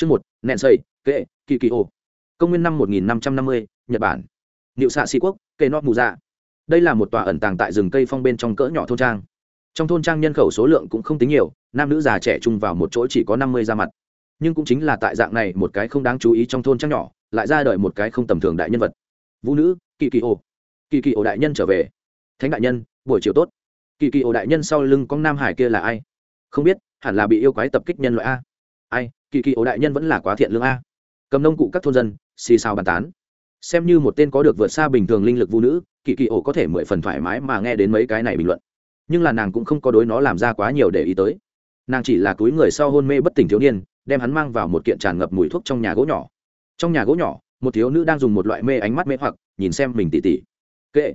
Chương một, nện xây, kệ, kỳ kỳ ổ. Công nguyên năm 1550, Nhật Bản. Niệu xạ sĩ quốc, kệ nọt mù dạ. Đây là một tòa ẩn tàng tại rừng cây phong bên trong cỡ nhỏ thôn trang. Trong thôn trang nhân khẩu số lượng cũng không tính nhiều, nam nữ già trẻ chung vào một chỗ chỉ có 50 ra mặt. Nhưng cũng chính là tại dạng này một cái không đáng chú ý trong thôn trang nhỏ, lại ra đời một cái không tầm thường đại nhân vật. Vũ nữ, kỳ kỳ ổ. Kỳ kỳ ổ đại nhân trở về. Thánh đại nhân, buổi chiều tốt. Kỳ kỳ ổ đại nhân sau lưng con nam hải kia là ai? Không biết, hẳn là bị yêu quái tập kích nhân loại a. Ai, kỳ kỳ ổ đại nhân vẫn là quá thiện lương a. Cầm nông cụ các thôn dân, xì xào bàn tán. Xem như một tên có được vượt xa bình thường linh lực vũ nữ, kỳ kỳ ổ có thể mười phần thoải mái mà nghe đến mấy cái này bình luận. Nhưng là nàng cũng không có đối nó làm ra quá nhiều để ý tới. Nàng chỉ là túi người sau hôn mê bất tỉnh thiếu niên, đem hắn mang vào một kiện tràn ngập mùi thuốc trong nhà gỗ nhỏ. Trong nhà gỗ nhỏ, một thiếu nữ đang dùng một loại mê ánh mắt mê hoặc, nhìn xem mình tỉ tỉ. Kệ.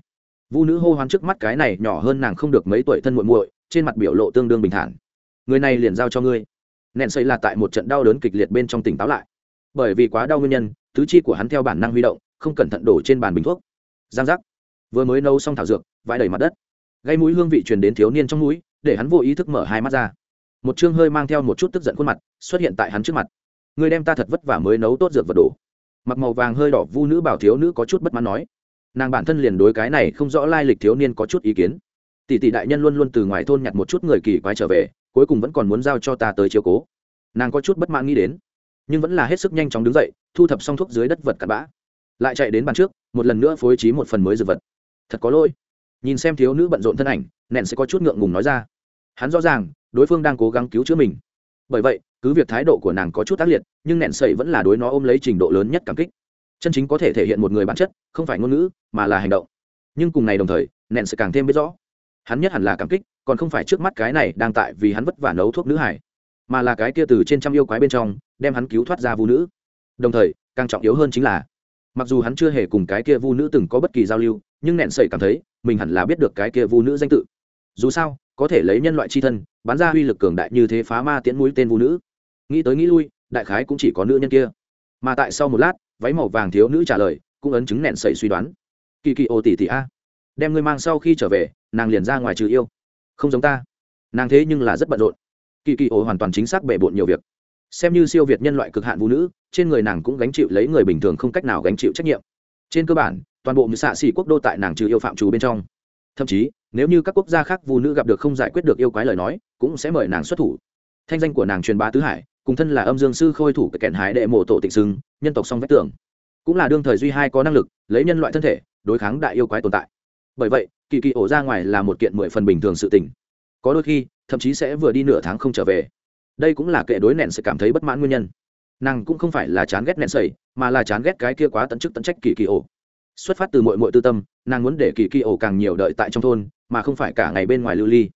Vũ nữ hô hoán trước mắt cái này nhỏ hơn nàng không được mấy tuổi thân muội muội, trên mặt biểu lộ tương đương bình thản. Người này liền giao cho ngươi nện xây là tại một trận đau đớn kịch liệt bên trong tỉnh táo lại. Bởi vì quá đau nguyên nhân, tứ chi của hắn theo bản năng huy động, không cẩn thận đổ trên bàn bình thuốc. Giang giác. Vừa mới nấu xong thảo dược, vãi đầy mặt đất. Gây mũi hương vị truyền đến thiếu niên trong mũi, để hắn vô ý thức mở hai mắt ra. Một chương hơi mang theo một chút tức giận khuôn mặt, xuất hiện tại hắn trước mặt. Người đem ta thật vất vả mới nấu tốt dược vật đổ. Mặc màu vàng hơi đỏ vu nữ bảo thiếu nữ có chút bất mãn nói. Nàng bản thân liền đối cái này không rõ lai lịch thiếu niên có chút ý kiến. Tỷ tỷ đại nhân luôn luôn từ ngoài thôn nhặt một chút người kỳ quái trở về cuối cùng vẫn còn muốn giao cho ta tới chiếu cố. Nàng có chút bất mãn nghĩ đến, nhưng vẫn là hết sức nhanh chóng đứng dậy, thu thập xong thuốc dưới đất vật cặn bã. Lại chạy đến bàn trước, một lần nữa phối trí một phần mới dược vật. Thật có lỗi. Nhìn xem thiếu nữ bận rộn thân ảnh nện sẽ có chút ngượng ngùng nói ra. Hắn rõ ràng, đối phương đang cố gắng cứu chữa mình. Bởi vậy, cứ việc thái độ của nàng có chút tác liệt, nhưng nện sậy vẫn là đối nó ôm lấy trình độ lớn nhất cảm kích. Chân chính có thể thể hiện một người bản chất, không phải ngôn ngữ, mà là hành động. Nhưng cùng này đồng thời nện sẽ càng thêm biết rõ hắn nhất hẳn là cảm kích, còn không phải trước mắt cái này đang tại vì hắn vất vả nấu thuốc nữ hải, mà là cái kia từ trên trăm yêu quái bên trong, đem hắn cứu thoát ra vu nữ. Đồng thời, càng trọng yếu hơn chính là, mặc dù hắn chưa hề cùng cái kia vu nữ từng có bất kỳ giao lưu, nhưng nẹn sẩy cảm thấy, mình hẳn là biết được cái kia vu nữ danh tự. Dù sao, có thể lấy nhân loại c h i thân bán ra uy lực cường đại như thế phá ma tiễn mũi tên vu nữ. Nghĩ tới nghĩ lui, đại khái cũng chỉ có nữ nhân kia. Mà tại sau một lát, váy màu vàng thiếu nữ trả lời, cũng ấn chứng nẹn sẩy suy đoán. Kỳ kỳ ô tỷ tỷ a đem ngươi mang sau khi trở về, nàng liền ra ngoài trừ yêu. Không giống ta. Nàng thế nhưng là rất bận rộn. Kỳ kỳ ô hoàn toàn chính xác bể bộn nhiều việc. Xem như siêu việt nhân loại cực hạn vũ nữ, trên người nàng cũng gánh chịu lấy người bình thường không cách nào gánh chịu trách nhiệm. Trên cơ bản, toàn bộ như xạ xỉ quốc đô tại nàng trừ yêu phạm trù bên trong. Thậm chí, nếu như các quốc gia khác vũ nữ gặp được không giải quyết được yêu quái lời nói, cũng sẽ mời nàng xuất thủ. Thanh danh của nàng truyền bá tứ hải, cùng thân là âm dương sư khôi thủ kẹn hái đệ mộ tổ tịnh xưng, nhân tộc song vách tường. Cũng là đương thời duy hai có năng lực, lấy nhân loại thân thể, đối kháng đại yêu quái tồn tại bởi vậy, kỳ kỳ ổ ra ngoài là một kiện mười phần bình thường sự tình. Có đôi khi, thậm chí sẽ vừa đi nửa tháng không trở về. Đây cũng là kệ đối nện sẽ cảm thấy bất mãn nguyên nhân. Nàng cũng không phải là chán ghét nện sẩy, mà là chán ghét cái kia quá tận chức tận trách kỳ kỳ ổ. Xuất phát từ mọi mọi tư tâm, nàng muốn để kỳ kỳ ổ càng nhiều đợi tại trong thôn, mà không phải cả ngày bên ngoài lưu ly.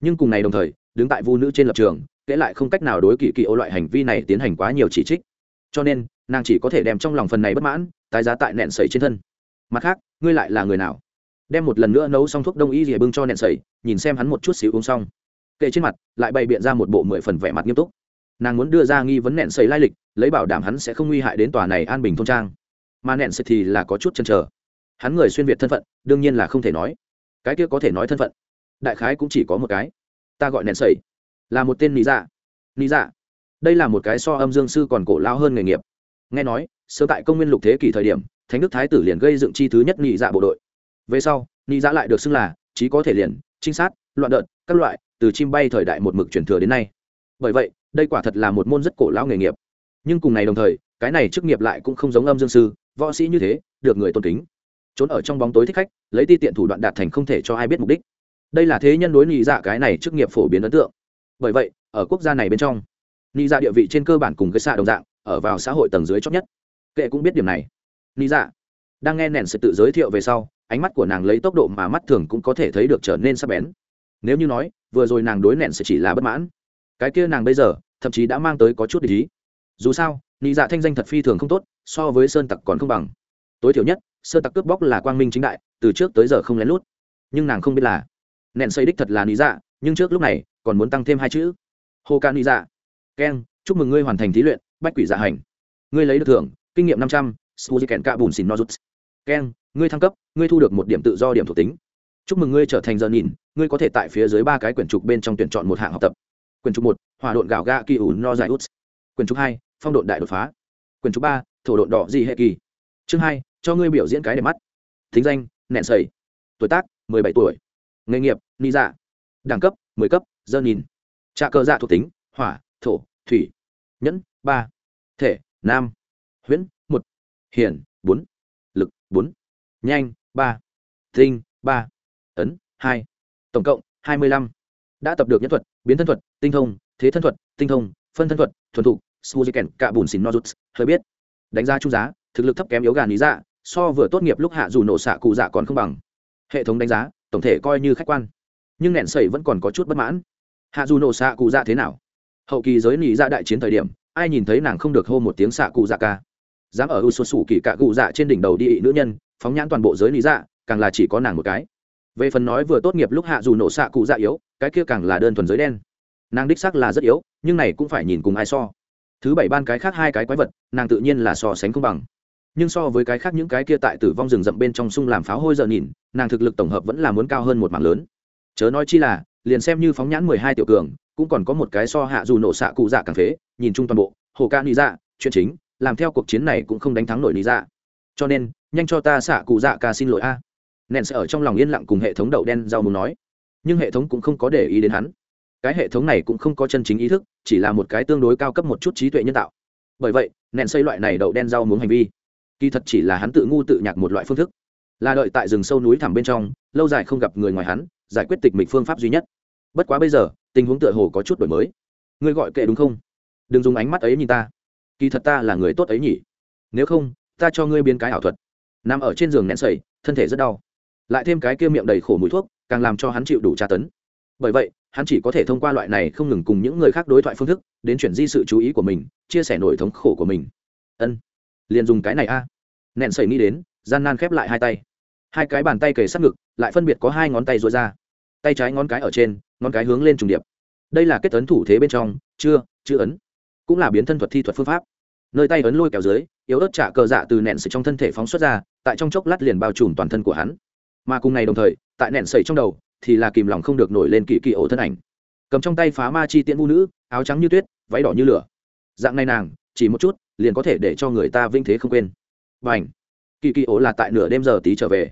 Nhưng cùng ngày đồng thời, đứng tại vu nữ trên lập trường, kể lại không cách nào đối kỳ kỳ ổ loại hành vi này tiến hành quá nhiều chỉ trích. Cho nên, nàng chỉ có thể đem trong lòng phần này bất mãn, tái giá tại nện sẩy trên thân. Mặt khác, ngươi lại là người nào? Đem một lần nữa nấu xong thuốc đông y rìa bưng cho nện sẩy nhìn xem hắn một chút xíu uống xong. Kệ trên mặt, lại bày biện ra một bộ mười phần vẻ mặt nghiêm túc. Nàng muốn đưa ra nghi vấn nện sẩy lai lịch, lấy bảo đảm hắn sẽ không nguy hại đến tòa này an bình thôn trang. Mà nện sẩy thì là có chút chân trở. hắn người xuyên việt thân phận, đương nhiên là không thể nói. Cái kia có thể nói thân phận. Đại khái cũng chỉ có một cái. Ta gọi nện sẩy là một tên lý dạ. Lý dạ. Đây là một cái so âm dương sư còn cổ lao hơn nghề nghiệp. Nghe nói, sớm tại công nguyên lục thế kỷ thời điểm, thánh đức thái tử liền gây dựng chi thứ nhất nghị dạ bộ đội về sau nhị giã lại được xưng là trí có thể liền, trinh sát, loạn đợt, các loại, từ chim bay thời đại một mực truyền thừa đến nay. Bởi vậy, đây quả thật là một môn rất cổ lão nghề nghiệp. Nhưng cùng ngày đồng thời, cái này chức nghiệp lại cũng không giống âm dương sư, võ sĩ như thế, được người tôn kính. Trốn ở trong bóng tối thích khách, lấy ti tiện thủ đoạn đạt thành không thể cho ai biết mục đích. Đây là thế nhân đối nhị dạ cái này chức nghiệp phổ biến ấn tượng. Bởi vậy, ở quốc gia này bên trong nhị dạ địa vị trên cơ bản cùng cái xạ đồng dạng, ở vào xã hội tầng dưới chót nhất. Kệ cũng biết điểm này. Nhị dạ đang nghe nền sự tự giới thiệu về sau ánh mắt của nàng lấy tốc độ mà mắt thường cũng có thể thấy được trở nên sắc bén. Nếu như nói, vừa rồi nàng đối nện sẽ chỉ là bất mãn. Cái kia nàng bây giờ, thậm chí đã mang tới có chút ý. Dù sao, nị dạ thanh danh thật phi thường không tốt, so với sơn tặc còn không bằng. Tối thiểu nhất, sơn tặc cướp bóc là quang minh chính đại, từ trước tới giờ không lén lút. Nhưng nàng không biết là nện xây đích thật là nị dạ nhưng trước lúc này, còn muốn tăng thêm hai chữ. Hô ca nị dạ. Keng chúc mừng ngươi hoàn thành thí luyện, bách quỷ dạ hành. Ngươi lấy được thưởng, kinh nghiệm năm trăm suzy kèn cạ bùn Xin nozuts. Keng ngươi thăng cấp, ngươi thu được một điểm tự do điểm thuộc tính. Chúc mừng ngươi trở thành giờ nhìn, ngươi có thể tại phía dưới ba cái quyển trục bên trong tuyển chọn một hạng học tập. Quyển trục một, hòa độn gạo ga kỳ ủ no dài út. Quyển trục hai, phong độn đại đột phá. Quyển trục ba, thổ độn đỏ gì hệ kỳ. Chương hai, cho ngươi biểu diễn cái đẹp mắt. Thính danh, nẹn sầy. Tuổi tác, mười bảy tuổi. Nghề nghiệp, ni dạ. Đẳng cấp, mười cấp, giờ nhìn. Trạ cơ dạ thuộc tính, hỏa, thổ, thủy. Nhẫn, ba. Thể, nam. Huyễn, một. Hiển, bốn. Lực, bốn nhanh, ba. Tinh, ba. Ấn, hai. Tổng cộng, hai mươi lăm. Đã tập được nhân thuật, biến thân thuật, tinh thông, thế thân thuật, tinh thông, phân thân thuật, thuần thục Smudgekend cạ bùn xin nozuts, hơi biết. Đánh giá trung giá, thực lực thấp kém yếu gà lý dạ so vừa tốt nghiệp lúc hạ dù nổ xạ cụ dạ còn không bằng. Hệ thống đánh giá, tổng thể coi như khách quan. Nhưng nẹn sẩy vẫn còn có chút bất mãn. Hạ dù nổ xạ cụ dạ thế nào? Hậu kỳ giới lý dạ đại chiến thời điểm, ai nhìn thấy nàng không được hô một tiếng xạ cụ dạ ca? Dám ở u xuất sủ kỳ cạ cụ dạ trên đỉnh đầu đi ị nữ nhân, phóng nhãn toàn bộ giới lý dạ càng là chỉ có nàng một cái. Về phần nói vừa tốt nghiệp lúc hạ dù nổ xạ cụ dạ yếu, cái kia càng là đơn thuần giới đen. Nàng đích sắc là rất yếu, nhưng này cũng phải nhìn cùng ai so. Thứ bảy ban cái khác hai cái quái vật, nàng tự nhiên là so sánh công bằng. Nhưng so với cái khác những cái kia tại tử vong rừng rậm bên trong sung làm pháo hôi giờ nhìn, nàng thực lực tổng hợp vẫn là muốn cao hơn một mảng lớn. Chớ nói chi là, liền xem như phóng nhãn mười hai tiểu cường, cũng còn có một cái so hạ dù nổ xạ cụ dạ càng phế, nhìn chung toàn bộ, hồ ca nghĩ dạ chuyện chính làm theo cuộc chiến này cũng không đánh thắng nổi lý dạ. Cho nên, nhanh cho ta xạ cụ dạ ca xin lỗi a. Nện sẽ ở trong lòng yên lặng cùng hệ thống đậu đen rau muốn nói. Nhưng hệ thống cũng không có để ý đến hắn. Cái hệ thống này cũng không có chân chính ý thức, chỉ là một cái tương đối cao cấp một chút trí tuệ nhân tạo. Bởi vậy nện xây loại này đậu đen rau muốn hành vi, kỳ thật chỉ là hắn tự ngu tự nhạc một loại phương thức. Là đợi tại rừng sâu núi thẳm bên trong, lâu dài không gặp người ngoài hắn, giải quyết tịch mịch phương pháp duy nhất. Bất quá bây giờ, tình huống tựa hồ có chút đổi mới. Ngươi gọi kệ đúng không? Đừng dùng ánh mắt ấy nhìn ta kỳ thật ta là người tốt ấy nhỉ. Nếu không, ta cho ngươi biến cái ảo thuật. Nằm ở trên giường nén sẩy thân thể rất đau. Lại thêm cái kia miệng đầy khổ mùi thuốc, càng làm cho hắn chịu đủ tra tấn. Bởi vậy, hắn chỉ có thể thông qua loại này không ngừng cùng những người khác đối thoại phương thức, đến chuyển di sự chú ý của mình, chia sẻ nỗi thống khổ của mình. Ân, liền dùng cái này a. À. nẹn sẩy nghĩ đến, gian nan khép lại hai tay. Hai cái bàn tay kề sát ngực, lại phân biệt có hai ngón tay rối ra. Tay trái ngón cái ở trên, ngón cái hướng lên trùng điệp. Đây là kết ấn thủ thế bên trong, chưa chưa ấn. Cũng là biến thân thuật thi thuật phương pháp nơi tay ấn lôi kéo dưới, yếu ớt trả cờ dạ từ nện sợi trong thân thể phóng xuất ra, tại trong chốc lát liền bao trùm toàn thân của hắn. Mà cùng ngày đồng thời, tại nện sợi trong đầu, thì là kìm lòng không được nổi lên kỳ kỳ ổ thân ảnh. Cầm trong tay phá ma chi tiễn vũ nữ, áo trắng như tuyết, váy đỏ như lửa. Dạng này nàng, chỉ một chút, liền có thể để cho người ta vinh thế không quên. B à n h kỳ kỳ ổ là tại nửa đêm giờ tí trở về.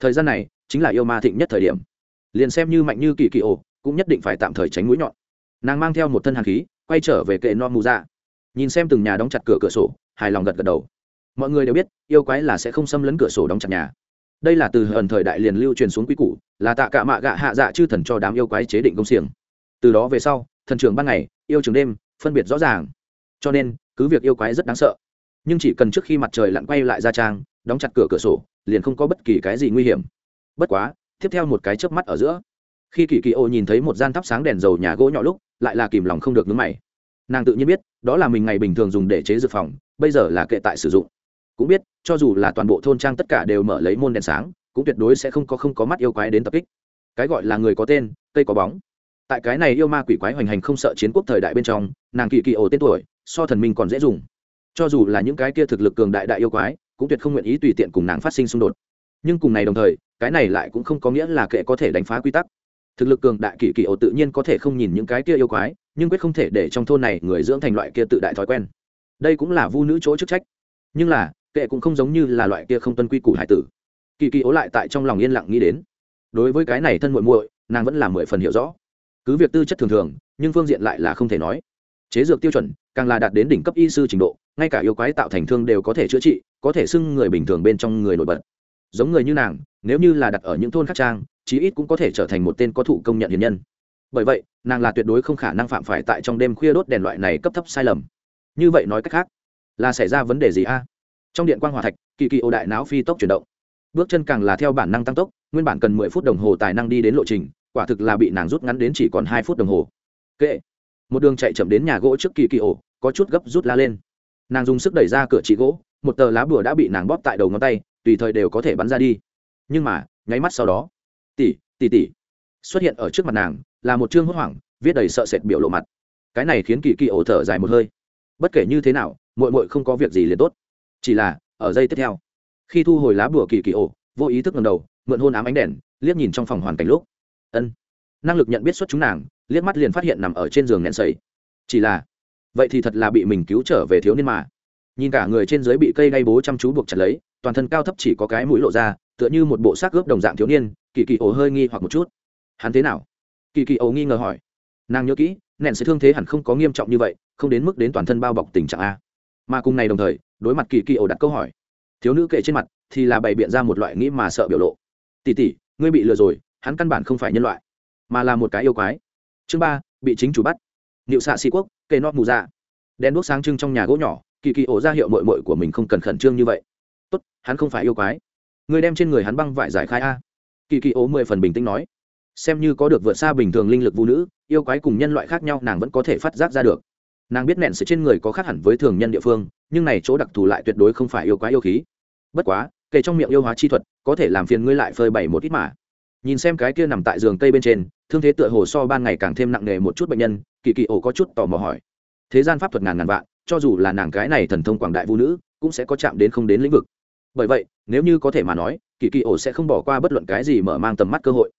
Thời gian này, chính là yêu ma thịnh nhất thời điểm. Liền xem như mạnh như kỳ kỳ ổ, cũng nhất định phải tạm thời tránh mũi nhọn. Nàng mang theo một thân hàn khí, quay trở về kệ non mù ra nhìn xem từng nhà đóng chặt cửa cửa sổ, hài lòng gật gật đầu. Mọi người đều biết, yêu quái là sẽ không xâm lấn cửa sổ đóng chặt nhà. Đây là từ hận thời đại liền lưu truyền xuống quy củ, là tạ cả mạ gạ hạ dạ chư thần cho đám yêu quái chế định công xiềng. Từ đó về sau, thần trưởng ban ngày, yêu trường đêm, phân biệt rõ ràng. Cho nên, cứ việc yêu quái rất đáng sợ, nhưng chỉ cần trước khi mặt trời lặn quay lại ra trang, đóng chặt cửa cửa sổ, liền không có bất kỳ cái gì nguy hiểm. Bất quá, tiếp theo một cái chớp mắt ở giữa, khi kỳ kỳ ô nhìn thấy một gian thắp sáng đèn dầu nhà gỗ nhỏ lúc, lại là kìm lòng không được nhướng mày nàng tự nhiên biết, đó là mình ngày bình thường dùng để chế dược phòng, bây giờ là kệ tại sử dụng. Cũng biết, cho dù là toàn bộ thôn trang tất cả đều mở lấy môn đèn sáng, cũng tuyệt đối sẽ không có không có mắt yêu quái đến tập kích. Cái gọi là người có tên, cây có bóng. Tại cái này yêu ma quỷ quái hoành hành không sợ chiến quốc thời đại bên trong, nàng kỳ kỳ ổ tên tuổi, so thần minh còn dễ dùng. Cho dù là những cái kia thực lực cường đại đại yêu quái, cũng tuyệt không nguyện ý tùy tiện cùng nàng phát sinh xung đột. Nhưng cùng này đồng thời, cái này lại cũng không có nghĩa là kệ có thể đánh phá quy tắc. Thực lực cường đại kỳ kỳ ổ tự nhiên có thể không nhìn những cái kia yêu quái nhưng quyết không thể để trong thôn này người dưỡng thành loại kia tự đại thói quen. Đây cũng là vu nữ chỗ chức trách. Nhưng là, kệ cũng không giống như là loại kia không tuân quy củ hải tử. Kỳ kỳ ố lại tại trong lòng yên lặng nghĩ đến. Đối với cái này thân muội muội, nàng vẫn là mười phần hiểu rõ. Cứ việc tư chất thường thường, nhưng phương diện lại là không thể nói. Chế dược tiêu chuẩn, càng là đạt đến đỉnh cấp y sư trình độ, ngay cả yêu quái tạo thành thương đều có thể chữa trị, có thể xưng người bình thường bên trong người nổi bật. Giống người như nàng, nếu như là đặt ở những thôn khác trang, chí ít cũng có thể trở thành một tên có thụ công nhận hiền nhân bởi vậy, nàng là tuyệt đối không khả năng phạm phải tại trong đêm khuya đốt đèn loại này cấp thấp sai lầm. Như vậy nói cách khác, là xảy ra vấn đề gì a? Trong điện quan hòa thạch, kỳ kỳ ô đại não phi tốc chuyển động. Bước chân càng là theo bản năng tăng tốc, nguyên bản cần mười phút đồng hồ tài năng đi đến lộ trình, quả thực là bị nàng rút ngắn đến chỉ còn hai phút đồng hồ. Kệ. Một đường chạy chậm đến nhà gỗ trước kỳ kỳ ổ có chút gấp rút la lên. Nàng dùng sức đẩy ra cửa chị gỗ, một tờ lá bùa đã bị nàng bóp tại đầu ngón tay, tùy thời đều có thể bắn ra đi. Nhưng mà, nháy mắt sau đó tỉ tỉ tỉ xuất hiện ở trước mặt nàng, là một chương hốt hoảng, viết đầy sợ sệt biểu lộ mặt. Cái này khiến kỳ kỳ ổ thở dài một hơi. Bất kể như thế nào mội mội không có việc gì liền tốt. Chỉ là, ở giây tiếp theo, khi thu hồi lá bùa kỳ kỳ ổ, vô ý thức ngầm đầu, mượn hôn ám ánh đèn, liếc nhìn trong phòng hoàn cảnh lúc. Ân. Năng lực nhận biết xuất chúng nàng, liếc mắt liền phát hiện nằm ở trên giường nẹn sầy chỉ là, vậy thì thật là bị mình cứu trở về thiếu niên mà. Nhìn cả người trên dưới bị cây gây bố chăm chú buộc chặt lấy, toàn thân cao thấp chỉ có cái mũi lộ ra, tựa như một bộ xác ướp đồng dạng thiếu niên, kỳ kỳ ổ hơi nghi hoặc một chút hắn thế nào? Kỳ kỳ ổ nghi ngờ hỏi. Nàng nhớ kỹ nện sẽ thương thế hẳn không có nghiêm trọng như vậy, không đến mức đến toàn thân bao bọc tình trạng a. Mà cùng này đồng thời, đối mặt kỳ kỳ ổ đặt câu hỏi. Thiếu nữ kệ trên mặt thì là bày biện ra một loại nghĩ mà sợ biểu lộ. Tỉ tỉ ngươi bị lừa rồi, hắn căn bản không phải nhân loại, mà là một cái yêu quái. Chương ba, bị chính chủ bắt. Niệu xạ sĩ quốc kê nót mù ra dạ. đen đuốc sáng trưng trong nhà gỗ nhỏ, kỳ kỳ ổ ra hiệu mội mội của mình không cần khẩn trương như vậy. Tốt, hắn không phải yêu quái. Người đem trên người hắn băng vải giải khai a. Kỳ kỳ ố mười phần bình tĩnh nói xem như có được vượt xa bình thường linh lực vũ nữ, yêu quái cùng nhân loại khác nhau nàng vẫn có thể phát giác ra được. Nàng biết nẹn sự trên người có khác hẳn với thường nhân địa phương, nhưng này chỗ đặc thù lại tuyệt đối không phải yêu quái yêu khí. Bất quá, kể trong miệng yêu hóa chi thuật, có thể làm phiền ngươi lại phơi bày một ít mà. Nhìn xem cái kia nằm tại giường cây bên trên, thương thế tựa hồ so ban ngày càng thêm nặng nề một chút bệnh nhân, kỳ kỳ ổ có chút tò mò hỏi. Thế gian pháp thuật ngàn ngàn vạn, cho dù là nàng cái này thần thông quảng đại vũ nữ, cũng sẽ có chạm đến không đến lĩnh vực. Bởi vậy, nếu như có thể mà nói, kỳ kỳ ổ sẽ không bỏ qua bất luận cái gì mở mang tầm mắt cơ hội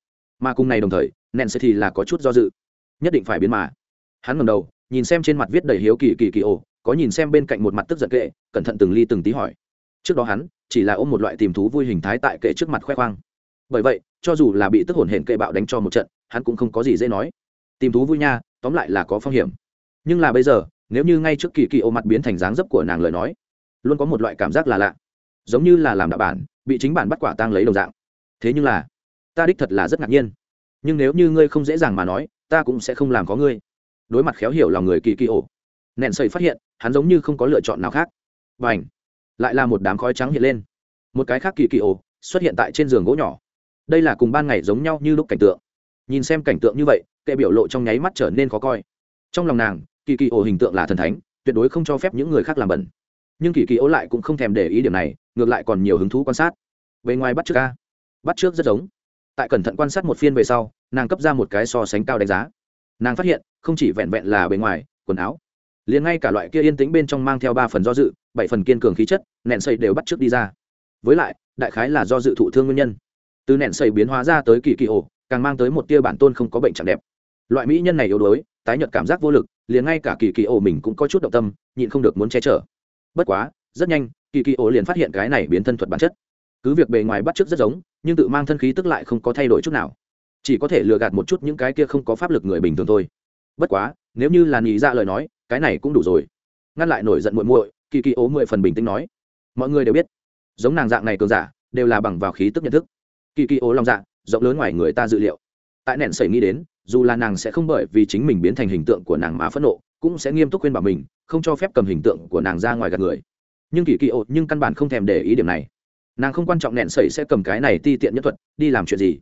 mà cùng này đồng thời nện sẽ thì là có chút do dự. Nhất định phải biến mà. Hắn ngầm đầu nhìn xem trên mặt viết đầy hiếu kỳ kỳ kỳ ồ, có nhìn xem bên cạnh một mặt tức giận kệ cẩn thận từng ly từng tí hỏi. Trước đó hắn chỉ là ôm một loại tìm thú vui hình thái tại kệ trước mặt khoe khoang. Bởi vậy cho dù là bị tức hồn hển kệ bạo đánh cho một trận hắn cũng không có gì dễ nói. Tìm thú vui nha tóm lại là có phong hiểm. Nhưng là bây giờ nếu như ngay trước kỳ kỳ ô mặt biến thành dáng dấp của nàng lời nói luôn có một loại cảm giác là lạ. Giống như là làm đạo bản bị chính bản bắt quả tang lấy đồng dạng. Thế nhưng là ta đích thật là rất ngạc nhiên. Nhưng nếu như ngươi không dễ dàng mà nói, ta cũng sẽ không làm có ngươi. Đối mặt khéo hiểu lòng người kỳ kỳ ổ nện sầy phát hiện, hắn giống như không có lựa chọn nào khác. Và ảnh lại là một đám khói trắng hiện lên. Một cái khác kỳ kỳ ổ xuất hiện tại trên giường gỗ nhỏ. Đây là cùng ban ngày giống nhau như lúc cảnh tượng. Nhìn xem cảnh tượng như vậy kệ biểu lộ trong nháy mắt trở nên khó coi. Trong lòng nàng, kỳ kỳ ổ hình tượng là thần thánh, tuyệt đối không cho phép những người khác làm bẩn. Nhưng kỳ kỳ ổ lại cũng không thèm để ý điểm này, ngược lại còn nhiều hứng thú quan sát. Bề ngoài bắt trước ca bắt trước rất giống tại cẩn thận quan sát một phiên về sau, nàng cấp ra một cái so sánh cao đánh giá. Nàng phát hiện, không chỉ vẹn vẹn là bề ngoài, quần áo, liền ngay cả loại kia yên tĩnh bên trong mang theo ba phần do dự, bảy phần kiên cường khí chất nện xây đều bắt trước đi ra. Với lại, đại khái là do dự thụ thương nguyên nhân. Từ nện xây biến hóa ra tới kỳ kỳ ổ, càng mang tới một tia bản tôn không có bệnh chẳng đẹp. Loại mỹ nhân này yếu đuối, tái nhợt cảm giác vô lực, liền ngay cả kỳ kỳ ổ mình cũng có chút động tâm, nhịn không được muốn che chở. Bất quá, rất nhanh, kỳ kỳ ổ liền phát hiện cái này biến thân thuật bản chất. Cứ việc bề ngoài bắt chước rất giống nhưng tự mang thân khí tức lại không có thay đổi chút nào. Chỉ có thể lừa gạt một chút những cái kia không có pháp lực người bình thường thôi. Bất quá, nếu như là nghĩ ra dạ lời nói, cái này cũng đủ rồi. Ngăn lại nổi giận muội muội, kỳ kỳ ố mười phần bình tĩnh nói. Mọi người đều biết, giống nàng dạng này cường giả, đều là bằng vào khí tức nhận thức. Kỳ kỳ ố lòng dạ rộng lớn ngoài người ta dự liệu. Tại nện sẩy nghĩ đến, dù là nàng sẽ không bởi vì chính mình biến thành hình tượng của nàng mà phẫn nộ, cũng sẽ nghiêm túc khuyên bảo mình, không cho phép cầm hình tượng của nàng ra ngoài gạt người. Nhưng kỳ kỳ ố nhưng căn bản không thèm để ý điểm này nàng không quan trọng nện sẩy sẽ cầm cái này ti tiện nhất thuật, đi làm chuyện gì.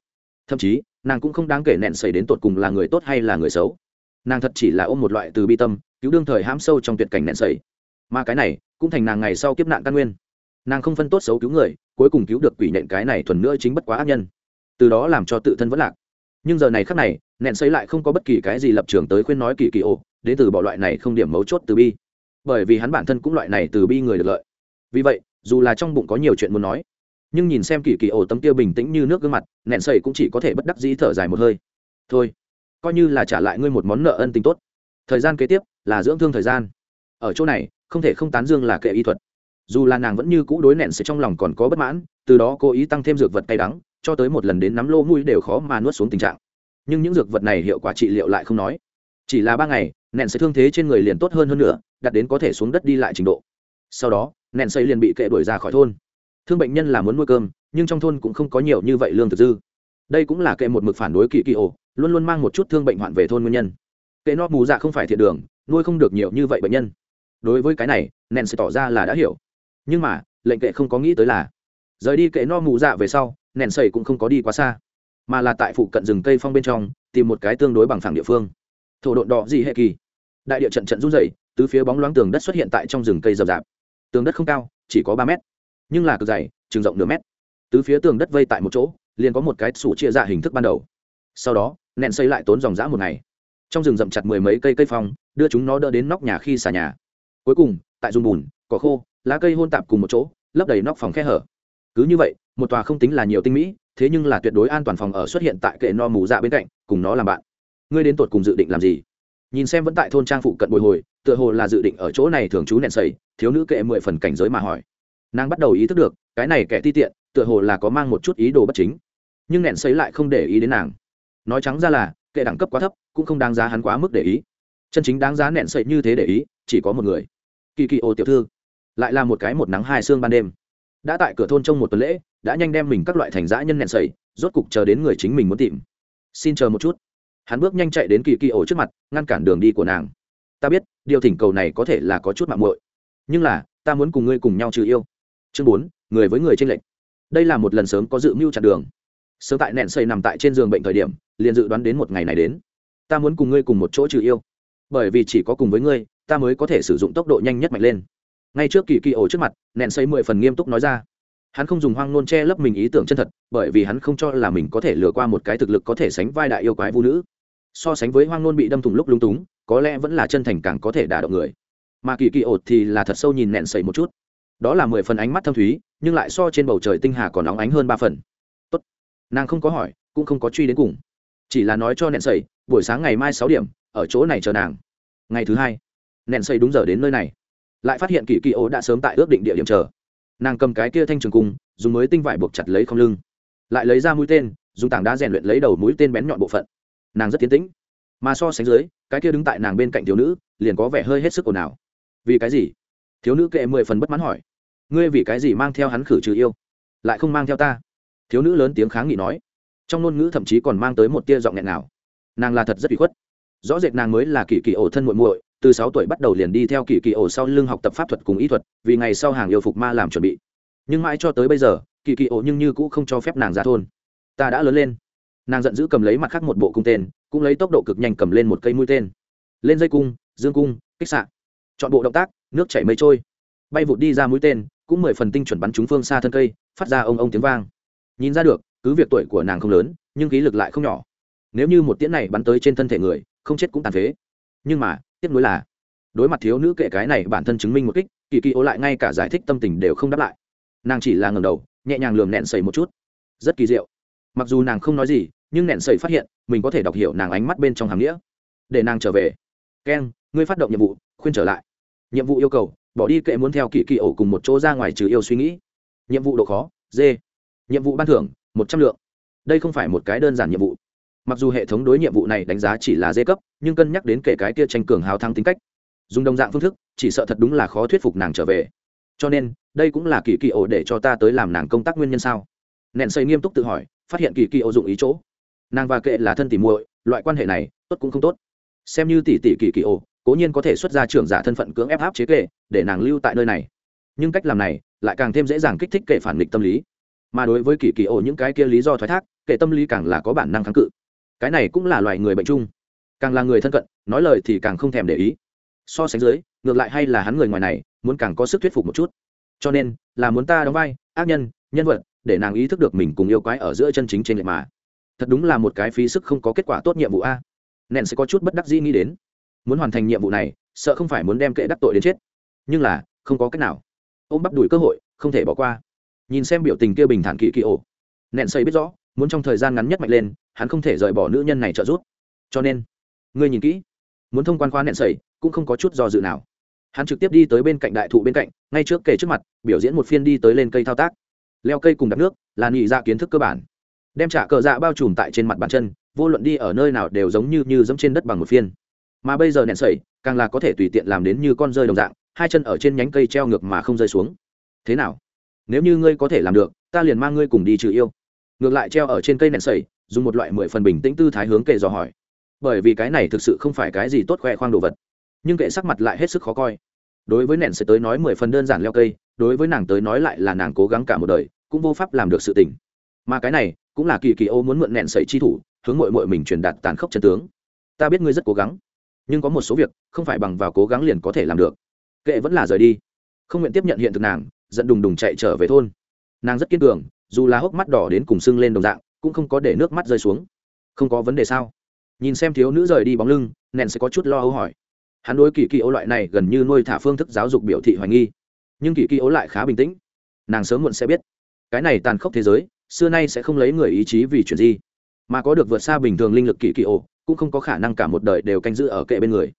Thậm chí, nàng cũng không đáng kể nện sẩy đến tột cùng là người tốt hay là người xấu. Nàng thật chỉ là ôm một loại từ bi tâm, cứu đương thời hãm sâu trong tuyệt cảnh nện sẩy mà cái này, cũng thành nàng ngày sau kiếp nạn căn nguyên. Nàng không phân tốt xấu cứu người, cuối cùng cứu được quỷ nện cái này thuần nữa chính bất quá ác nhân. Từ đó làm cho tự thân vẫn lạc. Nhưng giờ này khác này nện xây lại không có bất kỳ cái gì lập trường tới khuyên nói kỳ kỳ ồ, đến từ bỏ loại này không điểm mấu chốt từ bi. Bởi vì hắn bản thân cũng loại này từ bi người được lợi. Vì vậy dù là trong bụng có nhiều chuyện muốn nói. Nhưng nhìn xem kỳ kỳ ổ tấm tiêu bình tĩnh như nước gương mặt nện sầy cũng chỉ có thể bất đắc dĩ thở dài một hơi. Thôi, coi như là trả lại ngươi một món nợ ân tình tốt. Thời gian kế tiếp là dưỡng thương thời gian. Ở chỗ này, không thể không tán dương là kệ y thuật. Dù là nàng vẫn như cũ đối nện sẽ trong lòng còn có bất mãn, từ đó cố ý tăng thêm dược vật cay đắng, cho tới một lần đến nắm lô mũi đều khó mà nuốt xuống tình trạng. Nhưng những dược vật này hiệu quả trị liệu lại không nói. Chỉ là ba ngày nện sẽ thương thế trên người liền tốt hơn hơn nữa đặt đến có thể xuống đất đi lại trình độ. Sau đó nện xây liền bị kệ đuổi ra khỏi thôn. Thương bệnh nhân là muốn nuôi cơm, nhưng trong thôn cũng không có nhiều như vậy lương thực dư. Đây cũng là kệ một mực phản đối kỳ kỳ ổ, luôn luôn mang một chút thương bệnh hoạn về thôn nguyên nhân. Kệ nó mù dạ không phải thiện đường, nuôi không được nhiều như vậy bệnh nhân. Đối với cái này nện sẽ tỏ ra là đã hiểu. Nhưng mà, lệnh kệ không có nghĩ tới là, rời đi kệ no mù dạ về sau nện sầy cũng không có đi quá xa, mà là tại phụ cận rừng cây phong bên trong, tìm một cái tương đối bằng phẳng địa phương. Thổ độn đỏ gì hệ kỳ. Đại địa trận trận run rẩy, tứ phía bóng loáng tường đất xuất hiện tại trong rừng cây rậm rạp tường đất không cao, chỉ có ba mét, nhưng là cực dày, chừng rộng nửa mét. Từ phía tường đất vây tại một chỗ, liền có một cái sủ chia ra hình thức ban đầu. Sau đó, nện xây lại tốn dòng dã một ngày. Trong rừng rậm chặt mười mấy cây cây phong, đưa chúng nó đỡ đến nóc nhà khi xà nhà. Cuối cùng, tại dùng bùn, cỏ khô, lá cây hôn tạp cùng một chỗ, lấp đầy nóc phòng khe hở. Cứ như vậy, một tòa không tính là nhiều tinh mỹ, thế nhưng là tuyệt đối an toàn phòng ở xuất hiện tại kệ no mù dạ bên cạnh, cùng nó làm bạn. Ngươi đến tột cùng dự định làm gì? Nhìn xem vẫn tại thôn trang phụ cận bồi hồi, tựa hồ là dự định ở chỗ này thường trú nện sầy thiếu nữ kệ mười phần cảnh giới mà hỏi. Nàng bắt đầu ý thức được, cái này kẻ ti tiện, tựa hồ là có mang một chút ý đồ bất chính. Nhưng nẹn xấy lại không để ý đến nàng. Nói trắng ra là, kệ đẳng cấp quá thấp, cũng không đáng giá hắn quá mức để ý. Chân chính đáng giá nẹn xấy như thế để ý, chỉ có một người. Kỳ kỳ ô tiểu thư, lại là một cái một nắng hai sương ban đêm. Đã tại cửa thôn trong một tuần lễ, đã nhanh đem mình các loại thành dã nhân nẹn sậy rốt cục chờ đến người chính mình muốn tìm. Xin chờ một chút. Hắn bước nhanh chạy đến kỳ kỳ ổ trước mặt, ngăn cản đường đi của nàng. Ta biết, điều thỉnh cầu này có thể là có chút mạng muội nhưng là, ta muốn cùng ngươi cùng nhau trừ yêu. Chương bốn, người với người tranh lệch. Đây là một lần sớm có dự mưu chặn đường. Sớm tại nẹn xây nằm tại trên giường bệnh thời điểm, liền dự đoán đến một ngày này đến. Ta muốn cùng ngươi cùng một chỗ trừ yêu. Bởi vì chỉ có cùng với ngươi, ta mới có thể sử dụng tốc độ nhanh nhất mạnh lên. Ngay trước kỳ kỳ ổ trước mặt, nẹn xây mười phần nghiêm túc nói ra. Hắn không dùng hoang nôn che lấp mình ý tưởng chân thật, bởi vì hắn không cho là mình có thể lừa qua một cái thực lực có thể sánh vai đại yêu quái vũ nữ. So sánh với hoang nôn bị đâm thủng lúc lung túng, có lẽ vẫn là chân thành càng có thể đả động người mà kỳ kỳ ột thì là thật sâu nhìn nẹn sẩy một chút. Đó là mười phần ánh mắt thâm thúy nhưng lại so trên bầu trời tinh hà còn nóng ánh hơn ba phần. Tốt. nàng không có hỏi cũng không có truy đến cùng. Chỉ là nói cho nẹn sẩy, buổi sáng ngày mai sáu điểm ở chỗ này chờ nàng. Ngày thứ hai nẹn sẩy đúng giờ đến nơi này. Lại phát hiện kỳ kỳ ổ đã sớm tại ước định địa điểm chờ. Nàng cầm cái kia thanh trường cung dùng mới tinh vải buộc chặt lấy không lưng. Lại lấy ra mũi tên dùng tảng đá rèn luyện lấy đầu mũi tên bén nhọn bộ phận. Nàng rất tiến tĩnh. Mà so sánh dưới cái kia đứng tại nàng bên cạnh thiếu nữ liền có vẻ hơi hết sức ồn ào vì cái gì? Thiếu nữ kệ mười phần bất mãn hỏi. Ngươi vì cái gì mang theo hắn khử trừ yêu? Lại không mang theo ta? Thiếu nữ lớn tiếng kháng nghị nói. Trong ngôn ngữ thậm chí còn mang tới một tia giọng nghẹn nào. Nàng là thật rất bị khuất. Rõ rệt nàng mới là kỳ kỳ ổ thân muội muội, từ sáu tuổi bắt đầu liền đi theo kỳ kỳ ổ sau lưng học tập pháp thuật cùng ý thuật, vì ngày sau hàng yêu phục ma làm chuẩn bị. Nhưng mãi cho tới bây giờ kỳ kỳ ổ nhưng như cũ không cho phép nàng ra thôn. Ta đã lớn lên. Nàng giận dữ cầm lấy mặt khác một bộ cung tên, cũng lấy tốc độ cực nhanh cầm lên một cây mũi tên. Lên dây cung, dương cung, kích sạn chọn bộ động tác, nước chảy mây trôi. Bay vụt đi ra mũi tên, cũng mười phần tinh chuẩn bắn trúng phương xa thân cây, phát ra ông ông tiếng vang. Nhìn ra được, cứ việc tuổi của nàng không lớn, nhưng khí lực lại không nhỏ. Nếu như một tiễn này bắn tới trên thân thể người, không chết cũng tàn phế. Nhưng mà, tiếc nuối là, đối mặt thiếu nữ kệ cái này bản thân chứng minh một kích, kỳ kỳ ố lại ngay cả giải thích tâm tình đều không đáp lại. Nàng chỉ là ngầm đầu, nhẹ nhàng lườm nẹn sầy một chút. Rất kỳ diệu. Mặc dù nàng không nói gì, nhưng nẹn sầy phát hiện, mình có thể đọc hiểu nàng ánh mắt bên trong hàm nghĩa. Để nàng trở về. Keng ngươi phát động nhiệm vụ, khuyên trở lại nhiệm vụ yêu cầu, bỏ đi kệ muốn theo kỳ kỳ ổ cùng một chỗ ra ngoài trừ yêu suy nghĩ. Nhiệm vụ độ khó, d. Nhiệm vụ ban thưởng, một trăm lượng. Đây không phải một cái đơn giản nhiệm vụ. Mặc dù hệ thống đối nhiệm vụ này đánh giá chỉ là d cấp, nhưng cân nhắc đến kể cái kia tranh cường hào thăng tính cách. Dùng đồng dạng phương thức, chỉ sợ thật đúng là khó thuyết phục nàng trở về. Cho nên, đây cũng là kỳ kỳ ổ để cho ta tới làm nàng công tác nguyên nhân sao? Nện xây nghiêm túc tự hỏi, phát hiện kỳ kỳ ổ dụng ý chỗ. Nàng và kệ là thân tỉ muội, loại quan hệ này, tốt cũng không tốt. Xem như tỷ tỷ kỳ kỳ ổ cố nhiên có thể xuất ra trưởng giả thân phận cưỡng ép áp chế kệ, để nàng lưu tại nơi này. Nhưng cách làm này lại càng thêm dễ dàng kích thích kệ phản nghịch tâm lý. Mà đối với kỳ kỳ ổ những cái kia lý do thoái thác, kệ tâm lý càng là có bản năng kháng cự. Cái này cũng là loài người bệnh chung. Càng là người thân cận, nói lời thì càng không thèm để ý. So sánh dưới, ngược lại hay là hắn người ngoài này, muốn càng có sức thuyết phục một chút. Cho nên, là muốn ta đóng vai, ác nhân nhân vật, để nàng ý thức được mình cùng yêu quái ở giữa chân chính trên lệ mà. Thật đúng là một cái phí sức không có kết quả tốt nhiệm vụ a. Nện sẽ có chút bất đắc dĩ nghĩ đến muốn hoàn thành nhiệm vụ này, sợ không phải muốn đem kệ đắc tội đến chết. Nhưng là, không có cách nào. Ôm bắp i cơ hội, không thể bỏ qua. Nhìn xem biểu tình kia bình thản kỳ kỳ ổ. Nện xây biết rõ, muốn trong thời gian ngắn nhất mạnh lên, hắn không thể rời bỏ nữ nhân này trợ giúp. Cho nên, ngươi nhìn kỹ. Muốn thông quan khoa nện sẩy cũng không có chút do dự nào. Hắn trực tiếp đi tới bên cạnh đại thụ bên cạnh, ngay trước kề trước mặt, biểu diễn một phiên đi tới lên cây thao tác. Leo cây cùng đặt nước, là nhị dạ kiến thức cơ bản. Đem trả cờ dạ bao trùm tại trên mặt bàn chân, vô luận đi ở nơi nào đều giống như như giống trên đất bằng một phiên mà bây giờ nện sẩy, càng là có thể tùy tiện làm đến như con rơi đồng dạng, hai chân ở trên nhánh cây treo ngược mà không rơi xuống. Thế nào? Nếu như ngươi có thể làm được, ta liền mang ngươi cùng đi trừ yêu. Ngược lại treo ở trên cây nện sẩy, dùng một loại mười phần bình tĩnh tư thái hướng kệ dò hỏi. Bởi vì cái này thực sự không phải cái gì tốt khoe khoang đồ vật. Nhưng kệ sắc mặt lại hết sức khó coi. Đối với nện sẩy tới nói mười phần đơn giản leo cây, đối với nàng tới nói lại là nàng cố gắng cả một đời, cũng vô pháp làm được sự tình. Mà cái này, cũng là kỳ kỳ ô muốn mượn nện sẩy chi thủ, hướng mội mội mình truyền đạt tàn khốc chân tướng. Ta biết ngươi rất cố gắng nhưng có một số việc không phải bằng vào cố gắng liền có thể làm được. Kệ vẫn là rời đi. Không nguyện tiếp nhận hiện thực nàng, giận đùng đùng chạy trở về thôn. Nàng rất kiên cường, dù là hốc mắt đỏ đến cùng sưng lên đồng dạng, cũng không có để nước mắt rơi xuống. Không có vấn đề sao? Nhìn xem thiếu nữ rời đi bóng lưng nện sẽ có chút lo âu hỏi. Hắn đối kỳ kỳ ấu loại này gần như nuôi thả phương thức giáo dục biểu thị hoài nghi. Nhưng kỳ kỳ ấu lại khá bình tĩnh. Nàng sớm muộn sẽ biết. Cái này tàn khốc thế giới, xưa nay sẽ không lấy người ý chí vì chuyện gì. Mà có được vượt xa bình thường linh lực kỳ kỳ ấu cũng không có khả năng cả một đời đều canh giữ ở kệ bên người.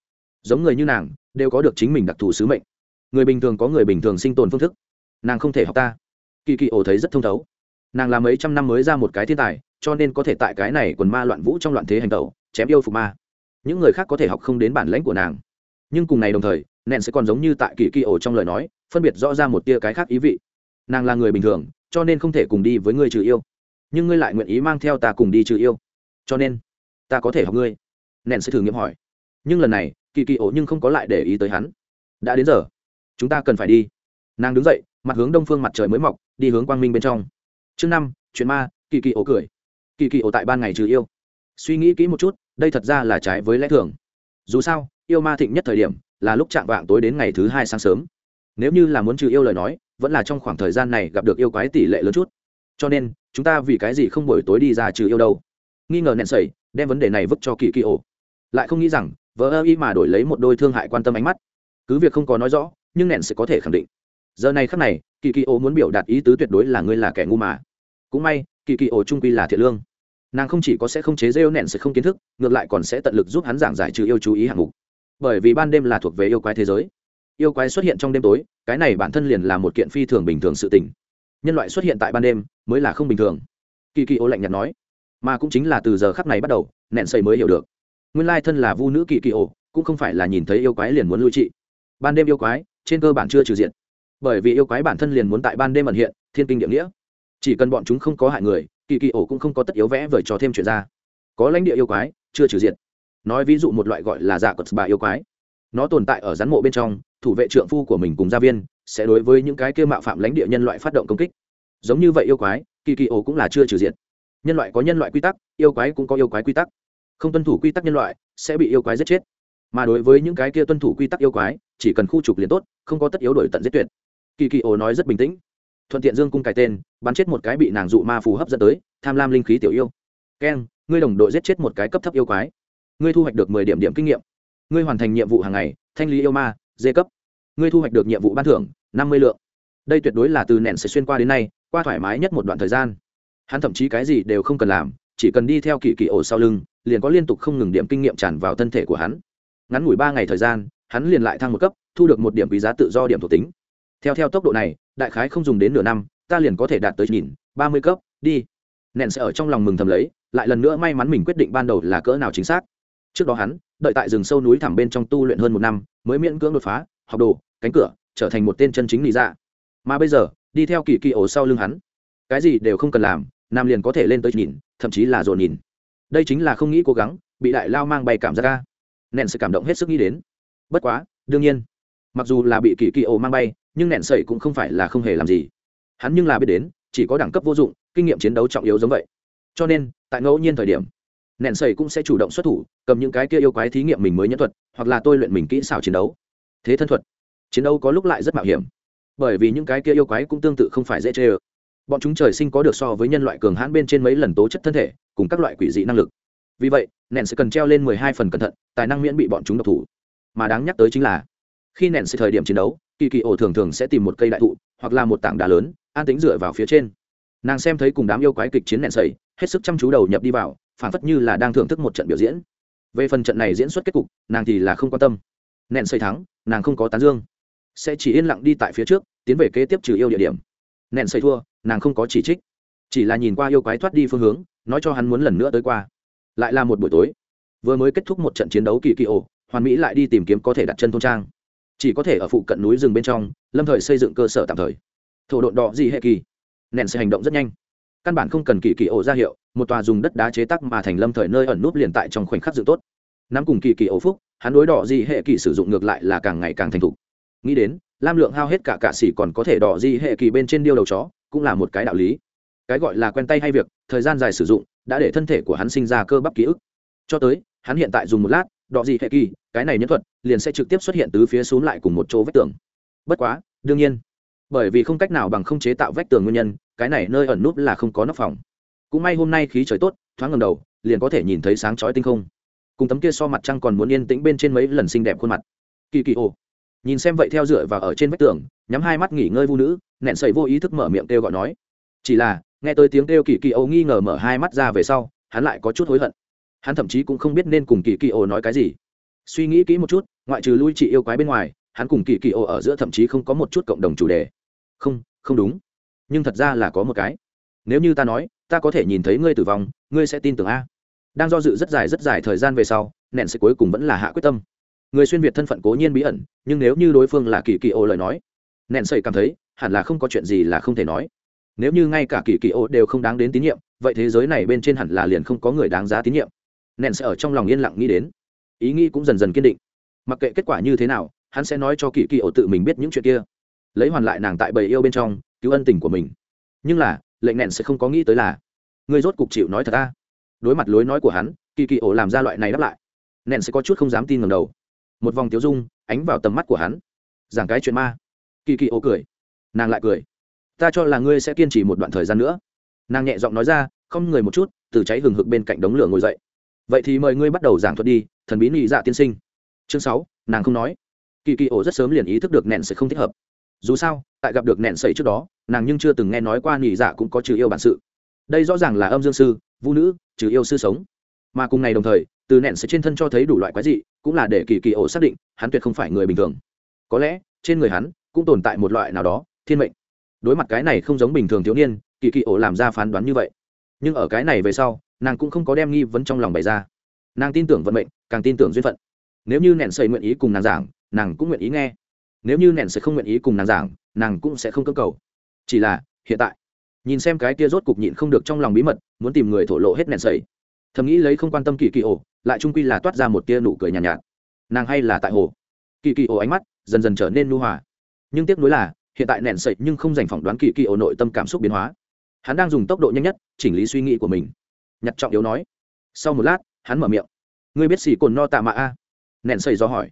Giống người như nàng, đều có được chính mình đặc thù sứ mệnh. Người bình thường có người bình thường sinh tồn phương thức. Nàng không thể học ta. Kỳ kỳ ổ thấy rất thông thấu. Nàng làm mấy trăm năm mới ra một cái thiên tài, cho nên có thể tại cái này quần ma loạn vũ trong loạn thế hành tẩu, chém yêu phục ma. Những người khác có thể học không đến bản lãnh của nàng. Nhưng cùng ngày đồng thời, nện sẽ còn giống như tại kỳ kỳ ổ trong lời nói, phân biệt rõ ra một tia cái khác ý vị. Nàng là người bình thường, cho nên không thể cùng đi với ngươi trừ yêu. Nhưng ngươi lại nguyện ý mang theo ta cùng đi trừ yêu. Cho nên ta có thể học ngươi nện sẽ thử nghiệm hỏi nhưng lần này kỳ kỳ ổ nhưng không có lại để ý tới hắn đã đến giờ chúng ta cần phải đi nàng đứng dậy mặt hướng đông phương mặt trời mới mọc đi hướng quang minh bên trong chương năm chuyện ma kỳ kỳ ổ cười kỳ kỳ ổ tại ban ngày trừ yêu suy nghĩ kỹ một chút đây thật ra là trái với lẽ thường dù sao yêu ma thịnh nhất thời điểm là lúc chạm vạng tối đến ngày thứ hai sáng sớm nếu như là muốn trừ yêu lời nói vẫn là trong khoảng thời gian này gặp được yêu quái tỷ lệ lớn chút cho nên chúng ta vì cái gì không buổi tối đi ra trừ yêu đâu nghi ngờ nện sẩy đem vấn đề này vứt cho kỳ kỳ ổ. Lại không nghĩ rằng vợ ơ y mà đổi lấy một đôi thương hại quan tâm ánh mắt. Cứ việc không có nói rõ, nhưng nện sẽ có thể khẳng định. Giờ này khắc này, kỳ kỳ ổ muốn biểu đạt ý tứ tuyệt đối là ngươi là kẻ ngu mà. Cũng may, kỳ kỳ ổ trung quy là thiện lương. Nàng không chỉ có sẽ không chế rêu nện sẽ không kiến thức, ngược lại còn sẽ tận lực giúp hắn giảng giải trừ yêu chú ý hạng mục. Bởi vì ban đêm là thuộc về yêu quái thế giới. Yêu quái xuất hiện trong đêm tối, cái này bản thân liền là một kiện phi thường bình thường sự tình. Nhân loại xuất hiện tại ban đêm, mới là không bình thường. Kỳ kỳ ô lạnh nhạt nói mà cũng chính là từ giờ khắc này bắt đầu nện xây mới hiểu được. Nguyên lai thân là vu nữ kỳ kỳ ổ, cũng không phải là nhìn thấy yêu quái liền muốn lui trị. Ban đêm yêu quái, trên cơ bản chưa trừ diện. Bởi vì yêu quái bản thân liền muốn tại ban đêm ẩn hiện, thiên kinh địa nghĩa. Chỉ cần bọn chúng không có hại người, kỳ kỳ ổ cũng không có tất yếu vẽ vời cho thêm chuyện ra. Có lãnh địa yêu quái, chưa trừ diện. Nói ví dụ một loại gọi là dạ cật bà yêu quái. Nó tồn tại ở rắn mộ bên trong, thủ vệ trượng phu của mình cùng gia viên, sẽ đối với những cái kia mạo phạm lãnh địa nhân loại phát động công kích. Giống như vậy yêu quái, kỳ kỳ ổ cũng là chưa trừ diện nhân loại có nhân loại quy tắc, yêu quái cũng có yêu quái quy tắc. Không tuân thủ quy tắc nhân loại, sẽ bị yêu quái giết chết. Mà đối với những cái kia tuân thủ quy tắc yêu quái, chỉ cần khu trục liền tốt, không có tất yếu đổi tận giết tuyệt. Kỳ kỳ ồ nói rất bình tĩnh. Thuận tiện dương cung cài tên, bắn chết một cái bị nàng dụ ma phù hấp dẫn tới, tham lam linh khí tiểu yêu. Keng ngươi đồng đội giết chết một cái cấp thấp yêu quái. Ngươi thu hoạch được mười điểm điểm kinh nghiệm. Ngươi hoàn thành nhiệm vụ hàng ngày, thanh lý yêu ma, dê cấp. Ngươi thu hoạch được nhiệm vụ ban thưởng, năm mươi lượng. Đây tuyệt đối là từ nện sẽ xuyên qua đến nay, qua thoải mái nhất một đoạn thời gian hắn thậm chí cái gì đều không cần làm, chỉ cần đi theo kỳ kỳ ổ sau lưng, liền có liên tục không ngừng điểm kinh nghiệm tràn vào thân thể của hắn. Ngắn ngủi ba ngày thời gian, hắn liền lại thăng một cấp, thu được một điểm quý giá tự do điểm thuộc tính. Theo theo tốc độ này, đại khái không dùng đến nửa năm, ta liền có thể đạt tới nhìn, ba mươi cấp, đi. Nện sẽ ở trong lòng mừng thầm lấy, lại lần nữa may mắn mình quyết định ban đầu là cỡ nào chính xác. Trước đó hắn, đợi tại rừng sâu núi thẳm bên trong tu luyện hơn một năm, mới miễn cưỡng đột phá, học đồ, cánh cửa, trở thành một tên chân chính lý dạ. Mà bây giờ, đi theo kỳ kỳ ổ sau lưng hắn, cái gì đều không cần làm nam liền có thể lên tới nhìn, thậm chí là dồn nhìn. Đây chính là không nghĩ cố gắng, bị đại lao mang bay cảm giác ra. nện sẽ cảm động hết sức nghĩ đến. Bất quá, đương nhiên, mặc dù là bị kỳ kỳ ổ mang bay, nhưng nện sẩy cũng không phải là không hề làm gì. Hắn nhưng là biết đến, chỉ có đẳng cấp vô dụng, kinh nghiệm chiến đấu trọng yếu giống vậy. Cho nên, tại ngẫu nhiên thời điểm nện sẩy cũng sẽ chủ động xuất thủ, cầm những cái kia yêu quái thí nghiệm mình mới nhẫn thuật, hoặc là tôi luyện mình kỹ xảo chiến đấu. Thế thân thuật, chiến đấu có lúc lại rất mạo hiểm. Bởi vì những cái kia yêu quái cũng tương tự không phải dễ chê ơ bọn chúng trời sinh có được so với nhân loại cường hãn bên trên mấy lần tố chất thân thể, cùng các loại quỷ dị năng lực. Vì vậy nện sẽ cần treo lên mười hai phần cẩn thận, tài năng miễn bị bọn chúng độc thủ. Mà đáng nhắc tới chính là, khi nện sẽ thời điểm chiến đấu kỳ kỳ ổ thường thường sẽ tìm một cây đại thụ, hoặc là một tảng đá lớn, an tính dựa vào phía trên. Nàng xem thấy cùng đám yêu quái kịch chiến nện sầy hết sức chăm chú đầu nhập đi vào phản phất như là đang thưởng thức một trận biểu diễn. Về phần trận này diễn xuất kết cục, nàng thì là không quan tâm. Nện sầy thắng, nàng không có tán dương. Sẽ chỉ yên lặng đi tại phía trước, tiến về kế tiếp trừ yêu địa điểm. Nện sầy thua nàng không có chỉ trích, chỉ là nhìn qua yêu quái thoát đi phương hướng, nói cho hắn muốn lần nữa tới qua. Lại là một buổi tối, vừa mới kết thúc một trận chiến đấu kỳ kỳ ổ, hoàn mỹ lại đi tìm kiếm có thể đặt chân thôn trang. Chỉ có thể ở phụ cận núi rừng bên trong, lâm thời xây dựng cơ sở tạm thời. Thổ độn đỏ gì hệ kỳ, nện sẽ hành động rất nhanh. Căn bản không cần kỳ kỳ ổ ra hiệu, một tòa dùng đất đá chế tắc mà thành lâm thời nơi ẩn núp liền tại trong khoảnh khắc dựng tốt. Nắm cùng kỳ kỳ ổ phúc, hắn đối đỏ gì hệ kỳ sử dụng ngược lại là càng ngày càng thành thục. Nghĩ đến lam lượng hao hết cả cạ xỉ còn có thể đỏ gì hệ kỳ bên trên điêu đầu chó, cũng là một cái đạo lý. Cái gọi là quen tay hay việc, thời gian dài sử dụng, đã để thân thể của hắn sinh ra cơ bắp ký ức. Cho tới, hắn hiện tại dùng một lát, đỏ gì hệ kỳ, cái này nhân thuật, liền sẽ trực tiếp xuất hiện từ phía xuống lại cùng một chỗ vách tường. Bất quá, đương nhiên, bởi vì không cách nào bằng không chế tạo vách tường nguyên nhân, cái này nơi ẩn núp là không có nóc phòng. Cũng may hôm nay khí trời tốt, thoáng ngầm đầu, liền có thể nhìn thấy sáng chói tinh không. Cùng tấm kia so mặt trăng còn muốn yên tĩnh bên trên mấy lần xinh đẹp khuôn mặt. Kỳ kỳ ồ nhìn xem vậy theo dựa và ở trên vách tường, nhắm hai mắt nghỉ ngơi vu nữ, nẹn sậy vô ý thức mở miệng kêu gọi nói. Chỉ là, nghe tới tiếng kêu kỳ kỳ ô nghi ngờ mở hai mắt ra về sau, hắn lại có chút hối hận. Hắn thậm chí cũng không biết nên cùng kỳ kỳ ô nói cái gì. Suy nghĩ kỹ một chút, ngoại trừ lui chị yêu quái bên ngoài, hắn cùng kỳ kỳ ô ở giữa thậm chí không có một chút cộng đồng chủ đề. Không không đúng. Nhưng thật ra là có một cái. Nếu như ta nói, ta có thể nhìn thấy ngươi tử vong, ngươi sẽ tin tưởng a. Đang do dự rất dài rất dài thời gian về sau nện sẽ cuối cùng vẫn là hạ quyết tâm người xuyên việt thân phận cố nhiên bí ẩn, nhưng nếu như đối phương là kỳ kỳ ô lời nói, nện sậy cảm thấy hẳn là không có chuyện gì là không thể nói. Nếu như ngay cả kỳ kỳ ô đều không đáng đến tín nhiệm, vậy thế giới này bên trên hẳn là liền không có người đáng giá tín nhiệm. Nện sẽ ở trong lòng yên lặng nghĩ đến, ý nghĩ cũng dần dần kiên định. Mặc kệ kết quả như thế nào, hắn sẽ nói cho kỳ kỳ ô tự mình biết những chuyện kia. Lấy hoàn lại nàng tại bầy yêu bên trong, cứu ân tình của mình. Nhưng là, lệnh nện sẽ không có nghĩ tới là, người rốt cục chịu nói thật ta. Đối mặt lối nói của hắn, kỳ kỳ ô làm ra loại này đáp lại. Nện sẽ có chút không dám tin ngầm đầu một vòng tiếu dung ánh vào tầm mắt của hắn. Giảng cái chuyện ma. Kỳ kỳ ổ cười. Nàng lại cười. Ta cho là ngươi sẽ kiên trì một đoạn thời gian nữa. Nàng nhẹ giọng nói ra, không người một chút, từ cháy hừng hực bên cạnh đống lửa ngồi dậy. Vậy thì mời ngươi bắt đầu giảng thuật đi, thần bí nị dạ tiên sinh. Chương sáu, nàng không nói. Kỳ kỳ ổ rất sớm liền ý thức được nện sẽ không thích hợp. Dù sao, tại gặp được nện sẩy trước đó, nàng nhưng chưa từng nghe nói qua nị dạ cũng có trừ yêu bản sự. Đây rõ ràng là âm dương sư, vũ nữ, trừ yêu sư sống. Mà cùng ngày đồng thời từ nện sẽ trên thân cho thấy đủ loại quái dị, cũng là để kỳ kỳ ổ xác định, hắn tuyệt không phải người bình thường. Có lẽ, trên người hắn, cũng tồn tại một loại nào đó, thiên mệnh. Đối mặt cái này không giống bình thường thiếu niên, kỳ kỳ ổ làm ra phán đoán như vậy. Nhưng ở cái này về sau, nàng cũng không có đem nghi vấn trong lòng bày ra. Nàng tin tưởng vận mệnh, càng tin tưởng duyên phận. Nếu như nện sầy nguyện ý cùng nàng giảng, nàng cũng nguyện ý nghe. Nếu như nện sẽ không nguyện ý cùng nàng giảng, nàng cũng sẽ không cơ cầu. Chỉ là, hiện tại, nhìn xem cái kia rốt cục nhịn không được trong lòng bí mật, muốn tìm người thổ lộ hết nện sầy thầm nghĩ lấy không quan tâm kỳ kỳ ổ lại trung quy là toát ra một tia nụ cười nhàn nhạt, nhạt. Nàng hay là tại hồ. Kỳ kỳ ổ ánh mắt dần dần trở nên nu hòa. Nhưng tiếc nuối là hiện tại nện sậy nhưng không dành phỏng đoán kỳ kỳ ổ nội tâm cảm xúc biến hóa. Hắn đang dùng tốc độ nhanh nhất chỉnh lý suy nghĩ của mình. Nhặt trọng yếu nói. Sau một lát hắn mở miệng. Ngươi biết xì cồn no tạ mạ a? Nện sậy do hỏi.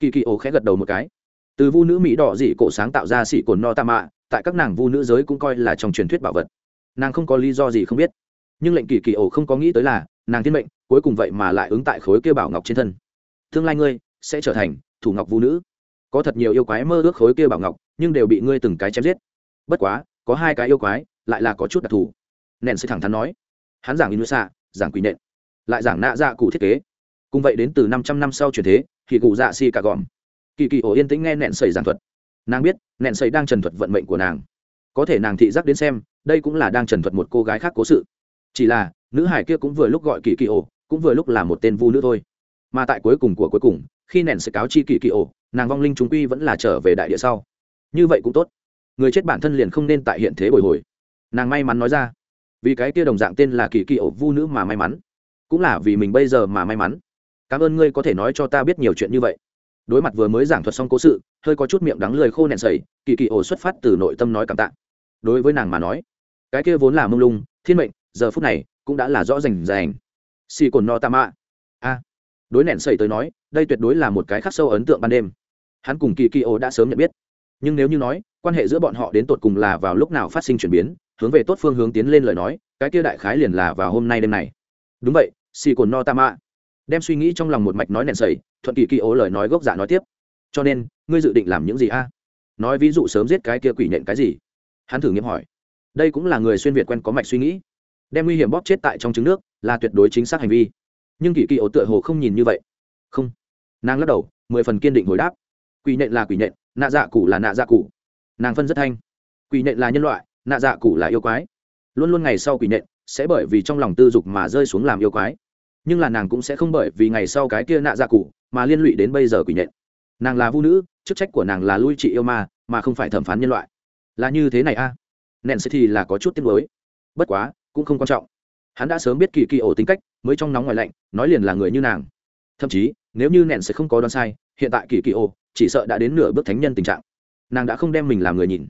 Kỳ kỳ ổ khẽ gật đầu một cái. Từ vu nữ mỹ đỏ dị cổ sáng tạo ra xì cồn no tạ mạ tại các nàng vu nữ giới cũng coi là trong truyền thuyết bảo vật. Nàng không có lý do gì không biết. Nhưng lệnh kỳ kỳ ổ không có nghĩ tới là nàng thiên mệnh, cuối cùng vậy mà lại ứng tại khối kia bảo ngọc trên thân. Tương lai ngươi sẽ trở thành thủ ngọc vũ nữ. Có thật nhiều yêu quái mơ ước khối kia bảo ngọc, nhưng đều bị ngươi từng cái chém giết. Bất quá, có hai cái yêu quái, lại là có chút đặc thù. Nện sẽ thẳng thắn nói, hắn giảng inu xạ giảng quỷ nện, lại giảng nạ dạ cụ thiết kế. Cùng vậy đến từ năm trăm năm sau truyền thế thì cụ dạ si cả gòm kỳ kỳ ổ yên tĩnh nghe nện sầy giảng thuật. Nàng biết nện sầy đang trần thuật vận mệnh của nàng. Có thể nàng thị giác đến xem, đây cũng là đang trần thuật một cô gái khác cố sự. Chỉ là nữ hải kia cũng vừa lúc gọi kỳ kỳ ổ, cũng vừa lúc là một tên vu nữ thôi. Mà tại cuối cùng của cuối cùng, khi nện sẽ cáo chi kỳ kỳ ổ, nàng vong linh chúng quy vẫn là trở về đại địa sau. Như vậy cũng tốt. Người chết bản thân liền không nên tại hiện thế bồi hồi. Nàng may mắn nói ra. Vì cái kia đồng dạng tên là kỳ kỳ ổ vu nữ mà may mắn. Cũng là vì mình bây giờ mà may mắn. Cảm ơn ngươi có thể nói cho ta biết nhiều chuyện như vậy. Đối mặt vừa mới giảng thuật xong cố sự, hơi có chút miệng đắng lười khô nện sầy, kỳ kỳ ổ xuất phát từ nội tâm nói cảm tạ. Đối với nàng mà nói, cái kia vốn là mông lung, thiên mệnh, giờ phút này cũng đã là rõ rành rành. Xì cồn no tam a. A đối nện sầy tới nói, đây tuyệt đối là một cái khắc sâu ấn tượng ban đêm. Hắn cùng kỳ kỳ ô đã sớm nhận biết. Nhưng nếu như nói, quan hệ giữa bọn họ đến tột cùng là vào lúc nào phát sinh chuyển biến, hướng về tốt phương hướng tiến lên lời nói, cái kia đại khái liền là vào hôm nay đêm này. Đúng vậy, xì cồn no tam a đem suy nghĩ trong lòng một mạch nói nện sầy thuận kỳ kỳ ô lời nói gốc giả nói tiếp. Cho nên, ngươi dự định làm những gì a? Nói ví dụ sớm giết cái kia quỷ nhện cái gì? Hắn thử nghiệm hỏi. Đây cũng là người xuyên việt quen có mạch suy nghĩ đem nguy hiểm bóp chết tại trong trứng nước là tuyệt đối chính xác hành vi. Nhưng kỳ kỳ ổ tựa hồ không nhìn như vậy. Không. Nàng lắc đầu, mười phần kiên định hồi đáp. Quỷ nện là quỷ nện, nạ dạ cụ là nạ dạ cụ. Nàng phân rất thanh. Quỷ nện là nhân loại, nạ dạ cụ là yêu quái. Luôn luôn ngày sau quỷ nện sẽ bởi vì trong lòng tư dục mà rơi xuống làm yêu quái. Nhưng là nàng cũng sẽ không bởi vì ngày sau cái kia nạ dạ cụ mà liên lụy đến bây giờ quỷ nện. Nàng là vũ nữ, chức trách của nàng là lui trị yêu ma, mà không phải thẩm phán nhân loại. Là như thế này a. À? nện sẽ thì là có chút tiếng lối. bất quá cũng không quan trọng. Hắn đã sớm biết kỳ kỳ ổ tính cách, mới trong nóng ngoài lạnh, nói liền là người như nàng. Thậm chí, nếu như nện sẽ không có đoán sai, hiện tại kỳ kỳ ổ chỉ sợ đã đến nửa bước thánh nhân tình trạng. Nàng đã không đem mình làm người nhìn.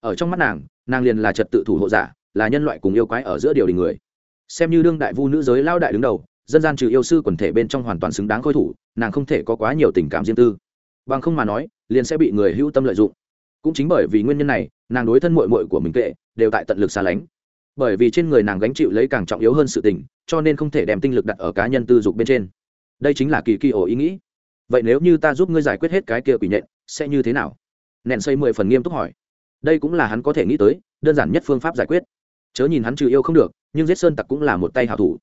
Ở trong mắt nàng nàng liền là trật tự thủ hộ giả, là nhân loại cùng yêu quái ở giữa điều đình người. Xem như đương đại vu nữ giới lao đại đứng đầu, dân gian trừ yêu sư quần thể bên trong hoàn toàn xứng đáng khôi thủ, nàng không thể có quá nhiều tình cảm riêng tư. Bằng không mà nói, liền sẽ bị người hữu tâm lợi dụng. Cũng chính bởi vì nguyên nhân này, nàng đối thân mội mội của mình kệ, đều tại tận lực xa lánh bởi vì trên người nàng gánh chịu lấy càng trọng yếu hơn sự tình, cho nên không thể đem tinh lực đặt ở cá nhân tư dục bên trên. Đây chính là kỳ kỳ ổ ý nghĩ. Vậy nếu như ta giúp ngươi giải quyết hết cái kia quỷ nhện, sẽ như thế nào? Nện xây mười phần nghiêm túc hỏi. Đây cũng là hắn có thể nghĩ tới, đơn giản nhất phương pháp giải quyết. Chớ nhìn hắn trừ yêu không được, nhưng giết sơn tặc cũng là một tay hảo thủ.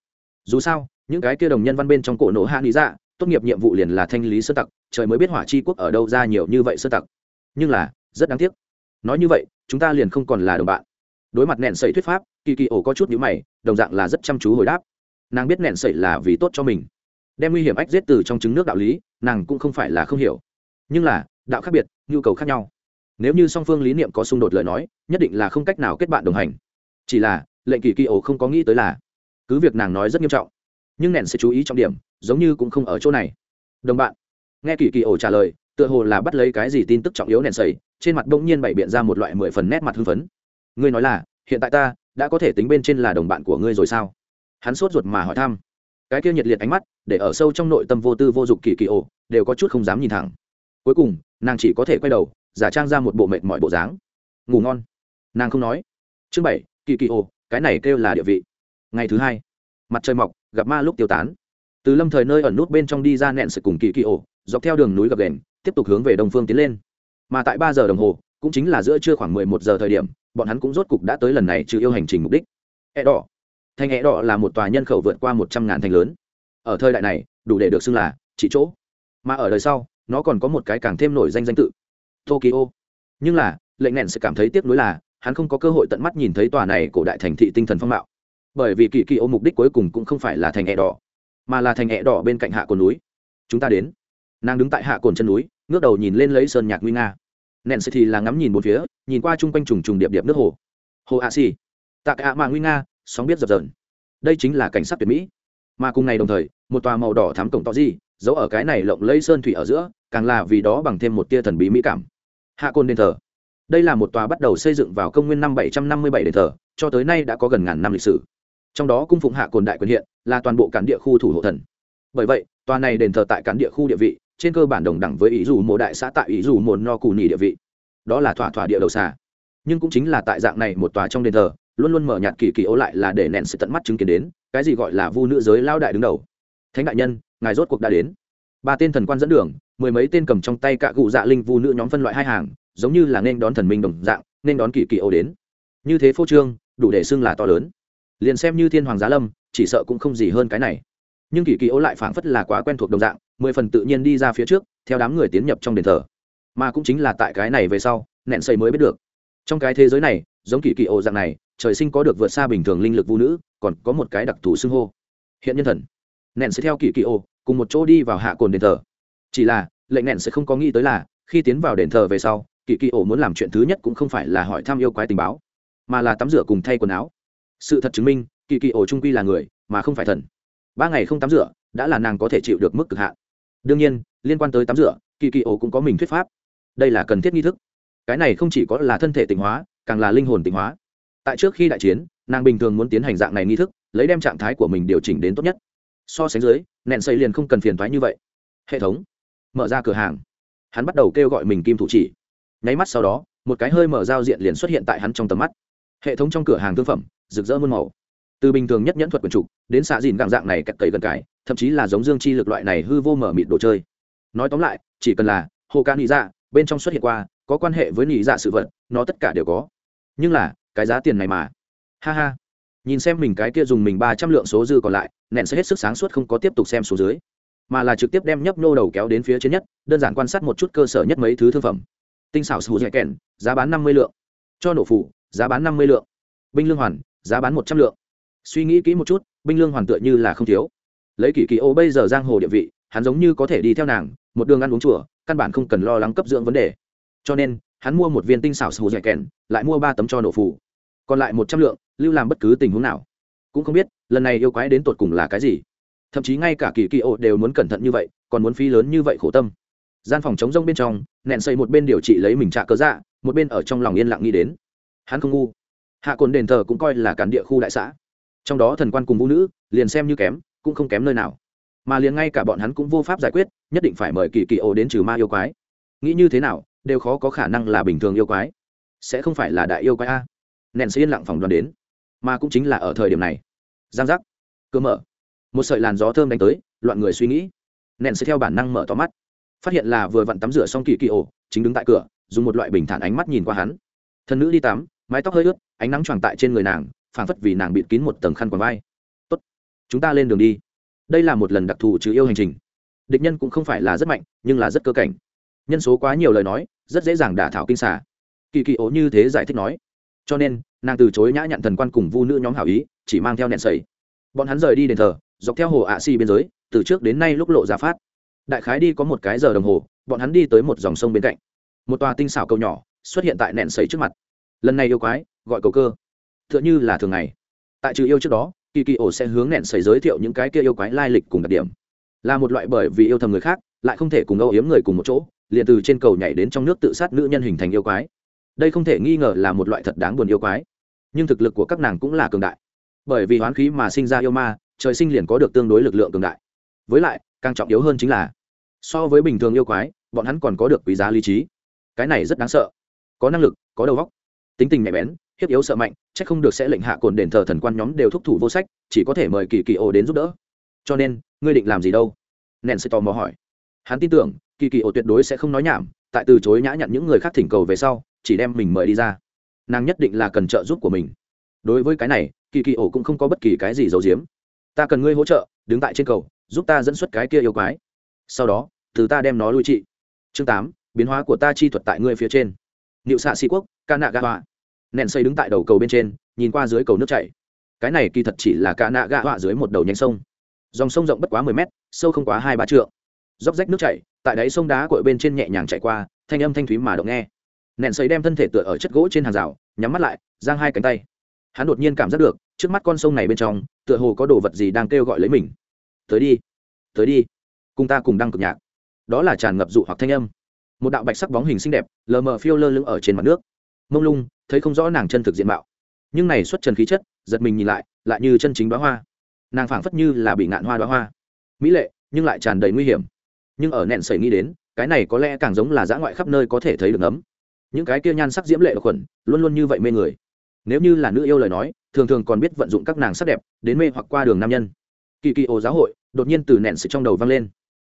Dù sao, những cái kia đồng nhân văn bên trong cổ nổ hạ lý dạ tốt nghiệp nhiệm vụ liền là thanh lý sơn tặc, trời mới biết hỏa chi quốc ở đâu ra nhiều như vậy sơn tặc. Nhưng là, rất đáng tiếc. Nói như vậy, chúng ta liền không còn là đồng bạn đối mặt nẹn sẩy thuyết pháp kỳ kỳ ổ có chút nhữ mày, đồng dạng là rất chăm chú hồi đáp. Nàng biết nẹn sẩy là vì tốt cho mình. Đem nguy hiểm ách giết từ trong trứng nước đạo lý, nàng cũng không phải là không hiểu. Nhưng là, đạo khác biệt, nhu cầu khác nhau. Nếu như song phương lý niệm có xung đột lời nói, nhất định là không cách nào kết bạn đồng hành. Chỉ là, lệnh kỳ kỳ ổ không có nghĩ tới là, cứ việc nàng nói rất nghiêm trọng, nhưng nện sẽ chú ý trọng điểm, giống như cũng không ở chỗ này. Đồng bạn, nghe kỳ kỳ ổ trả lời, tựa hồ là bắt lấy cái gì tin tức trọng yếu nện sầy trên mặt bỗng nhiên bày biện ra một loại mười phần nét mặt hưng phấn ngươi nói là, hiện tại ta đã có thể tính bên trên là đồng bạn của ngươi rồi sao? Hắn sốt ruột mà hỏi thăm. Cái kia nhiệt liệt ánh mắt, để ở sâu trong nội tâm vô tư vô dụng kỳ kỳ ổ đều có chút không dám nhìn thẳng. Cuối cùng, nàng chỉ có thể quay đầu, giả trang ra một bộ mệt mỏi bộ dáng. Ngủ ngon. Nàng không nói. Chương bảy, kỳ kỳ ổ cái này kêu là địa vị. Ngày thứ hai, mặt trời mọc, gặp ma lúc tiêu tán. Từ lâm thời nơi ẩn nút bên trong đi ra nẹn sự cùng kỳ kỳ ổ dọc theo đường núi gập đền tiếp tục hướng về đông phương tiến lên. Mà tại ba giờ đồng hồ, cũng chính là giữa trưa khoảng mười một giờ thời điểm bọn hắn cũng rốt cục đã tới lần này trừ yêu hành trình mục đích. E đỏ. Thành e đỏ là một tòa nhân khẩu vượt qua một trăm ngàn thành lớn. Ở thời đại này, đủ để được xưng là chỉ chỗ. Mà ở đời sau, nó còn có một cái càng thêm nổi danh danh tự, tokyo. Nhưng là, lệnh nện sẽ cảm thấy tiếc nuối là, hắn không có cơ hội tận mắt nhìn thấy tòa này cổ đại thành thị tinh thần phong mạo. Bởi vì kỳ kỳ ô mục đích cuối cùng cũng không phải là thành e đỏ, mà là thành e đỏ bên cạnh hạ cồn núi. Chúng ta đến. Nàng đứng tại hạ cồn chân núi, ngước đầu nhìn lên lấy sơn nhạc nguy nga nện sẽ thì là ngắm nhìn một phía, nhìn qua chung quanh trùng trùng điệp điệp nước hồ. Hồ a xì tạ cả mà nguy nga, sóng biết dập dờn. Đây chính là cảnh sát tuyệt mỹ. Mà cùng ngày đồng thời, một tòa màu đỏ thắm cổng to di giấu ở cái này lộng lây sơn thủy ở giữa, càng là vì đó bằng thêm một tia thần bí mỹ cảm. Hạ côn đền thờ. Đây là một tòa bắt đầu xây dựng vào công nguyên năm bảy trăm năm mươi bảy đền thờ, cho tới nay đã có gần ngàn năm lịch sử. Trong đó cung phụng hạ cồn đại quyền hiện, là toàn bộ cản địa khu thủ hộ thần. Bởi vậy, tòa này đền thờ tại cản địa khu địa vị trên cơ bản đồng đẳng với ý dù mộ đại xã tại ý dù mộ no cù nỉ địa vị. Đó là thỏa thỏa địa đầu xà. Nhưng cũng chính là tại dạng này một tòa trong đền thờ, luôn luôn mở nhạt kỳ kỳ ô lại là để nện sự tận mắt chứng kiến đến, cái gì gọi là vu nữ giới lao đại đứng đầu. Thánh đại nhân, ngài rốt cuộc đã đến. Ba tên thần quan dẫn đường, mười mấy tên cầm trong tay cạ cụ dạ linh vu nữ nhóm phân loại hai hàng, giống như là nên đón thần minh đồng dạng, nên đón kỳ kỳ ô đến. Như thế phô trương, đủ để xưng là to lớn. Liền xem như thiên hoàng giá lâm, chỉ sợ cũng không gì hơn cái này nhưng kỳ kỳ ô lại phảng phất là quá quen thuộc đồng dạng, mười phần tự nhiên đi ra phía trước, theo đám người tiến nhập trong đền thờ. Mà cũng chính là tại cái này về sau nện xây mới biết được. Trong cái thế giới này, giống kỳ kỳ ô dạng này, trời sinh có được vượt xa bình thường linh lực vũ nữ, còn có một cái đặc thù xưng hô. Hiện nhân thần. Nện sẽ theo kỳ kỳ ô, cùng một chỗ đi vào hạ cồn đền thờ. Chỉ là, lệnh nện sẽ không có nghĩ tới là, khi tiến vào đền thờ về sau, kỳ kỳ ổ muốn làm chuyện thứ nhất cũng không phải là hỏi thăm yêu quái tình báo, mà là tắm rửa cùng thay quần áo. Sự thật chứng minh, kỳ kỳ ổ trung quy là người, mà không phải thần ba ngày không tắm rửa đã là nàng có thể chịu được mức cực hạn. Đương nhiên, liên quan tới tắm rửa, kỳ kỳ ổ cũng có mình thuyết pháp. Đây là cần thiết nghi thức. Cái này không chỉ có là thân thể tỉnh hóa, càng là linh hồn tỉnh hóa. Tại trước khi đại chiến, nàng bình thường muốn tiến hành dạng này nghi thức, lấy đem trạng thái của mình điều chỉnh đến tốt nhất. So sánh dưới nện xây liền không cần phiền thoái như vậy. Hệ thống. Mở ra cửa hàng. Hắn bắt đầu kêu gọi mình kim thủ chỉ. Nháy mắt sau đó, một cái hơi mở giao diện liền xuất hiện tại hắn trong tầm mắt. Hệ thống trong cửa hàng thương phẩm, rực rỡ muôn màu từ bình thường nhất nhẫn thuật quần trục đến xạ dìn gạng dạng này cắt cầy gần cải thậm chí là giống dương chi lực loại này hư vô mở mịt đồ chơi. Nói tóm lại, chỉ cần là hồ ca nị dạ bên trong xuất hiện qua, có quan hệ với nị dạ sự vật, nó tất cả đều có. Nhưng là, cái giá tiền này mà. Ha ha. Nhìn xem mình cái kia dùng mình ba trăm lượng số dư còn lại nện sẽ hết sức sáng suốt không có tiếp tục xem số dưới. Mà là trực tiếp đem nhấp nô đầu kéo đến phía trên nhất, đơn giản quan sát một chút cơ sở nhất mấy thứ thương phẩm. Tinh xảo sù dạy kèn, giá bán năm mươi lượng. Cho nổ phủ giá bán năm mươi lượng. Binh lương hoàn, giá bán một trăm lượng suy nghĩ kỹ một chút, binh lương hoàn tựa như là không thiếu. Lấy kỷ kỳ ô bây giờ giang hồ địa vị, hắn giống như có thể đi theo nàng, một đường ăn uống chùa, căn bản không cần lo lắng cấp dưỡng vấn đề. Cho nên, hắn mua một viên tinh xảo sù dẻ kèn, lại mua ba tấm cho nổ phủ còn lại một trăm lượng, lưu làm bất cứ tình huống nào. Cũng không biết, lần này yêu quái đến tột cùng là cái gì. Thậm chí ngay cả kỳ kỳ ô đều muốn cẩn thận như vậy, còn muốn phí lớn như vậy khổ tâm. Gian phòng chống rông bên trong nện xây một bên điều trị lấy mình trả cớ dạ một bên ở trong lòng yên lặng nghĩ đến. Hắn không ngu. Hạ cồn đền thờ cũng coi là cản địa khu đại xã trong đó thần quan cùng vũ nữ, liền xem như kém, cũng không kém nơi nào. Mà liền ngay cả bọn hắn cũng vô pháp giải quyết, nhất định phải mời kỳ kỳ ô đến trừ ma yêu quái. Nghĩ như thế nào, đều khó có khả năng là bình thường yêu quái. Sẽ không phải là đại yêu quái a. Nện sẽ yên lặng phòng đoàn đến. Mà cũng chính là ở thời điểm này. Giang giác. Cơ mở. Một sợi làn gió thơm đánh tới, loạn người suy nghĩ. Nện sẽ theo bản năng mở to mắt. Phát hiện là vừa vặn tắm rửa xong kỳ kỳ ổ, chính đứng tại cửa, dùng một loại bình thản ánh mắt nhìn qua hắn. Thân nữ đi tắm, mái tóc hơi ướt, ánh nắng tròn tại trên người nàng phảng phất vì nàng bịt kín một tầng khăn quàng vai. Tốt, chúng ta lên đường đi. Đây là một lần đặc thù trừ yêu hành trình. Địch nhân cũng không phải là rất mạnh, nhưng là rất cơ cảnh. Nhân số quá nhiều lời nói, rất dễ dàng đả thảo kinh xả kỳ kỳ ố như thế giải thích nói. Cho nên, nàng từ chối nhã nhặn thần quan cùng vu nữ nhóm hảo ý, chỉ mang theo nẹn sầy bọn hắn rời đi đền thờ, dọc theo hồ ạ xi biên giới, từ trước đến nay lúc lộ ra phát. Đại khái đi có một cái giờ đồng hồ, bọn hắn đi tới một dòng sông bên cạnh. Một tòa tinh xảo cầu nhỏ, xuất hiện tại nẹn sầy trước mặt. Lần này yêu quái, gọi cầu cơ. Tựa như là thường ngày. Tại trừ yêu trước đó kỳ kỳ ổ sẽ hướng nẹn xảy giới thiệu những cái kia yêu quái lai lịch cùng đặc điểm. Là một loại bởi vì yêu thầm người khác, lại không thể cùng âu yếm người cùng một chỗ, liền từ trên cầu nhảy đến trong nước tự sát nữ nhân hình thành yêu quái. Đây không thể nghi ngờ là một loại thật đáng buồn yêu quái. Nhưng thực lực của các nàng cũng là cường đại. Bởi vì hoán khí mà sinh ra yêu ma, trời sinh liền có được tương đối lực lượng cường đại. Với lại, càng trọng yếu hơn chính là, so với bình thường yêu quái, bọn hắn còn có được quý giá lý trí. Cái này rất đáng sợ. Có năng lực, có đầu óc. Tính tình nhạy bén hiếp yếu sợ mạnh c h ắ c không được sẽ lệnh hạ cồn đền thờ thần quan nhóm đều thúc thủ vô sách, chỉ có thể mời kỳ kỳ ổ đến giúp đỡ. Cho nên, ngươi định làm gì đâu? Nèn sẽ tò mò hỏi. Hắn tin tưởng, kỳ kỳ ổ tuyệt đối sẽ không nói nhảm, tại từ chối nhã nhặn những người khác thỉnh cầu về sau, chỉ đem mình mời đi ra. Nàng nhất định là cần trợ giúp của mình. Đối với cái này, kỳ kỳ ổ cũng không có bất kỳ cái gì giấu giếm. Ta cần ngươi hỗ trợ, đứng tại trên cầu, giúp ta dẫn xuất cái kia yêu quái. Sau đó, từ ta đem nó lui trị. Chương tám, biến hóa của ta chi thuật tại ngươi phía trên. Niệu xạ sĩ quốc ca nạ gà họa nện xây đứng tại đầu cầu bên trên, nhìn qua dưới cầu nước chảy. Cái này kỳ thật chỉ là cả nạ gạ họa dưới một đầu nhánh sông. Dòng sông rộng bất quá mười mét, sâu không quá hai ba trượng. Dốc rách nước chảy, tại đáy sông đá cội bên trên nhẹ nhàng chạy qua, thanh âm thanh thúy mà động nghe. Nện xây đem thân thể tựa ở chất gỗ trên hàng rào, nhắm mắt lại, giang hai cánh tay. Hắn đột nhiên cảm giác được, trước mắt con sông này bên trong, tựa hồ có đồ vật gì đang kêu gọi lấy mình. Tới đi tới đi, cùng ta cùng đăng cực nhạc. Đó là tràn ngập dụ hoặc thanh âm. Một đạo bạch sắc bóng hình xinh đẹp, lờ mờ phiêu lơ lưng ở trên mặt nước. Mông lung thấy không rõ nàng chân thực diện mạo. Nhưng này xuất trần khí chất, giật mình nhìn lại lại như chân chính đoá hoa. Nàng phảng phất như là bị ngạn hoa đoá hoa. Mỹ lệ, nhưng lại tràn đầy nguy hiểm. Nhưng ở nẹn sẩy nghĩ đến, cái này có lẽ càng giống là dã ngoại khắp nơi có thể thấy được ấm. Những cái kia nhan sắc diễm lệ độc khuẩn, luôn luôn như vậy mê người. Nếu như là nữ yêu lời nói, thường thường còn biết vận dụng các nàng sắc đẹp, đến mê hoặc qua đường nam nhân. Kỳ kỳ ô giáo hội, đột nhiên từ nẹn sẩy trong đầu vang lên.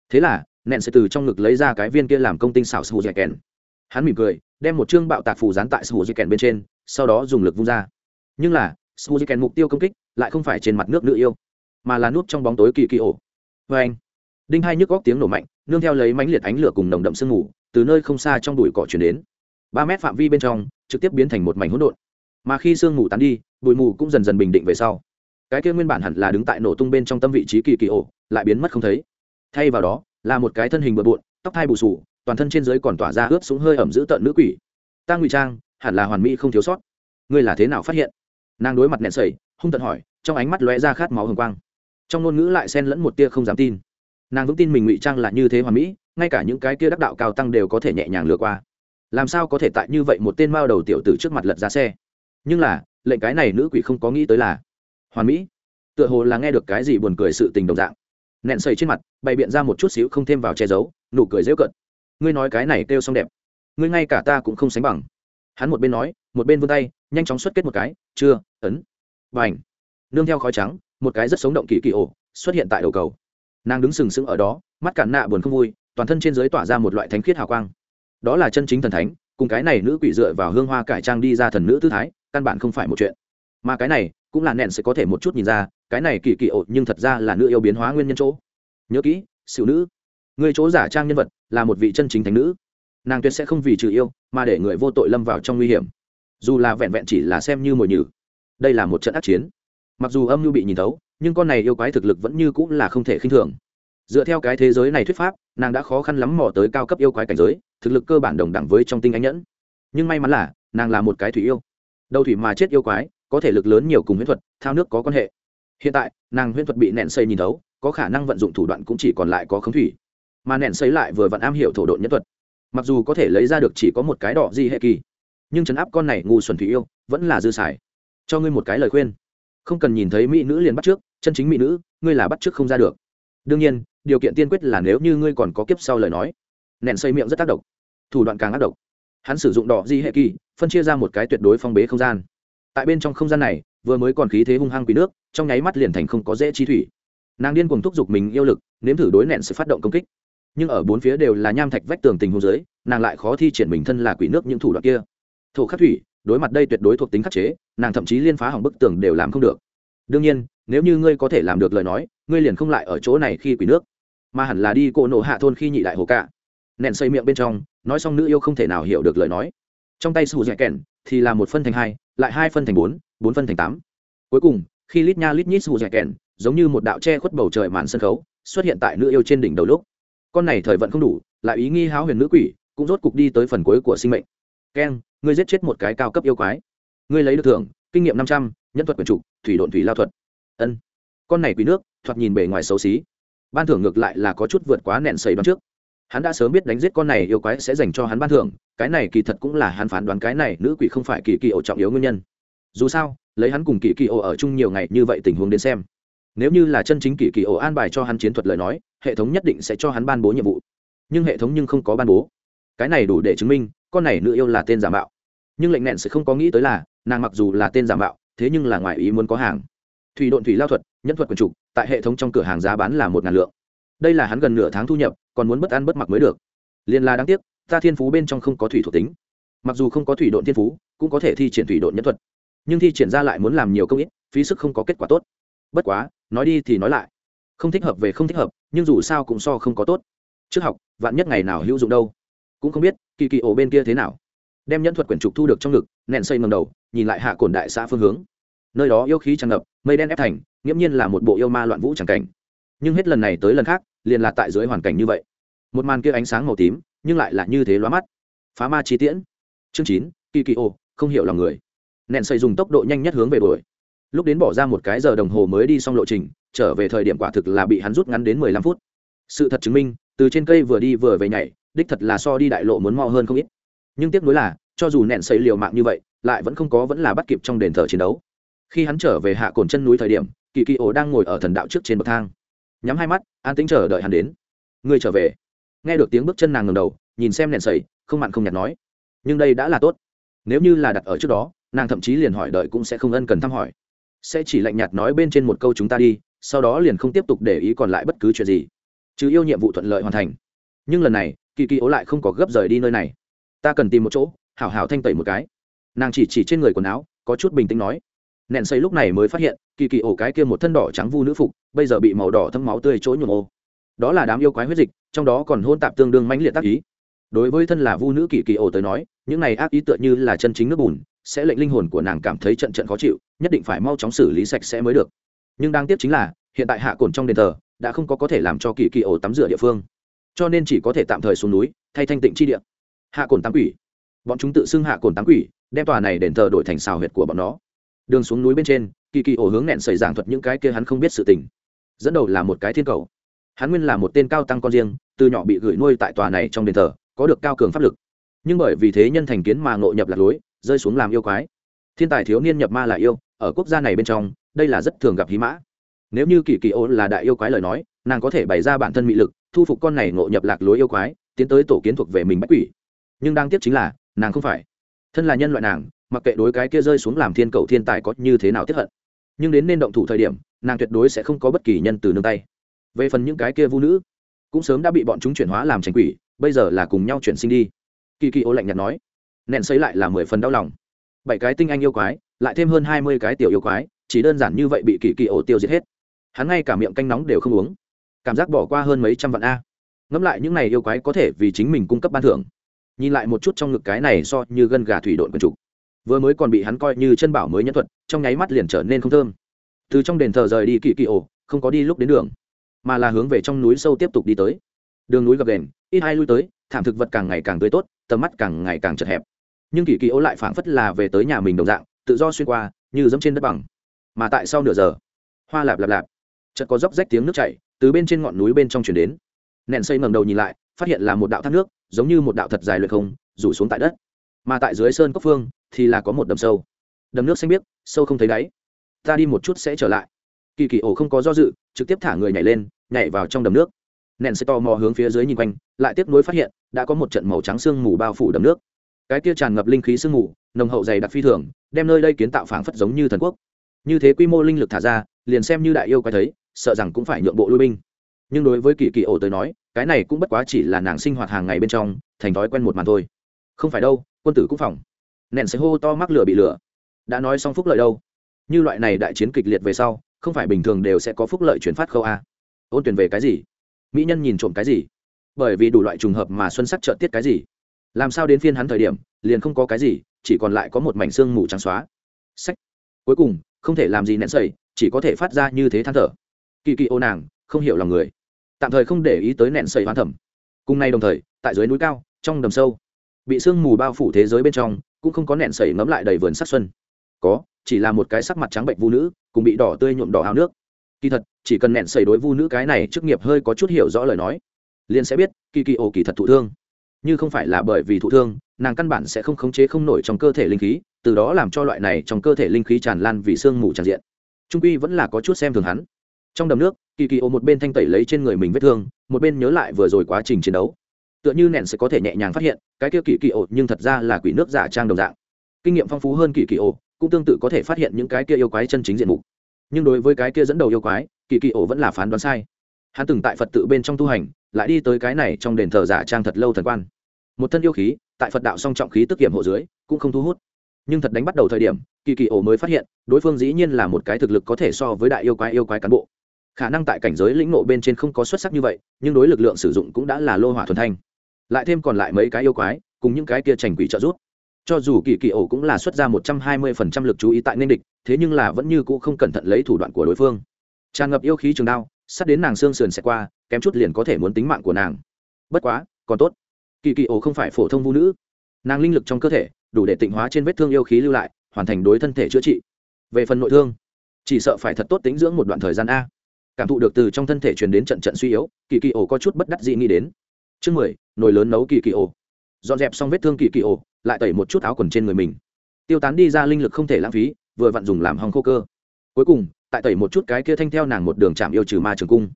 Thế là, nẹn sẽ từ trong ngực lấy ra cái viên kia làm công tinh xảo sù dẻ kèn. Hắn mỉm cười đem một chương bạo tạc phù dán tại sù dẻ kèn bên trên, sau đó dùng lực vung ra. Nhưng là sù dẻ kèn mục tiêu công kích lại không phải trên mặt nước nữ yêu, mà là nút trong bóng tối kỳ kỳ ổ. Vê anh, đinh hai nhức góc tiếng nổ mạnh, nương theo lấy mánh liệt ánh lửa cùng nồng đậm sương mù, từ nơi không xa trong đùi cỏ chuyển đến. Ba mét phạm vi bên trong, trực tiếp biến thành một mảnh hỗn độn. Mà khi sương mù tán đi, bụi mù cũng dần dần bình định về sau. Cái kia nguyên bản hẳn là đứng tại nổ tung bên trong tâm vị trí kỳ kỳ ổ, lại biến mất không thấy. Thay vào đó, là một cái thân hình bừa bộn, tóc thai bù sù toàn thân trên dưới còn tỏa ra ướt súng hơi ẩm giữ tợn nữ quỷ. Ta ngụy trang, hẳn là hoàn mỹ không thiếu sót. Ngươi là thế nào phát hiện? Nàng đối mặt nẹn sẩy, hung tận hỏi, trong ánh mắt lóe ra khát máu hồng quang. Trong ngôn ngữ lại xen lẫn một tia không dám tin. Nàng vững tin mình ngụy trang là như thế hoàn mỹ, ngay cả những cái kia đắc đạo cao tăng đều có thể nhẹ nhàng lừa qua. Làm sao có thể tại như vậy một tên mao đầu tiểu tử trước mặt lật ra xe? Nhưng là, lệnh cái này nữ quỷ không có nghĩ tới là hoàn mỹ. Tựa hồ là nghe được cái gì buồn cười sự tình đồng dạng. Nẹn sầy trên mặt, bày biện ra một chút xíu không thêm vào che giấu, nụ cười dễu cận ngươi nói cái này kêu xong đẹp. Ngươi ngay cả ta cũng không sánh bằng. Hắn một bên nói, một bên vươn tay, nhanh chóng xuất kết một cái, chưa, ấn. Và ảnh nương theo khói trắng, một cái rất sống động kỳ kỳ ổ, xuất hiện tại đầu cầu. Nàng đứng sừng sững ở đó, mắt cản nạ buồn không vui, toàn thân trên dưới tỏa ra một loại thánh khiết hào quang. Đó là chân chính thần thánh, cùng cái này nữ quỷ dựa vào hương hoa cải trang đi ra thần nữ tư thái, căn bản không phải một chuyện. Mà cái này, cũng là nện sẽ có thể một chút nhìn ra, cái này kỳ kỳ ổ nhưng thật ra là nữ yêu biến hóa nguyên nhân chỗ. Nhớ kỹ, xỉu nữ người chỗ giả trang nhân vật là một vị chân chính thánh nữ. Nàng tuyệt sẽ không vì trừ yêu mà để người vô tội lâm vào trong nguy hiểm. Dù là vẹn vẹn chỉ là xem như mồi nhử, đây là một trận ác chiến. Mặc dù âm mưu bị nhìn thấu, nhưng con này yêu quái thực lực vẫn như cũng là không thể khinh thường. Dựa theo cái thế giới này thuyết pháp, nàng đã khó khăn lắm mò tới cao cấp yêu quái cảnh giới, thực lực cơ bản đồng đẳng với trong tinh anh nhẫn. Nhưng may mắn là, nàng là một cái thủy yêu. Đầu thủy mà chết yêu quái, có thể lực lớn nhiều cùng huyễn thuật, thao nước có quan hệ. Hiện tại, nàng huyễn thuật bị nện xây nhìn thấu, có khả năng vận dụng thủ đoạn cũng chỉ còn lại có khống thủy mà nện xây lại vừa vặn am hiểu thổ độn nhân thuật. Mặc dù có thể lấy ra được chỉ có một cái đỏ di hệ kỳ, nhưng chấn áp con này ngu xuẩn thủy yêu vẫn là dư xài. Cho ngươi một cái lời khuyên. Không cần nhìn thấy mỹ nữ liền bắt trước, chân chính mỹ nữ, ngươi là bắt trước không ra được. Đương nhiên, điều kiện tiên quyết là nếu như ngươi còn có kiếp sau lời nói. Nện xây miệng rất tác động. Thủ đoạn càng ác độc. Hắn sử dụng đỏ di hệ kỳ, phân chia ra một cái tuyệt đối phong bế không gian. Tại bên trong không gian này, vừa mới còn khí thế hung hăng quý nước, trong nháy mắt liền thành không có dễ chi thủy. Nàng điên cùng thúc giục mình yêu lực, nếm thử đối nện sự phát động công kích nhưng ở bốn phía đều là nham thạch vách tường tình hồ dưới nàng lại khó thi triển mình thân là quỷ nước những thủ đoạn kia. Thổ khắc thủy, đối mặt đây tuyệt đối thuộc tính khắc chế, nàng thậm chí liên phá hỏng bức tường đều làm không được. Đương nhiên, nếu như ngươi có thể làm được lời nói, ngươi liền không lại ở chỗ này khi quỷ nước. Mà hẳn là đi cỗ nổ hạ thôn khi nhị đại hồ cả. Nện xây miệng bên trong, nói xong nữ yêu không thể nào hiểu được lời nói. Trong tay sù dẻ kèn thì là một phân thành hai, lại hai phân thành bốn bốn phân thành tám. Cuối cùng, khi lít nha lít nhít sù dẻ kèn giống như một đạo che khuất bầu trời màn sân khấu, xuất hiện tại nữ yêu trên đỉnh đầu lúc con này thời vận không đủ, lại ý nghi háo huyền nữ quỷ, cũng rốt cục đi tới phần cuối của sinh mệnh. Keng, ngươi giết chết một cái cao cấp yêu quái. Ngươi lấy được thưởng, kinh nghiệm năm trăm, nhân thuật quyền trục thủy độn thủy lao thuật. Ân. Con này quỷ nước, thoạt nhìn bề ngoài xấu xí. Ban thưởng ngược lại là có chút vượt quá nẹn xảy đoán trước. Hắn đã sớm biết đánh giết con này yêu quái sẽ dành cho hắn ban thưởng, cái này kỳ thật cũng là hắn phán đoán cái này nữ quỷ không phải kỳ kỳ ổ trọng yếu nguyên nhân. Dù sao, lấy hắn cùng kỳ kỳ ổ ở chung nhiều ngày như vậy tình huống đến xem, nếu như là chân chính kỳ kỳ ổ an bài cho hắn chiến thuật lời nói hệ thống nhất định sẽ cho hắn ban bố nhiệm vụ. Nhưng hệ thống nhưng không có ban bố. Cái này đủ để chứng minh, con này nữ yêu là tên giả mạo. Nhưng lệnh nẹn sẽ không có nghĩ tới là, nàng mặc dù là tên giả mạo, thế nhưng là ngoài ý muốn có hàng. Thủy độn thủy lao thuật nhân thuật quần trục, tại hệ thống trong cửa hàng giá bán là một ngàn lượng. Đây là hắn gần nửa tháng thu nhập, còn muốn bất ăn bất mặc mới được. Liên là đáng tiếc, ta thiên phú bên trong không có thủy thuộc tính. Mặc dù không có thủy độn thiên phú, cũng có thể thi triển thủy độn nhân thuật. Nhưng thi triển ra lại muốn làm nhiều công ít, phí sức không có kết quả tốt. Bất quá, nói đi thì nói lại. Không thích hợp về không thích hợp nhưng dù sao cũng so không có tốt. Trước học, vạn nhất ngày nào hữu dụng đâu. Cũng không biết, kỳ kỳ ổ bên kia thế nào. Đem nhân thuật quyển trục thu được trong ngực, nện xây ngầm đầu, nhìn lại hạ cồn đại xã phương hướng. Nơi đó yêu khí tràn ngập, mây đen ép thành, nghiễm nhiên là một bộ yêu ma loạn vũ tràng cảnh. Nhưng hết lần này tới lần khác, liền là tại dưới hoàn cảnh như vậy. Một màn kia ánh sáng màu tím, nhưng lại là như thế lóa mắt. Phá ma chi tiễn. Chương chín, kỳ kỳ ô không hiểu lòng người. Nện xây dùng tốc độ nhanh nhất hướng về đuổi. Lúc đến bỏ ra một cái giờ đồng hồ mới đi xong lộ trình trở về thời điểm quả thực là bị hắn rút ngắn đến mười lăm phút. Sự thật chứng minh, từ trên cây vừa đi vừa về nhảy, đích thật là so đi đại lộ muốn mau hơn không ít. Nhưng tiếc nuối là, cho dù nện xây liều mạng như vậy, lại vẫn không có vẫn là bắt kịp trong đền thờ chiến đấu. Khi hắn trở về hạ cồn chân núi thời điểm, kỳ kỳ ổ đang ngồi ở thần đạo trước trên bậc thang. Nhắm hai mắt, an tính chờ đợi hắn đến. Ngươi trở về. Nghe được tiếng bước chân nàng ngầm đầu, nhìn xem nện sầy không mặn không nhạt nói, nhưng đây đã là tốt. Nếu như là đặt ở trước đó, nàng thậm chí liền hỏi đợi cũng sẽ không ân cần thăm hỏi. Sẽ chỉ lạnh nhạt nói bên trên một câu chúng ta đi sau đó liền không tiếp tục để ý còn lại bất cứ chuyện gì chứ yêu nhiệm vụ thuận lợi hoàn thành. Nhưng lần này, kỳ kỳ ố lại không có gấp rời đi nơi này. Ta cần tìm một chỗ, hảo hảo thanh tẩy một cái. Nàng chỉ chỉ trên người quần áo, có chút bình tĩnh nói. Nện xây lúc này mới phát hiện, kỳ kỳ ổ cái kia một thân đỏ trắng vu nữ phục, bây giờ bị màu đỏ thấm máu tươi chỗ nhuộm ô. Đó là đám yêu quái huyết dịch, trong đó còn hôn tạp tương đương mãnh liệt tác ý. Đối với thân là vu nữ kỳ kỳ ổ tới nói, những này ác ý tựa như là chân chính nước bùn, sẽ lệnh linh hồn của nàng cảm thấy trận trận khó chịu, nhất định phải mau chóng xử lý sạch sẽ mới được nhưng đáng tiếc chính là, hiện tại hạ cồn trong đền thờ đã không có có thể làm cho kỳ kỳ ổ tắm rửa địa phương. Cho nên chỉ có thể tạm thời xuống núi, thay thanh tịnh chi địa. Hạ cồn tám quỷ. Bọn chúng tự xưng hạ cồn tám quỷ, đem tòa này đền thờ đổi thành xào huyệt của bọn nó. Đường xuống núi bên trên, kỳ kỳ ổ hướng nẹn xảy giảng thuật những cái kia hắn không biết sự tình. Dẫn đầu là một cái thiên cầu. Hắn nguyên là một tên cao tăng con riêng, từ nhỏ bị gửi nuôi tại tòa này trong đền thờ, có được cao cường pháp lực. Nhưng bởi vì thế nhân thành kiến mà ngộ nhập lạc lối, rơi xuống làm yêu quái. Thiên tài thiếu niên nhập ma là yêu ở quốc gia này bên trong, đây là rất thường gặp hí mã. Nếu như kỳ kỳ ô là đại yêu quái lời nói, nàng có thể bày ra bản thân mị lực, thu phục con này ngộ nhập lạc lối yêu quái, tiến tới tổ kiến thuộc về mình bách quỷ. Nhưng đang tiếp chính là, nàng không phải. Thân là nhân loại nàng, mặc kệ đối cái kia rơi xuống làm thiên cầu thiên tài có như thế nào tiếp hận. Nhưng đến nên động thủ thời điểm, nàng tuyệt đối sẽ không có bất kỳ nhân từ nương tay. Về phần những cái kia vũ nữ, cũng sớm đã bị bọn chúng chuyển hóa làm tránh quỷ, bây giờ là cùng nhau chuyển sinh đi. Kỳ kỳ ô lạnh nhạt nói, nện xấy lại là mười phần đau lòng. Bảy cái tinh anh yêu quái lại thêm hơn hai mươi cái tiểu yêu quái, chỉ đơn giản như vậy bị kỳ kỳ ổ tiêu diệt hết. Hắn ngay cả miệng canh nóng đều không uống. Cảm giác bỏ qua hơn mấy trăm vạn a. Ngẫm lại những này yêu quái có thể vì chính mình cung cấp ban thưởng. Nhìn lại một chút trong ngực cái này so như gân gà thủy độn quần trục. Vừa mới còn bị hắn coi như chân bảo mới nhân thuật, trong nháy mắt liền trở nên không thơm. Từ trong đền thờ rời đi kỳ kỳ ổ, không có đi lúc đến đường, mà là hướng về trong núi sâu tiếp tục đi tới. Đường núi gập đền ít hai lui tới, thảm thực vật càng ngày càng tươi tốt, tầm mắt càng ngày càng chật hẹp. Nhưng kỳ kỳ ố lại phảng phất là về tới nhà mình đồng dạng tự do xuyên qua, như dẫm trên đất bằng. Mà tại sau nửa giờ, hoa lạp lạp lạp, chợt có dốc rách tiếng nước chảy từ bên trên ngọn núi bên trong chuyển đến. Nện xây ngẩng đầu nhìn lại, phát hiện là một đạo thác nước, giống như một đạo thật dài luyện không, rủ xuống tại đất. Mà tại dưới sơn cốc phương thì là có một đầm sâu. Đầm nước xanh biếc, sâu không thấy đáy. Ta đi một chút sẽ trở lại. Kỳ kỳ ổ không có do dự, trực tiếp thả người nhảy lên, nhảy vào trong đầm nước. Nện sẽ to mò hướng phía dưới nhìn quanh, lại tiếp nối phát hiện, đã có một trận màu trắng sương mù bao phủ đầm nước. Cái kia tràn ngập linh khí sương mù nồng hậu dày đặc phi thường, đem nơi đây kiến tạo phảng phất giống như thần quốc. Như thế quy mô linh lực thả ra, liền xem như đại yêu quái thấy, sợ rằng cũng phải nhượng bộ lui binh. Nhưng đối với kỳ kỳ ổ tới nói, cái này cũng bất quá chỉ là nàng sinh hoạt hàng ngày bên trong, thành thói quen một màn thôi. Không phải đâu, quân tử cũng phòng. Nện sẽ hô to mắc lửa bị lửa. Đã nói xong phúc lợi đâu? Như loại này đại chiến kịch liệt về sau, không phải bình thường đều sẽ có phúc lợi chuyển phát khâu a. Ôn tuyển về cái gì? Mỹ nhân nhìn trộm cái gì? Bởi vì đủ loại trùng hợp mà xuân sắc trợ tiết cái gì? Làm sao đến phiên hắn thời điểm, liền không có cái gì chỉ còn lại có một mảnh xương mù trắng xóa. Sách. Cuối cùng, không thể làm gì nén sẩy, chỉ có thể phát ra như thế than thở. Kỳ kỳ ô nàng, không hiểu lòng người. Tạm thời không để ý tới nẹn sẩy hoán thẩm. Cùng nay đồng thời, tại dưới núi cao, trong đầm sâu, bị sương mù bao phủ thế giới bên trong, cũng không có nẹn sẩy ngấm lại đầy vườn sắc xuân. Có, chỉ là một cái sắc mặt trắng bệnh vu nữ, cùng bị đỏ tươi nhuộm đỏ ao nước. Kỳ thật, chỉ cần nẹn sẩy đối vu nữ cái này chức nghiệp hơi có chút hiểu rõ lời nói, liền sẽ biết kỳ kỳ ổ kỳ thật thụ thương. Như không phải là bởi vì thụ thương nàng căn bản sẽ không khống chế không nổi trong cơ thể linh khí, từ đó làm cho loại này trong cơ thể linh khí tràn lan vì sương mù tràn diện. Trung quy vẫn là có chút xem thường hắn. Trong đầm nước kỳ kỳ ô một bên thanh tẩy lấy trên người mình vết thương, một bên nhớ lại vừa rồi quá trình chiến đấu. Tựa như nện sẽ có thể nhẹ nhàng phát hiện, cái kia kỳ kỳ ô nhưng thật ra là quỷ nước giả trang đồng dạng. Kinh nghiệm phong phú hơn kỳ kỳ ô cũng tương tự có thể phát hiện những cái kia yêu quái chân chính diện mục. Nhưng đối với cái kia dẫn đầu yêu quái kỳ kỳ ô vẫn là phán đoán sai. Hắn từng tại phật tự bên trong tu hành, lại đi tới cái này trong đền thờ giả trang thật lâu thần quan. Một thân yêu khí tại phật đạo song trọng khí tức kiểm hộ dưới, cũng không thu hút. Nhưng thật đánh bắt đầu thời điểm, kỳ kỳ ổ mới phát hiện, đối phương dĩ nhiên là một cái thực lực có thể so với đại yêu quái yêu quái cán bộ. Khả năng tại cảnh giới lĩnh nộ bên trên không có xuất sắc như vậy, nhưng đối lực lượng sử dụng cũng đã là lô hỏa thuần thanh. Lại thêm còn lại mấy cái yêu quái, cùng những cái kia trành quỷ trợ giúp. Cho dù kỳ kỳ ổ cũng là xuất ra một trăm hai mươi phần trăm lực chú ý tại nên địch, thế nhưng là vẫn như cũ không cẩn thận lấy thủ đoạn của đối phương. Tràn ngập yêu khí trường đao sắt đến nàng xương sườn xẹt qua, kém chút liền có thể muốn tính mạng của nàng. Bất quá, còn tốt kỳ kỳ ổ không phải phổ thông vũ nữ. Nàng linh lực trong cơ thể, đủ để tịnh hóa trên vết thương yêu khí lưu lại, hoàn thành đối thân thể chữa trị. Về phần nội thương, chỉ sợ phải thật tốt tính dưỡng một đoạn thời gian a. Cảm thụ được từ trong thân thể truyền đến trận trận suy yếu, kỳ kỳ ổ có chút bất đắc dị nghĩ đến. Chương mười, nồi lớn nấu kỳ kỳ ổ. Dọn dẹp xong vết thương kỳ kỳ ổ, lại tẩy một chút áo quần trên người mình. Tiêu tán đi ra linh lực không thể lãng phí, vừa vặn dùng làm hòng khô cơ. Cuối cùng, tại tẩy một chút cái kia thanh theo nàng một đường chạm yêu trừ ma trường cung.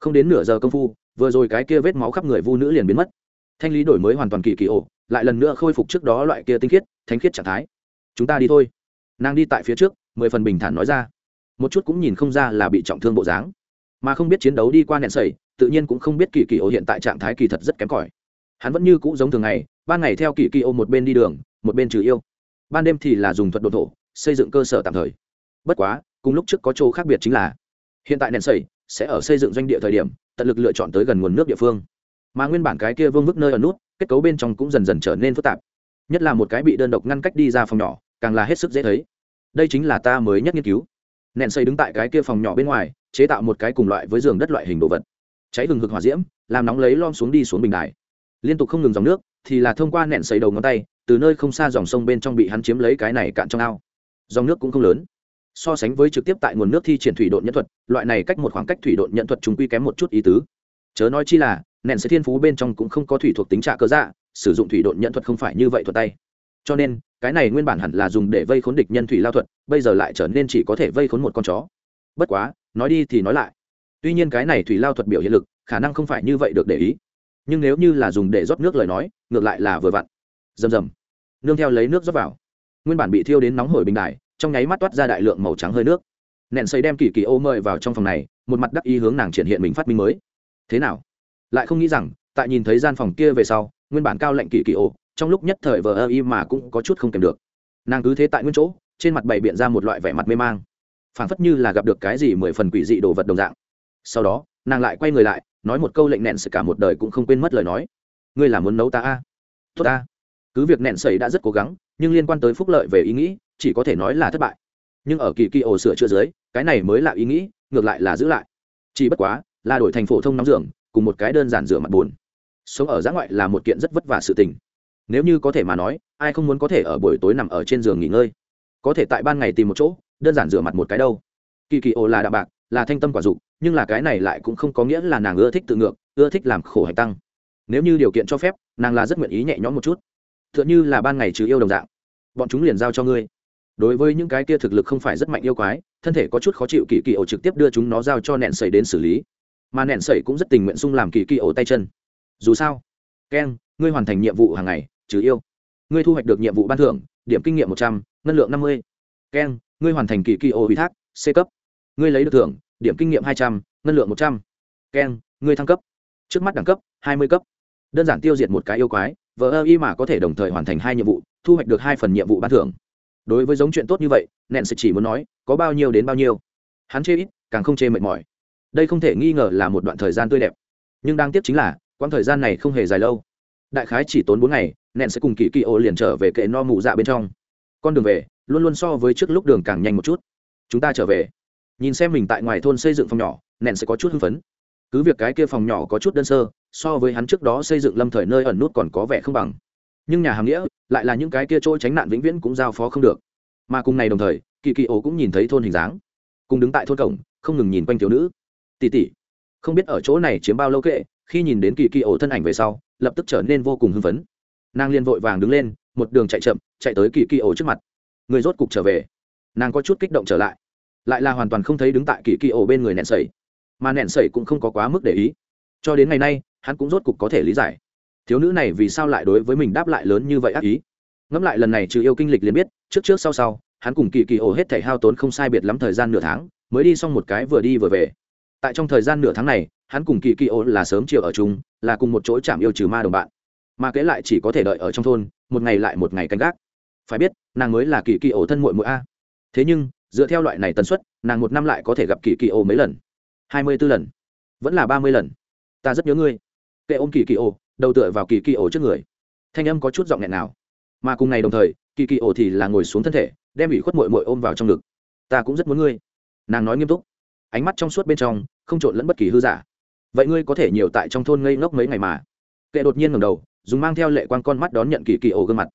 Không đến nửa giờ công phu, vừa rồi cái kia vết máu khắp người vu nữ liền biến mất thanh lý đổi mới hoàn toàn kỳ kỳ ổ, lại lần nữa khôi phục trước đó loại kia tinh khiết thanh khiết trạng thái. Chúng ta đi thôi. Nàng đi tại phía trước, mười phần bình thản nói ra. Một chút cũng nhìn không ra là bị trọng thương bộ dáng. Mà không biết chiến đấu đi qua nẹn sầy tự nhiên cũng không biết kỳ kỳ ổ hiện tại trạng thái kỳ thật rất kém cỏi. Hắn vẫn như cũ giống thường ngày, ban ngày theo kỳ kỳ ô một bên đi đường, một bên trừ yêu. Ban đêm thì là dùng thuật đột thổ, xây dựng cơ sở tạm thời. Bất quá, cùng lúc trước có chỗ khác biệt chính là, hiện tại nền sầy sẽ ở xây dựng doanh địa thời điểm, tận lực lựa chọn tới gần nguồn nước địa phương mà nguyên bản cái kia vương vức nơi ở nút, kết cấu bên trong cũng dần dần trở nên phức tạp. Nhất là một cái bị đơn độc ngăn cách đi ra phòng nhỏ, càng là hết sức dễ thấy. Đây chính là ta mới nhất nghiên cứu. Nện xây đứng tại cái kia phòng nhỏ bên ngoài, chế tạo một cái cùng loại với giường đất loại hình đồ vật. Cháy hừng hực hỏa diễm, làm nóng lấy lom xuống đi xuống bình đài. Liên tục không ngừng dòng nước, thì là thông qua nện xây đầu ngón tay, từ nơi không xa dòng sông bên trong bị hắn chiếm lấy cái này cạn trong ao. Dòng nước cũng không lớn. So sánh với trực tiếp tại nguồn nước thi triển thủy độn nhân thuật, loại này cách một khoảng cách thủy độn nhận thuật chúng quy kém một chút ý tứ. Chớ nói chi là nện sẽ thiên phú bên trong cũng không có thủy thuộc tính trạ cơ dạ sử dụng thủy độn nhận thuật không phải như vậy thuật tay. Cho nên, cái này nguyên bản hẳn là dùng để vây khốn địch nhân thủy lao thuật, bây giờ lại trở nên chỉ có thể vây khốn một con chó. Bất quá, nói đi thì nói lại. Tuy nhiên cái này thủy lao thuật biểu hiện lực, khả năng không phải như vậy được để ý. Nhưng nếu như là dùng để rót nước lời nói, ngược lại là vừa vặn. Rầm rầm. Nương theo lấy nước rót vào. Nguyên bản bị thiêu đến nóng hổi bình đài, trong nháy mắt toát ra đại lượng màu trắng hơi nước. Nện xây đem kỳ kỳ ô mời vào trong phòng này, một mặt đắc ý hướng nàng triển hiện mình phát minh mới. Thế nào? Lại không nghĩ rằng, tại nhìn thấy gian phòng kia về sau, nguyên bản cao lệnh kỳ kỳ ô trong lúc nhất thời vờ ơ y mà cũng có chút không kèm được. Nàng cứ thế tại nguyên chỗ, trên mặt bày biện ra một loại vẻ mặt mê mang. Phảng phất như là gặp được cái gì mười phần quỷ dị đồ vật đồng dạng. Sau đó, nàng lại quay người lại, nói một câu lệnh nện sự cả một đời cũng không quên mất lời nói. Ngươi là muốn nấu ta a? Tốt ta. Cứ việc nện sẩy đã rất cố gắng, nhưng liên quan tới phúc lợi về ý nghĩ, chỉ có thể nói là thất bại. Nhưng ở kỳ kỳ ổ sửa chữa dưới, cái này mới là ý nghĩ, ngược lại là giữ lại. Chỉ bất quá, là đổi thành phổ thông nóng giường cùng một cái đơn giản rửa mặt buồn. Sống ở giã ngoại là một kiện rất vất vả sự tình. Nếu như có thể mà nói, ai không muốn có thể ở buổi tối nằm ở trên giường nghỉ ngơi? Có thể tại ban ngày tìm một chỗ, đơn giản rửa mặt một cái đâu. Kỳ kỳ ồ là đạ bạc, là thanh tâm quả dục, nhưng là cái này lại cũng không có nghĩa là nàng ưa thích tự ngược, ưa thích làm khổ hành tăng. Nếu như điều kiện cho phép, nàng là rất nguyện ý nhẹ nhõm một chút. T h ư ợ n h ư là ban ngày trừ yêu đồng dạng. Bọn chúng liền giao cho ngươi. Đối với những cái kia thực lực không phải rất mạnh yêu quái, thân thể có chút khó chịu kỳ kỳ ổ trực tiếp đưa chúng nó giao cho nẹn sẩy đến xử lý mà nẹn sẩy cũng rất tình nguyện sung làm kỳ kỳ ổ tay chân. Dù sao keng ngươi hoàn thành nhiệm vụ hàng ngày, trừ yêu. Ngươi thu hoạch được nhiệm vụ ban thưởng, điểm kinh nghiệm một trăm, ngân lượng năm mươi. Keng ngươi hoàn thành kỳ kỳ ổ ủy thác, c cấp. Ngươi lấy được thưởng, điểm kinh nghiệm hai trăm, ngân lượng một trăm. Keng ngươi thăng cấp. Trước mắt đẳng cấp, hai mươi cấp. Đơn giản tiêu diệt một cái yêu quái, vờ ơ y mà có thể đồng thời hoàn thành hai nhiệm vụ, thu hoạch được hai phần nhiệm vụ ban thưởng. Đối với giống chuyện tốt như vậy nện sẽ chỉ muốn nói, có bao nhiêu đến bao nhiêu. Hắn chê ít, càng không chê mệt mỏi đây không thể nghi ngờ là một đoạn thời gian tươi đẹp. Nhưng đáng tiếc chính là, quãng thời gian này không hề dài lâu. Đại khái chỉ tốn bốn ngày nện sẽ cùng kỳ kỳ ô liền trở về kệ no mụ dạ bên trong. Con đường về, luôn luôn so với trước lúc đường càng nhanh một chút. Chúng ta trở về. Nhìn xem mình tại ngoài thôn xây dựng phòng nhỏ nện sẽ có chút hưng phấn. Cứ việc cái kia phòng nhỏ có chút đơn sơ, so với hắn trước đó xây dựng lâm thời nơi ẩn nút còn có vẻ không bằng. Nhưng nhà hàng nghĩa, lại là những cái kia trôi tránh nạn vĩnh viễn cũng giao phó không được. Mà cùng này đồng thời, kỳ kỳ ổ cũng nhìn thấy thôn hình dáng. Cùng đứng tại thôn cổng, không ngừng nhìn quanh thiếu nữ tỷ tỷ không biết ở chỗ này chiếm bao lâu kệ, khi nhìn đến kỳ kỳ ổ thân ảnh về sau, lập tức trở nên vô cùng hưng phấn. Nàng liên vội vàng đứng lên, một đường chạy chậm, chạy tới kỳ kỳ ổ trước mặt. Người rốt cục trở về. Nàng có chút kích động trở lại. Lại là hoàn toàn không thấy đứng tại kỳ kỳ ổ bên người nẹn sẩy. Mà nẹn sẩy cũng không có quá mức để ý. Cho đến ngày nay, hắn cũng rốt cục có thể lý giải. Thiếu nữ này vì sao lại đối với mình đáp lại lớn như vậy ác ý? Ngẫm lại lần này trừ yêu kinh lịch liền biết, trước trước sau sau, hắn cùng kỳ kỳ ổ hết thể hao tốn không sai biệt lắm thời gian nửa tháng, mới đi xong một cái vừa đi vừa về tại trong thời gian nửa tháng này, hắn cùng kỳ kỳ ô là sớm chiều ở chung, là cùng một chỗ chạm yêu trừ ma đồng bạn. Mà kế lại chỉ có thể đợi ở trong thôn, một ngày lại một ngày canh gác. Phải biết, nàng mới là kỳ kỳ ô thân mội muội a. Thế nhưng, dựa theo loại này tần suất, nàng một năm lại có thể gặp kỳ kỳ ô mấy lần? Hai mươi b ố lần. Vẫn là ba mươi lần. Ta rất nhớ ngươi. Kệ ôm kỳ kỳ ô, đầu tựa vào kỳ kỳ ô trước người. Thanh âm có chút giọng nghẹn nào. Mà cùng ngày đồng thời, kỳ kỳ ô thì là ngồi xuống thân thể, đem ủy khuất mội mội ôm vào trong ngực. Ta cũng rất muốn ngươi. Nàng nói nghiêm túc. Ánh mắt trong suốt bên trong không trộn lẫn bất kỳ hư giả. Vậy ngươi có thể nhiều tại trong thôn ngây ngốc mấy ngày mà? Kệ đột nhiên ngầm đầu, dùng mang theo lệ quan con mắt đón nhận kỳ kỳ ổ gương mặt.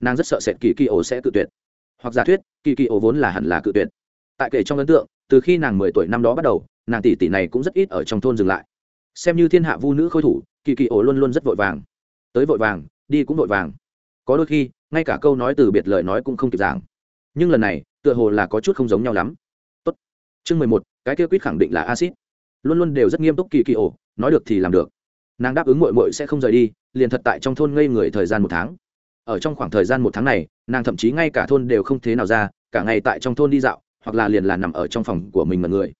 Nàng rất sợ sệt kỳ kỳ ổ sẽ cự tuyệt. Hoặc giả thuyết, kỳ kỳ ổ vốn là hẳn là cự tuyệt. Tại kệ trong ấn tượng, từ khi nàng mười tuổi năm đó bắt đầu, nàng tỷ tỷ này cũng rất ít ở trong thôn dừng lại. Xem như thiên hạ vu nữ khôi thủ, kỳ kỳ ổ luôn luôn rất vội vàng. Tới vội vàng, đi cũng vội vàng. Có đôi khi, ngay cả câu nói từ biệt lời nói cũng không kịp giảng. Nhưng lần này, tựa hồ là có chút không giống nhau lắm. Tốt. chương mười một, cái kia quýt khẳng định là acid luôn luôn đều rất nghiêm túc kỳ kỳ ổ, nói được thì làm được. Nàng đáp ứng mội mội sẽ không rời đi, liền thật tại trong thôn ngây người thời gian một tháng. Ở trong khoảng thời gian một tháng này, nàng thậm chí ngay cả thôn đều không thế nào ra, cả ngày tại trong thôn đi dạo, hoặc là liền là nằm ở trong phòng của mình mật người.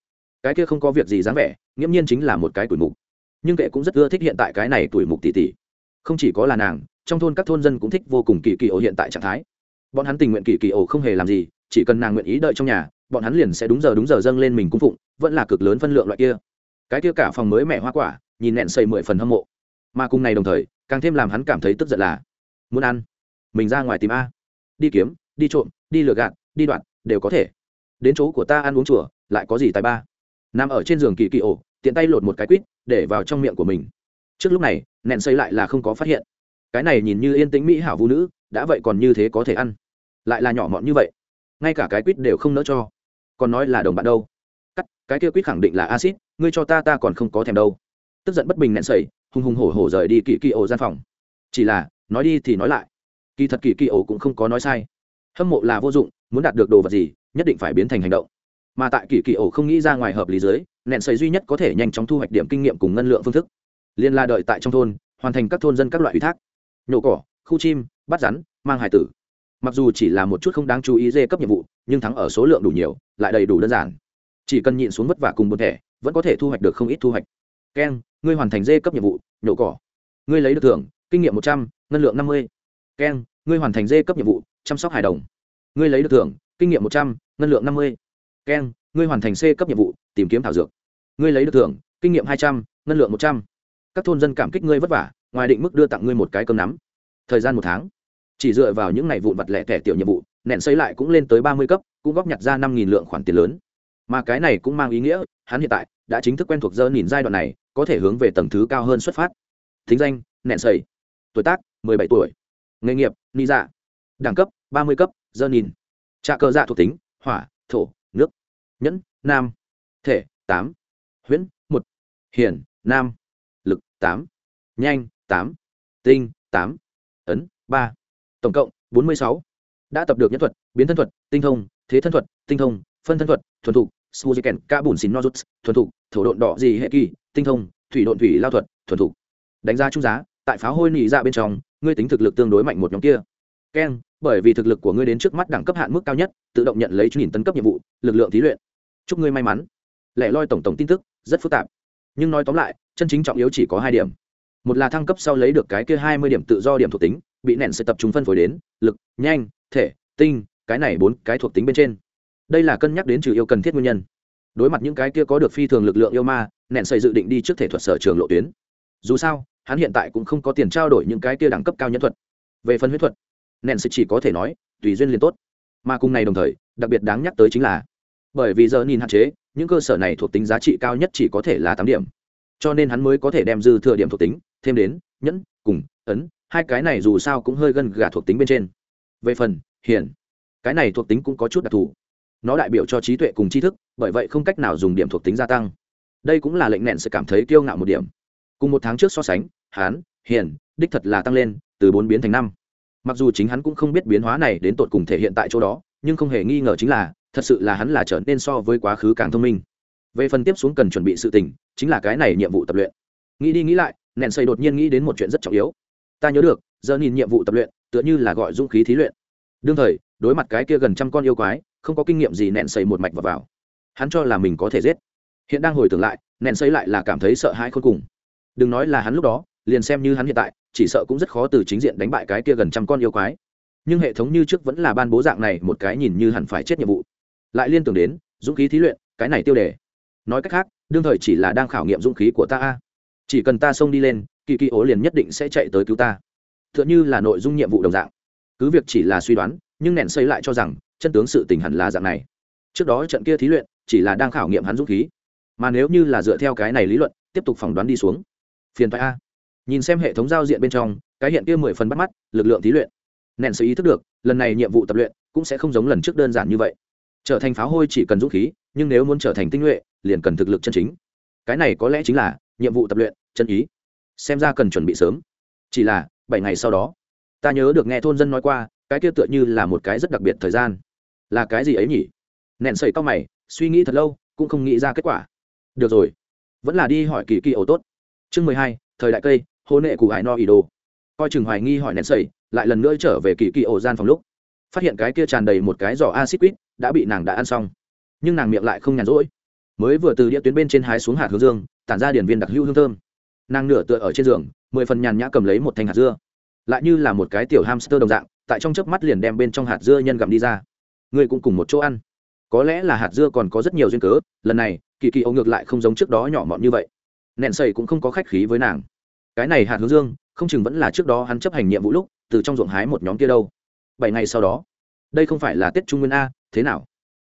Cái kia không có việc gì dáng vẻ, nghiễm nhiên chính là một cái tuổi mục. Nhưng kệ cũng rất ưa thích hiện tại cái này tuổi mục tỷ tỷ không chỉ có là nàng, trong thôn các thôn dân cũng thích vô cùng kỳ kỳ ổ hiện tại trạng thái. Bọn hắn tình nguyện kỳ kỳ ổ không hề làm gì, chỉ cần nàng nguyện ý đợi trong nhà bọn hắn liền sẽ đúng giờ đúng giờ dâng lên mình cung phụng, vẫn là cực lớn phân lượng loại kia. Cái kia cả phòng mới mẻ hoa quả, nhìn nẹn xây mười phần hâm mộ. Mà cùng này đồng thời, càng thêm làm hắn cảm thấy tức giận là, muốn ăn. Mình ra ngoài tìm a. Đi kiếm, đi trộm, đi lừa gạt, đi đoạn đều có thể. Đến chỗ của ta ăn uống chùa, lại có gì tài ba? Nằm ở trên giường kỳ kỳ ổ, tiện tay lột một cái quýt, để vào trong miệng của mình. Trước lúc này, nẹn xây lại là không có phát hiện. Cái này nhìn như yên tĩnh mỹ hảo vũ nữ, đã vậy còn như thế có thể ăn. Lại là nhỏ mọn như vậy. Ngay cả cái quýt đều không nỡ cho còn nói là đồng bạn đâu. Cắt, cái kia quýt khẳng định là acid, ngươi cho ta ta còn không có thèm đâu. Tức giận bất bình nẹn sẩy hùng hùng hổ hổ rời đi kỳ kỳ ổ gian phòng. Chỉ là, nói đi thì nói lại. Kỳ thật kỳ kỳ ổ cũng không có nói sai. Hâm mộ là vô dụng, muốn đạt được đồ vật gì, nhất định phải biến thành hành động. Mà tại kỳ kỳ ổ không nghĩ ra ngoài hợp lý dưới, nẹn sẩy duy nhất có thể nhanh chóng thu hoạch điểm kinh nghiệm cùng ngân lượng phương thức. Liên la đợi tại trong thôn, hoàn thành các thôn dân các loại ủy thác. Nhổ cỏ, khu chim, bắt rắn, mang hải tử mặc dù chỉ là một chút không đáng chú ý dê cấp nhiệm vụ, nhưng thắng ở số lượng đủ nhiều, lại đầy đủ đơn giản. Chỉ cần nhịn xuống vất vả cùng một thẻ, vẫn có thể thu hoạch được không ít thu hoạch. Keng ngươi hoàn thành dê cấp nhiệm vụ, nhổ cỏ. Ngươi lấy được thưởng, kinh nghiệm một trăm, ngân lượng năm mươi. Keng ngươi hoàn thành dê cấp nhiệm vụ, chăm sóc hài đồng. Ngươi lấy được thưởng, kinh nghiệm một trăm, ngân lượng năm mươi. Keng ngươi hoàn thành c cấp nhiệm vụ, tìm kiếm thảo dược. Ngươi lấy được thưởng, kinh nghiệm hai trăm, ngân lượng một trăm. Các thôn dân cảm kích ngươi vất vả, ngoài định mức đưa tặng ngươi một cái cơm nắm. Thời gian một tháng chỉ dựa vào những ngày vụn vặt lẻ tẻ tiểu nhiệm vụ, nện xây lại cũng lên tới ba mươi cấp, cũng góp nhặt ra năm nghìn lượng khoản tiền lớn. Mà cái này cũng mang ý nghĩa, hắn hiện tại đã chính thức quen thuộc dơ nhìn giai đoạn này, có thể hướng về tầng thứ cao hơn xuất phát. Thính danh, nện xây. Tuổi tác, mười bảy tuổi. Nghề nghiệp, ni dạ. Đẳng cấp, ba mươi cấp dơ nhìn. Trạ cơ dạ thuộc tính, hỏa, thổ, nước. Nhẫn, nam. Thể, tám. Huyễn, một. Hiển, nam. Lực, tám. Nhanh, tám. Tinh, tám. Ấn, ba tổng cộng bốn mươi sáu. Đã tập được nhân thuật, biến thân thuật, tinh thông, thế thân thuật, tinh thông, phân thân thuật, thuần thục suzuken ca bùn xin nozuts thuần thục, thổ độn đỏ gì hệ kỳ, tinh thông, thủy độn thủy lao thuật, thuần thục. Đánh giá trung giá, tại pháo hôi nỉ ra dạ bên trong, ngươi tính thực lực tương đối mạnh một nhóm kia. Keng bởi vì thực lực của ngươi đến trước mắt đẳng cấp hạn mức cao nhất, tự động nhận lấy nhìn tấn cấp nhiệm vụ, lực lượng thí luyện. Chúc ngươi may mắn. Lẻ loi tổng tổng tin tức, rất phức tạp. Nhưng nói tóm lại, chân chính trọng yếu chỉ có hai điểm. Một là thăng cấp sau lấy được cái kia hai mươi điểm tự do điểm thuộc tính bị nện sẽ tập trung phân phối đến, lực, nhanh, thể, tinh, cái này bốn cái thuộc tính bên trên. Đây là cân nhắc đến trừ yêu cần thiết nguyên nhân. Đối mặt những cái kia có được phi thường lực lượng yêu ma nện xây dự định đi trước thể thuật sở trường lộ tuyến. Dù sao, hắn hiện tại cũng không có tiền trao đổi những cái kia đẳng cấp cao nhân thuật. Về phần huyết thuật nện sẽ chỉ có thể nói, tùy duyên liền tốt. Mà cùng này đồng thời, đặc biệt đáng nhắc tới chính là, bởi vì giờ nhìn hạn chế, những cơ sở này thuộc tính giá trị cao nhất chỉ có thể là tám điểm. Cho nên hắn mới có thể đem dư thừa điểm thuộc tính, thêm đến, nhẫn, cùng, ấn hai cái này dù sao cũng hơi gần gà thuộc tính bên trên. Về phần, hiển, cái này thuộc tính cũng có chút đặc thù. Nó đại biểu cho trí tuệ cùng tri thức, bởi vậy không cách nào dùng điểm thuộc tính gia tăng. Đây cũng là lệnh nện sẽ cảm thấy kiêu ngạo một điểm. Cùng một tháng trước so sánh, hán, hiển, đích thật là tăng lên, từ bốn biến thành năm. Mặc dù chính hắn cũng không biết biến hóa này đến tột cùng thể hiện tại chỗ đó, nhưng không hề nghi ngờ chính là, thật sự là hắn là trở nên so với quá khứ càng thông minh. Về phần tiếp xuống cần chuẩn bị sự tình, chính là cái này nhiệm vụ tập luyện. Nghĩ đi nghĩ lại, nện xây đột nhiên nghĩ đến một chuyện rất trọng yếu ta nhớ được giờ nhìn nhiệm vụ tập luyện tựa như là gọi dũng khí thí luyện. Đương thời đối mặt cái kia gần trăm con yêu quái không có kinh nghiệm gì nện xây một mạch vào, vào. hắn cho là mình có thể giết. Hiện đang hồi tưởng lại nện xây lại là cảm thấy sợ hãi khôn cùng. Đừng nói là hắn lúc đó liền xem như hắn hiện tại chỉ sợ cũng rất khó từ chính diện đánh bại cái kia gần trăm con yêu quái. Nhưng hệ thống như trước vẫn là ban bố dạng này một cái nhìn như hẳn phải chết nhiệm vụ. Lại liên tưởng đến dũng khí thí luyện cái này tiêu đề. Nói cách khác đương thời chỉ là đang khảo nghiệm dũng khí của ta chỉ cần ta xông đi lên kỳ kỳ ố liền nhất định sẽ chạy tới cứu ta. T h ư ợ n h ư là nội dung nhiệm vụ đồng dạng. Cứ việc chỉ là suy đoán, nhưng nện xây lại cho rằng, chân tướng sự tình hẳn là dạng này. Trước đó trận kia thí luyện, chỉ là đang khảo nghiệm hắn dũng khí. Mà nếu như là dựa theo cái này lý luận, tiếp tục phỏng đoán đi xuống. Phiền thoại a. Nhìn xem hệ thống giao diện bên trong, cái hiện kia mười phần bắt mắt, lực lượng thí luyện. Nện sự ý thức được, lần này nhiệm vụ tập luyện cũng sẽ không giống lần trước đơn giản như vậy. Trở thành pháo hôi chỉ cần dũng khí, nhưng nếu muốn trở thành tinh nhuệ, liền cần thực lực chân chính. Cái này có lẽ chính là nhiệm vụ tập luyện chân ý xem ra cần chuẩn bị sớm. Chỉ là, bảy ngày sau đó, ta nhớ được nghe thôn dân nói qua, cái kia tựa như là một cái rất đặc biệt thời gian. Là cái gì ấy nhỉ? Nện sẩy cao mày, suy nghĩ thật lâu, cũng không nghĩ ra kết quả. Được rồi, vẫn là đi hỏi kỳ kỳ ấu tốt. Chương mười hai, thời đại cây, hô nệ cụ hải no ý đồ. Coi chừng hoài nghi hỏi nẹn sầy lại lần nữa trở về kỳ kỳ ổ gian phòng lúc. Phát hiện cái kia tràn đầy một cái giỏ acid quýt, đã bị nàng đã ăn xong. Nhưng nàng miệng lại không nhàn rỗi. Mới vừa từ địa tuyến bên trên hái xuống hạt hướng dương, tản ra điển viên đặc hữu hương thơm nàng nửa tựa ở trên giường, mười phần nhàn nhã cầm lấy một thanh hạt dưa. Lại như là một cái tiểu hamster đồng dạng, tại trong chớp mắt liền đem bên trong hạt dưa nhân gặm đi ra. Người cũng cùng một chỗ ăn. Có lẽ là hạt dưa còn có rất nhiều duyên cớ, lần này, kỳ kỳ ấu ngược lại không giống trước đó nhỏ mọn như vậy. Nẹn sầy cũng không có khách khí với nàng. Cái này hạt hướng dương, không chừng vẫn là trước đó hắn chấp hành nhiệm vụ lúc, từ trong ruộng hái một nhóm kia đâu. Bảy ngày sau đó, đây không phải là tết trung nguyên a, thế nào?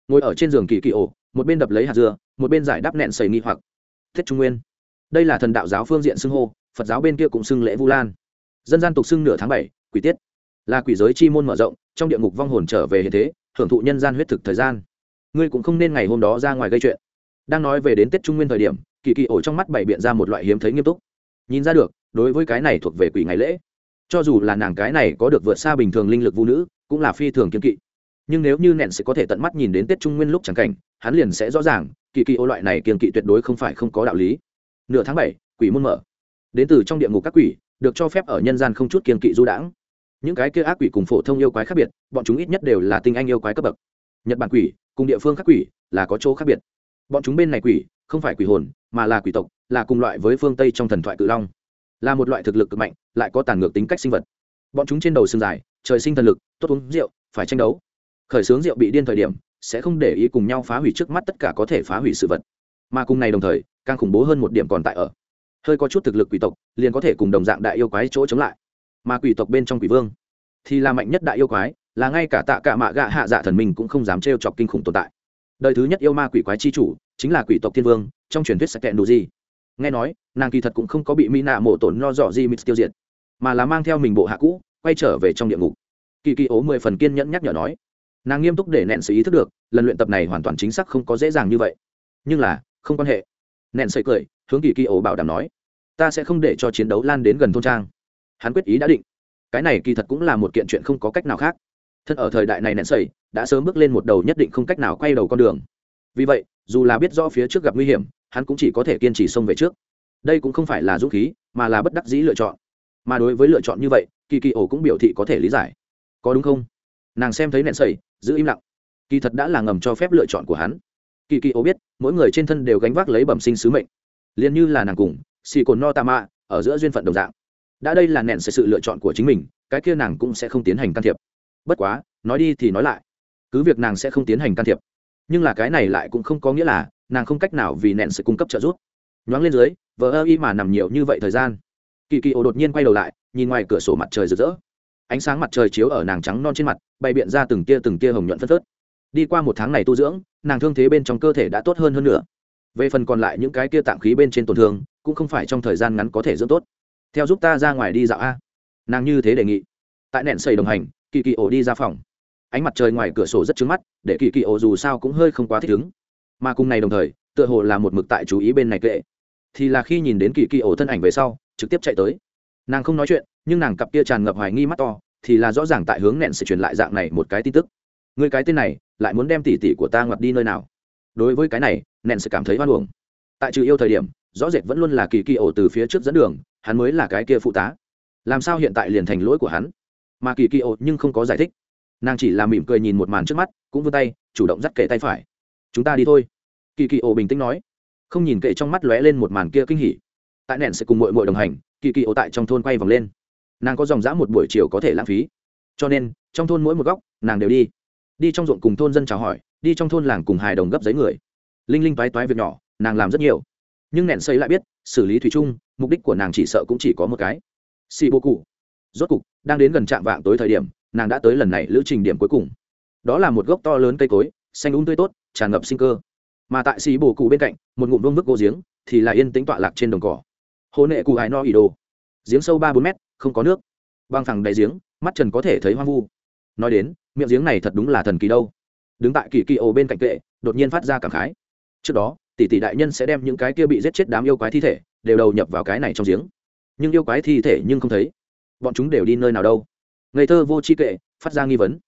Ngồi ở trên giường kỳ kỳ ổ một bên đập lấy hạt dưa, một bên giải đáp nẹn sầy nghi hoặc. Tết trung nguyên đây là thần đạo giáo phương diện xưng hô, phật giáo bên kia cũng xưng lễ vu lan. Dân gian tục xưng nửa tháng bảy, quỷ tiết. Là quỷ giới chi môn mở rộng, trong địa ngục vong hồn trở về hiện thế, hưởng thụ nhân gian huyết thực thời gian. Ngươi cũng không nên ngày hôm đó ra ngoài gây chuyện. Đang nói về đến tết trung nguyên thời điểm, kỳ kỳ ổ trong mắt bày biện ra một loại hiếm thấy nghiêm túc. Nhìn ra được, đối với cái này thuộc về quỷ ngày lễ. Cho dù là nàng cái này có được vượt xa bình thường linh lực vũ nữ, cũng là phi thường kiên kỵ. Nhưng nếu như nện sẽ có thể tận mắt nhìn đến tết trung nguyên lúc chẳng cảnh, hắn liền sẽ rõ ràng, kỳ kỳ ô loại này kiên kỵ tuyệt đối không phải không có đạo lý nửa tháng bảy, quỷ môn mở. Đến từ trong địa ngục các quỷ, được cho phép ở nhân gian không chút kiên kỵ du đãng. Những cái kia ác quỷ cùng phổ thông yêu quái khác biệt, bọn chúng ít nhất đều là tinh anh yêu quái cấp bậc. Nhật bản quỷ, cùng địa phương các quỷ, là có chỗ khác biệt. Bọn chúng bên này quỷ, không phải quỷ hồn, mà là quỷ tộc, là cùng loại với phương tây trong thần thoại cự long. Là một loại thực lực cực mạnh, lại có tàn ngược tính cách sinh vật. Bọn chúng trên đầu xương dài, trời sinh thần lực, tốt uống rượu, phải tranh đấu. Khởi xướng rượu bị điên thời điểm, sẽ không để ý cùng nhau phá hủy trước mắt tất cả có thể phá hủy sự vật. Mà cùng này đồng thời càng khủng bố hơn một điểm còn tại ở. Hơi có chút thực lực quỷ tộc, liền có thể cùng đồng dạng đại yêu quái chỗ chống lại. Mà quỷ tộc bên trong quỷ vương, thì là mạnh nhất đại yêu quái, là ngay cả tạ cả mạ gạ hạ dạ thần mình cũng không dám trêu chọc kinh khủng tồn tại. Đời thứ nhất yêu ma quỷ quái chi chủ, chính là quỷ tộc thiên vương, trong truyền thuyết sạch kẹn đủ gì. Nghe nói, nàng kỳ thật cũng không có bị mỹ nạ mổ tổn no dọ di mít tiêu diệt, mà là mang theo mình bộ hạ cũ, quay trở về trong địa ngục. Kỳ kỳ ố mười phần kiên nhẫn nhắc nhở nói, nàng nghiêm túc để nện sự ý thức được, lần luyện tập này hoàn toàn chính xác không có dễ dàng như vậy. Nhưng là, không quan hệ nện sợi cười, hướng kỳ kỳ ổ bảo đảm nói, ta sẽ không để cho chiến đấu lan đến gần thôn trang. Hắn quyết ý đã định. Cái này kỳ thật cũng là một kiện chuyện không có cách nào khác. Thân ở thời đại này nện sầy đã sớm bước lên một đầu nhất định không cách nào quay đầu con đường. Vì vậy, dù là biết rõ phía trước gặp nguy hiểm, hắn cũng chỉ có thể kiên trì xông về trước. Đây cũng không phải là dũng khí, mà là bất đắc dĩ lựa chọn. Mà đối với lựa chọn như vậy, kỳ kỳ ổ cũng biểu thị có thể lý giải. Có đúng không? Nàng xem thấy nện sầy giữ im lặng. Kỳ thật đã là ngầm cho phép lựa chọn của hắn. Kỳ kỳ ổ biết mỗi người trên thân đều gánh vác lấy bẩm sinh sứ mệnh. Liền như là nàng cùng xì cồn no tama ở giữa duyên phận đồng dạng. Đã đây là nện sẽ sự lựa chọn của chính mình, cái kia nàng cũng sẽ không tiến hành can thiệp. Bất quá, nói đi thì nói lại. Cứ việc nàng sẽ không tiến hành can thiệp, nhưng là cái này lại cũng không có nghĩa là nàng không cách nào vì nện sự cung cấp trợ giúp. Nhoáng lên dưới, vờ ơ y mà nằm nhiều như vậy thời gian. Kỳ kỳ ổ đột nhiên quay đầu lại, nhìn ngoài cửa sổ mặt trời rực rỡ. Ánh sáng mặt trời chiếu ở nàng trắng non trên mặt, bày biện ra từng tia từng tia hồng nhuận phất phớt đi qua một tháng này tu dưỡng, nàng thương thế bên trong cơ thể đã tốt hơn hơn nữa. Về phần còn lại những cái kia tạm khí bên trên tổn thương, cũng không phải trong thời gian ngắn có thể dưỡng tốt. Theo giúp ta ra ngoài đi dạo a. Nàng như thế đề nghị. Tại nẹn xây đồng hành, kỳ kỳ ổ đi ra phòng. Ánh mặt trời ngoài cửa sổ rất trứng mắt, để kỳ kỳ ổ dù sao cũng hơi không quá thích ứng. Mà cùng này đồng thời, tựa hồ là một mực tại chú ý bên này kệ. Thì là khi nhìn đến kỳ kỳ ổ thân ảnh về sau, trực tiếp chạy tới. Nàng không nói chuyện, nhưng nàng cặp kia tràn ngập hoài nghi mắt to, thì là rõ ràng tại hướng nẹn sẽ truyền lại dạng này một cái tin tức. Người cái tên này lại muốn đem tỷ tỷ của ta ngoặt đi nơi nào? Đối với cái này nện sẽ cảm thấy hoan hồng tại trừ yêu thời điểm, rõ rệt vẫn luôn là kỳ kỳ ổ từ phía trước dẫn đường, hắn mới là cái kia phụ tá. Làm sao hiện tại liền thành lỗi của hắn? Mà kỳ kỳ ổ nhưng không có giải thích. Nàng chỉ là mỉm cười nhìn một màn trước mắt, cũng vươn tay, chủ động dắt kệ tay phải. Chúng ta đi thôi. Kỳ kỳ ổ bình tĩnh nói. Không nhìn kệ trong mắt lóe lên một màn kia kinh hỉ. Tại nện sẽ cùng mội mội đồng hành, kỳ kỳ ổ tại trong thôn quay vòng lên. Nàng có dòng dã một buổi chiều có thể lãng phí. Cho nên, trong thôn mỗi một góc, nàng đều đi đi trong ruộng cùng thôn dân chào hỏi, đi trong thôn làng cùng hài đồng gấp giấy người. Linh linh toái toái việc nhỏ, nàng làm rất nhiều. Nhưng nện xây lại biết, xử lý thủy chung, mục đích của nàng chỉ sợ cũng chỉ có một cái. Xì bô cụ. Rốt cục, đang đến gần trạm vạng tối thời điểm, nàng đã tới lần này lữ trình điểm cuối cùng. Đó là một gốc to lớn cây cối, xanh úng tươi tốt, tràn ngập sinh cơ. Mà tại xì bồ cụ bên cạnh, một ngụm vương vức gỗ giếng, thì là yên tĩnh tọa lạc trên đồng cỏ. Hồ nệ cụ hải no ỉ đồ. Giếng sâu ba bốn mét, không có nước. Băng thẳng đầy giếng, mắt trần có thể thấy hoang vu. Nói đến miệng giếng này thật đúng là thần kỳ đâu. Đứng tại kỳ kỳ ô bên cạnh kệ đột nhiên phát ra cảm khái. Trước đó, tỷ tỷ đại nhân sẽ đem những cái kia bị giết chết đám yêu quái thi thể, đều đầu nhập vào cái này trong giếng. Nhưng yêu quái thi thể nhưng không thấy. Bọn chúng đều đi nơi nào đâu? Ngây thơ vô tri kệ, phát ra nghi vấn.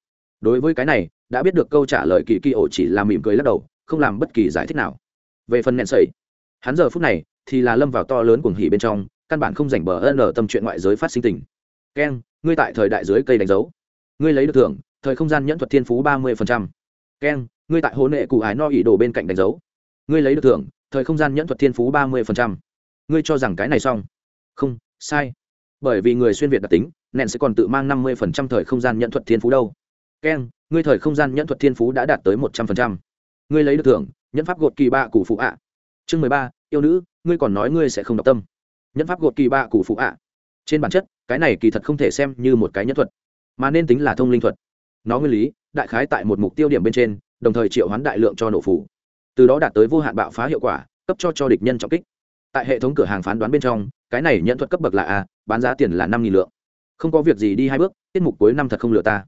Đối với cái này, đã biết được câu trả lời kỳ kỳ ổ chỉ là mỉm cười lắc đầu, không làm bất kỳ giải thích nào. Về phần nện sầy, hắn giờ phút này thì là lâm vào to lớn cuồng hỉ bên trong, căn bản không dành bờ ân ở tâm chuyện ngoại giới phát sinh tình. Keng ngươi tại thời đại dưới cây đánh dấu. Ngươi lấy được thưởng thời không gian nhẫn thuật thiên phú ba mươi keng ngươi tại hôn nệ cụ ái no ỉ đổ bên cạnh đánh dấu. Ngươi lấy được thưởng, thời không gian nhẫn thuật thiên phú ba mươi ngươi cho rằng cái này xong? Không, sai. Bởi vì người xuyên việt đặc tính nện sẽ còn tự mang năm mươi thời không gian nhẫn thuật thiên phú đâu. Keng ngươi thời không gian nhẫn thuật thiên phú đã đạt tới một trăm linh ngươi lấy được thưởng, nhẫn pháp gột kỳ bạ cụ phụ ạ. Chương mười ba, yêu nữ, ngươi còn nói ngươi sẽ không đọc tâm. Nhẫn pháp gột kỳ bạ cụ phụ ạ. Trên bản chất, cái này kỳ thật không thể xem như một cái nhẫn thuật, mà nên tính là thông linh thuật nó nguyên lý, đại khái tại một mục tiêu điểm bên trên, đồng thời triệu hoán đại lượng cho nổ phủ. Từ đó đạt tới vô hạn bạo phá hiệu quả, cấp cho cho địch nhân trọng kích. Tại hệ thống cửa hàng phán đoán bên trong, cái này nhận thuật cấp bậc là a, bán giá tiền là năm nghìn lượng. Không có việc gì đi hai bước, tiết mục cuối năm thật không lừa ta.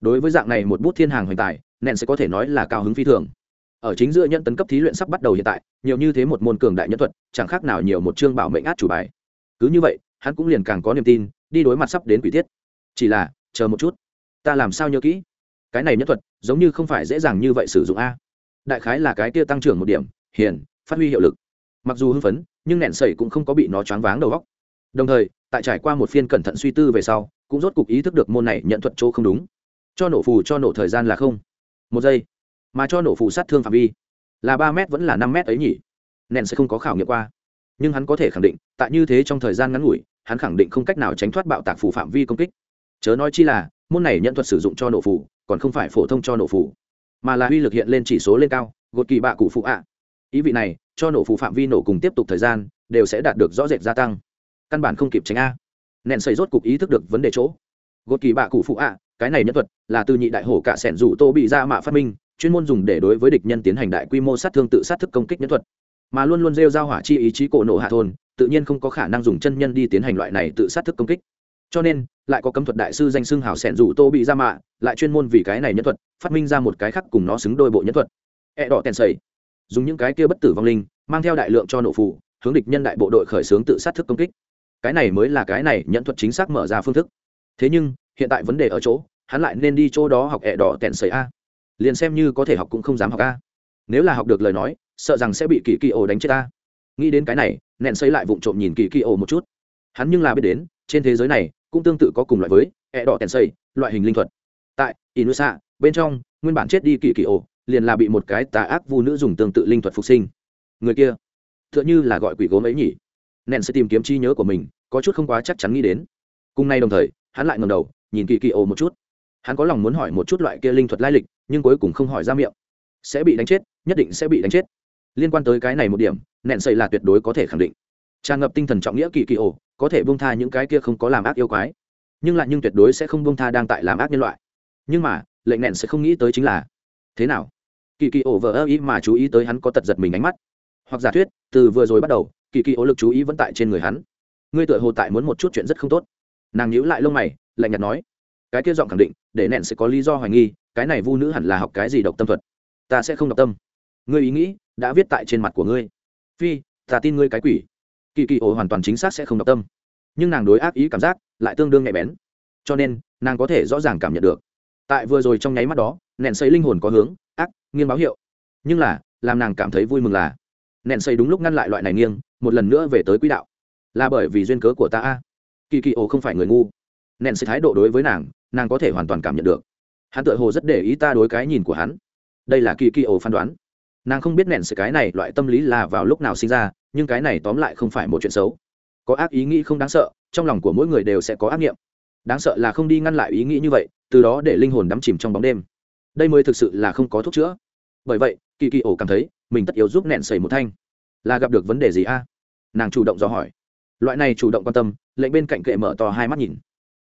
Đối với dạng này một bút thiên hàng hoành tài, nện sẽ có thể nói là cao hứng phi thường. Ở chính giữa nhận tấn cấp thí luyện sắp bắt đầu hiện tại, nhiều như thế một môn cường đại nhân thuật, chẳng khác nào nhiều một chương bảo mệnh át chủ bài. Cứ như vậy, hắn cũng liền càng có niềm tin, đi đối mặt sắp đến quỷ tiết. Chỉ là, chờ một chút ta làm sao nhớ kỹ? Cái này nhất thuật, giống như không phải dễ dàng như vậy sử dụng a. Đại khái là cái kia tăng trưởng một điểm, hiền, phát huy hiệu lực. Mặc dù hưng phấn, nhưng nẹn sẩy cũng không có bị nó choáng váng đầu góc đồng thời, tại trải qua một phiên cẩn thận suy tư về sau, cũng rốt cục ý thức được môn này nhận thuật chỗ không đúng. Cho nổ phù, cho nổ thời gian là không. Một giây, mà cho nổ phù sát thương phạm vi là ba m vẫn là năm m ấy nhỉ? Nện sẽ không có khảo nghiệm qua. Nhưng hắn có thể khẳng định, tại như thế trong thời gian ngắn ngủi, hắn khẳng định không cách nào tránh thoát bạo tạc phù phạm vi công kích chớ nói chi là, môn này nhận thuật sử dụng cho nổ phù, còn không phải phổ thông cho nổ phù. Mà là uy lực hiện lên chỉ số lên cao, gột kỳ bạ cụ phụ ạ. Ý vị này, cho nổ phù phạm vi nổ cùng tiếp tục thời gian, đều sẽ đạt được rõ rệt gia tăng. Căn bản không kịp tránh a. Nện xây rốt cục ý thức được vấn đề chỗ. Gột kỳ bạ cụ phụ ạ, cái này nhân thuật là từ nhị đại hổ cả sẻn rủ tô bị ra mạ phát minh, chuyên môn dùng để đối với địch nhân tiến hành đại quy mô sát thương tự sát thức công kích nhân thuật. Mà luôn luôn rêu giao hỏa chi ý chí cổ nổ hạ thôn, tự nhiên không có khả năng dùng chân nhân đi tiến hành loại này tự sát thức công kích. Cho nên lại có cấm thuật đại sư danh xưng hảo sẻn rủ tô bị ra mạ, lại chuyên môn vì cái này nhân thuật, phát minh ra một cái khác cùng nó xứng đôi bộ nhân thuật. E đỏ tèn sầy. Dùng những cái kia bất tử vong linh, mang theo đại lượng cho nổ phụ hướng địch nhân đại bộ đội khởi xướng tự sát thức công kích. Cái này mới là cái này nhận thuật chính xác mở ra phương thức. Thế nhưng, hiện tại vấn đề ở chỗ, hắn lại nên đi chỗ đó học ẹ đỏ tẹn sầy a. Liền xem như có thể học cũng không dám học a. Nếu là học được lời nói, sợ rằng sẽ bị kỳ kỳ ổ đánh chết ta nghĩ đến cái này, nẹn xây lại vụng trộm nhìn kỳ kỳ ổ một chút. Hắn nhưng là biết đến, trên thế giới này cũng tương tự có cùng loại với ẹ đỏ tèn xây, loại hình linh thuật. Tại inusa, bên trong, nguyên bản chết đi kỳ kỳ ổ, liền là bị một cái tà ác vu nữ dùng tương tự linh thuật phục sinh. Người kia t h ư ợ n h ư là gọi quỷ gốm ấy nhỉ? Nện sẽ tìm kiếm chi nhớ của mình, có chút không quá chắc chắn nghĩ đến. Cùng nay đồng thời, hắn lại ngầm đầu, nhìn kỳ kỳ ổ một chút. Hắn có lòng muốn hỏi một chút loại kia linh thuật lai lịch, nhưng cuối cùng không hỏi ra miệng. Sẽ bị đánh chết, nhất định sẽ bị đánh chết. Liên quan tới cái này một điểm nện xây là tuyệt đối có thể khẳng định tràn ngập tinh thần trọng nghĩa kỳ kỳ ổ, có thể bông tha những cái kia không có làm ác yêu quái. Nhưng lại nhưng tuyệt đối sẽ không bông tha đang tại làm ác nhân loại. Nhưng mà, lệnh nẹn sẽ không nghĩ tới chính là, thế nào? Kỳ kỳ ổ vờ ơ ý mà chú ý tới hắn có tật giật mình ánh mắt. Hoặc giả thuyết, từ vừa rồi bắt đầu, kỳ kỳ ổ lực chú ý vẫn tại trên người hắn. Ngươi tựa hồ tại muốn một chút chuyện rất không tốt. Nàng nhíu lại lông mày, lạnh nhạt nói, cái kia giọng khẳng định, để nẹn sẽ có lý do hoài nghi, cái này vu nữ hẳn là học cái gì độc tâm thuật? Ta sẽ không độc tâm. Ngươi ý nghĩ, đã viết tại trên mặt của ngươi. Phi, ta tin ngươi cái quỷ kỳ kỳ ổ hoàn toàn chính xác sẽ không đọc tâm. Nhưng nàng đối ác ý cảm giác lại tương đương nhạy bén. Cho nên, nàng có thể rõ ràng cảm nhận được. Tại vừa rồi trong nháy mắt đó nện xây linh hồn có hướng, ác, nghiêng báo hiệu. Nhưng là, làm nàng cảm thấy vui mừng là nện xây đúng lúc ngăn lại loại này nghiêng, một lần nữa về tới quỹ đạo. Là bởi vì duyên cớ của ta a. Kỳ kỳ ổ không phải người ngu. Nện xây thái độ đối với nàng nàng có thể hoàn toàn cảm nhận được. Hắn tự hồ rất để ý ta đối cái nhìn của hắn. Đây là kỳ kỳ ổ phán đoán. Nàng không biết nện xây cái này loại tâm lý là vào lúc nào sinh ra nhưng cái này tóm lại không phải một chuyện xấu. Có ác ý nghĩ không đáng sợ, trong lòng của mỗi người đều sẽ có ác nghiệm. Đáng sợ là không đi ngăn lại ý nghĩ như vậy, từ đó để linh hồn đắm chìm trong bóng đêm. Đây mới thực sự là không có thuốc chữa. Bởi vậy, kỳ kỳ ổ cảm thấy, mình tất yếu giúp nẹn sẩy một thanh. Là gặp được vấn đề gì a? Nàng chủ động dò hỏi. Loại này chủ động quan tâm, lệnh bên cạnh kệ mở to hai mắt nhìn.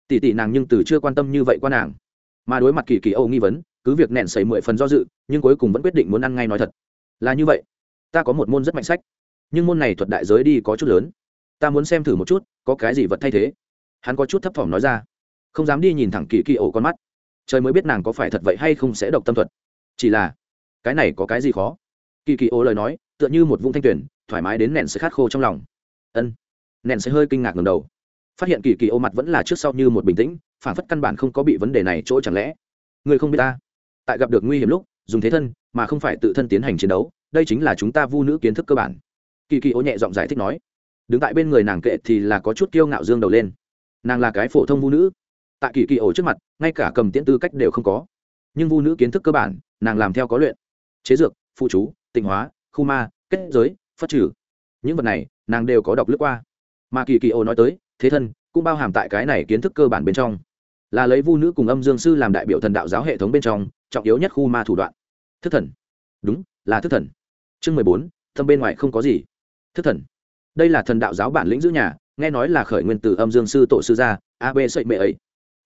Tỷ tỷ nàng nhưng từ chưa quan tâm như vậy qua nàng. Mà đối mặt kỳ kỳ âu nghi vấn, cứ việc nẹn sẩy mười phần do dự, nhưng cuối cùng vẫn quyết định muốn ăn ngay nói thật. Là như vậy. Ta có một môn rất mạnh sách nhưng môn này thuật đại giới đi có chút lớn. Ta muốn xem thử một chút, có cái gì vật thay thế. Hắn có chút thấp thỏm nói ra. Không dám đi nhìn thẳng kỳ kỳ ổ con mắt. Trời mới biết nàng có phải thật vậy hay không sẽ độc tâm thuật. Chỉ là, cái này có cái gì khó? Kỳ kỳ ổ lời nói, tựa như một vũng thanh tuyển thoải mái đến nẹn sẽ khát khô trong lòng. Ân. Nẹn sẽ hơi kinh ngạc ngầm đầu. Phát hiện kỳ kỳ ô mặt vẫn là trước sau như một bình tĩnh, phản phất căn bản không có bị vấn đề này chỗ chẳng lẽ. Người không biết ta. Tại gặp được nguy hiểm lúc, dùng thế thân, mà không phải tự thân tiến hành chiến đấu, đây chính là chúng ta vu nữ kiến thức cơ bản kỳ kỳ ô nhẹ giọng giải thích nói, đứng tại bên người nàng kệ thì là có chút kiêu ngạo dương đầu lên. Nàng là cái phổ thông vu nữ. Tại kỳ kỳ ổ trước mặt, ngay cả cầm tiễn tư cách đều không có. Nhưng vu nữ kiến thức cơ bản, nàng làm theo có luyện. Chế dược, phụ chú, tịnh hóa, khu ma, kết giới phát trừ. Những vật này, nàng đều có đọc lướt qua. Mà kỳ kỳ ổ nói tới, thế thân cũng bao hàm tại cái này kiến thức cơ bản bên trong. Là lấy vu nữ cùng âm dương sư làm đại biểu thần đạo giáo hệ thống bên trong, trọng yếu nhất khu ma thủ đoạn. Thức thần. Đúng, là thức thần. Chương mười bốn, thâm bên ngoài không có gì thức thần. Đây là thần đạo giáo bản lĩnh giữ nhà, nghe nói là khởi nguyên từ âm dương sư tổ sư gia ab sậy mệ ấy.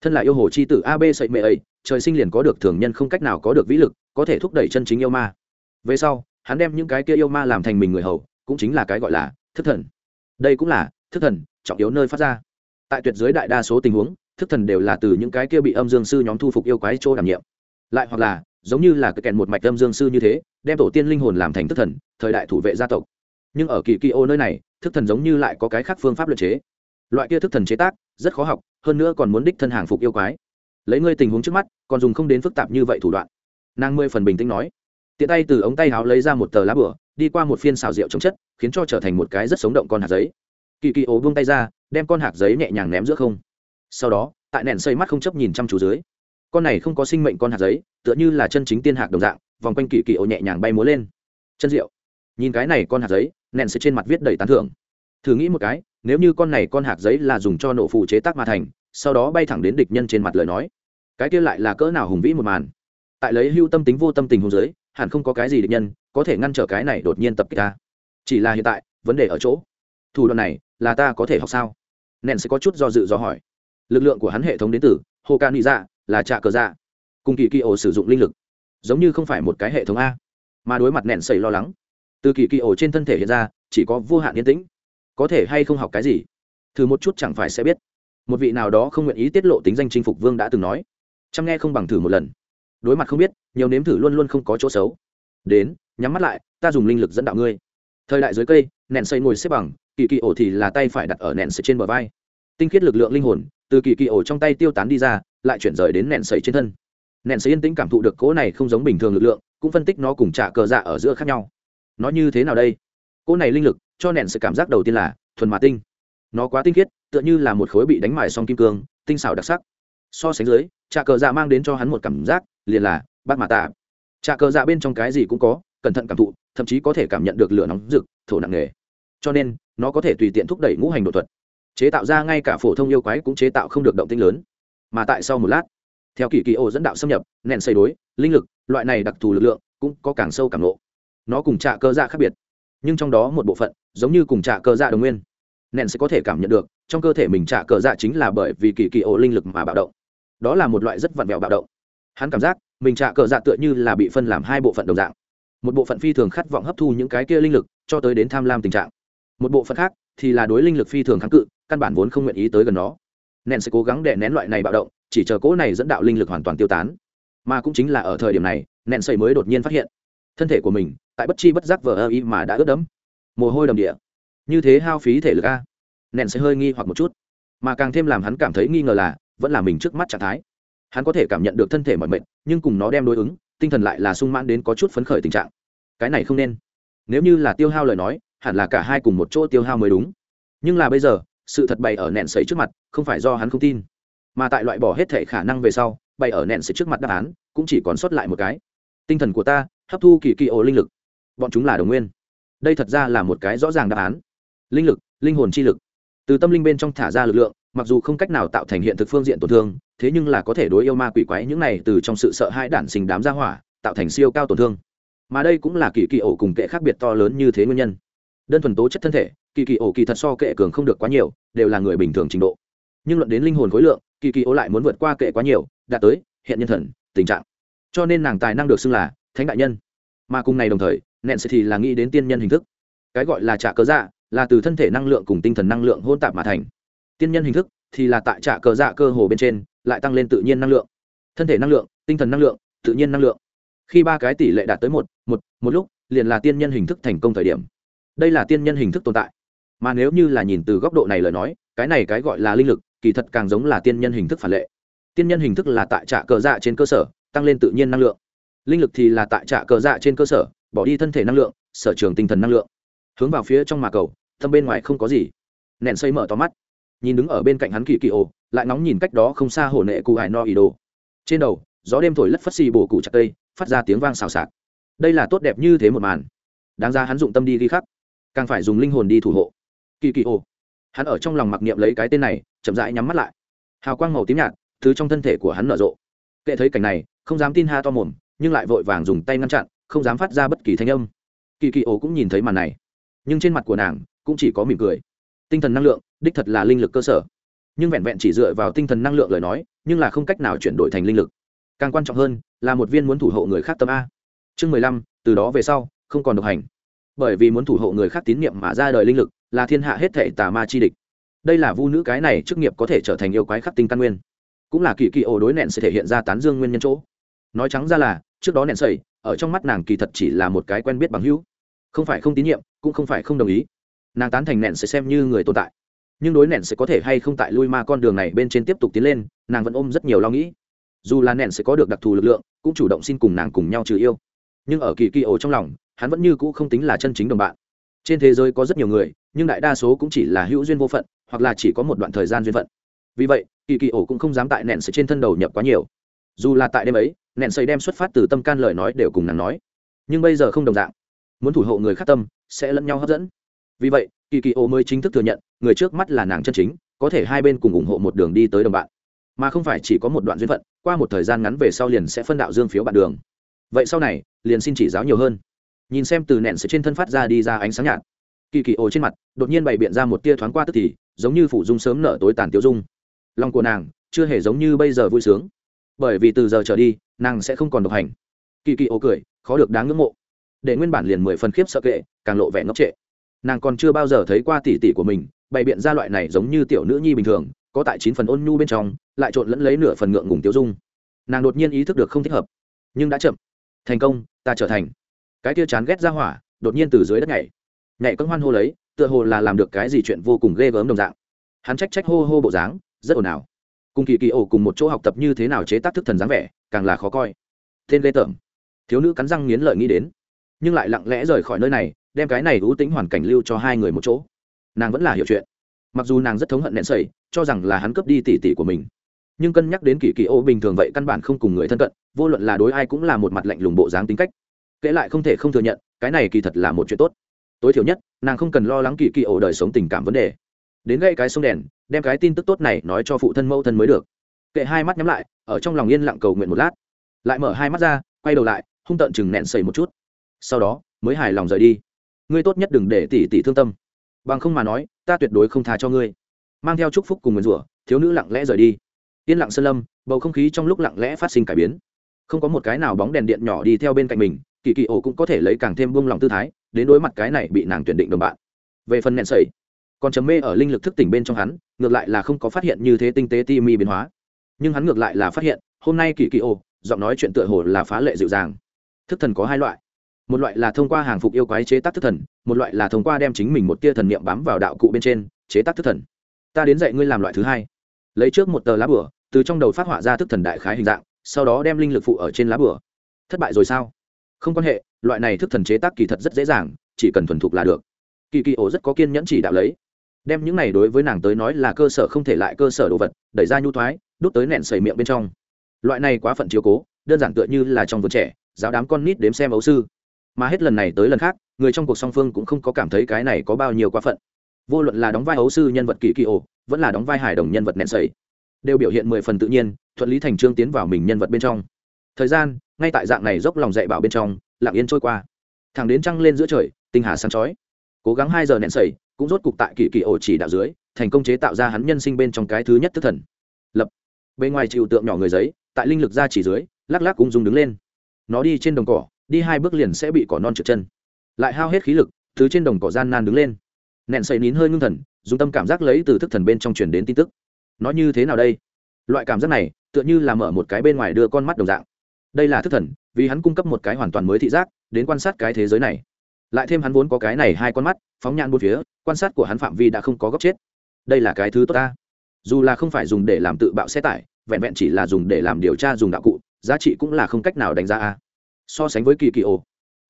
Thân là yêu hồ c h i tử ab sậy mệ ấy, trời sinh liền có được thường nhân không cách nào có được vĩ lực, có thể thúc đẩy chân chính yêu ma. Về sau, hắn đem những cái kia yêu ma làm thành mình người hầu, cũng chính là cái gọi là thức thần. Đây cũng là thức thần trọng yếu nơi phát ra. Tại tuyệt giới đại đa số tình huống, thức thần đều là từ những cái kia bị âm dương sư nhóm thu phục yêu quái chỗ đảm nhiệm. Lại hoặc là, giống như là cái kèn một mạch âm dương sư như thế, đem tổ tiên linh hồn làm thành thức thần, thời đại thủ vệ gia tộc nhưng ở kỳ kỳ ô nơi này, thức thần giống như lại có cái khác phương pháp luật chế. Loại kia thức thần chế tác, rất khó học, hơn nữa còn muốn đích thân hàng phục yêu quái. Lấy ngươi tình huống trước mắt, còn dùng không đến phức tạp như vậy thủ đoạn. Nàng mươi phần bình tĩnh nói. Tiện tay từ ống tay áo lấy ra một tờ lá bửa, đi qua một phiên xào rượu chống chất, khiến cho trở thành một cái rất sống động con hạt giấy. Kỳ kỳ ố buông tay ra, đem con hạt giấy nhẹ nhàng ném giữa không. Sau đó, tại nền xây mắt không chấp nhìn chăm chú dưới. Con này không có sinh mệnh con hạt giấy, tựa như là chân chính tiên hạt đồng dạng, vòng quanh kỳ kỳ ố nhẹ nhàng bay múa lên. Chân rượu. Nhìn cái này con hạt giấy nện sẽ trên mặt viết đầy tán thưởng. Thử nghĩ một cái, nếu như con này con hạt giấy là dùng cho nổ phụ chế tác mà thành, sau đó bay thẳng đến địch nhân trên mặt lời nói, cái kia lại là cỡ nào hùng vĩ một màn. Tại lấy hưu tâm tính vô tâm tình hùng giới, hẳn không có cái gì địch nhân có thể ngăn trở cái này đột nhiên tập kích ta. Chỉ là hiện tại, vấn đề ở chỗ, thủ đoạn này là ta có thể học sao? Nện sẽ có chút do dự do hỏi. Lực lượng của hắn hệ thống đến từ hồ ca nghĩ dạ là trạ cờ dạ. Cùng kỳ kỳ ổ sử dụng linh lực, giống như không phải một cái hệ thống a. Mà đối mặt nện sầy lo lắng từ kỳ kỳ ổ trên thân thể hiện ra, chỉ có vô hạn yên tĩnh. Có thể hay không học cái gì? Thử một chút chẳng phải sẽ biết. Một vị nào đó không nguyện ý tiết lộ tính danh chinh phục vương đã từng nói. Chăm nghe không bằng thử một lần. Đối mặt không biết, nhiều nếm thử luôn luôn không có chỗ xấu. Đến, nhắm mắt lại, ta dùng linh lực dẫn đạo ngươi. Thời đại dưới cây, nện xây ngồi xếp bằng, kỳ kỳ ổ thì là tay phải đặt ở nện xây trên bờ vai. Tinh khiết lực lượng linh hồn, từ kỳ kỳ ổ trong tay tiêu tán đi ra, lại chuyển rời đến nện xây trên thân. Nện xây yên tĩnh cảm thụ được cỗ này không giống bình thường lực lượng, cũng phân tích nó cùng trả cờ dạ ở giữa khác nhau nó như thế nào đây? Cỗ này linh lực, cho nện sự cảm giác đầu tiên là thuần mà tinh. Nó quá tinh khiết, tựa như là một khối bị đánh mài song kim cương, tinh xảo đặc sắc. So sánh dưới trà cờ dạ mang đến cho hắn một cảm giác, liền là bát mà tạ. Trà cờ dạ bên trong cái gì cũng có, cẩn thận cảm thụ, thậm chí có thể cảm nhận được lửa nóng rực, thổ nặng nề. Cho nên, nó có thể tùy tiện thúc đẩy ngũ hành đột thuật. Chế tạo ra ngay cả phổ thông yêu quái cũng chế tạo không được động tinh lớn. Mà tại sau một lát, theo kỳ kỳ ô dẫn đạo xâm nhập nện xây đối, linh lực, loại này đặc thù lực lượng, cũng có càng sâu càng lộ nó cùng trạ cơ dạ khác biệt. Nhưng trong đó một bộ phận, giống như cùng trạ cơ dạ đồng nguyên. Nện sẽ có thể cảm nhận được, trong cơ thể mình trạ cơ dạ chính là bởi vì kỳ kỳ ổ linh lực mà bạo động. Đó là một loại rất vặn vẹo bạo động. Hắn cảm giác, mình trạ cờ dạ tựa như là bị phân làm hai bộ phận đồng dạng. Một bộ phận phi thường khát vọng hấp thu những cái kia linh lực, cho tới đến tham lam tình trạng. Một bộ phận khác thì là đối linh lực phi thường kháng cự, căn bản vốn không nguyện ý tới gần nó. Nện sẽ cố gắng để nén loại này bạo động, chỉ chờ cỗ này dẫn đạo linh lực hoàn toàn tiêu tán. Mà cũng chính là ở thời điểm này nện sầy mới đột nhiên phát hiện thân thể của mình, tại bất chi bất giác vờ ơ y mà đã ướt đẫm. Mồ hôi đầm địa. Như thế hao phí thể lực a. Nện sẽ hơi nghi hoặc một chút. Mà càng thêm làm hắn cảm thấy nghi ngờ là, vẫn là mình trước mắt trạng thái. Hắn có thể cảm nhận được thân thể mọi mệnh nhưng cùng nó đem đối ứng, tinh thần lại là sung mãn đến có chút phấn khởi tình trạng. Cái này không nên. Nếu như là tiêu hao lời nói, hẳn là cả hai cùng một chỗ tiêu hao mới đúng. Nhưng là bây giờ, sự thật bày ở nện sấy trước mặt, không phải do hắn không tin. Mà tại loại bỏ hết thể khả năng về sau, bày ở nện sấy trước mặt đáp án, cũng chỉ còn sót lại một cái. Tinh thần của ta hấp thu kỳ kỳ ổ linh lực. Bọn chúng là đồng nguyên. Đây thật ra là một cái rõ ràng đáp án. Linh lực, linh hồn chi lực. Từ tâm linh bên trong thả ra lực lượng, mặc dù không cách nào tạo thành hiện thực phương diện tổn thương, thế nhưng là có thể đối yêu ma quỷ quái những này từ trong sự sợ hãi đản sinh đám ra hỏa, tạo thành siêu cao tổn thương. Mà đây cũng là kỳ kỳ ổ cùng kệ khác biệt to lớn như thế nguyên nhân. Đơn thuần tố chất thân thể, kỳ kỳ ổ kỳ thật so kệ cường không được quá nhiều, đều là người bình thường trình độ. Nhưng luận đến linh hồn khối lượng, kỳ kỳ ổ lại muốn vượt qua kệ quá nhiều, đạt tới hiện nhân thần, tình trạng. Cho nên nàng tài năng được xưng là thánh đại nhân. Mà cùng này đồng thời nện sẽ thì là nghĩ đến tiên nhân hình thức. Cái gọi là trả cớ dạ là từ thân thể năng lượng cùng tinh thần năng lượng hôn tạp mà thành. Tiên nhân hình thức thì là tại trả cờ dạ cơ hồ bên trên, lại tăng lên tự nhiên năng lượng. Thân thể năng lượng, tinh thần năng lượng, tự nhiên năng lượng. Khi ba cái tỷ lệ đạt tới một một một lúc, liền là tiên nhân hình thức thành công thời điểm. Đây là tiên nhân hình thức tồn tại. Mà nếu như là nhìn từ góc độ này lời nói, cái này cái gọi là linh lực, kỳ thật càng giống là tiên nhân hình thức phản lệ. Tiên nhân hình thức là tại trả cờ dạ trên cơ sở, tăng lên tự nhiên năng lượng linh lực thì là tại trạ cờ dạ trên cơ sở, bỏ đi thân thể năng lượng, sở trường tinh thần năng lượng. Hướng vào phía trong mà cầu, thâm bên ngoài không có gì. Nện xây mở to mắt. Nhìn đứng ở bên cạnh hắn kỳ kỳ ồ, lại nóng nhìn cách đó không xa hồ nệ cụ hải no ý đồ. Trên đầu, gió đêm thổi lất phất xì bổ cụ chặt cây, phát ra tiếng vang xào xạc. Đây là tốt đẹp như thế một màn. Đáng ra hắn dụng tâm đi ghi khắc. Càng phải dùng linh hồn đi thủ hộ. Kỳ kỳ ồ. Hắn ở trong lòng mặc niệm lấy cái tên này, chậm rãi nhắm mắt lại. Hào quang màu tím nhạt, thứ trong thân thể của hắn nở rộ. Kệ thấy cảnh này, không dám tin ha to mồm nhưng lại vội vàng dùng tay ngăn chặn, không dám phát ra bất kỳ thanh âm. Kỳ kỳ ổ cũng nhìn thấy màn này, nhưng trên mặt của nàng cũng chỉ có mỉm cười. Tinh thần năng lượng, đích thật là linh lực cơ sở. Nhưng vẹn vẹn chỉ dựa vào tinh thần năng lượng lời nói, nhưng là không cách nào chuyển đổi thành linh lực. Càng quan trọng hơn, là một viên muốn thủ hộ người khác tâm a. Chương mười lăm, từ đó về sau, không còn độc hành. Bởi vì muốn thủ hộ người khác tín nhiệm mà ra đời linh lực, là thiên hạ hết thệ tà ma chi địch. Đây là vu nữ cái này chức nghiệp có thể trở thành yêu quái khắc tinh căn nguyên. Cũng là kỳ kỳ ổ đối nện sẽ thể hiện ra tán dương nguyên nhân chỗ nói trắng ra là, trước đó nện sẩy, ở trong mắt nàng kỳ thật chỉ là một cái quen biết bằng hữu. Không phải không tín nhiệm, cũng không phải không đồng ý. Nàng tán thành nện sẽ xem như người tồn tại. Nhưng đối nện sẽ có thể hay không tại lui ma con đường này bên trên tiếp tục tiến lên, nàng vẫn ôm rất nhiều lo nghĩ. Dù là nện sẽ có được đặc thù lực lượng, cũng chủ động xin cùng nàng cùng nhau trừ yêu. Nhưng ở kỳ kỳ ổ trong lòng, hắn vẫn như cũ không tính là chân chính đồng bạn. Trên thế giới có rất nhiều người, nhưng đại đa số cũng chỉ là hữu duyên vô phận, hoặc là chỉ có một đoạn thời gian duyên phận. Vì vậy, kỳ kỳ ổ cũng không dám tại nện sẽ trên thân đầu nhập quá nhiều. Dù là tại đêm ấy nện xây đem xuất phát từ tâm can lời nói đều cùng nàng nói. Nhưng bây giờ không đồng dạng. Muốn thủ hộ người khác tâm, sẽ lẫn nhau hấp dẫn. Vì vậy, kỳ kỳ ô mới chính thức thừa nhận, người trước mắt là nàng chân chính, có thể hai bên cùng ủng hộ một đường đi tới đồng bạn. Mà không phải chỉ có một đoạn duyên phận, qua một thời gian ngắn về sau liền sẽ phân đạo dương phiếu bạn đường. Vậy sau này, liền xin chỉ giáo nhiều hơn. Nhìn xem từ nện sẽ trên thân phát ra đi ra ánh sáng nhạt. Kỳ kỳ ô trên mặt, đột nhiên bày biện ra một tia thoáng qua tức thì, giống như phủ dung sớm nở tối tàn tiêu dung. Lòng của nàng, chưa hề giống như bây giờ vui sướng. Bởi vì từ giờ trở đi nàng sẽ không còn độc hành. Kỳ kỳ ô cười, khó được đáng ngưỡng mộ. Để nguyên bản liền mười phần khiếp sợ kệ, càng lộ vẻ ngốc trệ. Nàng còn chưa bao giờ thấy qua tỉ tỉ của mình, bày biện ra loại này giống như tiểu nữ nhi bình thường, có tại chín phần ôn nhu bên trong, lại trộn lẫn lấy nửa phần ngượng ngùng tiêu dung. Nàng đột nhiên ý thức được không thích hợp, nhưng đã chậm. Thành công, ta trở thành. Cái tia chán ghét ra hỏa, đột nhiên từ dưới đất nhảy. Nhảy cân hoan hô lấy, tựa hồ là làm được cái gì chuyện vô cùng ghê gớm đồng dạng. Hắn trách trách hô hô bộ dáng, rất ồn ào. Cùng kỳ kỳ ổ cùng một chỗ học tập như thế nào chế tác thức thần dáng vẻ càng là khó coi. Tên lê tởm. Thiếu nữ cắn răng nghiến lợi nghĩ đến, nhưng lại lặng lẽ rời khỏi nơi này, đem cái này ưu tính hoàn cảnh lưu cho hai người một chỗ. Nàng vẫn là hiểu chuyện. Mặc dù nàng rất thống hận nện sầy, cho rằng là hắn cướp đi tỷ tỷ của mình. Nhưng cân nhắc đến kỳ kỳ ô bình thường vậy căn bản không cùng người thân cận, vô luận là đối ai cũng là một mặt lạnh lùng bộ dáng tính cách. Kể lại không thể không thừa nhận, cái này kỳ thật là một chuyện tốt. Tối thiểu nhất, nàng không cần lo lắng kỳ kỳ ổ đời sống tình cảm vấn đề. Đến gây cái sông đèn, đem cái tin tức tốt này nói cho phụ thân mẫu thân mới được kệ hai mắt nhắm lại, ở trong lòng yên lặng cầu nguyện một lát. Lại mở hai mắt ra, quay đầu lại, hung tợn chừng nẹn sầy một chút. Sau đó, mới hài lòng rời đi. Ngươi tốt nhất đừng để tỷ tỷ thương tâm. Bằng không mà nói, ta tuyệt đối không tha cho ngươi. Mang theo chúc phúc cùng nguyền rủa, thiếu nữ lặng lẽ rời đi. Yên lặng sơn lâm, bầu không khí trong lúc lặng lẽ phát sinh cải biến. Không có một cái nào bóng đèn điện nhỏ đi theo bên cạnh mình, kỳ kỳ ổ cũng có thể lấy càng thêm buông lòng tư thái, đến đối mặt cái này bị nàng tuyển định đồng bạn. Về phần nẹn sầy còn chấm mê ở linh lực thức tỉnh bên trong hắn, ngược lại là không có phát hiện như thế tinh tế ti mi biến hóa nhưng hắn ngược lại là phát hiện, hôm nay kỳ kỳ ô, giọng nói chuyện tựa hồ là phá lệ dịu dàng. Thức thần có hai loại. Một loại là thông qua hàng phục yêu quái chế tác thức thần, một loại là thông qua đem chính mình một tia thần niệm bám vào đạo cụ bên trên, chế tác thức thần. Ta đến dạy ngươi làm loại thứ hai. Lấy trước một tờ lá bửa từ trong đầu phát họa ra thức thần đại khái hình dạng, sau đó đem linh lực phụ ở trên lá bửa thất bại rồi sao? Không quan hệ, loại này thức thần chế tác kỳ thật rất dễ dàng, chỉ cần thuần thục là được. Kỳ kỳ ổ rất có kiên nhẫn chỉ đạo lấy. Đem những này đối với nàng tới nói là cơ sở không thể lại cơ sở đồ vật, đẩy ra nhu thoái đút tới nẹn sầy miệng bên trong. Loại này quá phận chiếu cố, đơn giản tựa như là trong vườn trẻ, giáo đám con nít đếm xem ấu sư. Mà hết lần này tới lần khác, người trong cuộc song phương cũng không có cảm thấy cái này có bao nhiêu quá phận. Vô luận là đóng vai ấu sư nhân vật kỳ kỳ ổ, vẫn là đóng vai hài đồng nhân vật nẹn sầy, đều biểu hiện mười phần tự nhiên, thuận lý thành trương tiến vào mình nhân vật bên trong. Thời gian, ngay tại dạng này dốc lòng dạy bảo bên trong, lặng yên trôi qua. Thẳng đến trăng lên giữa trời, tinh hà sáng chói. Cố gắng hai giờ nẹn sẩy cũng rốt cục tại kỳ kỳ ổ chỉ đạo dưới, thành công chế tạo ra hắn nhân sinh bên trong cái thứ nhất thức thần bề bên ngoài chịu tượng nhỏ người giấy, tại linh lực ra chỉ dưới, lắc lắc cũng dùng đứng lên. Nó đi trên đồng cỏ, đi hai bước liền sẽ bị cỏ non trượt chân. Lại hao hết khí lực thứ trên đồng cỏ gian nan đứng lên. Nẹn xây nín hơi ngưng thần, dùng tâm cảm giác lấy từ thức thần bên trong truyền đến tin tức. Nó như thế nào đây? Loại cảm giác này, tựa như là mở một cái bên ngoài đưa con mắt đồng dạng. Đây là thức thần, vì hắn cung cấp một cái hoàn toàn mới thị giác, đến quan sát cái thế giới này. Lại thêm hắn vốn có cái này hai con mắt, phóng nhãn bốn phía, quan sát của hắn phạm vi đã không có góc chết. Đây là cái thứ tốt ta dù là không phải dùng để làm tự bạo xe tải, vẹn vẹn chỉ là dùng để làm điều tra dùng đạo cụ, giá trị cũng là không cách nào đánh giá a. So sánh với kỳ kỳ ô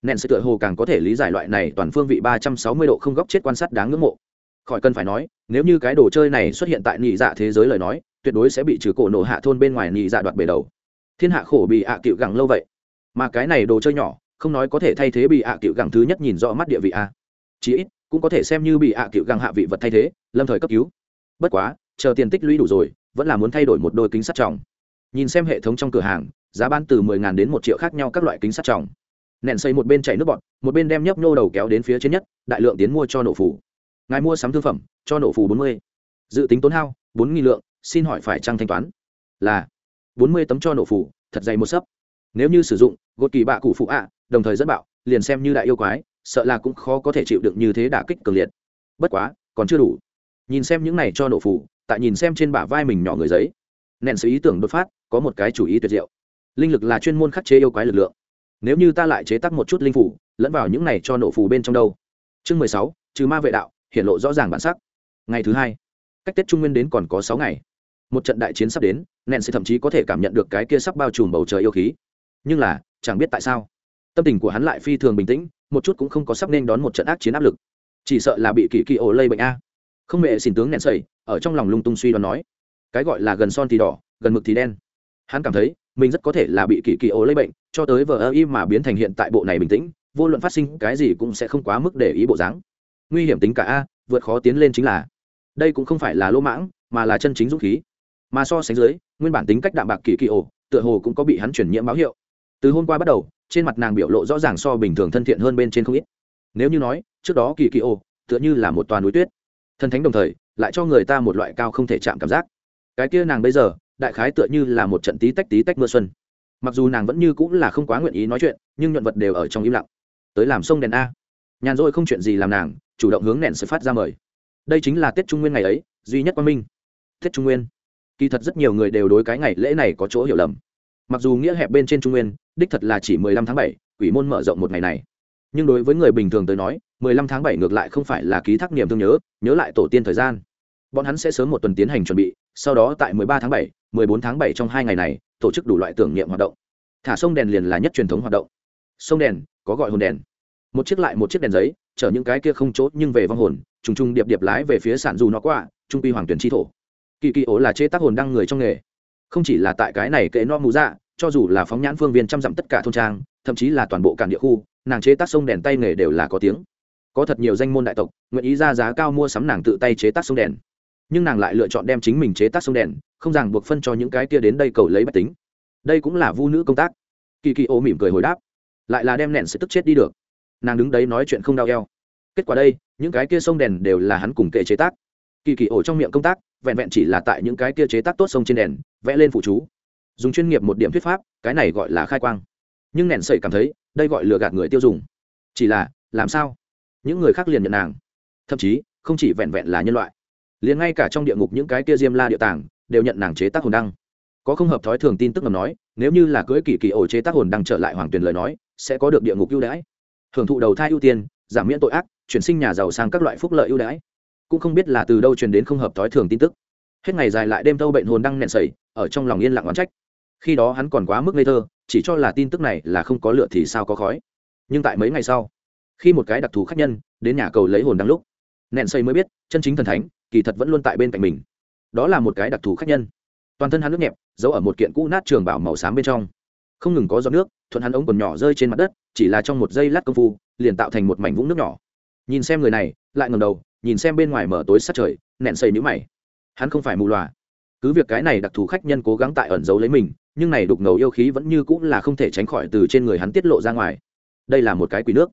nện sự tựa hồ càng có thể lý giải loại này toàn phương vị ba trăm sáu mươi độ không góc chết quan sát đáng ngưỡng mộ. Khỏi cần phải nói, nếu như cái đồ chơi này xuất hiện tại nhị dạ thế giới lời nói, tuyệt đối sẽ bị trừ cổ nổ hạ thôn bên ngoài nhị dạ đoạt bể đầu. Thiên hạ khổ bị ạ à cựu gẳng lâu vậy. Mà cái này đồ chơi nhỏ, không nói có thể thay thế bị ạ à cựu gẳng thứ nhất nhìn rõ mắt địa vị a. Chí ít, cũng có thể xem như bị ạ cựu gẳng hạ vị vật thay thế, lâm thời cấp cứu. Bất quá chờ tiền tích lũy đủ rồi, vẫn là muốn thay đổi một đôi kính sắt trọng nhìn xem hệ thống trong cửa hàng, giá bán từ mười ngàn đến một triệu khác nhau các loại kính sắt trọng nện xây một bên chảy nước bọt, một bên đem nhấp nhô đầu kéo đến phía trên nhất, đại lượng tiến mua cho nổ phủ ngài mua sắm thương phẩm, cho nổ phủ bốn mươi. Dự tính tốn hao, bốn nghìn lượng, xin hỏi phải trăng thanh toán? Là. Bốn mươi tấm cho nổ phủ thật dày một sấp. Nếu như sử dụng, gột kỳ bạ cụ phụ ạ, đồng thời dẫn bạo, liền xem như đại yêu quái, sợ là cũng khó có thể chịu đựng như thế đả kích cường liệt. Bất quá, còn chưa đủ. Nhìn xem những này cho nổ phủ tại nhìn xem trên bả vai mình nhỏ người giấy. Nện sự ý tưởng đột phát, có một cái chủ ý tuyệt diệu. Linh lực là chuyên môn khắc chế yêu quái lực lượng. Nếu như ta lại chế tác một chút linh phủ, lẫn vào những này cho nổ phù bên trong đâu? Chương mười sáu, trừ ma vệ đạo hiện lộ rõ ràng bản sắc. Ngày thứ hai, cách tết trung nguyên đến còn có sáu ngày. Một trận đại chiến sắp đến nện sẽ thậm chí có thể cảm nhận được cái kia sắp bao trùm bầu trời yêu khí. Nhưng là, chẳng biết tại sao, tâm tình của hắn lại phi thường bình tĩnh, một chút cũng không có sắp nên đón một trận ác chiến áp lực. Chỉ sợ là bị kỳ kỳ ổ lây bệnh a. Không mẹ xin tướng nện sầy ở trong lòng lung tung suy đoán nói, cái gọi là gần son thì đỏ, gần mực thì đen. Hắn cảm thấy, mình rất có thể là bị kỳ kỳ ổ lấy bệnh, cho tới vờ ơ y mà biến thành hiện tại bộ này bình tĩnh, vô luận phát sinh cái gì cũng sẽ không quá mức để ý bộ dáng. Nguy hiểm tính cả a, vượt khó tiến lên chính là, đây cũng không phải là lỗ mãng, mà là chân chính dũng khí. Mà so sánh dưới, nguyên bản tính cách đạm bạc kỳ kỳ ổ, tựa hồ cũng có bị hắn chuyển nhiễm báo hiệu. Từ hôm qua bắt đầu, trên mặt nàng biểu lộ rõ ràng so bình thường thân thiện hơn bên trên không ít. Nếu như nói, trước đó kỳ kỳ ổ, tựa như là một toàn núi tuyết. Thần thánh đồng thời lại cho người ta một loại cao không thể chạm cảm giác. Cái kia nàng bây giờ, đại khái tựa như là một trận tí tách tí tách mưa xuân. Mặc dù nàng vẫn như cũng là không quá nguyện ý nói chuyện, nhưng nhuận vật đều ở trong im lặng. Tới làm sông đèn a. Nhàn rỗi không chuyện gì làm nàng, chủ động hướng nện sự phát ra mời. Đây chính là tết trung nguyên ngày ấy, duy nhất quan minh. Tết trung nguyên. Kỳ thật rất nhiều người đều đối cái ngày lễ này có chỗ hiểu lầm. Mặc dù nghĩa hẹp bên trên trung nguyên, đích thật là chỉ mười lăm tháng bảy, quỷ môn mở rộng một ngày này. Nhưng đối với người bình thường tới nói mười lăm tháng bảy ngược lại không phải là ký thác niềm thương nhớ nhớ lại tổ tiên thời gian. Bọn hắn sẽ sớm một tuần tiến hành chuẩn bị, sau đó tại mười ba tháng bảy, mười bốn tháng bảy trong hai ngày này, tổ chức đủ loại tưởng niệm hoạt động. Thả sông đèn liền là nhất truyền thống hoạt động. Sông đèn, có gọi hồn đèn. Một chiếc lại một chiếc đèn giấy, chở những cái kia không chốt nhưng về vong hồn, trùng trùng điệp điệp lái về phía sản dù nó qua, trung pi hoàng tuyển tri thổ. Kỳ kỳ ố là chế tác hồn đăng người trong nghề. Không chỉ là tại cái này kệ no mù dạ cho dù là phóng nhãn phương viên trăm dặm tất cả thôn trang, thậm chí là toàn bộ cản địa khu, nàng chế tác sông đèn tay nghề đều là có tiếng có thật nhiều danh môn đại tộc, nguyện ý ra giá cao mua sắm nàng tự tay chế tác sông đèn. Nhưng nàng lại lựa chọn đem chính mình chế tác sông đèn, không ràng buộc phân cho những cái kia đến đây cầu lấy bách tính. Đây cũng là vu nữ công tác. Kỳ kỳ ô mỉm cười hồi đáp. Lại là đem nện sẽ tức chết đi được. Nàng đứng đấy nói chuyện không đau eo. Kết quả đây, những cái kia sông đèn đều là hắn cùng kệ chế tác. Kỳ kỳ ổ trong miệng công tác, vẹn vẹn chỉ là tại những cái kia chế tác tốt sông trên đèn, vẽ lên phụ chú. Dùng chuyên nghiệp một điểm thuyết pháp, cái này gọi là khai quang. Nhưng nện sậy cảm thấy, đây gọi lừa gạt người tiêu dùng. Chỉ là, làm sao? Những người khác liền nhận nàng. Thậm chí, không chỉ vẹn vẹn là nhân loại, liền ngay cả trong địa ngục những cái kia diêm la địa tàng đều nhận nàng chế tác hồn đăng. Có không hợp thói thường tin tức ngầm nói, nếu như là cưới kỳ kỳ ổ chế tác hồn đăng trở lại hoàng tuyền lời nói, sẽ có được địa ngục ưu đãi. Hưởng thụ đầu thai ưu tiên, giảm miễn tội ác, chuyển sinh nhà giàu sang các loại phúc lợi ưu đãi. Cũng không biết là từ đâu truyền đến không hợp thói thường tin tức. Hết ngày dài lại đêm thâu bệnh hồn đăng nện sẩy ở trong lòng yên lặng oán trách. Khi đó hắn còn quá mức ngây thơ, chỉ cho là tin tức này là không có lựa thì sao có khói. Nhưng tại mấy ngày sau khi một cái đặc thù khác nhân đến nhà cầu lấy hồn đăng lúc nện xây mới biết, chân chính thần thánh, kỳ thật vẫn luôn tại bên cạnh mình. Đó là một cái đặc thù khác nhân. Toàn thân hắn nước nhẹp, giấu ở một kiện cũ nát trường bảo màu xám bên trong. Không ngừng có giọt nước, thuận hắn ống còn nhỏ rơi trên mặt đất, chỉ là trong một giây lát công phu, liền tạo thành một mảnh vũng nước nhỏ. Nhìn xem người này, lại ngầm đầu, nhìn xem bên ngoài mở tối sát trời, nẹn xây nhũ mày. Hắn không phải mù loà. Cứ việc cái này đặc thù khách nhân cố gắng tại ẩn giấu lấy mình, nhưng này đục ngầu yêu khí vẫn như cũng là không thể tránh khỏi từ trên người hắn tiết lộ ra ngoài. Đây là một cái quỷ nước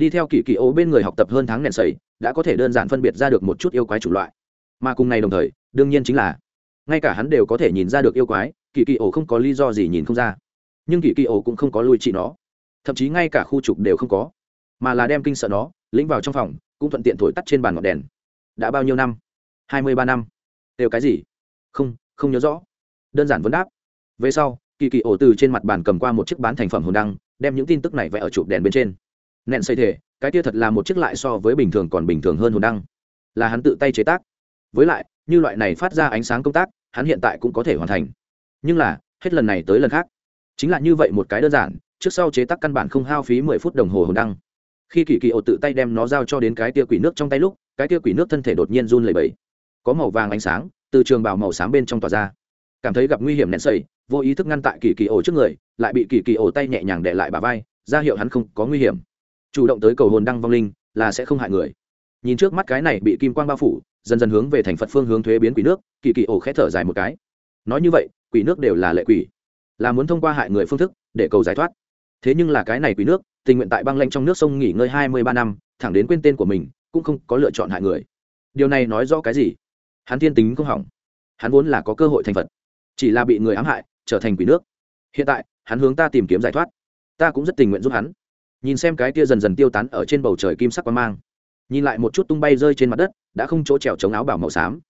đi theo kỳ kỳ ố bên người học tập hơn tháng nền sầy, đã có thể đơn giản phân biệt ra được một chút yêu quái chủng loại. Mà cùng ngày đồng thời, đương nhiên chính là, ngay cả hắn đều có thể nhìn ra được yêu quái, kỳ kỳ ô không có lý do gì nhìn không ra. Nhưng kỳ kỳ ô cũng không có lui trị nó. Thậm chí ngay cả khu trục đều không có. Mà là đem kinh sợ nó, lĩnh vào trong phòng, cũng thuận tiện thổi tắt trên bàn ngọn đèn. Đã bao nhiêu năm? Hai mươi ba năm. Đều cái gì? Không không nhớ rõ. Đơn giản vấn đáp. Về sau, kỳ kỳ ổ từ trên mặt bàn cầm qua một chiếc bán thành phẩm hồn đăng, đem những tin tức này vẽ ở chụp đèn bên trên nện xây thể, cái kia thật là một chiếc lại so với bình thường còn bình thường hơn hồn đăng. Là hắn tự tay chế tác. Với lại, như loại này phát ra ánh sáng công tác, hắn hiện tại cũng có thể hoàn thành. Nhưng là, hết lần này tới lần khác. Chính là như vậy một cái đơn giản, trước sau chế tác căn bản không hao phí mười phút đồng hồ hồn đăng. Khi kỳ kỳ ổ tự tay đem nó giao cho đến cái tia quỷ nước trong tay lúc, cái tia quỷ nước thân thể đột nhiên run lẩy bẩy. Có màu vàng ánh sáng, từ trường bào màu sáng bên trong tòa ra. Cảm thấy gặp nguy hiểm nén sẩy vô ý thức ngăn tại kỳ kỳ ổ trước người, lại bị kỳ kỳ ổ tay nhẹ nhàng để lại bà vai, ra hiệu hắn không có nguy hiểm chủ động tới cầu hồn đăng vong linh là sẽ không hại người. Nhìn trước mắt cái này bị kim quang bao phủ, dần dần hướng về thành phật phương hướng thuế biến quỷ nước, kỳ kỳ ổ khẽ thở dài một cái. Nói như vậy, quỷ nước đều là lệ quỷ, là muốn thông qua hại người phương thức để cầu giải thoát. Thế nhưng là cái này quỷ nước, tình nguyện tại băng lanh trong nước sông nghỉ ngơi hai mươi ba năm, thẳng đến quên tên của mình, cũng không có lựa chọn hại người. Điều này nói rõ cái gì? Hắn thiên tính không hỏng. Hắn vốn là có cơ hội thành phật, chỉ là bị người ám hại, trở thành quỷ nước. Hiện tại, hắn hướng ta tìm kiếm giải thoát. Ta cũng rất tình nguyện giúp hắn nhìn xem cái tia dần dần tiêu tán ở trên bầu trời kim sắc quang mang. Nhìn lại một chút tung bay rơi trên mặt đất, đã không chỗ trèo chống áo bảo màu xám.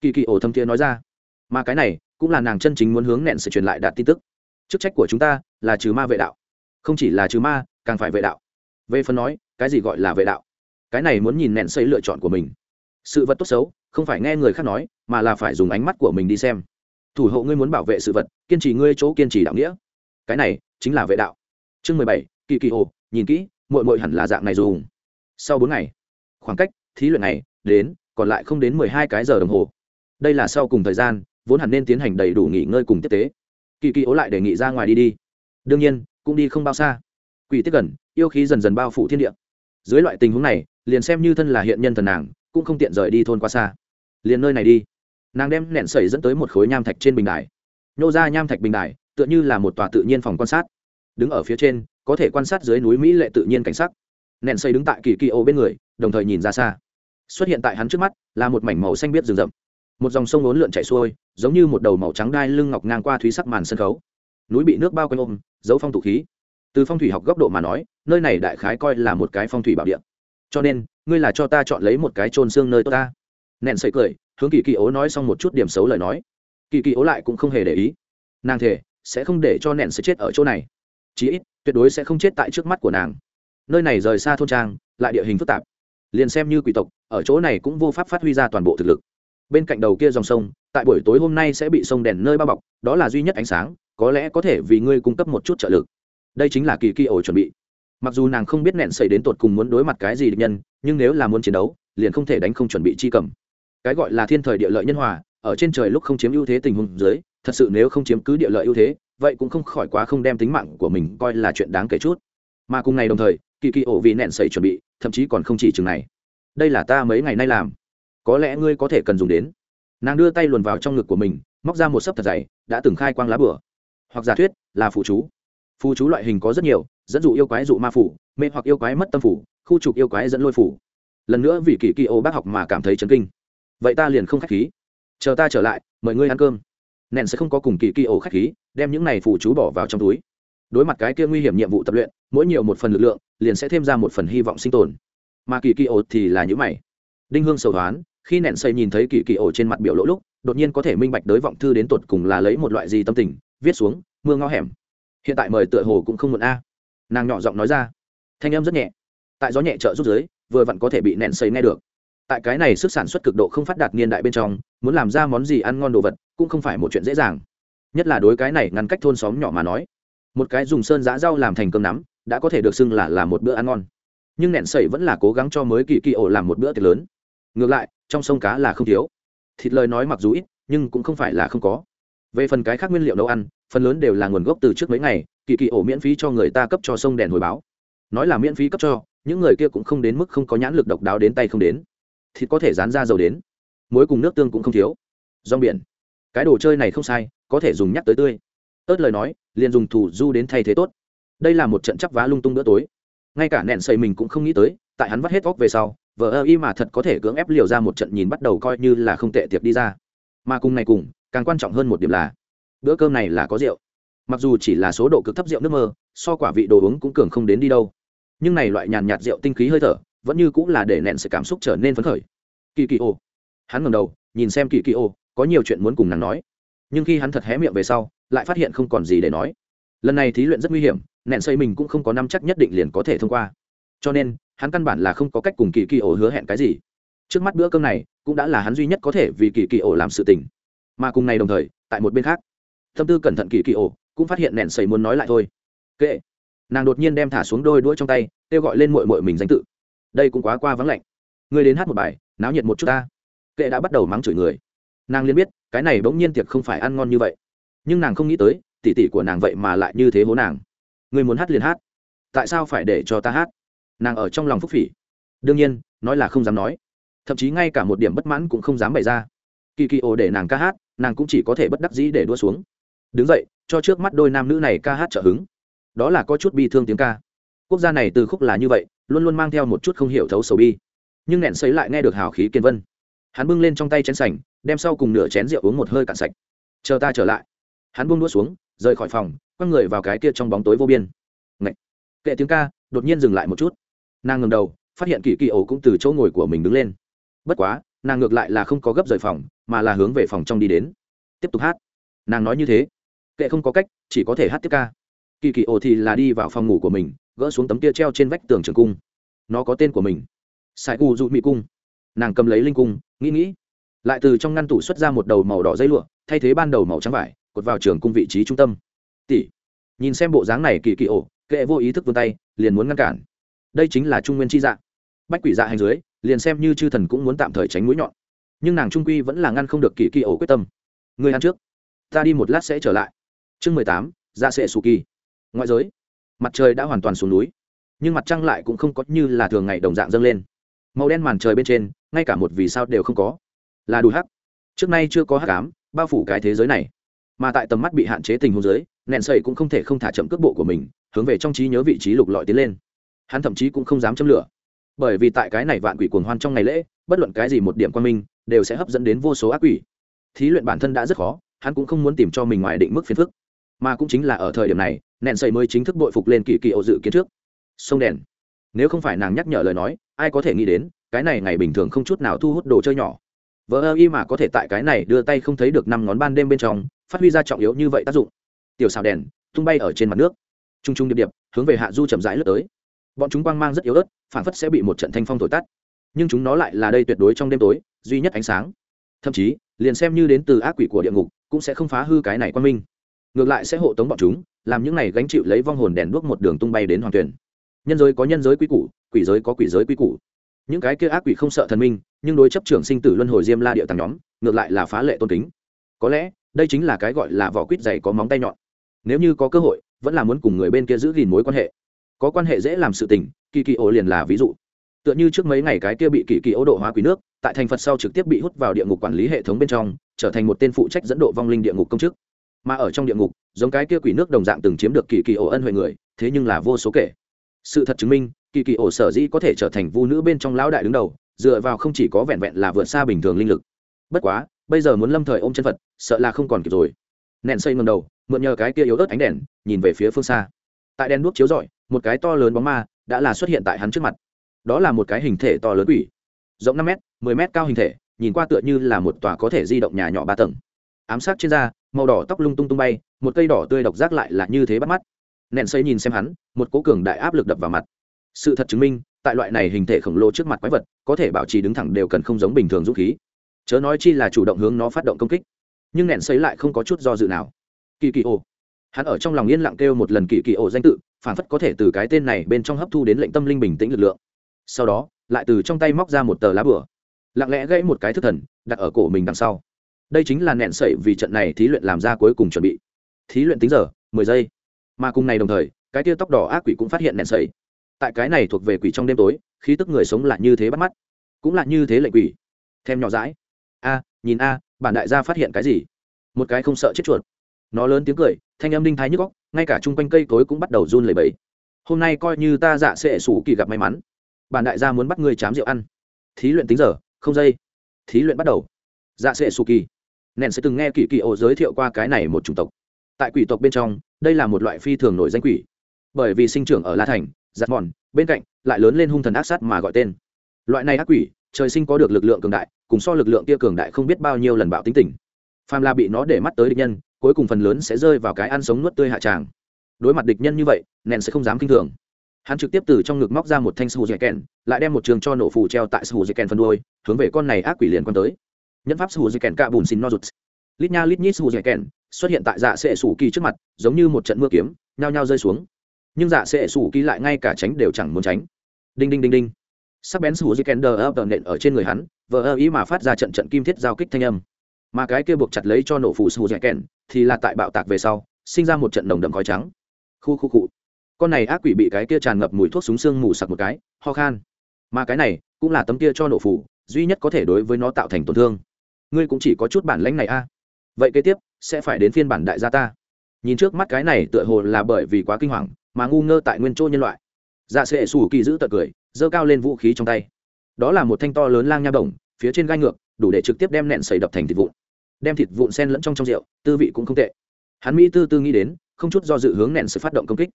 Kỳ kỳ ổ thâm thiên nói ra, mà cái này cũng là nàng chân chính muốn hướng nẹn sự truyền lại đạt tin tức. Chức trách của chúng ta là trừ ma vệ đạo, không chỉ là trừ ma, càng phải vệ đạo. Về phần nói, cái gì gọi là vệ đạo? Cái này muốn nhìn nẹn xây lựa chọn của mình. Sự vật tốt xấu, không phải nghe người khác nói, mà là phải dùng ánh mắt của mình đi xem. Thủ hộ ngươi muốn bảo vệ sự vật, kiên trì ngươi chỗ kiên trì đạo nghĩa. Cái này chính là vệ đạo. Chương mười bảy, kỳ kỳ ồ nhìn kỹ mội mội hẳn là dạng này dùng. Sau bốn ngày, khoảng cách thí luyện này đến, còn lại không đến mười hai cái giờ đồng hồ. Đây là sau cùng thời gian, vốn hẳn nên tiến hành đầy đủ nghỉ ngơi cùng tiếp tế. Kỳ kỳ ố lại đề nghị ra ngoài đi đi. Đương nhiên, cũng đi không bao xa. Quỷ tiếp gần, yêu khí dần dần bao phủ thiên địa. Dưới loại tình huống này, liền xem như thân là hiện nhân thần nàng, cũng không tiện rời đi thôn qua xa. Liền nơi này đi. Nàng đem nẹn sẩy dẫn tới một khối nham thạch trên bình đài. Nhô ra nham thạch bình đài, tựa như là một tòa tự nhiên phòng quan sát. Đứng ở phía trên có thể quan sát dưới núi mỹ lệ tự nhiên cảnh sắc. Nẹn xây đứng tại kỳ kỳ ô bên người, đồng thời nhìn ra xa. Xuất hiện tại hắn trước mắt là một mảnh màu xanh biếc rừng rậm. Một dòng sông lốn lượn chảy xuôi, giống như một đầu màu trắng đai lưng ngọc ngang qua thúy sắc màn sân khấu. Núi bị nước bao quanh ôm giấu phong tụ khí. Từ phong thủy học góc độ mà nói, nơi này đại khái coi là một cái phong thủy bảo địa. Cho nên, ngươi là cho ta chọn lấy một cái trôn xương nơi tốt ta. Nẹn sợi cười, hướng kỳ kỳ ố nói xong một chút điểm xấu lời nói. Kỳ kỳ ố lại cũng không hề để ý. Nàng thề, sẽ không để cho nẹn sẽ chết ở chỗ này chí ít, tuyệt đối sẽ không chết tại trước mắt của nàng. Nơi này rời xa thôn trang, lại địa hình phức tạp. Liền xem như quỷ tộc, ở chỗ này cũng vô pháp phát huy ra toàn bộ thực lực. Bên cạnh đầu kia dòng sông, tại buổi tối hôm nay sẽ bị sông đèn nơi bao bọc, đó là duy nhất ánh sáng, có lẽ có thể vì ngươi cung cấp một chút trợ lực. Đây chính là kỳ kỳ ổ chuẩn bị. Mặc dù nàng không biết nẹn xảy đến tột cùng muốn đối mặt cái gì địch nhân, nhưng nếu là muốn chiến đấu, liền không thể đánh không chuẩn bị chi cầm. Cái gọi là thiên thời địa lợi nhân hòa, ở trên trời lúc không chiếm ưu thế tình huống dưới, thật sự nếu không chiếm cứ địa lợi ưu thế vậy cũng không khỏi quá không đem tính mạng của mình coi là chuyện đáng kể chút. Mà cùng ngày đồng thời, kỳ kỳ ổ vì nẹn sẩy chuẩn bị, thậm chí còn không chỉ chừng này. Đây là ta mấy ngày nay làm. Có lẽ ngươi có thể cần dùng đến. Nàng đưa tay luồn vào trong ngực của mình, móc ra một sấp thật dày, đã từng khai quang lá bửa. Hoặc giả thuyết, là phụ chú. Phụ chú loại hình có rất nhiều, dẫn dụ yêu quái dụ ma phủ mê hoặc yêu quái mất tâm phủ khu trục yêu quái dẫn lôi phủ lần nữa vì kỳ kỳ ô bác học mà cảm thấy chấn kinh. Vậy ta liền không k h á c h khí. Chờ ta trở lại, mời ngươi ăn cơm nện sẽ không có cùng kỳ kỳ ổ khách khí, đem những này phụ chú bỏ vào trong túi. Đối mặt cái kia nguy hiểm nhiệm vụ tập luyện, mỗi nhiều một phần lực lượng, liền sẽ thêm ra một phần hy vọng sinh tồn. Mà kỳ kỳ ổ thì là những mày. Đinh hương sầu đoán khi nện xây nhìn thấy kỳ kỳ ổ trên mặt biểu lỗ lúc, đột nhiên có thể minh bạch đối vọng thư đến tột cùng là lấy một loại gì tâm tình, viết xuống, mưa ngõ hẻm. Hiện tại mời tựa hồ cũng không muộn a. Nàng nhỏ giọng nói ra. Thanh âm rất nhẹ. Tại gió nhẹ trợ rút dưới vừa vặn có thể bị nện xây nghe được tại cái này sức sản xuất cực độ không phát đạt niên đại bên trong, muốn làm ra món gì ăn ngon đồ vật, cũng không phải một chuyện dễ dàng. Nhất là đối cái này ngăn cách thôn xóm nhỏ mà nói. Một cái dùng sơn giã rau làm thành cơm nắm, đã có thể được xưng là làm một bữa ăn ngon. Nhưng nện sẩy vẫn là cố gắng cho mới kỳ kỳ ổ làm một bữa tiệc lớn. Ngược lại, trong sông cá là không thiếu. Thịt lời nói mặc dù ít, nhưng cũng không phải là không có. Về phần cái khác nguyên liệu nấu ăn, phần lớn đều là nguồn gốc từ trước mấy ngày, kỳ kỳ ổ miễn phí cho người ta cấp cho sông đèn hồi báo. Nói là miễn phí cấp cho, những người kia cũng không đến mức không có nhãn lực độc đáo đến tay không đến thịt có thể dán ra dầu đến. Muối cùng nước tương cũng không thiếu. Rong biển. Cái đồ chơi này không sai, có thể dùng nhắc tới tươi. Ớt lời nói, liền dùng thủ du đến thay thế tốt. Đây là một trận chắp vá lung tung bữa tối. Ngay cả nẹn xây mình cũng không nghĩ tới, tại hắn vắt hết óc về sau vợ ơ y mà thật có thể cưỡng ép liều ra một trận nhìn bắt đầu coi như là không tệ tiệc đi ra. Mà cùng này cùng, càng quan trọng hơn một điểm là, bữa cơm này là có rượu. Mặc dù chỉ là số độ cực thấp rượu nước mơ, so quả vị đồ uống cũng cường không đến đi đâu. Nhưng này loại nhàn nhạt rượu tinh khí hơi thở vẫn như cũng là để nện sự cảm xúc trở nên phấn khởi. Kỳ kỳ ô. Hắn ngầm đầu, nhìn xem kỳ kỳ ô, có nhiều chuyện muốn cùng nàng nói. Nhưng khi hắn thật hé miệng về sau, lại phát hiện không còn gì để nói. Lần này thí luyện rất nguy hiểm nện xây mình cũng không có năm chắc nhất định liền có thể thông qua. Cho nên, hắn căn bản là không có cách cùng kỳ kỳ ổ hứa hẹn cái gì. Trước mắt bữa cơm này, cũng đã là hắn duy nhất có thể vì kỳ kỳ ổ làm sự tình. Mà cùng này đồng thời, tại một bên khác, tâm tư cẩn thận kỳ kỳ ổ cũng phát hiện nện xây muốn nói lại thôi. Kệ. Nàng đột nhiên đem thả xuống đôi đuôi trong tay, kêu gọi lên mội mội mình danh tự đây cũng quá qua vắng lạnh. Người đến hát một bài, náo nhiệt một chút ta. Kệ đã bắt đầu mắng chửi người. Nàng liền biết, cái này bỗng nhiên tiệc không phải ăn ngon như vậy. Nhưng nàng không nghĩ tới tỉ tỉ của nàng vậy mà lại như thế hố nàng. Người muốn hát liền hát. Tại sao phải để cho ta hát? Nàng ở trong lòng phúc phỉ. Đương nhiên, nói là không dám nói. Thậm chí ngay cả một điểm bất mãn cũng không dám bày ra. Kỳ kỳ ồ để nàng ca hát, nàng cũng chỉ có thể bất đắc dĩ để đua xuống. Đứng dậy, cho trước mắt đôi nam nữ này ca hát trợ hứng. Đó là có chút bi thương tiếng ca quốc gia này từ khúc là như vậy, luôn luôn mang theo một chút không hiểu thấu sầu bi. Nhưng nẹn xấy lại nghe được hào khí kiên vân. Hắn bưng lên trong tay chén sành, đem sau cùng nửa chén rượu uống một hơi cạn sạch. Chờ ta trở lại. Hắn bung đũa xuống, rời khỏi phòng, quăng người vào cái kia trong bóng tối vô biên. Ngậy! kệ tiếng ca đột nhiên dừng lại một chút. Nàng ngừng đầu, phát hiện kỳ kỳ ổ cũng từ chỗ ngồi của mình đứng lên. Bất quá, nàng ngược lại là không có gấp rời phòng, mà là hướng về phòng trong đi đến. Tiếp tục hát. Nàng nói như thế. Kệ không có cách, chỉ có thể hát tiếp ca. Kỳ kỳ ổ thì là đi vào phòng ngủ của mình gỡ xuống tấm kia treo trên vách tường trường cung. Nó có tên của mình. Sai u dụ mỹ cung. Nàng cầm lấy linh cung, nghĩ nghĩ. Lại từ trong ngăn tủ xuất ra một đầu màu đỏ dây lụa, thay thế ban đầu màu trắng vải, cột vào trường cung vị trí trung tâm. Tỷ, nhìn xem bộ dáng này kỳ kỳ ổ, kệ vô ý thức vươn tay, liền muốn ngăn cản. Đây chính là trung nguyên chi dạ. Bách quỷ dạ hành dưới, liền xem như chư thần cũng muốn tạm thời tránh mũi nhọn. Nhưng nàng trung quy vẫn là ngăn không được kỳ kỳ ổ quyết tâm. Người ăn trước. Ta đi một lát sẽ trở lại. Chương mười tám dạ sệ sù kỳ. Ngoại giới mặt trời đã hoàn toàn xuống núi, nhưng mặt trăng lại cũng không có như là thường ngày đồng dạng dâng lên. Màu đen màn trời bên trên, ngay cả một vì sao đều không có. Là đủ hắc. Trước nay chưa có hắc ám, bao phủ cái thế giới này. Mà tại tầm mắt bị hạn chế tình huống giới nẹn sậy cũng không thể không thả chậm cước bộ của mình, hướng về trong trí nhớ vị trí lục lọi tiến lên. Hắn thậm chí cũng không dám châm lửa. Bởi vì tại cái này vạn quỷ cuồng hoan trong ngày lễ, bất luận cái gì một điểm quan minh, đều sẽ hấp dẫn đến vô số ác quỷ. Thí luyện bản thân đã rất khó, hắn cũng không muốn tìm cho mình ngoài định mức phiền phức. Mà cũng chính là ở thời điểm này nẹn sầy mới chính thức bội phục lên kỳ kỳ ổ dự kiến trước. Sông đèn. Nếu không phải nàng nhắc nhở lời nói, ai có thể nghĩ đến, cái này ngày bình thường không chút nào thu hút đồ chơi nhỏ. Vợ ơ y mà có thể tại cái này đưa tay không thấy được năm ngón ban đêm bên trong, phát huy ra trọng yếu như vậy tác dụng. Tiểu xào đèn, tung bay ở trên mặt nước. T r u n g t r u n g điệp điệp, hướng về hạ du chậm rãi lướt tới. Bọn chúng quang mang rất yếu ớt phản phất sẽ bị một trận thanh phong thổi tắt. Nhưng chúng nó lại là đây tuyệt đối trong đêm tối, duy nhất ánh sáng. Thậm chí, liền xem như đến từ ác quỷ của địa ngục, cũng sẽ không phá hư cái này quan minh. Ngược lại sẽ hộ tống bọn chúng làm những này gánh chịu lấy vong hồn đèn đuốc một đường tung bay đến hoàng tuyển. Nhân giới có nhân giới quý củ, quỷ giới có quỷ giới quý củ. Những cái kia ác quỷ không sợ thần minh, nhưng đối chấp trưởng sinh tử luân hồi diêm la địa tàng nhóm, ngược lại là phá lệ tôn kính. Có lẽ, đây chính là cái gọi là vỏ quýt dày có móng tay nhọn. Nếu như có cơ hội, vẫn là muốn cùng người bên kia giữ gìn mối quan hệ. Có quan hệ dễ làm sự tình, kỳ kỳ ô liền là ví dụ. Tựa như trước mấy ngày cái kia bị kỳ kỳ ô độ hóa quý nước, tại thành phật sau trực tiếp bị hút vào địa ngục quản lý hệ thống bên trong, trở thành một tên phụ trách dẫn độ vong linh địa ngục công chức mà ở trong địa ngục, giống cái kia quỷ nước đồng dạng từng chiếm được kỳ kỳ ổ ân huệ người, thế nhưng là vô số kể. Sự thật chứng minh, kỳ kỳ ổ sở dĩ có thể trở thành vu nữ bên trong lão đại đứng đầu, dựa vào không chỉ có vẹn vẹn là vượt xa bình thường linh lực. Bất quá, bây giờ muốn lâm thời ôm chân phật, sợ là không còn kịp rồi. Nện xây ngầm đầu, mượn nhờ cái kia yếu ớt ánh đèn, nhìn về phía phương xa. Tại đèn đuốc chiếu rọi, một cái to lớn bóng ma đã là xuất hiện tại hắn trước mặt. Đó là một cái hình thể to lớn quỷ. Rộng năm m mười m cao hình thể, nhìn qua tựa như là một tòa có thể di động nhà nhỏ ba tầng. Ám sát trên da màu đỏ tóc lung tung tung bay, một cây đỏ tươi độc giác lại là như thế bắt mắt. Nện xây nhìn xem hắn, một cố cường đại áp lực đập vào mặt. Sự thật chứng minh, tại loại này hình thể khổng lồ trước mặt quái vật, có thể bảo trì đứng thẳng đều cần không giống bình thường dũng khí. Chớ nói chi là chủ động hướng nó phát động công kích. Nhưng nện xây lại không có chút do dự nào. Kỳ kỳ ồ hắn ở trong lòng yên lặng kêu một lần kỳ kỳ ồ danh tự, phản phất có thể từ cái tên này bên trong hấp thu đến lệnh tâm linh bình tĩnh lực lượng. Sau đó, lại từ trong tay móc ra một tờ lá bửa lặng lẽ gãy một cái thức thần, đặt ở cổ mình đằng sau đây chính là nện sậy vì trận này thí luyện làm ra cuối cùng chuẩn bị. Thí luyện tính giờ, mười giây. Mà cùng này đồng thời, cái tia tóc đỏ ác quỷ cũng phát hiện nện sậy. Tại cái này thuộc về quỷ trong đêm tối, khí tức người sống là như thế bắt mắt, cũng là như thế lệnh quỷ. Thêm nhỏ dãi. A, nhìn a, bản đại gia phát hiện cái gì? Một cái không sợ chết chuột. Nó lớn tiếng cười, thanh âm đinh thái nhức góc ngay cả chung quanh cây cối cũng bắt đầu run lẩy bẩy. Hôm nay coi như ta dạ sẽ sủ kỳ gặp may mắn. Bản đại gia muốn bắt người chám rượu ăn. Thí luyện tính giờ, không dây thí luyện bắt đầu. Dạ sẽ sủ kỳ nện sẽ từng nghe kỳ kỳ ổ giới thiệu qua cái này một chủng tộc. Tại quỷ tộc bên trong, đây là một loại phi thường nổi danh quỷ. Bởi vì sinh trưởng ở la thành, giặt mòn, bên cạnh, lại lớn lên hung thần ác sát mà gọi tên. Loại này ác quỷ, trời sinh có được lực lượng cường đại, cùng so lực lượng kia cường đại không biết bao nhiêu lần bạo tính tình. Phàm là bị nó để mắt tới địch nhân, cuối cùng phần lớn sẽ rơi vào cái ăn sống nuốt tươi hạ tràng. Đối mặt địch nhân như vậy nện sẽ không dám kinh thường. Hắn trực tiếp từ trong ngực móc ra một thanh sù dạy kèn, lại đem một trường cho nổ phù treo tại sù dạy kèn phân đuôi, hướng về con này ác quỷ liền quan tới nhân pháp sù dây kèn cạ bùn xin no rụt. Lít nha lít nhít sù dây kèn xuất hiện tại dạ sệ sủ kỳ trước mặt, giống như một trận mưa kiếm, nhao nhao rơi xuống. Nhưng dạ sệ sủ kỳ lại ngay cả tránh đều chẳng muốn tránh. Đinh đinh đinh đinh. Sắc bén sù dây kèn đờ ập nện ở trên người hắn, vờ ơ ý mà phát ra trận trận kim thiết giao kích thanh âm. Mà cái kia buộc chặt lấy cho nổ phủ sù dây kèn thì là tại bạo tạc về sau, sinh ra một trận đồng đậm khói trắng. Khu khu cụ con này ác quỷ bị cái kia tràn ngập mùi thuốc súng xương mù sặc một cái, ho khan. Mà cái này cũng là tấm kia cho nổ phủ duy nhất có thể đối với nó tạo thành tổn thương ngươi cũng chỉ có chút bản lãnh này a. Vậy kế tiếp, sẽ phải đến phiên bản đại gia ta. Nhìn trước mắt cái này tựa hồ là bởi vì quá kinh hoàng, mà ngu ngơ tại nguyên chỗ nhân loại. Dạ sệ sủ kỳ giữ tật cười, giơ cao lên vũ khí trong tay. Đó là một thanh to lớn lang nha bổng, phía trên gai ngược, đủ để trực tiếp đem nẹn sầy đập thành thịt vụn. Đem thịt vụn sen lẫn trong trong rượu, tư vị cũng không tệ. Hắn mỹ tư tư nghĩ đến, không chút do dự hướng nẹn sự phát động công kích.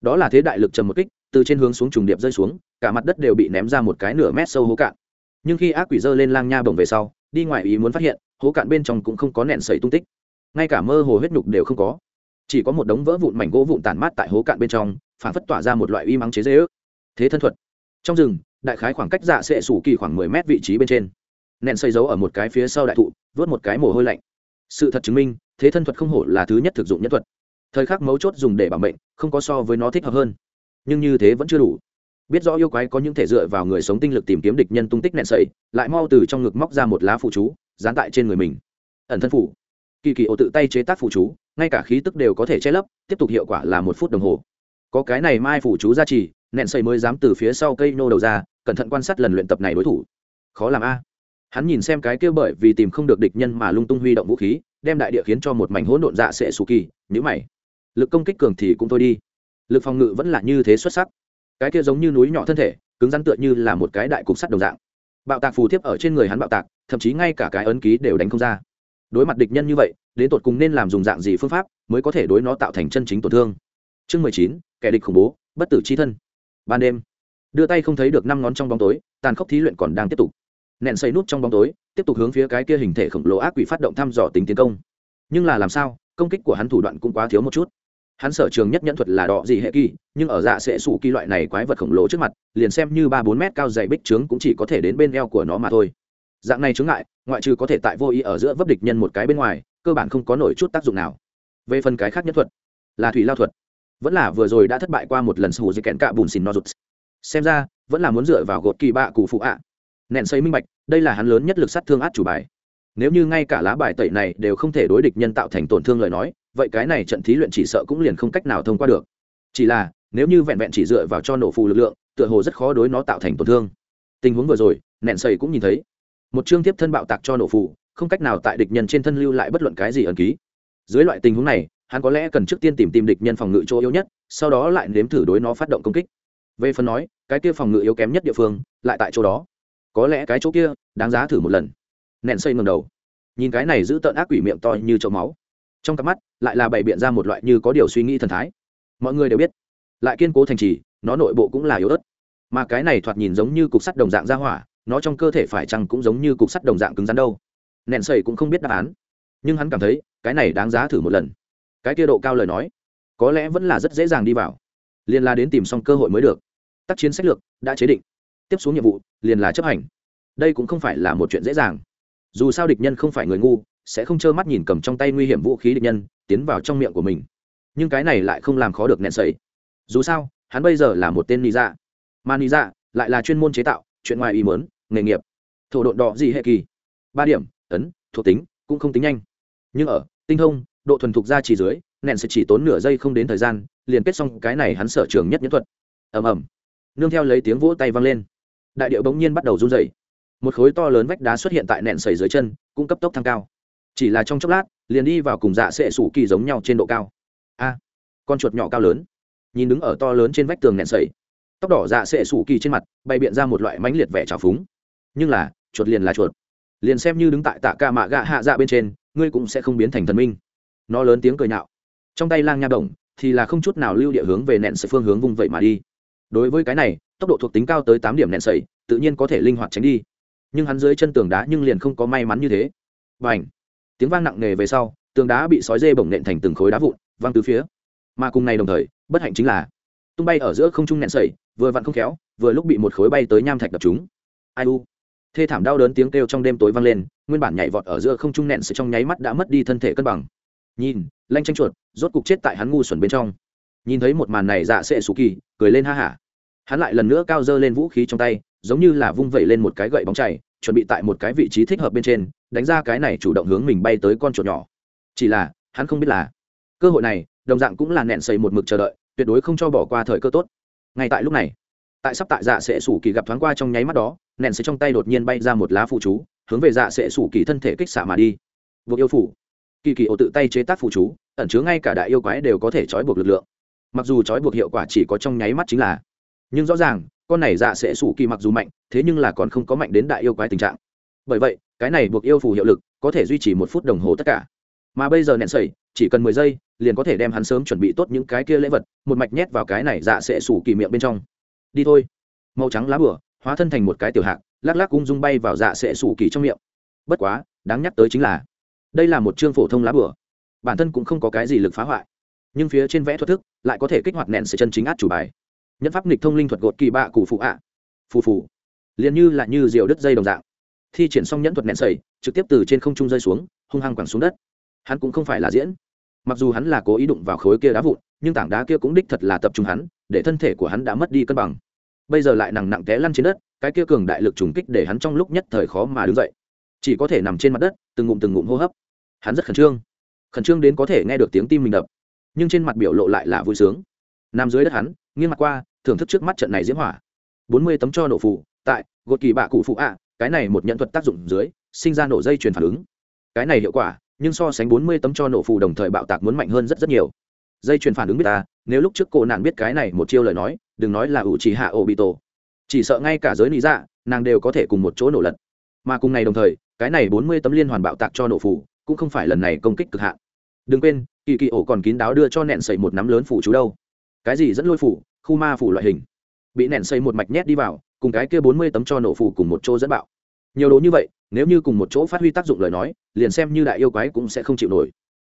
Đó là thế đại lực trầm một kích, từ trên hướng xuống trùng điệp rơi xuống, cả mặt đất đều bị ném ra một cái nửa mét sâu hố cạn. Nhưng khi ác quỷ dơ lên lang nha bổng về sau đi ngoài ý muốn phát hiện, hố cạn bên trong cũng không có nẹn sầy tung tích. Ngay cả mơ hồ huyết nhục đều không có. Chỉ có một đống vỡ vụn mảnh gỗ vụn tàn mát tại hố cạn bên trong, phản phất tỏa ra một loại uy mắng chế dễ ước. Thế thân thuật. Trong rừng, đại khái khoảng cách dạ sẽ sủ kỳ khoảng mười mét vị trí bên trên. Nện xây giấu ở một cái phía sau đại thụ, vớt một cái mồ hôi lạnh. Sự thật chứng minh, thế thân thuật không hổ là thứ nhất thực dụng nhất thuật. Thời khắc mấu chốt dùng để bảo mệnh, không có so với nó thích hợp hơn. Nhưng như thế vẫn chưa đủ biết rõ yêu quái có những thể dựa vào người sống tinh lực tìm kiếm địch nhân tung tích nện sậy, lại mau từ trong ngực móc ra một lá phụ chú, dán tại trên người mình. Ẩn thân phủ. Kỳ kỳ ô tự tay chế tác phụ chú, ngay cả khí tức đều có thể che lấp, tiếp tục hiệu quả là một phút đồng hồ. Có cái này mai phụ chú ra trì nện sậy mới dám từ phía sau cây nô đầu ra, cẩn thận quan sát lần luyện tập này đối thủ. Khó làm a. Hắn nhìn xem cái kia bởi vì tìm không được địch nhân mà lung tung huy động vũ khí, đem đại địa khiến cho một mảnh hỗn độn dạ sẽ sù kỳ nhữ mày. Lực công kích cường thì cũng thôi đi. Lực phòng ngự vẫn là như thế xuất sắc cái kia giống như núi nhỏ thân thể, cứng rắn tựa như là một cái đại cục sắt đồng dạng. Bạo tạc phù thiếp ở trên người hắn bạo tạc, thậm chí ngay cả cái ấn ký đều đánh không ra. Đối mặt địch nhân như vậy, đến tột cùng nên làm dùng dạng gì phương pháp mới có thể đối nó tạo thành chân chính tổn thương? Chương mười chín, kẻ địch khủng bố, bất tử c h i thân. Ban đêm, đưa tay không thấy được năm ngón trong bóng tối, tàn khốc thí luyện còn đang tiếp tục. Nện xây nút trong bóng tối, tiếp tục hướng phía cái kia hình thể khổng lồ ác quỷ phát động thăm dò tính tiến công. Nhưng là làm sao, công kích của hắn thủ đoạn cũng quá thiếu một chút hắn sở trường nhất nhẫn thuật là đỏ gì hệ kỳ, nhưng ở dạ sẽ sủ kỳ loại này quái vật khổng lồ trước mặt, liền xem như ba bốn mét cao dày bích trướng cũng chỉ có thể đến bên eo của nó mà thôi. Dạng này chướng ngại, ngoại trừ có thể tại vô ý ở giữa vấp địch nhân một cái bên ngoài, cơ bản không có nổi chút tác dụng nào. Về phần cái khác nhất thuật, là thủy lao thuật. Vẫn là vừa rồi đã thất bại qua một lần sủ di kẹn cạ bùn xìn no rụt. Xem ra, vẫn là muốn dựa vào gột kỳ bạ cụ phụ ạ. Nện xây minh bạch, đây là hắn lớn nhất lực sát thương át chủ bài. Nếu như ngay cả lá bài tẩy này đều không thể đối địch nhân tạo thành tổn thương lời nói vậy cái này trận thí luyện chỉ sợ cũng liền không cách nào thông qua được. Chỉ là, nếu như vẹn vẹn chỉ dựa vào cho nổ phù lực lượng, tựa hồ rất khó đối nó tạo thành tổn thương. Tình huống vừa rồi, nện sầy cũng nhìn thấy. Một chương tiếp thân bạo tạc cho nổ phù, không cách nào tại địch nhân trên thân lưu lại bất luận cái gì ẩn ký. Dưới loại tình huống này, hắn có lẽ cần trước tiên tìm tìm địch nhân phòng ngự chỗ yếu nhất, sau đó lại nếm thử đối nó phát động công kích. Về phần nói, cái kia phòng ngự yếu kém nhất địa phương, lại tại chỗ đó. Có lẽ cái chỗ kia, đáng giá thử một lần. Nện xây ngầm đầu. Nhìn cái này giữ tợn ác quỷ miệng to như chậu máu trong cặp mắt, lại là bày biện ra một loại như có điều suy nghĩ thần thái. Mọi người đều biết, lại kiên cố thành trì, nó nội bộ cũng là yếu ớt. Mà cái này thoạt nhìn giống như cục sắt đồng dạng ra hỏa, nó trong cơ thể phải chăng cũng giống như cục sắt đồng dạng cứng rắn đâu? Nện sầy cũng không biết đáp án. Nhưng hắn cảm thấy, cái này đáng giá thử một lần. Cái kia độ cao lời nói, có lẽ vẫn là rất dễ dàng đi vào. Liền là đến tìm xong cơ hội mới được. Tác chiến sách lược đã chế định. Tiếp xuống nhiệm vụ, liền là chấp hành. Đây cũng không phải là một chuyện dễ dàng. Dù sao địch nhân không phải người ngu sẽ không trơ mắt nhìn cầm trong tay nguy hiểm vũ khí địch nhân, tiến vào trong miệng của mình. Nhưng cái này lại không làm khó được nện sầy dù sao, hắn bây giờ là một tên nị dạ. Mà nị dạ lại là chuyên môn chế tạo, chuyện ngoài ý mớn nghề nghiệp. Thổ độn đỏ gì hệ kỳ? Ba điểm, ấn, thuộc tính, cũng không tính nhanh. Nhưng ở, tinh thông, độ thuần thục ra chỉ dưới nện sẽ chỉ tốn nửa giây không đến thời gian, liền kết xong cái này hắn sở trường nhất nhẫn thuật. Ầm ầm. Nương theo lấy tiếng vỗ tay vang lên. Đại điệu bỗng nhiên bắt đầu run rẩy. Một khối to lớn vách đá xuất hiện tại nện sầy dưới chân, cũng cấp tốc thăng cao chỉ là trong chốc lát, liền đi vào cùng dạ sệ sủ kỳ giống nhau trên độ cao. A, con chuột nhỏ cao lớn, nhìn đứng ở to lớn trên vách tường nện sậy. Tóc đỏ dạ sệ sủ kỳ trên mặt bày biện ra một loại mãnh liệt vẻ trào phúng. Nhưng là, chuột liền là chuột. Liền xem như đứng tại tạ ca mạ gạ hạ dạ bên trên, ngươi cũng sẽ không biến thành thần minh. Nó lớn tiếng cười nhạo. Trong tay lang nha đồng, thì là không chút nào lưu địa hướng về nện sợi phương hướng vùng vậy mà đi. Đối với cái này, tốc độ thuộc tính cao tới tám điểm nện sẩy tự nhiên có thể linh hoạt tránh đi. Nhưng hắn dưới chân tường đá nhưng liền không có may mắn như thế. Và ảnh tiếng vang nặng nề về sau, tường đá bị sói dê bổng nện thành từng khối đá vụn, văng từ phía. Mà cùng ngày đồng thời, bất hạnh chính là, tung bay ở giữa không trung nện sẩy vừa vặn không khéo, vừa lúc bị một khối bay tới nham thạch đập chúng ai u. Thê thảm đau đớn tiếng kêu trong đêm tối vang lên, nguyên bản nhảy vọt ở giữa không trung nện sẩy trong nháy mắt đã mất đi thân thể cân bằng. Nhìn, lanh tranh chuột, rốt cục chết tại hắn ngu xuẩn bên trong. Nhìn thấy một màn này dạ sệ sù kỳ, cười lên ha hả. Hắn lại lần nữa cao dơ lên vũ khí trong tay, giống như là vung vẩy lên một cái gậy bóng chảy chuẩn bị tại một cái vị trí thích hợp bên trên, đánh ra cái này chủ động hướng mình bay tới con chuột nhỏ. Chỉ là, hắn không biết là cơ hội này, đồng dạng cũng là nện xây một mực chờ đợi, tuyệt đối không cho bỏ qua thời cơ tốt. Ngay tại lúc này, tại sắp tại dạ sẽ sủ kỳ gặp thoáng qua trong nháy mắt đó nện xây trong tay đột nhiên bay ra một lá phụ chú, hướng về dạ sẽ sủ kỳ thân thể kích xạ mà đi. Buộc yêu phủ. Kỳ kỳ ổ tự tay chế tác phụ chú, ẩn chứa ngay cả đại yêu quái đều có thể trói buộc lực lượng. Mặc dù trói buộc hiệu quả chỉ có trong nháy mắt chính là, nhưng rõ ràng con này dạ sẽ sủ kỳ mặc dù mạnh, thế nhưng là còn không có mạnh đến đại yêu quái tình trạng. Bởi vậy, cái này buộc yêu phù hiệu lực có thể duy trì một phút đồng hồ tất cả. Mà bây giờ nện sẩy, chỉ cần mười giây, liền có thể đem hắn sớm chuẩn bị tốt những cái kia lễ vật, một mạch nhét vào cái này dạ sẽ sủ kỳ miệng bên trong. Đi thôi. Màu trắng lá bửa hóa thân thành một cái tiểu hạc, lắc lắc ung dung bay vào dạ sẽ sủ kỳ trong miệng. Bất quá, đáng nhắc tới chính là, đây là một chương phổ thông lá bửa bản thân cũng không có cái gì lực phá hoại, nhưng phía trên vẽ thuật thức lại có thể kích hoạt nện sẩy chân chính át chủ bài nhân pháp nghịch thông linh thuật gột kỳ bạ cụ phụ ạ. Phù phù. Liền như là như diều đứt dây đồng dạng. Thi triển xong nhẫn thuật nện sầy trực tiếp từ trên không trung rơi xuống, hung hăng quẳng xuống đất. Hắn cũng không phải là diễn. Mặc dù hắn là cố ý đụng vào khối kia đá vụn, nhưng tảng đá kia cũng đích thật là tập trung hắn, để thân thể của hắn đã mất đi cân bằng. Bây giờ lại nặng nặng té lăn trên đất, cái kia cường đại lực trùng kích để hắn trong lúc nhất thời khó mà đứng dậy. Chỉ có thể nằm trên mặt đất, từng ngụm từng ngụm hô hấp. Hắn rất khẩn trương. Khẩn trương đến có thể nghe được tiếng tim mình đập. Nhưng trên mặt biểu lộ lại là vui sướng. Nằm dưới đất hắn, nghiêng mặt qua thưởng thức trước mắt trận này diễm hỏa. Bốn mươi tấm cho nổ phù, tại, gột kỳ bạ cụ phụ ạ, cái này một nhận thuật tác dụng dưới, sinh ra nổ dây truyền phản ứng. Cái này hiệu quả, nhưng so sánh bốn mươi tấm cho nổ phù đồng thời bạo tạc muốn mạnh hơn rất rất nhiều. Dây truyền phản ứng biết ta, nếu lúc trước cô nạn biết cái này một chiêu lời nói, đừng nói là ủ chỉ hạ ổ bị tổ. Chỉ sợ ngay cả giới lý dạ nàng đều có thể cùng một chỗ nổ lật. Mà cùng ngày đồng thời, cái này bốn mươi tấm liên hoàn bạo tạc cho nổ phủ cũng không phải lần này công kích cực hạn. Đừng quên, kỳ kỳ ổ còn kín đáo đưa cho nẹn sẩy một nắm lớn phủ chú đâu. Cái gì dẫn lôi phủ khu ma phủ loại hình. Bị nện xây một mạch nhét đi vào, cùng cái kia bốn mươi tấm cho nổ phủ cùng một chỗ dẫn bạo. Nhiều đồ như vậy, nếu như cùng một chỗ phát huy tác dụng lời nói, liền xem như đại yêu quái cũng sẽ không chịu nổi.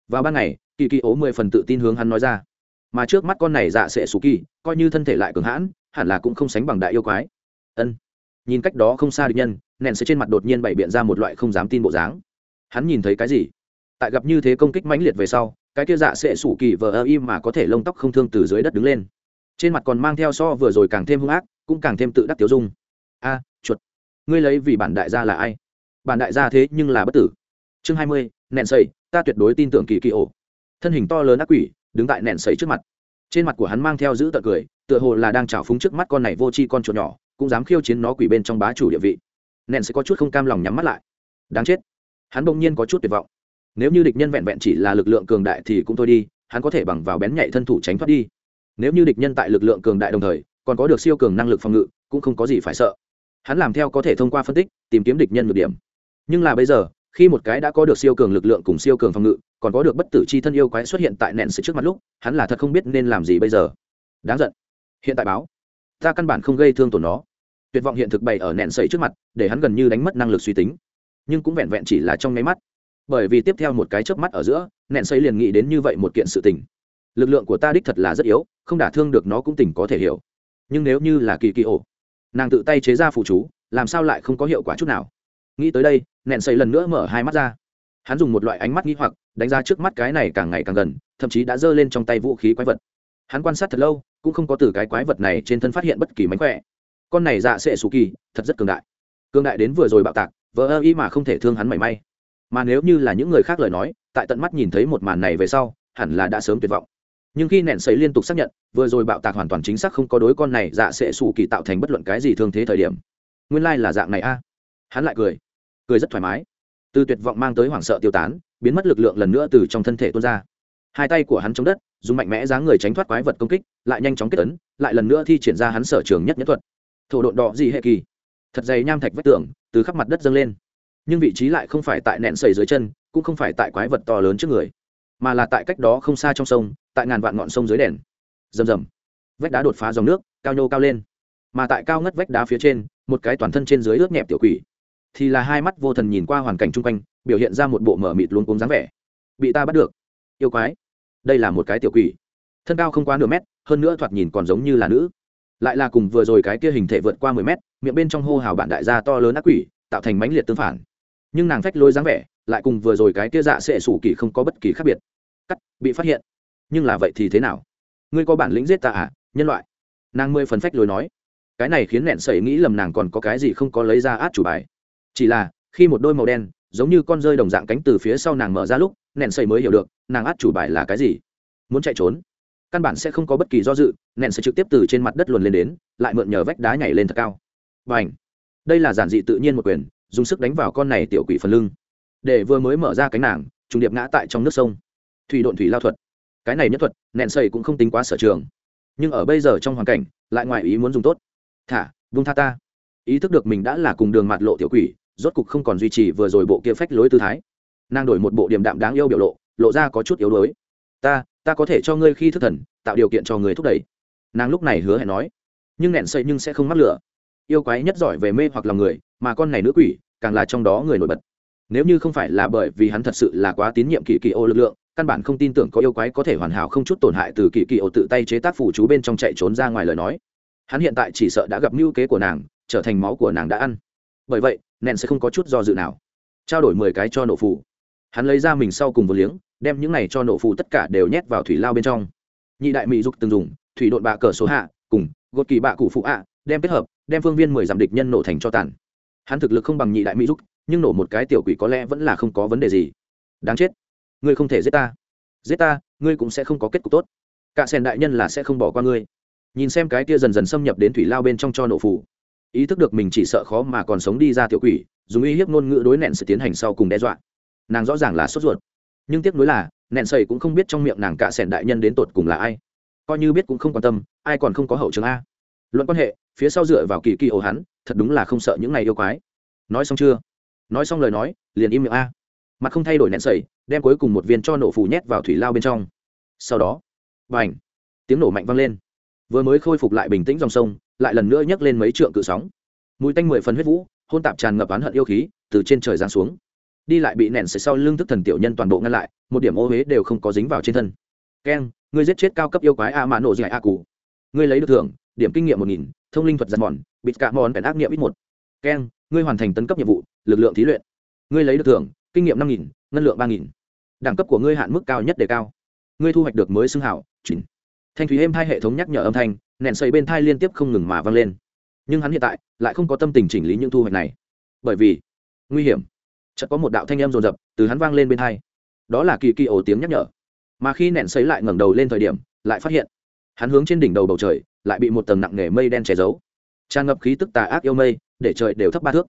Vào ban ngày, kỳ kỳ ố mười phần tự tin hướng hắn nói ra. Mà trước mắt con này dạ sẽ sù kỳ, coi như thân thể lại cường hãn, hẳn là cũng không sánh bằng đại yêu quái. Ân. Nhìn cách đó không xa địch nhân, nện sẽ trên mặt đột nhiên bày biện ra một loại không dám tin bộ dáng. Hắn nhìn thấy cái gì? Tại gặp như thế công kích mãnh liệt về sau, cái kia dạ sẽ sủ kỳ vờ ơ im mà có thể lông tóc không thương từ dưới đất đứng lên trên mặt còn mang theo so vừa rồi càng thêm hung ác, cũng càng thêm tự đắc tiêu dung. A, chuột. Ngươi lấy vì bản đại gia là ai? Bản đại gia thế nhưng là bất tử. Chương hai mươi nện sầy, ta tuyệt đối tin tưởng kỳ kỳ ổ. Thân hình to lớn ác quỷ, đứng tại nện sầy trước mặt. Trên mặt của hắn mang theo giữ tợn cười, tựa hồ là đang trào phúng trước mắt con này vô tri con chuột nhỏ, cũng dám khiêu chiến nó quỷ bên trong bá chủ địa vị. Nện sẽ có chút không cam lòng nhắm mắt lại. Đáng chết. Hắn bỗng nhiên có chút tuyệt vọng. Nếu như địch nhân vẹn vẹn chỉ là lực lượng cường đại thì cũng thôi đi, hắn có thể bằng vào bén nhạy thân thủ tránh thoát đi nếu như địch nhân tại lực lượng cường đại đồng thời, còn có được siêu cường năng lực phòng ngự, cũng không có gì phải sợ. Hắn làm theo có thể thông qua phân tích, tìm kiếm địch nhân nhược điểm. Nhưng là bây giờ, khi một cái đã có được siêu cường lực lượng cùng siêu cường phòng ngự, còn có được bất tử c h i thân yêu quái xuất hiện tại nện sự trước mặt lúc, hắn là thật không biết nên làm gì bây giờ. Đáng giận. Hiện tại báo, ta căn bản không gây thương tổn nó. Tuyệt vọng hiện thực bày ở nện sậy trước mặt, để hắn gần như đánh mất năng lực suy tính. Nhưng cũng vẹn vẹn chỉ là trong nháy mắt. Bởi vì tiếp theo một cái chớp mắt ở giữa, nện sậy liền nghĩ đến như vậy một kiện sự tình. Lực lượng của ta đích thật là rất yếu không đả thương được nó cũng tỉnh có thể hiểu. Nhưng nếu như là kỳ kỳ ổ, nàng tự tay chế ra phụ chú, làm sao lại không có hiệu quả chút nào? Nghĩ tới đây nện xây lần nữa mở hai mắt ra. Hắn dùng một loại ánh mắt nghĩ hoặc, đánh ra trước mắt cái này càng ngày càng gần, thậm chí đã giơ lên trong tay vũ khí quái vật. Hắn quan sát thật lâu, cũng không có từ cái quái vật này trên thân phát hiện bất kỳ mánh khỏe. Con này dạ sẽ sù kỳ, thật rất cường đại. Cường đại đến vừa rồi bạo tạc vỡ ơ ý mà không thể thương hắn mảy may. Mà nếu như là những người khác lời nói, tại tận mắt nhìn thấy một màn này về sau, hẳn là đã sớm tuyệt vọng nhưng khi nện sấy liên tục xác nhận, vừa rồi bạo tạc hoàn toàn chính xác không có đối con này dạ sẽ xù kỳ tạo thành bất luận cái gì thương thế thời điểm. Nguyên lai、like、là dạng này a. Hắn lại cười. Cười rất thoải mái. Từ tuyệt vọng mang tới hoảng sợ tiêu tán, biến mất lực lượng lần nữa từ trong thân thể tuôn ra. Hai tay của hắn chống đất, dùng mạnh mẽ dáng người tránh thoát quái vật công kích, lại nhanh chóng kết ấn, lại lần nữa thi triển ra hắn sở trường nhất nhất thuật. Thổ độn đỏ gì hệ kỳ. Thật dày nham thạch vách tường, từ khắp mặt đất dâng lên. Nhưng vị trí lại không phải tại nẹn sầy dưới chân, cũng không phải tại quái vật to lớn trước người mà là tại cách đó không xa trong sông, tại ngàn vạn ngọn sông dưới đèn. Rầm rầm. Vách đá đột phá dòng nước, cao nhô cao lên. Mà tại cao ngất vách đá phía trên, một cái toàn thân trên dưới ướt nhẹp tiểu quỷ. Thì là hai mắt vô thần nhìn qua hoàn cảnh chung quanh, biểu hiện ra một bộ mở mịt luôn cuống dáng vẻ. Bị ta bắt được. Yêu quái. Đây là một cái tiểu quỷ. Thân cao không quá nửa mét, hơn nữa thoạt nhìn còn giống như là nữ. Lại là cùng vừa rồi cái kia hình thể vượt qua mười mét, miệng bên trong hô hào bạn đại gia to lớn ác quỷ, tạo thành mãnh liệt tương phản. Nhưng nàng phách lôi dáng vẻ lại cùng vừa rồi cái kia dạ sẽ sủ kỳ không có bất kỳ khác biệt. Cắt, bị phát hiện. Nhưng là vậy thì thế nào? Ngươi có bản lĩnh giết ta à nhân loại? Nàng mười phần phách lôi nói. Cái này khiến nẹn sẩy nghĩ lầm nàng còn có cái gì không có lấy ra át chủ bài. Chỉ là, khi một đôi màu đen, giống như con rơi đồng dạng cánh từ phía sau nàng mở ra lúc, nẹn sẩy mới hiểu được, nàng át chủ bài là cái gì. Muốn chạy trốn. Căn bản sẽ không có bất kỳ do dự nện sẽ trực tiếp từ trên mặt đất luồn lên đến, lại mượn nhờ vách đá nhảy lên thật cao. Và ảnh đây là giản dị tự nhiên một quyền, dùng sức đánh vào con này tiểu quỷ phần lưng để vừa mới mở ra cánh nàng, trùng điệp ngã tại trong nước sông. Thủy độn thủy lao thuật. Cái này nhất thuật nện xây cũng không tính quá sở trường. Nhưng ở bây giờ trong hoàn cảnh, lại ngoài ý muốn dùng tốt. Thả, vung tha ta. Ý thức được mình đã là cùng đường mặt lộ tiểu quỷ, rốt cục không còn duy trì vừa rồi bộ kia phách lối tư thái. Nàng đổi một bộ điểm đạm đáng yêu biểu lộ lộ ra có chút yếu đuối. Ta ta có thể cho ngươi khi thức thần, tạo điều kiện cho người thúc đẩy. Nàng lúc này hứa hẹn nói. Nhưng nẹn xây nhưng sẽ không mắc lửa. Yêu quái nhất giỏi về mê hoặc lòng người, mà con này nữ quỷ, càng là trong đó người nổi bật nếu như không phải là bởi vì hắn thật sự là quá tín nhiệm kỳ kỳ ô lực lượng, căn bản không tin tưởng có yêu quái có thể hoàn hảo không chút tổn hại từ kỳ kỳ ô tự tay chế tác phủ chú bên trong chạy trốn ra ngoài lời nói. Hắn hiện tại chỉ sợ đã gặp mưu kế của nàng, trở thành máu của nàng đã ăn. Bởi vậy nện sẽ không có chút do dự nào. Trao đổi mười cái cho nổ phủ hắn lấy ra mình sau cùng một liếng, đem những này cho nổ phụ tất cả đều nhét vào thủy lao bên trong. Nhị đại mỹ dục từng dùng, thủy đội bạ cờ số hạ, cùng, gột kỳ bạ cụ phụ ạ, đem kết hợp, đem phương viên mười giảm địch nhân nổ thành cho tàn. Hắn thực lực không bằng nhị đại mỹ dục nhưng nổ một cái tiểu quỷ có lẽ vẫn là không có vấn đề gì. Đáng chết. Ngươi không thể giết ta. Giết ta, ngươi cũng sẽ không có kết cục tốt. Cả sèn đại nhân là sẽ không bỏ qua ngươi. Nhìn xem cái kia dần dần xâm nhập đến thủy lao bên trong cho nổ phủ ý thức được mình chỉ sợ khó mà còn sống đi ra tiểu quỷ, dùng uy hiếp ngôn ngữ đối nện sự tiến hành sau cùng đe dọa. Nàng rõ ràng là sốt ruột. Nhưng tiếc nuối là, nẹn sầy cũng không biết trong miệng nàng cả sẻn đại nhân đến tột cùng là ai. Coi như biết cũng không quan tâm, ai còn không có hậu trường a. Luận quan hệ, phía sau dựa vào kỳ kỳ ổ hắn, thật đúng là không sợ những ngày yêu quái. Nói xong chưa? Nói xong lời nói, liền im miệng a. Mặt không thay đổi nén sầy, đem cuối cùng một viên cho nổ phù nhét vào thủy lao bên trong. Sau đó b à n h tiếng nổ mạnh vang lên. Vừa mới khôi phục lại bình tĩnh dòng sông, lại lần nữa nhấc lên mấy trượng cự sóng. Mùi tanh mười phần huyết vũ, hôn tạp tràn ngập oán hận yêu khí, từ trên trời giáng xuống. Đi lại bị nện sẩy sau lưng thức thần tiểu nhân toàn bộ ngăn lại, một điểm ô huế đều không có dính vào trên thân. Keng, ngươi giết chết cao cấp yêu quái a mã nổ dài a cụ. Ngươi lấy được thưởng, điểm kinh nghiệm một nghìn, thông linh thuật giặt mòn, bịt cả mòn bèn ác nghiệm ít một. Keng, ngươi hoàn thành tấn cấp nhiệm vụ lực lượng thí luyện. Ngươi lấy được thưởng, kinh nghiệm năm nghìn, ngân lượng ba nghìn. Đẳng cấp của ngươi hạn mức cao nhất đề cao. Ngươi thu hoạch được mới xưng hảo chín thanh thúy êm hai hệ thống nhắc nhở âm thanh nện xây bên thai liên tiếp không ngừng mà vang lên. Nhưng hắn hiện tại lại không có tâm tình chỉnh lý những thu hoạch này. Bởi vì, nguy hiểm. Chợt có một đạo thanh âm rồn rập từ hắn vang lên bên thai. Đó là kỳ kỳ ổ tiếng nhắc nhở. Mà khi nện xây lại ngẩng đầu lên thời điểm, lại phát hiện, hắn hướng trên đỉnh đầu bầu trời, lại bị một tầng nặng nề mây đen che giấu. Tràn ngập khí tức tà ác yêu mây, để trời đều thấp ba thước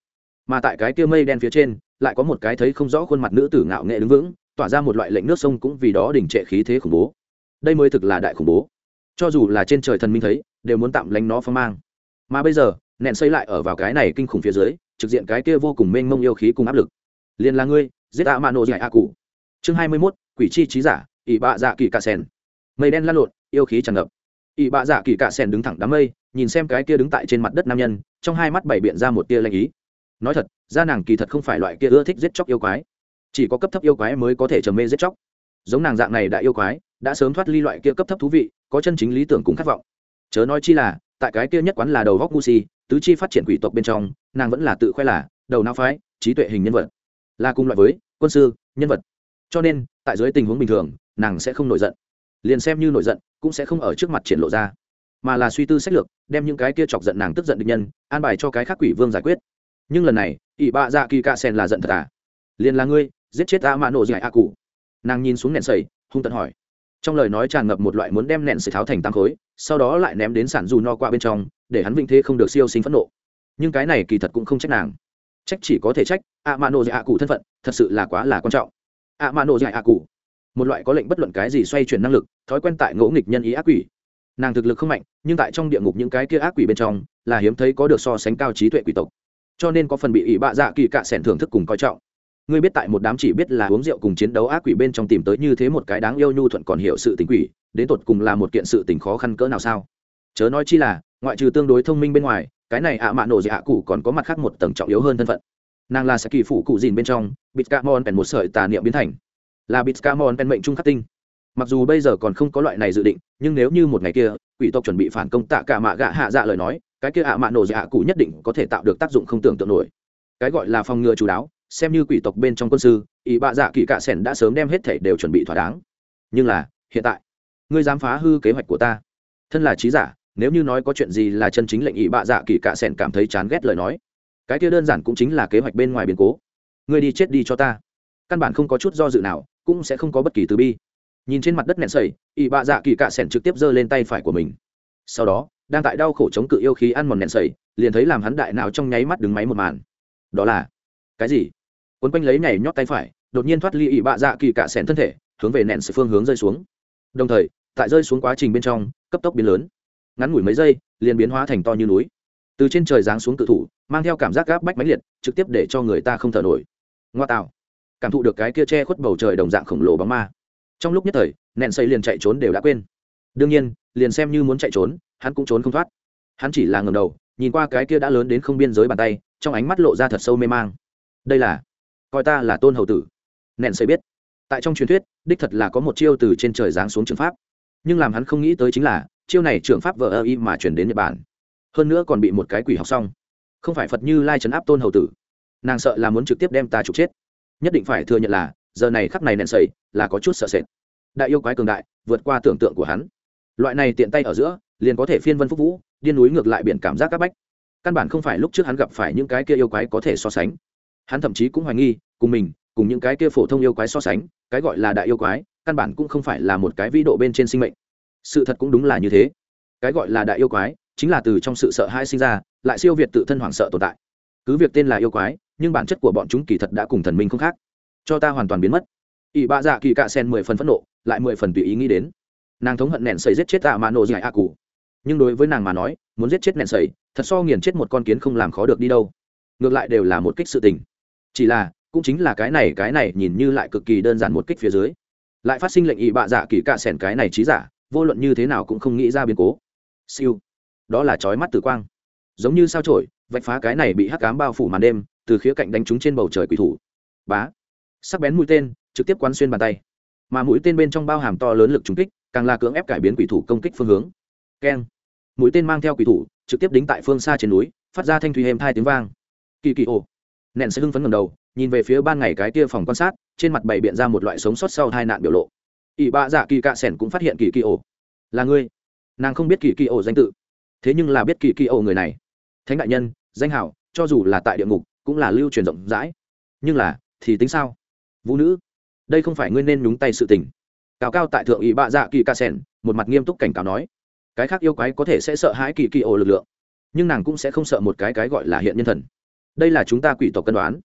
mà tại cái kia mây đen phía trên, lại có một cái thấy không rõ khuôn mặt nữ tử ngạo nghệ đứng vững, tỏa ra một loại lệnh nước sông cũng vì đó đỉnh trệ khí thế khủng bố. Đây mới thực là đại khủng bố. Cho dù là trên trời thần minh thấy, đều muốn tạm lánh nó phong mang. Mà bây giờ, nện xây lại ở vào cái này kinh khủng phía dưới, trực diện cái kia vô cùng mênh mông yêu khí cùng áp lực. Liền là ngươi, giết a mạ nổ dạy a cụ. Chương hai mươi mốt, quỷ chi trí giả, ỷ bạ dạ kỳ cạ sèn. Mây đen lăn lộn, yêu khí tràn ngập. Ỷ bạ dạ kỳ cạ sèn đứng thẳng đám mây, nhìn xem cái kia đứng tại trên mặt đất nam nhân, trong hai mắt bày biện ra một tia lanh ý nói thật, da nàng kỳ thật không phải loại kia ưa thích giết chóc yêu quái. Chỉ có cấp thấp yêu quái mới có thể trầm mê giết chóc. Giống nàng dạng này đại yêu quái, đã sớm thoát ly loại kia cấp thấp thú vị, có chân chính lý tưởng cũng khát vọng. Chớ nói chi là, tại cái kia nhất quán là đầu góc ngu si, tứ chi phát triển quỷ tộc bên trong, nàng vẫn là tự khoe là đầu não phái, trí tuệ hình nhân vật. Là cùng loại với quân sư, nhân vật. Cho nên, tại dưới tình huống bình thường, nàng sẽ không nổi giận. Liền xem như nổi giận, cũng sẽ không ở trước mặt triển lộ ra. Mà là suy tư sách lược, đem những cái kia chọc giận nàng tức giận địch nhân, an bài cho cái khác quỷ vương giải quyết nhưng lần này, ỷ bạ dạ kỳ cạ sen là giận thật à? Liền là ngươi, giết chết a mạ nổ dạy a cụ. Nàng nhìn xuống nện sầy, hung tận hỏi. Trong lời nói tràn ngập một loại muốn đem nện sầy tháo thành tam khối, sau đó lại ném đến sản dù no qua bên trong, để hắn vinh thế không được siêu sinh phẫn nộ. Nhưng cái này kỳ thật cũng không trách nàng. Trách chỉ có thể trách a mạ nổ dạy a cụ thân phận, thật sự là quá là quan trọng. A mạ nổ dạy a cụ. Một loại có lệnh bất luận cái gì xoay chuyển năng lực, thói quen tại ngỗ nghịch nhân ý ác quỷ. Nàng thực lực không mạnh, nhưng tại trong địa ngục những cái kia ác quỷ bên trong, là hiếm thấy có được so sánh cao trí tuệ quỷ tộc cho nên có phần bị ỷ bạ dạ kỳ cạ sẻn thưởng thức cùng coi trọng. Ngươi biết tại một đám chỉ biết là uống rượu cùng chiến đấu ác quỷ bên trong tìm tới như thế một cái đáng yêu nhu thuận còn hiểu sự tình quỷ, đến tột cùng là một kiện sự tình khó khăn cỡ nào sao? Chớ nói chi là, ngoại trừ tương đối thông minh bên ngoài, cái này ạ mạ nổ dạ cụ còn có mặt khác một tầng trọng yếu hơn thân phận. Nàng là sẽ kỳ phủ cụ dìn bên trong bịt ca mon bèn một sợi tà niệm biến thành. Là bịt ca mon bèn mệnh trung khắc tinh. Mặc dù bây giờ còn không có loại này dự định, nhưng nếu như một ngày kia, quỷ tộc chuẩn bị phản công tạ cả mạ gạ hạ dạ lời nói cái kia ạ mạ nổ dạ cụ nhất định có thể tạo được tác dụng không tưởng tượng nổi. Cái gọi là phòng ngừa chú đáo, xem như quỷ tộc bên trong quân sư, ỷ bạ dạ kỳ cạ sẻn đã sớm đem hết thể đều chuẩn bị thỏa đáng. Nhưng là, hiện tại, ngươi dám phá hư kế hoạch của ta. Thân là trí giả, nếu như nói có chuyện gì là chân chính lệnh ỷ bạ dạ kỳ cạ sẻn cảm thấy chán ghét lời nói, cái kia đơn giản cũng chính là kế hoạch bên ngoài biến cố. Ngươi đi chết đi cho ta. Căn bản không có chút do dự nào, cũng sẽ không có bất kỳ từ bi. Nhìn trên mặt đất nện sầy, ỷ bạ dạ kỳ cạ sẻn trực tiếp giơ lên tay phải của mình. Sau đó đang tại đau khổ chống cự yêu khí ăn mòn nện sầy, liền thấy làm hắn đại nào trong nháy mắt đứng máy một màn. Đó là, cái gì? Quấn quanh lấy nhảy nhót tay phải, đột nhiên thoát ly ỵ bạ dạ kỳ cạ sẻn thân thể, hướng về nện sự phương hướng rơi xuống. Đồng thời, tại rơi xuống quá trình bên trong, cấp tốc biến lớn. Ngắn ngủi mấy giây, liền biến hóa thành to như núi. Từ trên trời giáng xuống tự thủ, mang theo cảm giác gáp bách mãnh liệt, trực tiếp để cho người ta không thở nổi. Ngoa tạo. Cảm thụ được cái kia che khuất bầu trời đồng dạng khổng lồ bóng ma. Trong lúc nhất thời nện xây liền chạy trốn đều đã quên. Đương nhiên, liền xem như muốn chạy trốn hắn cũng trốn không thoát. Hắn chỉ là ngầm đầu, nhìn qua cái kia đã lớn đến không biên giới bàn tay, trong ánh mắt lộ ra thật sâu mê mang. Đây là, coi ta là tôn hầu tử. Nện xây biết. Tại trong truyền thuyết, đích thật là có một chiêu từ trên trời giáng xuống trường pháp. Nhưng làm hắn không nghĩ tới chính là, chiêu này trường pháp vợ ơ y mà chuyển đến nhật bản. Hơn nữa còn bị một cái quỷ học xong. Không phải phật như lai trấn áp tôn hầu tử. Nàng sợ là muốn trực tiếp đem ta trục chết. Nhất định phải thừa nhận là, giờ này khắc này nện sầy là có chút sợ sệt. Đại yêu quái cường đại, vượt qua tưởng tượng của hắn. Loại này tiện tay ở giữa liền có thể phiên vân phúc vũ, điên núi ngược lại biển cảm giác các bách. Căn bản không phải lúc trước hắn gặp phải những cái kia yêu quái có thể so sánh. Hắn thậm chí cũng hoài nghi, cùng mình, cùng những cái kia phổ thông yêu quái so sánh, cái gọi là đại yêu quái, căn bản cũng không phải là một cái vĩ độ bên trên sinh mệnh. Sự thật cũng đúng là như thế. Cái gọi là đại yêu quái, chính là từ trong sự sợ hãi sinh ra, lại siêu việt tự thân hoảng sợ tồn tại. Cứ việc tên là yêu quái, nhưng bản chất của bọn chúng kỳ thật đã cùng thần minh không khác. Cho ta hoàn toàn biến mất. Ỷ bạ dạ kỳ cạ sen mười phần phẫn nộ, lại mười phần tùy ý nghĩ đến. Nàng thống hận nện xây giết chết tạ mạ nộ dài a cụ nhưng đối với nàng mà nói, muốn giết chết nện sầy, thật so nghiền chết một con kiến không làm khó được đi đâu. Ngược lại đều là một kích sự tình. Chỉ là, cũng chính là cái này cái này nhìn như lại cực kỳ đơn giản một kích phía dưới. Lại phát sinh lệnh ý bạ dạ kỳ cạ sẻn cái này trí giả, vô luận như thế nào cũng không nghĩ ra biến cố. Siêu. Đó là chói mắt tử quang. Giống như sao trổi vạch phá cái này bị hắc cám bao phủ màn đêm, từ khía cạnh đánh trúng trên bầu trời quỷ thủ. Bá. Sắc bén mũi tên, trực tiếp quán xuyên bàn tay. Mà mũi tên bên trong bao hàm to lớn lực trúng kích, càng là cưỡng ép cải biến quỷ thủ công kích phương hướng. Keng mũi tên mang theo quỷ thủ, trực tiếp đính tại phương xa trên núi, phát ra thanh thủy êm thai tiếng vang. Kỳ kỳ ồ. Nện sẽ hưng phấn ngầm đầu, nhìn về phía ban ngày cái kia phòng quan sát, trên mặt bày biện ra một loại sống sót sau hai nạn biểu lộ. Ỷ bạ dạ kỳ cạ sẻn cũng phát hiện kỳ kỳ ồ. Là ngươi. Nàng không biết kỳ kỳ ồ danh tự. Thế nhưng là biết kỳ kỳ ồ người này. Thánh đại nhân, danh hảo, cho dù là tại địa ngục, cũng là lưu truyền rộng rãi. Nhưng là, thì tính sao? Vũ nữ, đây không phải ngươi nên nhúng tay sự tình. Cao cao tại thượng ỷ bạ dạ kỳ cạ sẻn, một mặt nghiêm túc cảnh cáo nói cái khác yêu quái có thể sẽ sợ hãi kỳ kỳ ổ lực lượng, nhưng nàng cũng sẽ không sợ một cái cái gọi là hiện nhân thần. Đây là chúng ta quỷ tộc cân đoán,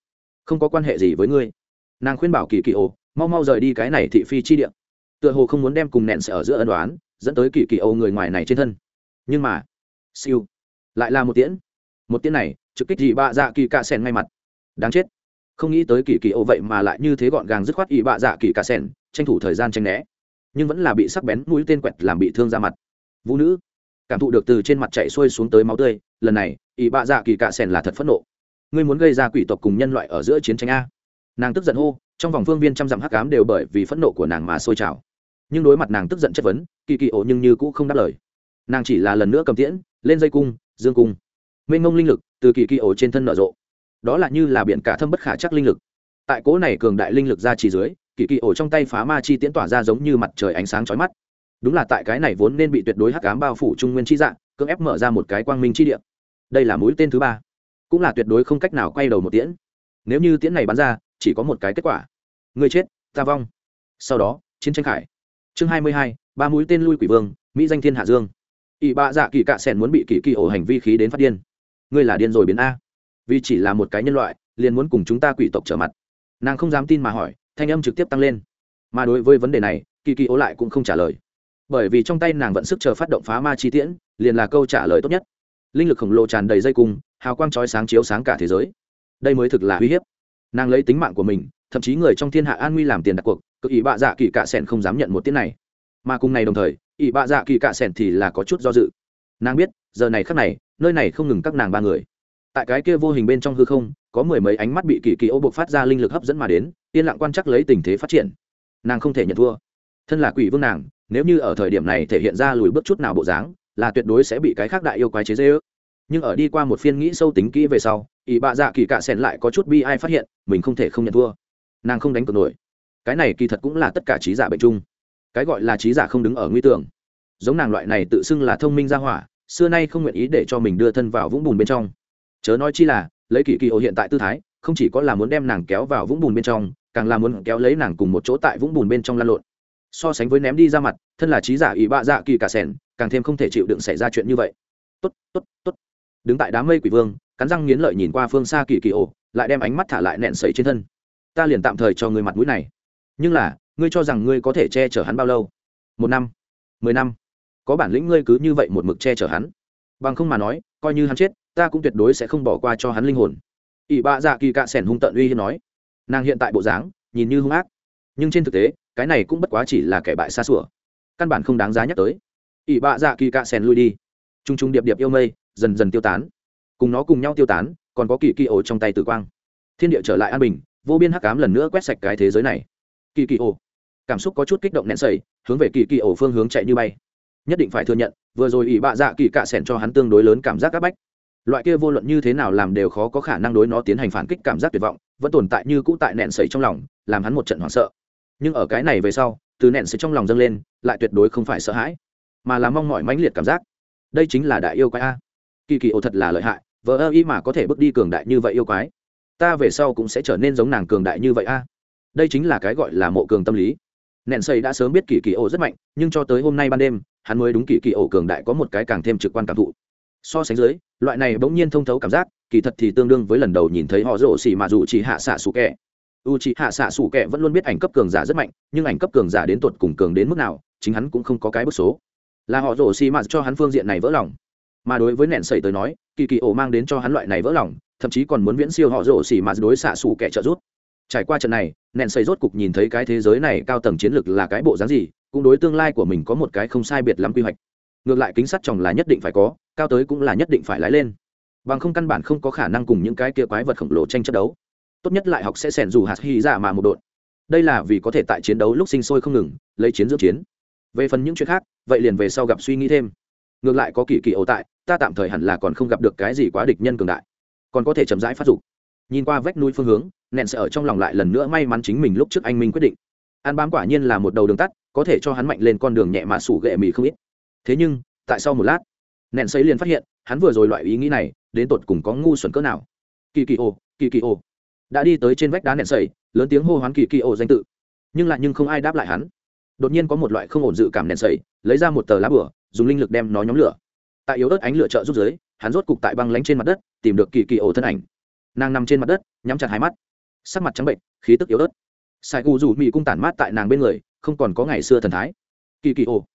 không có quan hệ gì với ngươi. Nàng khuyên bảo kỳ kỳ ổ mau mau rời đi cái này thị phi chi địa. Tựa hồ không muốn đem cùng nẹn sẽ ở giữa ân đoán, dẫn tới kỳ kỳ ổ người ngoài này trên thân. Nhưng mà, siêu, lại là một tiễn. Một tiễn này, trực kích dị bạ dạ kỳ cạ sẻn ngay mặt. Đáng chết. Không nghĩ tới kỳ kỳ ô vậy mà lại như thế gọn gàng dứt khoát ỵ bạ dạ kỳ cạ sẻn, tranh thủ thời gian tranh né. Nhưng vẫn là bị sắc bén mũi tên quẹt làm bị thương ra mặt vũ nữ. Cảm thụ được từ trên mặt chạy xuôi xuống tới máu tươi, lần này, ỷ bạ dạ kỳ cạ sẻn là thật phẫn nộ. Ngươi muốn gây ra quỷ tộc cùng nhân loại ở giữa chiến tranh a. Nàng tức giận hô, trong vòng phương viên trăm dặm hắc cám đều bởi vì phẫn nộ của nàng mà sôi trào. Nhưng đối mặt nàng tức giận chất vấn, kỳ kỳ ổ nhưng như cũng không đáp lời. Nàng chỉ là lần nữa cầm tiễn, lên dây cung, dương cung. Mênh ngông linh lực từ kỳ kỳ ổ trên thân nở rộ. Đó là như là biển cả thâm bất khả chắc linh lực. Tại cố này cường đại linh lực ra chỉ dưới, kỳ kỳ ổ trong tay phá ma chi tiễn tỏa ra giống như mặt trời ánh sáng chói mắt đúng là tại cái này vốn nên bị tuyệt đối hắc ám bao phủ trung nguyên chi dạng cưỡng ép mở ra một cái quang minh chi địa. Đây là mũi tên thứ ba. Cũng là tuyệt đối không cách nào quay đầu một tiễn. Nếu như tiễn này bắn ra, chỉ có một cái kết quả. Người chết, ta vong. Sau đó, chiến tranh khải. Chương hai mươi hai, ba mũi tên lui quỷ vương, mỹ danh thiên hạ dương. Ỵ bạ dạ kỳ cạ sẻn muốn bị kỳ kỳ ổ hành vi khí đến phát điên. Ngươi là điên rồi biến a. Vì chỉ là một cái nhân loại, liền muốn cùng chúng ta quỷ tộc trở mặt. Nàng không dám tin mà hỏi, thanh âm trực tiếp tăng lên. Mà đối với vấn đề này, kỳ kỳ ố lại cũng không trả lời bởi vì trong tay nàng vẫn sức chờ phát động phá ma chi tiễn, liền là câu trả lời tốt nhất. Linh lực khổng lồ tràn đầy dây cung, hào quang trói sáng chiếu sáng cả thế giới. Đây mới thực là uy hiếp. Nàng lấy tính mạng của mình, thậm chí người trong thiên hạ an nguy làm tiền đặt cuộc cực ý bạ dạ kỳ cạ sẻn không dám nhận một tiết này. Mà cùng ngày đồng thời ý bạ dạ kỳ cạ sẻn thì là có chút do dự. Nàng biết, giờ này khắc này, nơi này không ngừng các nàng ba người. Tại cái kia vô hình bên trong hư không, có mười mấy ánh mắt bị kỳ kỳ ô buộc phát ra linh lực hấp dẫn mà đến, yên lặng quan chắc lấy tình thế phát triển. Nàng không thể nhận thua. Thân là quỷ vương nàng nếu như ở thời điểm này thể hiện ra lùi bước chút nào bộ dáng, là tuyệt đối sẽ bị cái khác đại yêu quái chế dễ ước nhưng ở đi qua một phiên nghĩ sâu tính kỹ về sau, ỷ bạ dạ kỳ cạ sẻn lại có chút bi ai phát hiện, mình không thể không nhận thua. Nàng không đánh cược nổi. Cái này kỳ thật cũng là tất cả trí giả bệnh chung. Cái gọi là trí giả không đứng ở nguy tưởng. Giống nàng loại này tự xưng là thông minh gia hỏa, xưa nay không nguyện ý để cho mình đưa thân vào vũng bùn bên trong. Chớ nói chi là, lấy kỳ kỳ ô hiện tại tư thái, không chỉ có là muốn đem nàng kéo vào vũng bùn bên trong, càng là muốn kéo lấy nàng cùng một chỗ tại vũng bùn bên trong lan lộn so sánh với ném đi ra mặt, thân là trí giả ỷ bạ dạ kỳ cả sẻn, càng thêm không thể chịu đựng xảy ra chuyện như vậy. Tốt tốt tốt. Đứng tại đám mây quỷ vương, cắn răng nghiến lợi nhìn qua phương xa kỳ kỳ ổ, lại đem ánh mắt thả lại nẹn sấy trên thân. Ta liền tạm thời cho người mặt mũi này. Nhưng là, ngươi cho rằng ngươi có thể che chở hắn bao lâu? Một năm. Mười năm. Có bản lĩnh ngươi cứ như vậy một mực che chở hắn. Bằng không mà nói, coi như hắn chết, ta cũng tuyệt đối sẽ không bỏ qua cho hắn linh hồn. Ỷ bạ dạ kỳ cạ sẻn hung tận uy hiên nói. Nàng hiện tại bộ dáng, nhìn như hung ác nhưng trên thực tế, cái này cũng bất quá chỉ là kẻ bại xa xủa. Căn bản không đáng giá nhắc tới. Ỷ bạ dạ kỳ cạ sen lui đi. T r u n g t r u n g điệp điệp yêu mây, dần dần tiêu tán. Cùng nó cùng nhau tiêu tán, còn có kỳ kỳ ổ trong tay tử quang. Thiên địa trở lại an bình, vô biên hắc cám lần nữa quét sạch cái thế giới này. Kỳ kỳ ổ. Cảm xúc có chút kích động nén sầy, hướng về kỳ kỳ ổ phương hướng chạy như bay. Nhất định phải thừa nhận, vừa rồi ỷ bạ dạ kỳ cạ sẻn cho hắn tương đối lớn cảm giác áp bách. Loại kia vô luận như thế nào làm đều khó có khả năng đối nó tiến hành phản kích cảm giác tuyệt vọng, vẫn tồn tại như cũ tại nẹn sầy trong lòng, làm hắn một trận hoảng sợ nhưng ở cái này về sau, từ nện sẽ trong lòng dâng lên, lại tuyệt đối không phải sợ hãi, mà là mong mỏi mãnh liệt cảm giác. Đây chính là đại yêu quái a. Kỳ kỳ ổ thật là lợi hại vợ ơ y mà có thể bước đi cường đại như vậy yêu quái. Ta về sau cũng sẽ trở nên giống nàng cường đại như vậy a. Đây chính là cái gọi là mộ cường tâm lý. Nện sầy đã sớm biết kỳ kỳ ổ rất mạnh, nhưng cho tới hôm nay ban đêm, hắn mới đúng kỳ kỳ ổ cường đại có một cái càng thêm trực quan cảm thụ. So sánh dưới, loại này bỗng nhiên thông thấu cảm giác, kỳ thật thì tương đương với lần đầu nhìn thấy họ rổ xì mà dù chỉ hạ xạ sủ kẹ u chỉ hạ xạ sủ kẹ vẫn luôn biết ảnh cấp cường giả rất mạnh, nhưng ảnh cấp cường giả đến tột cùng cường đến mức nào, chính hắn cũng không có cái bức số. Là họ rổ xì mà cho hắn phương diện này vỡ lòng. Mà đối với nẹn sẩy tới nói kỳ kỳ ổ mang đến cho hắn loại này vỡ lòng, thậm chí còn muốn viễn siêu họ rổ xì mà đối xạ sủ kẹ trợ rút trải qua trận này nẹn sẩy rốt cục nhìn thấy cái thế giới này cao tầng chiến lược là cái bộ dáng gì, cũng đối tương lai của mình có một cái không sai biệt lắm quy hoạch. Ngược lại kính sắt chồng là nhất định phải có, cao tới cũng là nhất định phải lái lên. Bằng không căn bản không có khả năng cùng những cái kia quái vật khổng lồ tranh chấp đấu tốt nhất lại học sẽ sẻn dù hạt hy dạ mà một đội. Đây là vì có thể tại chiến đấu lúc sinh sôi không ngừng, lấy chiến dưỡng chiến. Về phần những chuyện khác, vậy liền về sau gặp suy nghĩ thêm. Ngược lại có kỳ kỳ ấu tại, ta tạm thời hẳn là còn không gặp được cái gì quá địch nhân cường đại. Còn có thể chậm rãi phát dục. Nhìn qua vách núi phương hướng nện sẽ ở trong lòng lại lần nữa may mắn chính mình lúc trước anh minh quyết định. An bám quả nhiên là một đầu đường tắt, có thể cho hắn mạnh lên con đường nhẹ mà sủ ghệ mì không ít. Thế nhưng, tại sau một lát nện sấy liền phát hiện, hắn vừa rồi loại ý nghĩ này, đến tột cùng có ngu xuẩn cỡ nào. Kỳ kỳ ô kỳ kỳ ô đã đi tới trên vách đá nện sẩy lớn tiếng hô hoán kỳ kỳ ổ danh tự. Nhưng lại nhưng không ai đáp lại hắn. Đột nhiên có một loại không ổn dự cảm nện sẩy lấy ra một tờ lá bửa, dùng linh lực đem nó nhóm lửa. Tại yếu ớt ánh lửa trợ rút dưới, hắn rốt cục tại băng lánh trên mặt đất, tìm được kỳ kỳ ổ thân ảnh. Nàng nằm trên mặt đất, nhắm chặt hai mắt. Sắc mặt trắng bệnh, khí tức yếu ớt. Sai u dù mị cung tản mát tại nàng bên người, không còn có ngày xưa thần thái. Kỳ kỳ ổ.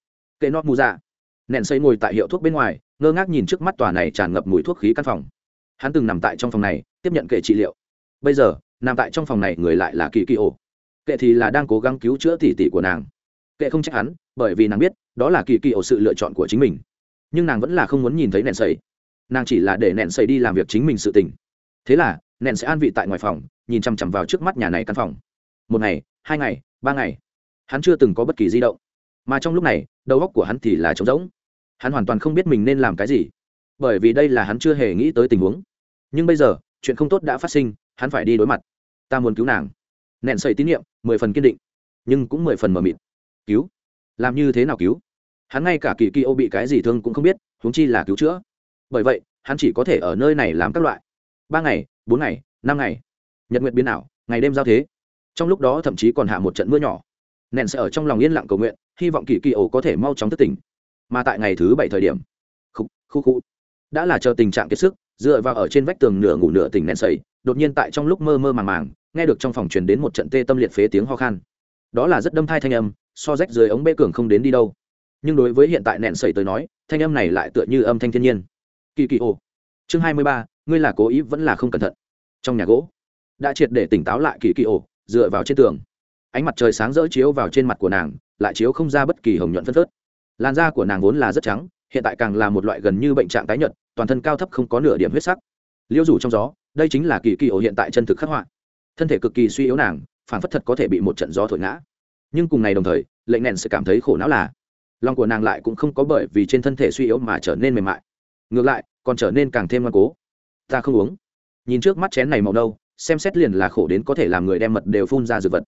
Kệ nót mù dạ. Nện xây ngồi tại hiệu thuốc bên ngoài, ngơ ngác nhìn trước mắt tòa này tràn ngập mùi thuốc khí căn phòng. Hắn từng nằm tại trong phòng này, tiếp nhận kệ trị liệu bây giờ, nằm tại trong phòng này người lại là kỳ kỳ ổ. Kệ thì là đang cố gắng cứu chữa tỉ tỉ của nàng. Kệ không trách hắn, bởi vì nàng biết, đó là kỳ kỳ ổ sự lựa chọn của chính mình. Nhưng nàng vẫn là không muốn nhìn thấy nện sầy. Nàng chỉ là để nện sầy đi làm việc chính mình sự tình. Thế là nện sẽ an vị tại ngoài phòng, nhìn chằm chằm vào trước mắt nhà này căn phòng. Một ngày, hai ngày, ba ngày. Hắn chưa từng có bất kỳ di động. Mà trong lúc này, đầu óc của hắn thì là trống rỗng. Hắn hoàn toàn không biết mình nên làm cái gì. Bởi vì đây là hắn chưa hề nghĩ tới tình huống. Nhưng bây giờ, chuyện không tốt đã phát sinh hắn phải đi đối mặt. Ta muốn cứu nàng. Nện sầy tín nhiệm mười phần kiên định, nhưng cũng mười phần mờ mịt. Cứu? Làm như thế nào cứu? Hắn ngay cả kỳ kỳ ô bị cái gì thương cũng không biết, huống chi là cứu chữa. Bởi vậy, hắn chỉ có thể ở nơi này làm các loại. Ba ngày, bốn ngày, năm ngày. Nhật nguyện biến ảo, ngày đêm giao thế. Trong lúc đó thậm chí còn hạ một trận mưa nhỏ. Nện sẽ ở trong lòng yên lặng cầu nguyện, hy vọng kỳ kỳ ô có thể mau chóng thức tỉnh. Mà tại ngày thứ bảy thời điểm khu khu khu đã là chờ tình trạng kiệt sức dựa vào ở trên vách tường nửa ngủ nửa tỉnh nện sầy đột nhiên tại trong lúc mơ mơ màng màng, nghe được trong phòng truyền đến một trận tê tâm liệt phế tiếng ho khan. Đó là rất đâm thai thanh âm, so rách dưới ống bê cường không đến đi đâu. Nhưng đối với hiện tại nện sẩy tới nói, thanh âm này lại tựa như âm thanh thiên nhiên. Kỳ kỳ ồ. Chương hai mươi ba, ngươi là cố ý vẫn là không cẩn thận. Trong nhà gỗ, đã triệt để tỉnh táo lại kỳ kỳ ồ, dựa vào trên tường. Ánh mặt trời sáng rỡ chiếu vào trên mặt của nàng, lại chiếu không ra bất kỳ hồng nhuận phân phớt. Làn da của nàng vốn là rất trắng hiện tại càng là một loại gần như bệnh trạng tái nhợt, toàn thân cao thấp không có nửa điểm huyết sắc. Liêu rủ trong gió, đây chính là kỳ kỳ ổ hiện tại chân thực khắc họa. Thân thể cực kỳ suy yếu nàng phản phất thật có thể bị một trận gió thổi ngã. Nhưng cùng ngày đồng thời, lệnh nện sẽ cảm thấy khổ não là, lòng của nàng lại cũng không có bởi vì trên thân thể suy yếu mà trở nên mềm mại. Ngược lại, còn trở nên càng thêm ngoan cố. Ta không uống. Nhìn trước mắt chén này màu đâu xem xét liền là khổ đến có thể làm người đem mật đều phun ra dược vật.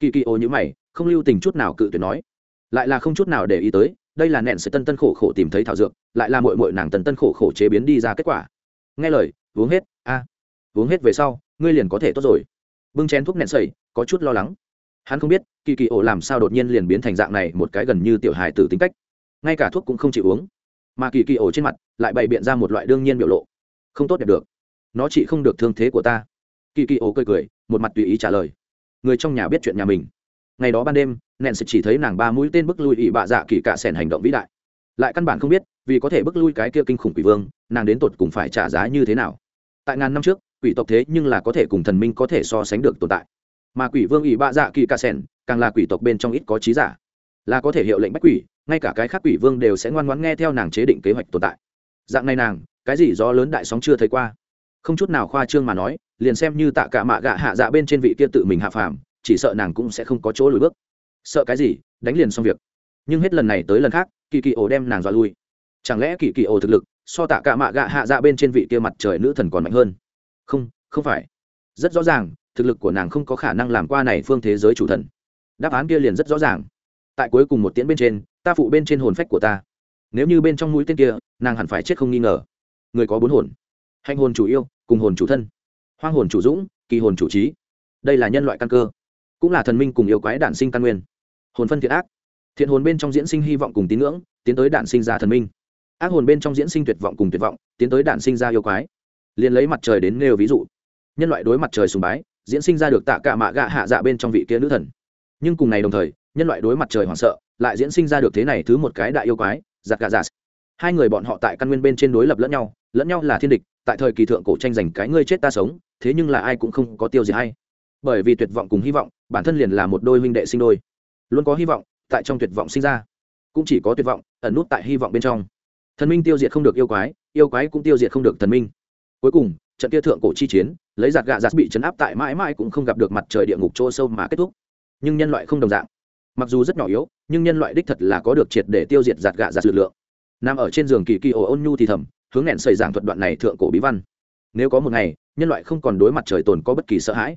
Kỳ kỳ ô như mày, không lưu tình chút nào cự tuyệt nói. Lại là không chút nào để ý tới đây là nện sự tân tân khổ khổ tìm thấy thảo dược, lại là mội mội nàng tân tân khổ khổ chế biến đi ra kết quả. Nghe lời, uống hết, a. À, uống hết về sau, ngươi liền có thể tốt rồi. Bưng chén thuốc nện sầy có chút lo lắng. Hắn không biết, kỳ kỳ ổ làm sao đột nhiên liền biến thành dạng này một cái gần như tiểu hài tử tính cách. Ngay cả thuốc cũng không chịu uống. Mà kỳ kỳ ổ trên mặt lại bày biện ra một loại đương nhiên biểu lộ. Không tốt đẹp được. Nó chỉ không được thương thế của ta. Kỳ kỳ ổ cười cười, một mặt tùy ý trả lời. Người trong nhà biết chuyện nhà mình ngày đó ban đêm nện sẽ chỉ thấy nàng ba mũi tên bức lui ỵ bạ dạ kỳ cạ sẻn hành động vĩ đại. Lại căn bản không biết, vì có thể bức lui cái kia kinh khủng quỷ vương, nàng đến tột cùng phải trả giá như thế nào. Tại ngàn năm trước, quỷ tộc thế nhưng là có thể cùng thần minh có thể so sánh được tồn tại. Mà quỷ vương ỵ bạ dạ kỳ cạ sẻn, càng là quỷ tộc bên trong ít có trí giả. Là có thể hiệu lệnh bách quỷ, ngay cả cái khác quỷ vương đều sẽ ngoan ngoãn nghe theo nàng chế định kế hoạch tồn tại. Dạng này nàng, cái gì do lớn đại sóng chưa thấy qua. Không chút nào khoa trương mà nói, liền xem như tạ cả mạ gạ hạ dạ bên trên vị kia tự mình hạ phàm chỉ sợ nàng cũng sẽ không có chỗ lùi bước. Sợ cái gì? Đánh liền xong việc. Nhưng hết lần này tới lần khác, kỳ kỳ ổ đem nàng dọa lui. Chẳng lẽ kỳ kỳ ổ thực lực, so tạ cả mạ gạ hạ dạ bên trên vị kia mặt trời nữ thần còn mạnh hơn? Không không phải. Rất rõ ràng, thực lực của nàng không có khả năng làm qua này phương thế giới chủ thần. Đáp án kia liền rất rõ ràng. Tại cuối cùng một tiễn bên trên, ta phụ bên trên hồn phách của ta. Nếu như bên trong mũi tên kia, nàng hẳn phải chết không nghi ngờ. Người có bốn hồn. Hành hồn chủ yêu, cùng hồn chủ thân. Hoang hồn chủ dũng, kỳ hồn chủ trí. Đây là nhân loại căn cơ cũng là thần minh cùng yêu quái đản sinh căn nguyên. Hồn phân thiện ác. Thiện hồn bên trong diễn sinh hy vọng cùng tín ngưỡng, tiến tới đản sinh ra thần minh. Ác hồn bên trong diễn sinh tuyệt vọng cùng tuyệt vọng, tiến tới đản sinh ra yêu quái. Liền lấy mặt trời đến nêu ví dụ. Nhân loại đối mặt trời sùng bái, diễn sinh ra được tạ cả mạ gạ hạ dạ bên trong vị kia nữ thần. Nhưng cùng ngày đồng thời, nhân loại đối mặt trời hoảng sợ, lại diễn sinh ra được thế này thứ một cái đại yêu quái giặc gà giả hai người bọn họ tại căn nguyên bên trên đối lập lẫn nhau lẫn nhau là thiên địch, tại thời kỳ thượng cổ tranh giành cái ngươi chết ta sống, thế nhưng là ai cũng không có tiêu gì hay bởi vì tuyệt vọng cùng hy vọng, bản thân liền là một đôi huynh đệ sinh đôi. Luôn có hy vọng tại trong tuyệt vọng sinh ra. Cũng chỉ có tuyệt vọng ẩn nút tại hy vọng bên trong. Thần minh tiêu diệt không được yêu quái yêu quái cũng tiêu diệt không được thần minh. Cuối cùng, trận kia thượng cổ chi chiến, lấy giạt gạ giạt bị chấn áp tại mãi mãi cũng không gặp được mặt trời địa ngục chỗ sâu mà kết thúc. Nhưng nhân loại không đồng dạng. Mặc dù rất nhỏ yếu, nhưng nhân loại đích thật là có được triệt để tiêu diệt giạt gạ giạt lực lượng. Nằm ở trên giường kỳ kỳ ổ ôn nhu thì thầm, hướng nẹn xảy giảng thuật đoạn này thượng cổ bí văn. Nếu có một ngày, nhân loại không còn đối mặt trời tồn có bất kỳ sợ hãi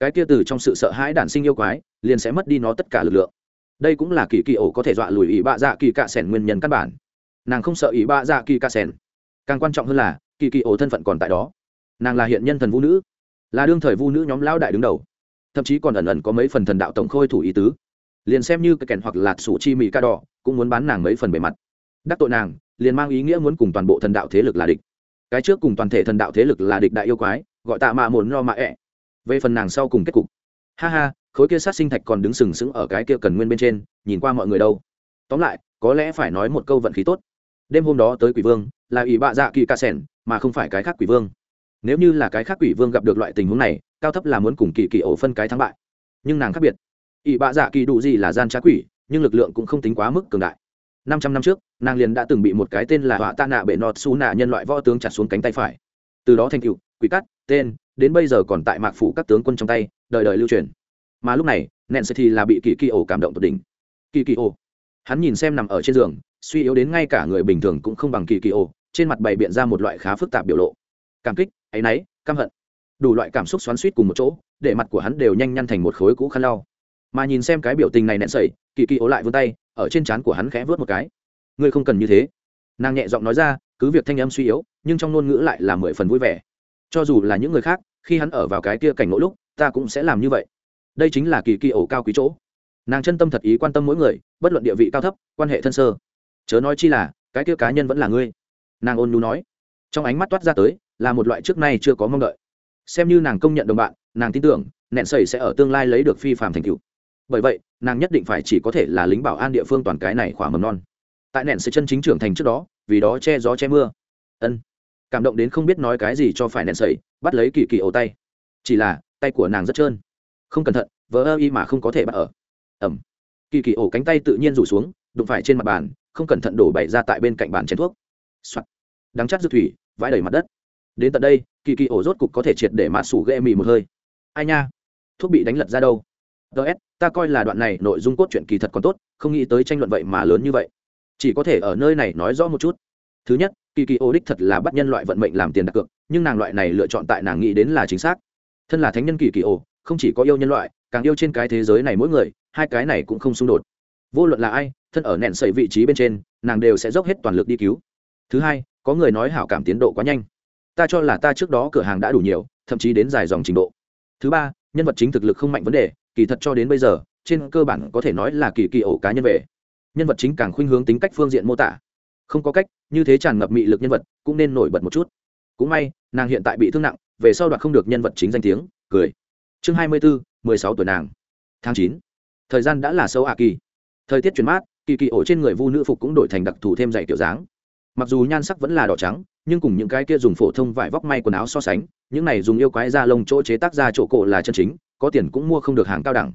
cái kia từ trong sự sợ hãi đản sinh yêu quái, liền sẽ mất đi nó tất cả lực lượng. Đây cũng là kỳ kỳ ổ có thể dọa lùi ỷ bạ dạ kỳ cạ sẻn nguyên nhân căn bản. Nàng không sợ ỷ bạ dạ kỳ cạ sẻn. Càng quan trọng hơn là, kỳ kỳ ổ thân phận còn tại đó. Nàng là hiện nhân thần vũ nữ, là đương thời vũ nữ nhóm lão đại đứng đầu. Thậm chí còn ẩn ẩn có mấy phần thần đạo tổng khôi thủ ý tứ. Liền xem như cái kèn hoặc là sủ chi mỹ ca đỏ, cũng muốn bán nàng mấy phần bề mặt. Đắc tội nàng, liền mang ý nghĩa muốn cùng toàn bộ thần đạo thế lực là địch. Cái trước cùng toàn thể thần đạo thế lực là địch đại yêu quái, gọi tạ mạ muốn lo mạ ẹ về phần nàng sau cùng kết cục. Ha ha, khối kia sát sinh thạch còn đứng sừng sững ở cái kia cần nguyên bên trên, nhìn qua mọi người đâu. Tóm lại, có lẽ phải nói một câu vận khí tốt. Đêm hôm đó tới quỷ vương, là ủy bạ dạ kỳ ca sẻn, mà không phải cái khác quỷ vương. Nếu như là cái khác quỷ vương gặp được loại tình huống này, cao thấp là muốn cùng kỳ kỳ ổ phân cái thắng bại. Nhưng nàng khác biệt. Ỷ bạ dạ kỳ đủ gì là gian trá quỷ, nhưng lực lượng cũng không tính quá mức cường đại. Năm trăm năm trước, nàng liền đã từng bị một cái tên là họa tạ nạ bệ nọt su nạ nhân loại võ tướng chặt xuống cánh tay phải. Từ đó thành cựu quỷ cắt tên, đến bây giờ còn tại mạc phủ các tướng quân trong tay đời đời lưu truyền. Mà lúc này nện sẽ thì là bị kỳ kỳ ổ cảm động tột đỉnh. Kỳ kỳ ổ. Hắn nhìn xem nằm ở trên giường, suy yếu đến ngay cả người bình thường cũng không bằng kỳ kỳ ổ, trên mặt bày biện ra một loại khá phức tạp biểu lộ. Cảm kích, áy náy, căm hận. Đủ loại cảm xúc xoắn suýt cùng một chỗ, để mặt của hắn đều nhanh nhăn thành một khối cũ khăn lau. Mà nhìn xem cái biểu tình này nện sẩy kỳ kỳ ố lại vươn tay, ở trên trán của hắn khẽ vớt một cái. Ngươi không cần như thế. Nàng nhẹ giọng nói ra, cứ việc thanh âm suy yếu, nhưng trong ngôn ngữ lại là mười phần vui vẻ cho dù là những người khác, khi hắn ở vào cái kia cảnh ngộ lúc, ta cũng sẽ làm như vậy. Đây chính là kỳ kỳ ổ cao quý chỗ. Nàng chân tâm thật ý quan tâm mỗi người, bất luận địa vị cao thấp, quan hệ thân sơ. Chớ nói chi là, cái kia cá nhân vẫn là ngươi. Nàng ôn nhu nói. Trong ánh mắt toát ra tới, là một loại trước nay chưa có mong đợi. Xem như nàng công nhận đồng bạn, nàng tin tưởng, nẹn sầy sẽ ở tương lai lấy được phi phạm thành cựu bởi vậy, nàng nhất định phải chỉ có thể là lính bảo an địa phương toàn cái này khỏa mầm non. Tại nẹn sầy chân chính trưởng thành trước đó, vì đó che gió che mưa. Ân cảm động đến không biết nói cái gì cho phải nện sẩy, bắt lấy kỳ kỳ ổ tay. Chỉ là tay của nàng rất trơn. Không cẩn thận vỡ ơ y mà không có thể bắt ở. Ẩm kỳ kỳ ổ cánh tay tự nhiên rủ xuống đụng phải trên mặt bàn không cẩn thận đổ bậy ra tại bên cạnh bàn chén thuốc、Soạn. đắng chắc dư thủy vãi đầy mặt đất. Đến tận đây kỳ kỳ ổ rốt cục có thể triệt để mạt sủ ghê mì một hơi. Ai nha? Thuốc bị đánh lật ra đâu? Ts ta coi là đoạn này nội dung cốt truyện kỳ thật còn tốt không nghĩ tới tranh luận vậy mà lớn như vậy. Chỉ có thể ở nơi này nói rõ một chút. Thứ nhất kỳ kỳ ô đích thật là bắt nhân loại vận mệnh làm tiền đặt cược, nhưng nàng loại này lựa chọn tại nàng nghĩ đến là chính xác. Thân là thánh nhân kỳ kỳ ô không chỉ có yêu nhân loại, càng yêu trên cái thế giới này mỗi người, hai cái này cũng không xung đột. Vô luận là ai, thân ở nẹn sậy vị trí bên trên, nàng đều sẽ dốc hết toàn lực đi cứu. Thứ hai, có người nói hảo cảm tiến độ quá nhanh. Ta cho là ta trước đó cửa hàng đã đủ nhiều, thậm chí đến dài dòng trình độ. Thứ ba, nhân vật chính thực lực không mạnh vấn đề, kỳ thật cho đến bây giờ, trên cơ bản có thể nói là kỳ kỳ ổ cá nhân về. Nhân vật chính càng khuynh hướng tính cách phương diện mô tả không có cách, như thế tràn ngập mị lực nhân vật, cũng nên nổi bật một chút. Cũng may, nàng hiện tại bị thương nặng, về sau đoạt không được nhân vật chính danh tiếng, cười. Chương hai mươi bốn mười sáu tuổi nàng. Tháng chín. Thời gian đã là sâu ạ kỳ. Thời tiết chuyển mát, kỳ kỳ ổ trên người vu nữ phục cũng đổi thành đặc thù thêm dạy kiểu dáng. Mặc dù nhan sắc vẫn là đỏ trắng, nhưng cùng những cái kia dùng phổ thông vải vóc may quần áo so sánh, những này dùng yêu quái da lông chỗ chế tác ra chỗ cổ là chân chính, có tiền cũng mua không được hàng cao đẳng.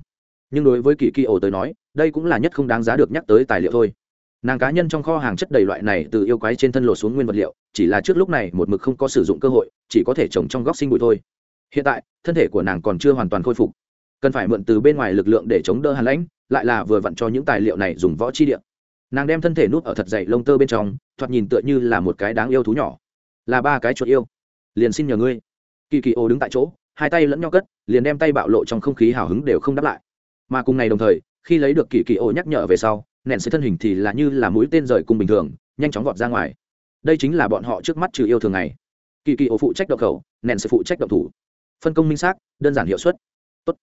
Nhưng đối với kỳ kỳ ổ tới nói, đây cũng là nhất không đáng giá được nhắc tới tài liệu thôi nàng cá nhân trong kho hàng chất đầy loại này từ yêu quái trên thân lột xuống nguyên vật liệu, chỉ là trước lúc này một mực không có sử dụng cơ hội, chỉ có thể trồng trong góc sinh bụi thôi. Hiện tại, thân thể của nàng còn chưa hoàn toàn khôi phục. Cần phải mượn từ bên ngoài lực lượng để chống đỡ hàn lãnh, lại là vừa vặn cho những tài liệu này dùng võ chi điện nàng đem thân thể nút ở thật dày lông tơ bên trong, thoạt nhìn tựa như là một cái đáng yêu thú nhỏ. Là ba cái chuột yêu. Liền xin nhờ ngươi. Kỳ kỳ ô đứng tại chỗ, hai tay lẫn nhau cất, liền đem tay bạo lộ trong không khí hào hứng đều không đáp lại. Mà cùng ngày đồng thời, khi lấy được kỳ kỳ ô nhắc nhở về sau nện sẽ thân hình thì là như là mũi tên rời cùng bình thường, nhanh chóng vọt ra ngoài. Đây chính là bọn họ trước mắt trừ yêu thường ngày. Kỳ kỳ ô phụ trách động khẩu nện sẽ phụ trách động thủ. Phân công minh xác, đơn giản hiệu suất. Tốt.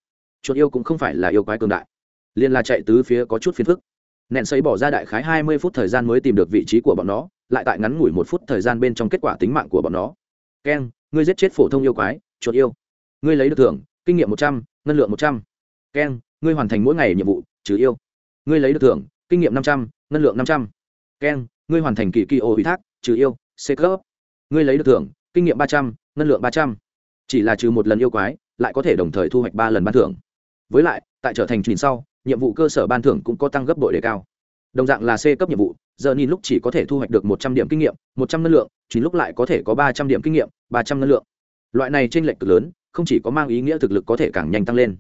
Chuột yêu cũng không phải là yêu quái cường đại. Liền là chạy tứ phía có chút phiền phức. Nện xây bỏ ra đại khái hai mươi phút thời gian mới tìm được vị trí của bọn nó, lại tại ngắn ngủi một phút thời gian bên trong kết quả tính mạng của bọn nó. Keng ngươi giết chết phổ thông yêu quái, chuột yêu. Ngươi lấy được thưởng, kinh nghiệm một trăm, ngân lượng một trăm. Keng ngươi hoàn thành mỗi ngày nhiệm vụ, trừ yêu. Ngươi lấy được thưởng kinh nghiệm năm trăm, ngân lượng năm trăm. Keng ngươi hoàn thành kỳ kỳ ô ủy thác, trừ yêu, c cấp. Ngươi lấy được thưởng, kinh nghiệm ba trăm, ngân lượng ba trăm. Chỉ là trừ một lần yêu quái, lại có thể đồng thời thu hoạch ba lần ban thưởng. Với lại, tại trở thành truyền sau, nhiệm vụ cơ sở ban thưởng cũng có tăng gấp bội đề cao. Đồng dạng là c cấp nhiệm vụ, giờ nhìn lúc chỉ có thể thu hoạch được một trăm điểm kinh nghiệm, một trăm ngân lượng chín lúc lại có thể có ba trăm điểm kinh nghiệm, ba trăm ngân lượng. Loại này t r ê n lệch cực lớn, không chỉ có mang ý nghĩa thực lực có thể càng nhanh tăng lên,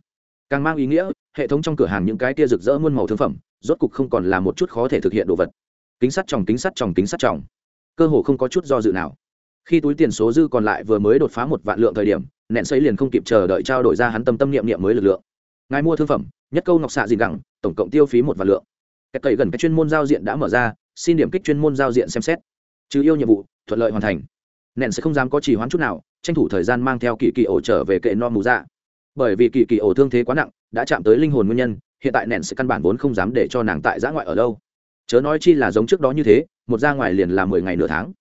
càng mang ý nghĩa hệ thống trong cửa hàng những cái tia rực rỡ muôn màu thương phẩm, rốt cục không còn là một chút khó thể thực hiện đồ vật. Kính sắt tròng, kính sắt tròng, kính sắt tròng. Cơ hồ không có chút do dự nào. Khi túi tiền số dư còn lại vừa mới đột phá một vạn lượng thời điểm nện xây liền không kịp chờ đợi trao đổi ra hắn tâm tâm niệm niệm mới lực lượng. Ngài mua thương phẩm, nhất câu ngọc xạ dìn gẳng, tổng cộng tiêu phí một vạn lượng. Cách cậy gần cái chuyên môn giao diện đã mở ra, xin điểm kích chuyên môn giao diện xem xét. Trừ yêu nhiệm vụ, thuận lợi hoàn thành. Nện sẽ không dám có trì hoãn chút nào, tranh thủ thời gian mang theo kỳ kỳ ổ trở về kệ no mù ra bởi vì kỳ kỳ ổ thương thế quá nặng đã chạm tới linh hồn nguyên nhân, hiện tại nện sẽ căn bản vốn không dám để cho nàng tại giã ngoại ở đâu. Chớ nói chi là giống trước đó như thế, một ra ngoài liền là mười ngày nửa tháng.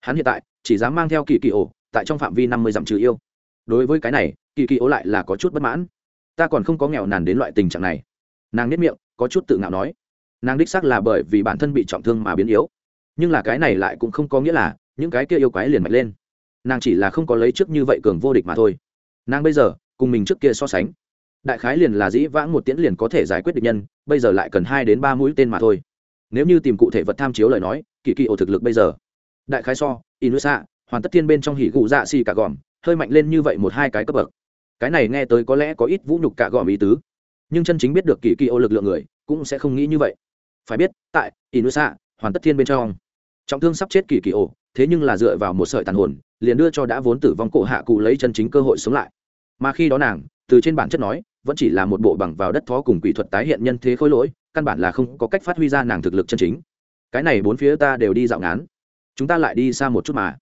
Hắn hiện tại, chỉ dám mang theo kỳ kỳ ổ, tại trong phạm vi năm mươi dặm trừ yêu. Đối với cái này, kỳ kỳ ổ lại là có chút bất mãn. Ta còn không có nghèo nàn đến loại tình trạng này. Nàng nếp miệng, có chút tự ngạo nói. Nàng đích xác là bởi vì bản thân bị trọng thương mà biến yếu. Nhưng là cái này lại cũng không có nghĩa là, những cái kia yêu quái liền mạnh lên. Nàng chỉ là không có lấy trước như vậy cường vô địch mà thôi. Nàng bây giờ, cùng mình trước kia so sánh đại khái liền là dĩ vãng một tiễn liền có thể giải quyết địch nhân, bây giờ lại cần hai đến ba mũi tên mà thôi. Nếu như tìm cụ thể vật tham chiếu lời nói, kỳ kỳ ổ thực lực bây giờ. Đại khái so, inusa, hoàn tất thiên bên trong hỉ cụ dạ xì cả gòm, hơi mạnh lên như vậy một hai cái cấp bậc. Cái này nghe tới có lẽ có ít vũ nhục cả gòm ý tứ. Nhưng chân chính biết được kỳ kỳ ô lực lượng người, cũng sẽ không nghĩ như vậy. Phải biết, tại inusa, hoàn tất thiên bên trong, trọng thương sắp chết kỳ kỳ ô thế nhưng là dựa vào một sợi tàn hồn, liền đưa cho đã vốn tử vong cổ hạ cụ lấy chân chính cơ hội sống lại. Mà khi đó nàng, từ trên bản chất nói vẫn chỉ là một bộ bằng vào đất thó cùng quỷ thuật tái hiện nhân thế khối lỗi, căn bản là không có cách phát huy ra nàng thực lực chân chính. Cái này bốn phía ta đều đi dạo ngán. Chúng ta lại đi xa một chút mà.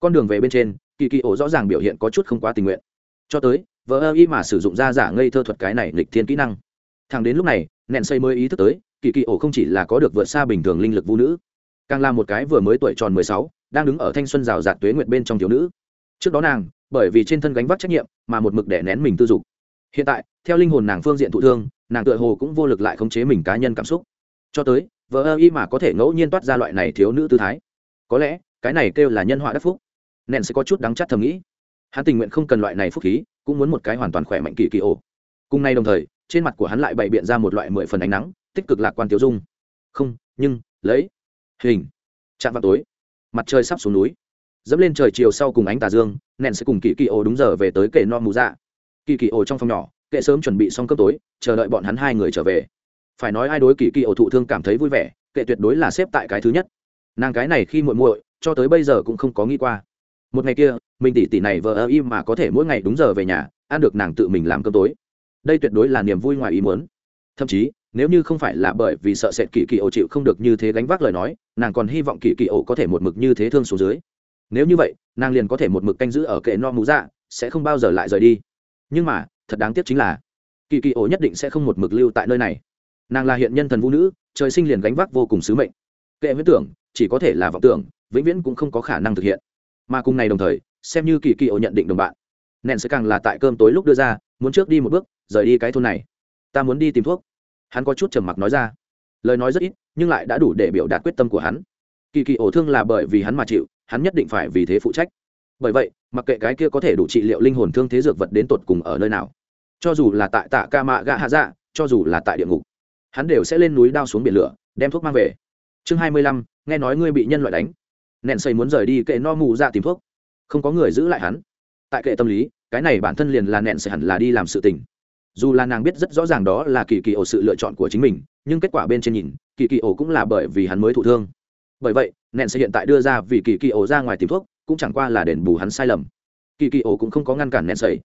Con đường về bên trên, kỳ kỳ ổ rõ ràng biểu hiện có chút không quá tình nguyện. Cho tới vợ ơ y mà sử dụng ra giả ngây thơ thuật cái này lịch thiên kỹ năng. Thằng đến lúc này, nẹn xây mới ý thức tới, kỳ kỳ ổ không chỉ là có được vượt xa bình thường linh lực vũ nữ, càng là một cái vừa mới tuổi tròn mười sáu, đang đứng ở thanh xuân rào rạt tuế nguyệt bên trong thiếu nữ. Trước đó nàng, bởi vì trên thân gánh vác trách nhiệm, mà một mực đẻ nén mình tư dục hiện tại, theo linh hồn nàng phương diện thụ thương, nàng tựa hồ cũng vô lực lại khống chế mình cá nhân cảm xúc. Cho tới vợ ơ y mà có thể ngẫu nhiên toát ra loại này thiếu nữ tư thái. Có lẽ, cái này kêu là nhân họa đắc phúc. Nèn sẽ có chút đắng chắt thầm nghĩ. Hắn tình nguyện không cần loại này phúc khí, cũng muốn một cái hoàn toàn khỏe mạnh kỳ kỳ ổ. Cùng nay đồng thời, trên mặt của hắn lại bày biện ra một loại mười phần ánh nắng, tích cực lạc quan tiêu dung. Không, nhưng, lấy. Hình. Chạm vào tối. Mặt trời sắp xuống núi. Dẫm lên trời chiều sau cùng ánh tà dương, nèn sẽ cùng kỳ kỳ ổ đúng giờ về tới kể no mù dạ kỳ kỳ ổ trong phòng nhỏ, kệ sớm chuẩn bị xong cơm tối, chờ đợi bọn hắn hai người trở về. Phải nói ai đối kỳ kỳ ổ thụ thương cảm thấy vui vẻ, kệ tuyệt đối là xếp tại cái thứ nhất. Nàng cái này khi muội muội, cho tới bây giờ cũng không có nghĩ qua. Một ngày kia, mình tỷ tỷ này vợ ơ im mà có thể mỗi ngày đúng giờ về nhà, ăn được nàng tự mình làm cơm tối. Đây tuyệt đối là niềm vui ngoài ý muốn. Thậm chí, nếu như không phải là bởi vì sợ sệt kỳ kỳ ổ chịu không được như thế gánh vác lời nói, nàng còn hy vọng kỳ kỳ ổ có thể một mực như thế thương số dưới. Nếu như vậy, nàng liền có thể một mực canh giữ ở kệ no mũ dạ sẽ không bao giờ lại rời đi nhưng mà, thật đáng tiếc chính là, kỳ kỳ ổ nhất định sẽ không một mực lưu tại nơi này. Nàng là hiện nhân thần vũ nữ, trời sinh liền gánh vác vô cùng sứ mệnh. Kệ huyết tưởng, chỉ có thể là vọng tưởng, vĩnh viễn cũng không có khả năng thực hiện. Mà cùng này đồng thời, xem như kỳ kỳ ổ nhận định đồng bạn nện sẽ càng là tại cơm tối lúc đưa ra, muốn trước đi một bước, rời đi cái thôn này. Ta muốn đi tìm thuốc. Hắn có chút trầm mặc nói ra. Lời nói rất ít, nhưng lại đã đủ để biểu đạt quyết tâm của hắn. Kỳ kỳ ổ thương là bởi vì hắn mà chịu, hắn nhất định phải vì thế phụ trách. Bởi vậy mặc kệ cái kia có thể đủ trị liệu linh hồn thương thế dược vật đến tột cùng ở nơi nào, cho dù là tại tạ ca mạ gạ hạ dạ cho dù là tại địa ngục, hắn đều sẽ lên núi đao xuống biển lửa, đem thuốc mang về. Chương hai mươi lăm, nghe nói ngươi bị nhân loại đánh. Nện xây muốn rời đi kệ no mù ra tìm thuốc. Không có người giữ lại hắn. Tại kệ tâm lý, cái này bản thân liền là nện xây hẳn là đi làm sự tình. Dù là nàng biết rất rõ ràng đó là kỳ kỳ ổ sự lựa chọn của chính mình, nhưng kết quả bên trên nhìn, kỳ kỳ ổ cũng là bởi vì hắn mới thụ thương. Bởi vậy, nện xây hiện tại đưa ra vì kỳ kỳ ổ ra ngoài tìm thuốc cũng chẳng qua là đền bù hắn sai lầm. Kỳ kỳ ổ cũng không có ngăn cản nện sầy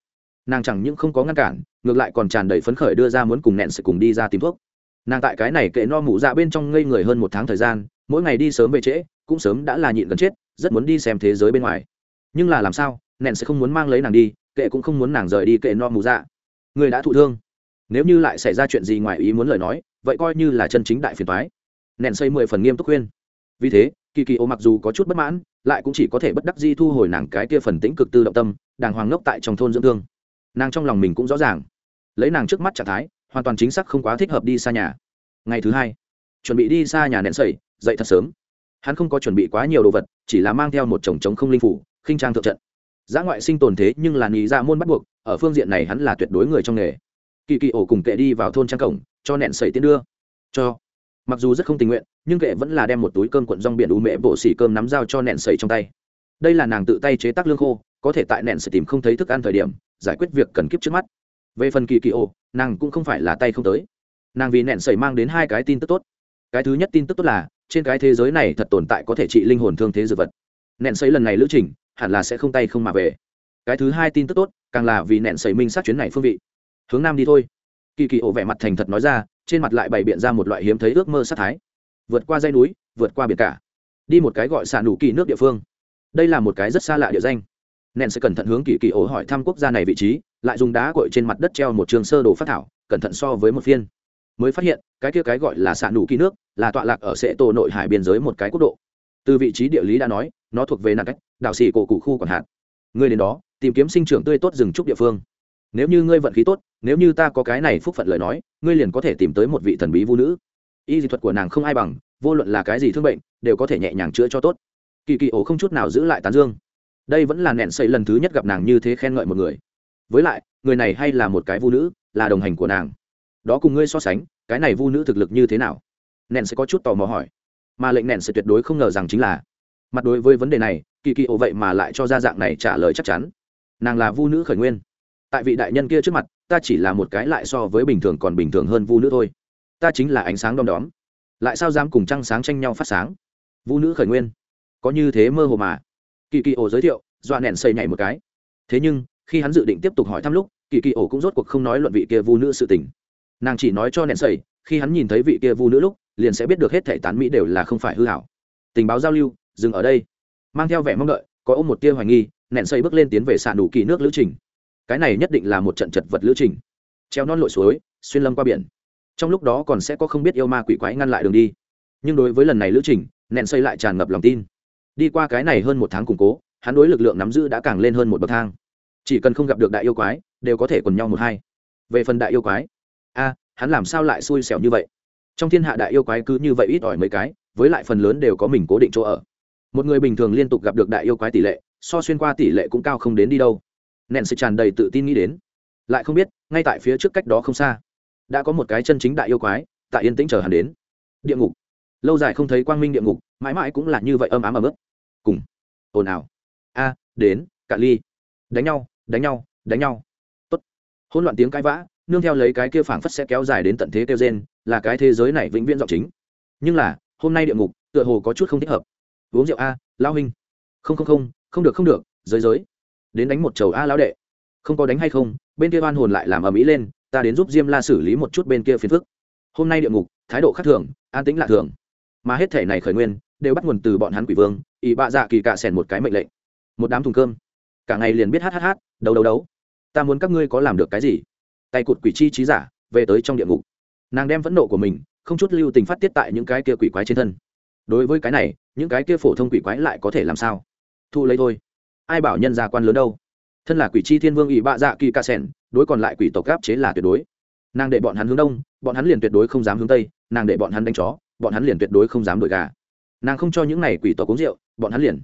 nàng chẳng những không có ngăn cản, ngược lại còn tràn đầy phấn khởi đưa ra muốn cùng nện sẽ cùng đi ra tìm thuốc. Nàng tại cái này kệ no mụ dạ bên trong ngây người hơn một tháng thời gian, mỗi ngày đi sớm về trễ, cũng sớm đã là nhịn gần chết, rất muốn đi xem thế giới bên ngoài. Nhưng là làm sao nện sẽ không muốn mang lấy nàng đi, kệ cũng không muốn nàng rời đi kệ no mù dạ. Người đã thụ thương. Nếu như lại xảy ra chuyện gì ngoài ý muốn lời nói, vậy coi như là chân chính đại phiền thoái nện xây mười phần nghiêm túc khuyên. Vì thế, kỳ kỳ ô mặc dù có chút bất mãn lại cũng chỉ có thể bất đắc di thu hồi nàng cái kia phần tĩnh cực tư động tâm, đàng hoàng ngốc tại trong thôn dưỡng thương. Nàng trong lòng mình cũng rõ ràng. Lấy nàng trước mắt trạng thái, hoàn toàn chính xác không quá thích hợp đi xa nhà. Ngày thứ hai, chuẩn bị đi xa nhà nện sẩy, dậy thật sớm. Hắn không có chuẩn bị quá nhiều đồ vật, chỉ là mang theo một chồng trống không linh phủ, khinh trang thượng trận. Giã ngoại sinh tồn thế nhưng là nghĩ ra dạ môn bắt buộc, ở phương diện này hắn là tuyệt đối người trong nghề. Kỳ kỳ ổ cùng kệ đi vào thôn trang cổng, cho nện sẩy tiến đưa. Cho mặc dù rất không tình nguyện, nhưng kệ vẫn là đem một túi cơm cuộn rong biển u mễ bộ xỉ cơm nắm dao cho nện sầy trong tay. Đây là nàng tự tay chế tác lương khô, có thể tại nện sẩy tìm không thấy thức ăn thời điểm, giải quyết việc cần kiếp trước mắt. Về phần kỳ kỳ ô, nàng cũng không phải là tay không tới. Nàng vì nện sầy mang đến hai cái tin tức tốt. Cái thứ nhất tin tức tốt là, trên cái thế giới này thật tồn tại có thể trị linh hồn thương thế dược vật. Nện sấy lần này lữ trình, hẳn là sẽ không tay không mà về. Cái thứ hai tin tức tốt, càng là vì nện sấy minh sát chuyến này phương vị. Hướng nam đi thôi. Kỳ kỳ ổ vẻ mặt thành thật nói ra trên mặt lại bày biện ra một loại hiếm thấy ước mơ sát thái. Vượt qua dây núi, vượt qua biển cả. Đi một cái gọi xạ nụ kỳ nước địa phương. Đây là một cái rất xa lạ địa danh. Nện sẽ cẩn thận hướng kỳ kỳ ổ hỏi thăm quốc gia này vị trí, lại dùng đá cội trên mặt đất treo một trường sơ đồ phát thảo, cẩn thận so với một phiên. Mới phát hiện, cái kia cái gọi là xạ nụ kỳ nước, là tọa lạc ở sệ tổ nội hải biên giới một cái quốc độ. Từ vị trí địa lý đã nói, nó thuộc về nạn cách, đảo xì cổ cụ khu còn hạn. Người đến đó, tìm kiếm sinh trưởng tươi tốt rừng trúc địa phương nếu như ngươi vận khí tốt, nếu như ta có cái này phúc phận lời nói, ngươi liền có thể tìm tới một vị thần bí vũ nữ. Y dị thuật của nàng không ai bằng, vô luận là cái gì thương bệnh, đều có thể nhẹ nhàng chữa cho tốt. Kỳ kỳ ổ không chút nào giữ lại tán dương. Đây vẫn là nẹn xây lần thứ nhất gặp nàng như thế khen ngợi một người. Với lại, người này hay là một cái vu nữ, là đồng hành của nàng. Đó cùng ngươi so sánh, cái này vu nữ thực lực như thế nào? Nẹn sẽ có chút tò mò hỏi. Mà lệnh nẹn sẽ tuyệt đối không ngờ rằng chính là, mặt đối với vấn đề này, kỳ kỳ ổ vậy mà lại cho ra dạng này trả lời chắc chắn. Nàng là vu nữ khởi nguyên tại vị đại nhân kia trước mặt, ta chỉ là một cái lại so với bình thường còn bình thường hơn vu nữ thôi. Ta chính là ánh sáng đom đóm. Lại sao dám cùng trăng sáng tranh nhau phát sáng? Vu nữ khởi nguyên. Có như thế mơ hồ mà. Kỳ kỳ ổ giới thiệu, dọa nẹn xây nhảy một cái. Thế nhưng, khi hắn dự định tiếp tục hỏi thăm lúc, kỳ kỳ ổ cũng rốt cuộc không nói luận vị kia vu nữ sự tình. Nàng chỉ nói cho nẹn sầy, khi hắn nhìn thấy vị kia vu nữ lúc, liền sẽ biết được hết thể tán mỹ đều là không phải hư hảo. Tình báo giao lưu, dừng ở đây. Mang theo vẻ mong đợi, có ôm một tia hoài nghi, nẹn sầy bước lên tiến về xạ đủ kỳ nước lữ trình cái này nhất định là một trận chật vật lữ trình. Treo non lội suối, xuyên lâm qua biển. Trong lúc đó còn sẽ có không biết yêu ma quỷ quái ngăn lại đường đi. Nhưng đối với lần này lữ trình nện xây lại tràn ngập lòng tin. Đi qua cái này hơn một tháng củng cố, hắn đối lực lượng nắm giữ đã càng lên hơn một bậc thang. Chỉ cần không gặp được đại yêu quái, đều có thể còn nhau một hai. Về phần đại yêu quái, a, hắn làm sao lại xui xẻo như vậy? Trong thiên hạ đại yêu quái cứ như vậy ít ỏi mấy cái, với lại phần lớn đều có mình cố định chỗ ở. Một người bình thường liên tục gặp được đại yêu quái tỷ lệ, so xuyên qua tỷ lệ cũng cao không đến đi đâu nện sự tràn đầy tự tin nghĩ đến. Lại không biết, ngay tại phía trước cách đó không xa, đã có một cái chân chính đại yêu quái, tại yên tĩnh chờ hắn đến. Địa ngục. Lâu dài không thấy quang minh địa ngục, mãi mãi cũng là như vậy âm ám ấm ức cùng. Ồn ào. A, đến cạn ly. Đánh nhau đánh nhau đánh nhau. Tốt. Hỗn loạn tiếng cãi vã, nương theo lấy cái kia phảng phất sẽ kéo dài đến tận thế kêu gen là cái thế giới này vĩnh viễn giọng chính. Nhưng là, hôm nay địa ngục, tựa hồ có chút không thích hợp. Uống rượu a lao huynh. Không không không không được không được, giới giới đến đánh một chầu a lão đệ. Không có đánh hay không, bên kia oan hồn lại làm ở mỹ lên, ta đến giúp diêm la xử lý một chút bên kia phiền phức. Hôm nay địa ngục, thái độ khác thường, an tĩnh lạ thường. Mà hết thể này khởi nguyên, đều bắt nguồn từ bọn hắn quỷ vương, ỷ bạ dạ kỳ cạ sèn một cái mệnh lệnh. Một đám thùng cơm. Cả ngày liền biết hát hát hát, đấu đấu đấu. Ta muốn các ngươi có làm được cái gì? Tay cụt quỷ chi trí giả, về tới trong địa ngục. Nàng đem phẫn nộ của mình, không chút lưu tình phát tiết tại những cái kia quỷ quái trên thân. Đối với cái này, những cái kia phổ thông quỷ quái lại có thể làm sao? Thu lấy thôi ai bảo nhân gia quan lớn đâu? Thân là quỷ chi thiên vương ỵ bạ dạ kỳ ca sẻn, đối còn lại quỷ tộc gáp chế là tuyệt đối. Nàng để bọn hắn hướng đông, bọn hắn liền tuyệt đối không dám hướng tây, nàng để bọn hắn đánh chó, bọn hắn liền tuyệt đối không dám đổi gà. Nàng không cho những này quỷ tộc uống rượu, bọn hắn liền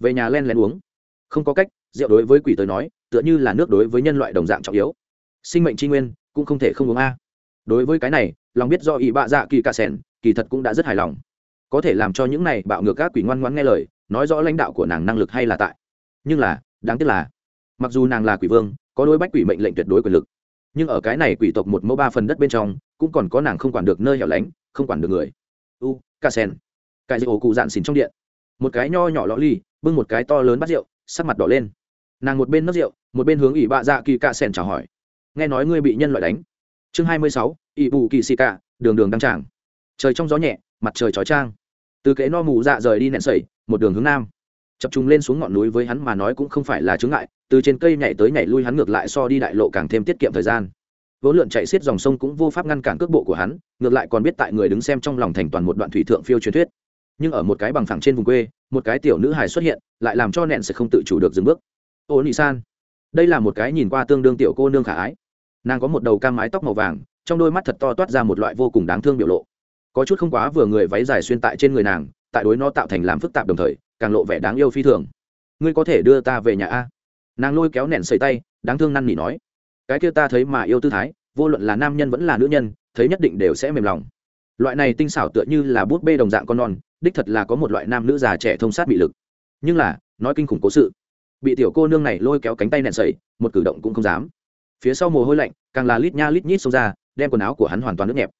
về nhà len lén uống. Không có cách, rượu đối với quỷ tới nói, tựa như là nước đối với nhân loại đồng dạng trọng yếu. Sinh mệnh tri nguyên, cũng không thể không uống a. Đối với cái này, lòng biết do ỵ bạ dạ kỳ ca sẻn, kỳ thật cũng đã rất hài lòng. Có thể làm cho những này bạo ngược các quỷ ngoan ngoãn nghe lời, nói rõ lãnh đạo của nàng năng lực hay là tại nhưng là, đáng tiếc là, mặc dù nàng là quỷ vương, có đôi bách quỷ mệnh lệnh tuyệt đối quyền lực, nhưng ở cái này quỷ tộc một mẫu ba phần đất bên trong, cũng còn có nàng không quản được nơi hẻo lánh, không quản được người. U ca sen cái rượu cụ dạn xỉn trong điện. Một cái nho nhỏ lọ ly, bưng một cái to lớn bắt rượu, sắc mặt đỏ lên. Nàng một bên nấc rượu, một bên hướng ỷ bạ dạ kỳ ca sen chào hỏi. Nghe nói ngươi bị nhân loại đánh. Chương hai mươi sáu, ỷ bù kỳ xì ca đường đường đăng tràng. Trời trong gió nhẹ, mặt trời chói trang từ kế no mù dạ rời đi nện sẩy một đường hướng nam chập trùng lên xuống ngọn núi với hắn mà nói cũng không phải là chướng ngại, từ trên cây nhảy tới nhảy lui hắn ngược lại so đi đại lộ càng thêm tiết kiệm thời gian. Vốn lượn chạy xiết dòng sông cũng vô pháp ngăn cản cước bộ của hắn, ngược lại còn biết tại người đứng xem trong lòng thành toàn một đoạn thủy thượng phiêu truyền thuyết. Nhưng ở một cái bằng phẳng trên vùng quê, một cái tiểu nữ hài xuất hiện, lại làm cho nện sẽ không tự chủ được dừng bước. Ô nị san, đây là một cái nhìn qua tương đương tiểu cô nương khả ái. Nàng có một đầu cam mái tóc màu vàng, trong đôi mắt thật to toát ra một loại vô cùng đáng thương biểu lộ. Có chút không quá vừa người váy dài xuyên tại trên người nàng, tại đối nó tạo thành làm phức tạp đồng thời càng lộ vẻ đáng yêu phi thường. Ngươi có thể đưa ta về nhà a? Nàng lôi kéo nện sầy tay, đáng thương năn nỉ nói. Cái kia ta thấy mà yêu tư thái, vô luận là nam nhân vẫn là nữ nhân, thấy nhất định đều sẽ mềm lòng. Loại này tinh xảo tựa như là bút bê đồng dạng con non, đích thật là có một loại nam nữ già trẻ thông sát bị lực. Nhưng là, nói kinh khủng cố sự. Bị tiểu cô nương này lôi kéo cánh tay nện sầy một cử động cũng không dám. Phía sau mồ hôi lạnh, càng là lít nha lít nhít xông ra, đem quần áo của hắn hoàn toàn nước nhẹp.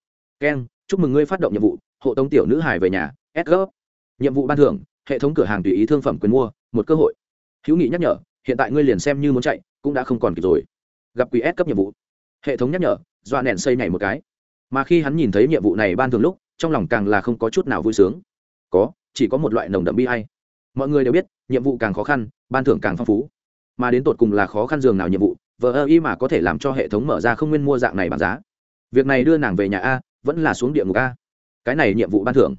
Keng chúc mừng ngươi phát động nhiệm vụ, hộ tống tiểu nữ hải về nhà. S gấp nhiệm vụ ban thưởng hệ thống cửa hàng tùy ý thương phẩm quyền mua, một cơ hội. Hữu nghị nhắc nhở, hiện tại ngươi liền xem như muốn chạy, cũng đã không còn kịp rồi. Gặp quỷ s cấp nhiệm vụ. Hệ thống nhắc nhở, dọa nện xây này một cái. Mà khi hắn nhìn thấy nhiệm vụ này ban thường lúc, trong lòng càng là không có chút nào vui sướng. Có, chỉ có một loại nồng đậm bi hay mọi người đều biết, nhiệm vụ càng khó khăn, ban thưởng càng phong phú. Mà đến tột cùng là khó khăn dường nào nhiệm vụ, vờ ơ y mà có thể làm cho hệ thống mở ra không nguyên mua dạng này bằng giá. Việc này đưa nàng về nhà a, vẫn là xuống địa ngục a. Cái này nhiệm vụ ban thưởng.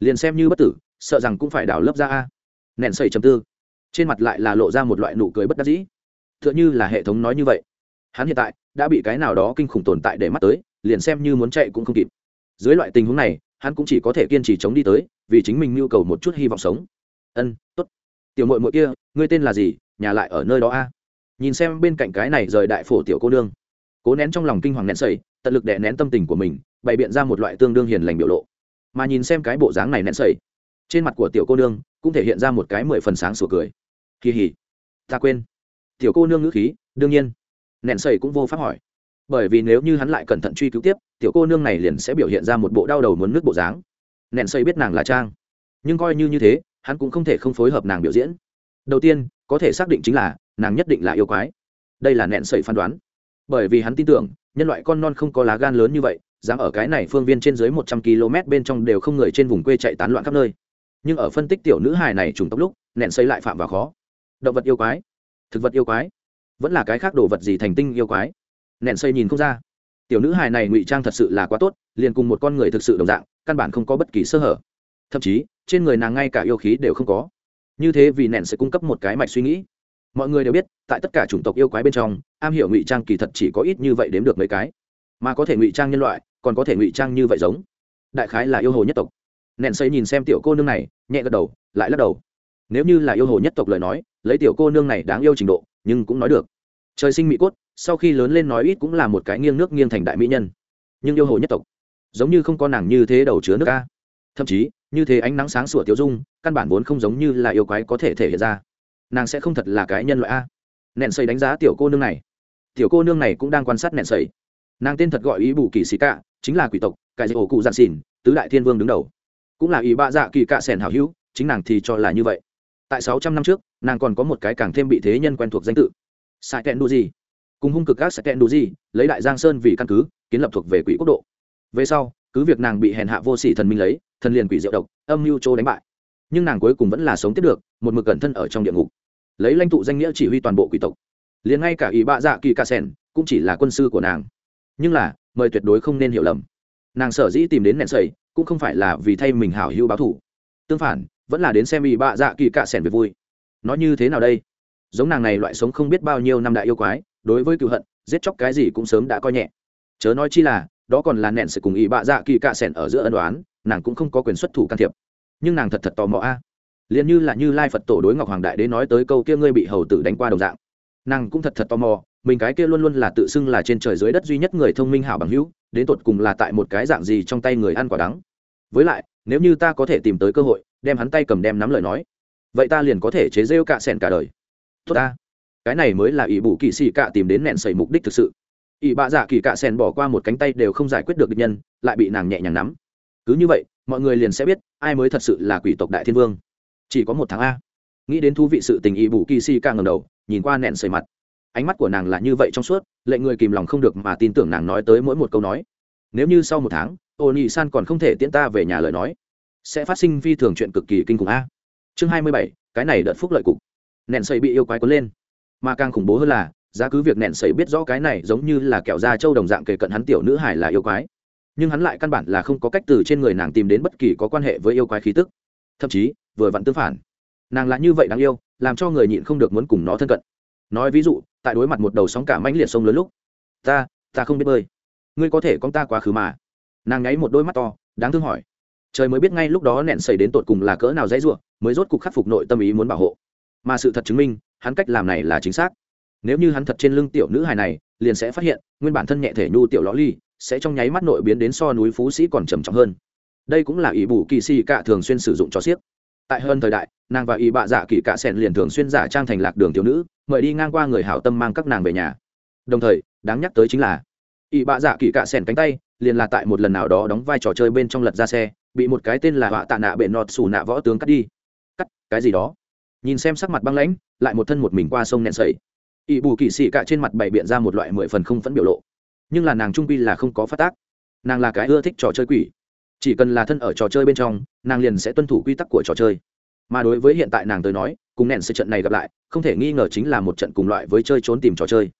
Liền xem như bất tử sợ rằng cũng phải đảo lớp ra a. Nện sầy chầm tư. Trên mặt lại là lộ ra một loại nụ cười bất đắc dĩ. T h ư ợ n h ư là hệ thống nói như vậy. Hắn hiện tại đã bị cái nào đó kinh khủng tồn tại để mắt tới, liền xem như muốn chạy cũng không kịp. Dưới loại tình huống này, hắn cũng chỉ có thể kiên trì chống đi tới, vì chính mình nhu cầu một chút hy vọng sống. Ân, tốt. Tiểu mội mội kia, ngươi tên là gì? Nhà lại ở nơi đó a. Nhìn xem bên cạnh cái này rời đại phổ tiểu cô nương. Cố nén trong lòng kinh hoàng nén sầy tận lực đè nén tâm tình của mình, bày biện ra một loại tương đương hiền lành biểu lộ. Mà nhìn xem cái bộ dáng này nén sầy trên mặt của tiểu cô nương cũng thể hiện ra một cái mười phần sáng sủa cười. Kỳ hỉ. Ta quên. Tiểu cô nương ngữ khí, đương nhiên. Nẹn sầy cũng vô pháp hỏi. Bởi vì nếu như hắn lại cẩn thận truy cứu tiếp, tiểu cô nương này liền sẽ biểu hiện ra một bộ đau đầu muốn nước bộ dáng. Nẹn sầy biết nàng là trang. Nhưng coi như như thế, hắn cũng không thể không phối hợp nàng biểu diễn. Đầu tiên, có thể xác định chính là nàng nhất định là yêu quái. Đây là nẹn sầy phán đoán. Bởi vì hắn tin tưởng, nhân loại con non không có lá gan lớn như vậy, dám ở cái này phương viên trên dưới một trăm km bên trong đều không người trên vùng quê chạy tán loạn khắp nơi nhưng ở phân tích tiểu nữ hài này trùng tốc lúc nện xây lại phạm vào khó. Động vật yêu quái. Thực vật yêu quái. Vẫn là cái khác đồ vật gì thành tinh yêu quái? Nện xây nhìn không ra. Tiểu nữ hài này ngụy trang thật sự là quá tốt, liền cùng một con người thực sự đồng dạng, căn bản không có bất kỳ sơ hở. Thậm chí, trên người nàng ngay cả yêu khí đều không có. Như thế vì nện sẽ cung cấp một cái mạch suy nghĩ. Mọi người đều biết, tại tất cả chủng tộc yêu quái bên trong, am hiểu ngụy trang kỳ thật chỉ có ít như vậy đếm được mấy cái. Mà có thể ngụy trang nhân loại, còn có thể ngụy trang như vậy giống. Đại khái là yêu hồ nhất tộc nẹn xây nhìn xem tiểu cô nương này, nhẹ gật đầu, lại lắc đầu. Nếu như là yêu hồ nhất tộc lời nói, lấy tiểu cô nương này đáng yêu trình độ, nhưng cũng nói được. Trời sinh mỹ cốt, sau khi lớn lên nói ít cũng là một cái nghiêng nước nghiêng thành đại mỹ nhân. Nhưng yêu hồ nhất tộc, giống như không có nàng như thế đầu chứa nước ca thậm chí, như thế ánh nắng sáng sủa tiêu dung, căn bản vốn không giống như là yêu quái có thể thể hiện ra. Nàng sẽ không thật là cái nhân loại a. Nẹn xây đánh giá tiểu cô nương này. Tiểu cô nương này cũng đang quan sát nẹn xây. Nàng tên thật gọi ý bù kỳ xì cạ, chính là quỷ tộc cải dạy ổ cụ giản xỉn, tứ đại thiên vương đứng đầu cũng là ý bạ dạ kỳ cạ sẻn hảo hữu, chính nàng thì cho là như vậy. Tại sáu trăm năm trước, nàng còn có một cái càng thêm bị thế nhân quen thuộc danh tự. Sai kẹn đu gì cùng hung cực các sai kẹn đu gì lấy đại giang sơn vì căn cứ, kiến lập thuộc về quỷ quốc độ. Về sau, cứ việc nàng bị hèn hạ vô sỉ thần minh lấy, thần liền quỷ diệu độc, âm mưu châu đánh bại. Nhưng nàng cuối cùng vẫn là sống tiếp được, một mực cẩn thân ở trong địa ngục. Lấy lãnh tụ danh nghĩa chỉ huy toàn bộ quỷ tộc. Liền ngay cả ý bạ dạ kỳ cạ sẻn cũng chỉ là quân sư của nàng. Nhưng là, mời tuyệt đối không nên hiểu lầm. Nàng sở dĩ tìm đến nẹn sầy cũng không phải là vì thay mình hảo hữu báo thủ. Tương phản, vẫn là đến xem ý bạ dạ kỳ cạ sẻn về vui. Nó như thế nào đây? Giống nàng này loại sống không biết bao nhiêu năm đại yêu quái, đối với cựu hận, giết chóc cái gì cũng sớm đã coi nhẹ. Chớ nói chi là, đó còn là nẹn sự cùng ý bạ dạ kỳ cạ sẻn ở giữa ân đoán nàng cũng không có quyền xuất thủ can thiệp. Nhưng nàng thật thật tò mò a. Liền như là như lai phật tổ đối ngọc hoàng đại đế nói tới câu kia ngươi bị hầu tử đánh qua đồng dạng. Nàng cũng thật thật tò mò, mình cái kia luôn luôn là tự xưng là trên trời dưới đất duy nhất người thông minh hảo bằng hữu đến tột cùng là tại một cái dạng gì trong tay người ăn quả đắng. Với lại, nếu như ta có thể tìm tới cơ hội, đem hắn tay cầm đem nắm lời nói, vậy ta liền có thể chế rêu cạ sẻn cả đời. Tốt ta. Cái này mới là ỷ bù kỵ sĩ cạ tìm đến nẹn sẩy mục đích thực sự. Ỷ bạ dạ kỳ cạ sẻn bỏ qua một cánh tay đều không giải quyết được địch nhân, lại bị nàng nhẹ nhàng nắm. Cứ như vậy, mọi người liền sẽ biết, ai mới thật sự là quỷ tộc đại thiên vương. Chỉ có một tháng a. Nghĩ đến thú vị sự tình ỷ bù kỳ sĩ cạ ngầm đầu, nhìn qua nẹn sẩy mặt ánh mắt của nàng là như vậy trong suốt lệnh người kìm lòng không được mà tin tưởng nàng nói tới mỗi một câu nói. Nếu như sau một tháng ô nhị san còn không thể tiễn ta về nhà lời nói, sẽ phát sinh phi thường chuyện cực kỳ kinh khủng a. Chương hai mươi bảy, cái này đợt phúc lợi cục. Nẹn xây bị yêu quái cuốn lên. Mà càng khủng bố hơn là, giá cứ việc nẹn xây biết rõ cái này giống như là kẹo da trâu đồng dạng kề cận hắn tiểu nữ hải là yêu quái. Nhưng hắn lại căn bản là không có cách từ trên người nàng tìm đến bất kỳ có quan hệ với yêu quái khí tức. Thậm chí, vừa vặn tương phản. Nàng là như vậy đáng yêu, làm cho người nhịn không được muốn cùng nó thân cận. Nói ví dụ tại đối mặt một đầu sóng cả mãnh liệt sông lớn lúc. Ta ta không biết bơi. Ngươi có thể con ta quá khứ mà. Nàng nháy một đôi mắt to, đáng thương hỏi. Trời mới biết ngay lúc đó nẹn xảy đến tột cùng là cỡ nào dãy ruộng mới rốt cuộc khắc phục nội tâm ý muốn bảo hộ. Mà sự thật chứng minh, hắn cách làm này là chính xác. Nếu như hắn thật trên lưng tiểu nữ hài này, liền sẽ phát hiện, nguyên bản thân nhẹ thể nhu tiểu lõ ly, sẽ trong nháy mắt nội biến đến so núi phú sĩ còn trầm trọng hơn. Đây cũng là ý bù kỳ si cả thường xuyên sử dụng cho siếc tại hơn thời đại, nàng và y bạ dạ kỳ cạ sẻn liền thường xuyên giả trang thành lạc đường thiếu nữ, mời đi ngang qua người hảo tâm mang các nàng về nhà. Đồng thời, đáng nhắc tới chính là, y bạ dạ kỳ cạ sẻn cánh tay, liền là tại một lần nào đó đóng vai trò chơi bên trong lật ra xe, bị một cái tên là họa tạ nạ bệ nọt xù nạ võ tướng cắt đi. Cắt, cái gì đó? Nhìn xem sắc mặt băng lãnh, lại một thân một mình qua sông nẹn sậy. Ỵ bù kỳ xị cạ trên mặt bày biện ra một loại mười phần không phẫn biểu lộ. Nhưng là nàng trung quy là không có phát tác. Nàng là cái ưa thích trò chơi quỷ chỉ cần là thân ở trò chơi bên trong, nàng liền sẽ tuân thủ quy tắc của trò chơi. Mà đối với hiện tại nàng tới nói, cùng nện sự trận này gặp lại, không thể nghi ngờ chính là một trận cùng loại với chơi trốn tìm trò chơi.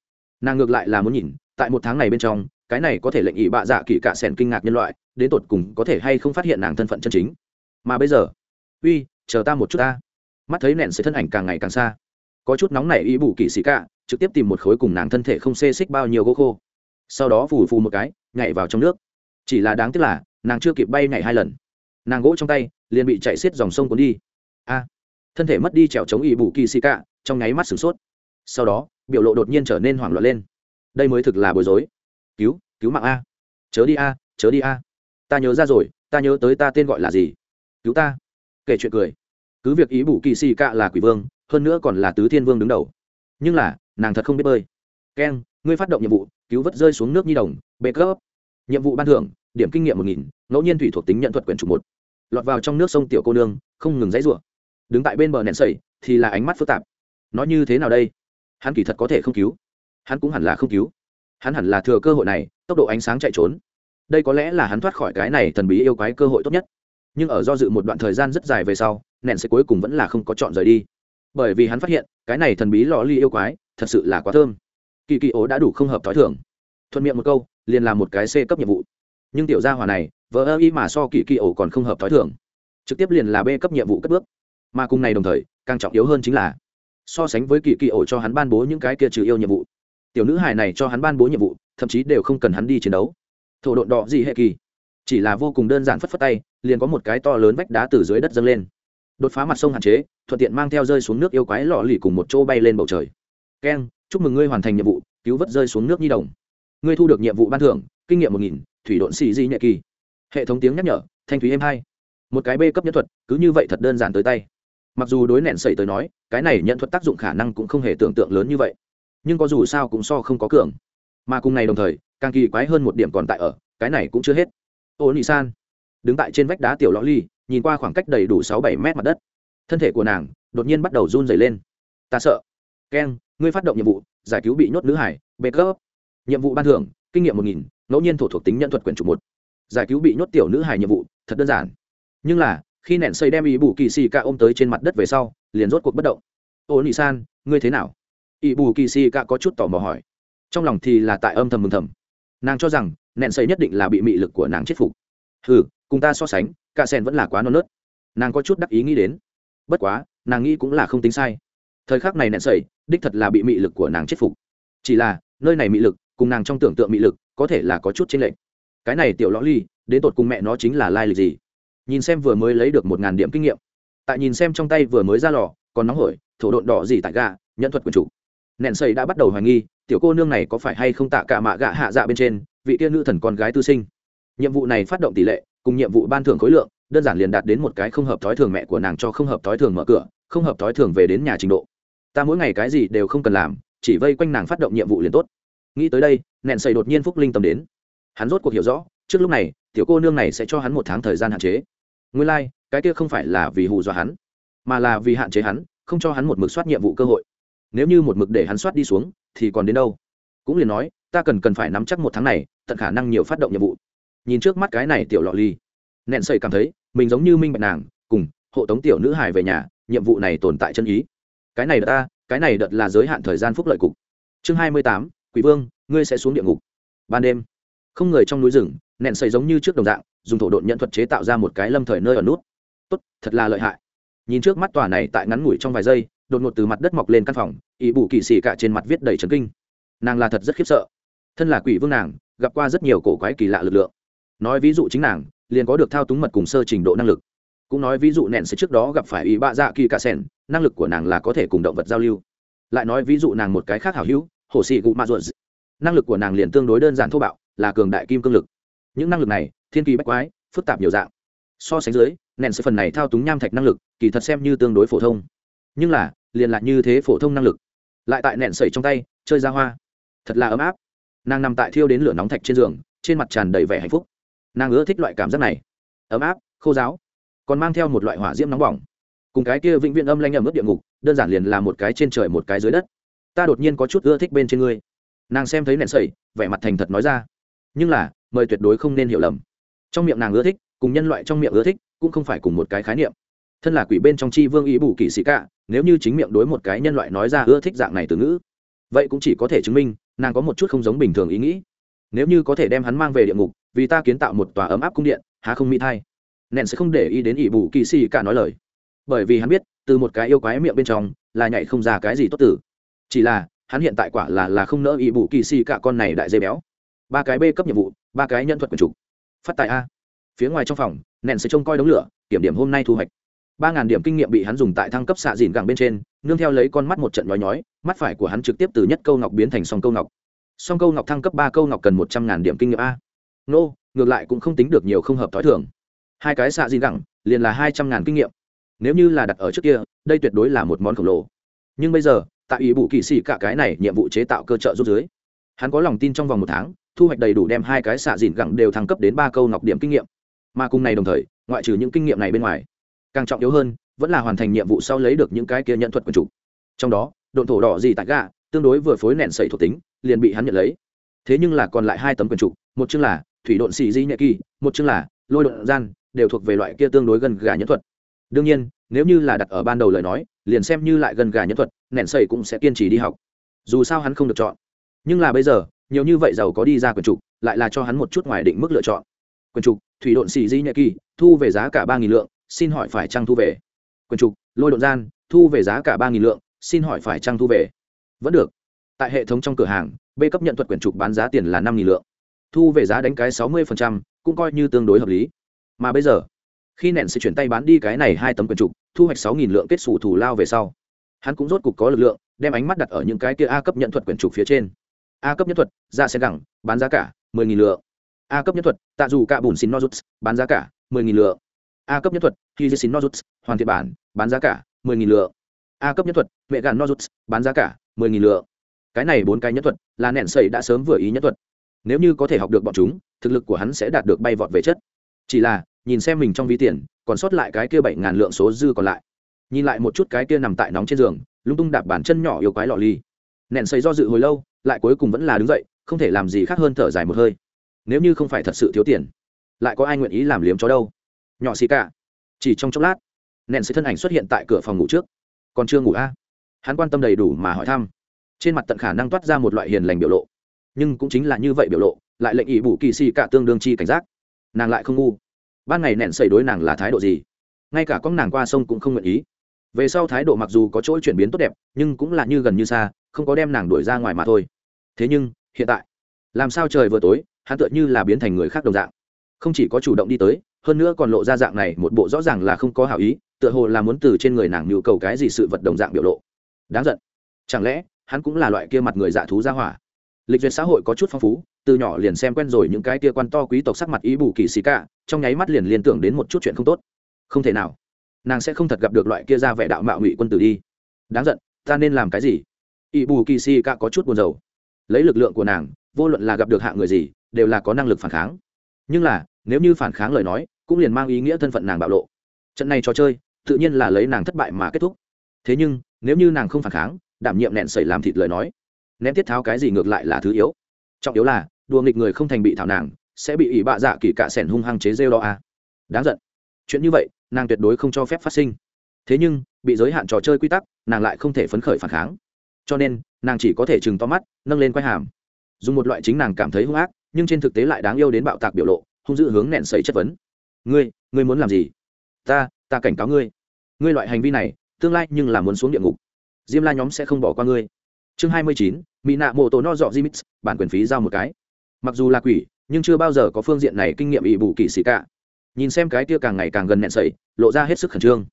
Nàng ngược lại là muốn nhìn, tại một tháng này bên trong, cái này có thể lệnh ý bạ dạ kỳ cả sẻn kinh ngạc nhân loại, đến tột cùng có thể hay không phát hiện nàng thân phận chân chính. Mà bây giờ, uy, chờ ta một chút ta. Mắt thấy nện sẽ thân ảnh càng ngày càng xa. Có chút nóng nảy ý bù kỳ sĩ cả, trực tiếp tìm một khối cùng nàng thân thể không xê xích bao nhiêu gỗ khô. Sau đó phù phù một cái, nhảy vào trong nước. Chỉ là đáng tiếc là nàng chưa kịp bay nhảy hai lần. Nàng gỗ trong tay, liền bị chạy xiết dòng sông cuốn đi. A, thân thể mất đi trèo chống ỵ bù kỳ xì cạ trong nháy mắt sửng sốt. Sau đó, biểu lộ đột nhiên trở nên hoảng loạn lên. Đây mới thực là bối rối. Cứu cứu mạng a. Chớ đi a, chớ đi a. Ta nhớ ra rồi, ta nhớ tới ta tên gọi là gì? Cứu ta. Kể chuyện cười. Cứ việc ý bù kỳ xì cạ là quỷ vương, hơn nữa còn là tứ thiên vương đứng đầu. Nhưng là, nàng thật không biết bơi. Keng, ngươi phát động nhiệm vụ, cứu vớt rơi xuống nước nhi đồng, bê cấp nhiệm vụ ban thưởng điểm kinh nghiệm một nghìn, ngẫu nhiên thủy thuộc tính nhận thuật quyển chủ một. Lọt vào trong nước sông tiểu cô nương, không ngừng dãy rủa. Đứng tại bên bờ nẹn sẩy, thì là ánh mắt phức tạp. Nó như thế nào đây? Hắn kỳ thật có thể không cứu. Hắn cũng hẳn là không cứu. Hắn hẳn là thừa cơ hội này, tốc độ ánh sáng chạy trốn. Đây có lẽ là hắn thoát khỏi cái này thần bí yêu quái cơ hội tốt nhất. Nhưng ở do dự một đoạn thời gian rất dài về sau, nẹn sẽ cuối cùng vẫn là không có chọn rời đi. Bởi vì hắn phát hiện, cái này thần bí lò ly yêu quái, thật sự là quá thơm. Kỳ kỳ ố đã đủ không hợp t h ó i thưởng thuận miệng một câu, liền làm một cái c cấp nhiệm vụ nhưng tiểu gia hỏa này vỡ ơ y mà so kỳ kỳ ổ còn không hợp t h ó i thưởng trực tiếp liền là b cấp nhiệm vụ cất bước. Mà cùng này đồng thời, càng trọng yếu hơn chính là, so sánh với kỳ kỳ ổ cho hắn ban bố những cái kia trừ yêu nhiệm vụ. Tiểu nữ hài này cho hắn ban bố nhiệm vụ, thậm chí đều không cần hắn đi chiến đấu. Thổ độn đỏ gì hệ kỳ. Chỉ là vô cùng đơn giản phất phất tay, liền có một cái to lớn vách đá từ dưới đất dâng lên. Đột phá mặt sông hạn chế, thuận tiện mang theo rơi xuống nước yêu quái lọ lì cùng một chỗ bay lên bầu trời. Keng chúc mừng ngươi hoàn thành nhiệm vụ, cứu vớt rơi xuống nước nhi đồng. Ngươi thu được nhiệm vụ ban thưởng, kinh nghiệm một nghìn thủy độn xì di nhẹ kỳ. Hệ thống tiếng nhắc nhở, thanh thúy êm hai. Một cái b cấp nhân thuật, cứ như vậy thật đơn giản tới tay. Mặc dù đối nẹn sẩy tới nói, cái này nhận thuật tác dụng khả năng cũng không hề tưởng tượng lớn như vậy. Nhưng có dù sao cũng so không có cường. Mà cùng này đồng thời, càng kỳ quái hơn một điểm còn tại ở, cái này cũng chưa hết. Ô nị san, đứng tại trên vách đá tiểu lõ ly, nhìn qua khoảng cách đầy đủ sáu bảy mét mặt đất. Thân thể của nàng, đột nhiên bắt đầu run dày lên. Ta sợ. Keng ngươi phát động nhiệm vụ, giải cứu bị nhốt nữ hải, bê cấp. Nhiệm vụ ban thưởng, kinh nghiệm một nghìn ngẫu nhiên thổ thuộc tính nhận thuật quyển chủ một. Giải cứu bị nhốt tiểu nữ hải nhiệm vụ, thật đơn giản. Nhưng là, khi nện xây đem ý bù kỳ xì ca ôm tới trên mặt đất về sau, liền rốt cuộc bất động. Ô nị san ngươi thế nào? Ý bù kỳ xì ca có chút tò mò hỏi. Trong lòng thì là tại âm thầm mừng thầm. Nàng cho rằng nện xây nhất định là bị mị lực của nàng chết phục. Hừ, cùng ta so sánh ca sen vẫn là quá non nớt. Nàng có chút đắc ý nghĩ đến. Bất quá, nàng nghĩ cũng là không tính sai. Thời khắc này nện sẩy đích thật là bị mị lực của nàng chết phục. Chỉ là, nơi này mị lực, cùng nàng trong tưởng tượng mị lực có thể là có chút chênh lệch. Cái này tiểu lõ ly, đến tột cùng mẹ nó chính là lai lịch gì? Nhìn xem vừa mới lấy được một ngàn điểm kinh nghiệm. Tại nhìn xem trong tay vừa mới ra lò, còn nóng hổi, thổ độn đỏ gì tại gà nhận thuật quần chủ. Nện xây đã bắt đầu hoài nghi, tiểu cô nương này có phải hay không tạ cả mạ gạ hạ dạ bên trên, vị tiên nữ thần con gái tư sinh. Nhiệm vụ này phát động tỷ lệ, cùng nhiệm vụ ban thưởng khối lượng, đơn giản liền đạt đến một cái không hợp thói thường mẹ của nàng cho không hợp thói thường mở cửa, không hợp thói thường về đến nhà trình độ. Ta mỗi ngày cái gì đều không cần làm, chỉ vây quanh nàng phát động nhiệm vụ liền tốt nghĩ tới đây nẹn xây đột nhiên phúc linh tâm đến. Hắn rốt cuộc hiểu rõ trước lúc này tiểu cô nương này sẽ cho hắn một tháng thời gian hạn chế. Nguyên lai、like, cái kia không phải là vì hù dọa hắn mà là vì hạn chế hắn không cho hắn một mực soát nhiệm vụ cơ hội. Nếu như một mực để hắn soát đi xuống thì còn đến đâu? Cũng liền nói ta cần cần phải nắm chắc một tháng này tận khả năng nhiều phát động nhiệm vụ. Nhìn trước mắt cái này tiểu lọ ly nẹn sầy cảm thấy mình giống như minh bạch nàng cùng hộ tống tiểu nữ hải về nhà nhiệm vụ này tồn tại chân ý. Cái này đợt ta cái này đợt là giới hạn thời gian phúc lợi cục. Chương hai mươi tám quỷ vương, ngươi sẽ xuống địa ngục. Ban đêm, không người trong núi rừng, nện xây giống như trước đồng dạng, dùng thổ độn nhận thuật chế tạo ra một cái lâm thời nơi ở nút. Tốt, thật là lợi hại. Nhìn trước mắt tòa này tại ngắn ngủi trong vài giây, đột ngột từ mặt đất mọc lên căn phòng ý bù kỳ xì cả trên mặt viết đầy trấn kinh. Nàng là thật rất khiếp sợ. Thân là quỷ vương nàng, gặp qua rất nhiều cổ quái kỳ lạ lực lượng. Nói ví dụ chính nàng, liền có được thao túng mật cùng sơ trình độ năng lực. Cũng nói ví dụ nện sẽ trước đó gặp phải ý bạ dạ kỳ cả sẻn năng lực của nàng là có thể cùng động vật giao lưu. Lại nói ví dụ nàng một cái khác hảo hữu hồ sĩ gụ mạ ruột năng lực của nàng liền tương đối đơn giản thô bạo, là cường đại kim cương lực. Những năng lực này, thiên kỳ bách quái, phức tạp nhiều dạng. So sánh dưới nện sẽ phần này thao túng nham thạch năng lực, kỳ thật xem như tương đối phổ thông. Nhưng là, liền lại như thế phổ thông năng lực. Lại tại nện sẩy trong tay, chơi ra hoa. Thật là ấm áp. Nàng nằm tại thiêu đến lửa nóng thạch trên giường, trên mặt tràn đầy vẻ hạnh phúc. Nàng ưa thích loại cảm giác này. Ấm áp, khô giáo còn mang theo một loại hỏa diễm nóng bỏng. Cùng cái kia vĩnh viễn âm lanh ẩm ướt địa ngục, đơn giản liền là một cái trên trời một cái dưới đất ta đột nhiên có chút ưa thích bên trên ngươi. Nàng xem thấy nện sẩy, vẻ mặt thành thật nói ra. Nhưng là, mời tuyệt đối không nên hiểu lầm. Trong miệng nàng ưa thích, cùng nhân loại trong miệng ưa thích, cũng không phải cùng một cái khái niệm. Thân là quỷ bên trong chi vương ý bù kỵ sĩ cả, nếu như chính miệng đối một cái nhân loại nói ra ưa thích dạng này từ ngữ, vậy cũng chỉ có thể chứng minh, nàng có một chút không giống bình thường ý nghĩ. Nếu như có thể đem hắn mang về địa ngục, vì ta kiến tạo một tòa ấm áp cung điện, há không mỹ thai nện sẽ không để ý đến ỷ bù kỵ sĩ cả nói lời. Bởi vì hắn biết, từ một cái yêu quái miệng bên trong, là nhảy không ra cái gì tốt tử chỉ là, hắn hiện tại quả là là không nỡ ý bù kỳ xì cả con này đại dây béo. Ba cái b cấp nhiệm vụ, ba cái nhân thuật quần trục phát tài a. Phía ngoài trong phòng nện sẽ trông coi đống lửa, kiểm điểm hôm nay thu hoạch. Ba ngàn điểm kinh nghiệm bị hắn dùng tại thăng cấp xạ dìn gẳng bên trên, nương theo lấy con mắt một trận nhói nhói, mắt phải của hắn trực tiếp từ nhất câu ngọc biến thành song câu ngọc. Song câu ngọc thăng cấp ba câu ngọc cần một trăm ngàn điểm kinh nghiệm a. Nô, ngược lại cũng không tính được nhiều không hợp t h ó i thường. Hai cái xạ dìn gẳng, liền là hai trăm ngàn kinh nghiệm. Nếu như là đặt ở trước kia, đây tuyệt đối là một món khổng lồ. Nhưng bây giờ tại ý bù kỳ xì cả cái này nhiệm vụ chế tạo cơ trợ rút dưới. Hắn có lòng tin trong vòng một tháng, thu hoạch đầy đủ đem hai cái xạ dìn gẳng đều thăng cấp đến ba câu ngọc điểm kinh nghiệm. Mà cùng này đồng thời, ngoại trừ những kinh nghiệm này bên ngoài, càng trọng yếu hơn, vẫn là hoàn thành nhiệm vụ sau lấy được những cái kia nhận thuật quần chủ. Trong đó, độn thổ đỏ gì tại gà tương đối vừa phối nện sẩy thuộc tính, liền bị hắn nhận lấy. Thế nhưng là còn lại hai tấm quần chủ, một chương là thủy độn xì di nhẹ kỳ, một chương là lôi độn gian, đều thuộc về loại kia tương đối gần gà nhân thuật. Đương nhiên, nếu như là đặt ở ban đầu lời nói, liền xem như lại gần gà nhân thuật nện sẩy cũng sẽ kiên trì đi học. Dù sao hắn không được chọn. Nhưng là bây giờ, nhiều như vậy giàu có đi ra quần trục, lại là cho hắn một chút ngoài định mức lựa chọn. Quần trục, thủy độn xì di nhẹ kỳ, thu về giá cả ba nghìn lượng, xin hỏi phải trăng thu về? Quần trục, lôi độn gian, thu về giá cả ba nghìn lượng, xin hỏi phải trăng thu về? Vẫn được. Tại hệ thống trong cửa hàng, b cấp nhận thuật quyển trục bán giá tiền là năm nghìn lượng. Thu về giá đánh cái sáu mươi cũng coi như tương đối hợp lý. Mà bây giờ, khi nện sẽ chuyển tay bán đi cái này hai tấm quyển trục, thu hoạch sáu nghìn lượng kết xù thủ lao về sau hắn cũng rốt cục có lực lượng, đem ánh mắt đặt ở những cái kia a cấp nhận thuật quyển trục phía trên. A cấp nhân thuật, ra xe gẳng, bán giá cả, mười nghìn lượng. A cấp nhân thuật, tạ dù cả bùn xin nozuts bán giá cả, mười nghìn lượng. A cấp nhân thuật, khi dê xin nozuts hoàn thiện bản, bán giá cả, mười nghìn lượng. A cấp nhân thuật vệ gàn nozuts bán giá cả, mười nghìn lượng. Cái này bốn cái nhân thuật là nện sẩy đã sớm vừa ý nhân thuật. Nếu như có thể học được bọn chúng, thực lực của hắn sẽ đạt được bay vọt về chất. Chỉ là, nhìn xem mình trong ví tiền, còn sót lại cái kia bảy ngàn lượng số dư còn lại nhìn lại một chút cái kia nằm tại nóng trên giường, lung tung đạp bàn chân nhỏ yêu quái lọ ly. Nện xây do dự hồi lâu, lại cuối cùng vẫn là đứng dậy, không thể làm gì khác hơn thở dài một hơi. Nếu như không phải thật sự thiếu tiền, lại có ai nguyện ý làm liếm chó đâu? Nhỏ xì cả. Chỉ trong chốc lát nện xây thân ảnh xuất hiện tại cửa phòng ngủ trước. Còn chưa ngủ a? À? hắn quan tâm đầy đủ mà hỏi thăm. Trên mặt tận khả năng toát ra một loại hiền lành biểu lộ. Nhưng cũng chính là như vậy biểu lộ, lại lệnh ỷ bù kỳ xì cả tương đương chi cảnh giác. Nàng lại không ngu. Ban ngày nện xây đối nàng là thái độ gì? Ngay cả con nàng qua sông cũng không nguyện ý về sau thái độ mặc dù có chỗ chuyển biến tốt đẹp, nhưng cũng là như gần như xa, không có đem nàng đuổi ra ngoài mà thôi. Thế nhưng, hiện tại, làm sao trời vừa tối, hắn tựa như là biến thành người khác đồng dạng. Không chỉ có chủ động đi tới, hơn nữa còn lộ ra dạng này một bộ rõ ràng là không có hảo ý, tựa hồ là muốn từ trên người nàng nhu cầu cái gì sự vật đồng dạng biểu lộ. Đáng giận. Chẳng lẽ, hắn cũng là loại kia mặt người dạ thú ra hỏa? Lịch duyệt xã hội có chút phong phú, từ nhỏ liền xem quen rồi những cái kia quan to quý tộc sắc mặt ý bù kỳ xì cả, trong nháy mắt liền liên tưởng đến một chút chuyện không tốt. Không thể nào nàng sẽ không thật gặp được loại kia ra vẻ đạo mạo ngụy quân tử đi. Đáng giận, ta nên làm cái gì? Ỵ bù kỳ Si cả có chút buồn rầu. Lấy lực lượng của nàng, vô luận là gặp được hạng người gì, đều là có năng lực phản kháng. Nhưng là, nếu như phản kháng lời nói, cũng liền mang ý nghĩa thân phận nàng bạo lộ. Trận này trò chơi, tự nhiên là lấy nàng thất bại mà kết thúc. Thế nhưng, nếu như nàng không phản kháng, đảm nhiệm nẹn sẩy làm thịt lời nói, ném tiết tháo cái gì ngược lại là thứ yếu. Trọng yếu là, đùa nghịch người không thành bị thảo nàng, sẽ bị ỷ bạ dạ kỳ cạ sẻn hung hăng chế rêu đó à. đáng giận. Chuyện như vậy nàng tuyệt đối không cho phép phát sinh. Thế nhưng, bị giới hạn trò chơi quy tắc, nàng lại không thể phấn khởi phản kháng. Cho nên, nàng chỉ có thể chừng to mắt, nâng lên quay hàm. Dùng một loại chính nàng cảm thấy hung ác, nhưng trên thực tế lại đáng yêu đến bạo tạc biểu lộ, hung dữ hướng nẹn sấy chất vấn. Ngươi ngươi muốn làm gì? Ta ta cảnh cáo ngươi. Ngươi loại hành vi này, tương lai nhưng là muốn xuống địa ngục. Diêm la nhóm sẽ không bỏ qua ngươi. Chương hai mươi chín mỹ nạ mô tổ no dọ jimix bản quyền phí giao một cái. Mặc dù là quỷ, nhưng chưa bao giờ có phương diện này kinh nghiệm ỵ bù kỳ sĩ cả nhìn xem cái tia càng ngày càng gần nẹn sậy, lộ ra hết sức khẩn trương.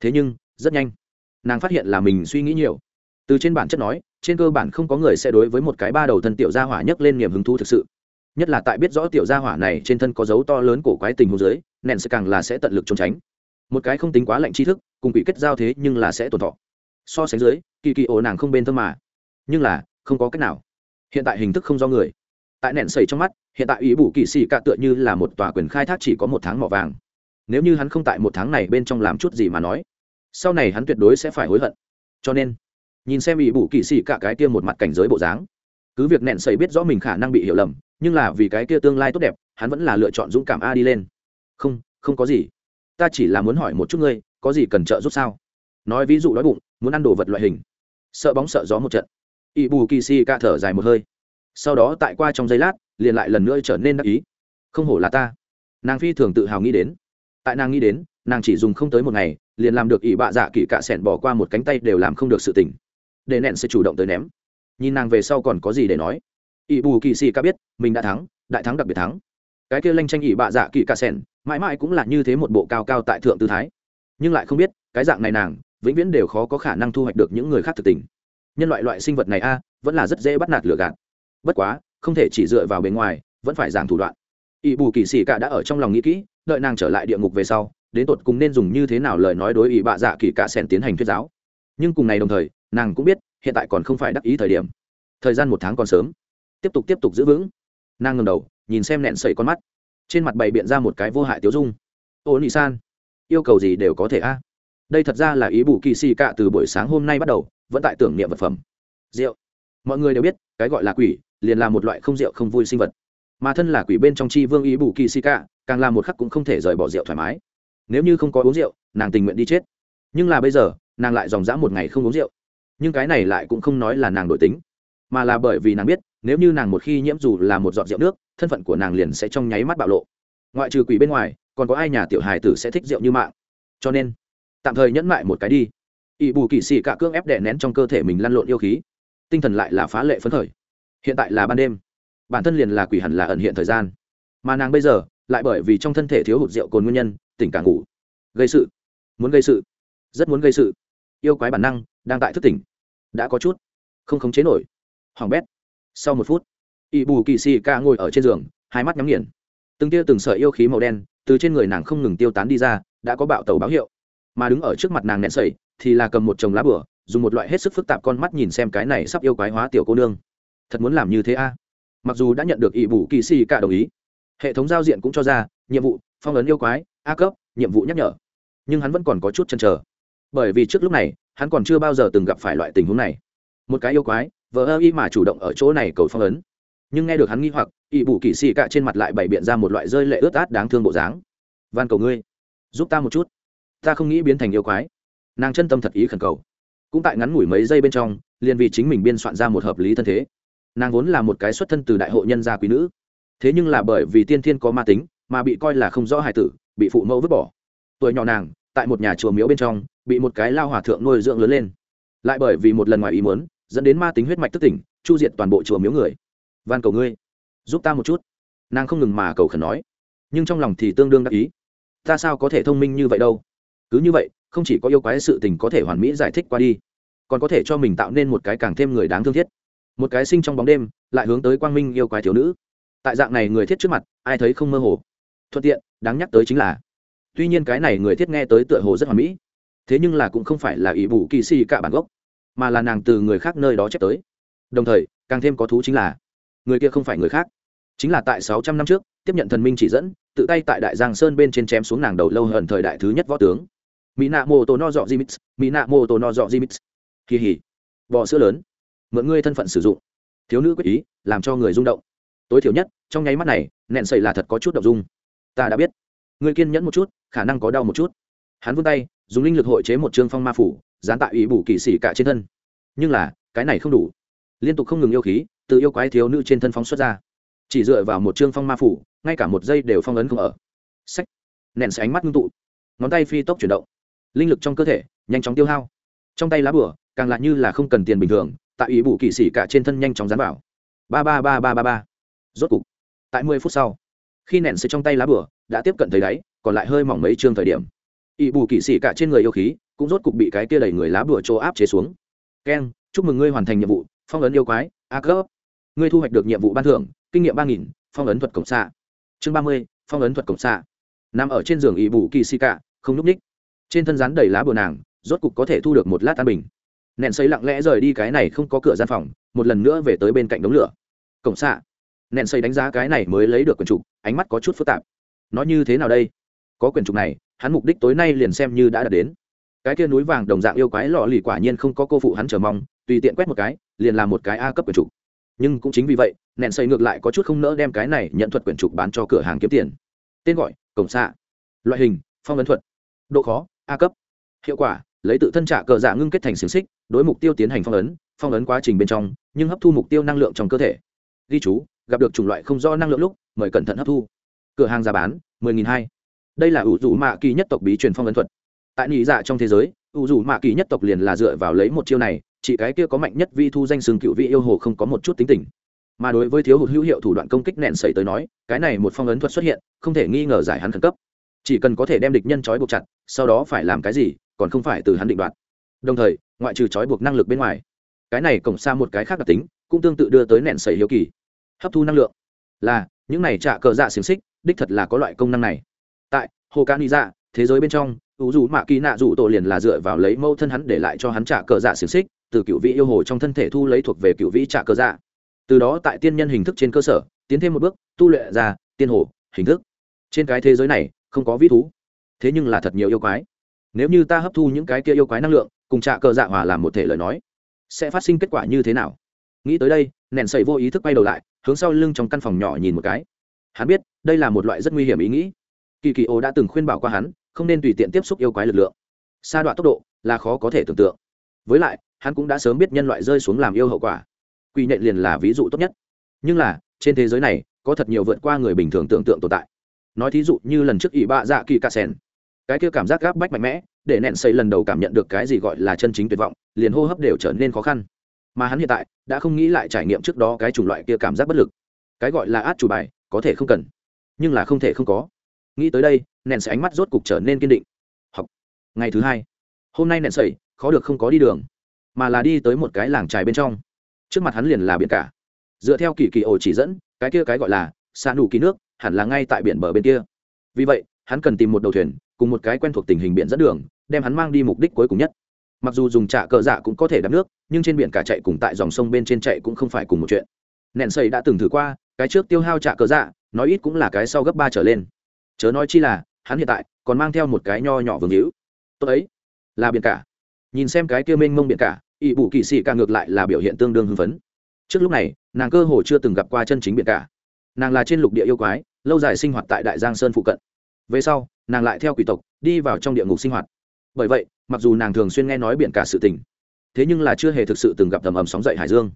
Thế nhưng, rất nhanh, nàng phát hiện là mình suy nghĩ nhiều. Từ trên bản chất nói, trên cơ bản không có người sẽ đối với một cái ba đầu thân tiểu gia hỏa nhấc lên niềm hứng thú thực sự. Nhất là tại biết rõ tiểu gia hỏa này trên thân có dấu to lớn cổ quái tình hồ dưới nện sẽ càng là sẽ tận lực trốn tránh. Một cái không tính quá lạnh tri thức, cùng bị kết giao thế nhưng là sẽ tổn thọ. So sánh dưới kỳ kỳ ổ nàng không bên thơm mà, nhưng là không có cách nào. Hiện tại hình thức không do người tại nện sầy trong mắt, hiện tại ý bù kỳ xì cạ tựa như là một tòa quyền khai thác chỉ có một tháng mỏ vàng. Nếu như hắn không tại một tháng này bên trong làm chút gì mà nói, sau này hắn tuyệt đối sẽ phải hối hận. Cho nên, nhìn xem ý bù kỳ xì cạ cái kia một mặt cảnh giới bộ dáng, cứ việc nện sầy biết rõ mình khả năng bị hiểu lầm, nhưng là vì cái kia tương lai tốt đẹp, hắn vẫn là lựa chọn dũng cảm a đi lên. Không không có gì. Ta chỉ là muốn hỏi một chút ngươi, có gì cần trợ giúp sao? Nói ví dụ đói bụng, muốn ăn đồ vật loại hình. Sợ bóng sợ gió một trận. Ỵ bù kỳ si ca thở dài một hơi sau đó tại qua trong giây lát, liền lại lần nữa trở nên đắc ý. Không hổ là ta. Nàng phi thường tự hào nghĩ đến. Tại nàng nghĩ đến, nàng chỉ dùng không tới một ngày, liền làm được ỷ bạ dạ kỷ cạ sẻn bỏ qua một cánh tay đều làm không được sự tỉnh để nện sẽ chủ động tới ném. Nhìn nàng về sau còn có gì để nói? Ỷ bù kỳ xì ca biết, mình đã thắng, đại thắng đặc biệt thắng. Cái kia lanh tranh ỷ bạ dạ kỷ cạ s ẻ n mãi mãi cũng là như thế một bộ cao cao tại thượng tư thái. Nhưng lại không biết, cái dạng này nàng, vĩnh viễn đều khó có khả năng thu hoạch được những người khác thực tình. Nhân loại loại sinh vật này a, vẫn là rất dễ bắt nạt lừa gạt bất quá, không thể chỉ dựa vào bề ngoài, vẫn phải giảng thủ đoạn. Ỵ bù kỳ xì cả đã ở trong lòng nghĩ kỹ, đợi nàng trở lại địa ngục về sau, đến tột cùng nên dùng như thế nào lời nói đối ỵ bạ dạ kỳ cả sẻn tiến hành thuyết giáo. Nhưng cùng ngày đồng thời, nàng cũng biết, hiện tại còn không phải đắc ý thời điểm. Thời gian một tháng còn sớm. Tiếp tục tiếp tục giữ vững. Nàng ngầm đầu, nhìn xem nẹn sẩy con mắt. Trên mặt bày biện ra một cái vô hại tiếu dung. Ô nị san, yêu cầu gì đều có thể a. Đây thật ra là ý bù kỳ xì cạ từ buổi sáng hôm nay bắt đầu, vẫn tại tưởng niệm vật phẩm. Rượu. Mọi người đều biết, cái gọi là quỷ liền là một loại không rượu không vui sinh vật. Mà thân là quỷ bên trong chi vương ý bù kỳ xì cả, càng là một khắc cũng không thể rời bỏ rượu thoải mái. Nếu như không có uống rượu, nàng tình nguyện đi chết. Nhưng là bây giờ, nàng lại dòng dã một ngày không uống rượu. Nhưng cái này lại cũng không nói là nàng đổi tính, mà là bởi vì nàng biết, nếu như nàng một khi nhiễm dù là một giọt rượu nước, thân phận của nàng liền sẽ trong nháy mắt bạo lộ. Ngoại trừ quỷ bên ngoài, còn có ai nhà tiểu hài tử sẽ thích rượu như mạng? Cho nên, tạm thời nhẫn mại một cái đi. Ỵ bù kỵ sĩ cả cương ép đè nén trong cơ thể mình lăn lộn yêu khí. Tinh thần lại là phá lệ phấn khởi hiện tại là ban đêm. Bản thân liền là quỷ hẳn là ẩn hiện thời gian. Mà nàng bây giờ, lại bởi vì trong thân thể thiếu hụt rượu cồn nguyên nhân, tỉnh cả ngủ. Gây sự. Muốn gây sự. Rất muốn gây sự. Yêu quái bản năng, đang tại thức tỉnh. Đã có chút. Không khống chế nổi. Hoàng bét. Sau một phút ỵ bù kỳ xì ca ngồi ở trên giường, hai mắt nhắm nghiền. Từng tia từng sợi yêu khí màu đen, từ trên người nàng không ngừng tiêu tán đi ra, đã có bạo tàu báo hiệu. Mà đứng ở trước mặt nàng nẹn sẩy thì là cầm một chồng lá bửa, dùng một loại hết sức phức tạp con mắt nhìn xem cái này sắp yêu quái hóa tiểu cô nương thật muốn làm như thế a? À? Mặc dù đã nhận được ỵ bù kỳ xì cả đồng ý, hệ thống giao diện cũng cho ra, nhiệm vụ, phong ấn yêu quái, a cấp, nhiệm vụ nhắc nhở. Nhưng hắn vẫn còn có chút chăn trở bởi vì trước lúc này, hắn còn chưa bao giờ từng gặp phải loại tình huống này. Một cái yêu quái, vờ ơ y mà chủ động ở chỗ này cầu phong ấn. Nhưng nghe được hắn nghi hoặc ỵ bù kỳ xì cả trên mặt lại bày biện ra một loại rơi lệ ướt át đáng thương bộ dáng. Van cầu ngươi, giúp ta một chút. Ta không nghĩ biến thành yêu quái. Nàng chân tâm thật ý khẩn cầu. Cũng tại ngắn ngủi mấy giây bên trong, liền vì chính mình biên soạn ra một hợp lý thân thế nàng vốn là một cái xuất thân từ đại hội nhân gia quý nữ. Thế nhưng là bởi vì tiên thiên có ma tính, mà bị coi là không rõ hài tử, bị phụ mẫu vứt bỏ. Tuổi nhỏ nàng, tại một nhà chùa miếu bên trong, bị một cái lao hòa thượng nuôi dưỡng lớn lên. Lại bởi vì một lần ngoài ý muốn, dẫn đến ma tính huyết mạch tức tỉnh, chu diệt toàn bộ chùa miếu người. Van cầu ngươi, giúp ta một chút. Nàng không ngừng mà cầu khẩn nói. Nhưng trong lòng thì tương đương đắc ý. Ta sao có thể thông minh như vậy đâu? Cứ như vậy, không chỉ có yêu quái sự tình có thể hoàn mỹ giải thích qua đi, còn có thể cho mình tạo nên một cái càng thêm người đáng thương thiết một cái sinh trong bóng đêm, lại hướng tới quang minh yêu quái thiếu nữ. Tại dạng này người thiết trước mặt, ai thấy không mơ hồ. Thuận tiện, đáng nhắc tới chính là, tuy nhiên cái này người thiết nghe tới tựa hồ rất hoàn mỹ, thế nhưng là cũng không phải là ỷ bù kỳ si cả bản gốc, mà là nàng từ người khác nơi đó chép tới. Đồng thời, càng thêm có thú chính là, người kia không phải người khác, chính là tại sáu trăm năm trước, tiếp nhận thần minh chỉ dẫn, tự tay tại đại giang sơn bên trên chém xuống nàng đầu lâu hận thời đại thứ nhất võ tướng. Mỹ nạ mô tô no dọ jimix mỹ nạ mô tô no dọ jimix kỳ hỉ. Bò sữa lớn mượn ngươi thân phận sử dụng. Thiếu nữ quyết ý, làm cho người rung động. Tối thiểu nhất, trong nháy mắt này, nẹn sậy là thật có chút động dung. Ta đã biết. Ngươi kiên nhẫn một chút, khả năng có đau một chút. Hắn vươn tay, dùng linh lực hội chế một trương phong ma phủ, dán tại ý bù kỳ sĩ cả trên thân. Nhưng là, cái này không đủ. Liên tục không ngừng yêu khí, từ yêu quái thiếu nữ trên thân phóng xuất ra. Chỉ dựa vào một trương phong ma phủ, ngay cả một giây đều phong ấn không ở. Sách nện sẽ ánh mắt ngưng tụ. Ngón tay phi tốc chuyển động. Linh lực trong cơ thể, nhanh chóng tiêu hao. Trong tay lá bửa càng lại như là không cần tiền bình thường tại ý bù kỳ xỉ cả trên thân nhanh chóng dán vào. Ba ba ba ba ba ba. Rốt cục tại mười phút sau khi nện sẽ trong tay lá bửa đã tiếp cận thấy đáy còn lại hơi mỏng mấy chương thời điểm. Ý bù kỳ xỉ cả trên người yêu khí cũng rốt cục bị cái kia đẩy người lá bửa chỗ áp chế xuống. Keng chúc mừng ngươi hoàn thành nhiệm vụ phong ấn yêu quái a cấp ngươi thu hoạch được nhiệm vụ ban thưởng kinh nghiệm ba nghìn phong ấn thuật cổng xạ. Chương ba mươi phong ấn thuật cổng xạ. Nằm ở trên giường ỵ bù kỳ xì cả, không núp ních. Trên thân rán đầy lá bừa nàng rốt cục có thể thu được một lát an bình nện xây lặng lẽ rời đi cái này không có cửa gian phòng, một lần nữa về tới bên cạnh đống lửa. Cổng xạ. Nện xây đánh giá cái này mới lấy được quyển trục, ánh mắt có chút phức tạp. Nó như thế nào đây? Có quyển trục này, hắn mục đích tối nay liền xem như đã đạt đến. Cái kia núi vàng đồng dạng yêu quái lọ lì quả nhiên không có cô phụ hắn chờ mong, tùy tiện quét một cái, liền làm một cái a cấp quyển trục. Nhưng cũng chính vì vậy nện xây ngược lại có chút không nỡ đem cái này nhận thuật quyển trục bán cho cửa hàng kiếm tiền. Tên gọi, cổng xạ. Loại hình, phong ấn thuật. Độ khó, a cấp. Hiệu quả lấy tự thân trả cờ dạ ngưng kết thành xiềng xích, đối mục tiêu tiến hành phong ấn phong ấn quá trình bên trong, nhưng hấp thu mục tiêu năng lượng trong cơ thể. Ghi chú, gặp được chủng loại không do năng lượng lúc, mời cẩn thận hấp thu. Cửa hàng giá bán 10.200 đây là ủ dụ mạ kỳ nhất tộc bí truyền phong ấn thuật. Tại nhị dạ trong thế giới ủ dụ mạ kỳ nhất tộc liền là dựa vào lấy một chiêu này, chỉ cái kia có mạnh nhất vi thu danh sừng cựu vị yêu hồ không có một chút tính tình. Mà đối với thiếu hụt hữu hiệu thủ đoạn công kích nện sẩy tới nói, cái này một phong ấn thuật xuất hiện, không thể nghi ngờ giải hắn khẩn cấp. Chỉ cần có thể đem địch nhân trói buộc chặt, sau đó phải làm cái gì còn không phải từ hắn định đoạt. Đồng thời, ngoại trừ trói buộc năng lực bên ngoài, cái này cổng xa một cái khác đặc tính, cũng tương tự đưa tới nện sẩy hiếu kỳ. Hấp thu năng lượng. Là, những này trả cờ dạ xiềng xích, đích thật là có loại công năng này. Tại hồ ca ni dạ thế giới bên trong, ủ dù mạ kỳ nạ dù tổ liền là dựa vào lấy mâu thân hắn để lại cho hắn trả cờ dạ xiềng xích, từ cựu vị yêu hồ trong thân thể thu lấy thuộc về cựu vị trả cờ dạ. Từ đó tại tiên nhân hình thức trên cơ sở, tiến thêm một bước, tu luyện ra tiên hồ hình thức. Trên cái thế giới này, không có vĩ thú. Thế nhưng là thật nhiều yêu quái nếu như ta hấp thu những cái kia yêu quái năng lượng, cùng trạ cờ dạ hòa làm một thể lời nói, sẽ phát sinh kết quả như thế nào? Nghĩ tới đây nện sậy vô ý thức bay đầu lại, hướng sau lưng trong căn phòng nhỏ nhìn một cái. Hắn biết, đây là một loại rất nguy hiểm ý nghĩ. Kỳ kỳ ô đã từng khuyên bảo qua hắn, không nên tùy tiện tiếp xúc yêu quái lực lượng. Sa đoạn tốc độ là khó có thể tưởng tượng. Với lại, hắn cũng đã sớm biết nhân loại rơi xuống làm yêu hậu quả. Quy nhện liền là ví dụ tốt nhất. Nhưng là, trên thế giới này, có thật nhiều vượt qua người bình thường tưởng tượng tồn tại. Nói thí dụ như lần trước ỷ bạ dạ kỳ cà sen cái kia cảm giác gáp bách mạnh mẽ, để nện xây lần đầu cảm nhận được cái gì gọi là chân chính tuyệt vọng, liền hô hấp đều trở nên khó khăn. Mà hắn hiện tại, đã không nghĩ lại trải nghiệm trước đó cái chủng loại kia cảm giác bất lực. Cái gọi là át chủ bài, có thể không cần, nhưng là không thể không có. Nghĩ tới đây, nện sẽ ánh mắt rốt cục trở nên kiên định. Học, ngày thứ hai. Hôm nay nện sẩy khó được không có đi đường, mà là đi tới một cái làng trài bên trong. Trước mặt hắn liền là biển cả. Dựa theo kỳ kỳ ổ chỉ dẫn, cái kia cái gọi là xa đủ ký nước, hẳn là ngay tại biển bờ bên kia. Vì vậy, hắn cần tìm một đầu thuyền cùng một cái quen thuộc tình hình biển dẫn đường, đem hắn mang đi mục đích cuối cùng nhất. Mặc dù dùng trạ cờ dạ cũng có thể đắp nước, nhưng trên biển cả chạy cùng tại dòng sông bên trên chạy cũng không phải cùng một chuyện. Nện xây đã từng thử qua, cái trước tiêu hao trạ cờ dạ nói ít cũng là cái sau gấp ba trở lên. Chớ nói chi là, hắn hiện tại còn mang theo một cái nho nhỏ vương hữu. Tôi ấy, là biển cả. Nhìn xem cái kia mênh mông biển cả ỵ bù kỵ sĩ càng ngược lại là biểu hiện tương đương hưng phấn. Trước lúc này, nàng cơ hồ chưa từng gặp qua chân chính biển cả. Nàng là trên lục địa yêu quái, lâu dài sinh hoạt tại đại giang sơn phụ cận. Về sau nàng lại theo quỷ tộc đi vào trong địa ngục sinh hoạt. Bởi vậy, mặc dù nàng thường xuyên nghe nói biển cả sự tình, thế nhưng là chưa hề thực sự từng gặp tầm ầm sóng dậy hải dương.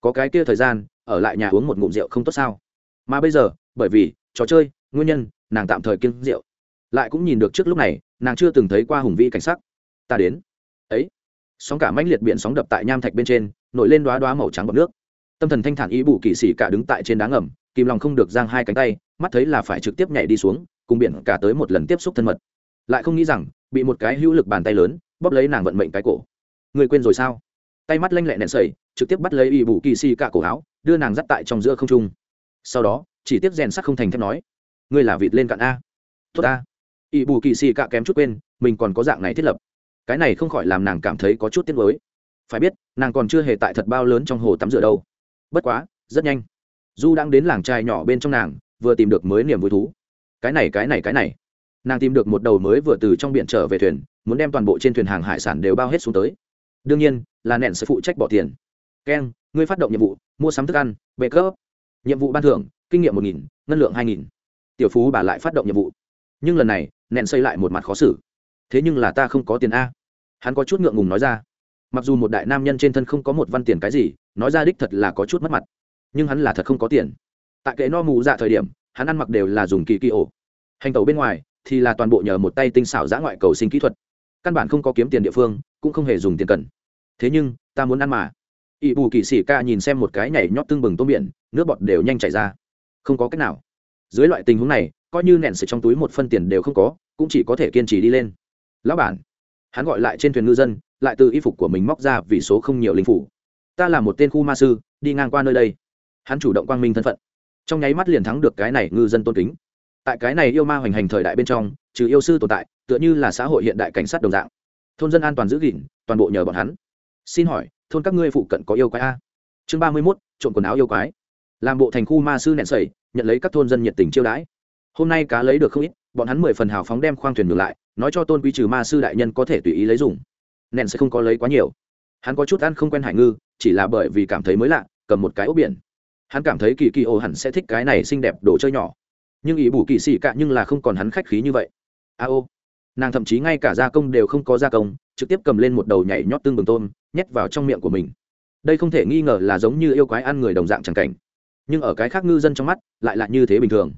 Có cái kia thời gian, ở lại nhà uống một ngụm rượu không tốt sao? Mà bây giờ, bởi vì trò chơi, nguyên nhân, nàng tạm thời kiêng rượu. Lại cũng nhìn được trước lúc này, nàng chưa từng thấy qua hùng vĩ cảnh sắc. Ta đến. Ấy. Sóng cả mãnh liệt biển sóng đập tại nham thạch bên trên, nổi lên đoá đoá màu trắng bọc nước. Tâm thần thanh thản ý bù kỵ sĩ cả đứng tại trên đá ngầm, kìm lòng không được giang hai cánh tay, mắt thấy là phải trực tiếp nhảy đi xuống cùng biển cả tới một lần tiếp xúc thân mật. Lại không nghĩ rằng, bị một cái hữu lực bàn tay lớn, bóp lấy nàng vận mệnh cái cổ. Người quên rồi sao? Tay mắt lanh lẹ nện sầy, trực tiếp bắt lấy y bù kỳ si cả cổ áo, đưa nàng dắt tại trong giữa không trung. Sau đó, chỉ tiếp rèn sắc không thành thép nói, ngươi là vịt lên cạn a. Tốt a. Y bù kỳ si cả kém chút quên, mình còn có dạng này thiết lập. Cái này không khỏi làm nàng cảm thấy có chút tiếc nuối. Phải biết, nàng còn chưa hề tại thật bao lớn trong hồ tắm rửa đâu. Bất quá, rất nhanh. Du đang đến làng trai nhỏ bên trong nàng, vừa tìm được mới niềm vui thú cái này cái này cái này. Nàng tìm được một đầu mới vừa từ trong biển trở về thuyền, muốn đem toàn bộ trên thuyền hàng hải sản đều bao hết xuống tới. Đương nhiên, là nện sẽ phụ trách bỏ tiền. Keng ngươi phát động nhiệm vụ, mua sắm thức ăn bệ cấp nhiệm vụ ban thưởng, kinh nghiệm một nghìn, ngân lượng hai nghìn. Tiểu phú bà lại phát động nhiệm vụ. Nhưng lần này nện xây lại một mặt khó xử. Thế nhưng là ta không có tiền a. Hắn có chút ngượng ngùng nói ra. Mặc dù một đại nam nhân trên thân không có một văn tiền cái gì, nói ra đích thật là có chút mất mặt. Nhưng hắn là thật không có tiền. Tại kệ no mù dạ thời điểm hắn ăn mặc đều là dùng kỳ kỳ ổ. Hành tẩu bên ngoài thì là toàn bộ nhờ một tay tinh xảo giã ngoại cầu sinh kỹ thuật. Căn bản không có kiếm tiền địa phương, cũng không hề dùng tiền cần. Thế nhưng, ta muốn ăn mà. Ỵ bù kỳ sĩ ca nhìn xem một cái nhảy nhót tưng bừng tôm biển, nước bọt đều nhanh chảy ra. Không có cách nào. Dưới loại tình huống này, coi như nện sợi trong túi một phân tiền đều không có, cũng chỉ có thể kiên trì đi lên. Lão bản, hắn gọi lại trên thuyền ngư dân, lại từ y phục của mình móc ra vì số không nhiều linh phủ. Ta là một tên khu ma sư, đi ngang qua nơi đây. Hắn chủ động quang minh thân phận trong nháy mắt liền thắng được cái này ngư dân tôn kính. Tại cái này yêu ma hoành hành thời đại bên trong, trừ yêu sư tồn tại, tựa như là xã hội hiện đại cảnh sát đồng dạng. Thôn dân an toàn giữ gìn, toàn bộ nhờ bọn hắn. Xin hỏi, thôn các ngươi phụ cận có yêu quái a? Chương ba mươi mốt trộn quần áo yêu quái. Làm bộ thành khu ma sư nện sẩy, nhận lấy các thôn dân nhiệt tình chiêu đãi. Hôm nay cá lấy được không ít, bọn hắn mười phần hào phóng đem khoang thuyền ngược lại, nói cho tôn quý trừ ma sư đại nhân có thể tùy ý lấy dùng. Nện sẽ không có lấy quá nhiều. Hắn có chút ăn không quen hải ngư, chỉ là bởi vì cảm thấy mới lạ, cầm một cái ốc biển hắn cảm thấy kỳ kỳ ô hẳn sẽ thích cái này xinh đẹp đồ chơi nhỏ. Nhưng ý bù kỳ xì cạ nhưng là không còn hắn khách khí như vậy. A ô. Nàng thậm chí ngay cả gia công đều không có gia công, trực tiếp cầm lên một đầu nhảy nhót tương bừng tôm, nhét vào trong miệng của mình. Đây không thể nghi ngờ là giống như yêu quái ăn người đồng dạng c cảnh. Nhưng ở cái khác ngư dân trong mắt, lại là như thế bình thường.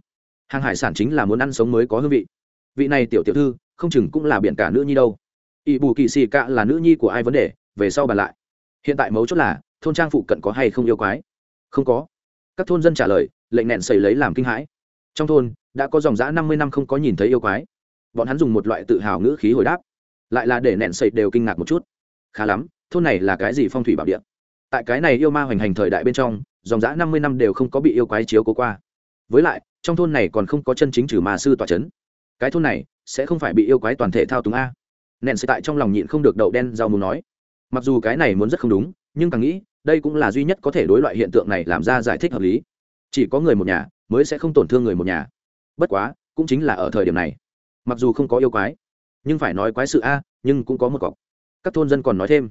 Hàng hải sản chính là muốn ăn sống mới có hương vị. Vị này tiểu tiểu thư, không chừng cũng là biển cả nữ nhi đâu. Ỵ bù kỳ xì cạ là nữ nhi của ai vấn đề, về sau bàn lại. Hiện tại mấu chốt là, thôn trang phụ cận có hay không yêu quái? Không có các thôn dân trả lời, lệnh nẹn xảy lấy làm kinh hãi. Trong thôn, đã có dòng dã năm mươi năm không có nhìn thấy yêu quái. Bọn hắn dùng một loại tự hào ngữ khí hồi đáp. Lại là để nẹn sậy đều kinh ngạc một chút. Khá lắm, thôn này là cái gì phong thủy bảo địa? Tại cái này yêu ma hoành hành thời đại bên trong, dòng dã năm mươi năm đều không có bị yêu quái chiếu cố qua. Với lại, trong thôn này còn không có chân chính trừ ma sư tòa c h ấ n cái thôn này sẽ không phải bị yêu quái toàn thể thao túng a. Nện sẽ tại trong lòng nhịn không được đậu đen rau muốn nói. Mặc dù cái này muốn rất không đúng, nhưng càng nghĩ đây cũng là duy nhất có thể đối loại hiện tượng này làm ra giải thích hợp lý. Chỉ có người một nhà mới sẽ không tổn thương người một nhà. Bất quá, cũng chính là ở thời điểm này. Mặc dù không có yêu quái, nhưng phải nói quái sự a, nhưng cũng có một cọc. Các thôn dân còn nói thêm.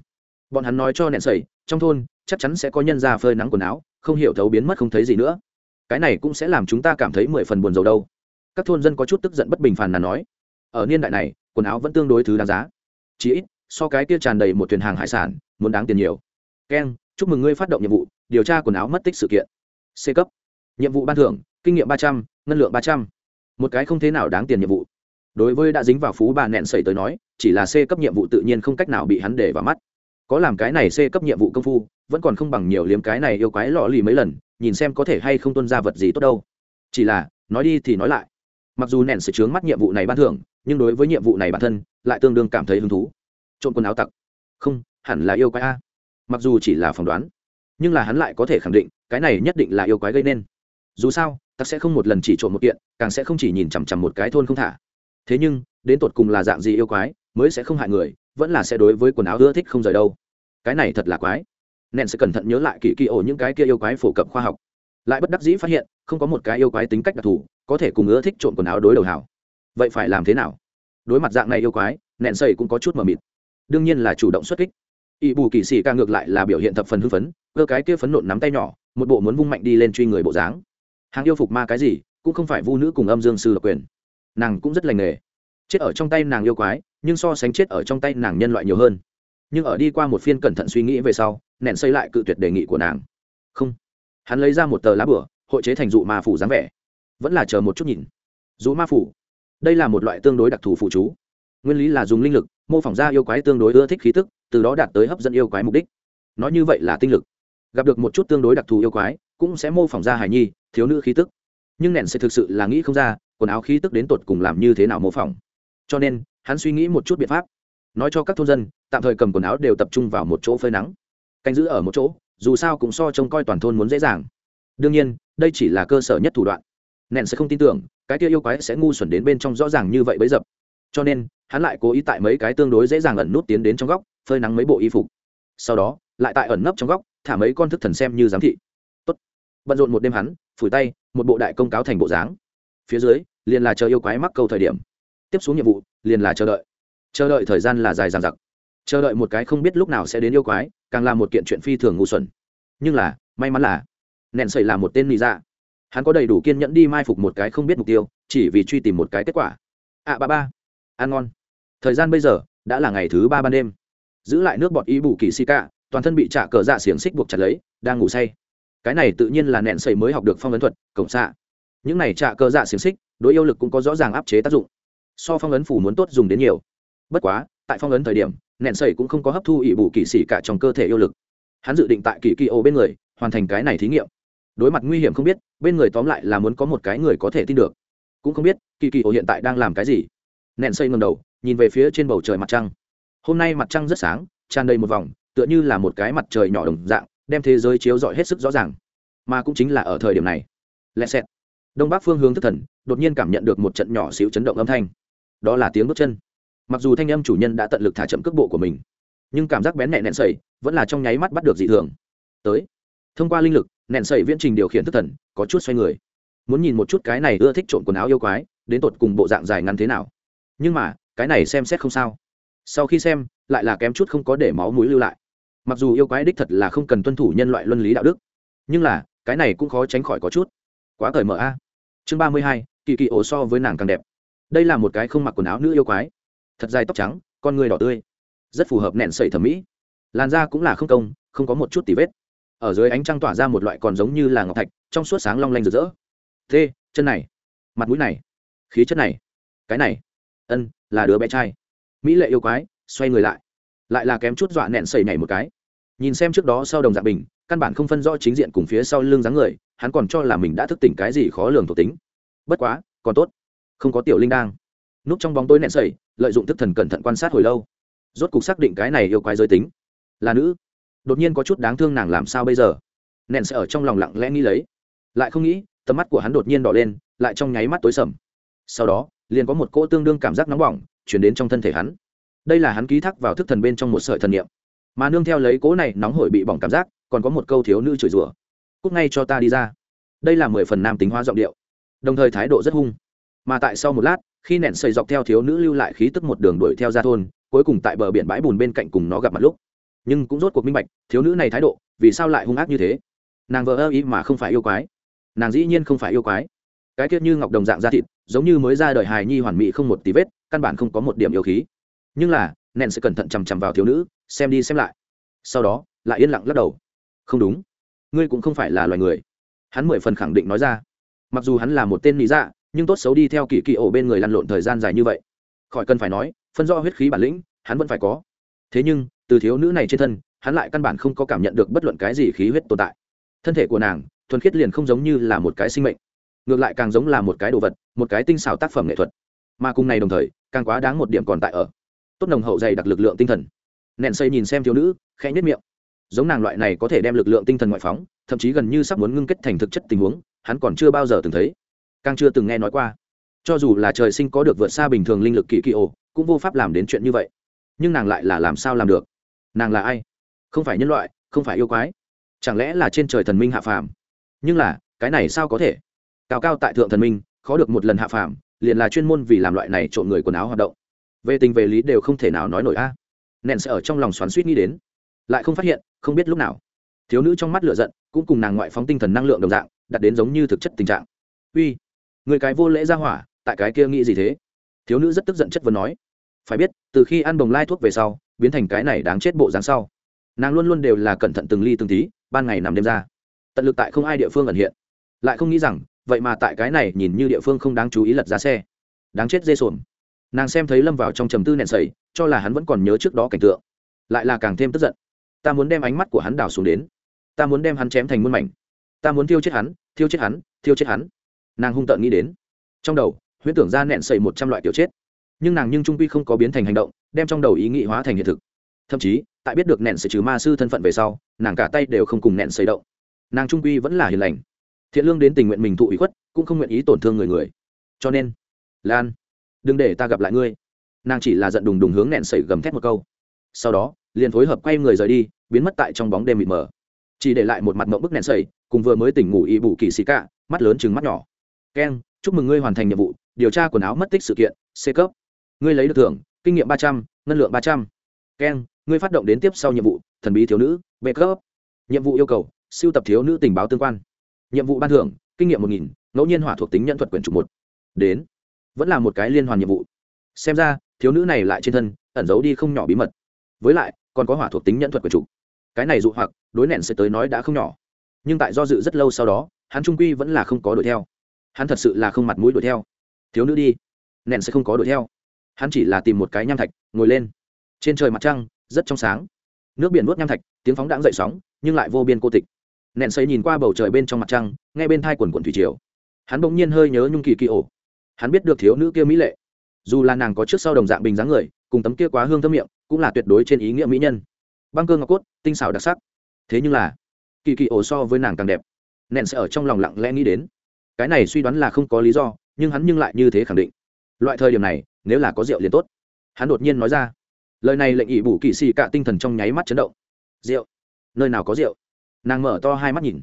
Bọn hắn nói cho nện sẩy, trong thôn, chắc chắn sẽ có nhân ra phơi nắng quần áo, không hiểu thấu biến mất không thấy gì nữa. Cái này cũng sẽ làm chúng ta cảm thấy mười phần buồn rầu đâu. Các thôn dân có chút tức giận bất bình phàn là nói. Ở niên đại này, quần áo vẫn tương đối thứ đáng giá. Chỉ ít, so cái kia tràn đầy một thuyền hàng hải sản, muốn đáng tiền nhiều. Keng chúc mừng ngươi phát động nhiệm vụ, điều tra quần áo mất tích sự kiện. C cấp. Nhiệm vụ ban thưởng, kinh nghiệm ba trăm, ngân lượng ba trăm. Một cái không thế nào đáng tiền nhiệm vụ. Đối với đã dính vào phú bà nẹn sẩy tới nói, chỉ là c cấp nhiệm vụ tự nhiên không cách nào bị hắn để vào mắt. Có làm cái này c cấp nhiệm vụ công phu, vẫn còn không bằng nhiều liếm cái này yêu quái lọ lì mấy lần, nhìn xem có thể hay không tuân ra vật gì tốt đâu. Chỉ là, nói đi thì nói lại. Mặc dù nện sẽ chướng mắt nhiệm vụ này ban thưởng, nhưng đối với nhiệm vụ này bản thân, lại tương đương cảm thấy hứng thú. Trộn quần áo tặc. Không, hẳn là yêu quái a mặc dù chỉ là phỏng đoán, nhưng là hắn lại có thể khẳng định, cái này nhất định là yêu quái gây nên. Dù sao, tặc sẽ không một lần chỉ trộn một kiện, càng sẽ không chỉ nhìn chằm chằm một cái thôn không thả. Thế nhưng, đến tột cùng là dạng gì yêu quái, mới sẽ không hại người, vẫn là sẽ đối với quần áo ưa thích không rời đâu. Cái này thật là quái. Nện sẽ cẩn thận nhớ lại kỳ kỳ ổ những cái kia yêu quái phổ cập khoa học. Lại bất đắc dĩ phát hiện, không có một cái yêu quái tính cách đặc thù, có thể cùng ưa thích trộn quần áo đối đầu hảo. Vậy phải làm thế nào? Đối mặt dạng này yêu quái nện xây cũng có chút mờ mịt. Đương nhiên là chủ động xuất kích ỵ bù kỳ sĩ ca ngược lại là biểu hiện thập phần hưng phấn, cơ cái kia phấn nộn nắm tay nhỏ, một bộ muốn vung mạnh đi lên truy người bộ dáng. Hàng yêu phục ma cái gì, cũng không phải vu nữ cùng âm dương sư độc quyền. Nàng cũng rất lành nghề. Chết ở trong tay nàng yêu quái, nhưng so sánh chết ở trong tay nàng nhân loại nhiều hơn. Nhưng ở đi qua một phiên cẩn thận suy nghĩ về sau, nện xây lại cự tuyệt đề nghị của nàng. Không. Hắn lấy ra một tờ lá bửa hội chế thành dụ ma phủ dáng vẻ. Vẫn là chờ một chút nhìn. Dụ ma phủ. Đây là một loại tương đối đặc thù phụ chú. Nguyên lý là dùng linh lực, mô phỏng ra yêu quái tương đối ưa thích khí tức từ đó đạt tới hấp dẫn yêu quái mục đích. Nói như vậy là tinh lực. Gặp được một chút tương đối đặc thù yêu quái, cũng sẽ mô phỏng ra hài nhi, thiếu nữ khí tức. Nhưng nện sẽ thực sự là nghĩ không ra, quần áo khí tức đến tột cùng làm như thế nào mô phỏng. Cho nên, hắn suy nghĩ một chút biện pháp. Nói cho các thôn dân, tạm thời cầm quần áo đều tập trung vào một chỗ phơi nắng. Canh giữ ở một chỗ, dù sao cũng so trông coi toàn thôn muốn dễ dàng. Đương nhiên, đây chỉ là cơ sở nhất thủ đoạn. Nện sẽ không tin tưởng, cái kia yêu quái sẽ ngu xuẩn đến bên trong rõ ràng như vậy bấy dập. Cho nên, hắn lại cố ý tại mấy cái tương đối dễ dàng ẩn nút tiến đến trong góc phơi nắng mấy bộ y phục. Sau đó, lại tại ẩn nấp trong góc, thả mấy con thức thần xem như giám thị. Tốt. bận rộn một đêm hắn, phủi tay, một bộ đại công cáo thành bộ dáng. Phía dưới, liền là chờ yêu quái mắc câu thời điểm. Tiếp xuống nhiệm vụ, liền là chờ đợi. Chờ đợi thời gian là dài dằng dặc. Chờ đợi một cái không biết lúc nào sẽ đến yêu quái, càng là một kiện chuyện phi thường ngu xuẩn. Nhưng là, may mắn là nện sẩy là một tên lý dạ. Hắn có đầy đủ kiên nhẫn đi mai phục một cái không biết mục tiêu, chỉ vì truy tìm một cái kết quả. Ạ ba ba. Ăn ngon. Thời gian bây giờ, đã là ngày thứ ba ban đêm giữ lại nước bọt y bù kỳ xì cả toàn thân bị trả cờ dạ xiềng xích buộc chặt lấy, đang ngủ say. Cái này tự nhiên là nện sẩy mới học được phong ấn thuật cổng xạ. Những này trả cờ dạ xiềng xích, đối yêu lực cũng có rõ ràng áp chế tác dụng. So phong ấn phủ muốn tốt dùng đến nhiều. Bất quá, tại phong ấn thời điểm nện sẩy cũng không có hấp thu ỷ bù kỳ xì cả trong cơ thể yêu lực. Hắn dự định tại kỳ kỳ ô bên người, hoàn thành cái này thí nghiệm. Đối mặt nguy hiểm không biết, bên người tóm lại là muốn có một cái người có thể tin được. Cũng không biết, kỳ kỳ ô hiện tại đang làm cái gì. Nện xây ngầm đầu, nhìn về phía trên bầu trời mặt trăng hôm nay mặt trăng rất sáng, tràn đầy một vòng, tựa như là một cái mặt trời nhỏ đồng dạng, đem thế giới chiếu rọi hết sức rõ ràng. Mà cũng chính là ở thời điểm này. Lẹ xẹt. Đông bắc phương hướng thất thần, đột nhiên cảm nhận được một trận nhỏ xíu chấn động âm thanh. Đó là tiếng bước chân. Mặc dù thanh âm chủ nhân đã tận lực thả chậm cước bộ của mình, nhưng cảm giác bén nẹ nẹn sẩy vẫn là trong nháy mắt bắt được dị thường. Tới. Thông qua linh lực nẹn sẩy viễn trình điều khiển thất thần, có chút xoay người. Muốn nhìn một chút cái này ưa thích trộn quần áo yêu quái, đến tột cùng bộ dạng dài ngắn thế nào. Nhưng mà, cái này xem xét không sao sau khi xem, lại là kém chút không có để máu mũi lưu lại. Mặc dù yêu quái đích thật là không cần tuân thủ nhân loại luân lý đạo đức, nhưng là, cái này cũng khó tránh khỏi có chút. Quá cởi mở a. Chương ba mươi hai, kỳ kỳ ổ so với nàng càng đẹp. Đây là một cái không mặc quần áo nữ yêu quái. Thật dài tóc trắng, con người đỏ tươi. Rất phù hợp nẹn sậy thẩm mỹ. Làn da cũng là không công, không có một chút tì vết. Ở dưới ánh trăng tỏa ra một loại còn giống như là ngọc thạch, trong suốt sáng long lanh rực rỡ. Thế chân này. Mặt mũi này. Khí chất này. Cái này. Ân, là đứa bé trai mỹ lệ yêu quái, xoay người lại. Lại là kém chút dọa nẹn sẩy nhảy một cái. Nhìn xem trước đó sau đồng dạng bình, căn bản không phân rõ chính diện cùng phía sau lưng dáng người, hắn còn cho là mình đã thức tỉnh cái gì khó lường thuộc tính. Bất quá, còn tốt. Không có tiểu linh đang. Núp trong bóng tối nện sẩy, lợi dụng thức thần cẩn thận quan sát hồi lâu. Rốt cục xác định cái này yêu quái giới tính. Là nữ. Đột nhiên có chút đáng thương nàng làm sao bây giờ? Nện sẽ ở trong lòng lặng lẽ nghĩ lấy. Lại không nghĩ, tầm mắt của hắn đột nhiên đỏ lên, lại trong nháy mắt tối sầm. Sau đó, liền có một cỗ tương đương cảm giác nóng bỏng chuyển đến trong thân thể hắn. Đây là hắn ký thác vào thức thần bên trong một sợi thần niệm. Mà nương theo lấy cố này nóng hổi bị bỏng cảm giác, còn có một câu thiếu nữ chửi rủa cúc ngay cho ta đi ra. Đây là mười phần nam tính hóa giọng điệu. Đồng thời thái độ rất hung. Mà tại sau một lát, khi nện xây dọc theo thiếu nữ lưu lại khí tức một đường đuổi theo ra thôn, cuối cùng tại bờ biển bãi bùn bên cạnh cùng nó gặp mặt lúc. Nhưng cũng rốt cuộc minh bạch, thiếu nữ này thái độ, vì sao lại hung ác như thế? Nàng vợ ơ ý mà không phải yêu quái. Nàng dĩ nhiên không phải yêu quái. Cái tiết như ngọc đồng dạng da thịt, giống như mới ra đời hài nhi hoàn mỹ không một tí vết căn bản không có một điểm yêu khí. Nhưng là nện sẽ cẩn thận chằm chằm vào thiếu nữ, xem đi xem lại. Sau đó, lại yên lặng lắc đầu. Không đúng. Ngươi cũng không phải là loài người. Hắn mười phần khẳng định nói ra. Mặc dù hắn là một tên lý dạ nhưng tốt xấu đi theo kỳ kỳ ổ bên người lăn lộn thời gian dài như vậy. Khỏi cần phải nói, phân do huyết khí bản lĩnh, hắn vẫn phải có. Thế nhưng, từ thiếu nữ này trên thân, hắn lại căn bản không có cảm nhận được bất luận cái gì khí huyết tồn tại. Thân thể của nàng, thuần khiết liền không giống như là một cái sinh mệnh. Ngược lại càng giống là một cái đồ vật, một cái tinh xảo tác phẩm nghệ thuật mà cùng này đồng thời, càng quá đáng một điểm còn tại ở. Tốt nồng hậu dày đặc lực lượng tinh thần. Nện xây nhìn xem thiếu nữ, khẽ nhất miệng. Giống nàng loại này có thể đem lực lượng tinh thần ngoại phóng, thậm chí gần như sắp muốn ngưng kết thành thực chất tình huống, hắn còn chưa bao giờ từng thấy. Càng chưa từng nghe nói qua. Cho dù là trời sinh có được vượt xa bình thường linh lực kỳ kỳ ồ cũng vô pháp làm đến chuyện như vậy. Nhưng nàng lại là làm sao làm được? Nàng là ai? Không phải nhân loại, không phải yêu quái. Chẳng lẽ là trên trời thần minh hạ phàm? Nhưng là, cái này sao có thể? Cao cao tại thượng thần minh, khó được một lần hạ phàm liền là chuyên môn vì làm loại này trộn người quần áo hoạt động. Về tình về lý đều không thể nào nói nổi a. Nện sẽ ở trong lòng xoắn suýt nghĩ đến, lại không phát hiện, không biết lúc nào. Thiếu nữ trong mắt lửa giận, cũng cùng nàng ngoại phóng tinh thần năng lượng đồng dạng, đặt đến giống như thực chất tình trạng. Uy, người cái vô lễ ra hỏa, tại cái kia nghĩ gì thế? Thiếu nữ rất tức giận chất vấn nói. Phải biết, từ khi ăn bồng lai thuốc về sau, biến thành cái này đáng chết bộ dáng sau, nàng luôn luôn đều là cẩn thận từng ly từng tí, ban ngày nằm đêm ra. Tận lực tại không ai địa phương ẩn hiện. Lại không nghĩ rằng vậy mà tại cái này nhìn như địa phương không đáng chú ý lật ra xe. Đáng chết dê sồn. Nàng xem thấy lâm vào trong trầm tư nện sầy, cho là hắn vẫn còn nhớ trước đó cảnh tượng. Lại là càng thêm tức giận. Ta muốn đem ánh mắt của hắn đảo xuống đến. Ta muốn đem hắn chém thành muôn mảnh. Ta muốn thiêu chết hắn, thiêu chết hắn, thiêu chết hắn. Nàng hung tợn nghĩ đến. Trong đầu, huyễn tưởng ra nện sầy một trăm loại tiểu chết. Nhưng nàng nhưng trung quy không có biến thành hành động, đem trong đầu ý nghĩ hóa thành hiện thực. Thậm chí, tại biết được nện sầy trừ ma sư thân phận về sau, nàng cả tay đều không cùng nện sầy động. Nàng trung quy vẫn là hiền lành thiện lương đến tình nguyện mình thụ ủy khuất, cũng không nguyện ý tổn thương người người. Cho nên, lan, đừng để ta gặp lại ngươi. Nàng chỉ là giận đùng đùng hướng nện sẩy gầm thét một câu. Sau đó, liền phối hợp quay người rời đi, biến mất tại trong bóng đêm mịt mờ. Chỉ để lại một mặt mộng bức nện sẩy, cùng vừa mới tỉnh ngủ y bù kỳ xì cả, mắt lớn chừng mắt nhỏ. Keng chúc mừng ngươi hoàn thành nhiệm vụ, điều tra quần áo mất tích sự kiện, c cấp. Ngươi lấy được thưởng, kinh nghiệm ba trăm, ngân lượng ba trăm. Keng ngươi phát động đến tiếp sau nhiệm vụ, thần bí thiếu nữ, b cấp. Nhiệm vụ yêu cầu siêu tập thiếu nữ tình báo tương quan nhiệm vụ ban thưởng, kinh nghiệm một nghìn, ngẫu nhiên hỏa thuộc tính nhân thuật quyển trục một. Đến. Vẫn là một cái liên hoàn nhiệm vụ. Xem ra, thiếu nữ này lại trên thân, ẩn giấu đi không nhỏ bí mật. Với lại, còn có hỏa thuộc tính nhân thuật quyển trục. Cái này dụ hoặc, đối nện sẽ tới nói đã không nhỏ. Nhưng tại do dự rất lâu sau đó, hắn trung quy vẫn là không có đuổi theo. Hắn thật sự là không mặt mũi đuổi theo. Thiếu nữ đi. Nện sẽ không có đuổi theo. Hắn chỉ là tìm một cái nham thạch, ngồi lên. Trên trời mặt trăng, rất trong sáng. Nước biển nuốt nham thạch, tiếng phóng đãng dậy sóng, nhưng lại vô biên cô tịch nện xây nhìn qua bầu trời bên trong mặt trăng ngay bên thai quần quần thủy triều. Hắn bỗng nhiên hơi nhớ nhung kỳ kỳ ổ. Hắn biết được thiếu nữ kia mỹ lệ. Dù là nàng có trước sau đồng dạng bình dáng người, cùng tấm kia quá hương thơm miệng, cũng là tuyệt đối trên ý nghĩa mỹ nhân. Băng cơ ngọc cốt, tinh xảo đặc sắc. Thế nhưng là, kỳ kỳ ổ so với nàng càng đẹp. Nện sẽ ở trong lòng lặng lẽ nghĩ đến. Cái này suy đoán là không có lý do, nhưng hắn nhưng lại như thế khẳng định. Loại thời điểm này, nếu là có rượu liền tốt. Hắn đột nhiên nói ra. Lời này lệnh ỵ bù kỳ xì cả tinh thần trong nháy mắt chấn động. Rượu? Nơi nào có rượu? Nàng mở to hai mắt nhìn,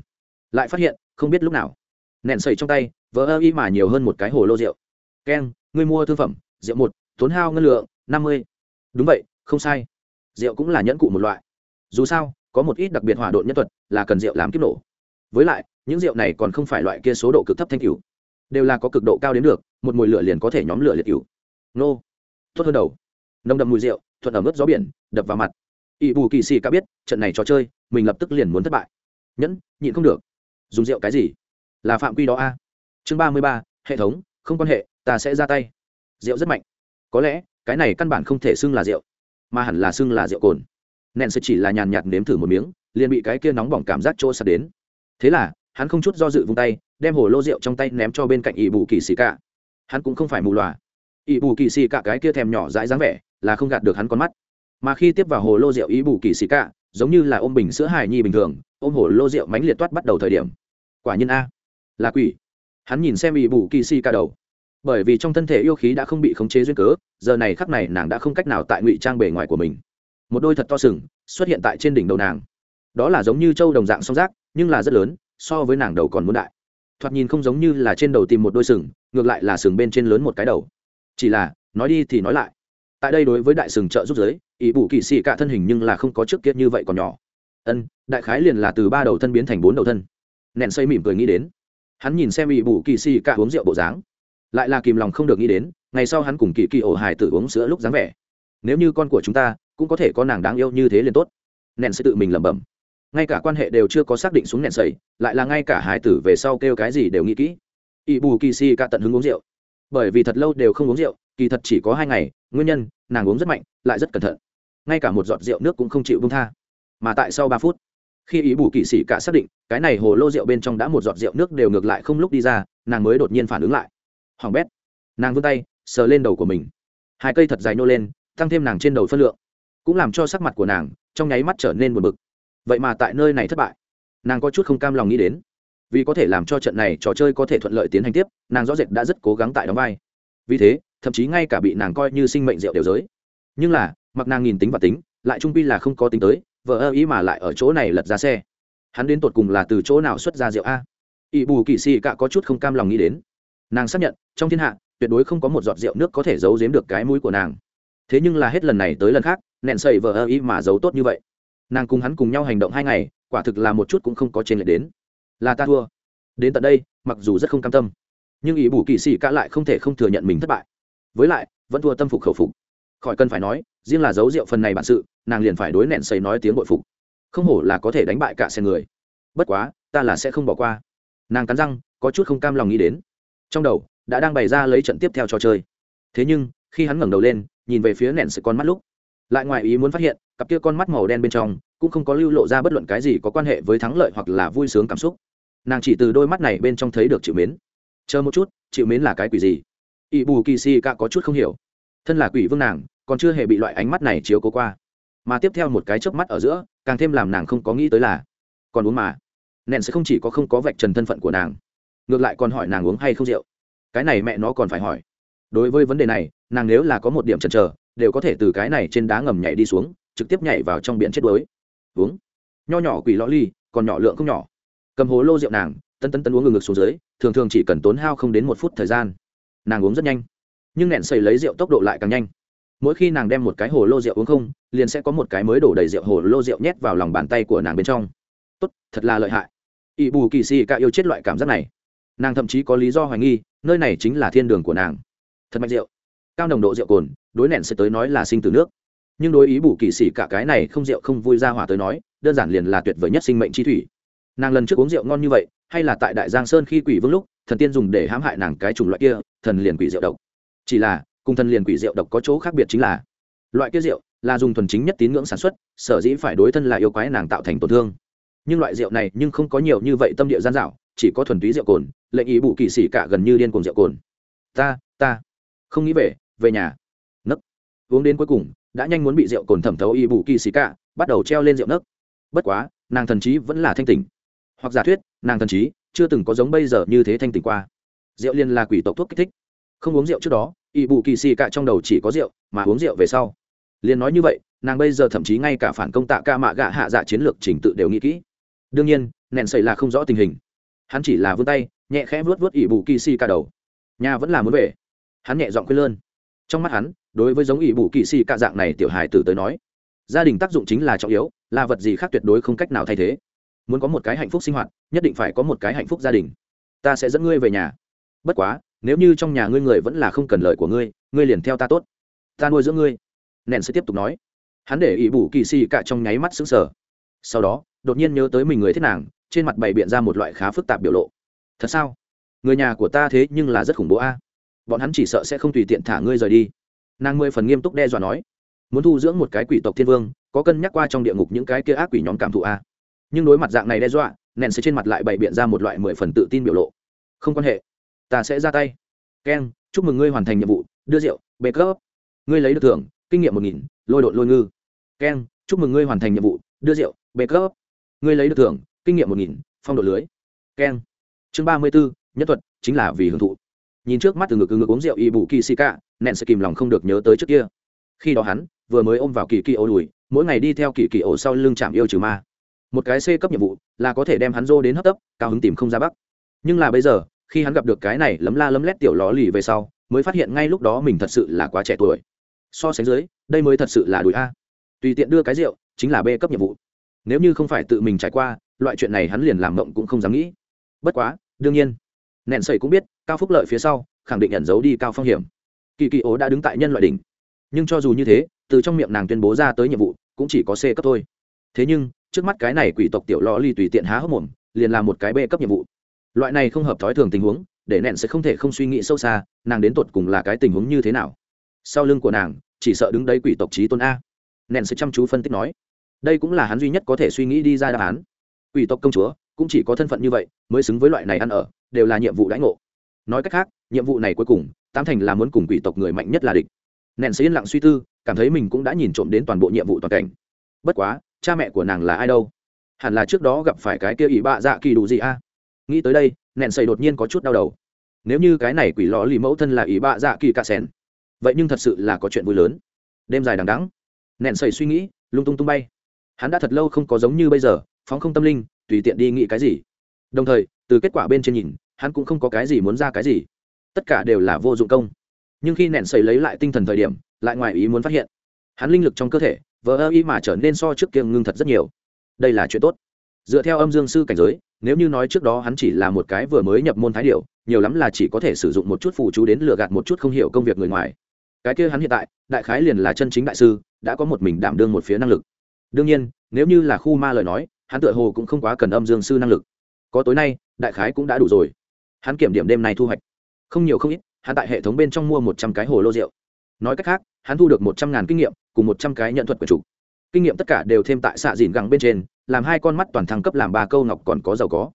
lại phát hiện, không biết lúc nào, nện sẩy trong tay, vỡ ơ y mà nhiều hơn một cái hồ lô rượu. Keng ngươi mua thương phẩm, rượu một, tốn hao ngân lượng, năm mươi. Đúng vậy, không sai. Rượu cũng là nhẫn cụ một loại. Dù sao, có một ít đặc biệt hỏa độn nhân thuật là cần rượu làm kiếp nổ. Với lại, những rượu này còn không phải loại kia số độ cực thấp thanh cửu đều là có cực độ cao đến được, một mùi lửa liền có thể nhóm lửa liệt cửu nô. Tốt hơn đầu. Nồng đậm mùi rượu, thuận ẩm ướt gió biển, đập vào mặt ỵ bù kỳ xì cả biết, trận này trò chơi, mình lập tức liền muốn thất bại. Nhẫn, nhịn không được. Dùng rượu cái gì? Là phạm quy đó a. Chương ba mươi ba, hệ thống, không quan hệ, ta sẽ ra tay. Rượu rất mạnh. Có lẽ, cái này căn bản không thể xưng là rượu, mà hẳn là xưng là rượu cồn. Nện sẽ chỉ là nhàn nhạt nếm thử một miếng, liền bị cái kia nóng bỏng cảm giác chỗ sạt đến. Thế là, hắn không chút do dự vung tay, đem hồ lô rượu trong tay ném cho bên cạnh ỵ bù kỳ xì cả. Hắn cũng không phải mù loà. Ỷ bù kỳ xì cả cái kia thèm nhỏ dãi dáng vẻ, là không gạt được hắn con mắt mà khi tiếp vào hồ lô rượu ý bù kỳ xì cả giống như là ôm bình sữa hài nhi bình thường, ôm hồ lô rượu mánh liệt toát bắt đầu thời điểm. Quả nhiên a, là quỷ. Hắn nhìn xem ý bù kỳ xì cả đầu. Bởi vì trong thân thể yêu khí đã không bị khống chế duyên cớ, giờ này khắc này nàng đã không cách nào tại ngụy trang bề ngoài của mình. Một đôi thật to sừng xuất hiện tại trên đỉnh đầu nàng. Đó là giống như trâu đồng dạng song rác nhưng là rất lớn, so với nàng đầu còn muốn đại. Thoạt nhìn không giống như là trên đầu tìm một đôi sừng, ngược lại là sừng bên trên lớn một cái đầu. Chỉ là, nói đi thì nói lại. Tại đây đối với đại sừng trợ giúp giới ý bù kỳ sĩ cả thân hình nhưng là không có trước kia như vậy còn nhỏ. Ân, đại khái liền là từ ba đầu thân biến thành bốn đầu thân. Nẹn xây mỉm cười nghĩ đến. Hắn nhìn xem ý bù kỳ sĩ cả uống rượu bộ dáng. Lại là kìm lòng không được nghĩ đến, ngày sau hắn cùng kỳ kỳ ổ hài tử uống sữa lúc dáng vẻ. Nếu như con của chúng ta cũng có thể có nàng đáng yêu như thế liền tốt. Nẹn sẽ tự mình lẩm bẩm. Ngay cả quan hệ đều chưa có xác định xuống nẹn sầy lại là ngay cả hài tử về sau kêu cái gì đều nghĩ kỹ. Ỵ bù kỳ si cả tận hứng uống rượu. Bởi vì thật lâu đều không uống rượu, kỳ thật chỉ có hai ngày, nguyên nhân, nàng uống rất mạnh, lại rất cẩn thận ngay cả một giọt rượu nước cũng không chịu bông tha. Mà tại sau ba phút, khi ý bù kỳ sĩ cả xác định, cái này hồ lô rượu bên trong đã một giọt rượu nước đều ngược lại không lúc đi ra, nàng mới đột nhiên phản ứng lại. Hoàng bét, nàng vươn tay, sờ lên đầu của mình. Hai cây thật dài nô lên, tăng thêm nàng trên đầu phân lượng, cũng làm cho sắc mặt của nàng trong nháy mắt trở nên buồn bực. Vậy mà tại nơi này thất bại, nàng có chút không cam lòng nghĩ đến. Vì có thể làm cho trận này trò chơi có thể thuận lợi tiến hành tiếp, nàng rõ rệt đã rất cố gắng tại đóng vai. Vì thế, thậm chí ngay cả bị nàng coi như sinh mệnh rượu đều giới. Nhưng là mặc nàng nhìn tính và tính, lại trung pi là không có tính tới, vợ ơ ý mà lại ở chỗ này lật ra xe. Hắn đến tột cùng là từ chỗ nào xuất ra rượu a? Ỵ bù kỵ sĩ cạ có chút không cam lòng nghĩ đến. Nàng xác nhận, trong thiên hạ, tuyệt đối không có một giọt rượu nước có thể giấu giếm được cái mũi của nàng. Thế nhưng là hết lần này tới lần khác, nẹn sậy vợ ơ ý mà giấu tốt như vậy. Nàng cùng hắn cùng nhau hành động hai ngày, quả thực là một chút cũng không có trên lệ đến. Là ta thua. Đến tận đây, mặc dù rất không cam tâm, nhưng ý bù kỵ sĩ cả lại không thể không thừa nhận mình thất bại. Với lại, vẫn thua tâm phục khẩu phục khỏi cần phải nói, riêng là dấu rượu phần này bản sự, nàng liền phải đối nẹn xây nói tiếng bội phục. Không hổ là có thể đánh bại cả xe người. Bất quá, ta là sẽ không bỏ qua. Nàng cắn răng, có chút không cam lòng nghĩ đến. Trong đầu, đã đang bày ra lấy trận tiếp theo trò chơi. Thế nhưng, khi hắn ngẩng đầu lên, nhìn về phía nẹn sự con mắt lúc, lại ngoài ý muốn phát hiện, cặp kia con mắt màu đen bên trong, cũng không có lưu lộ ra bất luận cái gì có quan hệ với thắng lợi hoặc là vui sướng cảm xúc. Nàng chỉ từ đôi mắt này bên trong thấy được chịu mến. Chờ một chút chịu mến là cái quỷ gì? Ỵ bù kỳ si cả có chút không hiểu. Thân là quỷ vương nàng còn chưa hề bị loại ánh mắt này chiếu cố qua. Mà tiếp theo một cái chớp mắt ở giữa, càng thêm làm nàng không có nghĩ tới là, còn uống mà. Nện sẽ không chỉ có không có vạch trần thân phận của nàng, ngược lại còn hỏi nàng uống hay không rượu. Cái này mẹ nó còn phải hỏi. Đối với vấn đề này, nàng nếu là có một điểm chần chờ, đều có thể từ cái này trên đá ngầm nhảy đi xuống, trực tiếp nhảy vào trong biển chết đuối. Uống. Nho nhỏ quỷ lõ ly, còn nhỏ lượng không nhỏ. Cầm hố lô rượu nàng, tân tân tân uống ngừng ngực xuống dưới, thường thường chỉ cần tốn hao không đến một phút thời gian. Nàng uống rất nhanh. Nhưng nẹn xây lấy rượu tốc độ lại càng nhanh mỗi khi nàng đem một cái hồ lô rượu uống không, liền sẽ có một cái mới đổ đầy rượu hồ lô rượu nhét vào lòng bàn tay của nàng bên trong. Tốt, thật là lợi hại. Ỵ bù kỳ xì cả yêu chết loại cảm giác này. Nàng thậm chí có lý do hoài nghi, nơi này chính là thiên đường của nàng. Thật mạnh rượu. Cao nồng độ rượu cồn, đối nẹn sẽ tới nói là sinh từ nước. Nhưng đối ý bù kỳ xì cả cái này không rượu không vui ra hỏa tới nói, đơn giản liền là tuyệt vời nhất sinh mệnh chi thủy. Nàng lần trước uống rượu ngon như vậy, hay là tại đại giang sơn khi quỷ vương lúc, thần tiên dùng để hãm hại nàng cái chủng loại kia, thần liền quỷ rượu độc. Chỉ là cùng thần liền quỷ rượu độc có chỗ khác biệt chính là, loại kia rượu là dùng thuần chính nhất tín ngưỡng sản xuất, sở dĩ phải đối thân là yêu quái nàng tạo thành tổn thương. Nhưng loại rượu này nhưng không có nhiều như vậy tâm địa gian dạo chỉ có thuần túy rượu cồn, lệnh ý bù kỳ xỉ cả gần như điên cuồng rượu cồn. Ta ta, không nghĩ về về nhà. Nấc. Uống đến cuối cùng, đã nhanh muốn bị rượu cồn thẩm thấu y bù kỳ xỉ cả, bắt đầu treo lên rượu nấc. Bất quá, nàng thần trí vẫn là thanh tỉnh. Hoặc giả thuyết, nàng thần trí chưa từng có giống bây giờ như thế thanh tỉnh qua. Rượu liên là quỷ tộc thuốc kích thích. Không uống rượu trước đó Ỷ bù kỳ xì cả trong đầu chỉ có rượu, mà uống rượu về sau. Liền nói như vậy, nàng bây giờ thậm chí ngay cả phản công tạ ca mạ gạ hạ dạ chiến lược trình tự đều nghĩ kỹ. Đương nhiên, nẹn xảy là không rõ tình hình. Hắn chỉ là vươn tay, nhẹ khẽ vuốt vuốt ỷ bù kỳ xì cả đầu. Nhà vẫn là muốn về. Hắn nhẹ giọng quên lơn. Trong mắt hắn, đối với giống ỷ bù kỳ xì cả dạng này tiểu hài tử tới nói, gia đình tác dụng chính là trọng yếu, là vật gì khác tuyệt đối không cách nào thay thế. Muốn có một cái hạnh phúc sinh hoạt, nhất định phải có một cái hạnh phúc gia đình. Ta sẽ dẫn ngươi về nhà. Bất quá nếu như trong nhà ngươi người vẫn là không cần lời của ngươi ngươi liền theo ta tốt. Ta nuôi dưỡng ngươi. Nện sẽ tiếp tục nói. Hắn để ỷ bù kỳ xì cả trong nháy mắt xứng sở sau đó, đột nhiên nhớ tới mình người thiết nàng, trên mặt bày biện ra một loại khá phức tạp biểu lộ. Thật sao? Người nhà của ta thế nhưng là rất khủng bố a. Bọn hắn chỉ sợ sẽ không tùy tiện thả ngươi rời đi. Nàng mười phần nghiêm túc đe dọa nói. Muốn thu dưỡng một cái quỷ tộc thiên vương, có cân nhắc qua trong địa ngục những cái kia ác quỷ nhóm cảm thụ a. Nhưng đối mặt dạng này đe dọa nện sẽ trên mặt lại bày biện ra một loại mười phần tự tin biểu lộ. Không quan hệ ta sẽ ra tay. Keng chúc mừng ngươi hoàn thành nhiệm vụ, đưa rượu, bê cấp ngươi lấy được thưởng, kinh nghiệm một nghìn, lôi đột lôi ngư. Keng chúc mừng ngươi hoàn thành nhiệm vụ, đưa rượu, bê cấp ngươi lấy được thưởng, kinh nghiệm một nghìn, phong độ lưới. Keng chương ba mươi bốn nhất thuật, chính là vì hưởng thụ. Nhìn trước mắt từ ngực từ ngực uống rượu y bù kỳ xì cả nẹn sẽ kìm lòng không được nhớ tới trước kia. Khi đó hắn, vừa mới ôm vào kỳ kỳ ô đùi, mỗi ngày đi theo kỳ kỳ ổ sau lưng chạm yêu trừ ma. Một cái c cấp nhiệm vụ là có thể đem hắn dô đến hấp tấp, cao hứng tìm không ra bắc. Nhưng là bây giờ khi hắn gặp được cái này lấm la lấm lét tiểu ló lì về sau, mới phát hiện ngay lúc đó mình thật sự là quá trẻ tuổi. So sánh dưới, đây mới thật sự là đùi a. Tùy tiện đưa cái rượu, chính là b cấp nhiệm vụ. Nếu như không phải tự mình trải qua, loại chuyện này hắn liền làm mộng cũng không dám nghĩ. Bất quá, đương nhiên, nẹn sầy cũng biết, cao phúc lợi phía sau, khẳng định ẩn giấu đi cao phong hiểm. Kỳ kỳ ố đã đứng tại nhân loại đỉnh. Nhưng cho dù như thế, từ trong miệng nàng tuyên bố ra tới nhiệm vụ, cũng chỉ có c cấp thôi. Thế nhưng, trước mắt cái này quỷ tộc tiểu lò ly tùy tiện há hốc mồm, liền làm một cái b cấp nhiệm vụ loại này không hợp thói thường tình huống, để nẹn sẽ không thể không suy nghĩ sâu xa, nàng đến tột cùng là cái tình huống như thế nào. Sau lưng của nàng, chỉ sợ đứng đấy quỷ tộc trí tôn a. Nẹn sẽ chăm chú phân tích nói. Đây cũng là hắn duy nhất có thể suy nghĩ đi ra đáp án. Quỷ tộc công chúa, cũng chỉ có thân phận như vậy, mới xứng với loại này ăn ở, đều là nhiệm vụ đãi ngộ. Nói cách khác, nhiệm vụ này cuối cùng, tám thành là muốn cùng quỷ tộc người mạnh nhất là địch. Nện sẽ yên lặng suy tư, cảm thấy mình cũng đã nhìn trộm đến toàn bộ nhiệm vụ toàn cảnh. Bất quá, cha mẹ của nàng là ai đâu? Hẳn là trước đó gặp phải cái kia ỷ bạ dạ kỳ đủ gì a? Nghĩ tới đây nện xây đột nhiên có chút đau đầu. Nếu như cái này quỷ lò lì mẫu thân là ý bạ dạ kỳ cạ sèn, vậy nhưng thật sự là có chuyện vui lớn. Đêm dài đằng đắng nện xây suy nghĩ, lung tung tung bay. Hắn đã thật lâu không có giống như bây giờ, phóng không tâm linh, tùy tiện đi nghĩ cái gì. Đồng thời, từ kết quả bên trên nhìn, hắn cũng không có cái gì muốn ra cái gì. Tất cả đều là vô dụng công. Nhưng khi nện sầy lấy lại tinh thần thời điểm, lại ngoài ý muốn phát hiện, hắn linh lực trong cơ thể, vờ ơ ý mà trở nên so trước kia ngưng thật rất nhiều. Đây là chuyện tốt dựa theo âm dương sư cảnh giới, nếu như nói trước đó hắn chỉ là một cái vừa mới nhập môn thái điệu nhiều lắm là chỉ có thể sử dụng một chút phù chú đến lừa gạt một chút không hiểu công việc người ngoài. Cái kia hắn hiện tại, đại khái liền là chân chính đại sư, đã có một mình đảm đương một phía năng lực. Đương nhiên, nếu như là khu ma lời nói, hắn tựa hồ cũng không quá cần âm dương sư năng lực. Có tối nay, đại khái cũng đã đủ rồi. Hắn kiểm điểm đêm này thu hoạch. Không nhiều không ít, hắn tại hệ thống bên trong mua một trăm cái hồ lô rượu. Nói cách khác, hắn thu được một trăm ngàn kinh nghiệm, cùng một trăm cái nhận thuật của chủ. Kinh nghiệm tất cả đều thêm tại xạ dìn gẳng bên trên làm hai con mắt toàn thăng cấp làm ba câu ngọc còn có giàu có.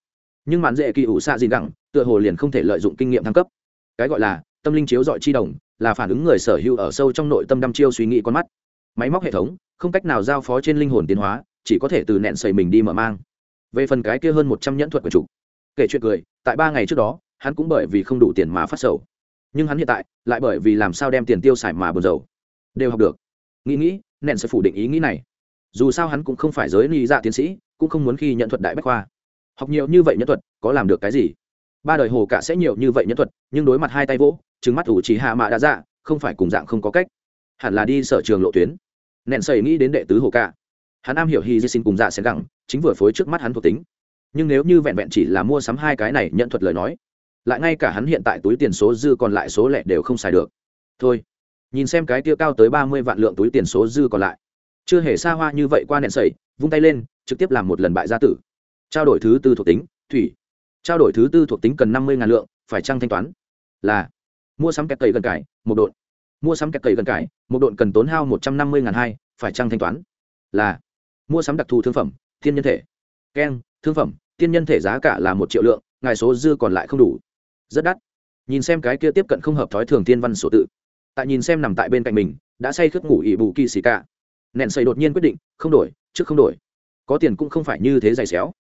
Nhưng mạn dễ kỳ ủ xạ dìn gẳng tựa hồ liền không thể lợi dụng kinh nghiệm thăng cấp. Cái gọi là, tâm linh chiếu dọi chi đồng, là phản ứng người sở hữu ở sâu trong nội tâm đăm chiêu suy nghĩ con mắt. Máy móc hệ thống, không cách nào giao phó trên linh hồn tiến hóa, chỉ có thể từ nẹn sầy mình đi mở mang. Về phần cái kia hơn một trăm nhẫn thuật của chủ kể chuyện cười, tại ba ngày trước đó, hắn cũng bởi vì không đủ tiền mà phát sầu. Nhưng hắn hiện tại, lại bởi vì làm sao đem tiền tiêu xài mà buồn rầu. Đều học được. Nghĩ nghĩ, nện sẽ phủ định ý nghĩ này dù sao hắn cũng không phải giới ly dạ tiến sĩ, cũng không muốn khi nhận thuật đại bách khoa. Học nhiều như vậy nhân thuật, có làm được cái gì? Ba đời hồ cả sẽ nhiều như vậy nhân thuật, nhưng đối mặt hai tay vỗ trứng mắt ủ chỉ hạ mạ đã dạ không phải cùng dạng không có cách. Hẳn là đi sở trường lộ tuyến. Nện sầy nghĩ đến đệ tứ hồ cả. Hắn am hiểu hy di sinh cùng dạ sẽ gẳng, chính vừa phối trước mắt hắn thuộc tính. Nhưng nếu như vẹn vẹn chỉ là mua sắm hai cái này nhận thuật lời nói, lại ngay cả hắn hiện tại túi tiền số dư còn lại số lẻ đều không xài được. Thôi, nhìn xem cái tiêu cao tới ba mươi vạn lượng túi tiền số dư còn lại chưa hề xa hoa như vậy qua nện sẩy vung tay lên, trực tiếp làm một lần bại gia tử. Trao đổi thứ tư thuộc tính, thủy. Trao đổi thứ tư thuộc tính cần năm mươi ngàn lượng, phải trăng thanh toán? Là. Mua sắm kẹt cầy gần cải, một độn. Mua sắm kẹt cầy gần cải, một độn cần tốn hao một trăm năm mươi ngàn hai, phải trăng thanh toán? Là. Mua sắm đặc thù thương phẩm, thiên nhân thể. Keng thương phẩm, thiên nhân thể giá cả là một triệu lượng, ngài số dư còn lại không đủ. Rất đắt. Nhìn xem cái kia tiếp cận không hợp thói thường thiên văn sổ tự. Tại nhìn xem nằm tại bên cạnh mình, đã say khướt ngủ ỵ bù kỳ xì cả nện xây đột nhiên quyết định, không đổi, trước không đổi. Có tiền cũng không phải như thế dày xéo.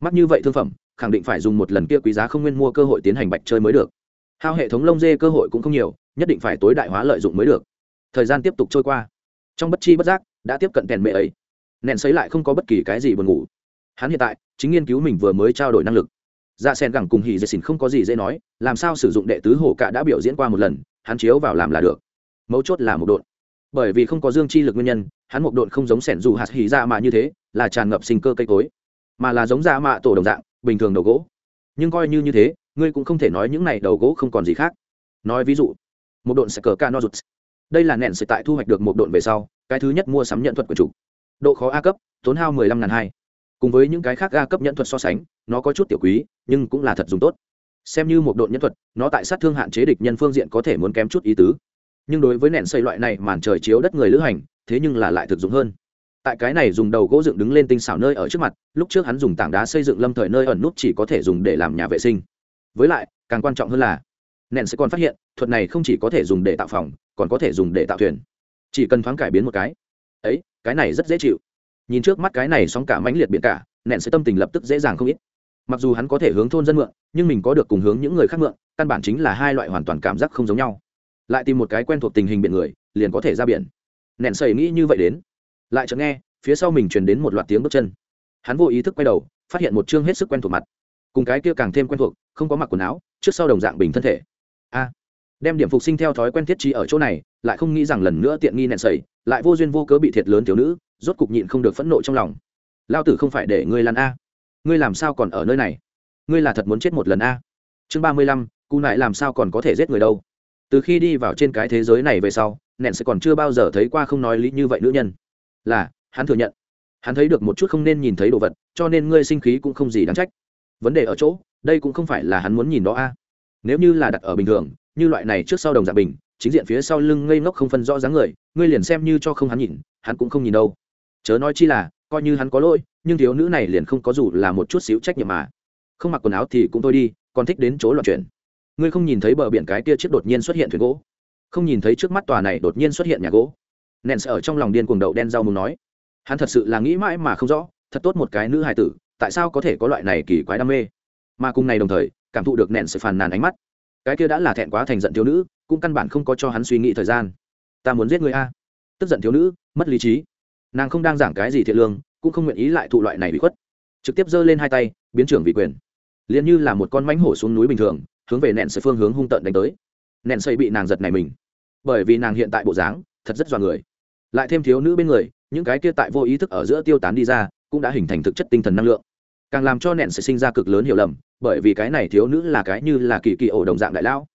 Mắt như vậy thương phẩm, khẳng định phải dùng một lần kia quý giá không nguyên mua cơ hội tiến hành bạch chơi mới được. Hao hệ thống lông dê cơ hội cũng không nhiều, nhất định phải tối đại hóa lợi dụng mới được. Thời gian tiếp tục trôi qua. Trong bất chi bất giác, đã tiếp cận kèn mẹ ấy. Nện xấy lại không có bất kỳ cái gì buồn ngủ. Hắn hiện tại, chính nghiên cứu mình vừa mới trao đổi năng lực. Dạ sen gẳng cùng hỉ dây xỉn không có gì dễ nói, làm sao sử dụng đệ tứ hổ cạ đã biểu diễn qua một lần, hắn chiếu vào làm là được. Mấu chốt là một đội bởi vì không có dương chi lực nguyên nhân, hắn một độn không giống sẻn dù hạt hỉ ra dạ mạ như thế, là tràn ngập sinh cơ cây cối, mà là giống ra dạ mạ tổ đồng dạng, bình thường đầu gỗ. Nhưng coi như như thế, ngươi cũng không thể nói những này đầu gỗ không còn gì khác. Nói ví dụ, một độn sẽ cờ ca no rụt. Đây là nện sẽ tại thu hoạch được một độn về sau, cái thứ nhất mua sắm nhận thuật của chủ. Độ khó a cấp, tốn hao mười lăm ngàn hai. Cùng với những cái khác a cấp nhận thuật so sánh, nó có chút tiểu quý, nhưng cũng là thật dùng tốt. Xem như một độn nhân thuật, nó tại sát thương hạn chế địch nhân phương diện có thể muốn kém chút ý tứ nhưng đối với nện xây loại này màn trời chiếu đất người lữ hành, thế nhưng là lại thực dụng hơn. Tại cái này dùng đầu gỗ dựng đứng lên tinh xảo nơi ở trước mặt, lúc trước hắn dùng tảng đá xây dựng lâm thời nơi ẩn nút chỉ có thể dùng để làm nhà vệ sinh. Với lại, càng quan trọng hơn là nện sẽ còn phát hiện, thuật này không chỉ có thể dùng để tạo phòng, còn có thể dùng để tạo thuyền. Chỉ cần thoáng cải biến một cái, ấy, cái này rất dễ chịu. Nhìn trước mắt cái này sóng cả mãnh liệt biển cả nện sẽ tâm tình lập tức dễ dàng không ít. Mặc dù hắn có thể hướng thôn dân mượn, nhưng mình có được cùng hướng những người khác mượn, căn bản chính là hai loại hoàn toàn cảm giác không giống nhau lại tìm một cái quen thuộc tình hình biển người, liền có thể ra biển. Nện sầy nghĩ như vậy đến. Lại chợt nghe, phía sau mình truyền đến một loạt tiếng bước chân. Hắn vô ý thức quay đầu, phát hiện một chương hết sức quen thuộc mặt. Cùng cái kia càng thêm quen thuộc, không có mặc quần áo, trước sau đồng dạng bình thân thể. A! Đem điểm phục sinh theo thói quen thiết trí ở chỗ này, lại không nghĩ rằng lần nữa tiện nghi nện sầy, lại vô duyên vô cớ bị thiệt lớn thiếu nữ, rốt cục nhịn không được phẫn nộ trong lòng. Lao tử không phải để ngươi lăn a. Ngươi làm sao còn ở nơi này? Ngươi là thật muốn chết một lần a. Chương ba mươi lăm cụ nại làm sao còn có thể giết người đâu? Từ khi đi vào trên cái thế giới này về sau nện sẽ còn chưa bao giờ thấy qua không nói lý như vậy nữ nhân. Là, hắn thừa nhận. Hắn thấy được một chút không nên nhìn thấy đồ vật, cho nên ngươi sinh khí cũng không gì đáng trách. Vấn đề ở chỗ, đây cũng không phải là hắn muốn nhìn đó a. À. Nếu như là đặt ở bình thường, như loại này trước sau đồng dạng bình, chính diện phía sau lưng ngây ngốc không phân rõ dáng người, ngươi liền xem như cho không hắn nhìn, hắn cũng không nhìn đâu. Chớ nói chi là, coi như hắn có lỗi, nhưng thiếu nữ này liền không có dù là một chút xíu trách nhiệm mà. Không mặc quần áo thì cũng thôi đi, còn thích đến chỗ loạn chuyện ngươi không nhìn thấy bờ biển cái kia chiếc đột nhiên xuất hiện thuyền gỗ? Không nhìn thấy trước mắt tòa này đột nhiên xuất hiện nhà gỗ? Nện sẽ ở trong lòng điên cuồng đậu đen rau muốn nói. Hắn thật sự là nghĩ mãi mà không rõ, thật tốt một cái nữ hài tử, tại sao có thể có loại này kỳ quái đam mê? Mà cùng này đồng thời, cảm thụ được nện sự phàn nàn ánh mắt. Cái kia đã là thẹn quá thành giận thiếu nữ, cũng căn bản không có cho hắn suy nghĩ thời gian. Ta muốn giết người a. Tức giận thiếu nữ, mất lý trí. Nàng không đang giảng cái gì thiện lương, cũng không nguyện ý lại thụ loại này bị khuất. Trực tiếp giơ lên hai tay, biến trưởng vị quyền. Liền như là một con mánh hổ xuống núi bình thường hướng về nện sợi phương hướng hung tận đánh tới. Nện sợi bị nàng giật này mình. Bởi vì nàng hiện tại bộ dáng thật rất dọa người. Lại thêm thiếu nữ bên người, những cái kia tại vô ý thức ở giữa tiêu tán đi ra, cũng đã hình thành thực chất tinh thần năng lượng. Càng làm cho nện sẽ sinh ra cực lớn hiểu lầm, bởi vì cái này thiếu nữ là cái như là kỳ kỳ ổ đồng dạng đại lão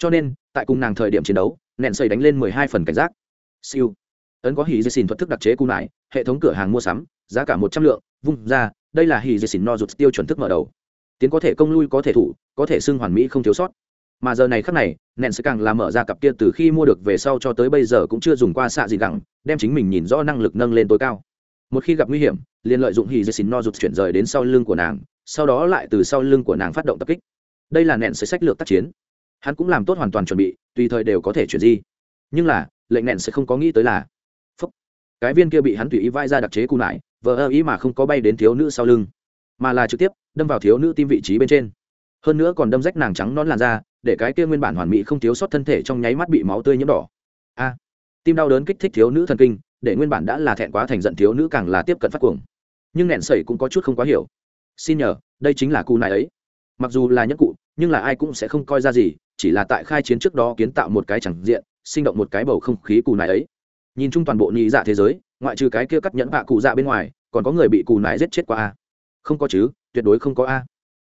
cho nên, tại cùng nàng thời điểm chiến đấu nện xây đánh lên mười hai phần cảnh giác. Siêu. Ấn có hỉ dây xìn thuật thức đặc chế cung lại, hệ thống cửa hàng mua sắm, giá cả một trăm lượng, vung ra, đây là hỉ dây xìn no rụt tiêu chuẩn thức mở đầu tiến có thể công lui có thể thủ có thể xưng hoàn mỹ không thiếu sót. Mà giờ này khắc này nện sẽ càng làm mở ra cặp kia từ khi mua được về sau cho tới bây giờ cũng chưa dùng qua xạ gì gẳng đem chính mình nhìn rõ năng lực nâng lên tối cao. Một khi gặp nguy hiểm liền lợi dụng hì dây xin no rụt chuyển rời đến sau lưng của nàng sau đó lại từ sau lưng của nàng phát động tập kích. Đây là nện sẽ sách lược tác chiến. Hắn cũng làm tốt hoàn toàn chuẩn bị tùy thời đều có thể chuyển di. Nhưng là lệnh nện sẽ không có nghĩ tới là phúc, cái viên kia bị hắn tùy ý vai ra đặc chế cung lại vờ ơ ý mà không có bay đến thiếu nữ sau lưng mà là trực tiếp đâm vào thiếu nữ tim vị trí bên trên. Hơn nữa còn đâm rách nàng trắng nón làn da, để cái kia nguyên bản hoàn mỹ không thiếu sót thân thể trong nháy mắt bị máu tươi nhiễm đỏ. A! Tim đau đớn kích thích thiếu nữ thần kinh, để nguyên bản đã là thẹn quá thành giận thiếu nữ càng là tiếp cận phát cuồng. Nhưng nẹn sẩy cũng có chút không quá hiểu. Xin nhờ, đây chính là cụ này ấy. Mặc dù là nhất cụ, nhưng là ai cũng sẽ không coi ra gì, chỉ là tại khai chiến trước đó kiến tạo một cái chẳng diện, sinh động một cái bầu không khí cụ này ấy. Nhìn chung toàn bộ nhị dạ thế giới, ngoại trừ cái kia cắt nhẫn bạ cụ dạ bên ngoài, còn có người bị cù này giết chết qua a không có chứ, tuyệt đối không có a.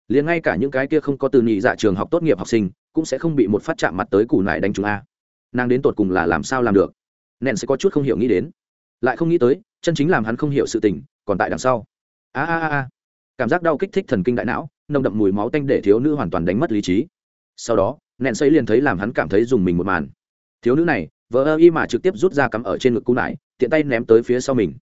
Liền ngay cả những cái kia không có từ nhị dạ trường học tốt nghiệp học sinh, cũng sẽ không bị một phát chạm mặt tới củ nại đánh chúng a. Nàng đến tột cùng là làm sao làm được? Nện sẽ có chút không hiểu nghĩ đến. Lại không nghĩ tới, chân chính làm hắn không hiểu sự tình, còn tại đằng sau. A a a cảm giác đau kích thích thần kinh đại não, nồng đậm mùi máu tanh để thiếu nữ hoàn toàn đánh mất lý trí. Sau đó nện xây liền thấy làm hắn cảm thấy dùng mình một màn. Thiếu nữ này vỡ ơ y mà trực tiếp rút ra cắm ở trên ngực cung nải, tiện tay ném tới phía sau mình.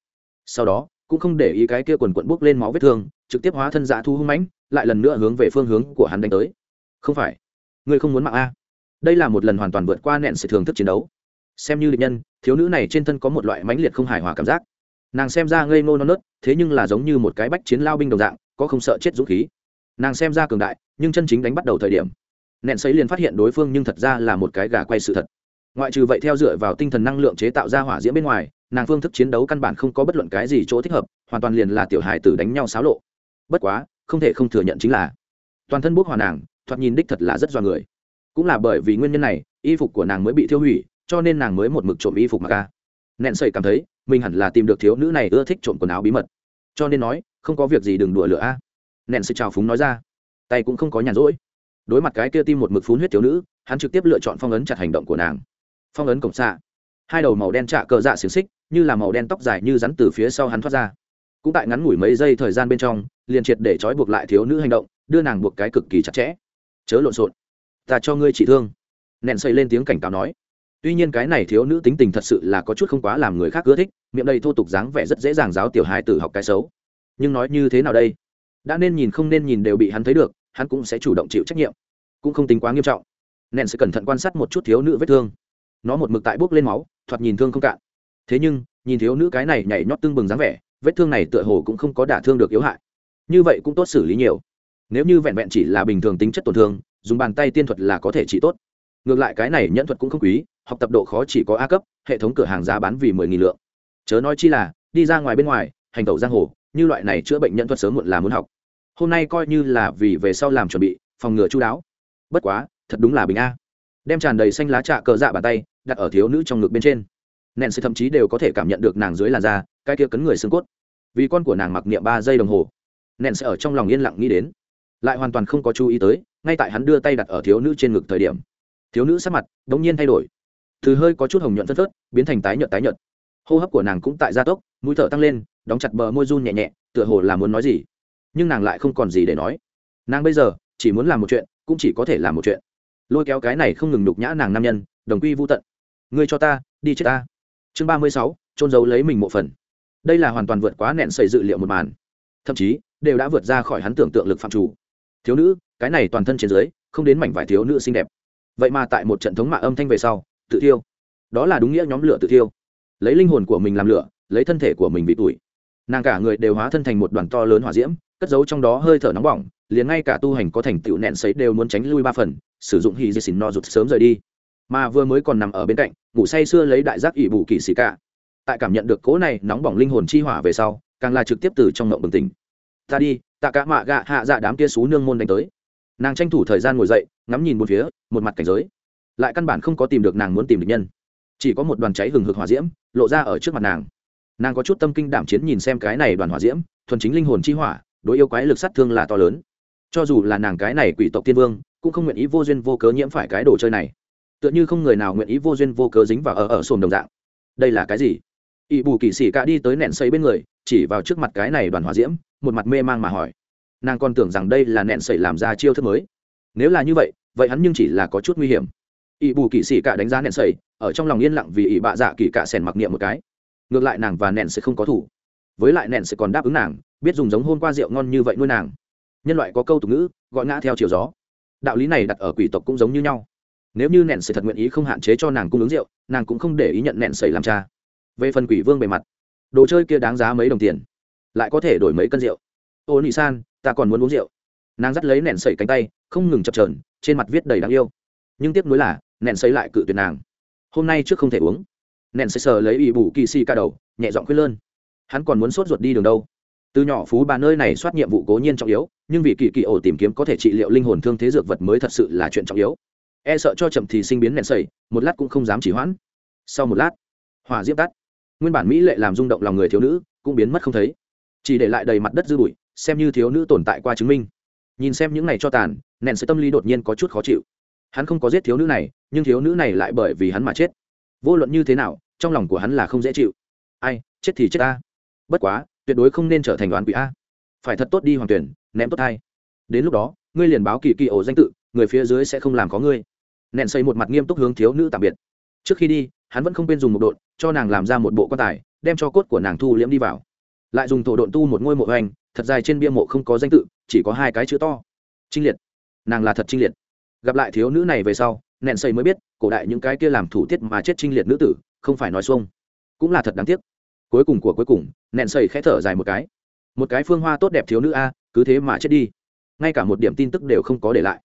Sau đó, cũng không để ý cái kia quần quận bốc lên máu vết thương trực tiếp hóa thân dạ thu hung mãnh, lại lần nữa hướng về phương hướng của hắn đánh tới. Không phải. Ngươi không muốn mạng a. Đây là một lần hoàn toàn vượt qua nện sự thường thức chiến đấu. Xem như địch nhân, thiếu nữ này trên thân có một loại mãnh liệt không hài hòa cảm giác. Nàng xem ra ngây ngô non nớt, thế nhưng là giống như một cái bách chiến lao binh đồng dạng, có không sợ chết dũng khí. Nàng xem ra cường đại, nhưng chân chính đánh bắt đầu thời điểm nện xấy liền phát hiện đối phương nhưng thật ra là một cái gà quay sự thật. Ngoại trừ vậy theo dựa vào tinh thần năng lượng chế tạo ra hỏa diễm bên ngoài, nàng phương thức chiến đấu căn bản không có bất luận cái gì chỗ thích hợp, hoàn toàn liền là tiểu hài tử đánh nhau xáo lộ bất quá, không thể không thừa nhận chính là, toàn thân bốc hòa nàng, thoạt nhìn đích thật là rất do người. Cũng là bởi vì nguyên nhân này, y phục của nàng mới bị thiêu hủy, cho nên nàng mới một mực trộm y phục mặc ca. Nện sầy cảm thấy, mình hẳn là tìm được thiếu nữ này ưa thích trộm quần áo bí mật. Cho nên nói, không có việc gì đừng đùa lửa a. Nện sầy trào phúng nói ra. Tay cũng không có nhàn rỗi. Đối mặt cái kia tim một mực phun huyết thiếu nữ, hắn trực tiếp lựa chọn phong ấn chặt hành động của nàng. Phong ấn cổng xạ. Hai đầu màu đen trạ cờ dạ xiềng xích, như là màu đen tóc dài như rắn từ phía sau hắn thoát ra cũng tại ngắn ngủi mấy giây thời gian bên trong, liền triệt để trói buộc lại thiếu nữ hành động, đưa nàng buộc cái cực kỳ chặt chẽ. Chớ lộn xộn. Ta cho ngươi trị thương. Nện xây lên tiếng cảnh cáo nói. Tuy nhiên cái này thiếu nữ tính tình thật sự là có chút không quá làm người khác ưa thích, miệng đây thô tục dáng vẻ rất dễ dàng giáo tiểu hài tử học cái xấu. Nhưng nói như thế nào đây? Đã nên nhìn không nên nhìn đều bị hắn thấy được, hắn cũng sẽ chủ động chịu trách nhiệm. Cũng không tính quá nghiêm trọng. Nện sẽ cẩn thận quan sát một chút thiếu nữ vết thương. Nó một mực tại bốc lên máu, thoạt nhìn thương không cạn. Thế nhưng, nhìn thiếu nữ cái này nhảy nhót tương bừng dáng vẻ vết thương này tựa hồ cũng không có đả thương được yếu hại. Như vậy cũng tốt xử lý nhiều. Nếu như vẹn vẹn chỉ là bình thường tính chất tổn thương, dùng bàn tay tiên thuật là có thể trị tốt. Ngược lại cái này nhẫn thuật cũng không quý, học tập độ khó chỉ có a cấp, hệ thống cửa hàng giá bán vì mười nghìn lượng. Chớ nói chi là, đi ra ngoài bên ngoài, hành tẩu giang hồ, như loại này chữa bệnh nhẫn thuật sớm muộn là muốn học. Hôm nay coi như là vì về sau làm chuẩn bị, phòng ngừa chú đáo. Bất quá, thật đúng là bình a. Đem tràn đầy xanh lá trạ cờ dạ bàn tay, đặt ở thiếu nữ trong ngực bên trên nện sẽ thậm chí đều có thể cảm nhận được nàng dưới làn da, cái kia cấn người xương cốt. Vì con của nàng mặc niệm ba giây đồng hồ nện sẽ ở trong lòng yên lặng nghĩ đến. Lại hoàn toàn không có chú ý tới, ngay tại hắn đưa tay đặt ở thiếu nữ trên ngực thời điểm, thiếu nữ sắc mặt đ ỗ n g nhiên thay đổi. Từ hơi có chút hồng nhuận phất phớt biến thành tái nhợt tái nhợt. Hô hấp của nàng cũng tại gia tốc, mũi thở tăng lên, đóng chặt bờ môi run nhẹ nhẹ, tựa hồ là muốn nói gì. Nhưng nàng lại không còn gì để nói. Nàng bây giờ chỉ muốn làm một chuyện, cũng chỉ có thể làm một chuyện. Lôi kéo cái này không ngừng đục nhã nàng nam nhân, đồng quy vô tận. Ngươi cho ta, đi chết ta chương ba mươi sáu trôn giấu lấy mình mộ phần. Đây là hoàn toàn vượt quá nẹn xây dự liệu một màn. Thậm chí, đều đã vượt ra khỏi hắn tưởng tượng lực phạm chủ. Thiếu nữ, cái này toàn thân trên dưới, không đến mảnh vải thiếu nữ xinh đẹp. Vậy mà tại một trận thống mạ âm thanh về sau, tự thiêu. Đó là đúng nghĩa nhóm lửa tự thiêu. Lấy linh hồn của mình làm lửa, lấy thân thể của mình bị tuổi nàng cả người đều hóa thân thành một đoàn to lớn hỏa diễm, cất giấu trong đó hơi thở nóng bỏng, liền ngay cả tu hành có thành tựu nẹn sấy đều muốn tránh lui ba phần, sử dụng hy di xin no rụt sớm rời đi mà vừa mới còn nằm ở bên cạnh, ngủ say sưa lấy đại giác ỷ bù kỳ xì cả. Tại cảm nhận được cố này nóng bỏng linh hồn chi hỏa về sau, càng là trực tiếp từ trong ngộng bừng tỉnh. Ta đi, tạ cả mạ gạ hạ dạ đám kia xú nương môn đánh tới. Nàng tranh thủ thời gian ngồi dậy, ngắm nhìn một phía, một mặt cảnh giới. Lại căn bản không có tìm được nàng muốn tìm được nhân. Chỉ có một đoàn cháy hừng hực hỏa diễm, lộ ra ở trước mặt nàng. Nàng có chút tâm kinh đảm chiến nhìn xem cái này đoàn hỏa diễm, thuần chính linh hồn chi hỏa, đối yêu quái lực sát thương là to lớn. Cho dù là nàng cái này quỷ tộc tiên vương, cũng không nguyện ý vô duyên vô cớ nhiễm phải cái đồ chơi này tựa như không người nào nguyện ý vô duyên vô cớ dính vào ở ở sồn đồng dạng. Đây là cái gì? Ỵ bù kỵ sĩ cả đi tới nẹn xây bên người, chỉ vào trước mặt cái này đoàn hỏa diễm, một mặt mê mang mà hỏi. Nàng còn tưởng rằng đây là nẹn sẩy làm ra chiêu thức mới. Nếu là như vậy vậy hắn nhưng chỉ là có chút nguy hiểm. Ỵ bù kỵ sĩ cả đánh giá nẹn sẩy ở trong lòng yên lặng vì ỵ bạ dạ kỵ cả sèn mặc niệm một cái. Ngược lại nàng và nẹn sẽ không có thủ. Với lại nẹn sẽ còn đáp ứng nàng, biết dùng giống hôn qua rượu ngon như vậy nuôi nàng. Nhân loại có câu tục ngữ, gọi ngã theo chiều gió. Đạo lý này đặt ở quỷ tộc cũng giống như nhau nếu như nẹn sẩy thật nguyện ý không hạn chế cho nàng cung ứng rượu, nàng cũng không để ý nhận nẹn sẩy làm cha. Về phần quỷ vương bề mặt, đồ chơi kia đáng giá mấy đồng tiền, lại có thể đổi mấy cân rượu. Ô nị san, ta còn muốn uống rượu. Nàng dắt lấy nẹn sẩy cánh tay, không ngừng chập trờn trên mặt viết đầy đáng yêu. Nhưng tiếc nuối là, nẹn sẩy lại cự tuyệt nàng. Hôm nay trước không thể uống. Nẹn sẩy sờ lấy ủy bù kỳ si ca đầu, nhẹ giọng khuyên lơn. Hắn còn muốn sốt ruột đi đường đâu? Từ nhỏ phú bà nơi này soát nhiệm vụ cố nhiên trọng yếu, nhưng vì kỳ kỳ ổ tìm kiếm có thể trị liệu linh hồn thương thế dược vật mới thật sự là chuyện trọng yếu e sợ cho chậm thì sinh biến nẹn sẩy một lát cũng không dám chỉ hoãn. Sau một lát, hỏa diễm tắt. Nguyên bản mỹ lệ làm rung động lòng người thiếu nữ, cũng biến mất không thấy. Chỉ để lại đầy mặt đất dư bụi, xem như thiếu nữ tồn tại qua chứng minh. Nhìn xem những này cho tàn nện sự tâm lý đột nhiên có chút khó chịu. Hắn không có giết thiếu nữ này, nhưng thiếu nữ này lại bởi vì hắn mà chết. Vô luận như thế nào, trong lòng của hắn là không dễ chịu. Ai, chết thì chết ta. Bất quá, tuyệt đối không nên trở thành đoán quỷ a. Phải thật tốt đi hoàng tuyển, ném tốt thay. đến lúc đó, ngươi liền báo kỳ kỳ ổ danh tự, người phía dưới sẽ không làm có ngươi nện xây một mặt nghiêm túc hướng thiếu nữ tạm biệt. Trước khi đi, hắn vẫn không quên dùng một độn, cho nàng làm ra một bộ quan tài, đem cho cốt của nàng thu liễm đi vào. Lại dùng thổ độn tu một ngôi mộ hoành, thật dài trên bia mộ không có danh tự, chỉ có hai cái chữ to. Trinh liệt. Nàng là thật trinh liệt. Gặp lại thiếu nữ này về sau nện xây mới biết, cổ đại những cái kia làm thủ tiết mà chết trinh liệt nữ tử, không phải nói xuông. Cũng là thật đáng tiếc. Cuối cùng của cuối cùng nện xây khẽ thở dài một cái. Một cái phương hoa tốt đẹp thiếu nữ a, cứ thế mà chết đi. Ngay cả một điểm tin tức đều không có để lại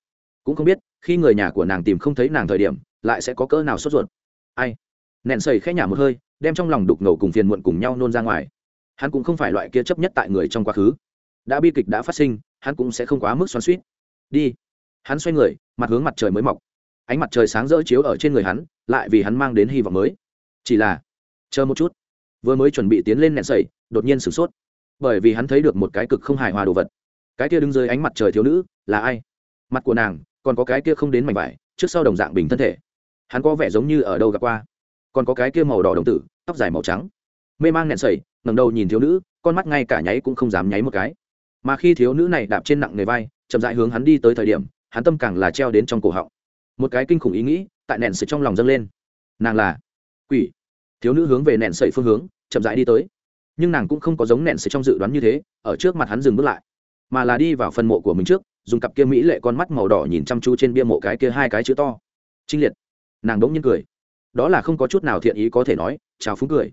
cũng không biết khi người nhà của nàng tìm không thấy nàng thời điểm lại sẽ có cỡ nào sốt ruột. Ai? Nẹn sầy khẽ nhả một hơi đem trong lòng đục ngầu cùng phiền muộn cùng nhau nôn ra ngoài. Hắn cũng không phải loại kia chấp nhất tại người trong quá khứ. Đã bi kịch đã phát sinh hắn cũng sẽ không quá mức xoắn suýt đi. Hắn xoay người mặt hướng mặt trời mới mọc. Ánh mặt trời sáng rỡ chiếu ở trên người hắn lại vì hắn mang đến hy vọng mới. Chỉ là chờ một chút. Vừa mới chuẩn bị tiến lên nẹn sầy, đột nhiên sửng sốt. Bởi vì hắn thấy được một cái cực không hài hòa đồ vật. Cái kia đứng dưới ánh mặt trời thiếu nữ là ai? Mặt của nàng còn có cái kia không đến mảnh vải, trước sau đồng dạng bình thân thể. Hắn có vẻ giống như ở đâu gặp qua. Còn có cái kia màu đỏ đồng tử, tóc dài màu trắng. Mê mang nghẹn sẩy, ngẩng đầu nhìn thiếu nữ, con mắt ngay cả nháy cũng không dám nháy một cái. Mà khi thiếu nữ này đạp trên nặng người vai, chậm dại hướng hắn đi tới thời điểm, hắn tâm càng là treo đến trong cổ họng. Một cái kinh khủng ý nghĩ, tại nẹn sẩy trong lòng dâng lên. Nàng là quỷ. Thiếu nữ hướng về nẹn sẩy phương hướng, chậm rãi đi tới. Nhưng nàng cũng không có giống nẹn sẩy trong dự đoán như thế, ở trước mặt hắn dừng bước lại, mà là đi vào phần mộ của mình trước dùng cặp kia mỹ lệ con mắt màu đỏ nhìn chăm chú trên bia mộ cái kia hai cái chữ to. Trinh liệt. Nàng đống nhiên cười. Đó là không có chút nào thiện ý có thể nói, chào phúng cười.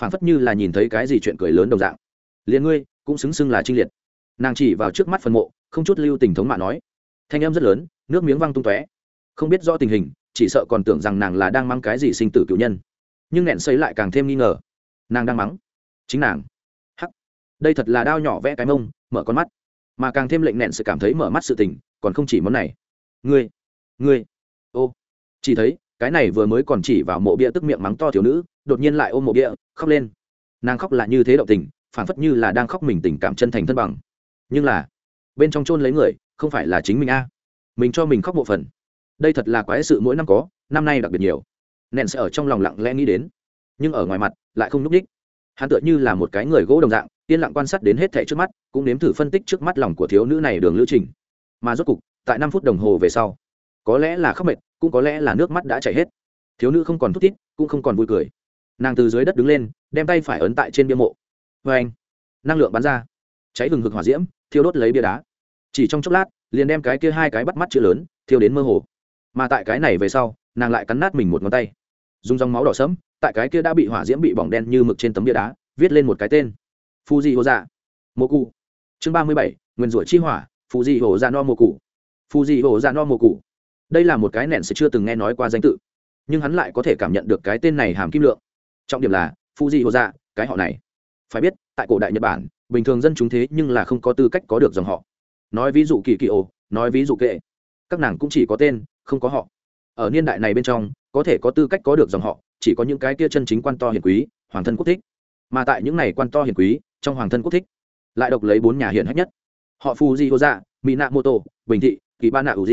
Phảng phất như là nhìn thấy cái gì chuyện cười lớn đồng dạng. Liền ngươi, cũng xứng xưng là trinh liệt. Nàng chỉ vào trước mắt phần mộ, không chút lưu tình thống mạ nói. Thanh em rất lớn, nước miếng văng tung tóe. Không biết rõ tình hình, chỉ sợ còn tưởng rằng nàng là đang mang cái gì sinh tử cựu nhân. Nhưng nẹn xây lại càng thêm nghi ngờ. Nàng đang mắng. Chính nàng. Hắc. Đây thật là đao nhỏ vẽ cái mông, mở con mắt mà càng thêm lệnh nẹn sự cảm thấy mở mắt sự tình, còn không chỉ món này. Ngươi ngươi, ô. Chỉ thấy, cái này vừa mới còn chỉ vào mộ bia tức miệng mắng to thiếu nữ, đột nhiên lại ôm mộ bia, khóc lên. Nàng khóc là như thế động tình phản phất như là đang khóc mình tình cảm chân thành thân bằng. Nhưng là, bên trong chôn lấy người, không phải là chính mình a. Mình cho mình khóc bộ phần. Đây thật là quái sự mỗi năm có, năm nay đặc biệt nhiều. Nện sẽ ở trong lòng lặng lẽ nghĩ đến, nhưng ở ngoài mặt, lại không núp đích hắn tựa như là một cái người gỗ đồng dạng yên lặng quan sát đến hết thẻ trước mắt, cũng nếm thử phân tích trước mắt lòng của thiếu nữ này đường lữ trình. Mà rốt cục, tại năm phút đồng hồ về sau, có lẽ là khóc mệt, cũng có lẽ là nước mắt đã chảy hết. Thiếu nữ không còn thút tít cũng không còn vui cười. Nàng từ dưới đất đứng lên, đem tay phải ấn tại trên bia mộ. Vê anh, năng lượng bắn ra. Cháy hừng hực hỏa diễm, thiêu đốt lấy bia đá. Chỉ trong chốc lát, liền đem cái kia hai cái bắt mắt chữ lớn, thiêu đến mơ hồ. Mà tại cái này về sau, nàng lại cắn nát mình một ngón tay. Dùng dòng máu đỏ sẫm, tại cái kia đã bị hỏa diễm bị bỏng đen như mực trên tấm bia đá, viết lên một cái tên phù dị hồ dạ mô cụ. Chương ba mươi bảy, nguyên rủa chi hỏa phù dị hồ dạ no mô cụ. Phù dị hồ dạ no mô cụ. Đây là một cái nện sẽ chưa từng nghe nói qua danh tự, nhưng hắn lại có thể cảm nhận được cái tên này hàm kim lượng. Trọng điểm là phù dị hồ dạ cái họ này. Phải biết, tại cổ đại nhật bản, bình thường dân chúng thế nhưng là không có tư cách có được dòng họ. Nói ví dụ kỳ kỳ ồ nói ví dụ kệ. Các nàng cũng chỉ có tên, không có họ. Ở niên đại này bên trong, có thể có tư cách có được dòng họ, chỉ có những cái kia chân chính quan to hiền quý, hoàng thân quốc thích. Mà tại những này quan to hiền quý trong hoàng thân quốc thích, lại độc lấy bốn nhà hiển hách nhất. Họ Fuji di hô dạ mỹ nạ mô tô bình thị kỳ ba nạ ủ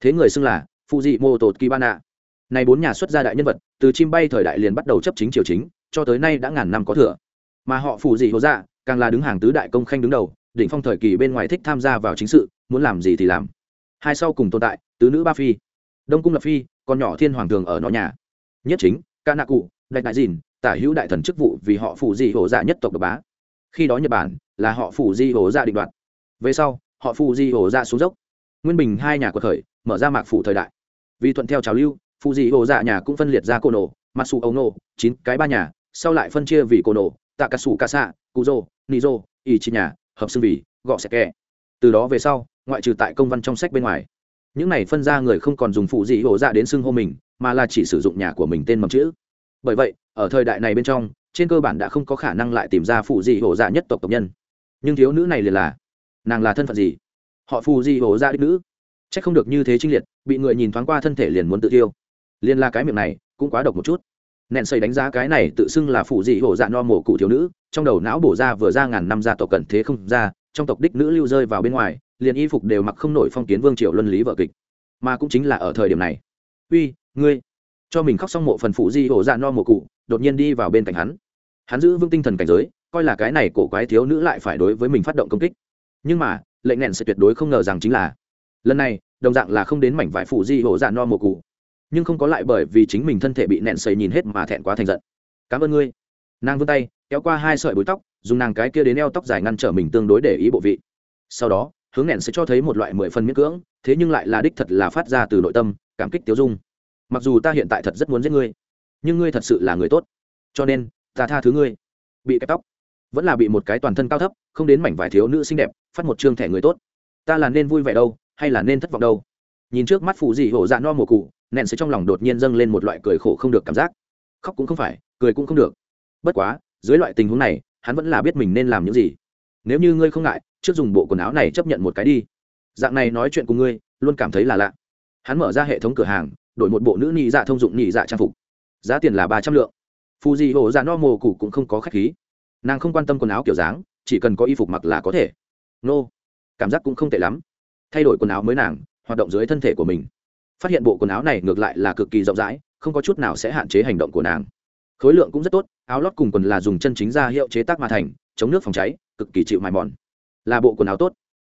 thế người xưng là Fuji Moto mô tô kỳ ba nạ này bốn nhà xuất gia đại nhân vật, từ chim bay thời đại liền bắt đầu chấp chính triều chính, cho tới nay đã ngàn năm có thừa. Mà họ phù dị hô dạ càng là đứng hàng tứ đại công khanh đứng đầu, đỉnh phong thời kỳ bên ngoài thích tham gia vào chính sự, muốn làm gì thì làm. Hai sau cùng tồn tại, tứ nữ ba phi, đông cung lập phi con nhỏ thiên hoàng thường ở nó nhà. Nhất chính ca nạ cụ đại đại dìn, tả hữu đại thần chức vụ vì họ phủ dị hổ dạ nhất tộc độc bá khi đó nhật bản là họ phủ di hổ Ra dạ định đoạt. Về sau, họ phủ di hổ Ra dạ xuống dốc. Nguyên bình hai nhà quật khởi, mở ra mạc phủ thời đại. Vì thuận theo trào lưu phụ di hổ dạ nhà cũng phân liệt ra cô nổ mặt xù ấu nổ chín cái ba nhà, sau lại phân chia vì cô nổ tạ cà sủ cà xạ cụ rô nị rô ỷ chi nhà hợp xưng vì gọ xẻ kè từ đó về sau, ngoại trừ tại công văn trong sách bên ngoài, những này phân ra người không còn dùng phụ dị hổ dạ đến xưng hô mình, mà là chỉ sử dụng nhà của mình tên mầm chữ. Bởi vậy, ở thời đại này bên trong trên cơ bản đã không có khả năng lại tìm ra phụ dị hổ dạ nhất tộc tộc nhân. Nhưng thiếu nữ này liền là, nàng là thân phận gì? Họ phụ dị hổ dạ đích nữ. C h ắ c không được như thế trinh liệt, bị người nhìn thoáng qua thân thể liền muốn tự tiêu. Liền là cái miệng này, cũng quá độc một chút. Nện xây đánh giá cái này tự xưng là phụ dị hổ dạ no mổ cụ thiếu nữ, trong đầu não bổ ra vừa ra ngàn năm gia tộc cận thế không ra, trong tộc đích nữ lưu rơi vào bên ngoài, liền y phục đều mặc không nổi phong kiến vương triều luân lý vợ kịch. Mà cũng chính là ở thời điểm này. Uy, ngươi, cho mình khóc xong mộ phần phụ di hổ dạ no mộ cụ đột nhiên đi vào bên cạnh hắn. Hắn giữ vững tinh thần cảnh giới, coi là cái này cổ quái thiếu nữ lại phải đối với mình phát động công kích. Nhưng mà, lệnh nện sẽ tuyệt đối không ngờ rằng chính là, lần này, đồng dạng là không đến mảnh vải phụ di hổ dạ no mộ cụ. Nhưng không có lại bởi vì chính mình thân thể bị nện sầy nhìn hết mà thẹn quá thành giận. Cảm ơn ngươi. Nàng vươn tay, kéo qua hai sợi búi tóc, dùng nàng cái kia đến eo tóc dài ngăn trở mình tương đối để ý bộ vị. Sau đó, hướng nện sẽ cho thấy một loại mười phần miễn cưỡng, thế nhưng lại là đích thật là phát ra từ nội tâm, cảm kích tiêu dung. Mặc dù ta hiện tại thật rất muốn giết ngươi nhưng ngươi thật sự là người tốt. Cho nên, ta tha thứ ngươi. Bị kẹp tóc. Vẫn là bị một cái toàn thân cao thấp, không đến mảnh vải thiếu nữ xinh đẹp, phát một chương thẻ người tốt. Ta là nên vui vẻ đâu, hay là nên thất vọng đâu? Nhìn trước mắt phù dị hổ dạ no mùa cụ nện sẽ trong lòng đột nhiên dâng lên một loại cười khổ không được cảm giác. Khóc cũng không phải, cười cũng không được. Bất quá, dưới loại tình huống này, hắn vẫn là biết mình nên làm những gì. Nếu như ngươi không ngại, trước dùng bộ quần áo này chấp nhận một cái đi. Dạng này nói chuyện cùng ngươi, luôn cảm thấy là lạ. Hắn mở ra hệ thống cửa hàng, đổi một bộ nữ nhị dạ thông dụng nhị dạ trang phục giá tiền là ba trăm lượng. Phù dị hộ dạ no mồ cụ cũng không có khách khí. Nàng không quan tâm quần áo kiểu dáng, chỉ cần có y phục mặc là có thể. Nô, cảm giác cũng không tệ lắm. Thay đổi quần áo mới nàng, hoạt động dưới thân thể của mình. Phát hiện bộ quần áo này ngược lại là cực kỳ rộng rãi, không có chút nào sẽ hạn chế hành động của nàng. Khối lượng cũng rất tốt, áo lót cùng quần là dùng chân chính ra hiệu chế tác mà thành, chống nước phòng cháy, cực kỳ chịu mài mòn. Là bộ quần áo tốt.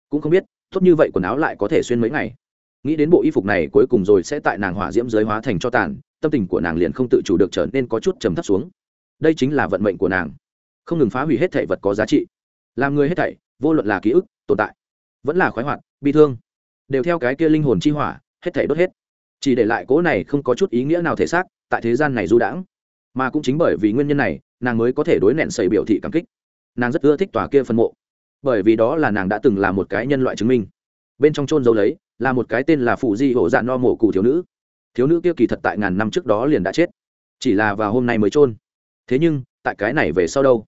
Cũng không biết, tốt như vậy quần áo lại có thể xuyên mấy ngày. Nghĩ đến bộ y phục này cuối cùng rồi sẽ tại nàng hỏa diễm giới hóa thành cho tàn tâm tình của nàng liền không tự chủ được trở nên có chút trầm thấp xuống. Đây chính là vận mệnh của nàng. Không ngừng phá hủy hết thảy vật có giá trị. Làm người hết thảy, vô luận là ký ức, tồn tại, vẫn là khoái hoạt, bi thương, đều theo cái kia linh hồn chi hỏa, hết thảy đốt hết. Chỉ để lại cố này không có chút ý nghĩa nào thể xác, tại thế gian này du đãng. Mà cũng chính bởi vì nguyên nhân này, nàng mới có thể đối nẹn sầy biểu thị cảm kích. Nàng rất ưa thích tòa kia phân mộ. Bởi vì đó là nàng đã từng là một cái nhân loại chứng minh. Bên trong chôn dấu lấy, là một cái tên là phụ di hộ dạ no mộ cụ thiếu nữ thiếu nữ kia kỳ thật tại ngàn năm trước đó liền đã chết, chỉ là vào hôm nay mới chôn. Thế nhưng, tại cái này về sau đâu?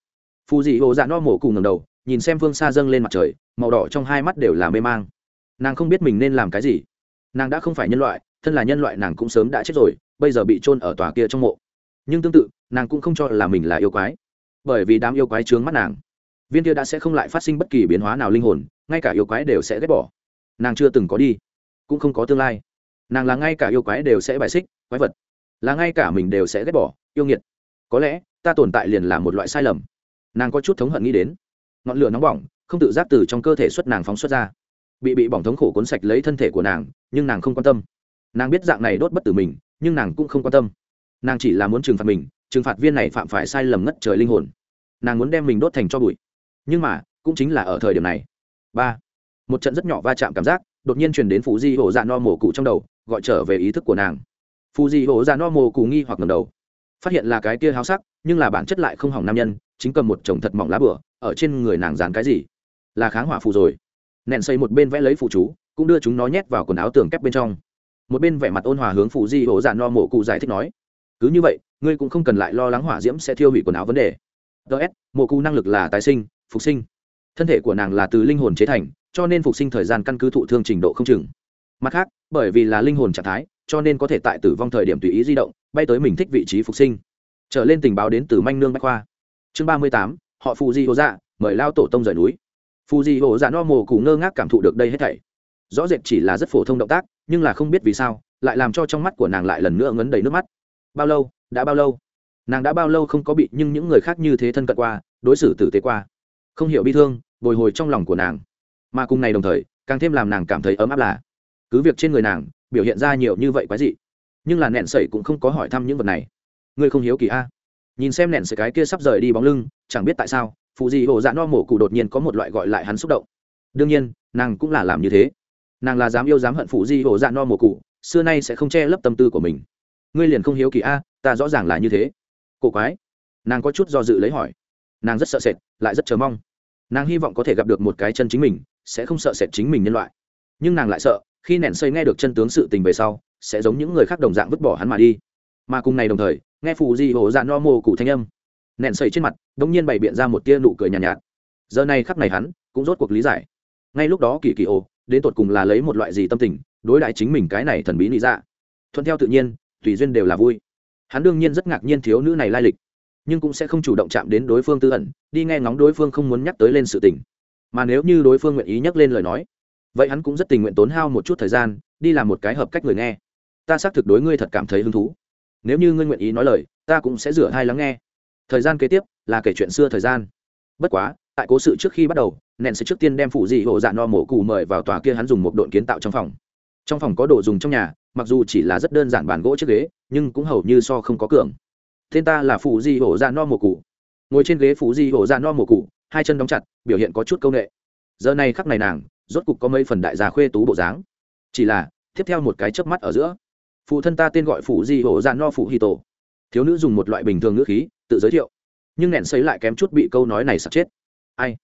Phù dị hồ dạ no mổ cùng ngầm đầu, nhìn xem phương xa dâng lên mặt trời, màu đỏ trong hai mắt đều là mê mang. Nàng không biết mình nên làm cái gì. Nàng đã không phải nhân loại, thân là nhân loại nàng cũng sớm đã chết rồi, bây giờ bị trôn ở tòa kia trong mộ. Nhưng tương tự, nàng cũng không cho là mình là yêu quái. Bởi vì đám yêu quái trướng mắt nàng. Viên kia đã sẽ không lại phát sinh bất kỳ biến hóa nào linh hồn, ngay cả yêu quái đều sẽ ghét bỏ. Nàng chưa từng có đi, cũng không có tương lai nàng là ngay cả yêu quái đều sẽ bài xích, quái vật. Là ngay cả mình đều sẽ ghét bỏ, yêu nghiệt. Có lẽ, ta tồn tại liền là một loại sai lầm. Nàng có chút thống hận nghĩ đến. Ngọn lửa nóng bỏng, không tự giác từ trong cơ thể xuất nàng phóng xuất ra. Bị bị bỏng thống khổ cuốn sạch lấy thân thể của nàng, nhưng nàng không quan tâm. Nàng biết dạng này đốt bất tử mình, nhưng nàng cũng không quan tâm. Nàng chỉ là muốn trừng phạt mình, trừng phạt viên này phạm phải sai lầm ngất trời linh hồn. Nàng muốn đem mình đốt thành cho bụi. Nhưng mà, cũng chính là ở thời điểm này. Ba. Một trận rất nhỏ va chạm cảm giác, đột nhiên truyền đến phủ di hổ dạ no mổ cụ trong đầu gọi trở về ý thức của nàng. Phù dị hổ ra no mồ cù nghi hoặc ngầm đầu. Phát hiện là cái kia háo sắc, nhưng là bản chất lại không hỏng nam nhân, chính cầm một chồng thật mỏng lá bửa, ở trên người nàng dán cái gì? Là kháng hỏa phù rồi. Nện xây một bên vẽ lấy phụ chú, cũng đưa chúng nó nhét vào quần áo tường kép bên trong. Một bên vẻ mặt ôn hòa hướng phù di hổ dạ no mổ cụ giải thích nói, cứ như vậy, ngươi cũng không cần lại lo lắng hỏa diễm sẽ thiêu hủy quần áo vấn đề. Ts mổ cụ năng lực là tái sinh, phục sinh. Thân thể của nàng là từ linh hồn chế thành, cho nên phục sinh thời gian căn cứ thụ thương trình độ không chừng mặt khác, bởi vì là linh hồn trạng thái, cho nên có thể tại tử vong thời điểm tùy ý di động, bay tới mình thích vị trí phục sinh. Trở lên tình báo đến từ manh nương bách khoa. Chương ba mươi tám, họ phù di hồ dạ mời lao tổ tông rời núi. Phù di hồ dạ no mồ cụ ngơ ngác cảm thụ được đây hết thảy. Rõ rệt chỉ là rất phổ thông động tác, nhưng là không biết vì sao, lại làm cho trong mắt của nàng lại lần nữa ngấn đầy nước mắt. Bao lâu, đã bao lâu? Nàng đã bao lâu không có bị nhưng những người khác như thế thân cận qua, đối xử tử tế qua. Không hiểu bi thương, bồi hồi trong lòng của nàng. Mà cùng này đồng thời, càng thêm làm nàng cảm thấy ấm áp là cứ việc trên người nàng biểu hiện ra nhiều như vậy quái dị, nhưng là nẹn sẩy cũng không có hỏi thăm những vật này. Ngươi không hiếu kỳ a nhìn xem nẹn sẩy cái kia sắp rời đi bóng lưng, chẳng biết tại sao, phụ dị hồ dạ no mổ cụ đột nhiên có một loại gọi lại hắn xúc động. Đương nhiên, nàng cũng là làm như thế. Nàng là dám yêu dám hận phụ di hồ dạ no mổ cụ, xưa nay sẽ không che lấp tâm tư của mình. Ngươi liền không hiếu kỳ a ta rõ ràng là như thế. Cổ quái. Nàng có chút do dự lấy hỏi. Nàng rất sợ sệt, lại rất chờ mong. Nàng hy vọng có thể gặp được một cái chân chính mình, sẽ không sợ sệt chính mình nhân loại. Nhưng nàng lại sợ khi nện xây nghe được chân tướng sự tình về sau sẽ giống những người khác đồng dạng vứt bỏ hắn mà đi. Mà cùng này đồng thời nghe phù di hổ dạ no mồ cụ thanh âm. Nện xây trên mặt đ ỗ n g nhiên bày biện ra một tia nụ cười nhàn nhạt, nhạt. Giờ này khắc này hắn cũng rốt cuộc lý giải. Ngay lúc đó kỳ kỳ ồ đến tột cùng là lấy một loại gì tâm tình đối đại chính mình cái này thần bí lý dạ. Thuận theo tự nhiên tùy duyên đều là vui. Hắn đương nhiên rất ngạc nhiên thiếu nữ này lai lịch nhưng cũng sẽ không chủ động chạm đến đối phương tư ẩn đi nghe ngóng đối phương không muốn nhắc tới lên sự tình. Mà nếu như đối phương nguyện ý nhắc lên lời nói vậy hắn cũng rất tình nguyện tốn hao một chút thời gian, đi làm một cái hợp cách người nghe. Ta xác thực đối ngươi thật cảm thấy hứng thú. Nếu như ngươi nguyện ý nói lời, ta cũng sẽ rửa hai lắng nghe. Thời gian kế tiếp là kể chuyện xưa thời gian. Bất quá, tại cố sự trước khi bắt đầu nện sẽ trước tiên đem phụ dị hộ dạ no mổ cụ mời vào tòa kia hắn dùng một độn kiến tạo trong phòng. Trong phòng có đồ dùng trong nhà, mặc dù chỉ là rất đơn giản bàn gỗ chiếc ghế, nhưng cũng hầu như so không có cường. Tên ta là phụ di hổ dạ no mổ cụ ngồi trên ghế phụ di hổ dạ no mổ cụ hai chân đóng chặt, biểu hiện có chút c â u n ệ giờ này khắc này nàng rốt cục có mấy phần đại gia khuê tú bộ dáng. Chỉ là, tiếp theo một cái chớp mắt ở giữa, phụ thân ta tên gọi phụ di hổ dạ no phụ hi tổ. Thiếu nữ dùng một loại bình thường ngữ khí, tự giới thiệu. Nhưng nẹn xấy lại kém chút bị câu nói này sắp chết. Ai?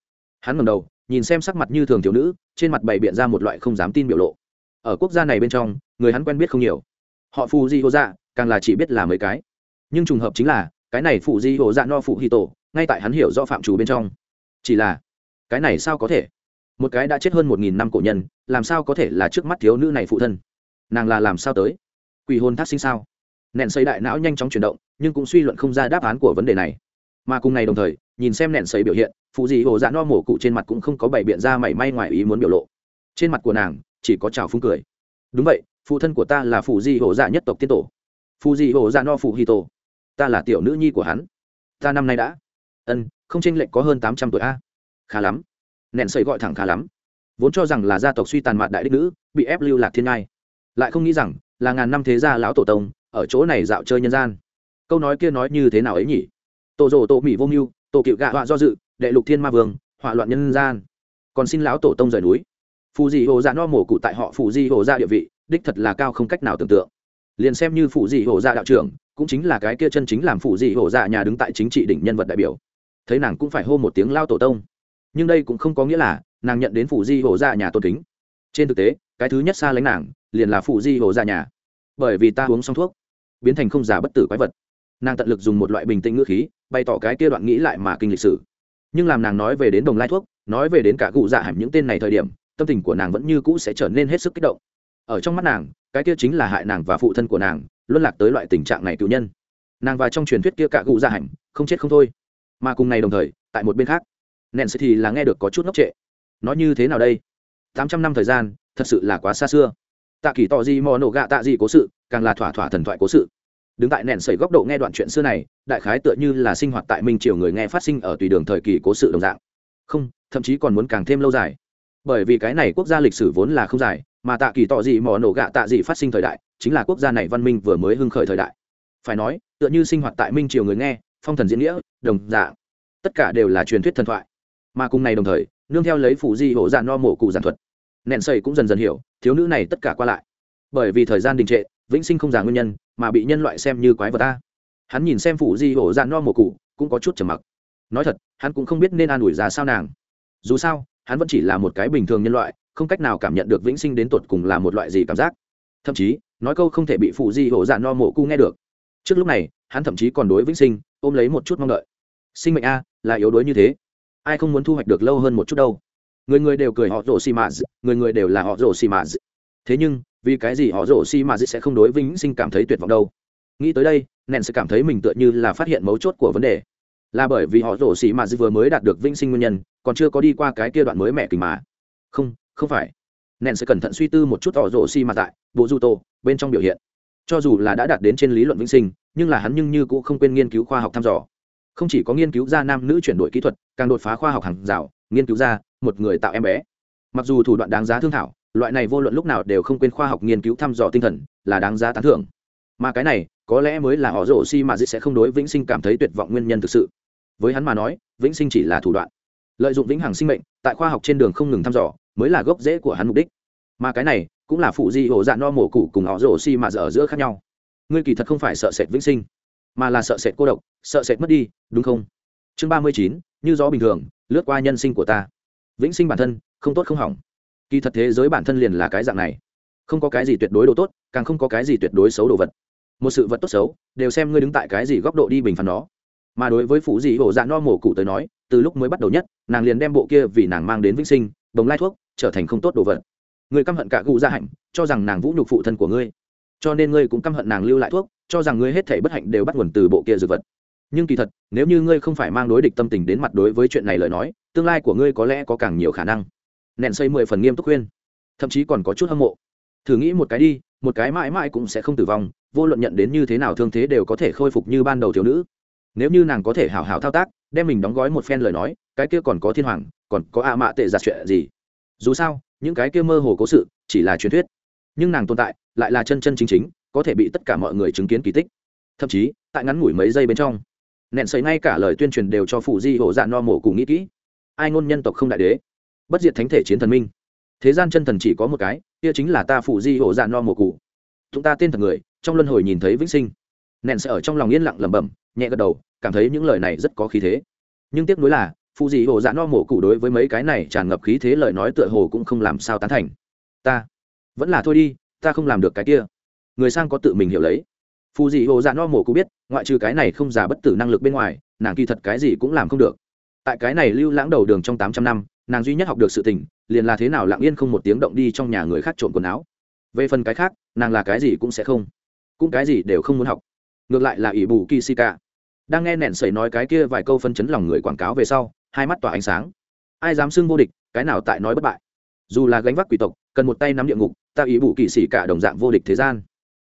Hắn ngầm đầu, nhìn xem sắc mặt như thường thiếu nữ, trên mặt bày biện ra một loại không dám tin biểu lộ. Ở quốc gia này bên trong, người hắn quen biết không nhiều. Họ phụ di hổ dạ càng là chỉ biết là mấy cái. Nhưng trùng hợp chính là, cái này phụ di hổ dạ no phụ hi tổ, ngay tại hắn hiểu do phạm chủ bên trong. Chỉ là, cái này sao có thể? Một cái đã chết hơn một nghìn năm cổ nhân, làm sao có thể là trước mắt thiếu nữ này phụ thân? Nàng là làm sao tới? Quỷ hôn thác sinh sao? Nện xây đại não nhanh chóng chuyển động, nhưng cũng suy luận không ra đáp án của vấn đề này. Mà cùng ngày đồng thời, nhìn xem nện xây biểu hiện, phụ dị hồ dạ no mổ cụ trên mặt cũng không có bày biện ra mảy may ngoài ý muốn biểu lộ. Trên mặt của nàng, chỉ có trào phúng cười. Đúng vậy, phụ thân của ta là phụ dị hồ dạ nhất tộc tiên tổ. Phụ dị hồ dạ no phụ hi tổ. Ta là tiểu nữ nhi của hắn. Ta năm nay đã. Ân, không tranh lệch có hơn tám trăm tuổi a. Khá lắm nện sợi gọi thẳng khá lắm. Vốn cho rằng là gia tộc suy tàn mạn đại đích nữ, bị ép lưu lạc thiên ngai. Lại không nghĩ rằng là ngàn năm thế gia lão tổ tông, ở chỗ này dạo chơi nhân gian. Câu nói kia nói như thế nào ấy nhỉ? Tổ rồ tổ mỹ vô mưu, tổ cựu gạ họa do dự, đệ lục thiên ma vương họa loạn nhân gian. Còn xin lão tổ tông rời núi. Phù dị hồ dạ no mổ cụ tại họ phù dị hồ dạ địa vị, đích thật là cao không cách nào tưởng tượng. Liền xem như phù dị hồ dạ đạo trưởng, cũng chính là cái kia chân chính làm phụ dị hồ dạ nhà đứng tại chính trị đỉnh nhân vật đại biểu. Thấy nàng cũng phải hô một tiếng lao tổ tông nhưng đây cũng không có nghĩa là nàng nhận đến phụ di hổ dạ nhà tôn kính. Trên thực tế, cái thứ nhất xa lánh nàng liền là phụ di hổ dạ nhà. Bởi vì ta uống xong thuốc, biến thành không già bất tử quái vật. Nàng tận lực dùng một loại bình tĩnh ngữ khí, bày tỏ cái kia đoạn nghĩ lại mà kinh lịch sử. Nhưng làm nàng nói về đến đồng lai thuốc, nói về đến cả cụ dạ hẳn những tên này thời điểm, tâm tình của nàng vẫn như cũ sẽ trở nên hết sức kích động. Ở trong mắt nàng, cái kia chính là hại nàng và phụ thân của nàng, luân lạc tới loại tình trạng này cựu nhân. Nàng và trong truyền thuyết kia cả cụ dạ hẳn không chết không thôi. Mà cùng ngày đồng thời, tại một bên khác nện sẽ thì là nghe được có chút ngốc trệ. Nói như thế nào đây? Tám trăm năm thời gian, thật sự là quá xa xưa. Tạ kỳ tỏ gì mò nổ gạ tạ gì cố sự, càng là thỏa thỏa thần thoại cố sự. Đứng tại nện sẩy góc độ nghe đoạn chuyện xưa này, đại khái tựa như là sinh hoạt tại minh triều người nghe phát sinh ở tùy đường thời kỳ cố sự đồng dạng. Không, thậm chí còn muốn càng thêm lâu dài. Bởi vì cái này quốc gia lịch sử vốn là không dài, mà tạ kỳ tỏ gì mò nổ gạ tạ gì phát sinh thời đại, chính là quốc gia này văn minh vừa mới hưng khởi thời đại. Phải nói, tựa như sinh hoạt tại minh triều người nghe, phong thần diễn nghĩa, đồng dạng. Tất cả đều là truyền thuyết thần thoại mà cùng này đồng thời, nương theo lấy phụ di hộ dạ no mổ cụ giản thuật. Nện sầy cũng dần dần hiểu, thiếu nữ này tất cả qua lại. Bởi vì thời gian đình trệ, vĩnh sinh không già nguyên nhân, mà bị nhân loại xem như quái vật ta. Hắn nhìn xem phụ di hộ dạ no mổ cụ, cũng có chút trầm mặc. Nói thật, hắn cũng không biết nên an ủi ra sao nàng. Dù sao, hắn vẫn chỉ là một cái bình thường nhân loại, không cách nào cảm nhận được vĩnh sinh đến tột cùng là một loại gì cảm giác. Thậm chí, nói câu không thể bị phụ di hộ dạ no mổ cụ nghe được. Trước lúc này, hắn thậm chí còn đối vĩnh sinh, ôm lấy một chút mong đợi. Sinh mệnh a, là yếu đuối như thế ai không muốn thu hoạch được lâu hơn một chút đâu. Người người đều cười họ rổ xì mạt, người người đều là họ rổ xì mạt. Thế nhưng, vì cái gì họ rổ xì mạt sẽ không đối vĩnh sinh cảm thấy tuyệt vọng đâu? Nghĩ tới đây, nện sẽ cảm thấy mình tựa như là phát hiện mấu chốt của vấn đề. Là bởi vì họ rổ xì mạt vừa mới đạt được vĩnh sinh nguyên nhân, còn chưa có đi qua cái kia đoạn mới mẹ kình mà. Không không phải. Nện sẽ cẩn thận suy tư một chút họ rổ xì mạt tại bộ du tô bên trong biểu hiện. Cho dù là đã đạt đến trên lý luận vĩnh sinh, nhưng là hắn nhưng như cũng không quên nghiên cứu khoa học thăm dò không chỉ có nghiên cứu ra nam nữ chuyển đổi kỹ thuật, càng đột phá khoa học hàng rào, nghiên cứu ra một người tạo em bé. Mặc dù thủ đoạn đáng giá thương thảo, loại này vô luận lúc nào đều không quên khoa học nghiên cứu thăm dò tinh thần, là đáng giá tán thưởng. Mà cái này, có lẽ mới là họ rổ xi mà dĩ sẽ không đối vĩnh sinh cảm thấy tuyệt vọng nguyên nhân thực sự. Với hắn mà nói, vĩnh sinh chỉ là thủ đoạn. Lợi dụng vĩnh hằng sinh mệnh, tại khoa học trên đường không ngừng thăm dò, mới là gốc rễ của hắn mục đích. Mà cái này, cũng là phụ di ổ dạ no mổ cụ cùng họ rổ xi mà dở giữa khác nhau. Ngươi kỳ thật không phải sợ sệt vĩnh sinh mà là sợ sệt cô độc, sợ sệt mất đi, đúng không? Chương ba mươi chín, như gió bình thường, lướt qua nhân sinh của ta. Vĩnh sinh bản thân, không tốt không hỏng. Kỳ thật thế giới bản thân liền là cái dạng này. Không có cái gì tuyệt đối đồ tốt, càng không có cái gì tuyệt đối xấu đồ vật. Một sự vật tốt xấu, đều xem ngươi đứng tại cái gì góc độ đi bình phán nó. Mà đối với phụ dị bộ dạng no mổ cụ tới nói, từ lúc mới bắt đầu nhất, nàng liền đem bộ kia vì nàng mang đến vĩnh sinh đồng lai thuốc, trở thành không tốt đồ vật. Người căm hận cả cụ gia hạnh, cho rằng nàng vũ nhục phụ thân của ngươi cho nên ngươi cũng căm hận nàng lưu lại thuốc, cho rằng ngươi hết thể bất hạnh đều bắt nguồn từ bộ kia dược vật. Nhưng kỳ thật, nếu như ngươi không phải mang đối địch tâm tình đến mặt đối với chuyện này lời nói, tương lai của ngươi có lẽ có càng nhiều khả năng. Nện xây mười phần nghiêm túc khuyên. Thậm chí còn có chút hâm mộ. Thử nghĩ một cái đi, một cái mãi mãi cũng sẽ không tử vong, vô luận nhận đến như thế nào thương thế đều có thể khôi phục như ban đầu thiếu nữ. Nếu như nàng có thể hào hào thao tác, đem mình đóng gói một phen lời nói, cái kia còn có thiên hoàng, còn có ạ mạ tệ giặt chuyện gì? Dù sao, những cái kia mơ hồ cố sự, chỉ là truyền thuyết. Nhưng nàng tồn tại lại là chân chân chính chính, có thể bị tất cả mọi người chứng kiến kỳ tích. Thậm chí, tại ngắn ngủi mấy giây bên trong nện sấy ngay cả lời tuyên truyền đều cho phụ di hộ dạ no mổ cùng nghĩ kỹ. Ai ngôn nhân tộc không đại đế. Bất diệt thánh thể chiến thần minh. Thế gian chân thần chỉ có một cái, kia chính là ta phụ di hộ dạ no mổ cụ. Chúng ta tên thật người, trong luân hồi nhìn thấy vĩnh sinh. Nện sẽ ở trong lòng yên lặng lẩm bẩm, nhẹ gật đầu, cảm thấy những lời này rất có khí thế. Nhưng tiếc nuối là, phụ di hộ dạ no mổ cụ đối với mấy cái này tràn ngập khí thế lời nói tựa hồ cũng không làm sao tán thành. Ta, vẫn là thôi đi ta không làm được cái kia. Người sang có tự mình hiểu lấy. Phù dị hồ dạ no mổ cũng biết, ngoại trừ cái này không giả bất tử năng lực bên ngoài, nàng kỳ thật cái gì cũng làm không được. Tại cái này lưu lãng đầu đường trong tám trăm năm, nàng duy nhất học được sự tình, liền là thế nào lặng yên không một tiếng động đi trong nhà người khác trộm quần áo. Về phần cái khác, nàng là cái gì cũng sẽ không. Cũng cái gì đều không muốn học. Ngược lại là ỷ bù kisika đang nghe nẹn sẩy nói cái kia vài câu phân chấn lòng người quảng cáo về sau, hai mắt tỏa ánh sáng. Ai dám xưng vô địch, cái nào tại nói bất bại. Dù là gánh vác quỷ tộc, cần một tay nắm địa ngục ta ý bù kỳ xì cả đồng dạng vô địch thế gian.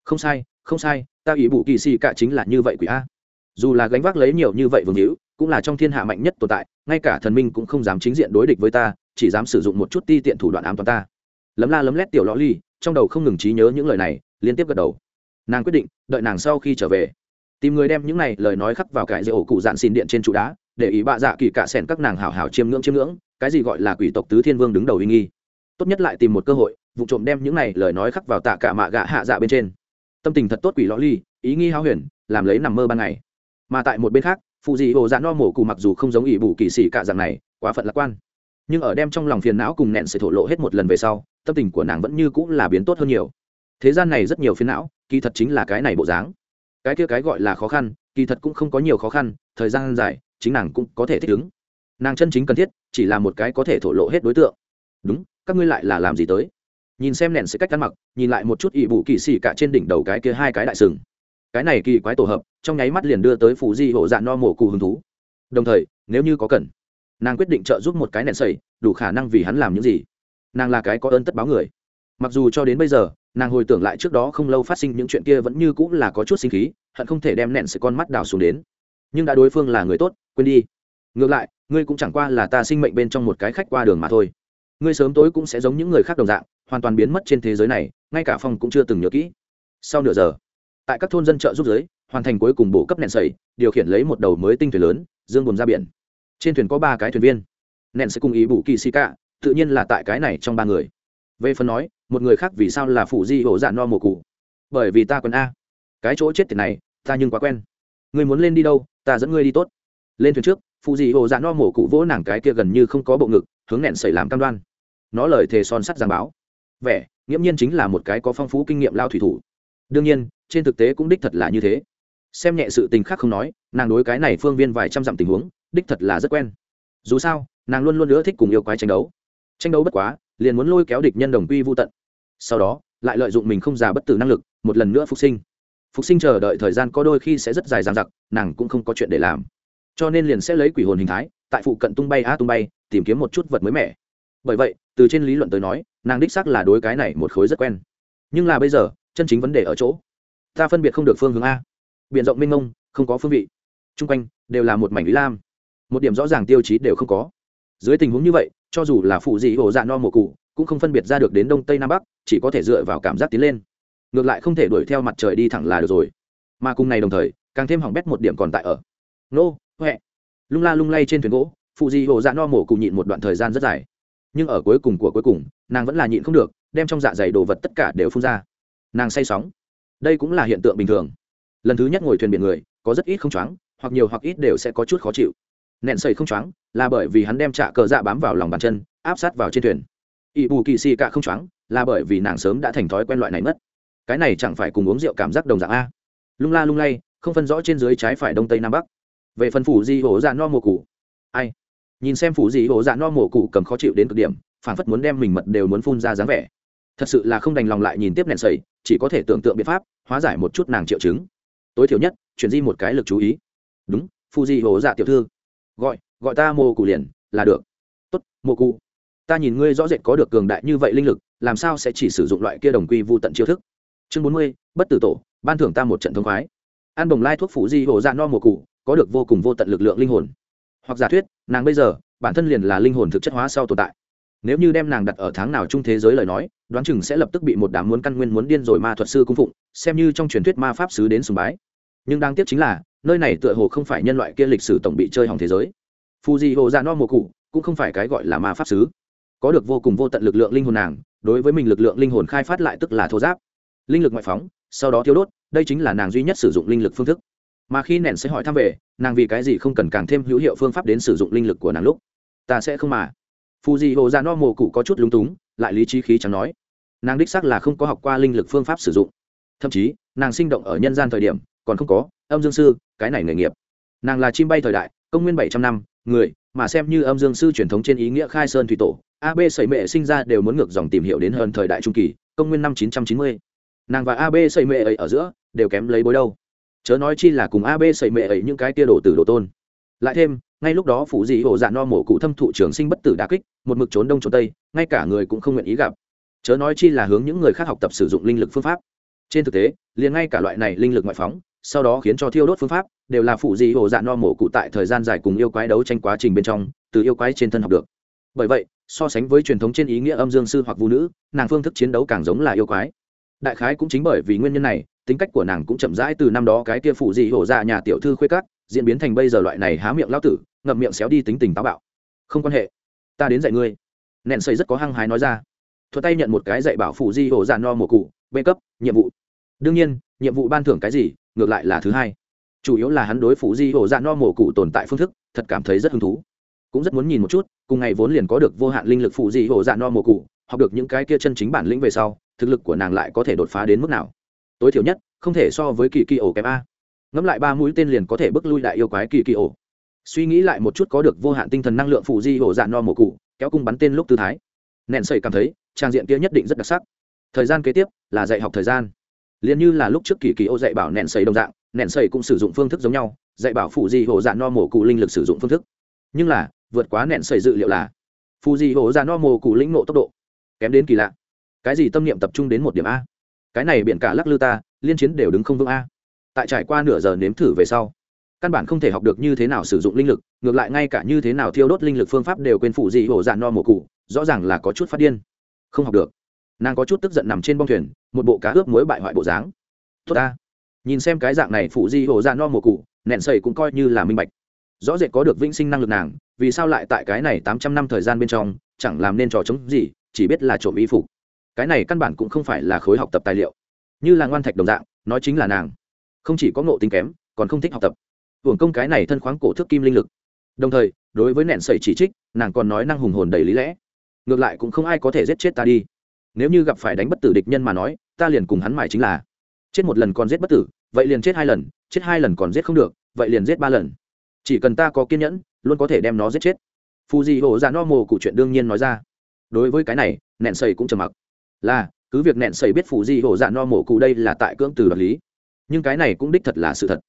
Không sai không sai, ta ý bù kỳ xì cả chính là như vậy quỷ a. Dù là gánh vác lấy nhiều như vậy vương hữu, cũng là trong thiên hạ mạnh nhất tồn tại, ngay cả thần minh cũng không dám chính diện đối địch với ta, chỉ dám sử dụng một chút ti tiện thủ đoạn ám toàn ta. Lấm la lấm lét tiểu lõ ly, trong đầu không ngừng trí nhớ những lời này, liên tiếp gật đầu. Nàng quyết định, đợi nàng sau khi trở về. Tìm người đem những này lời nói khắc vào cái dây ổ cụ dạn xin điện trên trụ đá, để ý bạ dạ kỳ cả sẻn các nàng hảo hảo chiêm ngưỡng chiêm ngưỡng, cái gì gọi là quỷ tộc tứ thiên vương đứng đầu uy nghi. Tốt nhất lại tìm một cơ hội vụ trộm đem những này lời nói khắc vào tạ cả mạ gạ hạ dạ bên trên. Tâm tình thật tốt quỷ lõ ly, ý nghi hao huyền, làm lấy nằm mơ ban ngày. Mà tại một bên khác, phụ dị hồ dạ no mổ cù mặc dù không giống ỷ bù kỳ sĩ cả dạng này, quá phận lạc quan. Nhưng ở đem trong lòng phiền não cùng nẹn sẽ thổ lộ hết một lần về sau, tâm tình của nàng vẫn như cũng là biến tốt hơn nhiều. Thế gian này rất nhiều phiền não, kỳ thật chính là cái này bộ dáng. Cái kia cái gọi là khó khăn, kỳ thật cũng không có nhiều khó khăn, thời gian dài, chính nàng cũng có thể thích ứng. Nàng chân chính cần thiết, chỉ là một cái có thể thổ lộ hết đối tượng. Đúng, các ngươi lại là làm gì tới? Nhìn xem nẹn sẽ cách ăn mặc, nhìn lại một chút ỵ bụ kỳ xì cả trên đỉnh đầu cái kia hai cái đại sừng. Cái này kỳ quái tổ hợp, trong nháy mắt liền đưa tới phủ di hộ dạ no mổ cụ hứng thú. Đồng thời, nếu như có cần, nàng quyết định trợ giúp một cái nẹn sầy đủ khả năng vì hắn làm những gì. Nàng là cái có ơn tất báo người. Mặc dù cho đến bây giờ, nàng hồi tưởng lại trước đó không lâu phát sinh những chuyện kia vẫn như cũng là có chút sinh khí, hận không thể đem nẹn sầy con mắt đào xuống đến. Nhưng đã đối phương là người tốt, quên đi. Ngược lại, ngươi cũng chẳng qua là ta sinh mệnh bên trong một cái khách qua đường mà thôi. Ngươi sớm tối cũng sẽ giống những người khác đồng dạng hoàn toàn biến mất trên thế giới này, ngay cả phong cũng chưa từng nhớ kỹ. Sau nửa giờ, tại các thôn dân chợ giúp giới, hoàn thành cuối cùng bổ cấp nện sầy, điều khiển lấy một đầu mới tinh thuyền lớn, dương buồn ra biển. Trên thuyền có ba cái thuyền viên. Nện sẽ cùng ý bù kỳ xì cả tự nhiên là tại cái này trong ba người. Về phần nói, một người khác vì sao là phụ di hổ dạ no mùa cụ? Bởi vì ta còn a. Cái chỗ chết tiền này, ta nhưng quá quen. Ngươi muốn lên đi đâu, ta dẫn ngươi đi tốt. Lên thuyền trước, phụ di hổ dạ no mổ cụ vỗ nàng cái kia gần như không có bộ ngực, hướng nện sẩy làm cam đoan. Nó lời thề son sắt giang báo vẻ, nghiễm nhiên chính là một cái có phong phú kinh nghiệm lao thủy thủ. Đương nhiên, trên thực tế cũng đích thật là như thế. Xem nhẹ sự tình khác không nói, nàng đối cái này phương viên vài trăm dặm tình huống, đích thật là rất quen. Dù sao, nàng luôn luôn nữa thích cùng yêu quái tranh đấu. Tranh đấu bất quá, liền muốn lôi kéo địch nhân đồng quy vô tận. Sau đó, lại lợi dụng mình không già bất tử năng lực, một lần nữa phục sinh. Phục sinh chờ đợi thời gian có đôi khi sẽ rất dài dằng dặc, nàng cũng không có chuyện để làm. Cho nên liền sẽ lấy quỷ hồn hình thái, tại phụ cận tung bay a tung bay, tìm kiếm một chút vật mới mẻ bởi vậy, từ trên lý luận tới nói, nàng đích xác là đối cái này một khối rất quen. Nhưng là bây giờ, chân chính vấn đề ở chỗ, ta phân biệt không được phương hướng a. B i ể n rộng mênh mông, không có phương vị. T r u n g quanh, đều là một mảnh lý lam. Một điểm rõ ràng tiêu chí đều không có. Dưới tình huống như vậy, cho dù là phụ dị hồ dạ no mùa cụ, cũng không phân biệt ra được đến đông tây nam bắc, chỉ có thể dựa vào cảm giác tiến lên. Ngược lại không thể đuổi theo mặt trời đi thẳng là được rồi. Mà cùng này đồng thời, càng thêm hỏng bét một điểm còn tại ở. Nô, huệ. Lung la lung lay trên thuyền gỗ, phụ dị hồ dạ no mổ cụ nhịn một đoạn thời gian rất dài nhưng ở cuối cùng của cuối cùng, nàng vẫn là nhịn không được, đem trong dạ dày đồ vật tất cả đều phun ra. Nàng say sóng. Đây cũng là hiện tượng bình thường. Lần thứ nhất ngồi thuyền biển người, có rất ít không choáng, hoặc nhiều hoặc ít đều sẽ có chút khó chịu. Nẹn sầy không choáng, là bởi vì hắn đem trạ cờ dạ bám vào lòng bàn chân, áp sát vào trên thuyền. Ỵ bù kỳ xì cạ không choáng, là bởi vì nàng sớm đã thành thói quen loại này mất. Cái này chẳng phải cùng uống rượu cảm giác đồng dạng a? Lung la lung lay, không phân rõ trên dưới trái phải đông tây nam bắc. Về phần phủ di hổ ra dạ no mùa cũ ai? Nhìn xem phủ di ổ dạ no mổ cụ cầm khó chịu đến cực điểm phản phất muốn đem mình mật đều muốn phun ra dáng vẻ. Thật sự là không đành lòng lại nhìn tiếp nẹn sầy, chỉ có thể tưởng tượng biện pháp, hóa giải một chút nàng triệu chứng. Tối thiểu nhất, chuyển di một cái lực chú ý. Đúng phu di hồ dạ tiểu thư. Gọi gọi ta mổ cụ liền, là được. Tốt, mổ cụ. Ta nhìn ngươi rõ rệt có được cường đại như vậy linh lực, làm sao sẽ chỉ sử dụng loại kia đồng quy vô tận chiêu thức? Chương bốn mươi, bất tử tổ, ban thưởng ta một trận thông khoái. An bồng lai thuốc phủ di hồ dạ no mùa cụ, có được vô cùng vô tận lực lượng linh hồn. Hoặc giả thuyết nàng bây giờ, bản thân liền là linh hồn thực chất hóa sau tồn tại. Nếu như đem nàng đặt ở tháng nào chung thế giới lời nói, đoán chừng sẽ lập tức bị một đám muốn căn nguyên muốn điên rồi ma thuật sư cung phụng, xem như trong truyền thuyết ma pháp sứ đến sùng bái. Nhưng đáng tiếc chính là, nơi này tựa hồ không phải nhân loại kia lịch sử tổng bị chơi hỏng thế giới. Phù di hồ dạ no mùa cụ cũng không phải cái gọi là ma pháp sứ. Có được vô cùng vô tận lực lượng linh hồn nàng, đối với mình lực lượng linh hồn khai phát lại tức là thô giáp. Linh lực ngoại phóng, sau đó thiếu đốt, đây chính là nàng duy nhất sử dụng linh lực phương thức mà khi nện sẽ hỏi thăm về, nàng vì cái gì không cần càng thêm hữu hiệu phương pháp đến sử dụng linh lực của nàng lúc? Ta sẽ không mà. Phù dị hồ ra no mồ cụ có chút lúng túng, lại lý trí khí chẳng nói. Nàng đích xác là không có học qua linh lực phương pháp sử dụng. Thậm chí, nàng sinh động ở nhân gian thời điểm, còn không có, âm dương sư, cái này nghề nghiệp. Nàng là chim bay thời đại, công nguyên bảy trăm năm, người, mà xem như âm dương sư truyền thống trên ý nghĩa khai sơn thủy tổ ab sẩy mệ sinh ra đều muốn ngược dòng tìm hiểu đến hơn thời đại trung kỳ, công nguyên năm chín trăm chín mươi. Nàng và ab sẩy mệ ấy ở giữa, đều kém lấy bối đâu chớ nói chi là cùng ab sẩy mệ ấy những cái tia đổ từ đồ tôn. Lại thêm, ngay lúc đó phụ dị hồ dạ no mổ cụ thâm thụ trường sinh bất tử đà kích, một mực trốn đông trốn tây, ngay cả người cũng không nguyện ý gặp. Chớ nói chi là hướng những người khác học tập sử dụng linh lực phương pháp. Trên thực tế, liền ngay cả loại này linh lực ngoại phóng, sau đó khiến cho thiêu đốt phương pháp, đều là phụ dị hồ dạ no mổ cụ tại thời gian dài cùng yêu quái đấu tranh quá trình bên trong, từ yêu quái trên thân học được. Bởi vậy, so sánh với truyền thống trên ý nghĩa âm dương sư hoặc vũ nữ, nàng phương thức chiến đấu càng giống là yêu quái. Đại khái cũng chính bởi vì nguyên nhân này tính cách của nàng cũng chậm rãi từ năm đó cái kia phụ dị hổ ra nhà tiểu thư khuê cắt diễn biến thành bây giờ loại này há miệng lao tử, ngậm miệng xéo đi tính tình táo bạo. Không quan hệ, ta đến dạy ngươi. Nện xây rất có hăng hái nói ra. Thuật tay nhận một cái dạy bảo phụ di hổ già no mùa cụ bê cấp, nhiệm vụ. Đương nhiên, nhiệm vụ ban thưởng cái gì, ngược lại là thứ hai. Chủ yếu là hắn đối phụ di hổ già no mổ cụ tồn tại phương thức, thật cảm thấy rất hứng thú. Cũng rất muốn nhìn một chút, cùng ngày vốn liền có được vô hạn linh lực phụ di hổ già no mổ cụ, học được những cái kia chân chính bản lĩnh về sau, thực lực của nàng lại có thể đột phá đến mức nào tối thiểu nhất, không thể so với kỳ kỳ ổ kém a. Ngẫm lại ba mũi tên liền có thể bước lui đại yêu quái kỳ kỳ ổ. Suy nghĩ lại một chút có được vô hạn tinh thần năng lượng phụ di ổ dạ no mổ cụ, kéo cung bắn tên lúc tư thái. Nện sẩy cảm thấy, trang diện kia nhất định rất đặc sắc. Thời gian kế tiếp là dạy học thời gian. Liền như là lúc trước kỳ kỳ ô dạy bảo nện sẩy đồng dạng, nện sẩy cũng sử dụng phương thức giống nhau, dạy bảo phụ di ổ dạ no mổ cụ linh lực sử dụng phương thức. Nhưng là, vượt quá nện sẩy dự liệu là, phụ di ổ dạ no mổ cụ lĩnh nộ tốc độ kém đến kỳ lạ. Cái gì tâm niệm tập trung đến một điểm a? Cái này biển cả lắc lư ta, liên chiến đều đứng không vững a. Tại trải qua nửa giờ nếm thử về sau, căn bản không thể học được như thế nào sử dụng linh lực, ngược lại ngay cả như thế nào thiêu đốt linh lực phương pháp đều quên phụ dị hổ dạn no mổ cụ, rõ ràng là có chút phát điên. Không học được. Nàng có chút tức giận nằm trên bong thuyền, một bộ cá ướp muối bại hoại bộ dáng. Tốt ta. Nhìn xem cái dạng này phụ di hổ dạn no mồ cụ, nẹn sầy cũng coi như là minh bạch. Rõ rệt có được vĩnh sinh năng lực nàng, vì sao lại tại cái này tám trăm năm thời gian bên trong, chẳng làm nên trò chống gì, chỉ biết là trộm y phục cái này căn bản cũng không phải là khối học tập tài liệu. Như là ngoan thạch đồng dạng, nói chính là nàng. Không chỉ có ngộ tính kém, còn không thích học tập. Hưởng công cái này thân khoáng cổ thước kim linh lực. Đồng thời, đối với nẹn sẩy chỉ trích, nàng còn nói năng hùng hồn đầy lý lẽ. Ngược lại cũng không ai có thể giết chết ta đi. Nếu như gặp phải đánh bất tử địch nhân mà nói, ta liền cùng hắn mải chính là. Chết một lần còn giết bất tử, vậy liền chết hai lần, chết hai lần còn giết không được, vậy liền giết ba lần. Chỉ cần ta có kiên nhẫn, luôn có thể đem nó giết chết. Phù dị hộ ra no mồ cụ chuyện đương nhiên nói ra. Đối với cái này, nẹn sầy cũng trầm mặc là, cứ việc nẹn sẩy biết phù di hổ dạ no mổ cụ đây là tại cưỡng từ đoạt lý. Nhưng cái này cũng đích thật là sự thật.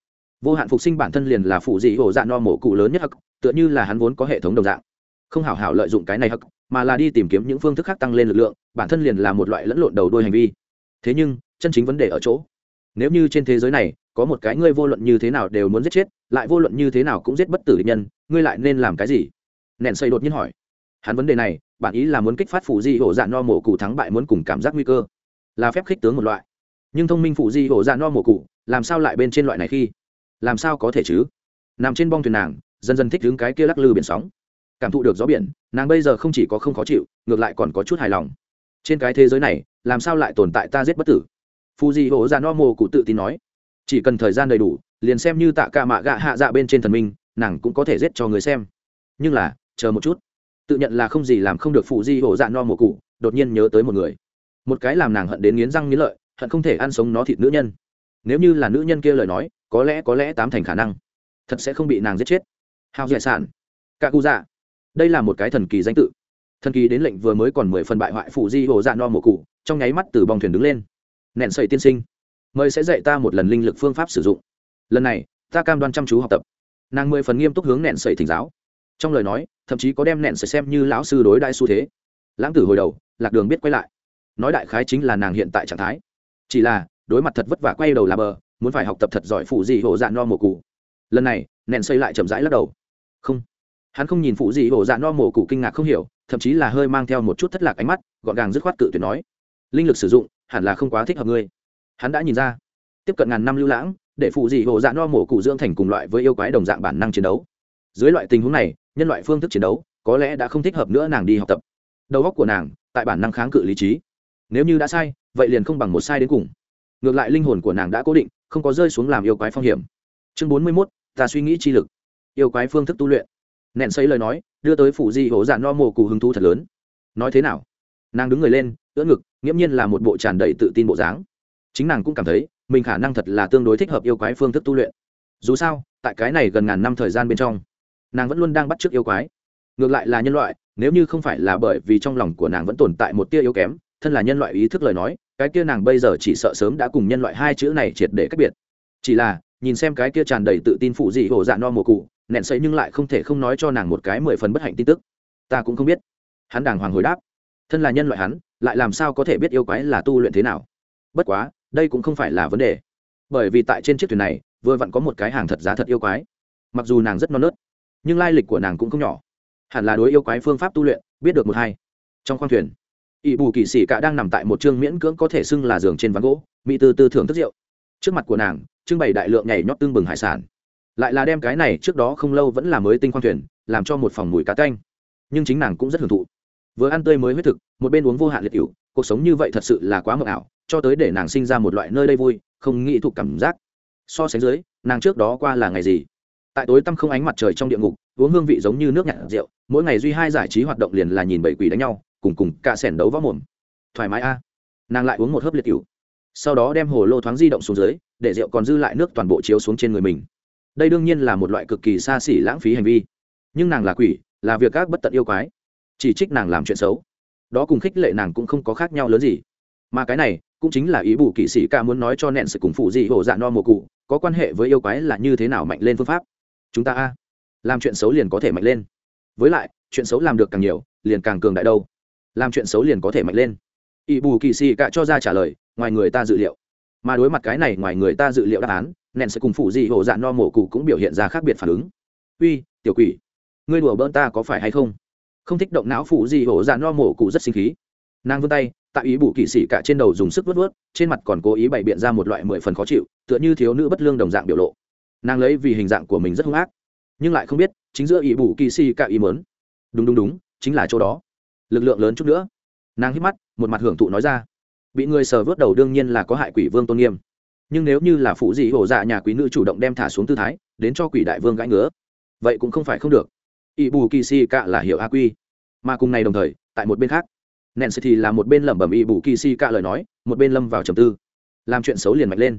Vô hạn phục sinh bản thân liền là phụ di hổ dạ no mổ cụ lớn nhất hắc, tựa như là hắn vốn có hệ thống đồng dạng. Không hảo hảo lợi dụng cái này hắc, mà là đi tìm kiếm những phương thức khác tăng lên lực lượng, bản thân liền là một loại lẫn lộn đầu đôi hành vi. Thế nhưng, chân chính vấn đề ở chỗ, nếu như trên thế giới này, có một cái ngươi vô luận như thế nào đều muốn giết chết, lại vô luận như thế nào cũng giết bất tử địch nhân, ngươi lại nên làm cái gì? Nện sẩy đột nhiên hỏi hắn vấn đề này, bản ý là muốn kích phát phụ di hổ dạ no mổ cụ thắng bại muốn cùng cảm giác nguy cơ. Là phép khích tướng một loại. Nhưng thông minh phụ di hổ dạ no mổ cụ, làm sao lại bên trên loại này khi? Làm sao có thể chứ? Nằm trên bong thuyền nàng, dần dần thích đứng cái kia lắc lư biển sóng. Cảm thụ được gió biển, nàng bây giờ không chỉ có không khó chịu, ngược lại còn có chút hài lòng. Trên cái thế giới này, làm sao lại tồn tại ta giết bất tử? Phụ di hổ dạ no mổ cụ tự tin nói. Chỉ cần thời gian đầy đủ, liền xem như tạ ca mạ gạ hạ dạ bên trên thần minh, nàng cũng có thể giết cho người xem. Nhưng là, chờ một chút tự nhận là không gì làm không được phụ di hổ dạ no mồ cụ, đột nhiên nhớ tới một người. Một cái làm nàng hận đến nghiến răng nghiến lợi, hận không thể ăn sống nó thịt nữ nhân. Nếu như là nữ nhân kia lời nói, có lẽ có lẽ tám thành khả năng. Thật sẽ không bị nàng giết chết. Hào giải sản cả cụ dạ đây là một cái thần kỳ danh tự. Thần kỳ đến lệnh vừa mới còn mười phần bại hoại phụ di hồ dạ no mổ cụ, trong nháy mắt từ bong thuyền đứng lên. Nện sậy tiên sinh. Mời sẽ dạy ta một lần linh lực phương pháp sử dụng. Lần này, ta cam đoan chăm chú học tập. Nàng mười phần nghiêm túc hướng nện sậy thỉnh giáo trong lời nói, thậm chí có đem nện sẽ xem như lão sư đối đại xu thế. Lãng tử hồi đầu, lạc đường biết quay lại. Nói đại khái chính là nàng hiện tại trạng thái. Chỉ là, đối mặt thật vất vả quay đầu là bờ, muốn phải học tập thật giỏi phụ dị hộ dạ no mồ cụ. Lần này nện xây lại chậm rãi lắc đầu. Không. Hắn không nhìn phụ dị hộ dạ no mồ cụ kinh ngạc không hiểu, thậm chí là hơi mang theo một chút thất lạc ánh mắt, gọn gàng dứt khoát cự tuyệt nói. Linh lực sử dụng, hẳn là không quá thích hợp ngươi. Hắn đã nhìn ra. Tiếp cận ngàn năm lưu lãng, để phụ dị hộ dạ no mổ cụ dưỡng thành cùng loại với yêu quái đồng dạng bản năng chiến đấu. Dưới loại tình huống này nhân loại phương thức chiến đấu, có lẽ đã không thích hợp nữa nàng đi học tập. Đầu óc của nàng, tại bản năng kháng cự lý trí. Nếu như đã sai, vậy liền không bằng một sai đến cùng. Ngược lại linh hồn của nàng đã cố định, không có rơi xuống làm yêu quái phong hiểm. Chương bốn mươi mốt, ta suy nghĩ chi lực. Yêu quái phương thức tu luyện. Nện xây lời nói, đưa tới phủ di hổ dạn no mồ cù hứng thú thật lớn. Nói thế nào? Nàng đứng người lên, ưỡn ngực, nghiễm nhiên là một bộ tràn đầy tự tin bộ dáng. Chính nàng cũng cảm thấy, mình khả năng thật là tương đối thích hợp yêu quái phương thức tu luyện. Dù sao, tại cái này gần ngàn năm thời gian bên trong nàng vẫn luôn đang bắt t r ư ớ c yêu quái. Ngược lại là nhân loại, nếu như không phải là bởi vì trong lòng của nàng vẫn tồn tại một tia yếu kém, thân là nhân loại ý thức lời nói, cái kia nàng bây giờ chỉ sợ sớm đã cùng nhân loại hai chữ này triệt để cách biệt. Chỉ là, nhìn xem cái kia tràn đầy tự tin phụ dị hổ dạ no mùa cụ, nẹn sấy nhưng lại không thể không nói cho nàng một cái mười phần bất hạnh tin tức. Ta cũng không biết. Hắn đàng hoàng hồi đáp. Thân là nhân loại hắn, lại làm sao có thể biết yêu quái là tu luyện thế nào? Bất quá, đây cũng không phải là vấn đề. Bởi vì tại trên chiếc thuyền này, vừa vặn có một cái hàng thật giá thật yêu quái. Mặc dù nàng rất non nớt nhưng lai lịch của nàng cũng không nhỏ. Hẳn là đối yêu quái phương pháp tu luyện, biết được một hai. Trong khoang thuyền ỵ bù kỳ sĩ cả đang nằm tại một chương miễn cưỡng có thể xưng là giường trên ván gỗ, mỹ tư tư thưởng thức rượu. Trước mặt của nàng, trưng bày đại lượng nhảy nhót tương bừng hải sản. Lại là đem cái này trước đó không lâu vẫn là mới tinh khoang thuyền, làm cho một phòng mùi cá canh. Nhưng chính nàng cũng rất hưởng thụ. Vừa ăn tươi mới huyết thực, một bên uống vô hạn liệt cựu cuộc sống như vậy thật sự là quá mờ ảo, cho tới để nàng sinh ra một loại nơi đây vui, không nghĩ thuộc cảm giác. So sánh dưới, nàng trước đó qua là ngày gì? Tại tối tăm không ánh mặt trời trong địa ngục, uống hương vị giống như nước nhạt rượu, mỗi ngày duy hai giải trí hoạt động liền là nhìn bảy quỷ đánh nhau, cùng cùng cả sẻn đấu võ mồm. Thoải mái a. Nàng lại uống một hớp liệt cựu sau đó đem hồ lô thoáng di động xuống dưới, để rượu còn dư lại nước toàn bộ chiếu xuống trên người mình. Đây đương nhiên là một loại cực kỳ xa xỉ lãng phí hành vi. Nhưng nàng là quỷ, là việc các bất tận yêu quái. Chỉ trích nàng làm chuyện xấu. Đó cùng khích lệ nàng cũng không có khác nhau lớn gì. Mà cái này, cũng chính là ý bù kỵ sĩ ca muốn nói cho nện sự cùng phụ gì hổ dạ no mùa cụ, có quan hệ với yêu quái là như thế nào mạnh lên phương pháp chúng ta a, làm chuyện xấu liền có thể mạnh lên. Với lại, chuyện xấu làm được càng nhiều, liền càng cường đại đâu. Làm chuyện xấu liền có thể mạnh lên. Ý bù kỳ xì cả cho ra trả lời, ngoài người ta dự liệu. Mà đối mặt cái này, ngoài người ta dự liệu đáp án nện sẽ cùng phụ gì hổ dạ no mổ cụ cũng biểu hiện ra khác biệt phản ứng. Uy, tiểu quỷ, ngươi đùa bỡn ta có phải hay không? Không thích động não phụ gì hổ dạ no mổ cụ rất sinh khí. Nàng vươn tay, tại ý bù kỳ xì cả trên đầu dùng sức vớt vớt trên mặt còn cố ý bày biện ra một loại mười phần khó chịu, tựa như thiếu nữ bất lương đồng dạng biểu lộ nàng lấy vì hình dạng của mình rất hung ác, nhưng lại không biết chính giữa ý bù kỳ si cả ý mớn đúng đúng đúng, chính là chỗ đó. Lực lượng lớn chút nữa. Nàng hít mắt, một mặt hưởng thụ nói ra. Bị người sờ vớt đầu đương nhiên là có hại quỷ vương tôn nghiêm. Nhưng nếu như là phụ dị hổ dạ nhà quý nữ chủ động đem thả xuống tư thái, đến cho quỷ đại vương gãi ngứa, vậy cũng không phải không được. Ỵ bù kỳ si cạ là hiệu a quy. Mà cùng này đồng thời, tại một bên khác nện thì là một bên lẩm bẩm ỵ bù kỳ si cạ lời nói, một bên lâm vào trầm tư. Làm chuyện xấu liền mạnh lên.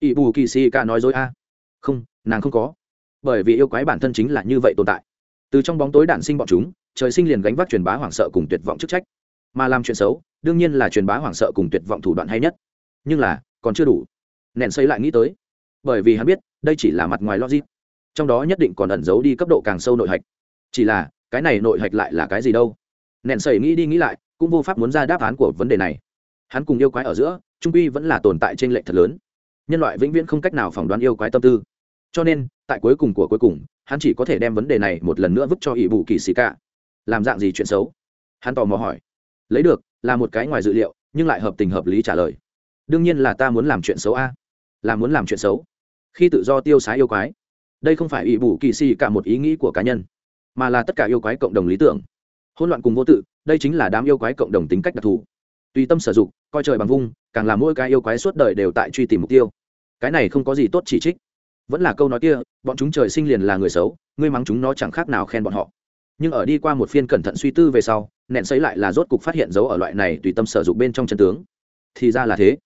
Ỵ bù kỳ si cạ nói dối a không, nàng không có. Bởi vì yêu quái bản thân chính là như vậy tồn tại. Từ trong bóng tối đản sinh bọn chúng, trời sinh liền gánh vác truyền bá hoảng sợ cùng tuyệt vọng chức trách. Mà làm chuyện xấu, đương nhiên là truyền bá hoảng sợ cùng tuyệt vọng thủ đoạn hay nhất. Nhưng là, còn chưa đủ. Nện xây lại nghĩ tới. Bởi vì hắn biết, đây chỉ là mặt ngoài logic. Trong đó nhất định còn ẩn giấu đi cấp độ càng sâu nội hạch. Chỉ là, cái này nội hạch lại là cái gì đâu? Nện xây nghĩ đi nghĩ lại, cũng vô pháp muốn ra đáp án của vấn đề này. Hắn cùng yêu quái ở giữa, trung quy vẫn là tồn tại trên lệch thật lớn nhân loại vĩnh viễn không cách nào phỏng đoán yêu quái tâm tư. Cho nên, tại cuối cùng của cuối cùng, hắn chỉ có thể đem vấn đề này một lần nữa vứt cho ỷ bù kỳ xì cả làm dạng gì chuyện xấu? Hắn tò mò hỏi. Lấy được, là một cái ngoài dự liệu, nhưng lại hợp tình hợp lý trả lời. Đương nhiên là ta muốn làm chuyện xấu a. Là muốn làm chuyện xấu. Khi tự do tiêu xá yêu quái. Đây không phải ỷ bù kỳ xì cả một ý nghĩ của cá nhân, mà là tất cả yêu quái cộng đồng lý tưởng. Hỗn loạn cùng vô tự, đây chính là đám yêu quái cộng đồng tính cách đặc thù. Tùy tâm sử dụng, coi trời bằng vung, càng làm mỗi cái yêu quái suốt đời đều tại truy tìm mục tiêu cái này không có gì tốt chỉ trích. Vẫn là câu nói kia, bọn chúng trời sinh liền là người xấu, ngươi mắng chúng nó chẳng khác nào khen bọn họ. Nhưng ở đi qua một phiên cẩn thận suy tư về sau nện xấy lại là rốt cục phát hiện dấu ở loại này tùy tâm sở dụng bên trong chân tướng. Thì ra là thế.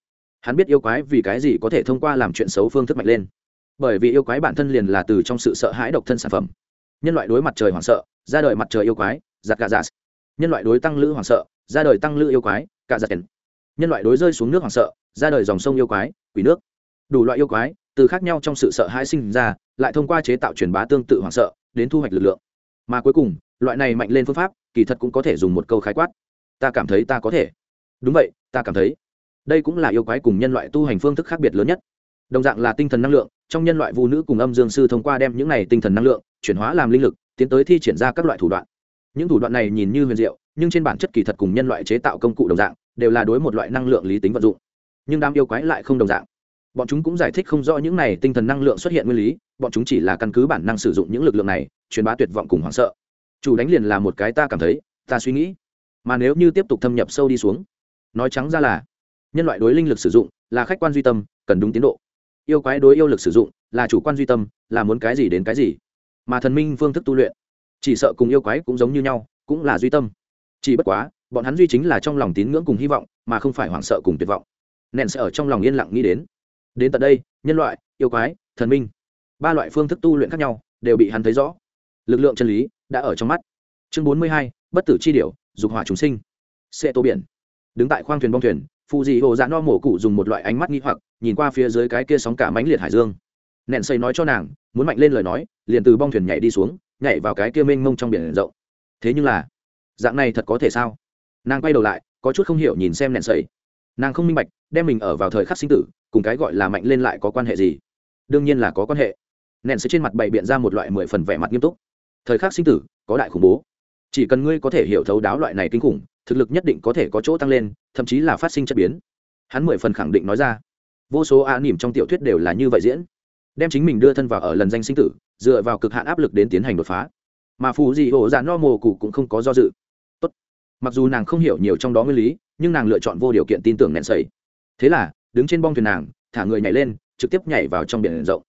Hắn biết yêu quái vì cái gì có thể thông qua làm chuyện xấu phương thức mạnh lên. Bởi vì yêu quái bản thân liền là từ trong sự sợ hãi độc thân sản phẩm. Nhân loại đối mặt trời hoảng sợ, ra đời mặt trời yêu quái giặt gà giạt. nhân loại đối tăng lữ hoảng sợ, ra đời tăng lữ yêu quái cả giặt nhân loại đối rơi xuống nước hoảng sợ, ra đời dòng sông yêu quái, quỷ nước đủ loại yêu quái, từ khác nhau trong sự sợ hãi sinh ra, lại thông qua chế tạo truyền bá tương tự hoảng sợ, đến thu hoạch lực lượng. Mà cuối cùng, loại này mạnh lên phương pháp, kỳ thật cũng có thể dùng một câu khái quát. Ta cảm thấy ta có thể. Đúng vậy, ta cảm thấy. Đây cũng là yêu quái cùng nhân loại tu hành phương thức khác biệt lớn nhất. Đồng dạng là tinh thần năng lượng, trong nhân loại vũ nữ cùng âm dương sư thông qua đem những này tinh thần năng lượng, chuyển hóa làm linh lực, tiến tới thi triển ra các loại thủ đoạn. Những thủ đoạn này nhìn như huyền diệu, nhưng trên bản chất kỳ thật cùng nhân loại chế tạo công cụ đồng dạng, đều là đối một loại năng lượng lý tính vận dụng. Nhưng đám yêu quái lại không đồng dạng bọn chúng cũng giải thích không rõ những này tinh thần năng lượng xuất hiện nguyên lý, bọn chúng chỉ là căn cứ bản năng sử dụng những lực lượng này, truyền bá tuyệt vọng cùng hoảng sợ. Chủ đánh liền là một cái ta cảm thấy, ta suy nghĩ. Mà nếu như tiếp tục thâm nhập sâu đi xuống, nói trắng ra là, nhân loại đối linh lực sử dụng là khách quan duy tâm, cần đúng tiến độ. Yêu quái đối yêu lực sử dụng là chủ quan duy tâm, là muốn cái gì đến cái gì. Mà thần minh phương thức tu luyện, chỉ sợ cùng yêu quái cũng giống như nhau, cũng là duy tâm. Chỉ bất quá, bọn hắn duy chính là trong lòng tín ngưỡng cùng hy vọng, mà không phải hoảng sợ cùng tuyệt vọng. Nện sẽ ở trong lòng yên lặng nghĩ đến đến tận đây, nhân loại, yêu quái, thần minh, ba loại phương thức tu luyện khác nhau, đều bị hắn thấy rõ. Lực lượng chân lý đã ở trong mắt. Chương bốn mươi hai, bất tử chi điểu, dục hỏa chúng sinh. Xe tô biển. Đứng tại khoang thuyền bong thuyền phụ dị hồ dạ no mổ cụ dùng một loại ánh mắt nghi hoặc, nhìn qua phía dưới cái kia sóng cả mánh liệt hải dương. Nện xây nói cho nàng, muốn mạnh lên lời nói, liền từ bong thuyền nhảy đi xuống, nhảy vào cái kia mênh mông trong biển rộng. Thế nhưng là, dạng này thật có thể sao? Nàng quay đầu lại, có chút không hiểu nhìn xem nện xây nàng không minh bạch, đem mình ở vào thời khắc sinh tử cùng cái gọi là mạnh lên lại có quan hệ gì? Đương nhiên là có quan hệ. Nện sẽ trên mặt bày biện ra một loại mười phần vẻ mặt nghiêm túc. Thời khắc sinh tử, có đại khủng bố. Chỉ cần ngươi có thể hiểu thấu đáo loại này kinh khủng, thực lực nhất định có thể có chỗ tăng lên, thậm chí là phát sinh chất biến. Hắn mười phần khẳng định nói ra. Vô số a nỉm trong tiểu thuyết đều là như vậy diễn. Đem chính mình đưa thân vào ở lần danh sinh tử, dựa vào cực hạn áp lực đến tiến hành đột phá. Mà phù dị ổ dạ no mồ cụ cũng không có do dự. Tốt. mặc dù nàng không hiểu nhiều trong đó nguyên lý, nhưng nàng lựa chọn vô điều kiện tin tưởng nện sầy thế là đứng trên bong thuyền nàng, thả người nhảy lên, trực tiếp nhảy vào trong biển rộng.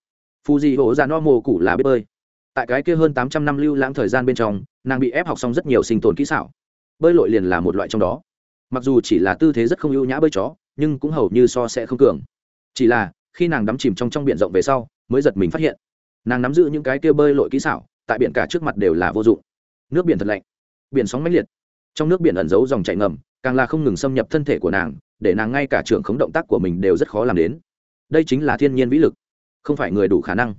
Phù dị hổ ra no mồ cụ là biết bơi. Tại cái kia hơn tám trăm năm lưu lãng thời gian bên trong, nàng bị ép học xong rất nhiều sinh tồn kỹ xảo. Bơi lội liền là một loại trong đó. Mặc dù chỉ là tư thế rất không ưu nhã bơi chó, nhưng cũng hầu như so sẽ không cường. Chỉ là, khi nàng đắm chìm trong trong biển rộng về sau, mới giật mình phát hiện, nàng nắm giữ những cái kia bơi lội kỹ xảo, tại biển cả trước mặt đều là vô dụng. Nước biển thật lạnh, biển sóng mãnh liệt. Trong nước biển ẩn giấu dòng chảy ngầm, càng là không ngừng xâm nhập thân thể của nàng để nàng ngay cả trưởng khống động tác của mình đều rất khó làm đến. Đây chính là thiên nhiên vĩ lực, không phải người đủ khả năng.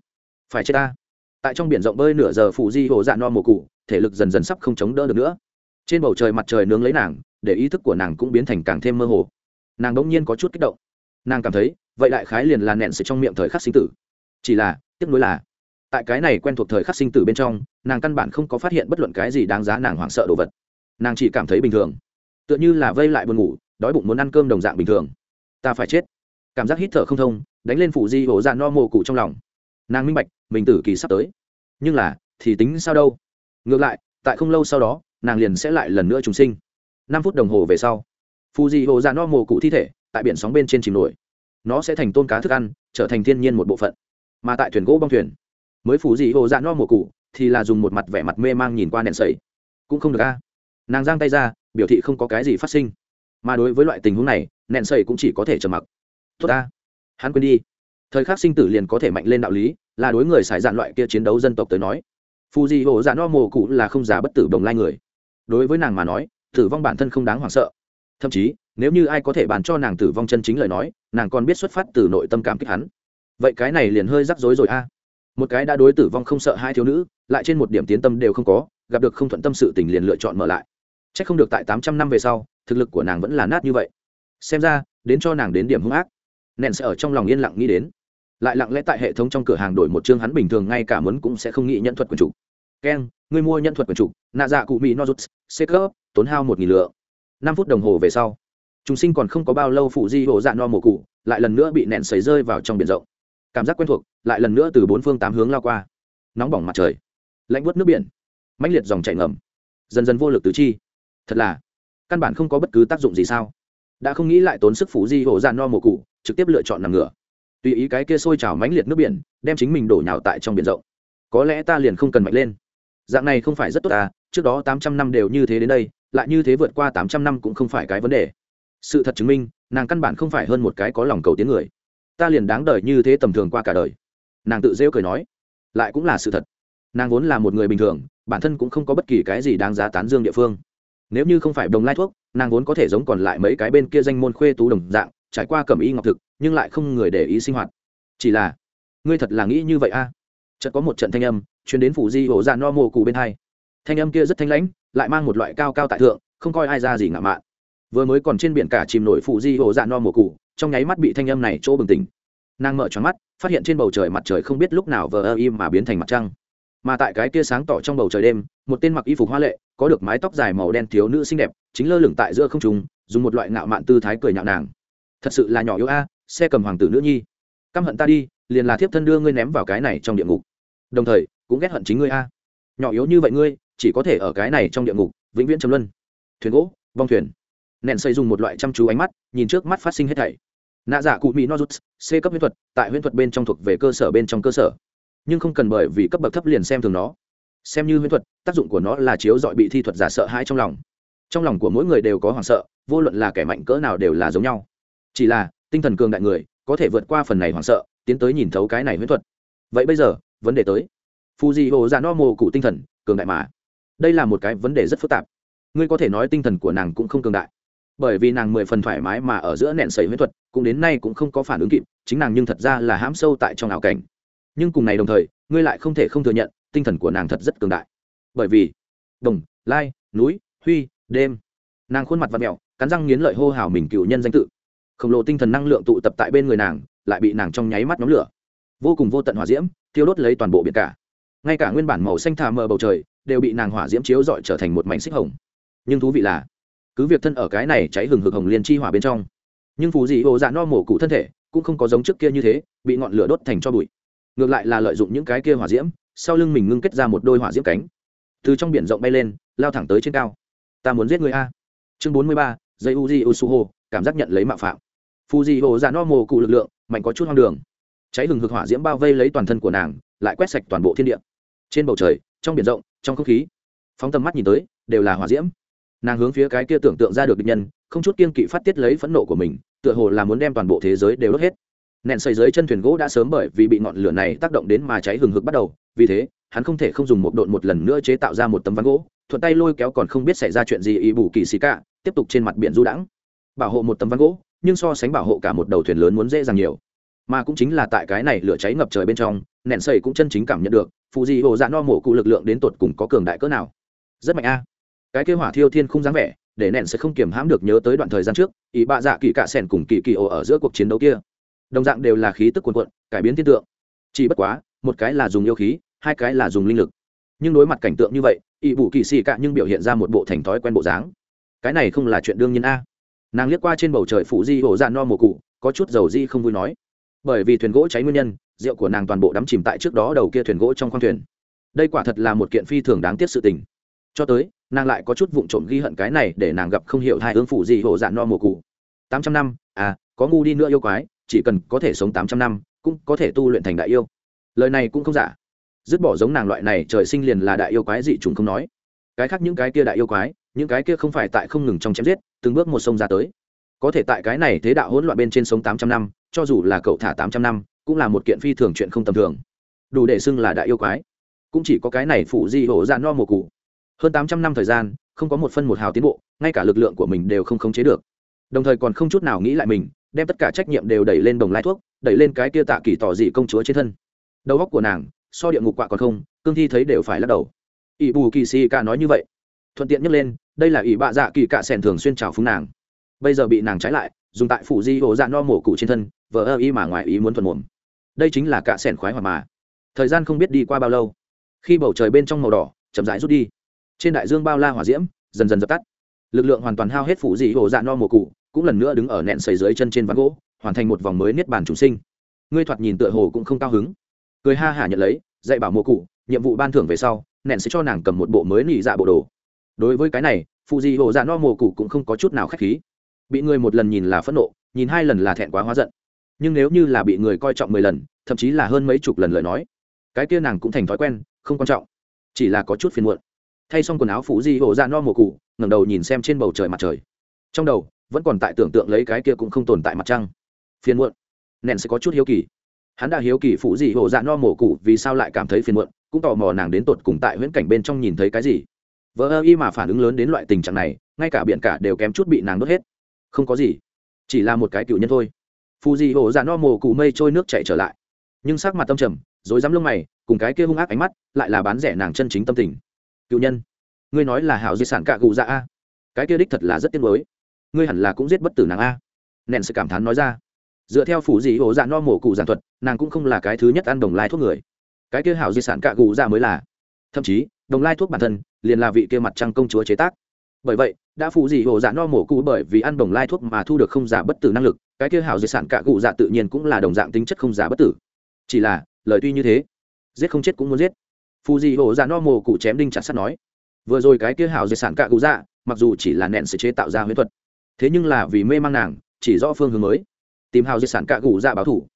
Phải chết ta. Tại trong biển rộng bơi nửa giờ phụ di hồ dạ no mồ cụ, thể lực dần dần sắp không chống đỡ được nữa. Trên bầu trời mặt trời nướng lấy nàng, để ý thức của nàng cũng biến thành càng thêm mơ hồ. Nàng đ nhiên có chút kích động. Nàng cảm thấy, vậy đại khái liền là nẹn sự trong miệng thời khắc sinh tử. Chỉ là, tiếc nuối là, tại cái này quen thuộc thời khắc sinh tử bên trong, nàng căn bản không có phát hiện bất luận cái gì đáng giá nàng hoảng sợ đồ vật. Nàng chỉ cảm thấy bình thường. Tựa như là vây lại buồn ngủ đói bụng muốn ăn cơm đồng dạng bình thường. Ta phải chết. Cảm giác hít thở không thông, đánh lên phụ di hổ dạ no mồ cụ trong lòng. Nàng minh bạch, mình tử kỳ sắp tới. Nhưng là, thì tính sao đâu? Ngược lại, tại không lâu sau đó, nàng liền sẽ lại lần nữa trùng sinh. Năm phút đồng hồ về sau, phù dị hồ dạ no mồ cụ thi thể tại biển sóng bên trên chìm nổi. Nó sẽ thành tôn cá thức ăn, trở thành thiên nhiên một bộ phận. Mà tại thuyền gỗ bong thuyền, mới phù dị hồ dạ no mồ cụ thì là dùng một mặt vẻ mặt mê mang nhìn qua nền sầy cũng không được a. Nàng giang tay ra, biểu thị không có cái gì phát sinh mà đối với loại tình huống này nẹn sầy cũng chỉ có thể trầm mặc. Tốt ta, hắn quên đi. Thời khắc sinh tử liền có thể mạnh lên đạo lý, là đối người xài dạn loại kia chiến đấu dân tộc tới nói. Phù di hộ dạ no mồ cụ là không giả bất tử đồng lai người. Đối với nàng mà nói, tử vong bản thân không đáng hoảng sợ. Thậm chí, nếu như ai có thể bàn cho nàng tử vong chân chính lời nói, nàng còn biết xuất phát từ nội tâm cảm kích hắn. Vậy cái này liền hơi rắc rối rồi a. Một cái đã đối tử vong không sợ hai thiếu nữ, lại trên một điểm tiến tâm đều không có, gặp được không thuận tâm sự tình liền lựa chọn mở lại. C h ắ c không được tại tám trăm năm về sau thực lực của nàng vẫn là nát như vậy. Xem ra, đến cho nàng đến điểm hung ác. Nện sẽ ở trong lòng yên lặng nghĩ đến. Lại lặng lẽ tại hệ thống trong cửa hàng đổi một chương hắn bình thường ngay cả muốn cũng sẽ không nghĩ nhận thuật quần chủ. Keng người mua nhận thuật quần chủ, nạ dạ cụ mỹ nozuts c cấp tốn hao một nghìn lượng. Năm phút đồng hồ về sau chúng sinh còn không có bao lâu phụ di hộ dạ no mồ cụ, lại lần nữa bị nện sấy rơi vào trong biển rộng. Cảm giác quen thuộc, lại lần nữa từ bốn phương tám hướng lao qua. Nóng bỏng mặt trời, lạnh buốt nước biển, mãnh liệt dòng chảy ngầm, dần dần vô lực tứ chi. Thật là căn bản không có bất cứ tác dụng gì sao? Đã không nghĩ lại tốn sức phủ di hộ dạ no mồ cụ trực tiếp lựa chọn nằm ngửa. Tùy ý cái kia sôi trào mãnh liệt nước biển, đem chính mình đổ nhào tại trong biển rộng. Có lẽ ta liền không cần mạnh lên. Dạng này không phải rất tốt ta trước đó tám trăm năm đều như thế đến đây, lại như thế vượt qua tám trăm năm cũng không phải cái vấn đề. Sự thật chứng minh, nàng căn bản không phải hơn một cái có lòng cầu tiếng người. Ta liền đáng đời như thế tầm thường qua cả đời. Nàng tự rêu cười nói, lại cũng là sự thật. Nàng vốn là một người bình thường, bản thân cũng không có bất kỳ cái gì đáng giá tán dương địa phương nếu như không phải đồng lai thuốc, nàng vốn có thể giống còn lại mấy cái bên kia danh môn khuê tú đồng dạng, trải qua cẩm y ngọc thực, nhưng lại không người để ý sinh hoạt. Chỉ là, ngươi thật là nghĩ như vậy a? À? chợt có một trận thanh âm chuyến đến phủ di hổ ra no mồ cù bên hai. Thanh âm kia rất thanh lãnh, lại mang một loại cao cao tại thượng, không coi ai ra gì ngạo mạn. Vừa mới còn trên biển cả chìm nổi phủ di hổ dạ no mồ cụ trong nháy mắt bị thanh âm này chỗ bừng tỉnh. Nàng mở tròn mắt, phát hiện trên bầu trời mặt trời không biết lúc nào vờ ơ im mà biến thành mặt trăng mà tại cái kia sáng tỏ trong bầu trời đêm, một tên mặc y phục hoa lệ, có được mái tóc dài màu đen thiếu nữ xinh đẹp, chính lơ lửng tại giữa không trung, dùng một loại ngạo mạn tư thái cười nhạo nàng. Thật sự là nhỏ yếu a, xe cầm hoàng tử nữ nhi. Căm hận ta đi, liền là thiếp thân đưa ngươi ném vào cái này trong địa ngục. Đồng thời, cũng ghét hận chính ngươi a. Nhỏ yếu như vậy ngươi, chỉ có thể ở cái này trong địa ngục, vĩnh viễn trầm luân. Thuyền gỗ, bong thuyền. Nện xây dùng một loại chăm chú ánh mắt, nhìn trước mắt phát sinh hết thảy. Nạ giả cụ mỹ nozuts c cấp huyễn thuật, tại huyễn thuật bên trong thuộc về cơ sở bên trong cơ sở nhưng không cần bởi vì cấp bậc thấp liền xem thường nó. Xem như huyễn thuật, tác dụng của nó là chiếu dọi bị thi thuật giả sợ hãi trong lòng. Trong lòng của mỗi người đều có hoảng sợ, vô luận là kẻ mạnh cỡ nào đều là giống nhau. Chỉ là, tinh thần cường đại người, có thể vượt qua phần này hoảng sợ, tiến tới nhìn thấu cái này huyễn thuật. Vậy bây giờ, vấn đề tới. Phù di hồ dạ no mồ cụ tinh thần, cường đại mà. Đây là một cái vấn đề rất phức tạp. Ngươi có thể nói tinh thần của nàng cũng không cường đại. Bởi vì nàng mười phần thoải mái mà ở giữa nẹn sầy huyễn thuật, cũng đến nay cũng không có phản ứng kịp, chính nàng nhưng thật ra là hãm sâu tại trong ảo cảnh nhưng cùng này đồng thời, ngươi lại không thể không thừa nhận, tinh thần của nàng thật rất cường đại. Bởi vì, đồng, lai, núi, huy, đêm. Nàng khuôn mặt và mẹo cắn răng nghiến lợi hô hào mình cựu nhân danh tự. Khổng lồ tinh thần năng lượng tụ tập tại bên người nàng, lại bị nàng trong nháy mắt nhóm lửa. Vô cùng vô tận hỏa diễm, thiêu đốt lấy toàn bộ biển cả. Ngay cả nguyên bản màu xanh thà mờ bầu trời, đều bị nàng hỏa diễm chiếu dọi trở thành một mảnh xích hồng. Nhưng thú vị là, cứ việc thân ở cái này cháy hừng hực hồng liên chi hỏa bên trong, nhưng phù dị ô dạ no mổ cụ thân thể cũng không có giống trước kia như thế, bị ngọn lửa đốt thành cho bụi ngược lại là lợi dụng những cái kia hỏa diễm, sau lưng mình ngưng kết ra một đôi hỏa diễm cánh. Từ trong biển rộng bay lên, lao thẳng tới trên cao. Ta muốn giết người a. Chương bốn mươi ba dây uji usuho, cảm giác nhận lấy mạo phạm. Fuji hồ ra no mồ cụ lực lượng, mạnh có chút hoang đường. Cháy hừng hực hỏa diễm bao vây lấy toàn thân của nàng, lại quét sạch toàn bộ thiên địa. Trên bầu trời, trong biển rộng, trong không khí, phóng tầm mắt nhìn tới, đều là hỏa diễm. Nàng hướng phía cái kia tưởng tượng ra được địch nhân, không chút kiên kỵ phát tiết lấy phẫn nộ của mình, tựa hồ là muốn đem toàn bộ thế giới đều đốt hết nện xây dưới chân thuyền gỗ đã sớm bởi vì bị ngọn lửa này tác động đến mà cháy hừng hực bắt đầu, vì thế, hắn không thể không dùng một độn một lần nữa chế tạo ra một tấm ván gỗ, thuận tay lôi kéo còn không biết xảy ra chuyện gì ý bù kỳ xì cả, tiếp tục trên mặt biển du đãng. Bảo hộ một tấm ván gỗ, nhưng so sánh bảo hộ cả một đầu thuyền lớn muốn dễ dàng nhiều. Mà cũng chính là tại cái này lửa cháy ngập trời bên trong, nện sầy cũng chân chính cảm nhận được phụ gì hồ dạ no mổ cụ lực lượng đến tột cùng có cường đại cỡ nào. Rất mạnh a. Cái kêu hỏa thiêu thiên không dáng vẻ, để nện sẽ không kiềm hãm được nhớ tới đoạn thời gian trước ý bạ dạ kỳ cạ sẻn cùng kỳ kỳ ồ ở giữa cuộc chiến đấu kia đồng dạng đều là khí tức cuồn cuộn, cải biến thiên tượng. Chỉ bất quá, một cái là dùng yêu khí, hai cái là dùng linh lực. Nhưng đối mặt cảnh tượng như vậy ỵ bù kỳ xì cạ nhưng biểu hiện ra một bộ thành thói quen bộ dáng. Cái này không là chuyện đương nhiên a. Nàng liếc qua trên bầu trời phụ di hổ dạ no mồ cụ, có chút dầu di không vui nói. Bởi vì thuyền gỗ cháy nguyên nhân, rượu của nàng toàn bộ đắm chìm tại trước đó đầu kia thuyền gỗ trong khoang thuyền. Đây quả thật là một kiện phi thường đáng tiếc sự tình. Cho tới, nàng lại có chút vụng trộm ghi hận cái này để nàng gặp không hiểu hai ương phụ gì hổ dạn no mồ cụ. Tám trăm năm à có ngu đi nữa yêu quái chỉ cần có thể sống tám trăm năm, cũng có thể tu luyện thành đại yêu. Lời này cũng không giả. Dứt bỏ giống nàng loại này, trời sinh liền là đại yêu quái dị trùng không nói. Cái khác những cái kia đại yêu quái, những cái kia không phải tại không ngừng trong chém giết, từng bước một sông ra tới. Có thể tại cái này thế đạo hỗn loạn bên trên sống tám trăm năm, cho dù là cậu thả tám trăm năm, cũng là một kiện phi thường chuyện không tầm thường. Đủ để xưng là đại yêu quái. Cũng chỉ có cái này phụ di hổ dạ no mồ cụ hơn tám trăm năm thời gian, không có một phân một hào tiến bộ, ngay cả lực lượng của mình đều không khống chế được. Đồng thời còn không chút nào nghĩ lại mình đem tất cả trách nhiệm đều đẩy lên đồng lai thuốc, đẩy lên cái kia tạ kỳ tỏ dị công chúa trên thân. Đầu óc của nàng, so địa ngục quạ còn không, cương thi thấy đều phải lắc đầu. Ỷ bù kỳ si ca nói như vậy. Thuận tiện nhắc lên, đây là ỷ bạ dạ kỳ cạ sẻn thường xuyên trào phúng nàng. Bây giờ bị nàng trái lại, dùng tại phủ di hồ dạ no mổ cụ trên thân, vờ ơ y mà ngoài ý muốn thuần muộn. Đây chính là cạ sẻn khoái hoạt mà. Thời gian không biết đi qua bao lâu, khi bầu trời bên trong màu đỏ, chậm rãi rút đi. Trên đại dương bao la hỏa diễm, dần dần dập tắt. Lực lượng hoàn toàn hao hết phủ di hồ dạ no mổ cụ cũng lần nữa đứng ở nẹn sầy dưới chân trên ván gỗ, hoàn thành một vòng mới niết bàn chủ sinh. Ngươi thoạt nhìn tựa hồ cũng không cao hứng. Cười ha hả nhận lấy, dạy bảo mộ cụ, nhiệm vụ ban thưởng về sau, nẹn sẽ cho nàng cầm một bộ mới nỉ dạ bộ đồ. Đối với cái này phụ di hồ dạ no mồ cụ cũng không có chút nào k h á c h khí. Bị người một lần nhìn là phẫn nộ, nhìn hai lần là thẹn quá hóa giận. Nhưng nếu như là bị người coi trọng mười lần, thậm chí là hơn mấy chục lần lời nói, cái kia nàng cũng thành thói quen, không quan trọng. Chỉ là có chút phiền muộn. Thay xong quần áo phụ di hồ dạ no mồ cụ, ngẩng đầu nhìn xem trên bầu trời mặt trời. Trong đầu vẫn còn tại tưởng tượng lấy cái kia cũng không tồn tại mặt trăng. Phiền muộn. Nện sẽ có chút hiếu kỳ. Hắn đã hiếu kỳ phụ gì hổ dạ no mổ cụ vì sao lại cảm thấy phiền muộn, cũng tò mò nàng đến tột cùng tại huyễn cảnh bên trong nhìn thấy cái gì. Vợ ơ y mà phản ứng lớn đến loại tình trạng này, ngay cả biển cả đều kém chút bị nàng đốt hết. Không có gì. Chỉ là một cái cựu nhân thôi. Phù dị hổ dạ no mồ cụ mây trôi nước chạy trở lại. Nhưng sắc mặt tâm trầm dối dám lông mày, cùng cái kia hung ác ánh mắt, lại là bán rẻ nàng chân chính tâm tình. Cựu nhân. Ngươi nói là hảo di sản cạ cụ dạ a? Cái kia đích thật là rất tiếc nuối ngươi hẳn là cũng giết bất tử nàng a. Nện sự cảm thán nói ra. Dựa theo phủ dị hồ dạ no mổ cụ giản thuật, nàng cũng không là cái thứ nhất ăn đồng lai thuốc người. Cái kia hảo di sản cạ cụ dạ mới là. Thậm chí, đồng lai thuốc bản thân, liền là vị kia mặt trăng công chúa chế tác. Bởi vậy, đã phụ dị hồ dạ no mổ cụ bởi vì ăn đồng lai thuốc mà thu được không giả bất tử năng lực, cái kia hảo di sản cạ cụ dạ tự nhiên cũng là đồng dạng tính chất không giả bất tử. Chỉ là, lời tuy như thế, giết không chết cũng muốn giết. Phụ dị hồ dạ no mổ cụ chém đinh chặt sắt nói. Vừa rồi cái kia hảo di sản cạ cụ dạ mặc dù chỉ là nện sự chế tạo ra huyễn thuật thế nhưng là vì mê mang nàng, chỉ rõ phương hướng mới. Tìm hào di sản cạ gù dạ báo thủ.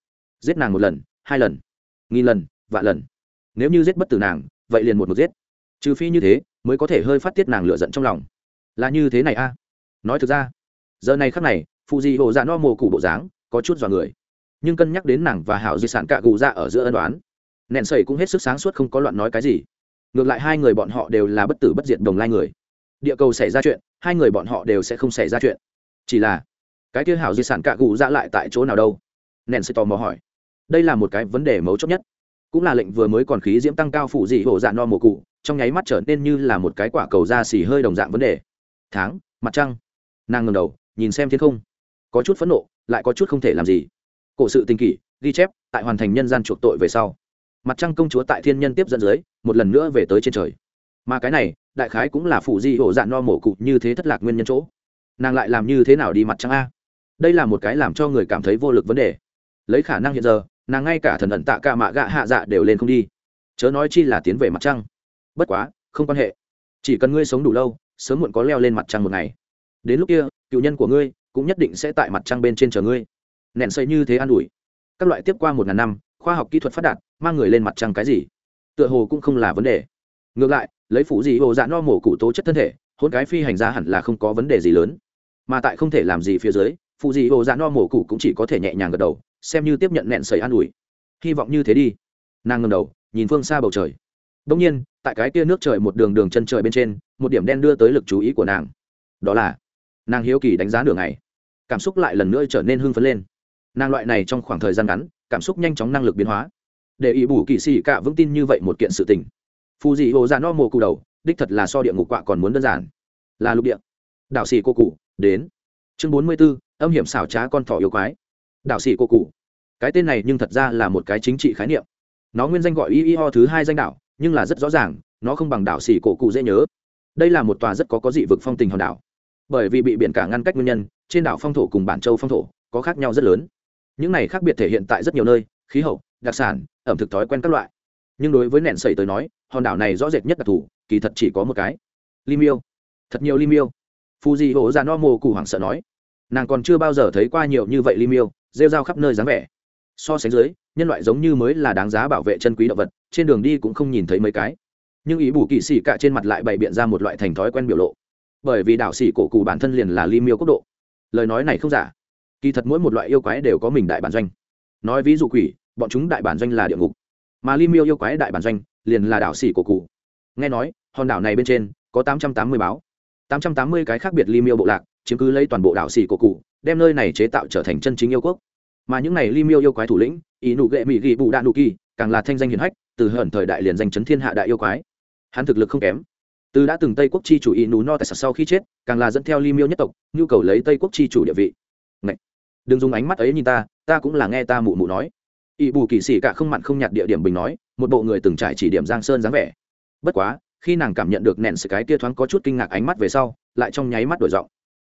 Giết nàng một lần, hai lần, nghìn lần, vạn lần. Nếu như giết bất tử nàng, vậy liền một một giết. Trừ phi như thế, mới có thể hơi phát tiết nàng lựa giận trong lòng. Là như thế này a. Nói thực ra, giờ này khắc này phụ di hồ dạ no mồ cụ bộ dáng, có chút dọa người. Nhưng cân nhắc đến nàng và hảo di sản cạ gù dạ ở giữa ân đoán nẹn sẩy cũng hết sức sáng suốt không có loạn nói cái gì. Ngược lại hai người bọn họ đều là bất tử bất diệt đồng lai người. Địa cầu xảy ra chuyện, hai người bọn họ đều sẽ không xảy ra chuyện chỉ là, cái kia hảo di sản cạ cụ dạ lại tại chỗ nào đâu? Nèn sẽ tò mò hỏi. Đây là một cái vấn đề mấu chốt nhất. Cũng là lệnh vừa mới còn khí diễm tăng cao phụ dị hổ dạ no mồ cụ, trong nháy mắt trở nên như là một cái quả cầu da xì hơi đồng dạng vấn đề. Tháng, mặt trăng. Nàng ngầm đầu, nhìn xem thiên không. Có chút phẫn nộ, lại có chút không thể làm gì. Cổ sự tình kỷ, ghi chép, tại hoàn thành nhân gian chuộc tội về sau. Mặt trăng công chúa tại thiên nhân tiếp dẫn dưới, một lần nữa về tới trên trời. Mà cái này, đại khái cũng là phụ di hổ dạ no mổ cụ như thế thất lạc nguyên nhân chỗ nàng lại làm như thế nào đi mặt trăng a? Đây là một cái làm cho người cảm thấy vô lực vấn đề. Lấy khả năng hiện giờ, nàng ngay cả thần ẩn tạ ca mạ gạ hạ dạ đều lên không đi. Chớ nói chi là tiến về mặt trăng. Bất quá, không quan hệ. Chỉ cần ngươi sống đủ lâu, sớm muộn có leo lên mặt trăng một ngày. Đến lúc kia, cựu nhân của ngươi cũng nhất định sẽ tại mặt trăng bên trên chờ ngươi. Nện xây như thế an ủi. Các loại tiếp qua một ngàn năm, khoa học kỹ thuật phát đạt, mang người lên mặt trăng cái gì? Tựa hồ cũng không là vấn đề. Ngược lại, lấy phụ gì hồ dạ no mổ cụ tố chất thân thể, hôn cái phi hành ra hẳn là không có vấn đề gì lớn mà tại không thể làm gì phía dưới, phụ dị hồ dạ no mổ cụ cũng chỉ có thể nhẹ nhàng gật đầu, xem như tiếp nhận nẹn sầy an ủi. Hy vọng như thế đi. Nàng ngầm đầu, nhìn phương xa bầu trời. Đông nhiên, tại cái kia nước trời một đường đường chân trời bên trên, một điểm đen đưa tới lực chú ý của nàng. Đó là, nàng hiếu kỳ đánh giá nửa ngày. Cảm xúc lại lần nữa trở nên hưng phấn lên. Nàng loại này trong khoảng thời gian ngắn, cảm xúc nhanh chóng năng lực biến hóa. Để ý bù kỳ xì cả vững tin như vậy một kiện sự tình. Phù dị hồ dạ no mồ cụ đầu, đích thật là so địa ngục quạ còn muốn đơn giản. Là lục địa đạo sĩ cô cụ, đến. Chương bốn mươi b ố âm hiểm xảo trá con thỏ yêu quái. Đạo sĩ cô cụ. Cái tên này nhưng thật ra là một cái chính trị khái niệm. Nó nguyên danh gọi y y ho thứ hai danh đạo, nhưng là rất rõ ràng, nó không bằng đảo sĩ cổ cụ dễ nhớ. Đây là một tòa rất có có dị vực phong tình hòn đảo. Bởi vì bị biển cả ngăn cách nguyên nhân, trên đảo phong thổ cùng bản châu phong thổ có khác nhau rất lớn. Những này khác biệt thể hiện tại rất nhiều nơi, khí hậu, đặc sản, ẩm thực thói quen các loại. Nhưng đối với nện sẩy tới nói, hòn đảo này rõ rệt nhất đặc thù, kỳ thật chỉ có một cái. Lim yêu. Thật nhiều lim yêu phù di hộ ra dạ no mồ cụ hoảng sợ nói, nàng còn chưa bao giờ thấy qua nhiều như vậy lim miêu rêu rao khắp nơi dáng vẻ. So sánh dưới, nhân loại giống như mới là đáng giá bảo vệ chân quý động vật, trên đường đi cũng không nhìn thấy mấy cái. Nhưng ý bù kỵ sĩ cả trên mặt lại bày biện ra một loại thành thói quen biểu lộ. Bởi vì đảo xỉ cổ cụ bản thân liền là lim miêu quốc độ. Lời nói này không giả. Kỳ thật mỗi một loại yêu quái đều có mình đại bản doanh. Nói ví dụ quỷ, bọn chúng đại bản doanh là địa ngục. Mà lim yêu yêu quái đại bản doanh liền là đảo xỉ cổ cụ nghe nói, hòn đảo này bên trên có tám trăm tám mươi báo tám trăm tám mươi cái khác biệt ly miêu bộ lạc, chiếm cứ lấy toàn bộ đảo xỉ cổ cụ, đem nơi này chế tạo trở thành chân chính yêu quốc. Mà những này ly miêu yêu quái thủ lĩnh, ý nụ ghệ mỹ ghi bù đạn nụ kỳ, càng là thanh danh hiền hách, từ hởn thời đại liền danh chấn thiên hạ đại yêu quái. Hắn thực lực không kém. Từ đã từng tây quốc chi chủ ý nụ no tại sau khi chết, càng là dẫn theo ly miêu nhất tộc, nhu cầu lấy tây quốc chi chủ địa vị. Ngậy! đừng dùng ánh mắt ấy nhìn ta ta cũng là nghe ta mụ mụ nói. Ý bù kỳ sĩ cả không mặn không nhạt địa điểm bình nói, một bộ người từng trải chỉ điểm giang sơn dáng vẻ. Bất quá khi nàng cảm nhận được nện sự cái kia thoáng có chút kinh ngạc ánh mắt về sau, lại trong nháy mắt đổi giọng.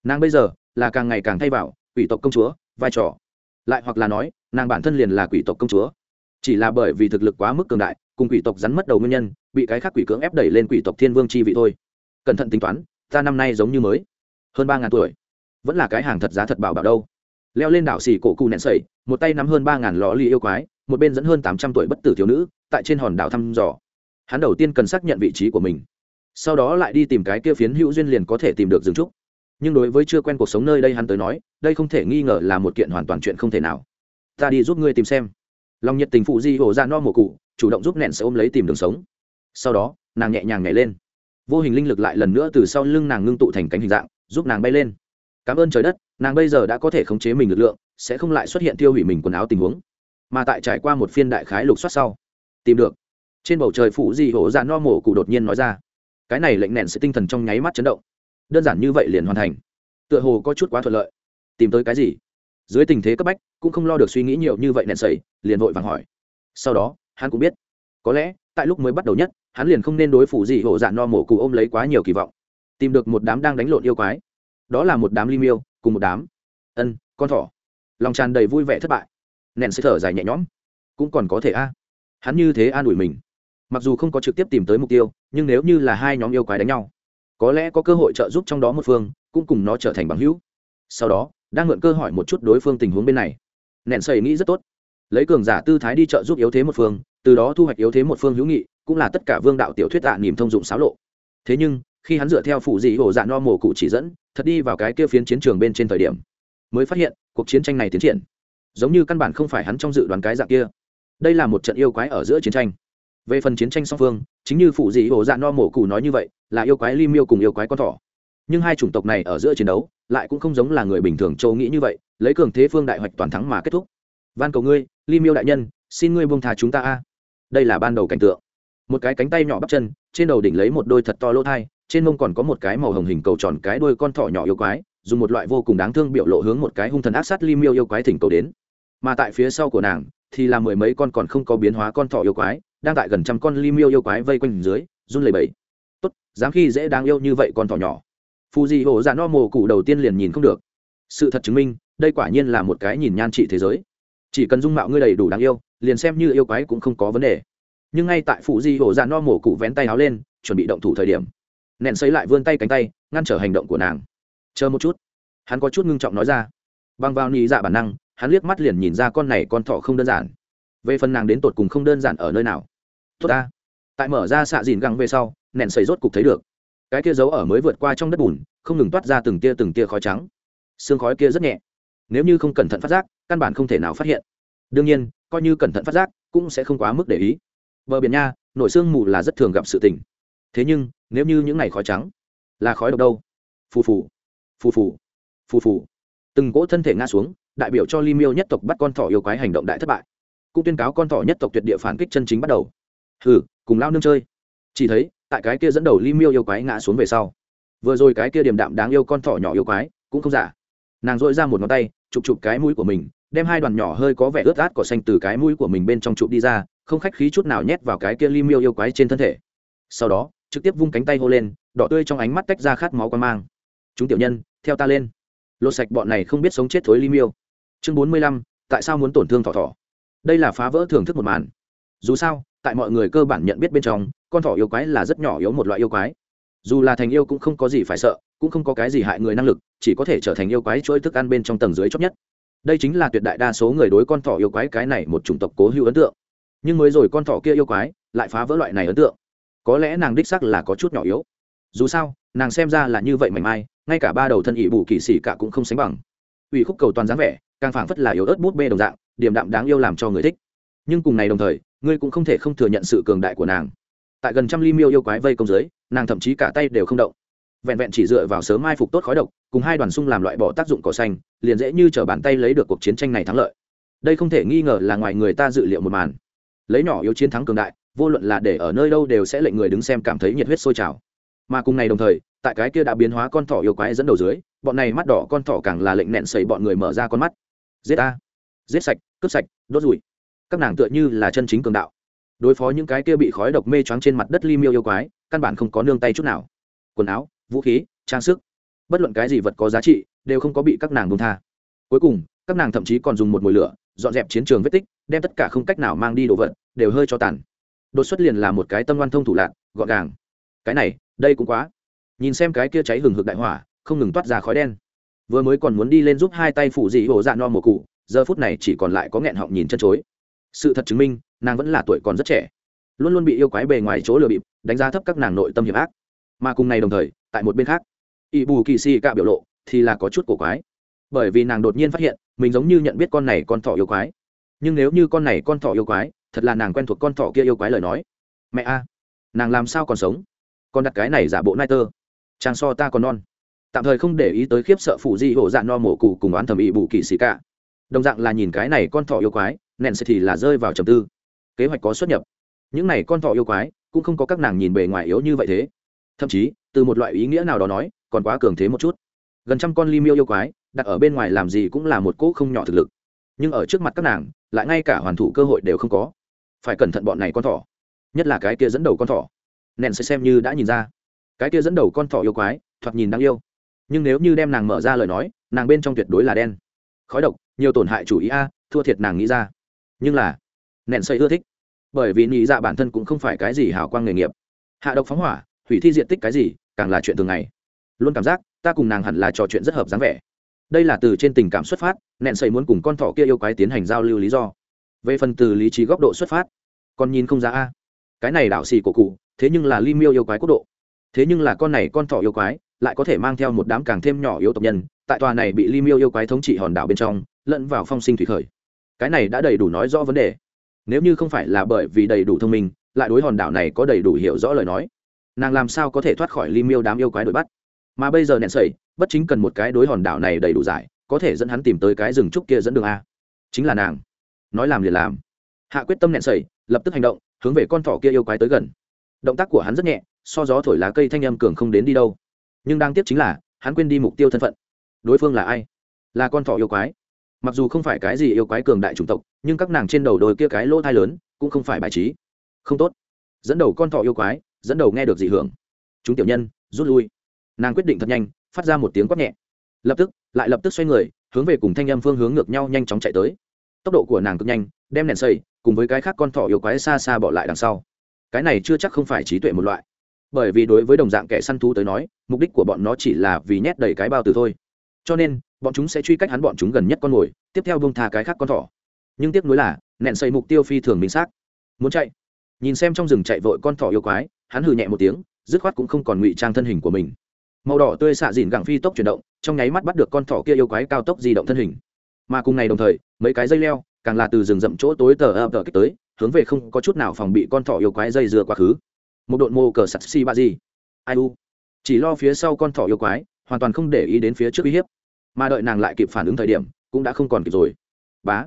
Nàng bây giờ là càng ngày càng thay vào, quỷ tộc công chúa, vai trò. Lại hoặc là nói, nàng bản thân liền là quỷ tộc công chúa. Chỉ là bởi vì thực lực quá mức cường đại, cùng quỷ tộc rắn mất đầu nguyên nhân, bị cái khác quỷ cưỡng ép đẩy lên quỷ tộc thiên vương chi vị thôi. Cẩn thận tính toán, ta năm nay giống như mới, hơn ba ngàn tuổi. Vẫn là cái hàng thật giá thật bảo bảo đâu. Leo lên đảo xì cổ cụ nện sẩy, một tay nắm hơn ba ngàn lò ly yêu quái, một bên dẫn hơn tám trăm tuổi bất tử thiếu nữ, tại trên hòn đảo thăm dò hắn đầu tiên cần xác nhận vị trí của mình, sau đó lại đi tìm cái kia phiến hữu duyên liền có thể tìm được dừng trúc. Nhưng đối với chưa quen cuộc sống nơi đây hắn tới nói, đây không thể nghi ngờ là một kiện hoàn toàn chuyện không thể nào. Ta đi giúp ngươi tìm xem. Lòng nhiệt tình phụ di hổ ra no mổ cụ, chủ động giúp nẹn sẽ ôm lấy tìm đường sống. Sau đó, nàng nhẹ nhàng nhảy lên. Vô hình linh lực lại lần nữa từ sau lưng nàng ngưng tụ thành cánh hình dạng, giúp nàng bay lên. Cảm ơn trời đất, nàng bây giờ đã có thể khống chế mình lực lượng, sẽ không lại xuất hiện tiêu hủy mình quần áo tình huống. Mà tại trải qua một phiên đại khái lục soát sau, tìm được trên bầu trời phụ di hổ dạ no mổ cụ đột nhiên nói ra. Cái này lệnh nện sẽ tinh thần trong nháy mắt chấn động. Đơn giản như vậy liền hoàn thành. Tựa hồ có chút quá thuận lợi. Tìm tới cái gì? Dưới tình thế cấp bách, cũng không lo được suy nghĩ nhiều như vậy nện sẩy liền vội vàng hỏi. Sau đó, hắn cũng biết. Có lẽ, tại lúc mới bắt đầu nhất, hắn liền không nên đối phủ gì hổ dạn no mổ cụ ôm lấy quá nhiều kỳ vọng. Tìm được một đám đang đánh lộn yêu quái. Đó là một đám lim yêu cùng một đám. Ân, con thỏ. Lòng tràn đầy vui vẻ thất bại. Nện sẽ thở dài nhẹ nhõm. Cũng còn có thể a. Hắn như thế an ủi mình mặc dù không có trực tiếp tìm tới mục tiêu, nhưng nếu như là hai nhóm yêu quái đánh nhau, có lẽ có cơ hội trợ giúp trong đó một phương, cũng cùng nó trở thành bằng hữu. Sau đó, đang mượn cơ hỏi một chút đối phương tình huống bên này. Nện sầy nghĩ rất tốt. Lấy cường giả tư thái đi trợ giúp yếu thế một phương, từ đó thu hoạch yếu thế một phương hữu nghị, cũng là tất cả vương đạo tiểu thuyết tạ niềm thông dụng xáo lộ. Thế nhưng, khi hắn dựa theo phụ dị ổ dạ no mổ cụ chỉ dẫn, thật đi vào cái kia phiến chiến trường bên trên thời điểm, mới phát hiện cuộc chiến tranh này tiến triển. Giống như căn bản không phải hắn trong dự đoán cái dạng kia. Đây là một trận yêu quái ở giữa chiến tranh về phần chiến tranh song phương, chính như phụ dị ổ dạ no mổ cụ nói như vậy, là yêu quái lim yêu cùng yêu quái con thỏ. Nhưng hai chủng tộc này ở giữa chiến đấu, lại cũng không giống là người bình thường châu nghĩ như vậy, lấy cường thế phương đại hoạch toàn thắng mà kết thúc. Van cầu ngươi lim yêu đại nhân, xin ngươi buông thà chúng ta a. Đây là ban đầu cảnh tượng. Một cái cánh tay nhỏ bắp chân, trên đầu đỉnh lấy một đôi thật to lỗ thai, trên mông còn có một cái màu hồng hình cầu tròn cái đôi con thỏ nhỏ yêu quái, dùng một loại vô cùng đáng thương biểu lộ hướng một cái hung thần ác sát lim yêu yêu quái thỉnh cầu đến. Mà tại phía sau của nàng, thì là mười mấy con còn không có biến hóa con thỏ yêu quái đang tại gần trăm con lim yêu yêu quái vây quanh dưới, run lẩy bẩy. Tốt, dám khi dễ đáng yêu như vậy con thỏ nhỏ. Phù dị hổ dạ no mồ cụ đầu tiên liền nhìn không được. Sự thật chứng minh, đây quả nhiên là một cái nhìn nhan trị thế giới. Chỉ cần dung mạo ngươi đầy đủ đáng yêu, liền xem như yêu quái cũng không có vấn đề. Nhưng ngay tại phù dị hổ dạ no mồ cụ vén tay áo lên, chuẩn bị động thủ thời điểm, nện xấy lại vươn tay cánh tay, ngăn trở hành động của nàng. Chờ một chút. Hắn có chút ngưng trọng nói ra. Bằng vào nị dạ bản năng, hắn liếc mắt liền nhìn ra con này con thọ không đơn giản. Về phần nàng đến tột cùng không đơn giản ở nơi nào tốt ta. Tại mở ra xạ dìn găng về sau nện xầy rốt cục thấy được. Cái kia giấu ở mới vượt qua trong đất bùn, không ngừng toát ra từng tia từng tia khói trắng. Xương khói kia rất nhẹ. Nếu như không cẩn thận phát giác, căn bản không thể nào phát hiện. Đương nhiên, coi như cẩn thận phát giác, cũng sẽ không quá mức để ý. Bờ biển nha, nổi xương mù là rất thường gặp sự tình. Thế nhưng, nếu như những ngày khói trắng, là khói độc đâu? Phù phù. Phù phù. Phù phù. Từng cỗ thân thể ngã xuống, đại biểu cho ly miêu nhất tộc bắt con thỏ yêu quái hành động đại thất bại. Cũng tuyên cáo con thỏ nhất tộc tuyệt địa phản kích chân chính bắt đầu hừ cùng lao nương chơi. Chỉ thấy, tại cái kia dẫn đầu ly miêu yêu quái ngã xuống về sau. Vừa rồi cái kia điềm đạm đáng yêu con thỏ nhỏ yêu quái, cũng không giả. Nàng dội ra một ngón tay, chụp chụp cái mũi của mình, đem hai đoàn nhỏ hơi có vẻ ướt át cỏ xanh từ cái mũi của mình bên trong chụp đi ra, không khách khí chút nào nhét vào cái kia ly miêu yêu quái trên thân thể. Sau đó, trực tiếp vung cánh tay hô lên, đỏ tươi trong ánh mắt tách ra khát máu quan mang. Chúng tiểu nhân, theo ta lên. Lột sạch bọn này không biết sống chết thối ly miêu. Chương bốn mươi lăm, tại sao muốn tổn thương thỏ thỏ? Đây là phá vỡ thưởng thức một màn. Dù sao tại mọi người cơ bản nhận biết bên trong, con thỏ yêu quái là rất nhỏ yếu một loại yêu quái. Dù là thành yêu cũng không có gì phải sợ, cũng không có cái gì hại người năng lực, chỉ có thể trở thành yêu quái chuỗi thức ăn bên trong tầng dưới chót nhất. Đây chính là tuyệt đại đa số người đối con thỏ yêu quái cái này một chủng tộc cố hữu ấn tượng. Nhưng mới rồi con thỏ kia yêu quái lại phá vỡ loại này ấn tượng. Có lẽ nàng đích sắc là có chút nhỏ yếu. Dù sao, nàng xem ra là như vậy mảnh mai, ngay cả ba đầu thân ỵ bù kỳ xỉ cả cũng không sánh bằng. Ủy khúc cầu toàn dáng vẻ, càng phảng phất là yếu ớt bút bê đồng dạng điểm đạm đáng yêu làm cho người thích. Nhưng cùng này đồng thời ngươi cũng không thể không thừa nhận sự cường đại của nàng. Tại gần trăm ly miêu yêu quái vây công dưới nàng thậm chí cả tay đều không động. Vẹn vẹn chỉ dựa vào sớm mai phục tốt khói độc, cùng hai đoàn sung làm loại bỏ tác dụng cỏ xanh, liền dễ như t r ở bàn tay lấy được cuộc chiến tranh này thắng lợi. Đây không thể nghi ngờ là ngoài người ta dự liệu một màn. Lấy nhỏ yếu chiến thắng cường đại, vô luận là để ở nơi đâu đều sẽ lệnh người đứng xem cảm thấy nhiệt huyết sôi trào. Mà cùng ngày đồng thời, tại cái kia đã biến hóa con thỏ yêu quái dẫn đầu dưới, bọn này mắt đỏ con thỏ càng là lệnh nẹn xầy bọn người mở ra con mắt. Giết a giết sạch, cướp sạch, đốt rụi các nàng tựa như là chân chính cường đạo. Đối phó những cái kia bị khói độc mê choáng trên mặt đất ly miêu yêu quái, căn bản không có nương tay chút nào. Quần áo, vũ khí, trang sức, bất luận cái gì vật có giá trị, đều không có bị các nàng bông tha. Cuối cùng, các nàng thậm chí còn dùng một mồi lửa, dọn dẹp chiến trường vết tích, đem tất cả không cách nào mang đi đồ vật, đều hơi cho tàn. Đột xuất liền là một cái tâm loan thông thủ lạc, gọn gàng. Cái này, đây cũng quá. Nhìn xem cái kia cháy hừng hực đại hỏa, không ngừng toát ra khói đen. Vừa mới còn muốn đi lên giúp hai tay phủ dị hổ dạ no mùa cụ, giờ phút này chỉ còn lại có nghẹn họng nhìn chân chối sự thật chứng minh, nàng vẫn là tuổi còn rất trẻ. Luôn luôn bị yêu quái bề ngoài chỗ lừa bịp, đánh giá thấp các nàng nội tâm hiểm ác. Mà cùng ngày đồng thời, tại một bên khác ỵ bù kỳ si cạ biểu lộ thì là có chút cổ quái. Bởi vì nàng đột nhiên phát hiện, mình giống như nhận biết con này con thỏ yêu quái. Nhưng nếu như con này con thỏ yêu quái, thật là nàng quen thuộc con thỏ kia yêu quái lời nói. Mẹ a, nàng làm sao còn sống? Con đặt cái này giả bộ nai tơ. Trang so ta còn non. Tạm thời không để ý tới khiếp sợ phụ di hổ dạ no mổ cụ cùng oán thẩm ỵ bù kỳ xì cả đồng dạng là nhìn cái này con thỏ yêu quái nện sẽ thì là rơi vào trầm tư. Kế hoạch có xuất nhập. Những này con thỏ yêu quái cũng không có các nàng nhìn bề ngoài yếu như vậy thế. Thậm chí, từ một loại ý nghĩa nào đó nói, còn quá cường thế một chút. Gần trăm con ly miêu yêu quái, đặt ở bên ngoài làm gì cũng là một cỗ không nhỏ thực lực. Nhưng ở trước mặt các nàng, lại ngay cả hoàn thủ cơ hội đều không có. Phải cẩn thận bọn này con thỏ. Nhất là cái kia dẫn đầu con thỏ. Nện sẽ xem như đã nhìn ra. Cái kia dẫn đầu con thỏ yêu quái, thoạt nhìn đáng yêu. Nhưng nếu như đem nàng mở ra lời nói, nàng bên trong tuyệt đối là đen. Khói độc, nhiều tổn hại chủ ý a, thua thiệt nàng nghĩ ra nhưng là nện xây ưa thích. Bởi vì nghĩ dạ bản thân cũng không phải cái gì hào quang nghề nghiệp. Hạ độc phóng hỏa, hủy thi diện tích cái gì, càng là chuyện thường ngày. Luôn cảm giác, ta cùng nàng hẳn là trò chuyện rất hợp dáng vẻ. Đây là từ trên tình cảm xuất phát nện xây muốn cùng con thỏ kia yêu quái tiến hành giao lưu lý do. Về phần từ lý trí góc độ xuất phát còn nhìn không ra a. Cái này đạo xì của cụ, thế nhưng là ly miêu yêu quái quốc độ. Thế nhưng là con này con thỏ yêu quái, lại có thể mang theo một đám càng thêm nhỏ yếu tộc nhân. Tại tòa này bị ly miêu yêu quái thống trị hòn đảo bên trong, lẫn vào phong sinh thủy khởi cái này đã đầy đủ nói rõ vấn đề. Nếu như không phải là bởi vì đầy đủ thông minh, lại đối hòn đảo này có đầy đủ hiểu rõ lời nói, nàng làm sao có thể thoát khỏi ly miêu đám yêu quái đuổi bắt? Mà bây giờ nện sẩy bất chính cần một cái đối hòn đảo này đầy đủ giải, có thể dẫn hắn tìm tới cái rừng trúc kia dẫn đường a. Chính là nàng. Nói làm liền làm. Hạ quyết tâm nện sẩy lập tức hành động, hướng về con thỏ kia yêu quái tới gần. Động tác của hắn rất nhẹ, so gió thổi lá cây thanh âm cường không đến đi đâu. Nhưng đang tiếp chính là, hắn quên đi mục tiêu thân phận. Đối phương là ai? Là con thỏ yêu quái mặc dù không phải cái gì yêu quái cường đại chủng tộc, nhưng các nàng trên đầu đôi kia cái lỗ thai lớn cũng không phải bài trí. Không tốt. Dẫn đầu con thọ yêu quái, dẫn đầu nghe được dị hưởng. Chúng tiểu nhân, rút lui. Nàng quyết định thật nhanh, phát ra một tiếng quát nhẹ. Lập tức, lại lập tức xoay người, hướng về cùng thanh âm phương hướng ngược nhau nhanh chóng chạy tới. Tốc độ của nàng cực nhanh, đem nền xây cùng với cái khác con thỏ yêu quái xa xa bỏ lại đằng sau. Cái này chưa chắc không phải trí tuệ một loại. Bởi vì đối với đồng dạng kẻ săn thú tới nói, mục đích của bọn nó chỉ là vì nhét đầy cái bao tử thôi. Cho nên bọn chúng sẽ truy cách hắn bọn chúng gần nhất con mồi, tiếp theo bông thà cái khác con thỏ. Nhưng tiếc nuối là nện xây mục tiêu phi thường minh xác. Muốn chạy? Nhìn xem trong rừng chạy vội con thỏ yêu quái, hắn hừ nhẹ một tiếng, dứt khoát cũng không còn ngụy trang thân hình của mình. Màu đỏ tươi xạ dìn gẳng phi tốc chuyển động, trong nháy mắt bắt được con thỏ kia yêu quái cao tốc di động thân hình. Mà cùng ngày đồng thời, mấy cái dây leo, càng là từ rừng rậm chỗ tối tờ ập tờ kích tới, hướng về không có chút nào phòng bị con thỏ yêu quái dây dưa quá khứ. Một đội mô cờ sắt xi ba gì. Ai u. Chỉ lo phía sau con thỏ yêu quái, hoàn toàn không để ý đến phía trước uy hiếp mà đợi nàng lại kịp phản ứng thời điểm, cũng đã không còn kịp rồi. Bá,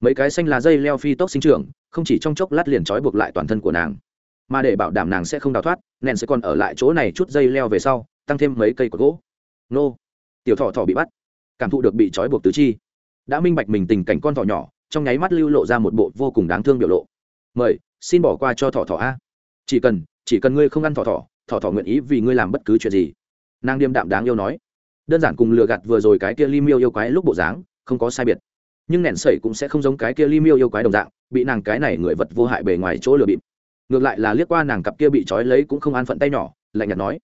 mấy cái xanh là dây leo phi tốc sinh trưởng, không chỉ trong chốc lát liền trói buộc lại toàn thân của nàng, mà để bảo đảm nàng sẽ không đào thoát nèn sẽ còn ở lại chỗ này chút dây leo về sau, tăng thêm mấy cây cột gỗ. Nô, tiểu thỏ thỏ bị bắt, cảm thụ được bị trói buộc tứ chi. Đã minh bạch mình tình cảnh con thỏ nhỏ, trong nháy mắt lưu lộ ra một bộ vô cùng đáng thương biểu lộ. Mời, xin bỏ qua cho thỏ thỏ a. Chỉ cần chỉ cần ngươi không ăn thỏ thỏ thỏ thỏ nguyện ý vì ngươi làm bất cứ chuyện gì. Nàng điềm đạm đáng yêu nói đơn giản cùng lừa gạt vừa rồi cái kia li miêu yêu quái lúc bộ dáng, không có sai biệt. Nhưng nẻn sẩy cũng sẽ không giống cái kia li miêu yêu quái đồng dạng, bị nàng cái này người vật vô hại bề ngoài chỗ lừa bịp. Ngược lại là liếc qua nàng cặp kia bị trói lấy cũng không an phận tay nhỏ, lạnh nhạt nói,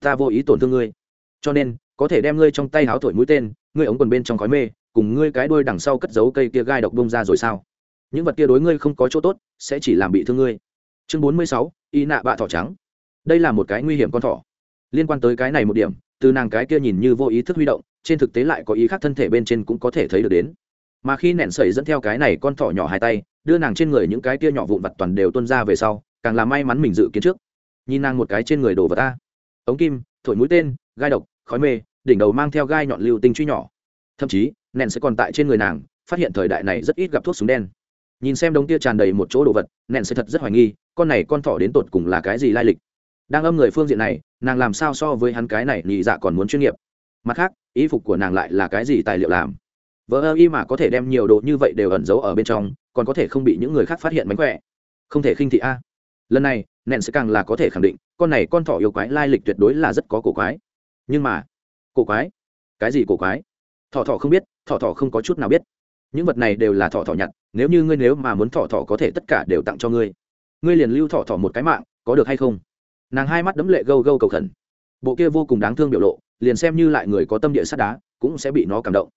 ta vô ý tổn thương ngươi. Cho nên, có thể đem ngươi trong tay háo thổi mũi tên, ngươi ống quần bên trong khói mê, cùng ngươi cái đuôi đằng sau cất giấu cây kia gai độc bông ra rồi sao? Những vật kia đối ngươi không có chỗ tốt, sẽ chỉ làm bị thương ngươi. Chương bốn mươi sáu, y nạ bạ thỏ trắng. Đây là một cái nguy hiểm con thỏ. Liên quan tới cái này một điểm từ nàng cái kia nhìn như vô ý thức huy động, trên thực tế lại có ý khác thân thể bên trên cũng có thể thấy được đến. Mà khi nẹn sẩy dẫn theo cái này con thỏ nhỏ hai tay, đưa nàng trên người những cái kia nhỏ vụn vặt toàn đều tuân ra về sau, càng là may mắn mình dự kiến trước. Nhìn nàng một cái trên người đồ vật ta. Ống kim, thổi mũi tên, gai độc, khói mê, đỉnh đầu mang theo gai nhọn lưu tinh truy nhỏ. Thậm chí, nẹn sẽ còn tại trên người nàng, phát hiện thời đại này rất ít gặp thuốc súng đen. Nhìn xem đống tia tràn đầy một chỗ đồ vật, nẹn sẽ thật rất hoài nghi, con này con thỏ đến tột cùng là cái gì lai lịch? Đang âm người phương diện này nàng làm sao so với hắn cái này nhị dạ còn muốn chuyên nghiệp. Mặt khác ý phục của nàng lại là cái gì tài liệu làm? Vợ ơ y mà có thể đem nhiều đồ như vậy đều ẩn giấu ở bên trong, còn có thể không bị những người khác phát hiện mánh khỏe. Không thể khinh thị a. Lần này, nện sẽ càng là có thể khẳng định, con này con thỏ yêu quái lai lịch tuyệt đối là rất có cổ quái. Nhưng mà, cổ quái? Cái gì cổ quái? Thỏ thỏ không biết, thỏ thỏ không có chút nào biết. Những vật này đều là thỏ thỏ nhặt, nếu như ngươi nếu mà muốn thỏ thỏ có thể tất cả đều tặng cho ngươi. Ngươi liền lưu thỏ thỏ một cái mạng, có được hay không? Nàng hai mắt đấm lệ gâu gâu cầu khẩn. Bộ kia vô cùng đáng thương biểu lộ, liền xem như lại người có tâm địa sắt đá, cũng sẽ bị nó cảm động.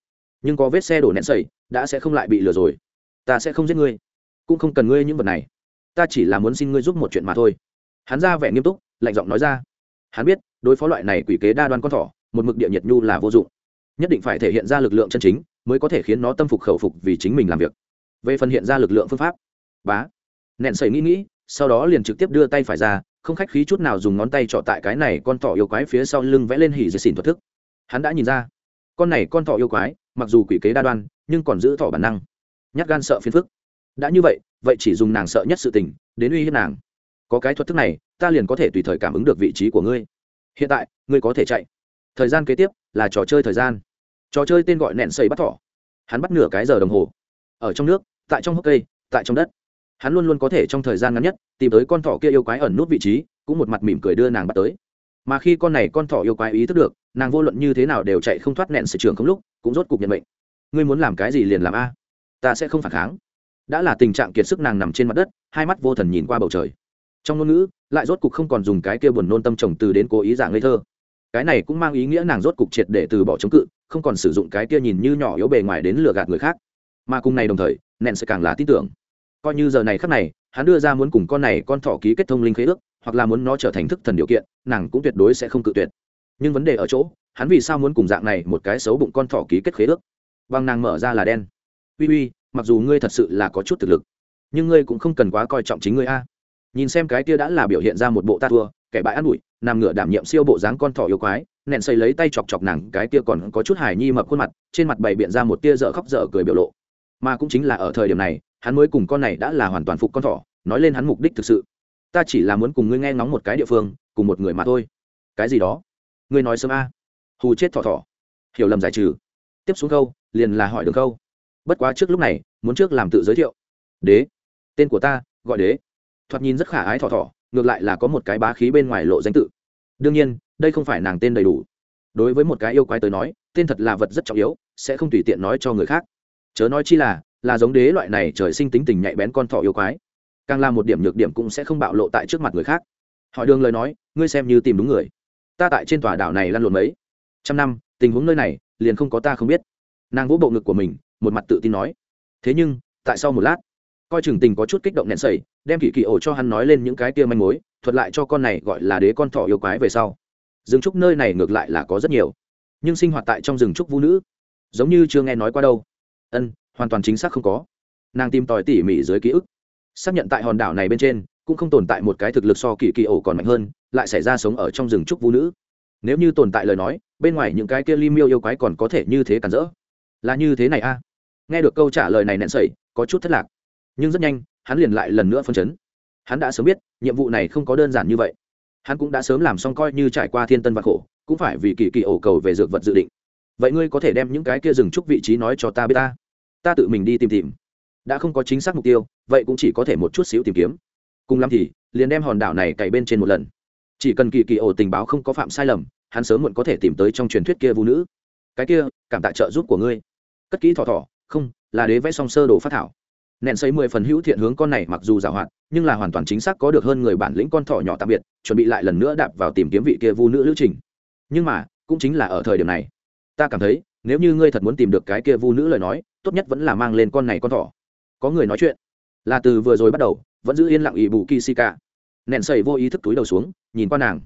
Nhưng có vết xe đổ nện sẩy đã sẽ không lại bị lừa rồi. Ta sẽ không giết ngươi. Cũng không cần ngươi những vật này. Ta chỉ là muốn xin ngươi giúp một chuyện mà thôi. Hắn ra vẻ nghiêm túc, lạnh giọng nói ra. Hắn biết, đối phó loại này quỷ kế đa đoan con thỏ, một mực địa nhiệt nhu là vô dụng. Nhất định phải thể hiện ra lực lượng chân chính, mới có thể khiến nó tâm phục khẩu phục vì chính mình làm việc. Về phần hiện ra lực lượng phương pháp, bá. Nện sẩy nghĩ nghĩ, sau đó liền trực tiếp đưa tay phải ra không khách khí chút nào dùng ngón tay trọ tại cái này con thỏ yêu quái phía sau lưng vẽ lên hỉ dây xỉn thuật thức. Hắn đã nhìn ra, con này con thỏ yêu quái, mặc dù quỷ kế đa đoan, nhưng còn giữ thỏ bản năng. Nhát gan sợ phiền phức. Đã như vậy vậy chỉ dùng nàng sợ nhất sự tình, đến uy hiếp nàng. Có cái thuật thức này, ta liền có thể tùy thời cảm ứng được vị trí của ngươi. Hiện tại, ngươi có thể chạy. Thời gian kế tiếp là trò chơi thời gian. Trò chơi tên gọi nẹn xây bắt thỏ. Hắn bắt nửa cái giờ đồng hồ. Ở trong nước, tại trong hốc cây, tại trong đất hắn luôn luôn có thể trong thời gian ngắn nhất tìm tới con thỏ kia yêu quái ẩn nút vị trí, cũng một mặt mỉm cười đưa nàng bắt tới. Mà khi con này con thỏ yêu quái ý thức được, nàng vô luận như thế nào đều chạy không thoát nẹn sự trường không lúc, cũng rốt cục nhận mệnh. Ngươi muốn làm cái gì liền làm a, ta sẽ không phản kháng. Đã là tình trạng kiệt sức nàng nằm trên mặt đất, hai mắt vô thần nhìn qua bầu trời. Trong ngôn ngữ, lại rốt cục không còn dùng cái kia buồn nôn tâm trồng từ đến cố ý dạng ngây thơ. Cái này cũng mang ý nghĩa nàng rốt cục triệt để từ bỏ chống cự, không còn sử dụng cái kia nhìn như nhỏ yếu bề ngoài đến lừa gạt người khác. Mà cùng này đồng thời nện sẽ càng là tin tưởng coi như giờ này khắc này, hắn đưa ra muốn cùng con này con thỏ ký kết thông linh khế ước, hoặc là muốn nó trở thành thức thần điều kiện, nàng cũng tuyệt đối sẽ không cự tuyệt. Nhưng vấn đề ở chỗ, hắn vì sao muốn cùng dạng này một cái xấu bụng con thỏ ký kết khế ước? Bằng nàng mở ra là đen. Uy uy, mặc dù ngươi thật sự là có chút thực lực, nhưng ngươi cũng không cần quá coi trọng chính ngươi a. Nhìn xem cái kia đã là biểu hiện ra một bộ ta thua, kẻ bại ăn bụi nằm ngửa đảm nhiệm siêu bộ dáng con thỏ yêu quái, nện xây lấy tay chọc chọc nàng, cái kia còn có chút hài nhi mập khuôn mặt, trên mặt bày biện ra một tia dở khóc dở cười biểu lộ. Mà cũng chính là ở thời điểm này hắn mới cùng con này đã là hoàn toàn phục con thỏ, nói lên hắn mục đích thực sự. Ta chỉ là muốn cùng ngươi nghe ngóng một cái địa phương, cùng một người mà thôi. Cái gì đó? Ngươi nói sớm a. Hù chết thỏ thỏ. Hiểu lầm giải trừ. Tiếp xuống câu, liền là hỏi đường câu. Bất quá trước lúc này, muốn trước làm tự giới thiệu. Đế. Tên của ta, gọi đế. Thoạt nhìn rất khả ái thỏ thỏ, ngược lại là có một cái bá khí bên ngoài lộ danh tự. Đương nhiên, đây không phải nàng tên đầy đủ. Đối với một cái yêu quái tới nói, tên thật là vật rất trọng yếu, sẽ không tùy tiện nói cho người khác. Chớ nói chi là là giống đế loại này trời sinh tính tình nhạy bén con thỏ yêu quái. Càng là một điểm nhược điểm cũng sẽ không bạo lộ tại trước mặt người khác. Hỏi đường lời nói, ngươi xem như tìm đúng người. Ta tại trên tòa đảo này lăn lộn mấy trăm năm, tình huống nơi này, liền không có ta không biết. Nàng vỗ bộ ngực của mình, một mặt tự tin nói. Thế nhưng, tại sau một lát, coi chừng tình có chút kích động nện sẩy, đem kỳ kỳ ổ cho hắn nói lên những cái kia manh mối, thuật lại cho con này gọi là đế con thỏ yêu quái về sau. Rừng trúc nơi này ngược lại là có rất nhiều, nhưng sinh hoạt tại trong rừng trúc vũ nữ, giống như chưa nghe nói qua đâu. Ân hoàn toàn chính xác không có. Nàng tìm tòi tỉ mỉ dưới ký ức. Xác nhận tại hòn đảo này bên trên, cũng không tồn tại một cái thực lực so kỳ kỳ ổ còn mạnh hơn, lại xảy ra sống ở trong rừng trúc vũ nữ. Nếu như tồn tại lời nói, bên ngoài những cái kia li miêu yêu quái còn có thể như thế cản rỡ. Là như thế này a. À? nghe được câu trả lời này nện sẩy, có chút thất lạc. Nhưng rất nhanh, hắn liền lại lần nữa phân chấn. Hắn đã sớm biết, nhiệm vụ này không có đơn giản như vậy. Hắn cũng đã sớm làm xong coi như trải qua thiên tân và khổ, cũng phải vì kỳ kỳ ổ cầu về dược vật dự định. Vậy ngươi có thể đem những cái kia rừng trúc vị trí nói cho ta biết ta ta tự mình đi tìm tìm. Đã không có chính xác mục tiêu, vậy cũng chỉ có thể một chút xíu tìm kiếm. Cùng lắm thì, liền đem hòn đảo này cày bên trên một lần. Chỉ cần kỳ kỳ ổ tình báo không có phạm sai lầm, hắn sớm muộn có thể tìm tới trong truyền thuyết kia vũ nữ. Cái kia, cảm tạ trợ giúp của ngươi. Cất kỹ thỏ thỏ, không, là đế vẽ song sơ đồ phát thảo. Nện xây mười phần hữu thiện hướng con này mặc dù giàu hạn, nhưng là hoàn toàn chính xác có được hơn người bản lĩnh con thỏ nhỏ tạm biệt, chuẩn bị lại lần nữa đạp vào tìm kiếm vị kia vu nữ lữ trình. Nhưng mà, cũng chính là ở thời điểm này. Ta cảm thấy, nếu như ngươi thật muốn tìm được cái kia vu nữ lời nói tốt nhất vẫn là mang lên con này con thỏ. Có người nói chuyện. Là từ vừa rồi bắt đầu, vẫn giữ yên lặng ý bù kỳ xì cả nện sầy vô ý thức túi đầu xuống, nhìn qua nàng.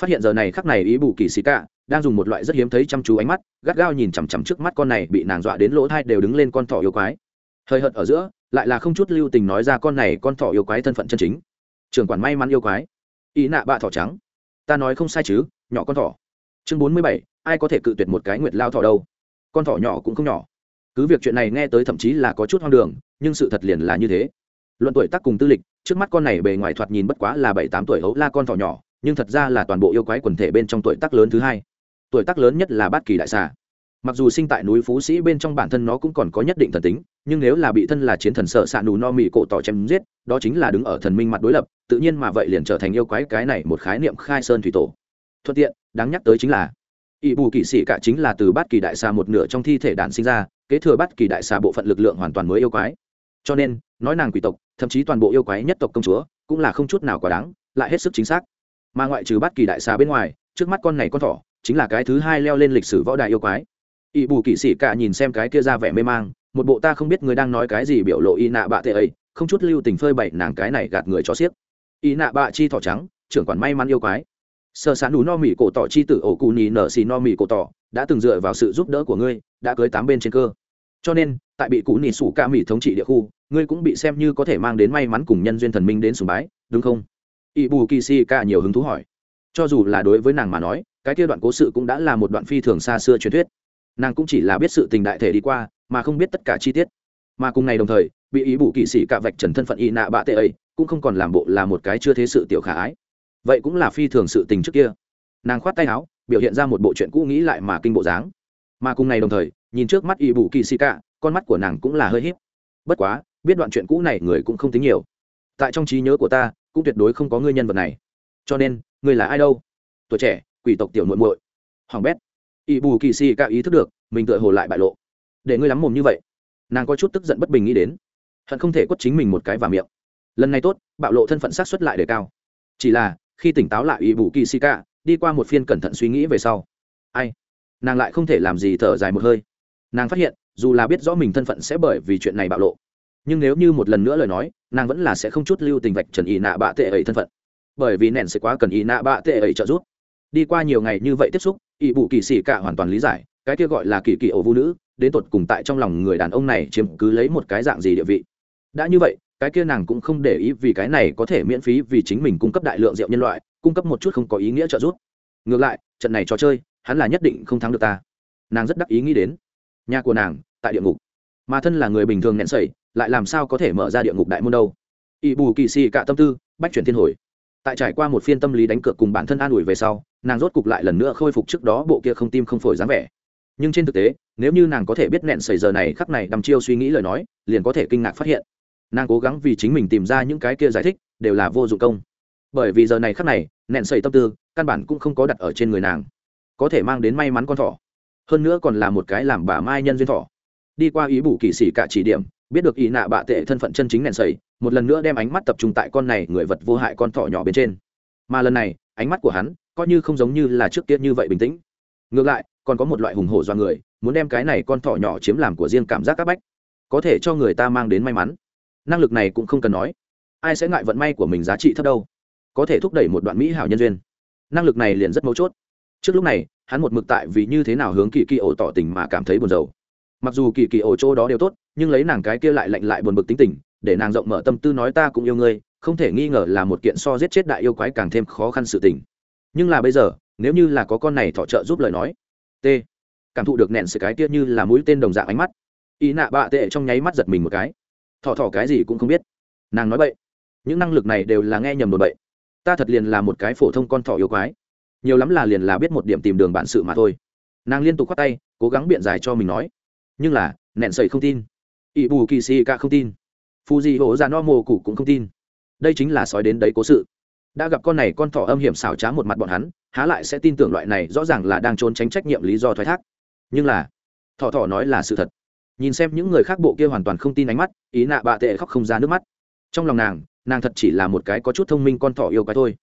Phát hiện giờ này khắc này ý bù kỳ xì cả đang dùng một loại rất hiếm thấy chăm chú ánh mắt, gắt gao nhìn chằm chằm trước mắt con này bị nàng dọa đến lỗ thai đều đứng lên con thỏ yêu quái. Hơi hợt ở giữa, lại là không chút lưu tình nói ra con này con thỏ yêu quái thân phận chân chính. Trường quản may mắn yêu quái. Ý nạ bạ thỏ trắng. Ta nói không sai chứ, nhỏ con thỏ. Chương bốn mươi bảy, ai có thể cự tuyệt một cái nguyệt lao thỏ đâu? Con thỏ nhỏ cũng không nhỏ cứ việc chuyện này nghe tới thậm chí là có chút hoang đường, nhưng sự thật liền là như thế. Luận tuổi tác cùng tư lịch, trước mắt con này bề ngoài thoạt nhìn bất quá là bảy tám tuổi hấu la con thỏ nhỏ, nhưng thật ra là toàn bộ yêu quái quần thể bên trong tuổi tác lớn thứ hai. Tuổi tác lớn nhất là bát kỳ đại xà. Mặc dù sinh tại núi phú sĩ bên trong bản thân nó cũng còn có nhất định thần tính, nhưng nếu là bị thân là chiến thần sợ xạ nù no mị cổ tỏ chém giết, đó chính là đứng ở thần minh mặt đối lập, tự nhiên mà vậy liền trở thành yêu quái cái này một khái niệm khai sơn thủy tổ. Thuận tiện, đáng nhắc tới chính là ỵ bù kỵ sĩ cả chính là từ bát kỳ đại xà một nửa trong thi thể đạn sinh ra kế thừa bắt kỳ đại xà bộ phận lực lượng hoàn toàn mới yêu quái. Cho nên, nói nàng quỷ tộc, thậm chí toàn bộ yêu quái nhất tộc công chúa, cũng là không chút nào quá đáng, lại hết sức chính xác. Mà ngoại trừ bắt kỳ đại xà bên ngoài, trước mắt con này con thỏ, chính là cái thứ hai leo lên lịch sử võ đại yêu quái. Ỵ bù kỵ sĩ cả nhìn xem cái kia ra vẻ mê mang, một bộ ta không biết người đang nói cái gì biểu lộ y nạ bạ tệ ấy, không chút lưu tình phơi bậy nàng cái này gạt người cho xiếc. Y nạ bạ chi thỏ trắng, trưởng quản may mắn yêu quái. Sơ sán đủ no mỹ cổ tỏ chi tử ổ cù nhì nở xì no mỹ cổ tỏ, đã từng dựa vào sự giúp đỡ của ngươi, đã cưới tám bên trên cơ cho nên, tại bị cụ nỉ sủ ca mỹ thống trị địa khu, ngươi cũng bị xem như có thể mang đến may mắn cùng nhân duyên thần minh đến sùng bái, đúng không? Ỵ bù kỳ si ca nhiều hứng thú hỏi. Cho dù là đối với nàng mà nói, cái kia đoạn cố sự cũng đã là một đoạn phi thường xa xưa truyền thuyết. Nàng cũng chỉ là biết sự tình đại thể đi qua, mà không biết tất cả chi tiết. Mà cùng ngày đồng thời, bị ý bù kỵ sĩ cả vạch trần thân phận y nạ bạ tệ ấy, cũng không còn làm bộ là một cái chưa thế sự tiểu khả ái. Vậy cũng là phi thường sự tình trước kia. Nàng khoát tay áo, biểu hiện ra một bộ chuyện cũ nghĩ lại mà kinh bộ dáng mà cùng ngày đồng thời, nhìn trước mắt y bù kỳ xì cả con mắt của nàng cũng là hơi hiếp bất quá, biết đoạn chuyện cũ này người cũng không tính nhiều. Tại trong trí nhớ của ta, cũng tuyệt đối không có ngươi nhân vật này. Cho nên ngươi là ai đâu? Tuổi trẻ, quỷ tộc tiểu muội muội. Hoàng bét. Y bù kỳ si ca ý thức được, mình tựa hồ lại bại lộ. Để ngươi lắm mồm như vậy. Nàng có chút tức giận bất bình nghĩ đến. Hận không thể quất chính mình một cái vào miệng. Lần này tốt, bạo lộ thân phận sát xuất lại đề cao. Chỉ là, khi tỉnh táo lại y bù kỳ si ca đi qua một phiên cẩn thận suy nghĩ về sau. Ai? Nàng lại không thể làm gì thở dài một hơi. Nàng phát hiện, dù là biết rõ mình thân phận sẽ bởi vì chuyện này bạo lộ, nhưng nếu như một lần nữa lời nói, nàng vẫn là sẽ không chút lưu tình vạch trần y nạ bạ tệ ấy thân phận. Bởi vì nèn sẽ quá cần y nạ bạ tệ ấy trợ giúp. Đi qua nhiều ngày như vậy tiếp xúc, ý bụ kỳ xỉ cả hoàn toàn lý giải, cái kia gọi là kỳ kỳ ổ vũ nữ, đến tột cùng tại trong lòng người đàn ông này chiếm cứ lấy một cái dạng gì địa vị. Đã như vậy, cái kia nàng cũng không để ý vì cái này có thể miễn phí vì chính mình cung cấp đại lượng rượu nhân loại, cung cấp một chút không có ý nghĩa trợ giúp. Ngược lại, trận này trò chơi hắn là nhất định không thắng được ta. Nàng rất đắc ý nghĩ đến. Nhà của nàng, tại địa ngục. Mà thân là người bình thường nén sẩy lại làm sao có thể mở ra địa ngục đại môn đâu? Ỵ bù kỳ xì cả tâm tư, bách chuyển thiên hồi. Tại trải qua một phiên tâm lý đánh cược cùng bản thân an ủi về sau, nàng rốt cục lại lần nữa khôi phục trước đó bộ kia không tim không phổi dáng vẻ. Nhưng trên thực tế, nếu như nàng có thể biết nẹn sẩy giờ này khắc này đăm chiêu suy nghĩ lời nói, liền có thể kinh ngạc phát hiện. Nàng cố gắng vì chính mình tìm ra những cái kia giải thích, đều là vô dụng công. Bởi vì giờ này khắc này nẹn sẩy tâm tư, căn bản cũng không có đặt ở trên người nàng có thể mang đến may mắn con thỏ. Hơn nữa còn là một cái làm bà mai nhân duyên thỏ đi qua ý bù kỳ sĩ cả chỉ điểm, biết được ý nạ bạ tệ thân phận chân chính nền sầy, một lần nữa đem ánh mắt tập trung tại con này người vật vô hại con thỏ nhỏ bên trên. Mà lần này, ánh mắt của hắn coi như không giống như là trước tiết như vậy bình tĩnh. Ngược lại, còn có một loại hùng hổ do người, muốn đem cái này con thỏ nhỏ chiếm làm của riêng cảm giác các bách, có thể cho người ta mang đến may mắn. Năng lực này cũng không cần nói. Ai sẽ ngại vận may của mình giá trị thấp đâu? Có thể thúc đẩy một đoạn mỹ hảo nhân duyên. Năng lực này liền rất mấu chốt trước lúc này, hắn một mực tại vì như thế nào hướng kỳ kỳ ổ tỏ tình mà cảm thấy buồn rầu. Mặc dù kỳ kỳ ổ chỗ đó đều tốt, nhưng lấy nàng cái kia lại lạnh lại buồn bực tính tình, để nàng rộng mở tâm tư nói ta cũng yêu ngươi, không thể nghi ngờ là một kiện so giết chết đại yêu quái càng thêm khó khăn sự tình. Nhưng là bây giờ, nếu như là có con này thọ trợ giúp lời nói, t, cảm thụ được nẹn sự cái kia như là mũi tên đồng dạng ánh mắt. Ý nạ bạ tệ trong nháy mắt giật mình một cái. Thọ thọ cái gì cũng không biết. Nàng nói vậy những năng lực này đều là nghe nhầm đồn bậy. Ta thật liền là một cái phổ thông con thọ yêu quái nhiều lắm là liền là biết một điểm tìm đường bản sự mà thôi. Nàng liên tục khoác tay, cố gắng biện giải cho mình nói. Nhưng là, nẹn sầy không tin. Ỵ bù kỳ xì ca không tin. Phù dị hổ ra no mồ cụ cũng không tin. Đây chính là sói đến đấy cố sự. Đã gặp con này con thỏ âm hiểm xảo trá một mặt bọn hắn, há lại sẽ tin tưởng loại này rõ ràng là đang trốn tránh trách nhiệm lý do thoái thác. Nhưng là, thỏ thỏ nói là sự thật. Nhìn xem những người khác bộ kia hoàn toàn không tin ánh mắt, ý nạ bạ tệ khóc không ra nước mắt. Trong lòng nàng nàng thật chỉ là một cái có chút thông minh con thỏ yêu cái thôi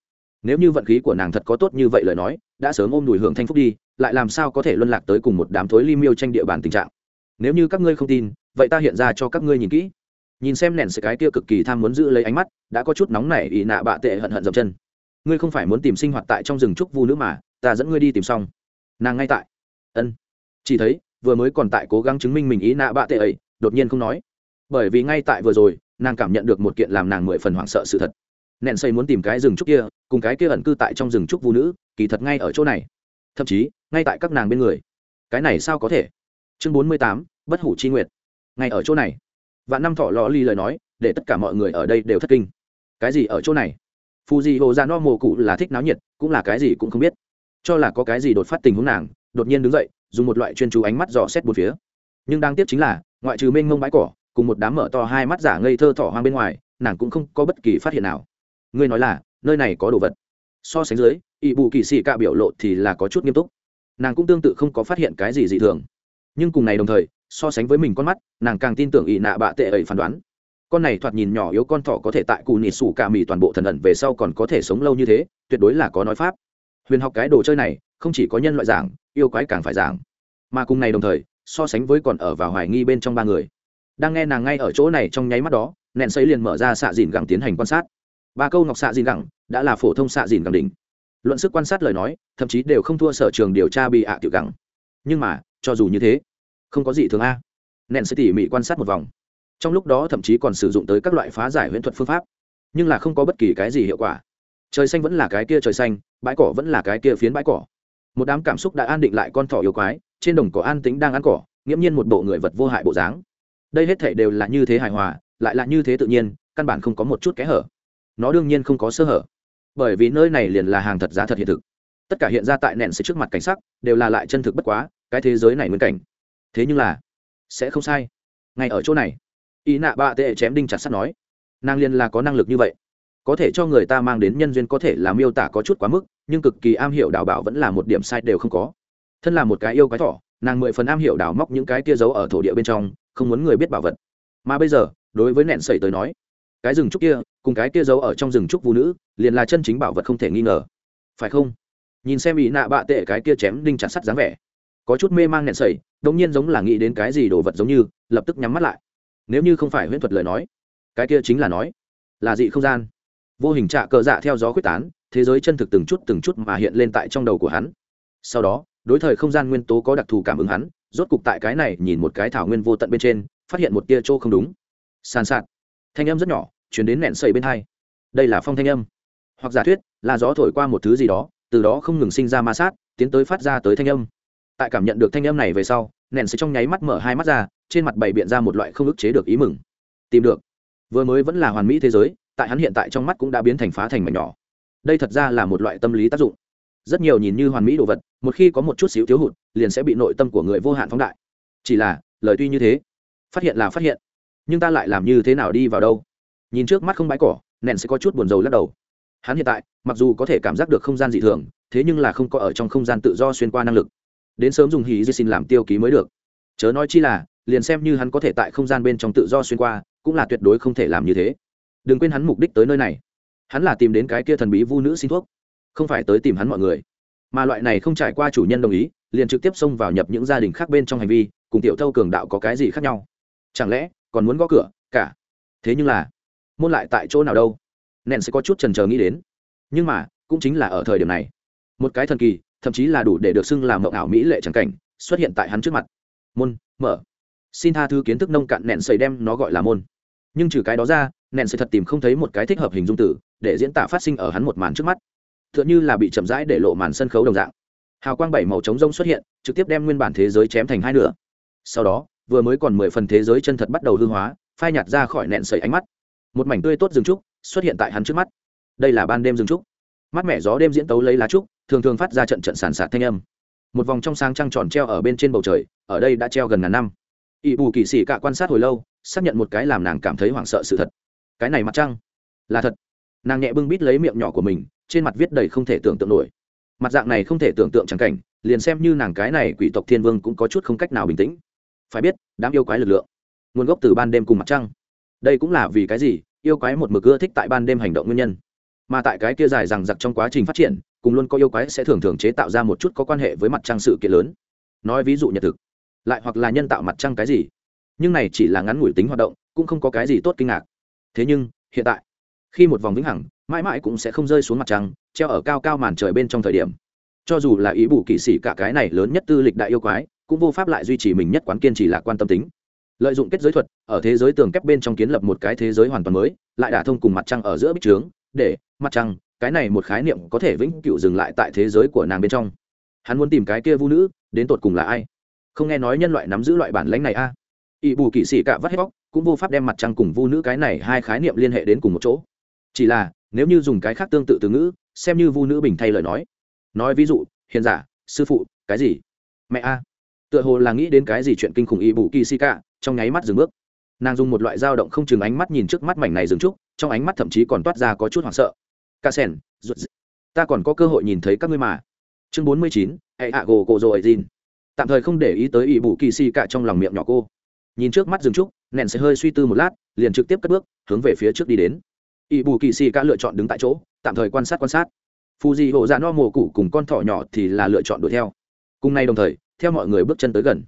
nếu như vận khí của nàng thật có tốt như vậy lời nói, đã sớm ôm đùi hưởng thanh phúc đi, lại làm sao có thể luân lạc tới cùng một đám thối ly miêu tranh địa bàn tình trạng? Nếu như các ngươi không tin, vậy ta hiện ra cho các ngươi nhìn kỹ. Nhìn xem nền sự cái kia cực kỳ tham muốn giữ lấy ánh mắt, đã có chút nóng nảy, ỷ nạ bạ tệ hận hận dập chân. Ngươi không phải muốn tìm sinh hoạt tại trong rừng trúc vu nữ mà, ta dẫn ngươi đi tìm xong. Nàng ngay tại. Ân. Chỉ thấy, vừa mới còn tại cố gắng chứng minh mình ý nạ bạ tệ ấy, đột nhiên không nói. Bởi vì ngay tại vừa rồi, nàng cảm nhận được một kiện làm nàng mười phần hoảng sợ sự thật nện xây muốn tìm cái rừng trúc kia, cùng cái kia ẩn cư tại trong rừng trúc vũ nữ, kỳ thật ngay ở chỗ này. Thậm chí, ngay tại các nàng bên người. Cái này sao có thể? Chương bốn mươi tám, bất hủ chi nguyệt. Ngay ở chỗ này. Và năm thọ lò ly lời nói, để tất cả mọi người ở đây đều thất kinh. Cái gì ở chỗ này? Phù gì hồ ra no mồ cụ là thích náo nhiệt, cũng là cái gì cũng không biết. Cho là có cái gì đột phát tình huống nàng, đột nhiên đứng dậy, dùng một loại chuyên chú ánh mắt dò xét bốn phía. Nhưng đáng tiếc chính là, ngoại trừ mênh mông bãi cỏ, cùng một đám mở to hai mắt giả ngây thơ thỏ hoang bên ngoài, nàng cũng không có bất kỳ phát hiện nào ngươi nói là, nơi này có đồ vật. So sánh dưới ỵ bù kỳ sĩ cạ biểu lộ thì là có chút nghiêm túc. Nàng cũng tương tự không có phát hiện cái gì dị thường. Nhưng cùng này đồng thời, so sánh với mình con mắt, nàng càng tin tưởng ỵ nạ bạ tệ ấy phán đoán. Con này thoạt nhìn nhỏ yếu con thỏ có thể tại cù nịt sủ cả mì toàn bộ thần ẩn về sau còn có thể sống lâu như thế, tuyệt đối là có nói pháp. Huyền học cái đồ chơi này, không chỉ có nhân loại giảng, yêu quái càng phải giảng. Mà cùng này đồng thời, so sánh với còn ở vào hoài nghi bên trong ba người. Đang nghe nàng ngay ở chỗ này trong nháy mắt đó, nện xây liền mở ra xạ dìn gẳng tiến hành quan sát ba câu ngọc xạ dìn gẳng đã là phổ thông xạ dìn gẳng đỉnh. Luận sức quan sát lời nói, thậm chí đều không thua sở trường điều tra bị ạ tiểu gẳng. Nhưng mà, cho dù như thế, không có gì thường a. Nện sẽ tỉ mỉ quan sát một vòng. Trong lúc đó thậm chí còn sử dụng tới các loại phá giải huyễn thuật phương pháp. Nhưng là không có bất kỳ cái gì hiệu quả. Trời xanh vẫn là cái kia trời xanh, bãi cỏ vẫn là cái kia phiến bãi cỏ. Một đám cảm xúc đã an định lại con thỏ yêu quái, trên đồng cỏ an tính đang ăn cỏ, nghiễm nhiên một bộ người vật vô hại bộ dáng. Đây hết thể đều là như thế hài hòa, lại là như thế tự nhiên, căn bản không có một chút kẽ hở nó đương nhiên không có sơ hở. Bởi vì nơi này liền là hàng thật giá thật hiện thực. Tất cả hiện ra tại nện sẽ trước mặt cảnh sắc, đều là lại chân thực bất quá, cái thế giới này nguyên cảnh. Thế nhưng là, sẽ không sai. Ngay ở chỗ này ý nạ bạ tệ chém đinh chặt sắt nói, nàng liền là có năng lực như vậy. Có thể cho người ta mang đến nhân duyên có thể là miêu tả có chút quá mức, nhưng cực kỳ am hiểu đào bảo vẫn là một điểm sai đều không có. Thân là một cái yêu cái thỏ, nàng mười phần am hiểu đào móc những cái kia giấu ở thổ địa bên trong, không muốn người biết bảo vật. Mà bây giờ, đối với nện sẩy tới nói, cái rừng trúc kia cùng cái kia giấu ở trong rừng trúc vũ nữ, liền là chân chính bảo vật không thể nghi ngờ. Phải không? Nhìn xem ý nạ bạ tệ cái kia chém đinh chặt sắt dáng vẻ. Có chút mê mang nẹn sẩy đông nhiên giống là nghĩ đến cái gì đồ vật giống như, lập tức nhắm mắt lại. Nếu như không phải huyễn thuật lời nói, cái kia chính là nói, là dị không gian. Vô hình trạ cờ dạ theo gió quyết tán, thế giới chân thực từng chút từng chút mà hiện lên tại trong đầu của hắn. Sau đó, đối thời không gian nguyên tố có đặc thù cảm ứng hắn, rốt cục tại cái này nhìn một cái thảo nguyên vô tận bên trên, phát hiện một tia chỗ không đúng. Sàn sạt. Thanh âm rất nhỏ chuyển đến nẹn sầy bên hai. Đây là phong thanh âm. Hoặc giả thuyết, là gió thổi qua một thứ gì đó, từ đó không ngừng sinh ra ma sát, tiến tới phát ra tới thanh âm. Tại cảm nhận được thanh âm này về sau, nẹn sẽ trong nháy mắt mở hai mắt ra, trên mặt bày biện ra một loại không ức chế được ý mừng. Tìm được. Vừa mới vẫn là hoàn mỹ thế giới, tại hắn hiện tại trong mắt cũng đã biến thành phá thành mảnh nhỏ. Đây thật ra là một loại tâm lý tác dụng. Rất nhiều nhìn như hoàn mỹ đồ vật, một khi có một chút xíu thiếu hụt, liền sẽ bị nội tâm của người vô hạn phóng đại. Chỉ là, lời tuy như thế, phát hiện là phát hiện, nhưng ta lại làm như thế nào đi vào đâu? Nhìn trước mắt không bãi cỏ nện sẽ có chút buồn rầu lắc đầu. Hắn hiện tại, mặc dù có thể cảm giác được không gian dị thường, thế nhưng là không có ở trong không gian tự do xuyên qua năng lực. Đến sớm dùng hì di xin làm tiêu ký mới được. Chớ nói chi là, liền xem như hắn có thể tại không gian bên trong tự do xuyên qua, cũng là tuyệt đối không thể làm như thế. Đừng quên hắn mục đích tới nơi này. Hắn là tìm đến cái kia thần bí vu nữ xin thuốc, không phải tới tìm hắn mọi người. Mà loại này không trải qua chủ nhân đồng ý, liền trực tiếp xông vào nhập những gia đình khác bên trong hành vi, cùng tiểu thâu cường đạo có cái gì khác nhau? Chẳng lẽ còn muốn gõ cửa, cả? Thế nhưng là môn lại tại chỗ nào đâu. Nện sẽ có chút trần trờ nghĩ đến. Nhưng mà, cũng chính là ở thời điểm này. Một cái thần kỳ, thậm chí là đủ để được xưng làm mộng ảo mỹ lệ trắng cảnh, xuất hiện tại hắn trước mặt. Môn, mở. Xin tha thứ kiến thức nông cạn nện xây đem nó gọi là môn. Nhưng trừ cái đó ra nện sầy thật tìm không thấy một cái thích hợp hình dung tử, để diễn tả phát sinh ở hắn một màn trước mắt. T h ư ợ n như là bị chậm rãi để lộ màn sân khấu đồng dạng. Hào quang bảy màu trống rông xuất hiện, trực tiếp đem nguyên bản thế giới chém thành hai nửa. Sau đó, vừa mới còn mười phần thế giới chân thật bắt đầu hư hóa, phai nhạt ra khỏi nện sầy ánh mắt một mảnh tươi tốt rừng trúc xuất hiện tại hắn trước mắt. Đây là ban đêm rừng trúc. Mắt mẻ gió đêm diễn tấu lấy lá trúc, thường thường phát ra trận trận sàn sạt thanh âm. Một vòng trong sáng trăng tròn treo ở bên trên bầu trời, ở đây đã treo gần ngàn năm. Ỵ bù kỳ sĩ cả quan sát hồi lâu, xác nhận một cái làm nàng cảm thấy hoảng sợ sự thật. Cái này mặt trăng, là thật. Nàng nhẹ bưng bít lấy miệng nhỏ của mình, trên mặt viết đầy không thể tưởng tượng nổi. Mặt dạng này không thể tưởng tượng chẳng cảnh, liền xem như nàng cái này quỷ tộc thiên vương cũng có chút không cách nào bình tĩnh. Phải biết, đám yêu quái lực lượng, nguồn gốc từ ban đêm cùng mặt trăng đây cũng là vì cái gì? Yêu quái một mực ưa thích tại ban đêm hành động nguyên nhân. Mà tại cái kia dài rằng giặc trong quá trình phát triển, cùng luôn có yêu quái sẽ thường thường chế tạo ra một chút có quan hệ với mặt trăng sự kiện lớn. Nói ví dụ nhật thực, lại hoặc là nhân tạo mặt trăng cái gì. Nhưng này chỉ là ngắn ngủi tính hoạt động, cũng không có cái gì tốt kinh ngạc. Thế nhưng, hiện tại, khi một vòng vĩnh hằng, mãi mãi cũng sẽ không rơi xuống mặt trăng, treo ở cao cao màn trời bên trong thời điểm. Cho dù là ý bù kỵ sĩ cả cái này lớn nhất tư lịch đại yêu quái, cũng vô pháp lại duy trì mình nhất quán kiên trì là quan tâm tính lợi dụng kết giới thuật, ở thế giới tường kép bên trong kiến lập một cái thế giới hoàn toàn mới, lại đả thông cùng mặt trăng ở giữa bích trướng, để, mặt trăng, cái này một khái niệm có thể vĩnh cửu dừng lại tại thế giới của nàng bên trong. Hắn muốn tìm cái kia vũ nữ, đến tột cùng là ai? Không nghe nói nhân loại nắm giữ loại bản lãnh này a? À? ỵ bù kỵ sĩ cả vắt hết bóc cũng vô pháp đem mặt trăng cùng vu nữ cái này hai khái niệm liên hệ đến cùng một chỗ. Chỉ là, nếu như dùng cái khác tương tự từ ngữ, xem như vu nữ bình thay lời nói. Nói ví dụ, hiền giả, sư phụ, cái gì? Mẹ a. Tựa hồ là nghĩ đến cái gì chuyện kinh khủng ỵ bù kỳ sĩ cả trong nháy mắt dừng bước. Nàng dùng một loại dao động không chừng ánh mắt nhìn trước mắt mảnh này dừng trúc, trong ánh mắt thậm chí còn toát ra có chút hoảng sợ. Ca sen ta còn có cơ hội nhìn thấy các ngươi mà. Chương bốn mươi chín, hệ hạ gồ cổ rồi dìn. Tạm thời không để ý tới ỷ bù kỳ si cả trong lòng miệng nhỏ cô. Nhìn trước mắt dừng trúc nện sẽ hơi suy tư một lát, liền trực tiếp cất bước, hướng về phía trước đi đến. Ỷ bù kỳ si cả lựa chọn đứng tại chỗ, tạm thời quan sát quan sát. Phù dị hộ dạ no mồ cụ cùng con thỏ nhỏ thì là lựa chọn đuổi theo. Cùng nay đồng thời, theo mọi người bước chân tới gần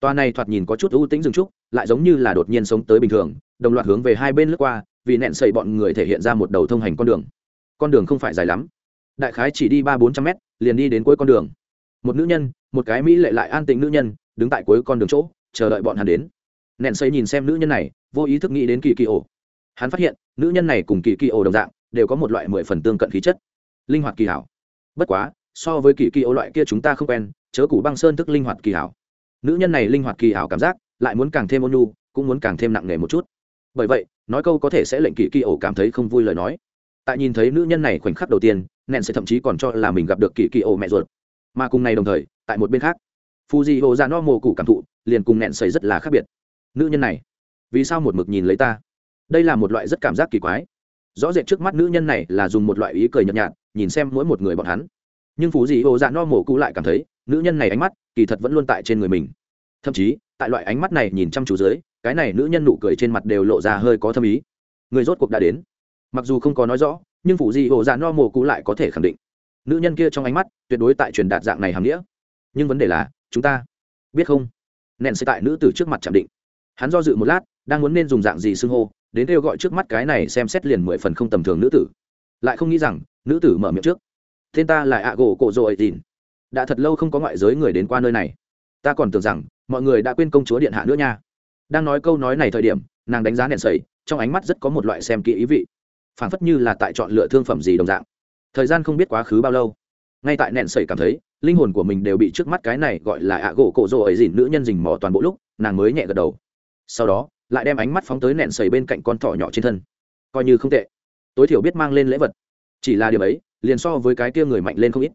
toa này thoạt nhìn có chút ưu tĩnh dừng trúc, lại giống như là đột nhiên sống tới bình thường, đồng loạt hướng về hai bên lướt qua, vì nện sẩy bọn người thể hiện ra một đầu thông hành con đường. Con đường không phải dài lắm. Đại khái chỉ đi ba bốn trăm mét, liền đi đến cuối con đường. Một nữ nhân, một cái mỹ lệ lại an tĩnh nữ nhân, đứng tại cuối con đường chỗ, chờ đợi bọn hắn đến. Nện sẩy nhìn xem nữ nhân này, vô ý thức nghĩ đến kỳ kỳ ổ. Hắn phát hiện, nữ nhân này cùng kỳ kỳ ổ đồng dạng, đều có một loại mười phần tương cận khí chất. Linh hoạt kỳ hảo. Bất quá, so với kỳ kỳ ổ loại kia chúng ta không quen, chớ củ băng sơn thức linh hoạt kỳ hảo nữ nhân này linh hoạt kỳ ảo cảm giác, lại muốn càng thêm ôn nhu, cũng muốn càng thêm nặng nề một chút. Bởi vậy, nói câu có thể sẽ lệnh kỳ kỳ ổ cảm thấy không vui lời nói. Tại nhìn thấy nữ nhân này khoảnh khắc đầu tiên nện sẽ thậm chí còn cho là mình gặp được kỳ kỳ ổ mẹ ruột. Mà cùng ngày đồng thời, tại một bên khác phù dị hồ ra no mồ cụ cảm thụ, liền cùng nện xảy rất là khác biệt. Nữ nhân này, vì sao một mực nhìn lấy ta? Đây là một loại rất cảm giác kỳ quái. Rõ rệt trước mắt nữ nhân này là dùng một loại ý cười nhợt nhạt, nhìn xem mỗi một người bọn hắn nhưng phù dị hồ dạ no mồ cụ lại cảm thấy nữ nhân này ánh mắt kỳ thật vẫn luôn tại trên người mình. Thậm chí, tại loại ánh mắt này nhìn chăm chú dưới, cái này nữ nhân nụ cười trên mặt đều lộ ra hơi có thâm ý. Người rốt cuộc đã đến. Mặc dù không có nói rõ, nhưng phụ dị hộ dạ no mồ cụ lại có thể khẳng định. Nữ nhân kia trong ánh mắt tuyệt đối tại truyền đạt dạng này hàm nghĩa. Nhưng vấn đề là, chúng ta biết không? Nện sẽ tại nữ tử trước mặt chạm định. Hắn do dự một lát, đang muốn nên dùng dạng gì xưng hô, đến kêu gọi trước mắt cái này xem xét liền mười phần không tầm thường nữ tử. Lại không nghĩ rằng, nữ tử mở miệng trước tên ta là ạ gỗ cổ rồ ấy tin đã thật lâu không có ngoại giới người đến qua nơi này. Ta còn tưởng rằng, mọi người đã quên công chúa điện hạ nữa nha. Đang nói câu nói này thời điểm, nàng đánh giá nện sầy, trong ánh mắt rất có một loại xem kỹ ý vị. Phảng phất như là tại chọn lựa thương phẩm gì đồng dạng. Thời gian không biết quá khứ bao lâu. Ngay tại nện sầy cảm thấy, linh hồn của mình đều bị trước mắt cái này gọi là ạ gỗ cổ rồ ấy dìn nữ nhân dình mò toàn bộ lúc, nàng mới nhẹ gật đầu. Sau đó, lại đem ánh mắt phóng tới nện sầy bên cạnh con thỏ nhỏ trên thân. Coi như không tệ. Tối thiểu biết mang lên lễ vật. Chỉ là điều ấy liền so với cái kia người mạnh lên không ít.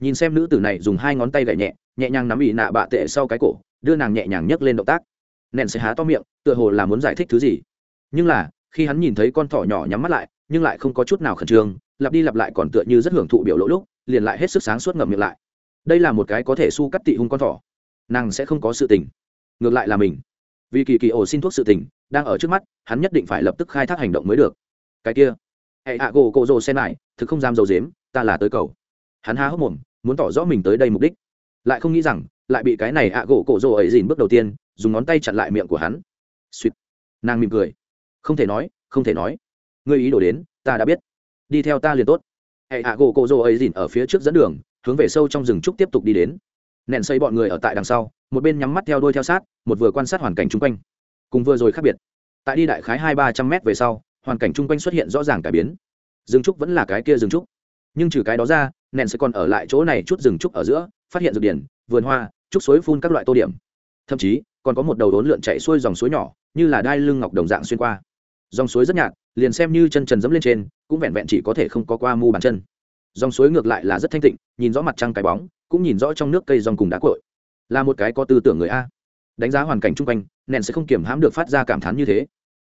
Nhìn xem nữ tử này dùng hai ngón tay gậy nhẹ nhẹ nhàng nắm bị nạ bạ tệ sau cái cổ, đưa nàng nhẹ nhàng nhấc lên động tác. Nện sẽ há to miệng, tựa hồ là muốn giải thích thứ gì. Nhưng là, khi hắn nhìn thấy con thỏ nhỏ nhắm mắt lại, nhưng lại không có chút nào khẩn trương, lặp đi lặp lại còn tựa như rất hưởng thụ biểu lỗ lúc, liền lại hết sức sáng suốt ngậm miệng lại. Đây là một cái có thể su cắt tị hung con thỏ. Nàng sẽ không có sự tình. Ngược lại là mình. Vì kỳ kỳ ổ xin thuốc sự tình, đang ở trước mắt, hắn nhất định phải lập tức khai thác hành động mới được. Cái kia hệ hạ gỗ cổ rồ sen lại, thực không dám dầu dếm ta là tới cầu. Hắn há hốc mồm, muốn tỏ rõ mình tới đây mục đích. Lại không nghĩ rằng, lại bị cái này ạ gỗ cổ rồ ấy dìn bước đầu tiên, dùng ngón tay chặn lại miệng của hắn. Suýt. Nàng mỉm cười. Không thể nói, không thể nói. Ngươi ý đồ đến, ta đã biết. Đi theo ta liền tốt. Hệ hạ gỗ cổ rồ ấy dìn ở phía trước dẫn đường, hướng về sâu trong rừng trúc tiếp tục đi đến. Nện xây bọn người ở tại đằng sau, một bên nhắm mắt theo đuôi theo sát, một vừa quan sát hoàn cảnh chung quanh. Cùng vừa rồi khác biệt. Tại đi đại khái hai ba trăm mét về sau hoàn cảnh chung quanh xuất hiện rõ ràng cải biến. Rừng trúc vẫn là cái kia rừng trúc. Nhưng trừ cái đó ra nện sẽ còn ở lại chỗ này chút rừng trúc ở giữa, phát hiện dược điển, vườn hoa, trúc suối phun các loại tô điểm. Thậm chí, còn có một đầu đốn lượn chạy xuôi dòng suối nhỏ, như là đai lưng ngọc đồng dạng xuyên qua. Dòng suối rất nhạt, liền xem như chân trần dẫm lên trên, cũng vẹn vẹn chỉ có thể không có qua mu bàn chân. Dòng suối ngược lại là rất thanh tịnh, nhìn rõ mặt trăng cái bóng, cũng nhìn rõ trong nước cây dòng cùng đá cội là một cái có tư tưởng người a. Đánh giá hoàn cảnh chung quanh nèn sẽ không kiểm hãm được phát ra cảm thán như thế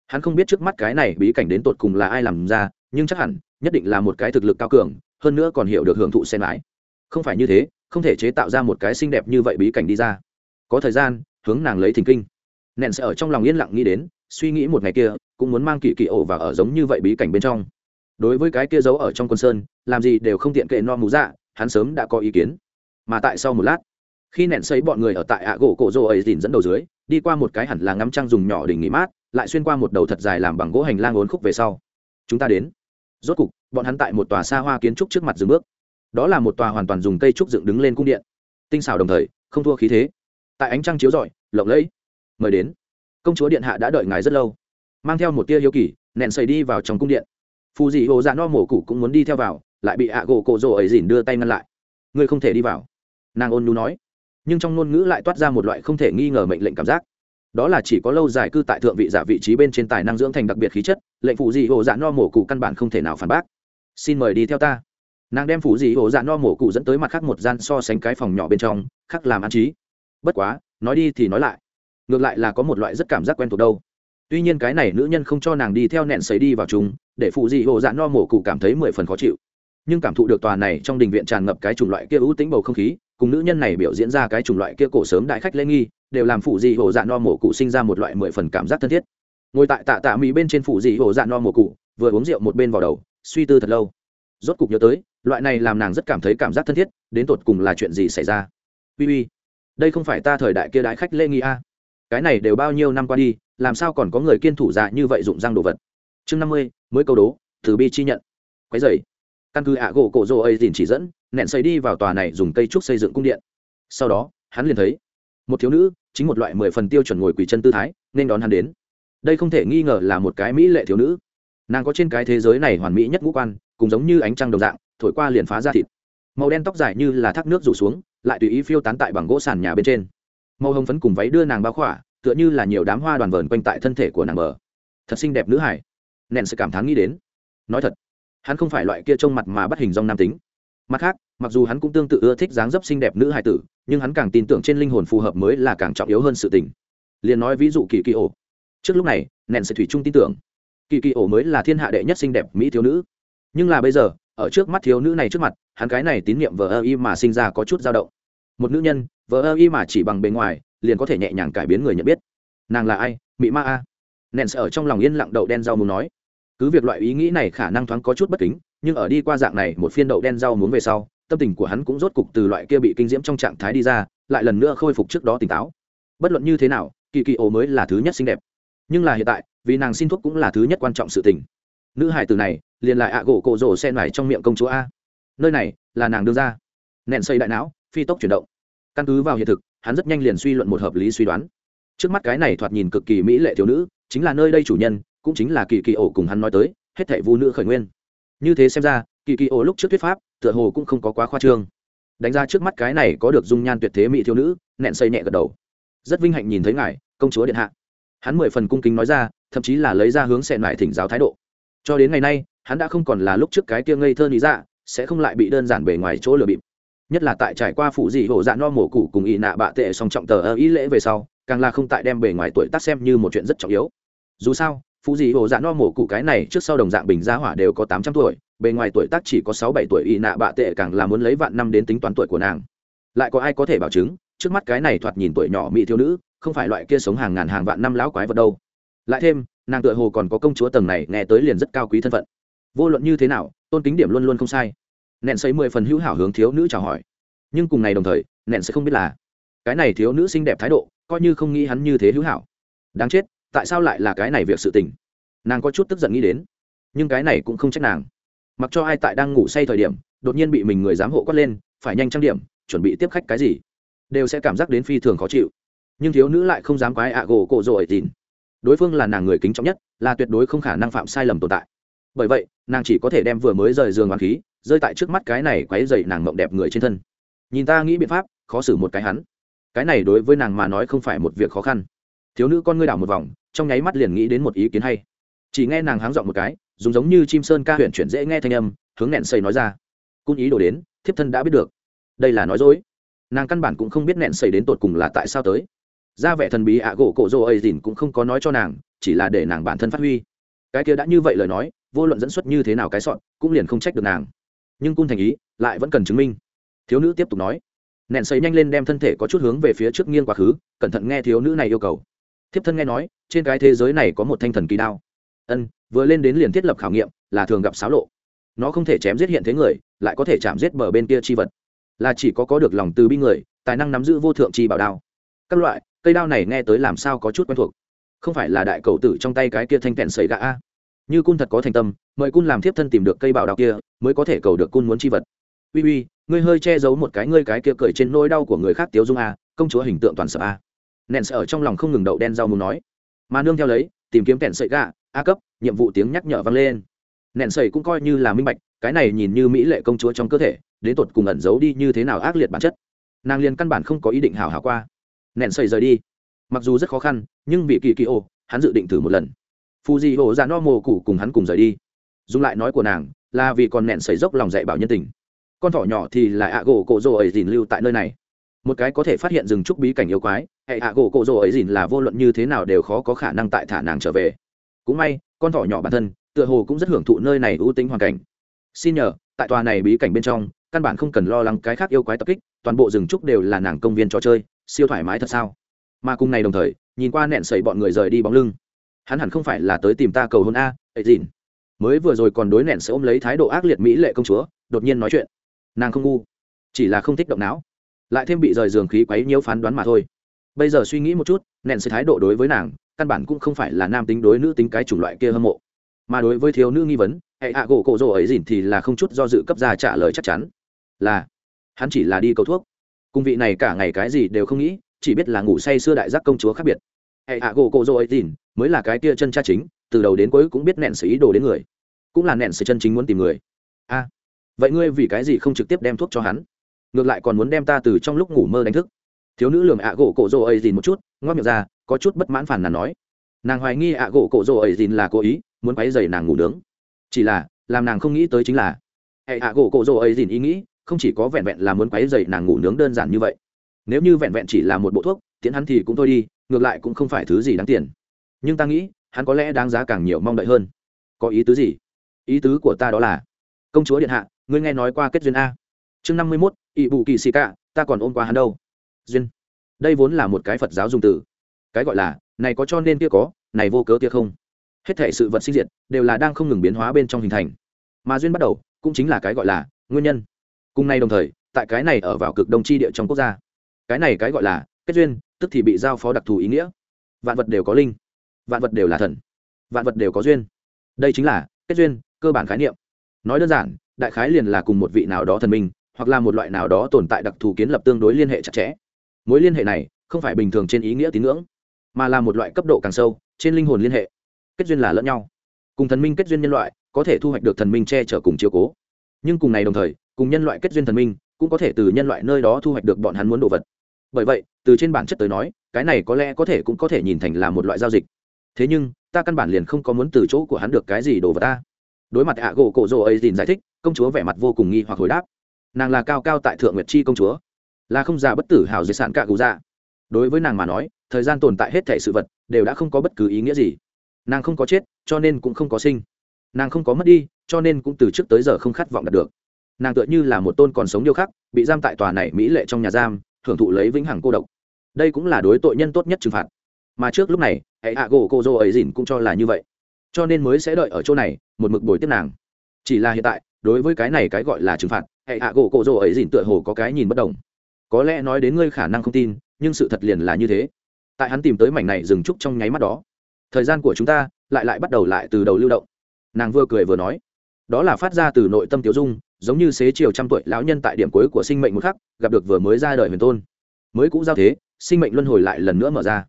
hắn không biết trước mắt cái này bí cảnh đến tột cùng là ai làm ra, nhưng chắc hẳn, nhất định là một cái thực lực cao cường, hơn nữa còn hiểu được hưởng thụ xen mãi. Không phải như thế, không thể chế tạo ra một cái xinh đẹp như vậy bí cảnh đi ra. Có thời gian, hướng nàng lấy thình kinh. Nện sẽ ở trong lòng yên lặng nghĩ đến, suy nghĩ một ngày kia, cũng muốn mang kỳ kỳ ổ và ở giống như vậy bí cảnh bên trong. Đối với cái kia giấu ở trong quân sơn, làm gì đều không tiện kệ no mù dạ hắn sớm đã có ý kiến. Mà tại sau một lát, khi nện xây bọn người ở tại ạ gỗ cổ rô ấy dìn dẫn đầu dưới, đi qua một cái hẳn là ngắm trăng dùng nhỏ đỉnh nghỉ mát lại xuyên qua một đầu thật dài làm bằng gỗ hành lang uốn khúc về sau. Chúng ta đến. Rốt cục, bọn hắn tại một tòa xa hoa kiến trúc trước mặt dừng bước. Đó là một tòa hoàn toàn dùng cây trúc dựng đứng lên cung điện. Tinh xảo đồng thời, không thua khí thế. Tại ánh trăng chiếu rọi, lộng lẫy. Mời đến. Công chúa điện hạ đã đợi ngài rất lâu. Mang theo một tia hiếu kỳ, nện xây đi vào trong cung điện. Phù dị hồ dạ no mổ cụ cũng muốn đi theo vào, lại bị ạ gỗ cổ rồ ấy dỉn đưa tay ngăn lại. Ngươi không thể đi vào. Nàng ôn nhu nói. Nhưng trong ngôn ngữ lại toát ra một loại không thể nghi ngờ mệnh lệnh cảm giác đó là chỉ có lâu dài cư tại thượng vị giả vị trí bên trên tài năng dưỡng thành đặc biệt khí chất, lệnh phụ dị hồ dạ no mổ cụ căn bản không thể nào phản bác. Xin mời đi theo ta. Nàng đem phụ dị hồ dạ no mổ cụ dẫn tới mặt khác một gian so sánh cái phòng nhỏ bên trong, khác làm an trí. Bất quá, nói đi thì nói lại. Ngược lại là có một loại rất cảm giác quen thuộc đâu. Tuy nhiên cái này nữ nhân không cho nàng đi theo nẹn sấy đi vào chúng để phụ dị hồ dạ no mổ cụ cảm thấy mười phần khó chịu. Nhưng cảm thụ được tòa này trong đình viện tràn ngập cái chủng loại kia ưu tính bầu không khí, cùng nữ nhân này biểu diễn ra cái chủng loại kia cổ sớm đại khách lễ nghi đều làm phụ dị hồ dạ no mổ cụ sinh ra một loại mười phần cảm giác thân thiết. Ngồi tại tạ tạ mỹ bên trên phụ dị hồ dạ no mổ cụ, vừa uống rượu một bên vào đầu, suy tư thật lâu. Rốt cục nhớ tới, loại này làm nàng rất cảm thấy cảm giác thân thiết, đến tột cùng là chuyện gì xảy ra? Uy uy, đây không phải ta thời đại kia đại khách lễ nghi a. Cái này đều bao nhiêu năm qua đi, làm sao còn có người kiên thủ dạ như vậy dụng răng đồ vật? Chương năm mươi, mới câu đố thử bi chi nhận. Quái dày căn cứ ạ gỗ cổ rô ấy dìn chỉ dẫn, nện xây đi vào tòa này dùng cây trúc xây dựng cung điện. Sau đó, hắn liền thấy, một thiếu nữ chính một loại mười phần tiêu chuẩn ngồi quỳ chân tư thái, nên đón hắn đến. Đây không thể nghi ngờ là một cái mỹ lệ thiếu nữ. Nàng có trên cái thế giới này hoàn mỹ nhất ngũ quan, cùng giống như ánh trăng đồng dạng, thổi qua liền phá ra thịt. Màu đen tóc dài như là thác nước rủ xuống, lại tùy ý phiêu tán tại bằng gỗ sàn nhà bên trên. Màu hồng phấn cùng váy đưa nàng bao khỏa, tựa như là nhiều đám hoa đoàn vờn quanh tại thân thể của nàng bờ. Thật xinh đẹp nữ hải. Nện sự cảm thán nghĩ đến. Nói thật, hắn không phải loại kia trông mặt mà bắt hình dong nam tính. Mặt khác, mặc dù hắn cũng tương tự ưa thích dáng dấp xinh đẹp nữ hải tử nhưng hắn càng tin tưởng trên linh hồn phù hợp mới là càng trọng yếu hơn sự tình. Liền nói ví dụ kỳ kỳ ổ. Trước lúc này nện sẽ thủy chung tin tưởng. Kỳ kỳ ổ mới là thiên hạ đệ nhất xinh đẹp mỹ thiếu nữ. Nhưng là bây giờ, ở trước mắt thiếu nữ này trước mặt, hắn cái này tín nhiệm vờ ơ y mà sinh ra có chút dao động. Một nữ nhân, vờ ơ y mà chỉ bằng bề ngoài, liền có thể nhẹ nhàng cải biến người nhận biết. Nàng là ai? Mỹ ma a. Nện sẽ ở trong lòng yên lặng đậu đen rau muốn nói. Cứ việc loại ý nghĩ này khả năng thoáng có chút bất kính, nhưng ở đi qua dạng này, một phiên đậu đen rau muốn về sau tâm tình của hắn cũng rốt cục từ loại kia bị kinh diễm trong trạng thái đi ra, lại lần nữa khôi phục trước đó tỉnh táo. Bất luận như thế nào, kỳ kỳ ổ mới là thứ nhất xinh đẹp. Nhưng là hiện tại, vì nàng xin thuốc cũng là thứ nhất quan trọng sự tình. Nữ hải từ này, liền lại ạ gỗ cổ rổ sen vải trong miệng công chúa a. Nơi này, là nàng đưa ra. Nện xây đại não, phi tốc chuyển động. Căn cứ vào hiện thực, hắn rất nhanh liền suy luận một hợp lý suy đoán. Trước mắt cái này thoạt nhìn cực kỳ mỹ lệ thiếu nữ, chính là nơi đây chủ nhân, cũng chính là kỳ kỳ ổ cùng hắn nói tới, hết thảy vu nữ khởi nguyên. Như thế xem ra, kỳ kỳ ổ lúc trước thuyết pháp tựa hồ cũng không có quá khoa trương. Đánh ra trước mắt cái này có được dung nhan tuyệt thế mỹ thiếu nữ nện xây nhẹ gật đầu. Rất vinh hạnh nhìn thấy ngài, công chúa điện hạ. Hắn mười phần cung kính nói ra, thậm chí là lấy ra hướng xẹn lại thỉnh giáo thái độ. Cho đến ngày nay, hắn đã không còn là lúc trước cái kia ngây thơ lý dạ sẽ không lại bị đơn giản bề ngoài chỗ lừa bịp. Nhất là tại trải qua phụ dị hổ dạ no mổ cụ cùng ị nạ bạ tệ song trọng tờ ơ ý lễ về sau, càng là không tại đem bề ngoài tuổi tác xem như một chuyện rất trọng yếu. Dù sao, phụ dị hổ dạ no mổ cụ cái này trước sau đồng dạng bình giá hỏa đều có tám trăm tuổi bề ngoài tuổi tác chỉ có sáu bảy tuổi, y nạ bạ tệ càng là muốn lấy vạn năm đến tính toán tuổi của nàng. Lại có ai có thể bảo chứng, trước mắt cái này thoạt nhìn tuổi nhỏ mỹ thiếu nữ, không phải loại kia sống hàng ngàn hàng vạn năm lão quái vật đâu. Lại thêm, nàng tựa hồ còn có công chúa tầng này, nghe tới liền rất cao quý thân phận. Vô luận như thế nào, tôn kính điểm luôn luôn không sai. Nện xây mười phần hữu hảo hướng thiếu nữ chào hỏi. Nhưng cùng ngày đồng thời, nện sẽ không biết là, cái này thiếu nữ xinh đẹp thái độ, coi như không nghĩ hắn như thế hữu hảo. Đáng chết, tại sao lại là cái này việc sự tình? Nàng có chút tức giận nghĩ đến, nhưng cái này cũng không trách nàng mặc cho ai tại đang ngủ say thời điểm, đột nhiên bị mình người giám hộ quát lên, phải nhanh trang điểm, chuẩn bị tiếp khách cái gì? Đều sẽ cảm giác đến phi thường khó chịu. Nhưng thiếu nữ lại không dám quái ạ gỗ cổ rồ ấy đối phương là nàng người kính trọng nhất, là tuyệt đối không khả năng phạm sai lầm tồn tại. Bởi vậy, nàng chỉ có thể đem vừa mới rời giường hoàng khí, rơi tại trước mắt cái này quái dậy nàng mộng đẹp người trên thân. Nhìn ta nghĩ biện pháp, khó xử một cái hắn. Cái này đối với nàng mà nói không phải một việc khó khăn. Thiếu nữ con ngươi đảo một vòng, trong nháy mắt liền nghĩ đến một ý kiến hay. Chỉ nghe nàng háng dọn một cái dùng giống như chim sơn ca huyện chuyển dễ nghe thanh âm, hướng nẹn xây nói ra. Cung ý đổ đến, thiếp thân đã biết được. Đây là nói dối. Nàng căn bản cũng không biết nẹn xây đến tột cùng là tại sao tới. Ra vẻ thần bí ạ gỗ cổ rô ấy dìn cũng không có nói cho nàng, chỉ là để nàng bản thân phát huy. Cái kia đã như vậy lời nói, vô luận dẫn xuất như thế nào cái sọn, cũng liền không trách được nàng. Nhưng cung thành ý, lại vẫn cần chứng minh. Thiếu nữ tiếp tục nói. Nẹn xây nhanh lên đem thân thể có chút hướng về phía trước nghiêng quá khứ, cẩn thận nghe thiếu nữ này yêu cầu. Thiếp thân nghe nói, trên cái thế giới này có một thanh thần kỳ đao ân, vừa lên đến liền thiết lập khảo nghiệm, là thường gặp xáo lộ. Nó không thể chém giết hiện thế người, lại có thể chạm giết bờ bên kia chi vật. Là chỉ có có được lòng từ bi người, tài năng nắm giữ vô thượng chi bảo đao. Các loại, cây đao này nghe tới làm sao có chút quen thuộc. Không phải là đại cầu tử trong tay cái kia thanh kẹn sấy gã a? Như cun thật có thành tâm, mời cun làm thiếp thân tìm được cây bảo đao kia, mới có thể cầu được cun muốn chi vật. Uy uy, ngươi hơi che giấu một cái, ngươi cái kia cởi trên nỗi đau của người khác tiếu dung a, công chúa hình tượng toàn sợ a. Nện sợ ở trong lòng không ngừng đậu đen rau muốn nói. Mà nương theo lấy, tìm kiếm kẹn sợi gạ a cấp, nhiệm vụ tiếng nhắc nhở vang lên. Nện sẩy cũng coi như là minh bạch, cái này nhìn như mỹ lệ công chúa trong cơ thể, đến tột cùng ẩn giấu đi như thế nào ác liệt bản chất. Nàng liền căn bản không có ý định hào hào qua. Nện sẩy rời đi. Mặc dù rất khó khăn, nhưng vị kỳ kỳ ô, hắn dự định thử một lần. Phù di ô ra no mồ cụ cùng hắn cùng rời đi. Dùng lại nói của nàng, là vì còn nện sẩy dốc lòng dạy bảo nhân tình. Con thỏ nhỏ thì là ạ gỗ cổ rồ ấy dìn lưu tại nơi này. Một cái có thể phát hiện rừng trúc bí cảnh yêu quái, hệ ạ gỗ cổ rồ ấy dìn là vô luận như thế nào đều khó có khả năng tại thả nàng trở về cũng may, con thỏ nhỏ bản thân, tựa hồ cũng rất hưởng thụ nơi này ưu tính hoàn cảnh. Xin nhờ, tại tòa này bí cảnh bên trong, căn bản không cần lo lắng cái khác yêu quái tập kích, toàn bộ rừng trúc đều là nàng công viên trò chơi, siêu thoải mái thật sao? Mà cùng này đồng thời, nhìn qua nẹn sẩy bọn người rời đi bóng lưng. Hắn hẳn không phải là tới tìm ta cầu hôn a, ấy dìn mới vừa rồi còn đối nẹn sẽ ôm lấy thái độ ác liệt mỹ lệ công chúa, đột nhiên nói chuyện. Nàng không ngu, chỉ là không thích động não. Lại thêm bị rời giường khí quấy nhiễu phán đoán mà thôi. Bây giờ suy nghĩ một chút nện sẽ thái độ đối với nàng căn bản cũng không phải là nam tính đối nữ tính cái chủng loại kia hâm mộ. Mà đối với thiếu nữ nghi vấn, hệ hạ gỗ cổ rồ ấy dìn thì là không chút do dự cấp ra trả lời chắc chắn. Là, hắn chỉ là đi cầu thuốc. Cung vị này cả ngày cái gì đều không nghĩ, chỉ biết là ngủ say xưa đại giác công chúa khác biệt. Hệ hạ gỗ cổ rồ ấy dìn mới là cái kia chân cha chính, từ đầu đến cuối cũng biết nện sự ý đồ đến người, cũng là nện sự chân chính muốn tìm người. A vậy ngươi vì cái gì không trực tiếp đem thuốc cho hắn? Ngược lại còn muốn đem ta từ trong lúc ngủ mơ đánh thức thiếu nữ lường ạ gỗ cổ rồ ấy dìn một chút ngoắc miệng ra, có chút bất mãn phản nàn nói. Nàng hoài nghi ạ gỗ cổ rồ ấy dìn là cố ý, muốn quấy dày nàng ngủ nướng. Chỉ là, làm nàng không nghĩ tới chính là hệ ạ gỗ cổ rồ ấy dìn ý nghĩ, không chỉ có vẹn vẹn là muốn quấy dày nàng ngủ nướng đơn giản như vậy. Nếu như vẹn vẹn chỉ là một bộ thuốc, tiễn hắn thì cũng thôi đi, ngược lại cũng không phải thứ gì đáng tiền. Nhưng ta nghĩ, hắn có lẽ đáng giá càng nhiều mong đợi hơn. Có ý tứ gì? Ý tứ của ta đó là, công chúa điện hạ, ngươi nghe nói qua kết duyên a. Chương năm mươi mốt ỵ bù kỳ xì cả ta còn ôm qua hắn đâu? Duyên. Đây vốn là một cái phật giáo dùng từ. Cái gọi là, này có cho nên kia có, này vô cớ kia không. Hết thể sự vật sinh diệt đều là đang không ngừng biến hóa bên trong hình thành. Mà duyên bắt đầu cũng chính là cái gọi là nguyên nhân. Cùng nay đồng thời, tại cái này ở vào cực đông chi địa trong quốc gia, cái này cái gọi là kết duyên, tức thì bị giao phó đặc thù ý nghĩa. Vạn vật đều có linh, vạn vật đều là thần, vạn vật đều có duyên. Đây chính là kết duyên, cơ bản khái niệm. Nói đơn giản, đại khái liền là cùng một vị nào đó thần minh, hoặc là một loại nào đó tồn tại đặc thù kiến lập tương đối liên hệ chặt chẽ mối liên hệ này không phải bình thường trên ý nghĩa tín ngưỡng, mà là một loại cấp độ càng sâu trên linh hồn liên hệ. Kết duyên là lẫn nhau. Cùng thần minh kết duyên nhân loại có thể thu hoạch được thần minh che chở cùng chiếu cố. Nhưng cùng này đồng thời, cùng nhân loại kết duyên thần minh cũng có thể từ nhân loại nơi đó thu hoạch được bọn hắn muốn đồ vật. Bởi vậy, từ trên bản chất tới nói, cái này có lẽ có thể cũng có thể nhìn thành là một loại giao dịch. Thế nhưng, ta căn bản liền không có muốn từ chỗ của hắn được cái gì đồ vật ta. Đối mặt ạ gỗ cổ rồ ấy dìn giải thích, công chúa vẻ mặt vô cùng nghi hoặc hồi đáp. Nàng là cao cao tại thượng nguyệt chi công chúa là không già bất tử hào di sản cả cụ dạ. Đối với nàng mà nói, thời gian tồn tại hết thể sự vật đều đã không có bất cứ ý nghĩa gì. Nàng không có chết, cho nên cũng không có sinh. Nàng không có mất đi, cho nên cũng từ trước tới giờ không khát vọng đạt được. Nàng tựa như là một tôn còn sống điêu khắc, bị giam tại tòa này mỹ lệ trong nhà giam hưởng thụ lấy vĩnh hằng cô độc. Đây cũng là đối tội nhân tốt nhất trừng phạt. Mà trước lúc này, hệ hạ gỗ cô dô ấy dìn cũng cho là như vậy. Cho nên mới sẽ đợi ở chỗ này, một mực bồi tiếp nàng. Chỉ là hiện tại, đối với cái này cái gọi là trừng phạt, hệ hạ gỗ cô dô ấy dìn tựa hồ có cái nhìn bất đồng có lẽ nói đến ngươi khả năng không tin, nhưng sự thật liền là như thế. Tại hắn tìm tới mảnh này dừng trúc trong nháy mắt đó, thời gian của chúng ta lại lại bắt đầu lại từ đầu lưu động. Nàng vừa cười vừa nói, đó là phát ra từ nội tâm tiểu dung, giống như xế chiều trăm tuổi lão nhân tại điểm cuối của sinh mệnh một khắc, gặp được vừa mới ra đời huyền tôn. Mới cũ giao thế, sinh mệnh luân hồi lại lần nữa mở ra.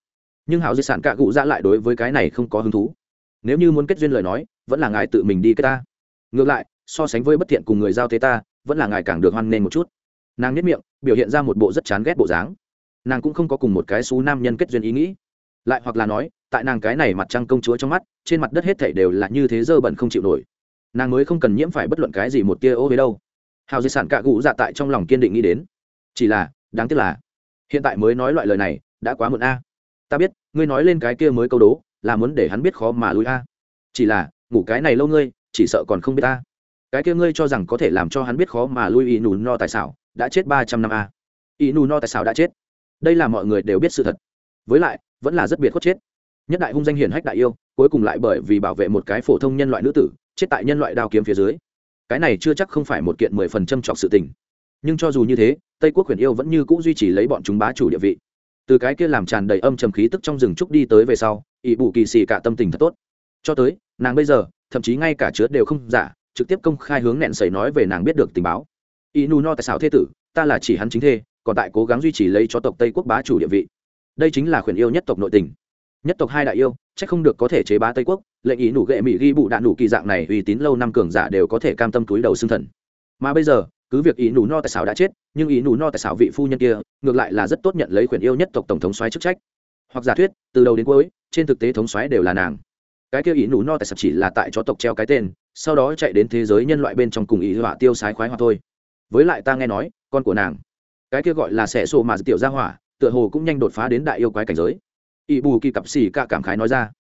Nhưng hảo di sản cạ cụ ra lại đối với cái này không có hứng thú. Nếu như muốn kết duyên lời nói, vẫn là ngài tự mình đi kết ta. Ngược lại, so sánh với bất thiện cùng người giao thế ta, vẫn là ngài càng được hoan nghênh một chút nàng nhất miệng, biểu hiện ra một bộ rất chán ghét bộ dáng. Nàng cũng không có cùng một cái xú nam nhân kết duyên ý nghĩ. Lại hoặc là nói, tại nàng cái này mặt trăng công chúa trong mắt, trên mặt đất hết thảy đều là như thế dơ bẩn không chịu nổi. Nàng mới không cần nhiễm phải bất luận cái gì một tia ô với đâu. Hào di sản cạ cụ dạ tại trong lòng kiên định nghĩ đến. Chỉ là, đáng tiếc là, hiện tại mới nói loại lời này, đã quá muộn a. Ta biết, ngươi nói lên cái kia mới câu đố, là muốn để hắn biết khó mà lui a. Chỉ là, ngủ cái này lâu ngươi, chỉ sợ còn không biết ta cái kia ngươi cho rằng có thể làm cho hắn biết khó mà lui y nù no tại sao đã chết ba trăm năm a. Y nù no tại sao đã chết. Đây là mọi người đều biết sự thật. Với lại, vẫn là rất biệt khuất chết. Nhất đại hung danh hiển hách đại yêu, cuối cùng lại bởi vì bảo vệ một cái phổ thông nhân loại nữ tử, chết tại nhân loại đao kiếm phía dưới. Cái này chưa chắc không phải một kiện mười phần trăm trọc sự tình. Nhưng cho dù như thế, tây quốc huyền yêu vẫn như c ũ duy trì lấy bọn chúng bá chủ địa vị. Từ cái kia làm tràn đầy âm trầm khí tức trong rừng trúc đi tới về sau ỵ bù kỳ xì cả tâm tình thật tốt. Cho tới, nàng bây giờ, thậm chí ngay cả chứa đều không giả trực tiếp công khai hướng nẹn sẩy nói về nàng biết được tình báo. Y no tại sao thế tử, ta là chỉ hắn chính thê, còn tại cố gắng duy trì lấy cho tộc tây quốc bá chủ địa vị. Đây chính là khuyển yêu nhất tộc nội tình. Nhất tộc hai đại yêu, chắc không được có thể chế bá tây quốc, lệnh ý nủ gệ mỹ ghi bụ đạn nủ kỳ dạng này uy tín lâu năm cường giả đều có thể cam tâm túi đầu xương thần. Mà bây giờ, cứ việc ý nủ no tại sao đã chết, nhưng ý nủ no tại sao vị phu nhân kia, ngược lại là rất tốt nhận lấy quyền yêu nhất tộc tổng thống xoáy chức trách. Hoặc giả thuyết, từ đầu đến cuối, trên thực tế thống xoáy đều là nàng. Cái kia ý nủ no tại sao chỉ là tại cho tộc treo cái tên sau đó chạy đến thế giới nhân loại bên trong cùng ý họa tiêu sái khoái hoa thôi. Với lại ta nghe nói, con của nàng, cái kia gọi là xẻ xô mà tiểu gia hỏa, tựa hồ cũng nhanh đột phá đến đại yêu quái cảnh giới. Ỵ bù kỳ cặp xì ca cảm khái nói ra.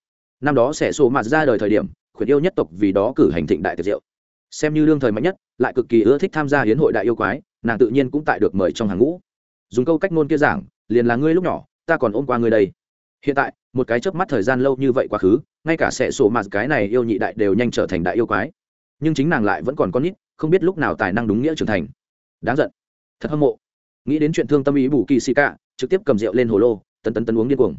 Năm đó xẻ xô mà ra đời thời điểm, khuyển yêu nhất tộc vì đó cử hành thịnh đại tiệc diệu xem như đương thời mạnh nhất, lại cực kỳ ưa thích tham gia hiến hội đại yêu quái, nàng tự nhiên cũng tại được mời trong hàng ngũ. Dùng câu cách ngôn kia giảng, liền là ngươi lúc nhỏ, ta còn ôm qua ngươi đây. Hiện tại một cái chớp mắt thời gian lâu như vậy quá khứ, ngay cả sẽ sổ mạt cái này yêu nhị đại đều nhanh trở thành đại yêu quái. Nhưng chính nàng lại vẫn còn con nít, không biết lúc nào tài năng đúng nghĩa trưởng thành. Đáng giận. Thật hâm mộ. Nghĩ đến chuyện thương tâm ý bù kỳ xì cả, trực tiếp cầm rượu lên hồ lô, tấn tấn tấn uống điên cuồng.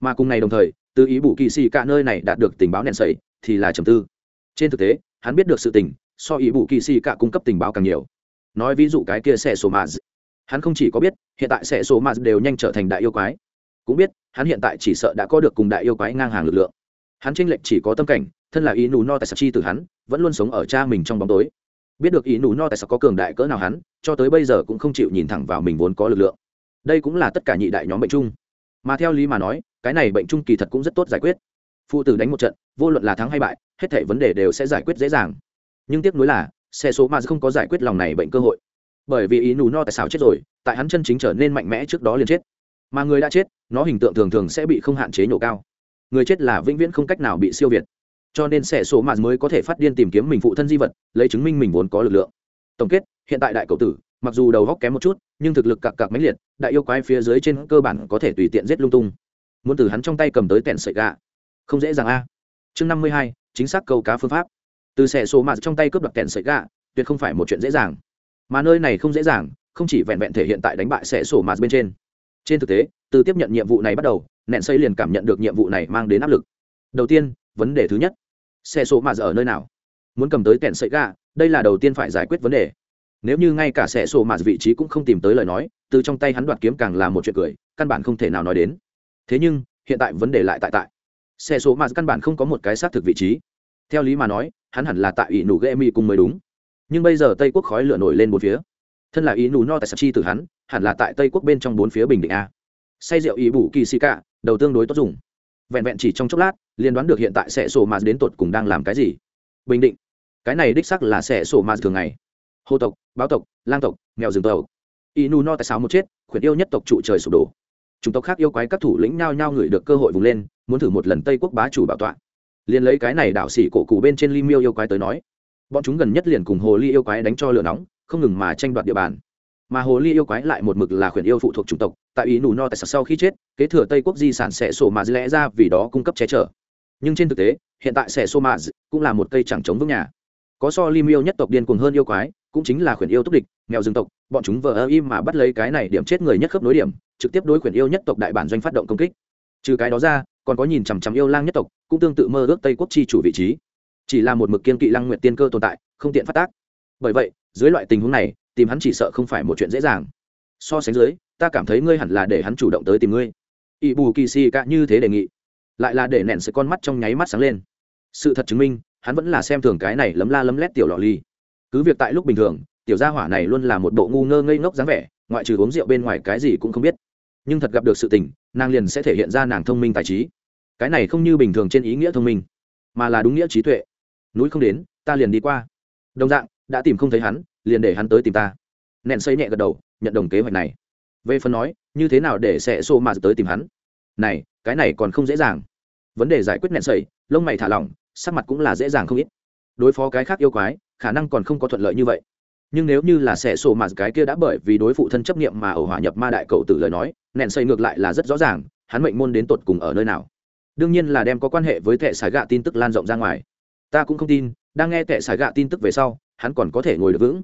Mà cùng ngày đồng thời, từ ý bù kỳ xì cả nơi này đạt được tình báo nền sẩy thì là trầm tư. Trên thực tế, hắn biết được sự tình, so ý bù kỳ xì cả cung cấp tình báo càng nhiều. Nói ví dụ cái kia sẽ sổ mạt hắn không chỉ có biết, hiện tại sẽ sổ mạt đều nhanh trở thành đại yêu quái cũng biết, hắn hiện tại chỉ sợ đã có được cùng đại yêu quái ngang hàng lực lượng. Hắn tranh lệch chỉ có tâm cảnh, thân là ý nù no tại sao chi từ hắn, vẫn luôn sống ở cha mình trong bóng tối. Biết được ý nù no tại sao có cường đại cỡ nào hắn, cho tới bây giờ cũng không chịu nhìn thẳng vào mình vốn có lực lượng. Đây cũng là tất cả nhị đại nhóm bệnh chung. Mà theo lý mà nói, cái này bệnh chung kỳ thật cũng rất tốt giải quyết. Phụ tử đánh một trận, vô luận là thắng hay bại, hết thể vấn đề đều sẽ giải quyết dễ dàng. Nhưng tiếc nuối là, xe số mà không có giải quyết lòng này bệnh cơ hội. Bởi vì ý nù no tại sao chết rồi, tại hắn chân chính trở nên mạnh mẽ trước đó liền chết mà người đã chết, nó hình tượng thường thường sẽ bị không hạn chế nhổ cao. Người chết là vĩnh viễn không cách nào bị siêu việt. Cho nên sẽ số mà mới có thể phát điên tìm kiếm mình phụ thân di vật, lấy chứng minh mình vốn có lực lượng. Tổng kết, hiện tại đại cậu tử, mặc dù đầu góc kém một chút, nhưng thực lực cặc cặc mãnh liệt, đại yêu quái phía dưới trên cơ bản có thể tùy tiện giết lung tung. Muốn từ hắn trong tay cầm tới tẹn sợi gà. Không dễ dàng a. Chương năm mươi hai, chính xác câu cá phương pháp. Từ xẻ số mà trong tay cướp đoạt tẹn sợi gà, tuyệt không phải một chuyện dễ dàng. Mà nơi này không dễ dàng, không chỉ vẹn vẹn thể hiện tại đánh bại xẻ sổ mà bên trên trên thực tế, từ tiếp nhận nhiệm vụ này bắt đầu nện xây liền cảm nhận được nhiệm vụ này mang đến áp lực. Đầu tiên, vấn đề thứ nhất, xe số mà ở nơi nào? Muốn cầm tới kẹn sợi gà đây là đầu tiên phải giải quyết vấn đề. Nếu như ngay cả xe số mà vị trí cũng không tìm tới lời nói, từ trong tay hắn đoạt kiếm càng là một chuyện cười, căn bản không thể nào nói đến. Thế nhưng, hiện tại vấn đề lại tại tại. Xe số mà căn bản không có một cái xác thực vị trí. Theo lý mà nói, hắn hẳn là tại ỷ nụ ghê mi cùng mới đúng. Nhưng bây giờ tây quốc khói lửa nổi lên một phía thân là ý nù no tại sạp chi từ hắn, hẳn là tại tây quốc bên trong bốn phía bình định a. Say rượu ý bù kỳ xì cả, đầu tương đối tốt dùng. Vẹn vẹn chỉ trong chốc lát liên đoán được hiện tại sẽ sổ mà đến tột cùng đang làm cái gì. Bình định. Cái này đích sắc là sẽ sổ mà thường ngày. Hô tộc, báo tộc, lang tộc nghèo rừng tàu y nu no tại sao một chết, khuyển yêu nhất tộc trụ trời sụp đổ. Chúng tộc khác yêu quái các thủ lĩnh nhao nhao ngửi được cơ hội vùng lên, muốn thử một lần tây quốc bá chủ bảo tọa. Liền lấy cái này đảo xỉ cổ cụ bên trên ly miêu yêu quái tới nói, bọn chúng gần nhất liền cùng hồ ly yêu quái đánh cho lửa nóng không ngừng mà tranh đoạt địa bàn. Mà hồ ly yêu quái lại một mực là khuyển yêu phụ thuộc chủng tộc, tại ý nù no tại sau khi chết, kế thừa tây quốc di sản sẽ sổ mà lẽ ra vì đó cung cấp che chở. Nhưng trên thực tế, hiện tại sẽ sổ mà cũng là một cây chẳng chống vững nhà. Có so lim yêu nhất tộc điên cuồng hơn yêu quái, cũng chính là khuyển yêu túc địch, nghèo rừng tộc, bọn chúng vờ ơ im mà bắt lấy cái này điểm chết người nhất khớp nối điểm, trực tiếp đối khuyển yêu nhất tộc đại bản doanh phát động công kích. Trừ cái đó ra, còn có nhìn chằm chằm yêu lang nhất tộc, cũng tương tự mơ ước tây quốc chi chủ vị trí. Chỉ là một mực kiên kỵ lăng nguyện tiên cơ tồn tại, không tiện phát tác. Bởi vậy dưới loại tình huống này, tìm hắn chỉ sợ không phải một chuyện dễ dàng. So sánh dưới, ta cảm thấy ngươi hẳn là để hắn chủ động tới tìm ngươi. Ỵ bù kỳ xì cạ như thế đề nghị, lại là để nẹn sự con mắt trong nháy mắt sáng lên. Sự thật chứng minh, hắn vẫn là xem thường cái này lấm la lấm lét tiểu lò ly. Cứ việc tại lúc bình thường, tiểu gia hỏa này luôn là một bộ ngu ngơ ngây ngốc dáng vẻ, ngoại trừ uống rượu bên ngoài cái gì cũng không biết. Nhưng thật gặp được sự tình, nàng liền sẽ thể hiện ra nàng thông minh tài trí. Cái này không như bình thường trên ý nghĩa thông minh, mà là đúng nghĩa trí tuệ. Núi không đến, ta liền đi qua. Đồng dạng đã tìm không thấy hắn, liền để hắn tới tìm ta. Nện xây nhẹ gật đầu, nhận đồng kế hoạch này. Về phần nói, như thế nào để sẽ xô mà tới tìm hắn? Này, cái này còn không dễ dàng. Vấn đề giải quyết nện sẩy lông mày thả lỏng, sắc mặt cũng là dễ dàng không ít. Đối phó cái khác yêu quái, khả năng còn không có thuận lợi như vậy. Nhưng nếu như là sẽ sổ mà cái kia đã bởi vì đối phụ thân chấp niệm mà ở hỏa nhập ma đại cậu tử lời nói, nện xây ngược lại là rất rõ ràng, hắn mệnh môn đến tột cùng ở nơi nào. Đương nhiên là đem có quan hệ với tệ sải gạ tin tức lan rộng ra ngoài. Ta cũng không tin, đang nghe tệ sải gạ tin tức về sau hắn còn có thể ngồi được vững.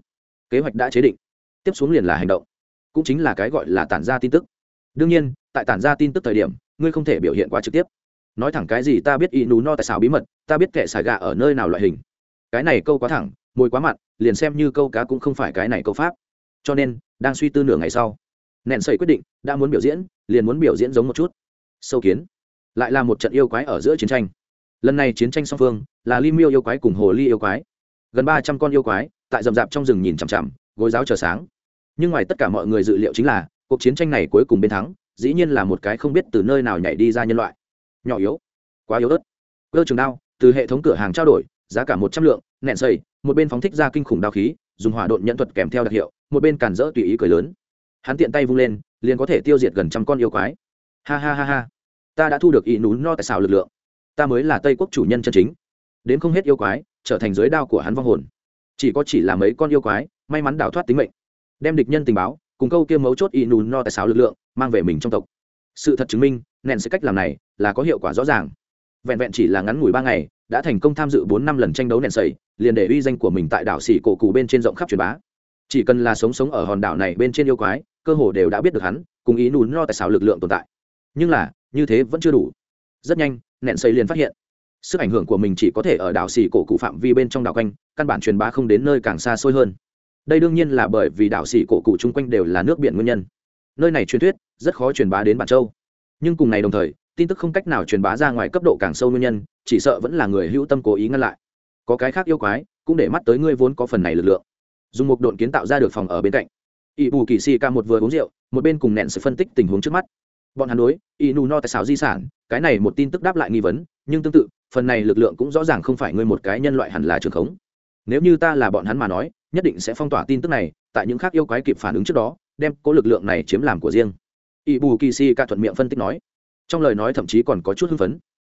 Kế hoạch đã chế định. Tiếp xuống liền là hành động. Cũng chính là cái gọi là tản ra tin tức. Đương nhiên, tại tản ra tin tức thời điểm, ngươi không thể biểu hiện quá trực tiếp. Nói thẳng cái gì ta biết y nú no tại sao bí mật, ta biết kẻ xài gà ở nơi nào loại hình. Cái này câu quá thẳng mồi quá mặn, liền xem như câu cá cũng không phải cái này câu pháp. Cho nên, đang suy tư nửa ngày sau nện sẩy quyết định, đã muốn biểu diễn, liền muốn biểu diễn giống một chút. Sâu kiến. Lại là một trận yêu quái ở giữa chiến tranh. Lần này chiến tranh song phương là lim miêu yêu quái cùng hồ ly yêu quái gần ba trăm con yêu quái, tại rậm rạp trong rừng nhìn chằm chằm, gối giáo chờ sáng. Nhưng ngoài tất cả mọi người dự liệu chính là, cuộc chiến tranh này cuối cùng bên thắng, dĩ nhiên là một cái không biết từ nơi nào nhảy đi ra nhân loại. Nhỏ yếu, quá yếu ớt. Cơ trường đao, từ hệ thống cửa hàng trao đổi, giá cả một trăm lượng, nện xây một bên phóng thích ra kinh khủng đao khí, dùng hỏa độn nhận thuật kèm theo đặc hiệu, một bên cản rỡ tùy ý cười lớn. Hắn tiện tay vung lên, liền có thể tiêu diệt gần trăm con yêu quái. Ha ha ha ha. Ta đã thu được ý nún no tại sao lực lượng. Ta mới là tây quốc chủ nhân chân chính đến không hết yêu quái, trở thành giới đao của hắn vong hồn. Chỉ có chỉ là mấy con yêu quái, may mắn đào thoát tính mệnh. Đem địch nhân tình báo, cùng câu kia mấu chốt y nùn no tại sao lực lượng, mang về mình trong tộc. Sự thật chứng minh nện sẽ cách làm này là có hiệu quả rõ ràng. Vẹn vẹn chỉ là ngắn ngủi ba ngày, đã thành công tham dự bốn năm lần tranh đấu nện sầy, liền để uy danh của mình tại đảo xỉ cổ cù bên trên rộng khắp truyền bá. Chỉ cần là sống sống ở hòn đảo này bên trên yêu quái, cơ hồ đều đã biết được hắn, cùng ý nùn no tại sao lực lượng tồn tại. Nhưng là, như thế vẫn chưa đủ. Rất nhanh nện sầy liền phát hiện sức ảnh hưởng của mình chỉ có thể ở đảo xì cổ cụ phạm vi bên trong đảo quanh, căn bản truyền bá không đến nơi càng xa xôi hơn. Đây đương nhiên là bởi vì đảo xì cổ cụ chung quanh đều là nước biển nguyên nhân. Nơi này truyền thuyết, rất khó truyền bá đến bản châu. Nhưng cùng ngày đồng thời, tin tức không cách nào truyền bá ra ngoài cấp độ càng sâu nguyên nhân, chỉ sợ vẫn là người hữu tâm cố ý ngăn lại. Có cái khác yêu quái, cũng để mắt tới ngươi vốn có phần này lực lượng. Dùng một độn kiến tạo ra được phòng ở bên cạnh. Ỵ bù kỳ si ca một vừa uống rượu, một bên cùng nẹn sự phân tích tình huống trước mắt. Bọn hắn đối ỵ nù no tại sao di sản, cái này một tin tức đáp lại nghi vấn, nhưng tương tự phần này lực lượng cũng rõ ràng không phải ngươi một cái nhân loại hẳn là trường khống. Nếu như ta là bọn hắn mà nói, nhất định sẽ phong tỏa tin tức này, tại những khác yêu quái kịp phản ứng trước đó, đem cố lực lượng này chiếm làm của riêng. Ỵ bù kỳ si ca thuận miệng phân tích nói. Trong lời nói thậm chí còn có chút hưng phấn.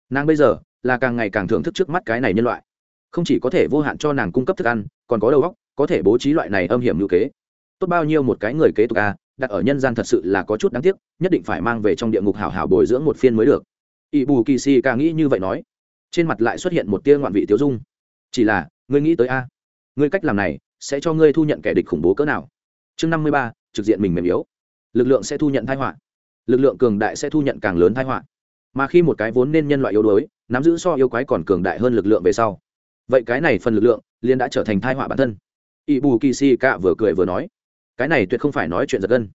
Nàng bây giờ là càng ngày càng thưởng thức trước mắt cái này nhân loại. Không chỉ có thể vô hạn cho nàng cung cấp thức ăn, còn có đầu óc, có thể bố trí loại này âm hiểm ngữ kế. Tốt bao nhiêu một cái người kế tục a đặt ở nhân gian thật sự là có chút đáng tiếc, nhất định phải mang về trong địa ngục hảo hảo bồi dưỡng một phiên mới được. Ỵ bù kỳ si ca nghĩ như vậy nói trên mặt lại xuất hiện một tia ngoạn vị tiêu dung. Chỉ là, ngươi nghĩ tới a? Ngươi cách làm này sẽ cho ngươi thu nhận kẻ địch khủng bố cỡ nào? Chương năm mươi ba, trực diện mình mềm yếu. Lực lượng sẽ thu nhận thái họa. Lực lượng cường đại sẽ thu nhận càng lớn thái họa. Mà khi một cái vốn nên nhân loại yếu đuối, nắm giữ so yêu quái còn cường đại hơn lực lượng về sau, vậy cái này phần lực lượng liên đã trở thành thai họa bản thân. Ỵ bù kỳ si cạ vừa cười vừa nói, cái này tuyệt không phải nói chuyện giật gân,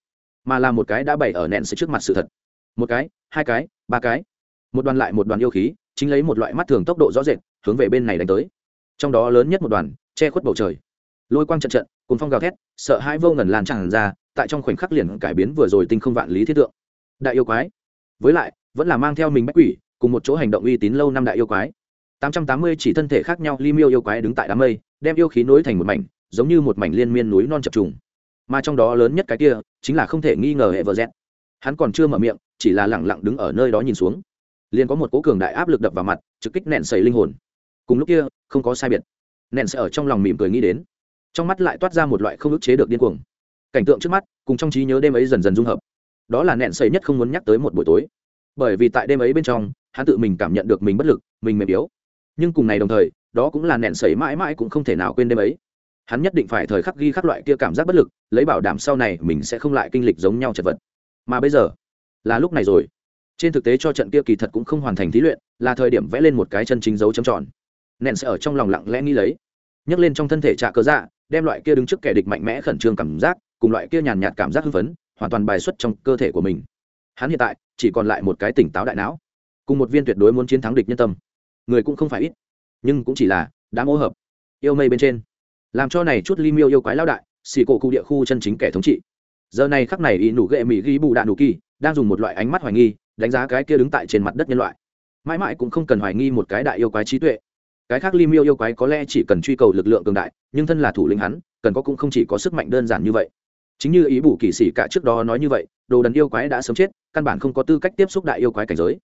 mà là một cái đã bày ở nẹn sự trước mặt sự thật. Một cái, hai cái, ba cái, một đoàn lại một đoàn yêu khí chính lấy một loại mắt thường tốc độ rõ rệt, hướng về bên này đánh tới. Trong đó lớn nhất một đoàn, che khuất bầu trời. Lôi quang trận trận cùng phong gào thét, sợ hai vô ngần lan tràn ra, tại trong khoảnh khắc liền cải biến vừa rồi tinh không vạn lý thiết tượng. Đại yêu quái. Với lại, vẫn là mang theo mình bách quỷ, cùng một chỗ hành động uy tín lâu năm đại yêu quái. Tám trăm tám mươi chỉ thân thể khác nhau li miêu yêu quái đứng tại đám mây, đem yêu khí nối thành một mảnh, giống như một mảnh liên miên núi non chập trùng. Mà trong đó lớn nhất cái kia, chính là không thể nghi ngờ hệ vợ dẹt hắn còn chưa mở miệng, chỉ là lẳng lặng đứng ở nơi đó nhìn xuống liền có một cố cường đại áp lực đập vào mặt, trực kích nện sầy linh hồn. Cùng lúc kia, không có sai biệt. Nện sẽ ở trong lòng mỉm cười nghĩ đến. Trong mắt lại toát ra một loại không ức chế được điên cuồng. Cảnh tượng trước mắt, cùng trong trí nhớ đêm ấy dần dần dung hợp. Đó là nện sầy nhất không muốn nhắc tới một buổi tối. Bởi vì tại đêm ấy bên trong, hắn tự mình cảm nhận được mình bất lực, mình mềm yếu. Nhưng cùng ngày đồng thời, đó cũng là nện sầy mãi mãi cũng không thể nào quên đêm ấy. Hắn nhất định phải thời khắc ghi khắc loại kia cảm giác bất lực, lấy bảo đảm sau này mình sẽ không lại kinh lịch giống nhau chật vật. Mà bây giờ, là lúc này rồi trên thực tế cho trận kia kỳ thật cũng không hoàn thành thí luyện, là thời điểm vẽ lên một cái chân chính dấu chấm tròn. Nện sẽ ở trong lòng lặng lẽ nghĩ lấy. Nhấc lên trong thân thể trạ cơ dạ đem loại kia đứng trước kẻ địch mạnh mẽ khẩn trương cảm giác, cùng loại kia nhàn nhạt cảm giác hưng phấn, hoàn toàn bài xuất trong cơ thể của mình. Hắn hiện tại, chỉ còn lại một cái tỉnh táo đại não. Cùng một viên tuyệt đối muốn chiến thắng địch nhân tâm. Người cũng không phải ít, nhưng cũng chỉ là đã mô hợp, yêu mây bên trên. Làm cho này chút ly miêu yêu quái lao đại, xì cổ cụ địa khu chân chính kẻ thống trị. Giờ này khắc này y nụ ghệ mỹ ghi bù đạn nụ kỳ, đang dùng một loại ánh mắt hoài nghi đánh giá cái kia đứng tại trên mặt đất nhân loại. Mãi mãi cũng không cần hoài nghi một cái đại yêu quái trí tuệ. Cái khác lim yêu yêu quái có lẽ chỉ cần truy cầu lực lượng cường đại, nhưng thân là thủ lĩnh hắn, cần có cũng không chỉ có sức mạnh đơn giản như vậy. Chính như ý bù kỳ sĩ cả trước đó nói như vậy, đồ đần yêu quái đã sớm chết, căn bản không có tư cách tiếp xúc đại yêu quái cảnh giới.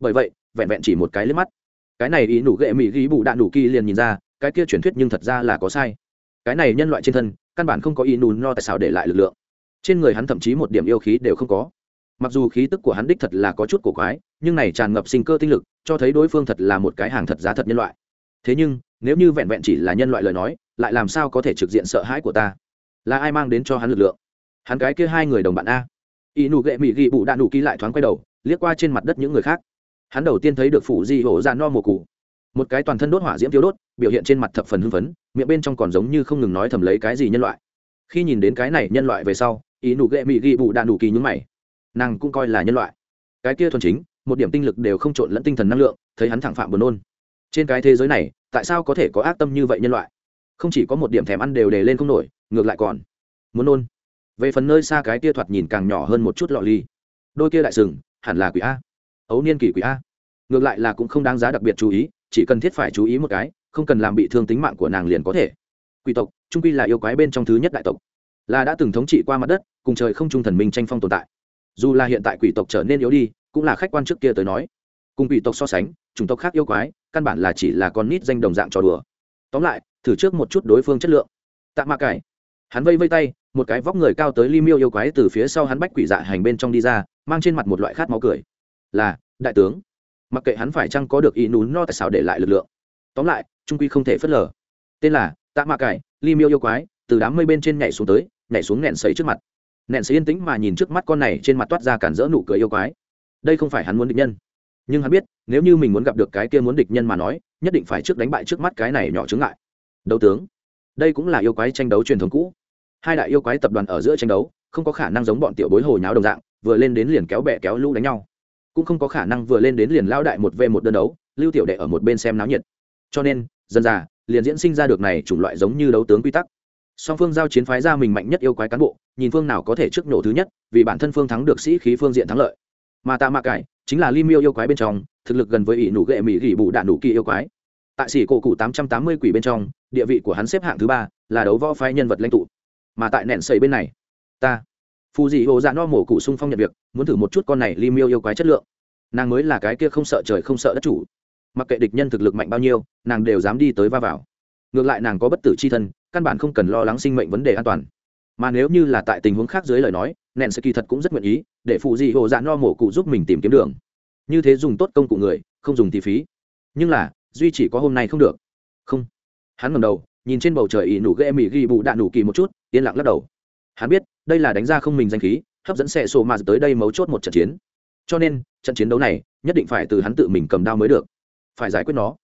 Bởi vậy, vẹn vẹn chỉ một cái liếc mắt. Cái này ý nụ ghệ mỹ ghi bù đạn đủ kỳ liền nhìn ra, cái kia truyền thuyết nhưng thật ra là có sai. Cái này nhân loại trên thân, căn bản không có ý nù no tại sao để lại lực lượng. Trên người hắn thậm chí một điểm yêu khí đều không có mặc dù khí tức của hắn đích thật là có chút cổ quái, nhưng này tràn ngập sinh cơ tinh lực, cho thấy đối phương thật là một cái hàng thật giá thật nhân loại. Thế nhưng, nếu như vẹn vẹn chỉ là nhân loại lời nói, lại làm sao có thể trực diện sợ hãi của ta? Là ai mang đến cho hắn lực lượng? Hắn cái kia hai người đồng bạn a. Y nụ ghệ mỹ ghi bụ đạn nụ ký lại thoáng quay đầu, liếc qua trên mặt đất những người khác. Hắn đầu tiên thấy được phủ di hổ ra no mồ cụ một cái toàn thân đốt hỏa diễm tiêu đốt, biểu hiện trên mặt thập phần hưng phấn, miệng bên trong còn giống như không ngừng nói thầm lấy cái gì nhân loại. Khi nhìn đến cái này nhân loại về sau, ý nụ ghệ mị ghi bụ đạn nụ kỳ nhúng mày nàng cũng coi là nhân loại. Cái kia thuần chính, một điểm tinh lực đều không trộn lẫn tinh thần năng lượng, thấy hắn thẳng phạm buồn nôn. Trên cái thế giới này, tại sao có thể có ác tâm như vậy nhân loại? Không chỉ có một điểm thèm ăn đều để lên không nổi, ngược lại còn muốn nôn. Về phần nơi xa cái kia thoạt nhìn càng nhỏ hơn một chút lọ ly, đôi kia đại sừng, hẳn là quỷ a. Ấu niên kỷ quỷ a. Ngược lại là cũng không đáng giá đặc biệt chú ý, chỉ cần thiết phải chú ý một cái, không cần làm bị thương tính mạng của nàng liền có thể. Quỷ tộc trung quy là yêu quái bên trong thứ nhất đại tộc. Là đã từng thống trị qua mặt đất, cùng trời không trung thần minh tranh phong tồn tại dù là hiện tại quỷ tộc trở nên yếu đi, cũng là khách quan trước kia tới nói. Cùng quỷ tộc so sánh, chủng tộc khác yêu quái, căn bản là chỉ là con nít danh đồng dạng trò đùa. Tóm lại, thử trước một chút đối phương chất lượng. Tạ mạ cải. Hắn vây vây tay, một cái vóc người cao tới ly miêu yêu quái từ phía sau hắn bách quỷ dạ hành bên trong đi ra, mang trên mặt một loại khát máu cười. Là, đại tướng. Mặc kệ hắn phải chăng có được ý nún no tại sao để lại lực lượng. Tóm lại, trung quy không thể phớt lờ. Tên là tạ mạ cải, ly miêu yêu quái, từ đám mây bên trên nhảy xuống tới, nhảy xuống nẹn sấy trước mặt nện sẽ yên tĩnh mà nhìn trước mắt con này trên mặt toát ra cản rỡ nụ cười yêu quái. Đây không phải hắn muốn địch nhân. Nhưng hắn biết, nếu như mình muốn gặp được cái kia muốn địch nhân mà nói, nhất định phải trước đánh bại trước mắt cái này nhỏ chứng ngại. Đấu tướng, đây cũng là yêu quái tranh đấu truyền thống cũ. Hai đại yêu quái tập đoàn ở giữa tranh đấu, không có khả năng giống bọn tiểu bối hồ nháo đồng dạng, vừa lên đến liền kéo bẹ kéo lũ đánh nhau. Cũng không có khả năng vừa lên đến liền lao đại một v một đơn đấu, lưu tiểu đệ ở một bên xem náo nhiệt. Cho nên, dần dà, liền diễn sinh ra được này chủng loại giống như đấu tướng quy tắc song phương giao chiến phái ra mình mạnh nhất yêu quái cán bộ, nhìn phương nào có thể trước nổ thứ nhất, vì bản thân phương thắng được sĩ khí phương diện thắng lợi. Mà tạ mạ cải chính là lim miêu yêu quái bên trong, thực lực gần với ỷ nụ ghệ mỹ gỉ bù đạn nụ kỳ yêu quái. Tại sĩ cổ cụ tám trăm tám mươi quỷ bên trong, địa vị của hắn xếp hạng thứ ba, là đấu võ phái nhân vật lãnh tụ. Mà tại nẹn xây bên này, ta phù dị hồ dạ no mổ cụ sung phong nhận việc, muốn thử một chút con này lim miêu yêu quái chất lượng. Nàng mới là cái kia không sợ trời không sợ đất chủ. Mặc kệ địch nhân thực lực mạnh bao nhiêu, nàng đều dám đi tới va vào. Ngược lại nàng có bất tử c h i thân căn bản không cần lo lắng sinh mệnh vấn đề an toàn. Mà nếu như là tại tình huống khác dưới lời nói nện sẽ kỳ thật cũng rất nguyện ý để phụ dị hồ dạ no mổ cụ giúp mình tìm kiếm đường. Như thế dùng tốt công cụ người, không dùng thì phí. Nhưng là, duy chỉ có hôm nay không được. Không. Hắn ngầm đầu, nhìn trên bầu trời ỉ nụ ghê mỹ ghi bụ đạn nụ kỳ một chút, yên lặng lắc đầu. Hắn biết, đây là đánh ra không mình danh khí, hấp dẫn xe sổ mà tới đây mấu chốt một trận chiến. Cho nên, trận chiến đấu này, nhất định phải từ hắn tự mình cầm đao mới được. Phải giải quyết nó.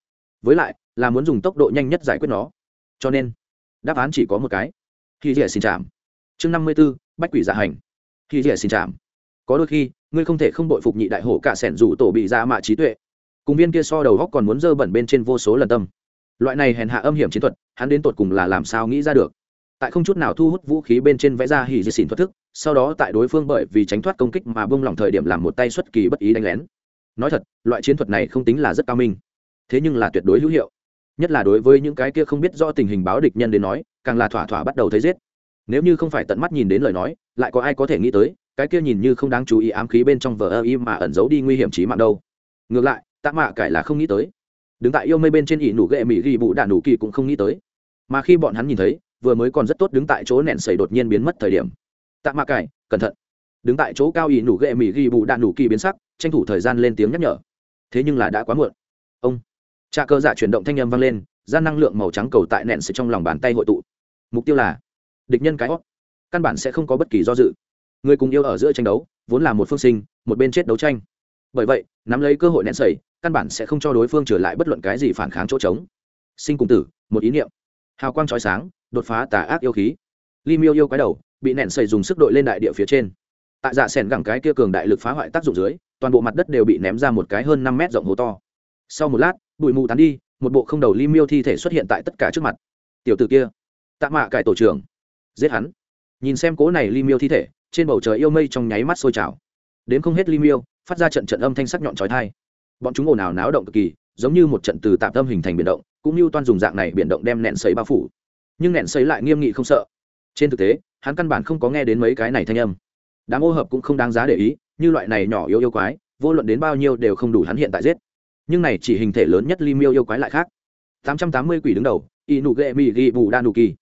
Với lại, là muốn dùng tốc độ nhanh nhất giải quyết nó. Cho nên đáp án chỉ có một cái. Khi dẻ xin chạm. Chương năm mươi b ố bách quỷ dạ hành. Khi dẻ xin chạm. Có đôi khi, ngươi không thể không đội phục nhị đại hổ cả sẻn rủ tổ bị ra mạ trí tuệ. Cùng viên kia so đầu góc còn muốn dơ bẩn bên trên vô số lần tâm. Loại này hèn hạ âm hiểm chiến thuật, hắn đến tột cùng là làm sao nghĩ ra được? Tại không chút nào thu hút vũ khí bên trên vẽ ra hỉ di xỉn thoát thức, sau đó tại đối phương bởi vì tránh thoát công kích mà bông lỏng thời điểm làm một tay xuất kỳ bất ý đánh lén. Nói thật, loại chiến thuật này không tính là rất cao minh. Thế nhưng là tuyệt đối hữu hiệu nhất là đối với những cái kia không biết rõ tình hình báo địch nhân đến nói, càng là thỏa thỏa bắt đầu thấy giết. Nếu như không phải tận mắt nhìn đến lời nói, lại có ai có thể nghĩ tới, cái kia nhìn như không đáng chú ý ám khí bên trong vờ ơ im mà ẩn giấu đi nguy hiểm trí mạng đâu. Ngược lại, tạ mạ cải là không nghĩ tới. Đứng tại yêu mây bên trên ỷ nụ ghệ mỹ ghi bụ đạn đủ kỳ cũng không nghĩ tới. Mà khi bọn hắn nhìn thấy, vừa mới còn rất tốt đứng tại chỗ nện xảy đột nhiên biến mất thời điểm. Tạ mạ cải, cẩn thận. Đứng tại chỗ cao ỷ nụ ghệ mỹ ghi bụ đạn đủ kỳ biến sắc, tranh thủ thời gian lên tiếng nhắc nhở. Thế nhưng là đã quá muộn. Ông trà cơ dạ chuyển động thanh â m vang lên ra năng lượng màu trắng cầu tại nện sẩy trong lòng bàn tay hội tụ. Mục tiêu là, địch nhân cái hót căn bản sẽ không có bất kỳ do dự. Người cùng yêu ở giữa tranh đấu, vốn là một phương sinh, một bên chết đấu tranh. Bởi vậy, nắm lấy cơ hội nén sẩy, căn bản sẽ không cho đối phương trở lại bất luận cái gì phản kháng chỗ trống. Sinh cùng tử, một ý niệm. Hào quang trói sáng, đột phá tà ác yêu khí. Li miêu yêu cái đầu, bị nện sẩy dùng sức đội lên đại địa phía trên. Tại dạ sẻn gẳng cái kia cường đại lực phá hoại tác dụng dưới, toàn bộ mặt đất đều bị ném ra một cái hơn năm mét rộng hố to. Sau một lát bụi mù tán đi, một bộ không đầu li miêu thi thể xuất hiện tại tất cả trước mặt. Tiểu t ử kia, tạ mạ cải tổ trưởng, giết hắn. Nhìn xem cố này li miêu thi thể, trên bầu trời yêu mây trong nháy mắt sôi trào. Đến không hết li miêu, phát ra trận trận âm thanh sắc nhọn trói thai bọn chúng ồn ào náo động cực kỳ, giống như một trận từ tạm tâm hình thành biển động, cũng như toan dùng dạng này biển động đem nẹn sấy bao phủ. Nhưng nẹn sấy lại nghiêm nghị không sợ. Trên thực tế, hắn căn bản không có nghe đến mấy cái này thanh âm. Đám ô hợp cũng không đáng giá để ý, như loại này nhỏ yêu yêu quái, vô luận đến bao nhiêu đều không đủ hắn hiện tại giết nhưng này chỉ hình thể lớn nhất ly miêu yêu quái lại khác. 880 quỷ đứng đầu y nụ ghệ mì ghi bù đa nụ kỳ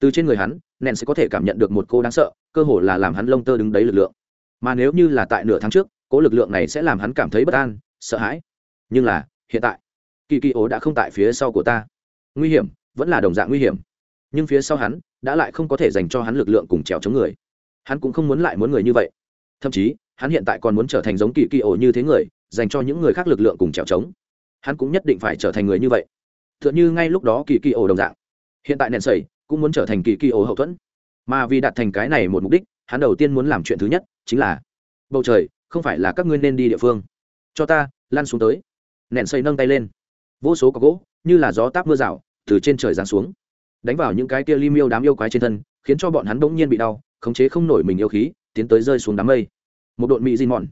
từ trên người hắn nện sẽ có thể cảm nhận được một cô đáng sợ, cơ hồ là làm hắn lông tơ đứng đấy lực lượng. Mà nếu như là tại nửa tháng trước cố lực lượng này sẽ làm hắn cảm thấy bất an, sợ hãi. Nhưng là, hiện tại kỳ kỳ ố đã không tại phía sau của ta. Nguy hiểm, vẫn là đồng dạng nguy hiểm. Nhưng phía sau hắn, đã lại không có thể dành cho hắn lực lượng cùng trèo chống người. Hắn cũng không muốn lại muốn người như vậy. Thậm chí, hắn hiện tại còn muốn trở thành giống kỳ kỳ ổ như thế người dành cho những người khác lực lượng cùng trèo trống. Hắn cũng nhất định phải trở thành người như vậy. T h ư ợ n h ư ngay lúc đó kỳ kỳ ổ đồng dạng. Hiện tại nện sầy cũng muốn trở thành kỳ kỳ ổ hậu thuẫn. Mà vì đạt thành cái này một mục đích, hắn đầu tiên muốn làm chuyện thứ nhất chính là, bầu trời, không phải là các ngươi nên đi địa phương. Cho ta lan xuống tới. Nện sầy nâng tay lên. Vô số có gỗ, như là gió táp mưa rào, từ trên trời giáng xuống. Đánh vào những cái kia li miêu đám yêu quái trên thân, khiến cho bọn hắn bỗng nhiên bị đau, khống chế không nổi mình yêu khí, tiến tới rơi xuống đám mây. Một đội mỹ di mòn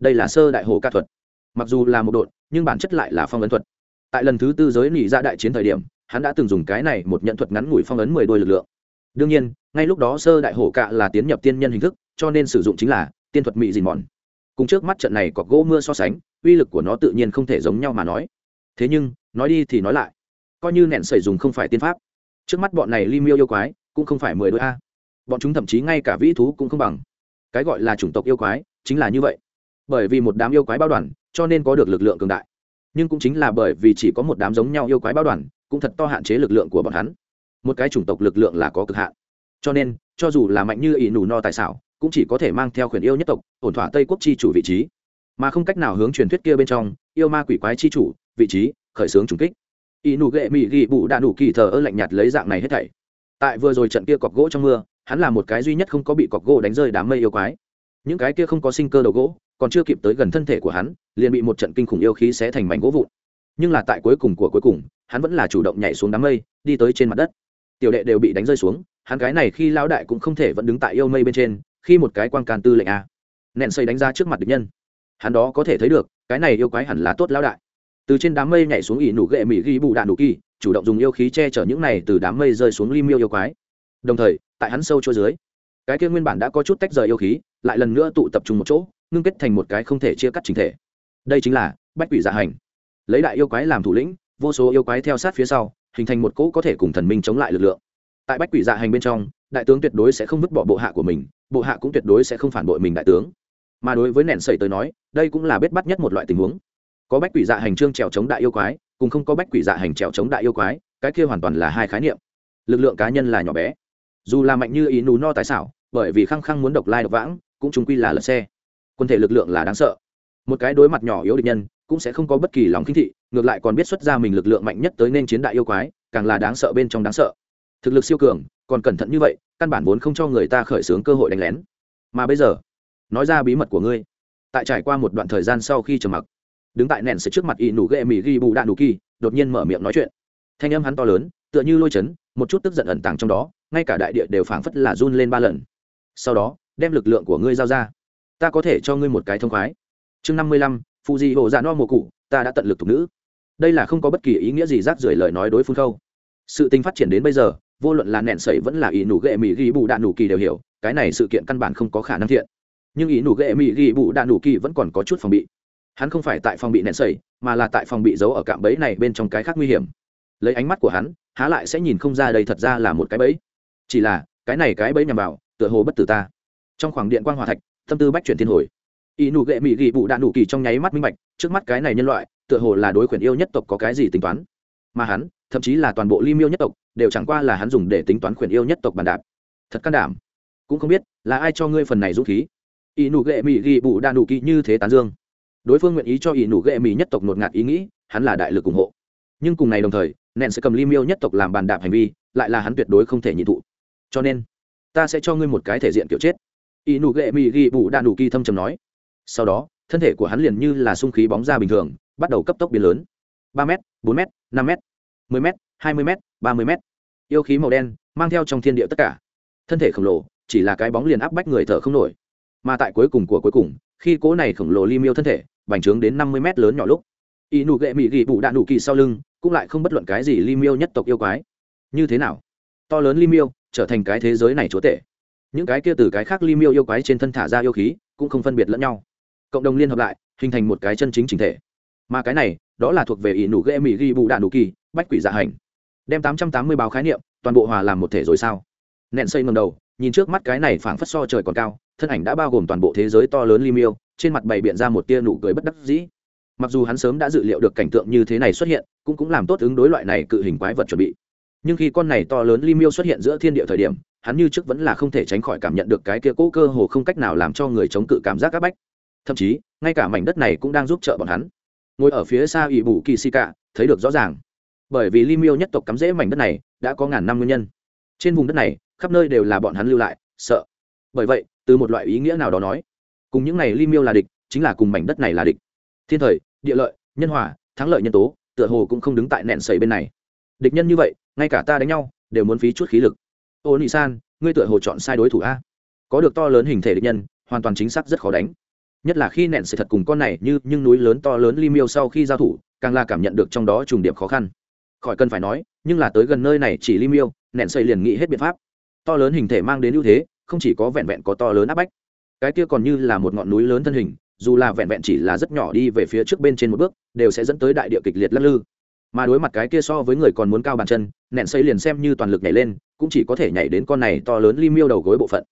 đây là sơ đại hồ ca thuật mặc dù là một đột nhưng bản chất lại là phong ấn thuật. Tại lần thứ tư giới nỉ ra đại chiến thời điểm, hắn đã từng dùng cái này một nhận thuật ngắn ngủi phong ấn mười đôi lực lượng. Đương nhiên, ngay lúc đó sơ đại hổ cạ là tiến nhập tiên nhân hình thức, cho nên sử dụng chính là tiên thuật mị dìn mòn. Cùng trước mắt trận này có gỗ mưa so sánh, uy lực của nó tự nhiên không thể giống nhau mà nói. Thế nhưng, nói đi thì nói lại. Coi như nẹn sẩy dùng không phải tiên pháp. Trước mắt bọn này li miêu yêu quái, cũng không phải mười đôi a. Bọn chúng thậm chí ngay cả vĩ thú cũng không bằng. Cái gọi là chủng tộc yêu quái, chính là như vậy. Bởi vì một đám yêu quái bao đoàn cho nên có được lực lượng cường đại. Nhưng cũng chính là bởi vì chỉ có một đám giống nhau yêu quái bao đoàn, cũng thật to hạn chế lực lượng của bọn hắn. Một cái chủng tộc lực lượng là có cực hạn. Cho nên, cho dù là mạnh như ỷ nù no tài xảo, cũng chỉ có thể mang theo khuyển yêu nhất tộc, ổn thỏa tây quốc chi chủ vị trí. Mà không cách nào hướng truyền thuyết kia bên trong, yêu ma quỷ quái chi chủ, vị trí, khởi xướng trùng kích. Ỷ nù ghệ mị ghi bụ đã đủ kỳ thờ ơ lạnh nhạt lấy dạng này hết thảy. Tại vừa rồi trận kia cọc gỗ trong mưa, hắn là một cái duy nhất không có bị cọc gỗ đánh rơi đám mây yêu quái. Những cái kia không có sinh cơ đầu gỗ còn chưa kịp tới gần thân thể của hắn, liền bị một trận kinh khủng yêu khí xé thành mảnh gỗ vụn. Nhưng là tại cuối cùng của cuối cùng, hắn vẫn là chủ động nhảy xuống đám mây, đi tới trên mặt đất. Tiểu đệ đều bị đánh rơi xuống, hắn cái này khi lao đại cũng không thể vẫn đứng tại yêu mây bên trên, khi một cái quan can tư lệnh a. Nện xây đánh ra trước mặt địch nhân. Hắn đó có thể thấy được, cái này yêu quái hẳn là tốt lao đại. Từ trên đám mây nhảy xuống ỉ nụ ghệ mỹ ghi bù đạn đủ kỳ, chủ động dùng yêu khí che chở những này từ đám mây rơi xuống lim yêu yêu quái. Đồng thời, tại hắn sâu chỗ dưới, cái kia nguyên bản đã có chút tách rời yêu khí, lại lần nữa tụ tập trung một chỗ ngưng kết thành một cái không thể chia cắt chính thể. Đây chính là bách quỷ dạ hành. Lấy đại yêu quái làm thủ lĩnh, vô số yêu quái theo sát phía sau, hình thành một cỗ có thể cùng thần minh chống lại lực lượng. Tại bách quỷ dạ hành bên trong, đại tướng tuyệt đối sẽ không vứt bỏ bộ hạ của mình, bộ hạ cũng tuyệt đối sẽ không phản bội mình đại tướng. Mà đối với nẻn sẩy tới nói, đây cũng là bết bắt nhất một loại tình huống. Có bách quỷ dạ hành trương trèo chống đại yêu quái, cùng không có bách quỷ dạ hành trèo chống đại yêu quái, cái kia hoàn toàn là hai khái niệm. Lực lượng cá nhân là nhỏ bé. Dù là mạnh như ý nú no tài xảo, bởi vì khăng khăng muốn độc lai độc vãng, cũng chúng quy là lật xe quân thể lực lượng là đáng sợ. Một cái đối mặt nhỏ yếu địch nhân cũng sẽ không có bất kỳ lòng khinh thị, ngược lại còn biết xuất ra mình lực lượng mạnh nhất tới nên chiến đại yêu quái, càng là đáng sợ bên trong đáng sợ. Thực lực siêu cường, còn cẩn thận như vậy, căn bản vốn không cho người ta khởi xướng cơ hội đánh lén. Mà bây giờ, nói ra bí mật của ngươi. Tại trải qua một đoạn thời gian sau khi trầm mặc, đứng tại nền sẽ trước mặt y nủ ghệ mỹ ghi bù đạn đủ kỳ, đột nhiên mở miệng nói chuyện. Thanh âm hắn to lớn, tựa như lôi chấn, một chút tức giận ẩn tàng trong đó, ngay cả đại địa đều phảng phất là run lên ba lần. Sau đó, đem lực lượng của ngươi giao ra ta có thể cho ngươi một cái thông khoái. Chương năm mươi lăm phụ di hộ dạ no mùa cụ ta đã tận lực thục nữ. Đây là không có bất kỳ ý nghĩa gì rác rưởi lời nói đối phương khâu. Sự tình phát triển đến bây giờ, vô luận là nẹn sẩy vẫn là ý nủ ghệ mỹ ghi bù đạn nủ kỳ đều hiểu, cái này sự kiện căn bản không có khả năng thiện. Nhưng ý nủ ghệ mỹ ghi bù đạn nủ kỳ vẫn còn có chút phòng bị. Hắn không phải tại phòng bị nẹn sẩy, mà là tại phòng bị giấu ở cạm bẫy này bên trong cái khác nguy hiểm. Lấy ánh mắt của hắn, há lại sẽ nhìn không ra đây thật ra là một cái bẫy. Chỉ là, cái này cái bẫy nhằm vào, tựa hồ bất tử ta. Trong khoảng điện quan hòa thạch tâm tư bách chuyển thiên hồi. Y nụ gệ mỹ ghi vụ đạn nụ kỳ trong nháy mắt minh bạch, trước mắt cái này nhân loại, tựa hồ là đối khuyển yêu nhất tộc có cái gì tính toán. Mà hắn, thậm chí là toàn bộ ly miêu nhất tộc, đều chẳng qua là hắn dùng để tính toán khuyển yêu nhất tộc bàn đạp. Thật can đảm. Cũng không biết, là ai cho ngươi phần này dũng khí? Y nụ gệ mỹ ghi vụ đạn nụ kỳ như thế tán dương. Đối phương nguyện ý cho ý nụ gệ mỹ nhất tộc nột ngạt ý nghĩ, hắn là đại lực ủng hộ. Nhưng cùng ngày đồng thời nện sẽ cầm ly miêu nhất tộc làm bàn đạp hành vi, lại là hắn tuyệt đối không thể nhị thụ. Cho nên, ta sẽ cho ngươi một cái thể diện kiểu chết ỷ nụ ghệ mị ghi bù đạn đủ kỳ thâm trầm nói. Sau đó, thân thể của hắn liền như là sung khí bóng ra bình thường, bắt đầu cấp tốc biến lớn. Ba m bốn m năm m mười m hai mươi m ba mươi m yêu khí màu đen mang theo trong thiên địa tất cả. Thân thể khổng lồ, chỉ là cái bóng liền áp bách người thở không nổi. Mà tại cuối cùng của cuối cùng, khi cố này khổng lồ li miêu thân thể, bành trướng đến năm mươi mét lớn nhỏ lúc y nụ gệ mị gị bụ đạn nụ kỳ sau lưng cũng lại không bất luận cái gì li miêu nhất tộc yêu quái. Như thế nào? To lớn li miêu trở thành cái thế giới này chúa tể những cái kia từ cái khác ly miêu yêu quái trên thân thả ra yêu khí, cũng không phân biệt lẫn nhau. Cộng đồng liên hợp lại, hình thành một cái chân chính chính thể. Mà cái này, đó là thuộc về ỷ nụ ghê mỹ ghi bù đạn nụ kỳ, bách quỷ dạ hành. Đem tám trăm tám mươi báo khái niệm, toàn bộ hòa làm một thể rồi sao? Nện xây ngầm đầu, nhìn trước mắt cái này phảng phất so trời còn cao, thân ảnh đã bao gồm toàn bộ thế giới to lớn li miêu, trên mặt bày biện ra một tia nụ cười bất đắc dĩ. Mặc dù hắn sớm đã dự liệu được cảnh tượng như thế này xuất hiện, cũng cũng làm tốt ứng đối loại này cự hình quái vật chuẩn bị. Nhưng khi con này to lớn li miêu xuất hiện giữa thiên địa thời điểm hắn như trước vẫn là không thể tránh khỏi cảm nhận được cái kia cố cơ hồ không cách nào làm cho người chống cự cảm giác áp bách. Thậm chí, ngay cả mảnh đất này cũng đang giúp trợ bọn hắn. Ngồi ở phía xa ỵ bù kỳ si cả thấy được rõ ràng. Bởi vì li miêu nhất tộc cắm rễ mảnh đất này, đã có ngàn năm nguyên nhân. Trên vùng đất này, khắp nơi đều là bọn hắn lưu lại, sợ. Bởi vậy, từ một loại ý nghĩa nào đó nói, cùng những này li miêu là địch, chính là cùng mảnh đất này là địch. Thiên thời, địa lợi, nhân hòa, thắng lợi nhân tố, tựa hồ cũng không đứng tại nẹn sầy bên này. Địch nhân như vậy, ngay cả ta đánh nhau, đều muốn phí chút khí lực ô nị san, ngươi tựa hồ chọn sai đối thủ a. Có được to lớn hình thể địch nhân, hoàn toàn chính xác rất khó đánh. Nhất là khi nện sự thật cùng con này như nhưng núi lớn to lớn li miêu sau khi giao thủ, càng là cảm nhận được trong đó trùng điểm khó khăn. Khỏi cần phải nói, nhưng là tới gần nơi này chỉ li miêu, nện xây liền nghĩ hết biện pháp. To lớn hình thể mang đến ưu thế, không chỉ có vẹn vẹn có to lớn áp bách, cái kia còn như là một ngọn núi lớn thân hình, dù là vẹn vẹn chỉ là rất nhỏ đi về phía trước bên trên một bước, đều sẽ dẫn tới đại địa kịch liệt lắc lư mà đối mặt cái kia so với người còn muốn cao bàn chân nện xây liền xem như toàn lực nhảy lên, cũng chỉ có thể nhảy đến con này to lớn li miêu đầu gối bộ phận.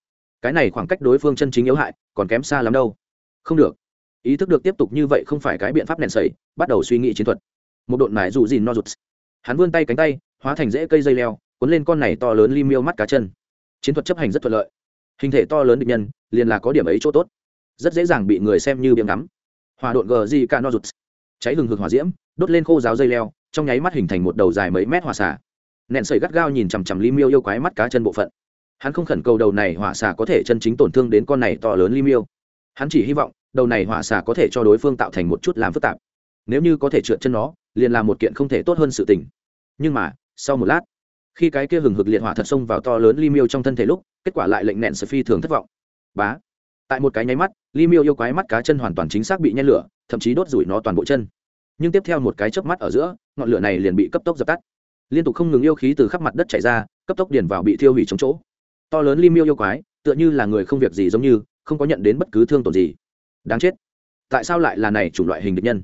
Cái này khoảng cách đối phương chân chính yếu hại, còn kém xa lắm đâu. Không được. Ý thức được tiếp tục như vậy không phải cái biện pháp nện sẩy bắt đầu suy nghĩ chiến thuật. Một độn mải dù gì no rụt. Hắn vươn tay cánh tay, hóa thành rễ cây dây leo, cuốn lên con này to lớn li miêu mắt cá chân. Chiến thuật chấp hành rất thuận lợi. Hình thể to lớn định nhân, liền là có điểm ấy chỗ tốt. Rất dễ dàng bị người xem như biếm ngắm. Hòa độn gờ gì cả no rụt. Cháy hừng hực hỏa diễm, đốt lên khô giáo dây leo trong nháy mắt hình thành một đầu dài mấy mét hỏa xả nện sẩy gắt gao nhìn chằm chằm ly miêu yêu quái mắt cá chân bộ phận. Hắn không khẩn cầu đầu này hỏa xả có thể chân chính tổn thương đến con này to lớn ly miêu. Hắn chỉ hy vọng đầu này hỏa xả có thể cho đối phương tạo thành một chút làm phức tạp. Nếu như có thể trượt chân nó, liền làm một kiện không thể tốt hơn sự tình. Nhưng mà, sau một lát, khi cái kia hừng hực liệt hỏa thật xông vào to lớn ly miêu trong thân thể lúc, kết quả lại lệnh nện sơ phi thường thất vọng. Bá! Tại một cái nháy mắt ly miêu yêu quái mắt cá chân hoàn toàn chính xác bị nhen lửa, thậm chí đốt rủi nó toàn bộ chân. Nhưng tiếp theo một cái chớp mắt ở giữa ngọn lửa này liền bị cấp tốc dập tắt. Liên tục không ngừng yêu khí từ khắp mặt đất chảy ra, cấp tốc điền vào bị thiêu hủy chống chỗ. To lớn li miêu yêu quái, tựa như là người không việc gì giống như, không có nhận đến bất cứ thương tổn gì. Đáng chết. Tại sao lại là này chủng loại hình địch nhân?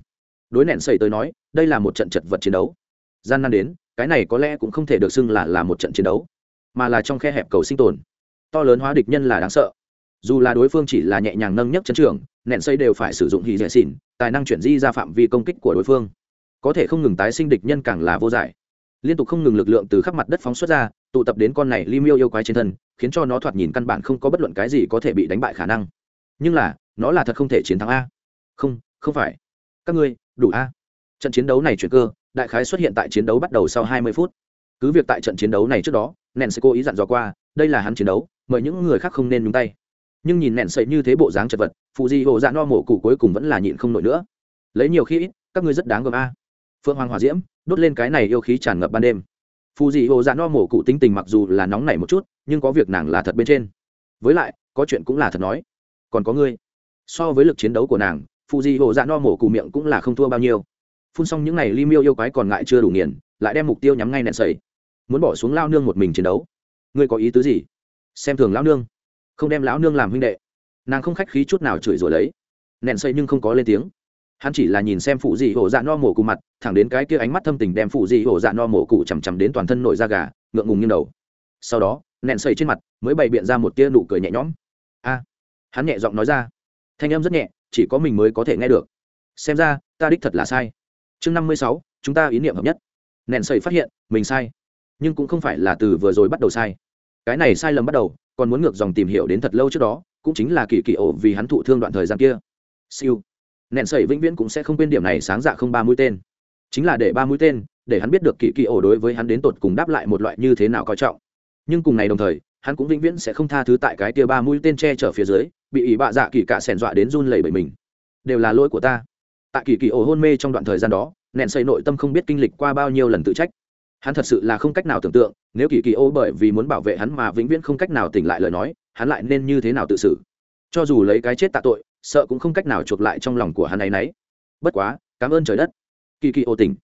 Đối nện sẩy tới nói, đây là một trận chật vật chiến đấu. Gian nan đến, cái này có lẽ cũng không thể được xưng là là một trận chiến đấu, mà là trong khe hẹp cầu sinh tồn. To lớn hóa địch nhân là đáng sợ. Dù là đối phương chỉ là nhẹ nhàng nâng nhấc chấn trường nện xây đều phải sử dụng hì dẹ xỉn, tài năng chuyển di ra phạm vi công kích của đối phương có thể không ngừng tái sinh địch nhân càng là vô giải. Liên tục không ngừng lực lượng từ khắp mặt đất phóng xuất ra, tụ tập đến con này li miêu yêu quái trên thân, khiến cho nó thoạt nhìn căn bản không có bất luận cái gì có thể bị đánh bại khả năng. Nhưng là, nó là thật không thể chiến thắng a. Không không phải. Các ngươi, đủ a. Trận chiến đấu này chuyển cơ, đại khái xuất hiện tại chiến đấu bắt đầu sau 20 phút. Cứ việc tại trận chiến đấu này trước đó nện sẽ cố ý dặn dò qua, đây là hắn chiến đấu, mời những người khác không nên nhúng tay. Nhưng nhìn nện sậy như thế bộ dáng chật vật phụ di hộ dạ no mổ cụ cuối cùng vẫn là nhịn không nổi nữa. Lấy nhiều khi ít, các ngươi rất đáng gờm a phượng hoàng hòa diễm, đốt lên cái này yêu khí tràn ngập ban đêm. Phù dị hồ dạ no mổ cụ tính tình mặc dù là nóng nảy một chút, nhưng có việc nàng là thật bên trên. Với lại, có chuyện cũng là thật nói. Còn có ngươi. So với lực chiến đấu của nàng, phù dị hồ dạ no mổ cụ miệng cũng là không thua bao nhiêu. Phun xong những n à y ly miêu yêu quái còn ngại chưa đủ nghiền, lại đem mục tiêu nhắm ngay nện sầy muốn bỏ xuống lao nương một mình chiến đấu. Ngươi có ý tứ gì? Xem thường lão nương. Không đem lão nương làm huynh đệ. Nàng không khách khí chút nào chửi rồi lấy. Nện sầy nhưng không có lên tiếng hắn chỉ là nhìn xem phụ dị hổ dạ no mổ cụ mặt, thẳng đến cái kia ánh mắt thâm tình đem phụ dị hổ dạ no mổ cụ chằm chằm đến toàn thân nổi da gà, ngượng ngùng như đầu. Sau đó nện xây trên mặt mới bày biện ra một tia nụ cười nhẹ nhõm. A, hắn nhẹ giọng nói ra. Thanh âm rất nhẹ, chỉ có mình mới có thể nghe được. Xem ra, ta đích thật là sai. Chương năm mươi sáu, chúng ta ý niệm hợp nhất. Nện sầy phát hiện, mình sai. Nhưng cũng không phải là từ vừa rồi bắt đầu sai. Cái này sai lầm bắt đầu, còn muốn ngược dòng tìm hiểu đến thật lâu trước đó, cũng chính là kỳ kỳ ổ vì hắn thụ thương đoạn thời gian kia. Siêu nẹn sẩy vĩnh viễn cũng sẽ không quên điểm này sáng dạ không ba mũi tên. Chính là để ba mũi tên, để hắn biết được kỳ kỳ ổ đối với hắn đến tột cùng đáp lại một loại như thế nào coi trọng. Nhưng cùng ngày đồng thời, hắn cũng vĩnh viễn sẽ không tha thứ tại cái tia ba mũi tên che chở phía dưới, bị ỷ bạ dạ kỳ cả sẻn dọa đến run lẩy bởi mình. Đều là lỗi của ta. Tại kỳ kỳ ổ hôn mê trong đoạn thời gian đó, nẹn xây nội tâm không biết kinh lịch qua bao nhiêu lần tự trách. Hắn thật sự là không cách nào tưởng tượng, nếu kỳ kỳ ô bởi vì muốn bảo vệ hắn mà vĩnh viễn không cách nào tỉnh lại lời nói, hắn lại nên như thế nào tự xử? Cho dù lấy cái chết tạ tội sợ cũng không cách nào chuộc lại trong lòng của hắn ấy nấy. Bất quá, cảm ơn trời đất. Kỳ kỳ ô tỉnh.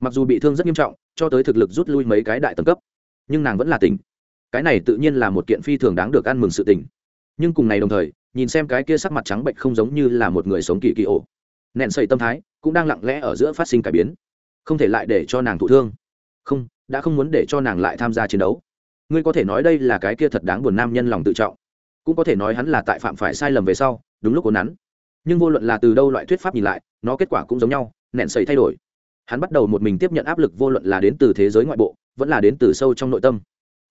Mặc dù bị thương rất nghiêm trọng, cho tới thực lực rút lui mấy cái đại tầng cấp, nhưng nàng vẫn là tỉnh. Cái này tự nhiên là một kiện phi thường đáng được ăn mừng sự tỉnh nhưng cùng này đồng thời, nhìn xem cái kia sắc mặt trắng bệnh không giống như là một người sống kỳ kỳ ổ. Nện sầy tâm thái cũng đang lặng lẽ ở giữa phát sinh cải biến. Không thể lại để cho nàng thụ thương. Không, đã không muốn để cho nàng lại tham gia chiến đấu. Ngươi có thể nói đây là cái kia thật đáng buồn nam nhân lòng tự trọng cũng có thể nói hắn là tại phạm phải sai lầm về sau, đúng lúc cố nắn. Nhưng vô luận là từ đâu loại thuyết pháp nhìn lại, nó kết quả cũng giống nhau nện sầy thay đổi. Hắn bắt đầu một mình tiếp nhận áp lực vô luận là đến từ thế giới ngoại bộ, vẫn là đến từ sâu trong nội tâm.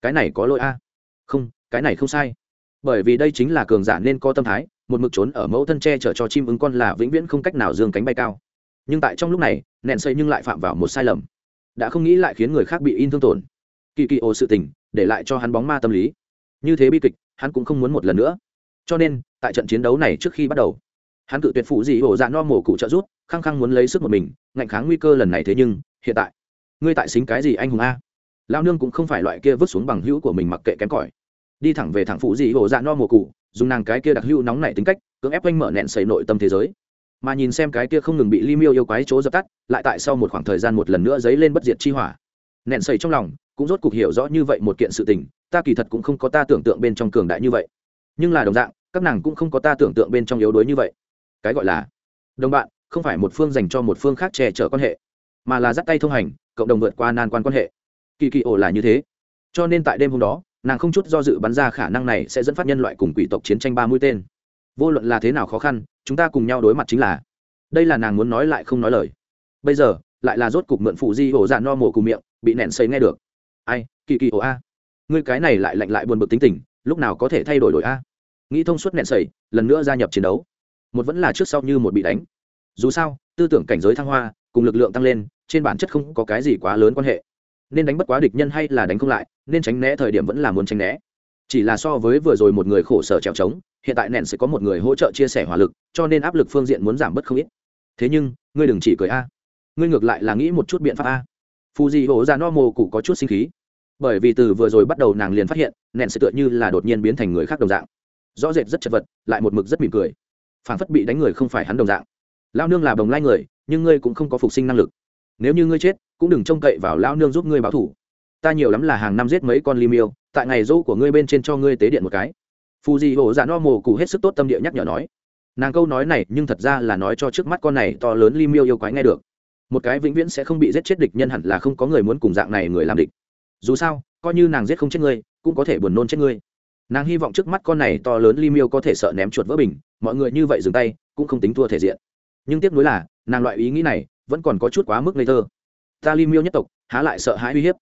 Cái này có lỗi a? Không, cái này không sai. Bởi vì đây chính là cường giả nên có tâm thái, một mực trốn ở mẫu thân tre chở cho chim ứng con là vĩnh viễn không cách nào dương cánh bay cao. Nhưng tại trong lúc này nện xây nhưng lại phạm vào một sai lầm. Đã không nghĩ lại khiến người khác bị in thương tổn. Kỳ kỳ ô sự tình, để lại cho hắn bóng ma tâm lý. Như thế bi kịch hắn cũng không muốn một lần nữa. Cho nên, tại trận chiến đấu này trước khi bắt đầu, hắn cự tuyệt phụ dị hổ dạ no mổ cụ trợ rút khăng khăng muốn lấy sức một mình, ngạnh kháng nguy cơ lần này thế nhưng, hiện tại, ngươi tại xính cái gì anh hùng a? Lao nương cũng không phải loại kia vứt xuống bằng hữu của mình mặc kệ kém cỏi. Đi thẳng về thẳng phụ dị hổ dạ no mổ cụ, dùng nàng cái kia đặc hữu nóng nảy tính cách, cưỡng ép anh mở nẹn xây nội tâm thế giới. Mà nhìn xem cái kia không ngừng bị ly miêu yêu quái chỗ dập tắt, lại tại sau một khoảng thời gian một lần nữa dấy lên bất diệt chi hỏa nẹn sẩy trong lòng, cũng rốt cuộc hiểu rõ như vậy một kiện sự tình, ta kỳ thật cũng không có ta tưởng tượng bên trong cường đại như vậy. Nhưng là đồng dạng, các nàng cũng không có ta tưởng tượng bên trong yếu đuối như vậy. Cái gọi là, đồng bạn, không phải một phương dành cho một phương khác che chở quan hệ, mà là dắt tay thông hành, cộng đồng vượt qua nan quan quan hệ. Kỳ kỳ ổ là như thế. Cho nên tại đêm hôm đó, nàng không chút do dự bắn ra khả năng này sẽ dẫn phát nhân loại cùng quỷ tộc chiến tranh ba mũi tên. Vô luận là thế nào khó khăn, chúng ta cùng nhau đối mặt chính là, đây là nàng muốn nói lại không nói lời. Bây giờ, lại là rốt cục mượn phụ di ổ dạ no mổ cùng miệng bị nẹn xây nghe được. Ai, kỳ kỳ ồ a. Ngươi cái này lại lạnh lại buồn bực tính tình, lúc nào có thể thay đổi đổi a? Nghĩ thông suốt nẹn sẩy lần nữa gia nhập chiến đấu. Một vẫn là trước sau như một bị đánh. Dù sao, tư tưởng cảnh giới thăng hoa, cùng lực lượng tăng lên, trên bản chất không có cái gì quá lớn quan hệ. Nên đánh bất quá địch nhân hay là đánh không lại, nên tránh né thời điểm vẫn là muốn tránh né. Chỉ là so với vừa rồi một người khổ sở trèo trống, hiện tại nện sẽ có một người hỗ trợ chia sẻ hỏa lực, cho nên áp lực phương diện muốn giảm bớt không ít. Thế nhưng, ngươi đừng chỉ cười a. Ngươi ngược lại là nghĩ một chút biện pháp a phù dị hộ ra no mô cụ có chút sinh khí. Bởi vì từ vừa rồi bắt đầu nàng liền phát hiện nện sẽ tựa như là đột nhiên biến thành người khác đồng dạng. Rõ rệt rất chật vật, lại một mực rất mỉm cười. Phản phất bị đánh người không phải hắn đồng dạng. Lao nương là bồng lai người, nhưng ngươi cũng không có phục sinh năng lực. Nếu như ngươi chết, cũng đừng trông cậy vào lao nương giúp ngươi báo thủ. Ta nhiều lắm là hàng năm giết mấy con li miêu, tại ngày dỗ của ngươi bên trên cho ngươi tế điện một cái. Phù dị hộ dạ no mồ cụ hết sức tốt tâm địa nhắc nhở nói. Nàng câu nói này nhưng thật ra là nói cho trước mắt con này to lớn li miêu yêu quái nghe được một cái vĩnh viễn sẽ không bị giết chết địch nhân hẳn là không có người muốn cùng dạng này người làm địch. Dù sao, coi như nàng giết không chết ngươi, cũng có thể buồn nôn chết ngươi. Nàng hy vọng trước mắt con này to lớn li miêu có thể sợ ném chuột vỡ bình, mọi người như vậy dừng tay, cũng không tính thua thể diện. Nhưng tiếc nuối là, nàng loại ý nghĩ này vẫn còn có chút quá mức ngây thơ. Ta li miêu nhất tộc, há lại sợ hãi uy hiếp.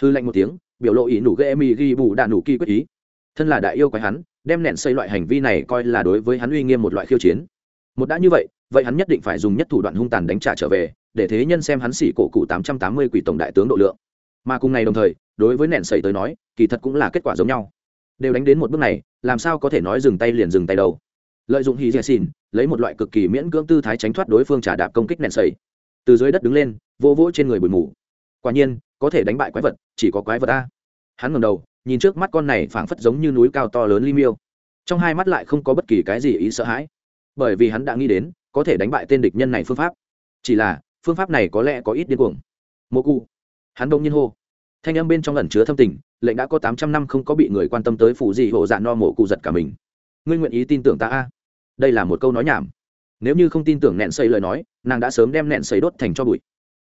Hư lạnh một tiếng, biểu lộ ý nủ ghê mi ghi bù đạn nủ kỳ quyết ý. Thân là đại yêu quái hắn, đem nện xây loại hành vi này coi là đối với hắn uy nghiêm một loại khiêu chiến một đã như vậy vậy hắn nhất định phải dùng nhất thủ đoạn hung tàn đánh trả trở về, để thế nhân xem hắn xỉ cổ cụ tám trăm tám mươi quỷ tổng đại tướng độ lượng. Mà cùng ngày đồng thời, đối với nện sẩy tới nói, kỳ thật cũng là kết quả giống nhau. Đều đánh đến một bước này, làm sao có thể nói dừng tay liền dừng tay đâu. Lợi dụng hì dè xin lấy một loại cực kỳ miễn cưỡng tư thái tránh thoát đối phương trả đạp công kích nện sẩy từ dưới đất đứng lên, vô vỗ trên người bụi mù. Quả nhiên, có thể đánh bại quái vật, chỉ có quái vật a. Hắn ngầm đầu, nhìn trước mắt con này phảng phất giống như núi cao to lớn li miêu. Trong hai mắt lại không có bất kỳ cái gì ý sợ hãi bởi vì hắn đã nghĩ đến, có thể đánh bại tên địch nhân này phương pháp. Chỉ là, phương pháp này có lẽ có ít điên cuồng. Mô cụ. Hắn đông nhiên hô. Thanh âm bên trong lần chứa thâm tình, lệnh đã có tám trăm năm không có bị người quan tâm tới phụ gì hộ dạ no mổ cụ giật cả mình. Ngươi nguyện ý tin tưởng ta a? Đây là một câu nói nhảm. Nếu như không tin tưởng nẹn xây lời nói, nàng đã sớm đem nẹn xây đốt thành cho bụi.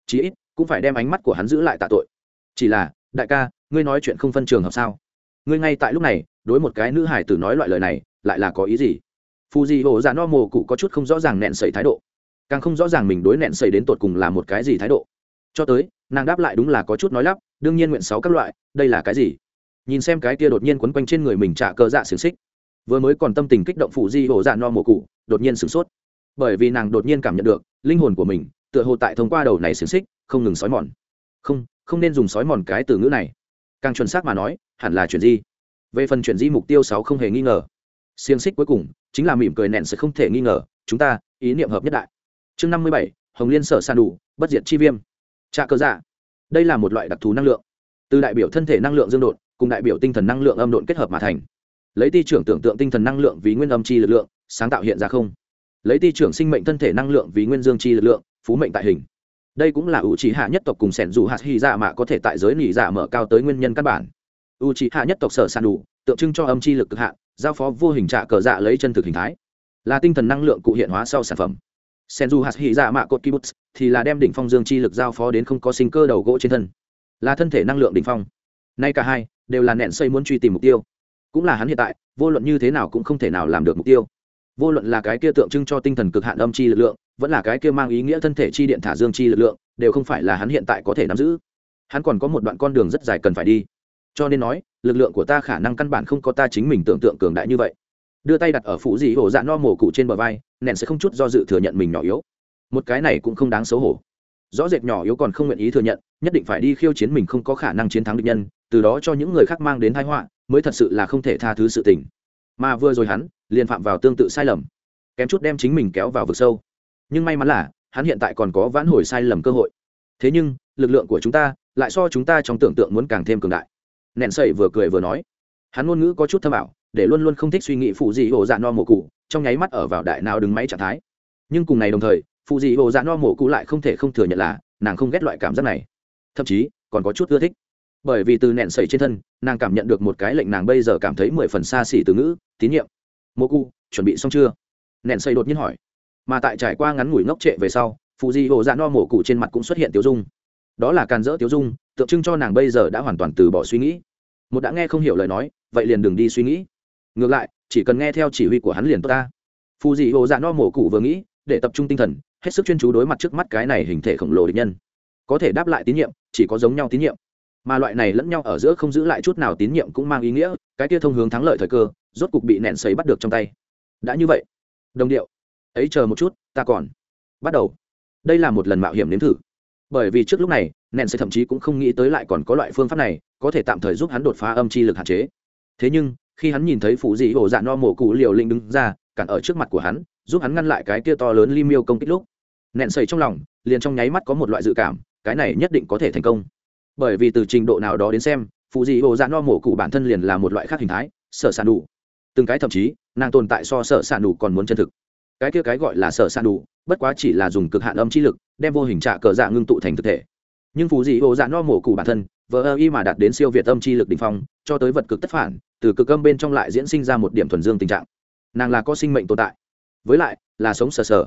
Chí ít, cũng phải đem ánh mắt của hắn giữ lại tạ tội. Chỉ là, đại ca, ngươi nói chuyện không phân trường hợp sao? Ngươi ngay tại lúc này, đối một cái nữ hải tử nói loại lời này, lại là có ý gì? Phù dị hộ dạ no mồ cụ có chút không rõ ràng nẹn sẩy thái độ. Càng không rõ ràng mình đối nẹn sẩy đến tột cùng là một cái gì thái độ. Cho tới, nàng đáp lại đúng là có chút nói lắp, đương nhiên nguyện sáu các loại, đây là cái gì? Nhìn xem cái kia đột nhiên quấn quanh trên người mình trả cơ dạ xiềng xích. Vừa mới còn tâm tình kích động phụ di hộ dạ no mồ cụ, đột nhiên sửng sốt. Bởi vì nàng đột nhiên cảm nhận được, linh hồn của mình, tựa hồ tại thông qua đầu này xiềng xích, không ngừng sói mòn. Không không nên dùng sói mòn cái từ ngữ này. Càng chuẩn xác mà nói, hẳn là chuyện gì? Về phần chuyện di mục tiêu sáu không hề nghi ngờ xiềng xích cuối cùng chính là mỉm cười nẹn sẽ không thể nghi ngờ, chúng ta, ý niệm hợp nhất đại. Chương năm mươi bảy, hồng liên sở san đủ, bất diệt chi viêm. Trạ cơ dạ. Đây là một loại đặc thù năng lượng. Từ đại biểu thân thể năng lượng dương độn cùng đại biểu tinh thần năng lượng âm độn kết hợp mà thành. Lấy ti trưởng tưởng tượng tinh thần năng lượng vì nguyên âm chi lực lượng, sáng tạo hiện ra không. Lấy ti trưởng sinh mệnh thân thể năng lượng vì nguyên dương chi lực lượng, phú mệnh tại hình. Đây cũng là ủ trí hạ nhất tộc cùng sẻn dù hạt hy dạ mà có thể tại giới nỉ dạ mở cao tới nguyên nhân căn bản. U trí hạ nhất tộc sở san đủ, tượng trưng cho âm chi lực cực hạn giao phó vô hình trạ cờ dạ lấy chân thực hình thái. Là tinh thần năng lượng cụ hiện hóa sau sản phẩm. Senju hạt hy dạ mạ cột kibutz thì là đem đỉnh phong dương chi lực giao phó đến không có sinh cơ đầu gỗ trên thân. Là thân thể năng lượng đỉnh phong. Nay cả hai đều là nện xây muốn truy tìm mục tiêu. Cũng là hắn hiện tại, vô luận như thế nào cũng không thể nào làm được mục tiêu. Vô luận là cái kia tượng trưng cho tinh thần cực hạn âm chi lực lượng, vẫn là cái kia mang ý nghĩa thân thể chi điện thả dương chi lực lượng, đều không phải là hắn hiện tại có thể nắm giữ. Hắn còn có một đoạn con đường rất dài cần phải đi. Cho nên nói lực lượng của ta khả năng căn bản không có ta chính mình tưởng tượng cường đại như vậy. Đưa tay đặt ở phụ dị hổ dạ no mổ cụ trên bờ vai nện sẽ không chút do dự thừa nhận mình nhỏ yếu. Một cái này cũng không đáng xấu hổ. Rõ rệt nhỏ yếu còn không nguyện ý thừa nhận, nhất định phải đi khiêu chiến mình không có khả năng chiến thắng địch nhân, từ đó cho những người khác mang đến thái họa, mới thật sự là không thể tha thứ sự tình. Mà vừa rồi hắn, liền phạm vào tương tự sai lầm. Kém chút đem chính mình kéo vào vực sâu. Nhưng may mắn là, hắn hiện tại còn có vãn hồi sai lầm cơ hội. Thế nhưng, lực lượng của chúng ta, lại so chúng ta trong tưởng tượng muốn càng thêm cường đại nẹn sậy vừa cười vừa nói. Hắn ngôn ngữ có chút thâm ảo, để luôn luôn không thích suy nghĩ phụ dị hồ dạ no mổ cụ, trong nháy mắt ở vào đại nào đứng máy trạng thái. Nhưng cùng ngày đồng thời, phụ dị hồ dạ no mổ cụ lại không thể không thừa nhận là nàng không ghét loại cảm giác này. Thậm chí, còn có chút ưa thích. Bởi vì từ nẹn sẩy trên thân, nàng cảm nhận được một cái lệnh nàng bây giờ cảm thấy mười phần xa xỉ từ ngữ, tín nhiệm. Mô cụ, chuẩn bị xong chưa? Nẹn sẩy đột nhiên hỏi. Mà tại trải qua ngắn ngủi ngốc trệ về sau, phụ dị hồ dạ no mổ cụ trên mặt cũng xuất hiện tiêu dung đó là càn rỡ tiếu dung, tượng trưng cho nàng bây giờ đã hoàn toàn từ bỏ suy nghĩ. Một đã nghe không hiểu lời nói, vậy liền đừng đi suy nghĩ. Ngược lại, chỉ cần nghe theo chỉ huy của hắn liền tốt ta. Phù dị hồ dạ no mổ cụ vừa nghĩ, để tập trung tinh thần, hết sức chuyên chú đối mặt trước mắt cái này hình thể khổng lồ địch nhân. Có thể đáp lại tín nhiệm, chỉ có giống nhau tín nhiệm. Mà loại này lẫn nhau ở giữa không giữ lại chút nào tín nhiệm cũng mang ý nghĩa, cái kia thông hướng thắng lợi thời cơ, rốt cục bị nẹn sấy bắt được trong tay. Đã như vậy. Đồng điệu. Ấy chờ một chút, ta còn. Bắt đầu. Đây là một lần mạo hiểm nếm thử bởi vì trước lúc này nện sẽ thậm chí cũng không nghĩ tới lại còn có loại phương pháp này, có thể tạm thời giúp hắn đột phá âm chi lực hạn chế. Thế nhưng, khi hắn nhìn thấy phụ dị ổ dạ no mổ cụ liều linh đứng ra, cản ở trước mặt của hắn, giúp hắn ngăn lại cái kia to lớn li miêu công kích lúc nện sầy trong lòng liền trong nháy mắt có một loại dự cảm, cái này nhất định có thể thành công. Bởi vì từ trình độ nào đó đến xem, phụ dị ổ dạ no mổ cụ bản thân liền là một loại khác hình thái, sở sản đủ. Từng cái thậm chí, nàng tồn tại so sở sản đủ còn muốn chân thực. Cái kia cái gọi là sở sản đủ bất quá chỉ là dùng cực hạn âm chi lực, đem vô hình trạ cờ dạ ngưng tụ thành thực thể. Nhưng phù dị ổ dạ no mổ cụ bản thân, vờ ơ y mà đạt đến siêu việt âm chi lực đ ỉ n h phong, cho tới vật cực tất phản, từ cực âm bên trong lại diễn sinh ra một điểm thuần dương tình trạng. Nàng là có sinh mệnh tồn tại. Với lại, là sống sờ sờ.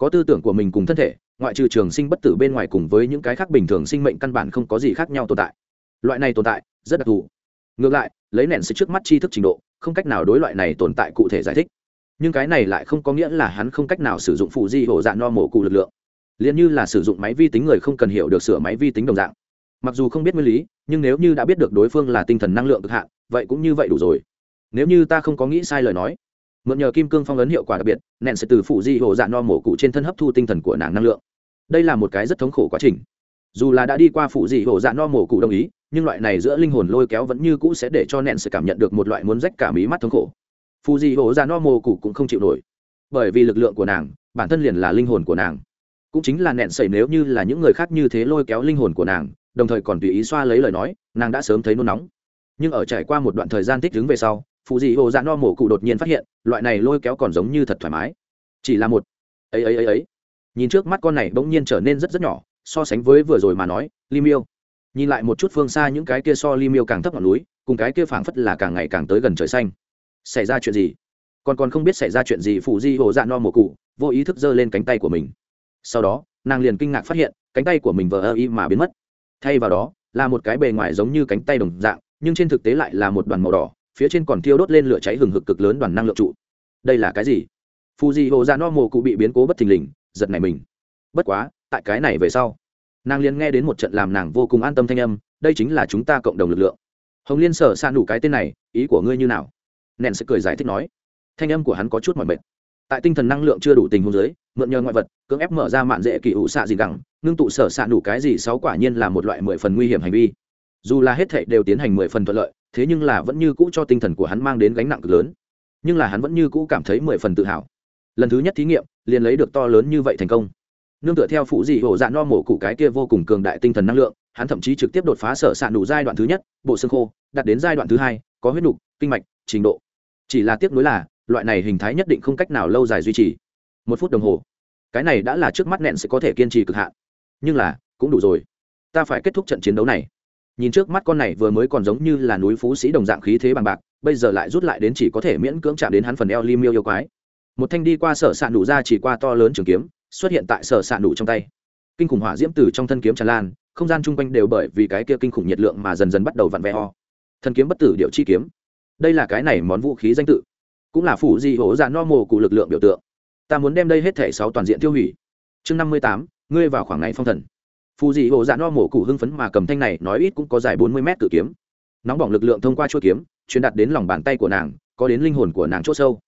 Có tư tưởng của mình cùng thân thể, ngoại trừ trường sinh bất tử bên ngoài cùng với những cái khác bình thường sinh mệnh căn bản không có gì khác nhau tồn tại. Loại này tồn tại, rất đặc thù. Ngược lại, lấy nền sự trước mắt tri thức trình độ, không cách nào đối loại này tồn tại cụ thể giải thích nhưng cái này lại không có nghĩa là hắn không cách nào sử dụng phụ di hổ dạ no mổ cụ lực lượng. Liền như là sử dụng máy vi tính người không cần hiểu được sửa máy vi tính đồng dạng. Mặc dù không biết nguyên lý, nhưng nếu như đã biết được đối phương là tinh thần năng lượng cực hạn, vậy cũng như vậy đủ rồi. Nếu như ta không có nghĩ sai lời nói, mượn nhờ kim cương phong ấn hiệu quả đặc biệt, nện sẽ từ phụ di hồ dạ no mổ cụ trên thân hấp thu tinh thần của nàng năng lượng. Đây là một cái rất thống khổ quá trình. Dù là đã đi qua phụ di hồ dạ no mổ cụ đồng ý, nhưng loại này giữa linh hồn lôi kéo vẫn như cũ sẽ để cho nện sẽ cảm nhận được một loại muốn rách cả mí mắt thống khổ phù dị hồ ra no mổ cụ cũng không chịu nổi. Bởi vì lực lượng của nàng, bản thân liền là linh hồn của nàng. Cũng chính là nện sẩy nếu như là những người khác như thế lôi kéo linh hồn của nàng, đồng thời còn tùy ý xoa lấy lời nói, nàng đã sớm thấy nôn nóng. Nhưng ở trải qua một đoạn thời gian thích đứng về sau phụ dị hồ dạ no mổ cụ đột nhiên phát hiện, loại này lôi kéo còn giống như thật thoải mái. Chỉ là một ấy ấy ấy ấy. Nhìn trước mắt con này bỗng nhiên trở nên rất rất nhỏ, so sánh với vừa rồi mà nói li miêu nhìn lại một chút phương xa những cái kia so li miêu càng thấp ngọn núi, cùng cái kia phảng phất là càng ngày càng tới gần trời xanh xảy ra chuyện gì? Còn còn không biết xảy ra chuyện gì phụ di hồ dạ no mồ cụ vô ý thức giơ lên cánh tay của mình. Sau đó, nàng liền kinh ngạc phát hiện, cánh tay của mình vờ ơ y mà biến mất. Thay vào đó, là một cái bề ngoài giống như cánh tay đồng dạng, nhưng trên thực tế lại là một đoàn màu đỏ, phía trên còn thiêu đốt lên lửa cháy hừng hực cực lớn đoàn năng lượng trụ. Đây là cái gì? Phù di hồ dạ no mồ cụ bị biến cố bất thình lình, giật này mình. Bất quá, tại cái này về sau, nàng liền nghe đến một trận làm nàng vô cùng an tâm thanh âm, đây chính là chúng ta cộng đồng lực lượng. Hồng liên sở xa nủ cái tên này, ý của ngươi như nào? Nện sẽ cười giải thích nói. Thanh âm của hắn có chút mỏi mệt. Tại tinh thần năng lượng chưa đủ tình huống giới mượn nhờ ngoại vật, cưỡng ép mở ra mạn dễ kỳ ủ xạ gì gẳng, ngưng tụ sở xạ đủ cái gì sáu quả nhiên là một loại mười phần nguy hiểm hành vi. Dù là hết thệ đều tiến hành mười phần thuận lợi, thế nhưng là vẫn như cũ cho tinh thần của hắn mang đến gánh nặng cực lớn. Nhưng là hắn vẫn như cũ cảm thấy mười phần tự hào. Lần thứ nhất thí nghiệm, liền lấy được to lớn như vậy thành công. Nương tựa theo phụ dị hổ dạ no mổ cụ cái kia vô cùng cường đại tinh thần năng lượng, hắn thậm chí trực tiếp đột phá sở s ạ nụ giai đoạn thứ nhất, bộ xương khô đặt đến giai đoạn thứ hai, có huyết nục, kinh mạch, trình độ chỉ là tiếc nuối là, loại này hình thái nhất định không cách nào lâu dài duy trì. Một phút đồng hồ. Cái này đã là trước mắt nẹn sẽ có thể kiên trì cực hạn. Nhưng là, cũng đủ rồi. Ta phải kết thúc trận chiến đấu này. Nhìn trước mắt con này vừa mới còn giống như là núi phú sĩ đồng dạng khí thế bằng bạc, bây giờ lại rút lại đến chỉ có thể miễn cưỡng chạm đến hắn phần eo li miêu yêu quái. Một thanh đi qua sở s ạ nụ ra chỉ qua to lớn trường kiếm, xuất hiện tại sở s ạ nụ trong tay. Kinh khủng hỏa diễm từ trong thân kiếm tràn lan, không gian chung quanh đều bởi vì cái kia kinh khủng nhiệt lượng mà dần dần bắt đầu vặn vẹo. Thần kiếm bất tử điệu chi kiếm đây là cái này món vũ khí danh tự, cũng là phủ di hổ dạ no mồ cụ lực lượng biểu tượng. Ta muốn đem đây hết thể sáu toàn diện tiêu hủy. Chương năm mươi tám, ngươi vào khoảng này phong thần. Phù dị hồ dạ no mổ cụ hưng phấn mà cầm thanh này, nói ít cũng có dài bốn mươi mét cự kiếm. Nóng bỏng lực lượng thông qua chuỗi kiếm, truyền đạt đến lòng bàn tay của nàng, có đến linh hồn của nàng c h ỗ sâu.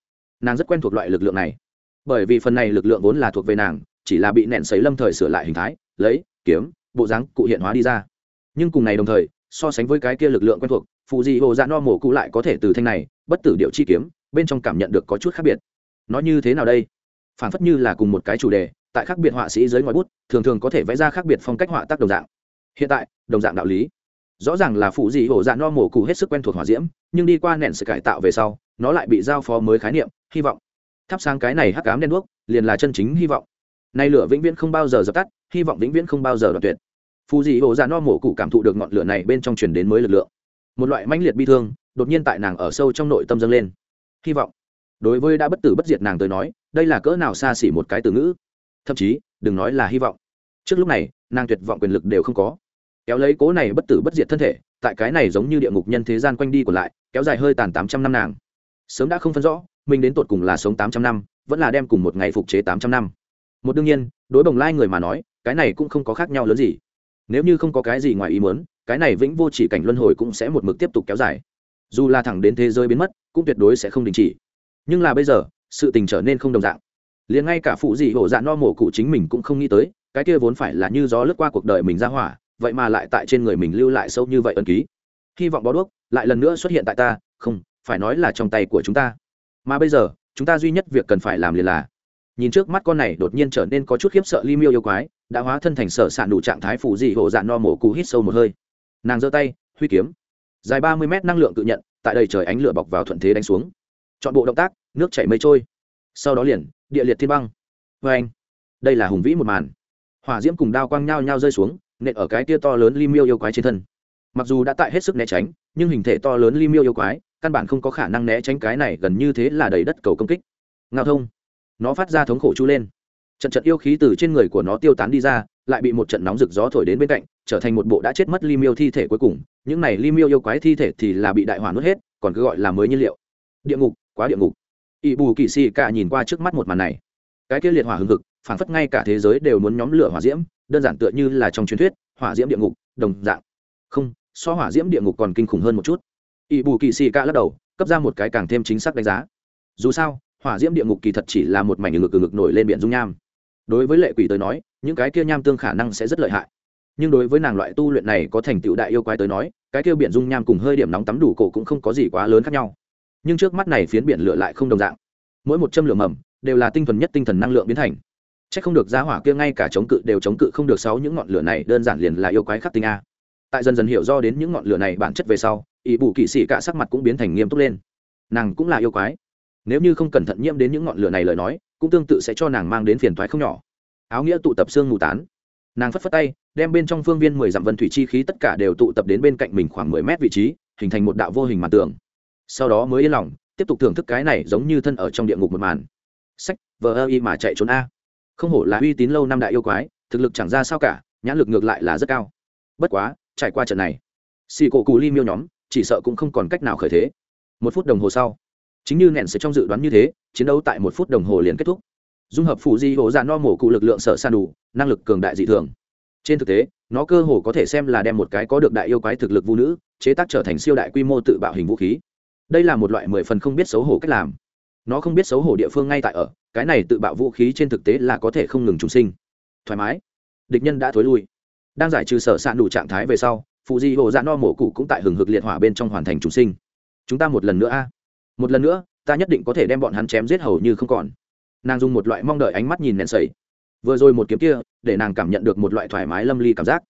Nàng rất quen thuộc loại lực lượng này. Bởi vì phần này lực lượng vốn là thuộc về nàng, chỉ là bị nẹn sấy lâm thời sửa lại hình thái, lấy, kiếm, bộ dáng cụ hiện hóa đi ra. Nhưng cùng này đồng thời, so sánh với cái kia lực lượng quen thuộc phụ dị hồ dạ no mổ cụ lại có thể từ thanh này, bất tử điệu chi kiếm, bên trong cảm nhận được có chút khác biệt. Nó như thế nào đây? Phản phất như là cùng một cái chủ đề, tại khác biệt họa sĩ dưới ngoài bút, thường thường có thể vẽ ra khác biệt phong cách họa tác đồng dạng. Hiện tại, đồng dạng đạo lý. Rõ ràng là phụ dị hồ dạ no mổ cụ hết sức quen thuộc hòa diễm, nhưng đi qua nền sự cải tạo về sau, nó lại bị giao phó mới khái niệm, hy vọng. Thắp sang cái này hắc cám đen đuốc, liền là chân chính hy vọng. Nay lửa vĩnh viễn không bao giờ dập tắt, hy vọng vĩnh viễn không bao giờ đoạn tuyệt. Phù dị hồ dạ no mổ cụ cảm thụ được ngọn lửa này bên trong truyền đến mới lực lượng một loại mãnh liệt bi thương đột nhiên tại nàng ở sâu trong nội tâm dâng lên. Hy vọng, đối với đã bất tử bất diệt nàng tới nói, đây là cỡ nào xa xỉ một cái từ ngữ. Thậm chí, đừng nói là hy vọng. Trước lúc này, nàng tuyệt vọng quyền lực đều không có. Kéo lấy cố này bất tử bất diệt thân thể, tại cái này giống như địa ngục nhân thế gian quanh đi còn lại, kéo dài hơi tàn tám trăm năm nàng. Sớm đã không phân rõ, mình đến tột cùng là sống tám trăm năm, vẫn là đem cùng một ngày phục chế tám trăm năm. Một đương nhiên, đối bồng lai người mà nói, cái này cũng không có khác nhau lớn gì. Nếu như không có cái gì ngoài ý muốn cái này vĩnh vô chỉ cảnh luân hồi cũng sẽ một mực tiếp tục kéo dài. Dù là thẳng đến thế giới biến mất, cũng tuyệt đối sẽ không đình chỉ. Nhưng là bây giờ, sự tình trở nên không đồng dạng. Liền ngay cả phụ dị hổ dạ no mổ cụ chính mình cũng không nghĩ tới, cái kia vốn phải là như gió lướt qua cuộc đời mình ra hỏa, vậy mà lại tại trên người mình lưu lại sâu như vậy ân ký. Hy vọng bó đuốc lại lần nữa xuất hiện tại ta, không, phải nói là trong tay của chúng ta. Mà bây giờ, chúng ta duy nhất việc cần phải làm liền là, nhìn trước mắt con này đột nhiên trở nên có chút khiếp sợ ly miêu yêu quái, đã hóa thân thành sở sản đủ trạng thái phủ dị hổ dạ no mổ cụ hít sâu một hơi nàng giơ tay, huy kiếm. Dài ba mươi mét năng lượng tự nhận, tại đây trời ánh lửa bọc vào thuận thế đánh xuống. Chọn bộ động tác, nước chảy mây trôi. Sau đó liền, địa liệt thiên băng. Vê anh, đây là hùng vĩ một màn. Hỏa diễm cùng đao quang nhao nhao rơi xuống, nện ở cái tia to lớn li miêu yêu quái trên thân. Mặc dù đã tại hết sức né tránh, nhưng hình thể to lớn li miêu yêu quái, căn bản không có khả năng né tránh cái này gần như thế là đầy đất cầu công kích. Ngao thông, nó phát ra thống khổ chu lên. Trận trận yêu khí từ trên người của nó tiêu tán đi ra, lại bị một trận nóng rực gió thổi đến bên cạnh trở thành một bộ đã chết mất ly miêu thi thể cuối cùng. Những này ly miêu yêu quái thi thể thì là bị đại hỏa nuốt hết, còn cứ gọi là mới nhiên liệu. Địa ngục, quá địa ngục. Ỵ bù kỵ xì cả nhìn qua trước mắt một màn này. Cái kia liệt hỏa hừng hực, phảng phất ngay cả thế giới đều muốn nhóm lửa hỏa diễm, đơn giản tựa như là trong truyền thuyết, hỏa diễm địa ngục, đồng dạng. Không, so hỏa diễm địa ngục còn kinh khủng hơn một chút. Ỵ bù kỵ xì cả lắc đầu, cấp ra một cái càng thêm chính xác đánh giá. Dù sao, hỏa diễm địa ngục kỳ thật chỉ là một mảnh ngực ngực nổi lên biển dung nham. Đối với lệ quỷ tới nói, những cái kia nham tương khả năng sẽ rất lợi hại nhưng đối với nàng loại tu luyện này có thành tựu đại yêu quái tới nói, cái kêu biển dung nham cùng hơi điểm nóng tắm đủ cổ cũng không có gì quá lớn khác nhau. Nhưng trước mắt này phiến biển lửa lại không đồng dạng. Mỗi một châm lửa mầm, đều là tinh thuần nhất tinh thần năng lượng biến thành. C h ắ c không được giá hỏa kia ngay cả chống cự đều chống cự không được sáu những ngọn lửa này, đơn giản liền là yêu quái khắc tinh a. Tại dần dần hiểu do đến những ngọn lửa này bản chất về sau, ỷ bù kỵ sĩ cả sắc mặt cũng biến thành nghiêm túc lên. Nàng cũng là yêu quái. Nếu như không cẩn thận nhiễm đến những ngọn lửa này lời nói, cũng tương tự sẽ cho nàng mang đến phiền thoái không nhỏ. Áo nghĩa tụ tập xương mù tán nàng phất phất tay, đem bên trong phương viên mười dặm vân thủy chi khí tất cả đều tụ tập đến bên cạnh mình khoảng mười mét vị trí, hình thành một đạo vô hình màn tường. Sau đó mới yên lòng, tiếp tục thưởng thức cái này giống như thân ở trong địa ngục một màn. Sách, vờ ơ y mà chạy trốn a. Không hổ là uy tín lâu năm đại yêu quái, thực lực chẳng ra sao cả, nhãn lực ngược lại là rất cao. Bất quá, trải qua trận này, xì cổ cù ly miêu nhóm, chỉ sợ cũng không còn cách nào khởi thế. Một phút đồng hồ sau, chính như nện sẽ trong dự đoán như thế, chiến đấu tại một phút đồng hồ liền kết thúc dung hợp phụ di hồ dạ no mổ cụ lực lượng sở san đủ, năng lực cường đại dị thường. Trên thực tế, nó cơ hồ có thể xem là đem một cái có được đại yêu quái thực lực vũ nữ, chế tác trở thành siêu đại quy mô tự bạo hình vũ khí. Đây là một loại mười phần không biết xấu hổ cách làm. Nó không biết xấu hổ địa phương ngay tại ở, cái này tự bạo vũ khí trên thực tế là có thể không ngừng trùng sinh. Thoải mái. Địch nhân đã thối lui. Đang giải trừ sở sạn đủ trạng thái về sau, phụ di hồ dạ no mổ cụ cũng tại hừng hực liệt hỏa bên trong hoàn thành trùng sinh. Chúng ta một lần nữa a. Một lần nữa, ta nhất định có thể đem bọn hắn chém giết hầu như không còn nàng dùng một loại mong đợi ánh mắt nhìn nện sầy. Vừa rồi một kiếm kia, để nàng cảm nhận được một loại thoải mái lâm ly cảm giác.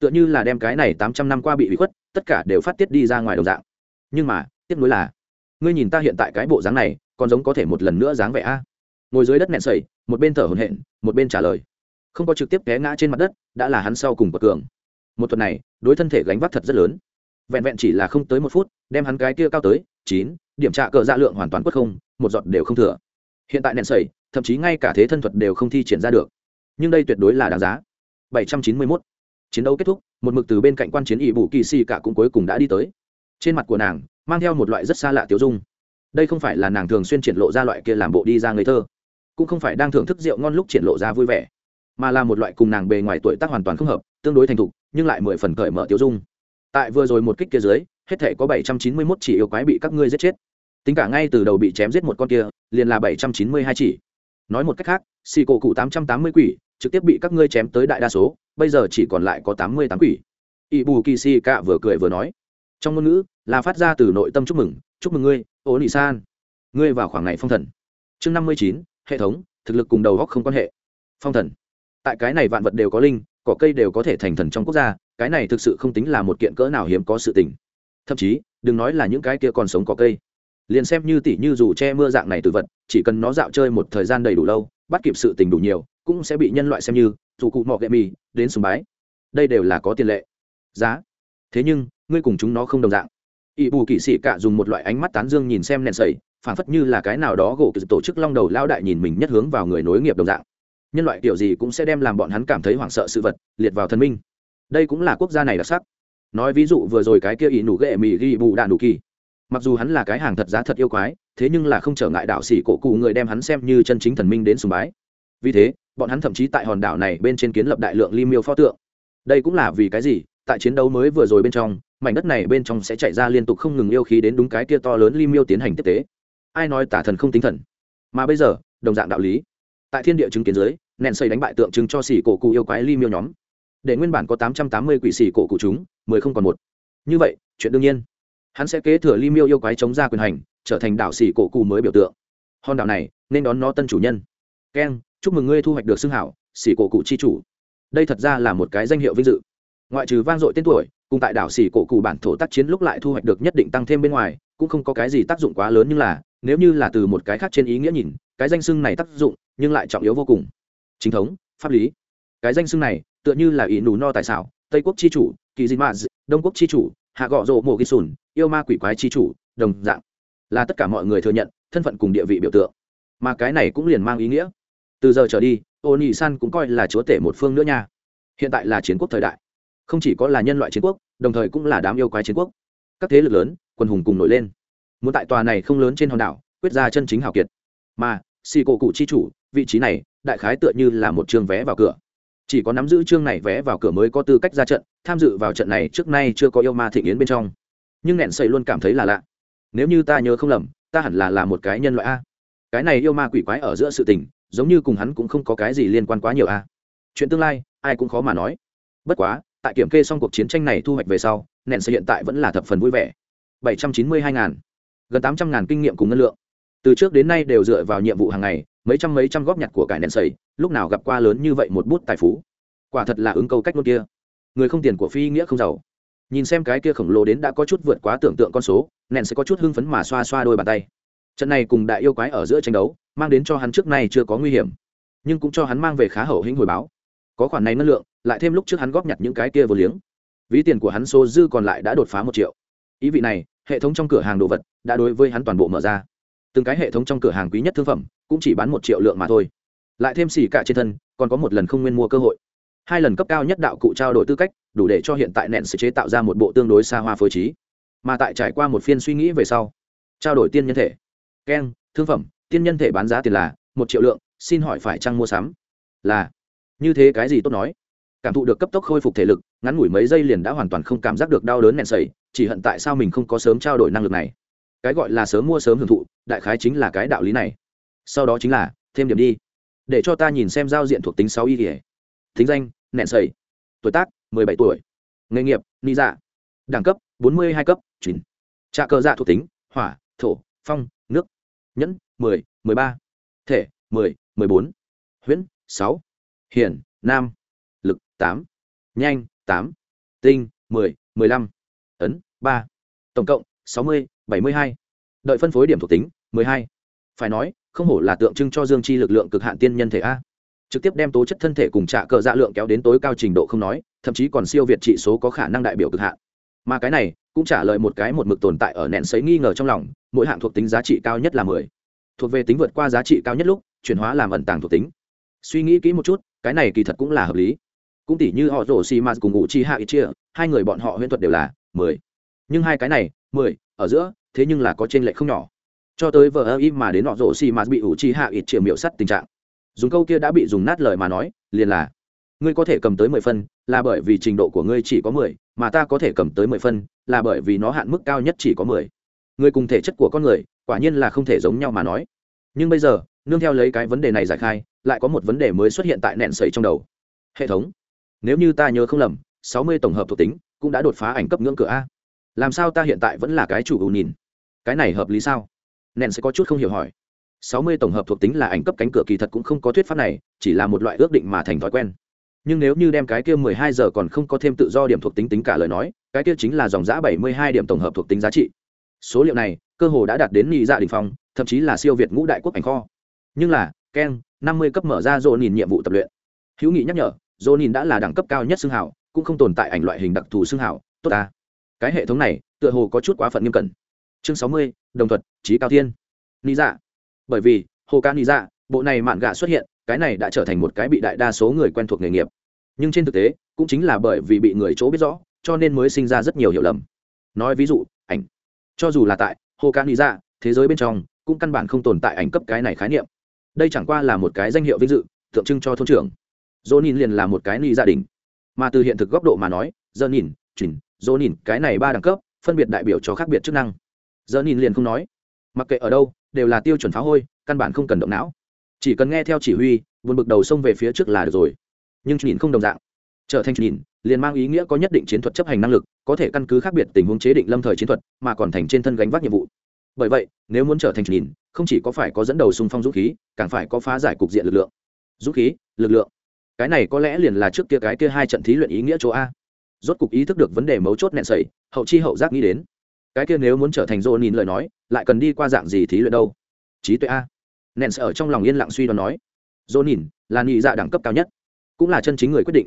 Tựa như là đem cái này tám trăm năm qua bị hủy khuất, tất cả đều phát tiết đi ra ngoài đồng dạng. Nhưng mà tiếp nối là, ngươi nhìn ta hiện tại cái bộ dáng này, còn giống có thể một lần nữa dáng vẻ a. Ngồi dưới đất nện sầy, một bên thở hổn hển, một bên trả lời. Không có trực tiếp té ngã trên mặt đất, đã là hắn sau cùng bậc cường. Một tuần này, đối thân thể gánh vác thật rất lớn. Vẹn vẹn chỉ là không tới một phút, đem hắn cái kia cao tới, chín, điểm trạ cờ dạ lượng hoàn toàn quất không, một giọt đều không thừa. Hiện tại nện sầy thậm chí ngay cả thế thân thuật đều không thi triển ra được. Nhưng đây tuyệt đối là đáng giá. 791. chiến đấu kết thúc, một mực từ bên cạnh quan chiến ỵ bù kỳ xì cả cũng cuối cùng đã đi tới. Trên mặt của nàng, mang theo một loại rất xa lạ tiêu dung. Đây không phải là nàng thường xuyên triển lộ ra loại kia làm bộ đi ra người thơ, cũng không phải đang thưởng thức rượu ngon lúc triển lộ ra vui vẻ, mà là một loại cùng nàng bề ngoài tuổi tác hoàn toàn không hợp, tương đối thành thục, nhưng lại mười phần cởi mở tiêu dung. Tại vừa rồi một kích kia dưới, hết thể có 791 chỉ yêu quái bị các ngươi giết chết. Tính cả ngay từ đầu bị chém giết một con kia, liền là 792 chỉ nói một cách khác xì cổ cụ 880 quỷ trực tiếp bị các ngươi chém tới đại đa số bây giờ chỉ còn lại có 88 quỷ ỵ bù kỳ si cạ vừa cười vừa nói. Trong ngôn ngữ là phát ra từ nội tâm chúc mừng chúc mừng ngươi ô nị san ngươi vào khoảng ngày phong thần. Chương 59, hệ thống thực lực cùng đầu góc không quan hệ. Phong thần. Tại cái này vạn vật đều có linh cỏ cây đều có thể thành thần trong quốc gia cái này thực sự không tính là một kiện cỡ nào hiếm có sự tình. Thậm chí đừng nói là những cái kia còn sống cỏ cây liền xem như tỷ như dù che mưa dạng này từ vật, chỉ cần nó dạo chơi một thời gian đầy đủ lâu, bắt kịp sự tình đủ nhiều, cũng sẽ bị nhân loại xem như dù cụ mọ gậy mì đến sùng bái. Đây đều là có tiền lệ. Giá. Thế nhưng, ngươi cùng chúng nó không đồng dạng. Ỵ bù kỵ sĩ cạ dùng một loại ánh mắt tán dương nhìn xem nền sầy phản phất như là cái nào đó gỗ tổ chức long đầu lao đại nhìn mình nhất hướng vào người nối nghiệp đồng dạng. Nhân loại kiểu gì cũng sẽ đem làm bọn hắn cảm thấy hoảng sợ sự vật, liệt vào thần minh. Đây cũng là quốc gia này đặc sắc. Nói ví dụ vừa rồi cái kia ỵ nụ ghệ mì ghi bù đạn đủ kỳ mặc dù hắn là cái hàng thật giá thật yêu quái, thế nhưng là không trở ngại đạo sĩ cổ cụ người đem hắn xem như chân chính thần minh đến sùng bái. Vì thế, bọn hắn thậm chí tại hòn đảo này bên trên kiến lập đại lượng lim miêu pho tượng. Đây cũng là vì cái gì? Tại chiến đấu mới vừa rồi bên trong, mảnh đất này bên trong sẽ chạy ra liên tục không ngừng yêu khí đến đúng cái kia to lớn lim miêu tiến hành tiếp tế. Ai nói tả thần không tính thần? Mà bây giờ, đồng dạng đạo lý. Tại thiên địa chứng kiến giới nện xây đánh bại tượng trưng cho xỉ cổ cụ yêu quái lim miêu nhóm. Để nguyên bản có tám trăm tám mươi quỷ xỉ cổ cụ chúng, mười không còn một. Như vậy, chuyện đương nhiên hắn sẽ kế thừa ly miêu yêu quái chống ra quyền hành, trở thành đảo xỉ cổ cụ mới biểu tượng. Hòn đảo này, nên đón nó tân chủ nhân. Keng chúc mừng ngươi thu hoạch được xưng hảo xỉ cổ cụ chi chủ. Đây thật ra là một cái danh hiệu vinh dự. Ngoại trừ vang dội tên tuổi, cùng tại đảo xỉ cổ cụ bản thổ tác chiến lúc lại thu hoạch được nhất định tăng thêm bên ngoài, cũng không có cái gì tác dụng quá lớn nhưng là, nếu như là từ một cái khác trên ý nghĩa nhìn, cái danh xưng này tác dụng, nhưng lại trọng yếu vô cùng. Chính thống, pháp lý. Cái danh xưng này, tựa như là ý nù no tài xảo, tây quốc chi chủ kỳ dị maz đông quốc chi chủ hạ gọ rộ mộ ghi sùn, yêu ma quỷ quái chi chủ, đồng dạng. Là tất cả mọi người thừa nhận, thân phận cùng địa vị biểu tượng. Mà cái này cũng liền mang ý nghĩa. Từ giờ trở đi ô nhị san cũng coi là chúa tể một phương nữa nha. Hiện tại là chiến quốc thời đại. Không chỉ có là nhân loại chiến quốc, đồng thời cũng là đám yêu quái chiến quốc. Các thế lực lớn, quân hùng cùng nổi lên. Muốn tại tòa này không lớn trên hòn đảo, quyết ra chân chính hào kiệt. Mà xì cổ cụ chi chủ, vị trí này, đại khái tựa như là một chương vé vào cửa chỉ có nắm giữ chương này vé vào cửa mới có tư cách ra trận, tham dự vào trận này trước nay chưa có yêu ma thịnh yến bên trong. Nhưng nẹn sậy luôn cảm thấy là lạ. Nếu như ta nhớ không lầm, ta hẳn là là một cái nhân loại a. Cái này yêu ma quỷ quái ở giữa sự tình, giống như cùng hắn cũng không có cái gì liên quan quá nhiều a. Chuyện tương lai, ai cũng khó mà nói. Bất quá, tại kiểm kê xong cuộc chiến tranh này thu hoạch về sau nện sẽ hiện tại vẫn là thập phần vui vẻ. Bảy trăm chín mươi hai ngàn, gần tám trăm ngàn kinh nghiệm cùng ngân lượng. Từ trước đến nay đều dựa vào nhiệm vụ hàng ngày mấy trăm mấy trăm góp nhặt của cải nện sầy, lúc nào gặp qua lớn như vậy một bút tài phú. Quả thật là ứng câu cách nốt kia. Người không tiền của phi nghĩa không giàu. Nhìn xem cái kia khổng lồ đến đã có chút vượt quá tưởng tượng con số nện sẽ có chút hưng phấn mà xoa xoa đôi bàn tay. Trận này cùng đại yêu quái ở giữa tranh đấu, mang đến cho hắn trước nay chưa có nguy hiểm, nhưng cũng cho hắn mang về khá hậu hĩnh hồi báo. Có khoản này năng lượng, lại thêm lúc trước hắn góp nhặt những cái kia vô liếng. Ví tiền của hắn số dư còn lại đã đột phá một triệu. Ý vị này, hệ thống trong cửa hàng đồ vật đã đối với hắn toàn bộ mở ra từng cái hệ thống trong cửa hàng quý nhất thương phẩm, cũng chỉ bán một triệu lượng mà thôi. Lại thêm xỉ cả trên thân, còn có một lần không nguyên mua cơ hội. Hai lần cấp cao nhất đạo cụ trao đổi tư cách, đủ để cho hiện tại nện sẽ chế tạo ra một bộ tương đối xa hoa phối trí. Mà tại trải qua một phiên suy nghĩ về sau, trao đổi tiên nhân thể. Keng thương phẩm, tiên nhân thể bán giá tiền là một triệu lượng, xin hỏi phải chăng mua sắm? Là. Như thế cái gì tốt nói? Cảm thụ được cấp tốc khôi phục thể lực, ngắn ngủi mấy giây liền đã hoàn toàn không cảm giác được đau đớn nện sẩy chỉ hận tại sao mình không có sớm trao đổi năng lực này. Cái gọi là sớm mua sớm hưởng thụ đại khái chính là cái đạo lý này. Sau đó chính là, thêm điểm đi. Để cho ta nhìn xem giao diện thuộc tính sáu y kỉa thính danh, nẹn sầy. Tuổi tác, mười bảy tuổi. Nghề nghiệp, ni dạ. Đẳng cấp, bốn mươi hai cấp chín trạ cờ dạ thuộc tính, hỏa, thổ, phong, nước. Nhẫn, mười mười ba. Thể, mười mười bốn. Huyễn, sáu. Hiển, nam. Lực, tám. Nhanh, tám. Tinh, mười mười lăm. Ấn, ba. Tổng cộng, sáu mươi, bảy mươi hai đợi phân phối điểm thuộc tính, mười hai. Phải nói, không hổ là tượng trưng cho dương chi lực lượng cực hạn tiên nhân thể a. Trực tiếp đem tố chất thân thể cùng trạ cờ dạ lượng kéo đến tối cao trình độ không nói, thậm chí còn siêu việt trị số có khả năng đại biểu cực hạn. Mà cái này, cũng trả lời một cái một mực tồn tại ở nẹn sấy nghi ngờ trong lòng, mỗi hạng thuộc tính giá trị cao nhất là mười. Thuộc về tính vượt qua giá trị cao nhất lúc, chuyển hóa làm ẩn tàng thuộc tính. Suy nghĩ kỹ một chút, cái này kỳ thật cũng là hợp lý. Cũng tỷ như họ rổ xì m cùng ngụ chi hạ ít chia, hai người bọn họ huyễn thuật đều là mười. Nhưng hai cái này, mười, ở giữa thế nhưng là có trên lệ không nhỏ. Cho tới vờ ơ im mà đến nọ rổ xì m bị ủ chi hạ ít triệu miệu sắt tình trạng. Dùng câu kia đã bị dùng nát lời mà nói, liền là, ngươi có thể cầm tới mười phân, là bởi vì trình độ của ngươi chỉ có mười, mà ta có thể cầm tới mười phân, là bởi vì nó hạn mức cao nhất chỉ có mười. Người cùng thể chất của con người, quả nhiên là không thể giống nhau mà nói. Nhưng bây giờ, nương theo lấy cái vấn đề này giải khai, lại có một vấn đề mới xuất hiện tại nẹn sầy trong đầu. Hệ thống, nếu như ta nhớ không lầm, sáu mươi tổng hợp thuộc tính cũng đã đột phá ảnh cấp ngưỡng cửa a. Làm sao ta hiện tại vẫn là cái chủ ưu nhìn? Cái này hợp lý sao? Nện sẽ có chút không hiểu hỏi. Sáu mươi tổng hợp thuộc tính là ảnh cấp cánh cửa kỳ thật cũng không có thuyết pháp này, chỉ là một loại ước định mà thành thói quen. Nhưng nếu như đem cái kia mười hai giờ còn không có thêm tự do điểm thuộc tính tính cả lời nói, cái kia chính là dòng giã bảy mươi hai điểm tổng hợp thuộc tính giá trị. Số liệu này, cơ hồ đã đạt đến nhị dạ đình phong, thậm chí là siêu việt ngũ đại quốc ảnh kho. Nhưng là, ken, năm mươi cấp mở ra dồn nhìn nhiệm vụ tập luyện. Hữu nghị nhắc nhở dồn nhìn đã là đẳng cấp cao nhất xương hảo cũng không tồn tại ảnh loại hình đặc thù xương hảo tốt ta. Cái hệ thống này, tựa hồ có chút quá phận nghiêm cẩn chương sáu mươi, đồng thuật, trí cao thiên. Lý dạ. Bởi vì, hồ ca lý dạ bộ này mạn gạ xuất hiện, cái này đã trở thành một cái bị đại đa số người quen thuộc nghề nghiệp. Nhưng trên thực tế, cũng chính là bởi vì bị người chỗ biết rõ, cho nên mới sinh ra rất nhiều hiểu lầm. Nói ví dụ, ảnh. Cho dù là tại hồ ca lý dạ thế giới bên trong, cũng căn bản không tồn tại ảnh cấp cái này khái niệm. Đây chẳng qua là một cái danh hiệu vinh dự, tượng trưng cho thôn trưởng. Dỗ nhìn liền là một cái ni gia dạ đình mà từ hiện thực góc độ mà nói giờ nhìn chỉnh dỗ nhìn cái này ba đẳng cấp, phân biệt đại biểu cho khác biệt chức năng giờ nhìn liền không nói. Mặc kệ ở đâu, đều là tiêu chuẩn phá hôi, căn bản không cần động não. Chỉ cần nghe theo chỉ huy vượt bực đầu sông về phía trước là được rồi. Nhưng nhìn không đồng dạng. Trở thành nhìn, liền mang ý nghĩa có nhất định chiến thuật chấp hành năng lực, có thể căn cứ khác biệt tình huống chế định lâm thời chiến thuật, mà còn thành trên thân gánh vác nhiệm vụ. Bởi vậy, nếu muốn trở thành nhìn, không chỉ có phải có dẫn đầu xung phong dũng khí, càng phải có phá giải cục diện lực lượng. Dũng khí, lực lượng. Cái này có lẽ liền là trước kia cái kia hai trận thí luyện ý nghĩa chỗ a. Rốt cục ý thức được vấn đề mấu chốt nện sẩy hậu chi hậu giác nghĩ đến cái kia nếu muốn trở thành dô nhìn lời nói, lại cần đi qua dạng gì thí luyện đâu? Trí tuệ a. Nện sẽ ở trong lòng yên lặng suy đoán nói dô nhìn là nhị dạ đẳng cấp cao nhất, cũng là chân chính người quyết định.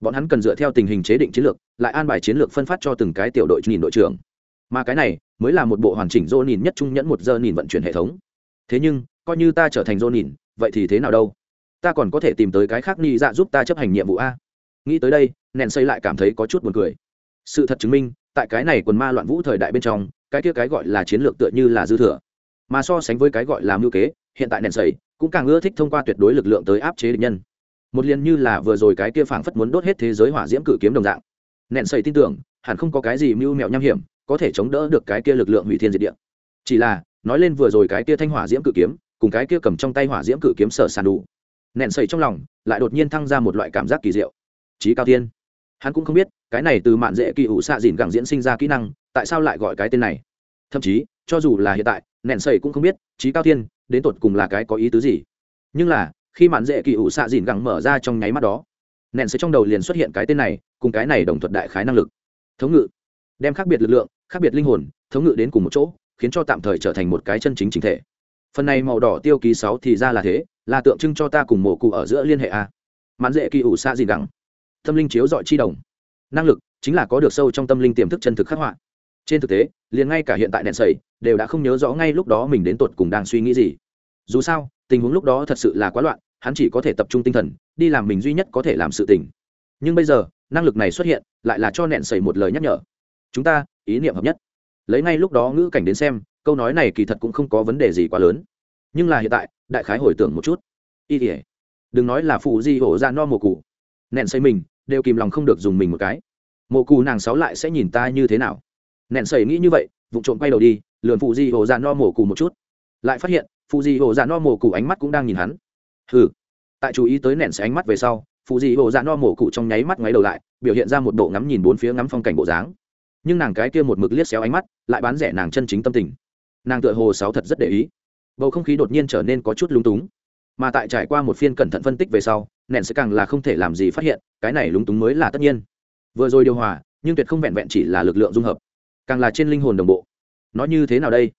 Bọn hắn cần dựa theo tình hình chế định chiến lược, lại an bài chiến lược phân phát cho từng cái tiểu đội nhìn đội trưởng. Mà cái này mới là một bộ hoàn chỉnh dô nhìn nhất trung nhẫn một giờ nhìn vận chuyển hệ thống. Thế nhưng, coi như ta trở thành dô nhìn vậy thì thế nào đâu? Ta còn có thể tìm tới cái khác ni dạ giúp ta chấp hành nhiệm vụ a. Nghĩ tới đây nèn xây lại cảm thấy có chút buồn cười. Sự thật chứng minh tại cái này quần ma loạn vũ thời đại bên trong, cái kia cái gọi là chiến lược tựa như là dư thừa. Mà so sánh với cái gọi là mưu kế, hiện tại nền sầy cũng càng ưa thích thông qua tuyệt đối lực lượng tới áp chế địch nhân. Một liền như là vừa rồi cái kia phảng phất muốn đốt hết thế giới hỏa diễm cử kiếm đồng dạng. Nền sầy tin tưởng, hẳn không có cái gì mưu mẹo nham hiểm, có thể chống đỡ được cái kia lực lượng hủy thiên diệt địa. Chỉ là, nói lên vừa rồi cái kia thanh hỏa diễm cự kiếm, cùng cái kia cầm trong tay hỏa diễm cự kiếm sở sàn đủ. Nện sẩy trong lòng lại đột nhiên thăng ra một loại cảm giác kỳ diệu. Trí cao tiên hắn cũng không biết cái này từ mạn dễ kỳ ủ xạ dìn gẳng diễn sinh ra kỹ năng tại sao lại gọi cái tên này? Thậm chí cho dù là hiện tại nện sẩy cũng không biết trí cao thiên, đến tột cùng là cái có ý tứ gì. Nhưng là khi mạn dễ kỳ ủ xạ dìn gẳng mở ra trong nháy mắt đó nện sẩy trong đầu liền xuất hiện cái tên này cùng cái này đồng thuận đại khái năng lực. Thống ngự. Đem khác biệt lực lượng khác biệt linh hồn thống ngự đến cùng một chỗ khiến cho tạm thời trở thành một cái chân chính chính thể. Phần này màu đỏ tiêu ký sáu thì ra là thế là tượng trưng cho ta cùng mổ cụ ở giữa liên hệ a. Mãn dễ kỳ ủ xa dìn gẳng. Tâm linh chiếu dọi chi đồng năng lực chính là có được sâu trong tâm linh tiềm thức chân thực khắc họa. Trên thực tế, liền ngay cả hiện tại nện sầy đều đã không nhớ rõ ngay lúc đó mình đến tột cùng đang suy nghĩ gì. Dù sao, tình huống lúc đó thật sự là quá loạn, hắn chỉ có thể tập trung tinh thần, đi làm mình duy nhất có thể làm sự tình. Nhưng bây giờ, năng lực này xuất hiện, lại là cho nện sầy một lời nhắc nhở. Chúng ta, ý niệm hợp nhất. Lấy ngay lúc đó ngữ cảnh đến xem, câu nói này kỳ thật cũng không có vấn đề gì quá lớn. Nhưng là hiện tại, đại khái hồi tưởng một chút. Y tỉa đừng nói là phụ di hổ ra no mồ cụ nện xây mình đều kìm lòng không được dùng mình một cái. Mồ cù nàng sáu lại sẽ nhìn ta như thế nào? Nện xây nghĩ như vậy vụ trộm quay đầu đi lượn phụ di hồ dạ no mồ cụ một chút. Lại phát hiện, phụ di hồ dạ no mồ cụ ánh mắt cũng đang nhìn hắn. Ừ tại chú ý tới nện sẽ ánh mắt về sau, phụ di hồ dạ no mổ cụ trong nháy mắt ngoáy đầu lại, biểu hiện ra một bộ ngắm nhìn bốn phía ngắm phong cảnh bộ dáng. Nhưng nàng cái kia một mực liếc xéo ánh mắt, lại bán rẻ nàng chân chính tâm tình. Nàng tựa hồ sáu thật rất để ý. Bầu không khí đột nhiên trở nên có chút lúng túng mà tại trải qua một phiên cẩn thận phân tích về sau nện sẽ càng là không thể làm gì phát hiện, cái này lúng túng mới là tất nhiên. Vừa rồi điều hòa, nhưng tuyệt không vẹn vẹn chỉ là lực lượng dung hợp, càng là trên linh hồn đồng bộ. Nói như thế nào đây?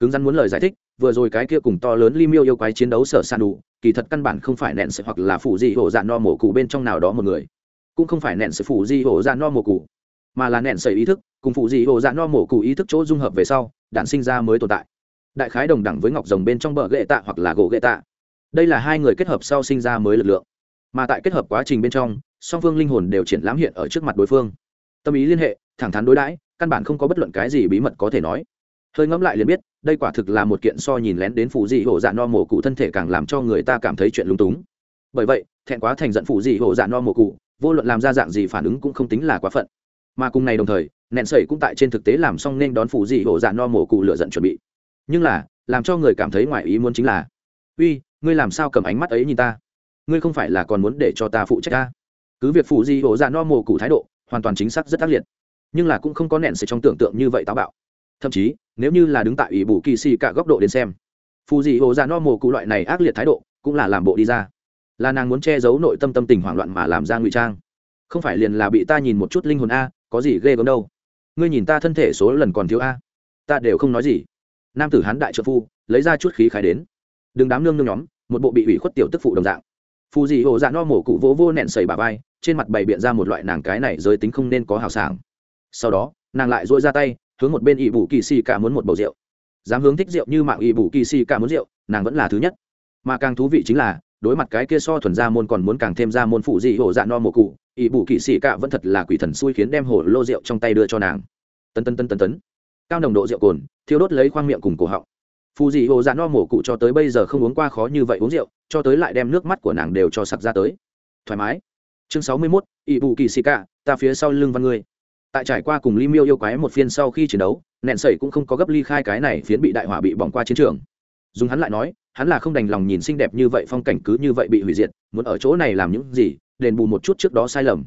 Cứng rắn muốn lời giải thích, vừa rồi cái kia cùng to lớn li miêu yêu quái chiến đấu sở san đủ, kỳ thật căn bản không phải nện sẽ hoặc là phủ di hổ dạ no mổ cụ bên trong nào đó một người. Cũng không phải nện sẽ phủ di hổ dạ no mổ cụ, mà là nện sẩy ý thức, cùng phụ di hổ dạ no mổ cụ ý thức chỗ dung hợp về sau đạn sinh ra mới tồn tại. Đại khái đồng đẳng với ngọc rồng bên trong bờ gậy tạ hoặc là gỗ gậy tạ đây là hai người kết hợp sau sinh ra mới lực lượng. Mà tại kết hợp quá trình bên trong, song phương linh hồn đều triển lãm hiện ở trước mặt đối phương. Tâm ý liên hệ, thẳng thắn đối đãi, căn bản không có bất luận cái gì bí mật có thể nói. Hơi ngẫm lại liền biết, đây quả thực là một kiện so nhìn lén đến phụ dị hổ dạ no mổ cụ thân thể càng làm cho người ta cảm thấy chuyện lung túng. Bởi vậy, thẹn quá thành giận phụ dị hổ dạ no mổ cụ, vô luận làm ra dạng gì phản ứng cũng không tính là quá phận. Mà cùng ngày đồng thời, nẹn sẩy cũng tại trên thực tế làm xong nên đón phụ dị hổ dạ no mổ cụ lựa giận chuẩn bị. Nhưng là, làm cho người cảm thấy ngoài ý muốn chính là, uy ngươi làm sao cầm ánh mắt ấy nhìn ta? Ngươi không phải là còn muốn để cho ta phụ trách ta? Cứ việc phụ di hổ dạ no mồ cụ thái độ, hoàn toàn chính xác rất ác liệt. Nhưng là cũng không có nẹn sẽ trong tưởng tượng như vậy táo bạo. Thậm chí, nếu như là đứng tại ủy bù kỳ xì cả góc độ đến xem phù dị hồ dạ no mồ cụ loại này ác liệt thái độ cũng là làm bộ đi ra. Là nàng muốn che giấu nội tâm tâm tình hoảng loạn mà làm ra ngụy trang. Không phải liền là bị ta nhìn một chút linh hồn a, có gì ghê gớm đâu. Ngươi nhìn ta thân thể số lần còn thiếu a. Ta đều không nói gì. Nam tử hán đại trợ phu, lấy ra chút khí khái đến. Đừng đám nương nương nhóm một bộ bị ủy khuất tiểu tức phụ đồng dạng. Phù dị hồ dạ no mổ cụ vỗ vô nẹn sầy bà vai, trên mặt bày biện ra một loại nàng cái này giới tính không nên có hào sảng. Sau đó, nàng lại dội ra tay, hướng một bên ỵ bù kỳ xì cả muốn một bầu rượu. Dám hướng thích rượu như mạng ỵ bù kỳ xì cả muốn rượu, nàng vẫn là thứ nhất. Mà càng thú vị chính là, đối mặt cái kia so thuần ra môn còn muốn càng thêm ra môn phụ dị hổ dạ no mồ cụ ỵ bù kỳ xì cả vẫn thật là quỷ thần xui khiến đem hổ lô rượu trong tay đưa cho nàng. Tân tân tân tân tấn. Cao nồng độ rượu cồn, thiêu đốt lấy khoang miệng cùng cổ họng phù dị hồ dạ no mổ cụ cho tới bây giờ không uống qua khó như vậy uống rượu, cho tới lại đem nước mắt của nàng đều cho sặc ra tới. Thoải mái. Chương sáu mươi mốt ỵ bù kỳ xì cả ta phía sau lưng văn ngươi. Tại trải qua cùng ly miêu yêu quái một phiên sau khi chiến đấu nẹn sẩy cũng không có gấp ly khai cái này phiến bị đại hỏa bị bỏng qua chiến trường. Dùng hắn lại nói, hắn là không đành lòng nhìn xinh đẹp như vậy, phong cảnh cứ như vậy bị hủy diệt, muốn ở chỗ này làm những gì, đền bù một chút trước đó sai lầm.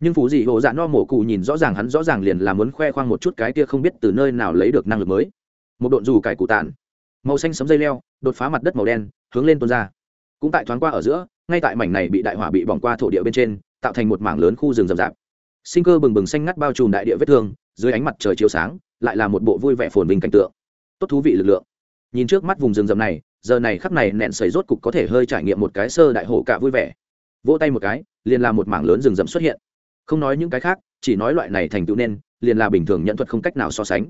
Nhưng phú dị hồ dạ no mổ cụ nhìn rõ ràng hắn rõ ràng liền là muốn khoe khoang một chút cái kia không biết từ nơi nào lấy được năng lực mới. Một độn dù cải cụ tàn màu xanh sấm dây leo, đột phá mặt đất màu đen, hướng lên tuôn ra. Cũng tại thoáng qua ở giữa, ngay tại mảnh này bị đại hỏa bị bỏng qua thổ địa bên trên, tạo thành một mảng lớn khu rừng rậm rạp. Sinh cơ bừng bừng xanh ngắt bao trùm đại địa vết thương, dưới ánh mặt trời chiếu sáng, lại là một bộ vui vẻ phồn bình cảnh tượng. Tốt thú vị lực lượng. Nhìn trước mắt vùng rừng rậm này, giờ này khắp này nẹn sầy rốt cục có thể hơi trải nghiệm một cái sơ đại hổ cả vui vẻ. Vỗ tay một cái, liền là một mảng lớn rừng rậm xuất hiện. Không nói những cái khác, chỉ nói loại này thành tựu nên, liền là bình thường nhận thuật không cách nào so sánh.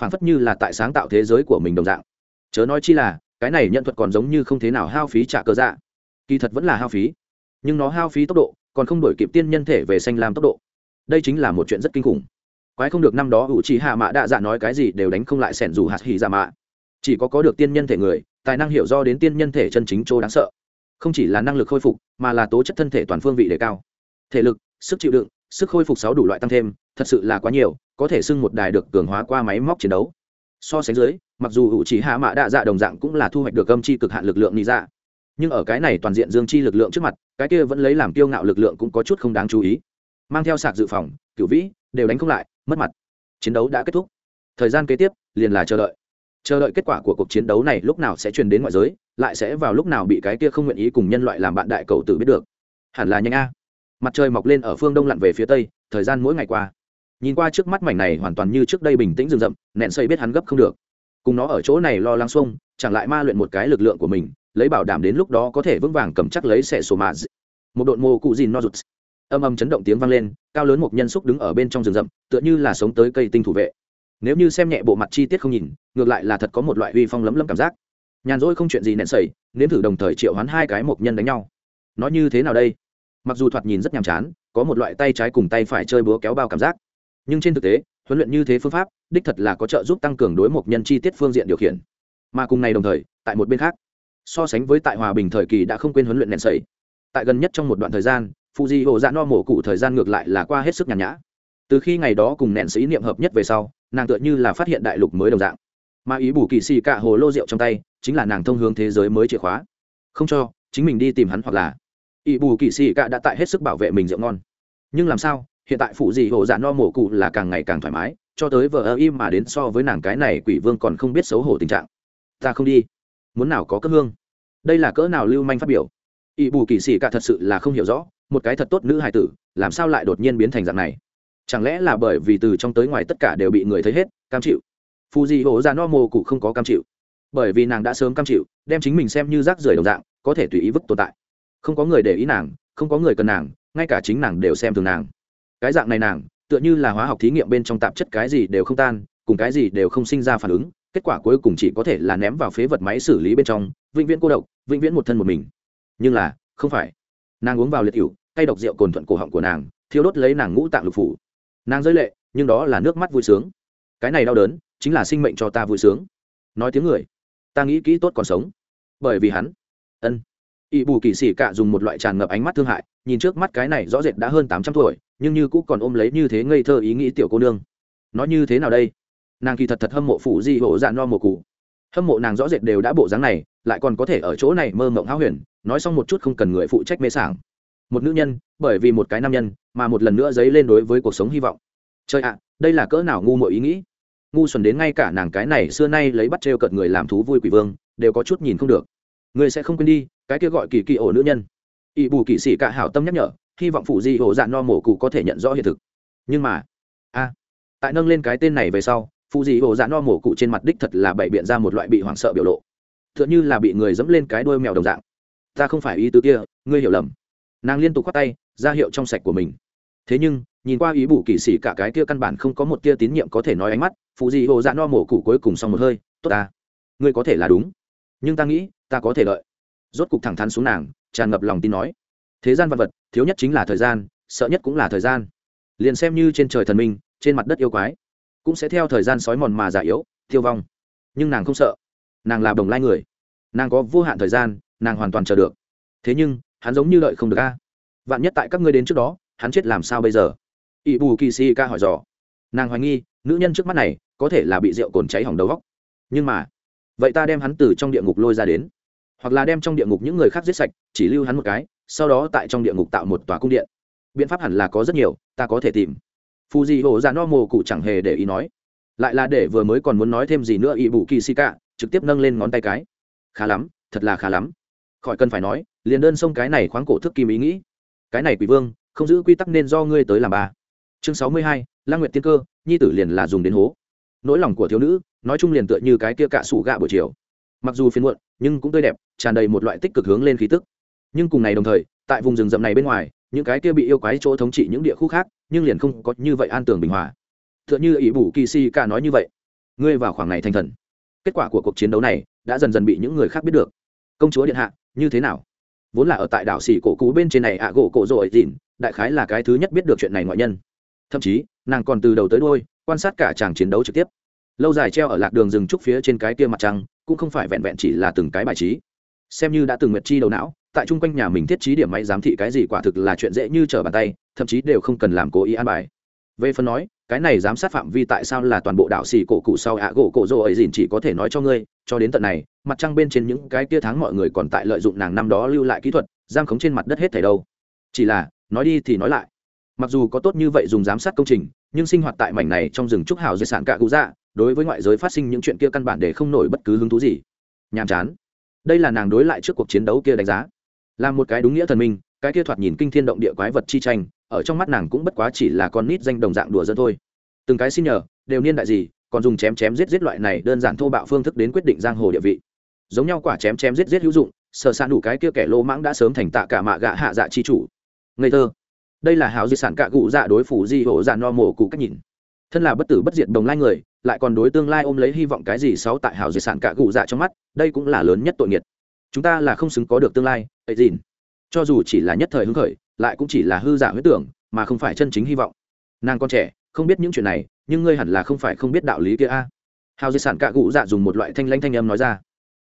Phảng phất như là tại sáng tạo thế giới của mình đồng dạng chớ nói chi là, cái này nhận thuật còn giống như không thế nào hao phí trả cơ dạ. Kỳ thật vẫn là hao phí, nhưng nó hao phí tốc độ, còn không đổi kịp tiên nhân thể về xanh lam tốc độ. Đây chính là một chuyện rất kinh khủng. Quái không được năm đó ủ trí hạ mạ đạ dạ nói cái gì đều đánh không lại sẻn dù hạt hỉ dạ mạ. Chỉ có có được tiên nhân thể người, tài năng hiểu do đến tiên nhân thể chân chính chỗ đáng sợ. Không chỉ là năng lực khôi phục, mà là tố chất thân thể toàn phương vị đề cao. Thể lực, sức chịu đựng, sức khôi phục sáu đủ loại tăng thêm, thật sự là quá nhiều, có thể xưng một đài được cường hóa qua máy móc chiến đấu so sánh dưới, mặc dù ủ trí hạ mạ đạ dạ đồng dạng cũng là thu hoạch được âm chi cực hạn lực lượng nghĩ dạ. Nhưng ở cái này toàn diện dương chi lực lượng trước mặt, cái kia vẫn lấy làm kiêu ngạo lực lượng cũng có chút không đáng chú ý. Mang theo sạc dự phòng cựu vĩ, đều đánh không lại, mất mặt. Chiến đấu đã kết thúc. Thời gian kế tiếp, liền là chờ đợi. Chờ đợi kết quả của cuộc chiến đấu này lúc nào sẽ truyền đến ngoại giới, lại sẽ vào lúc nào bị cái kia không nguyện ý cùng nhân loại làm bạn đại cầu tử biết được. Hẳn là nhanh a. Mặt trời mọc lên ở phương đông lặn về phía tây, thời gian mỗi ngày qua nhìn qua trước mắt mảnh này hoàn toàn như trước đây bình tĩnh rừng rậm, nẹn xây biết hắn gấp không được. Cùng nó ở chỗ này lo lắng xuông chẳng lại ma luyện một cái lực lượng của mình, lấy bảo đảm đến lúc đó có thể vững vàng cầm chắc lấy xẻ sổ mà một đội mô cụ dìn no rụt. Âm âm chấn động tiếng vang lên, cao lớn một nhân xúc đứng ở bên trong rừng rậm, tựa như là sống tới cây tinh thủ vệ. Nếu như xem nhẹ bộ mặt chi tiết không nhìn, ngược lại là thật có một loại uy phong lấm lấm cảm giác. Nhàn rỗi không chuyện gì nện sẩy nếm thử đồng thời triệu hoán hai cái một nhân đánh nhau. Nó như thế nào đây? Mặc dù thoạt nhìn rất nhàm chán, có một loại tay trái cùng tay phải chơi búa kéo bao cảm giác nhưng trên thực tế, huấn luyện như thế phương pháp, đích thật là có trợ giúp tăng cường đối một nhân chi tiết phương diện điều khiển. Mà cùng này đồng thời, tại một bên khác, so sánh với tại hòa bình thời kỳ đã không quên huấn luyện nện sẩy. Tại gần nhất trong một đoạn thời gian phụ di hồ dạ no mổ cụ thời gian ngược lại là qua hết sức nhàn nhã. Từ khi ngày đó cùng nện sĩ niệm hợp nhất về sau, nàng tựa như là phát hiện đại lục mới đồng dạng. Mà ý bù kỳ xì cả hồ lô rượu trong tay, chính là nàng thông hướng thế giới mới chìa khóa. Không cho, chính mình đi tìm hắn hoặc là. Ý bù kỳ xì cả đã tại hết sức bảo vệ mình rượu ngon. Nhưng làm sao hiện tại phụ dị hộ dạ no mổ cụ là càng ngày càng thoải mái, cho tới vợ ơ im mà đến so với nàng cái này quỷ vương còn không biết xấu hổ tình trạng. Ta không đi. Muốn nào có cấp hương. Đây là cỡ nào lưu manh phát biểu. Ỵ bù kỳ sĩ cả thật sự là không hiểu rõ, một cái thật tốt nữ hài tử, làm sao lại đột nhiên biến thành dạng này? Chẳng lẽ là bởi vì từ trong tới ngoài tất cả đều bị người thấy hết, cam chịu? Phù dị hộ ra dạ no mồ cụ không có cam chịu. Bởi vì nàng đã sớm cam chịu, đem chính mình xem như rác rưởi đồng dạng, có thể tùy ý vứt tồn tại. Không có người để ý nàng, không có người cần nàng, ngay cả chính nàng đều xem thường nàng cái dạng này nàng, tựa như là hóa học thí nghiệm bên trong tạp chất cái gì đều không tan, cùng cái gì đều không sinh ra phản ứng, kết quả cuối cùng chỉ có thể là ném vào phế vật máy xử lý bên trong, vĩnh viễn cô độc, vĩnh viễn một thân một mình. Nhưng là, không phải. Nàng uống vào liệt cựu tay độc rượu cồn thuận cổ họng của nàng thiếu đốt lấy nàng ngũ tạng lục phủ. Nàng giới lệ, nhưng đó là nước mắt vui sướng. Cái này đau đớn, chính là sinh mệnh cho ta vui sướng. Nói tiếng người, ta nghĩ kỹ tốt còn sống. Bởi vì hắn. Ân ỵ bù kỳ sĩ cạ dùng một loại tràn ngập ánh mắt thương hại, nhìn trước mắt cái này rõ rệt đã hơn tám trăm tuổi, nhưng như cũng còn ôm lấy như thế ngây thơ ý nghĩ tiểu cô nương. Nói như thế nào đây? Nàng kỳ thật thật hâm mộ phụ di hộ dạ no mồ cụ hâm mộ nàng rõ rệt đều đã bộ dáng này, lại còn có thể ở chỗ này mơ mộng háo huyền, nói xong một chút không cần người phụ trách mê sảng. Một nữ nhân, bởi vì một cái nam nhân, mà một lần nữa dấy lên đối với cuộc sống hy vọng. Chơi ạ, đây là cỡ nào ngu mọi ý nghĩ. Ngu xuẩn đến ngay cả nàng cái này xưa nay lấy bắt t r e o cợt người làm thú vui quỷ vương, đều có chút nhìn không được. Người sẽ không quên đi cái kia gọi kỳ kỳ ổ nữ nhân. Ỵ bù kỵ sĩ cả hảo tâm nhắc nhở, hy vọng phụ di ổ dạn no mổ cụ có thể nhận rõ hiện thực. Nhưng mà, a, tại nâng lên cái tên này về sau, phụ di ổ dạn no mổ cụ trên mặt đích thật là bày biện ra một loại bị hoảng sợ biểu lộ. T h ư ợ n h ư là bị người dẫm lên cái đôi mèo đồng dạng. Ta không phải ý tứ kia, ngươi hiểu lầm. Nàng liên tục khoác tay, ra hiệu trong sạch của mình. Thế nhưng, nhìn qua ý bù kỳ sĩ cả cái kia căn bản không có một tia tín nhiệm có thể nói ánh mắt, phụ di ổ dạ no mổ cụ cuối cùng xong một hơi, tốt ta, ngươi có thể là đúng. Nhưng ta nghĩ, ta có thể lợi rốt cục thẳng thắn xuống nàng, tràn ngập lòng tin nói, thế gian vật vật, thiếu nhất chính là thời gian, sợ nhất cũng là thời gian. Liền xem như trên trời thần minh, trên mặt đất yêu quái, cũng sẽ theo thời gian sói mòn mà già yếu, tiêu vong. Nhưng nàng không sợ. Nàng là đồng lai người. Nàng có vô hạn thời gian, nàng hoàn toàn chờ được. Thế nhưng, hắn giống như lợi không được a. Vạn nhất tại các ngươi đến trước đó, hắn chết làm sao bây giờ? Ỵ bù kỳ si ca hỏi dò. Nàng hoài nghi, nữ nhân trước mắt này, có thể là bị rượu cồn cháy hỏng đầu góc nhưng mà, vậy ta đem hắn từ trong địa ngục lôi ra đến hoặc là đem trong địa ngục những người khác giết sạch, chỉ lưu hắn một cái, sau đó tại trong địa ngục tạo một tòa cung điện. Biện pháp hẳn là có rất nhiều, ta có thể tìm. Phù dị hổ ra no mồ cụ chẳng hề để ý nói. Lại là để vừa mới còn muốn nói thêm gì nữa ỵ bù kỳ si cả trực tiếp nâng lên ngón tay cái. Khá lắm, thật là khá lắm. Khỏi cần phải nói, liền đơn sông cái này khoáng cổ thức kim ý nghĩ. Cái này quỷ vương, không giữ quy tắc nên do ngươi tới làm bà chương sáu mươi hai lang nguyệt tiên cơ, nhi tử liền là dùng đến hố. Nỗi lòng của thiếu nữ, nói chung liền tựa như cái kia cạ sủ gạ buổi chiều mặc dù phiền muộn, nhưng cũng tươi đẹp, tràn đầy một loại tích cực hướng lên khí tức. Nhưng cùng ngày đồng thời, tại vùng rừng rậm này bên ngoài, những cái kia bị yêu quái chỗ thống trị những địa khu khác, nhưng liền không có như vậy an tường bình hòa. Tựa như ỷ bù kỳ si ca nói như vậy. Ngươi vào khoảng này thành thần. Kết quả của cuộc chiến đấu này, đã dần dần bị những người khác biết được. Công chúa điện hạ, như thế nào? Vốn là ở tại đảo xỉ cổ cú bên trên này ạ, gỗ cổ rồi dịn, đại khái là cái thứ nhất biết được chuyện này ngoại nhân. Thậm chí, nàng còn từ đầu tới đôi quan sát cả chàng chiến đấu trực tiếp. Lâu dài treo ở lạc đường rừng trúc phía trên cái kia mặt trăng cũng không phải vẹn vẹn chỉ là từng cái bài trí. Xem như đã từng nguyệt chi đầu não, tại chung quanh nhà mình thiết trí điểm máy giám thị cái gì quả thực là chuyện dễ như trở bàn tay, thậm chí đều không cần làm cố ý an bài. Về phần nói, cái này giám sát phạm vi tại sao là toàn bộ đảo xì cổ cụ sau ạ gỗ cổ rô ấy dìn chỉ có thể nói cho ngươi, cho đến tận này, mặt trăng bên trên những cái kia tháng mọi người còn tại lợi dụng nàng năm đó lưu lại kỹ thuật, giam khống trên mặt đất hết thảy đâu. Chỉ là, nói đi thì nói lại. Mặc dù có tốt như vậy dùng giám sát công trình, nhưng sinh hoạt tại mảnh này trong rừng trúc hào di sản cạ cụ dạ đối với ngoại giới phát sinh những chuyện kia căn bản để không nổi bất cứ hứng thú gì. Nhàm chán. Đây là nàng đối lại trước cuộc chiến đấu kia đánh giá. Là một cái đúng nghĩa thần minh, cái kia thoạt nhìn kinh thiên động địa quái vật chi tranh, ở trong mắt nàng cũng bất quá chỉ là con nít danh đồng dạng đùa dân thôi. Từng cái xin nhờ, đều niên đại gì, còn dùng chém chém giết giết loại này đơn giản thô bạo phương thức đến quyết định giang hồ địa vị. Giống nhau quả chém chém giết giết hữu dụng sợ s đủ cái kia kẻ lô mãng đã sớm thành tạ cả mạ gạ hạ dạ chi chủ. Ngây thơ. Đây là hào di sản cạ cụ dạ đối phủ di hộ dạ no mổ cụ cách nhìn. Thân là bất tử bất diệt đồng lai người lại còn đối tương lai ôm lấy hy vọng cái gì xấu tại hào di sản cạ cụ dạ trong mắt, đây cũng là lớn nhất tội nghiệt. Chúng ta là không xứng có được tương lai, ấy dìn. Cho dù chỉ là nhất thời hứng khởi, lại cũng chỉ là hư giả huyết tưởng, mà không phải chân chính hy vọng. Nàng con trẻ, không biết những chuyện này, nhưng ngươi hẳn là không phải không biết đạo lý kia a. Hào di sản cạ cụ dạ dùng một loại thanh lanh thanh âm nói ra.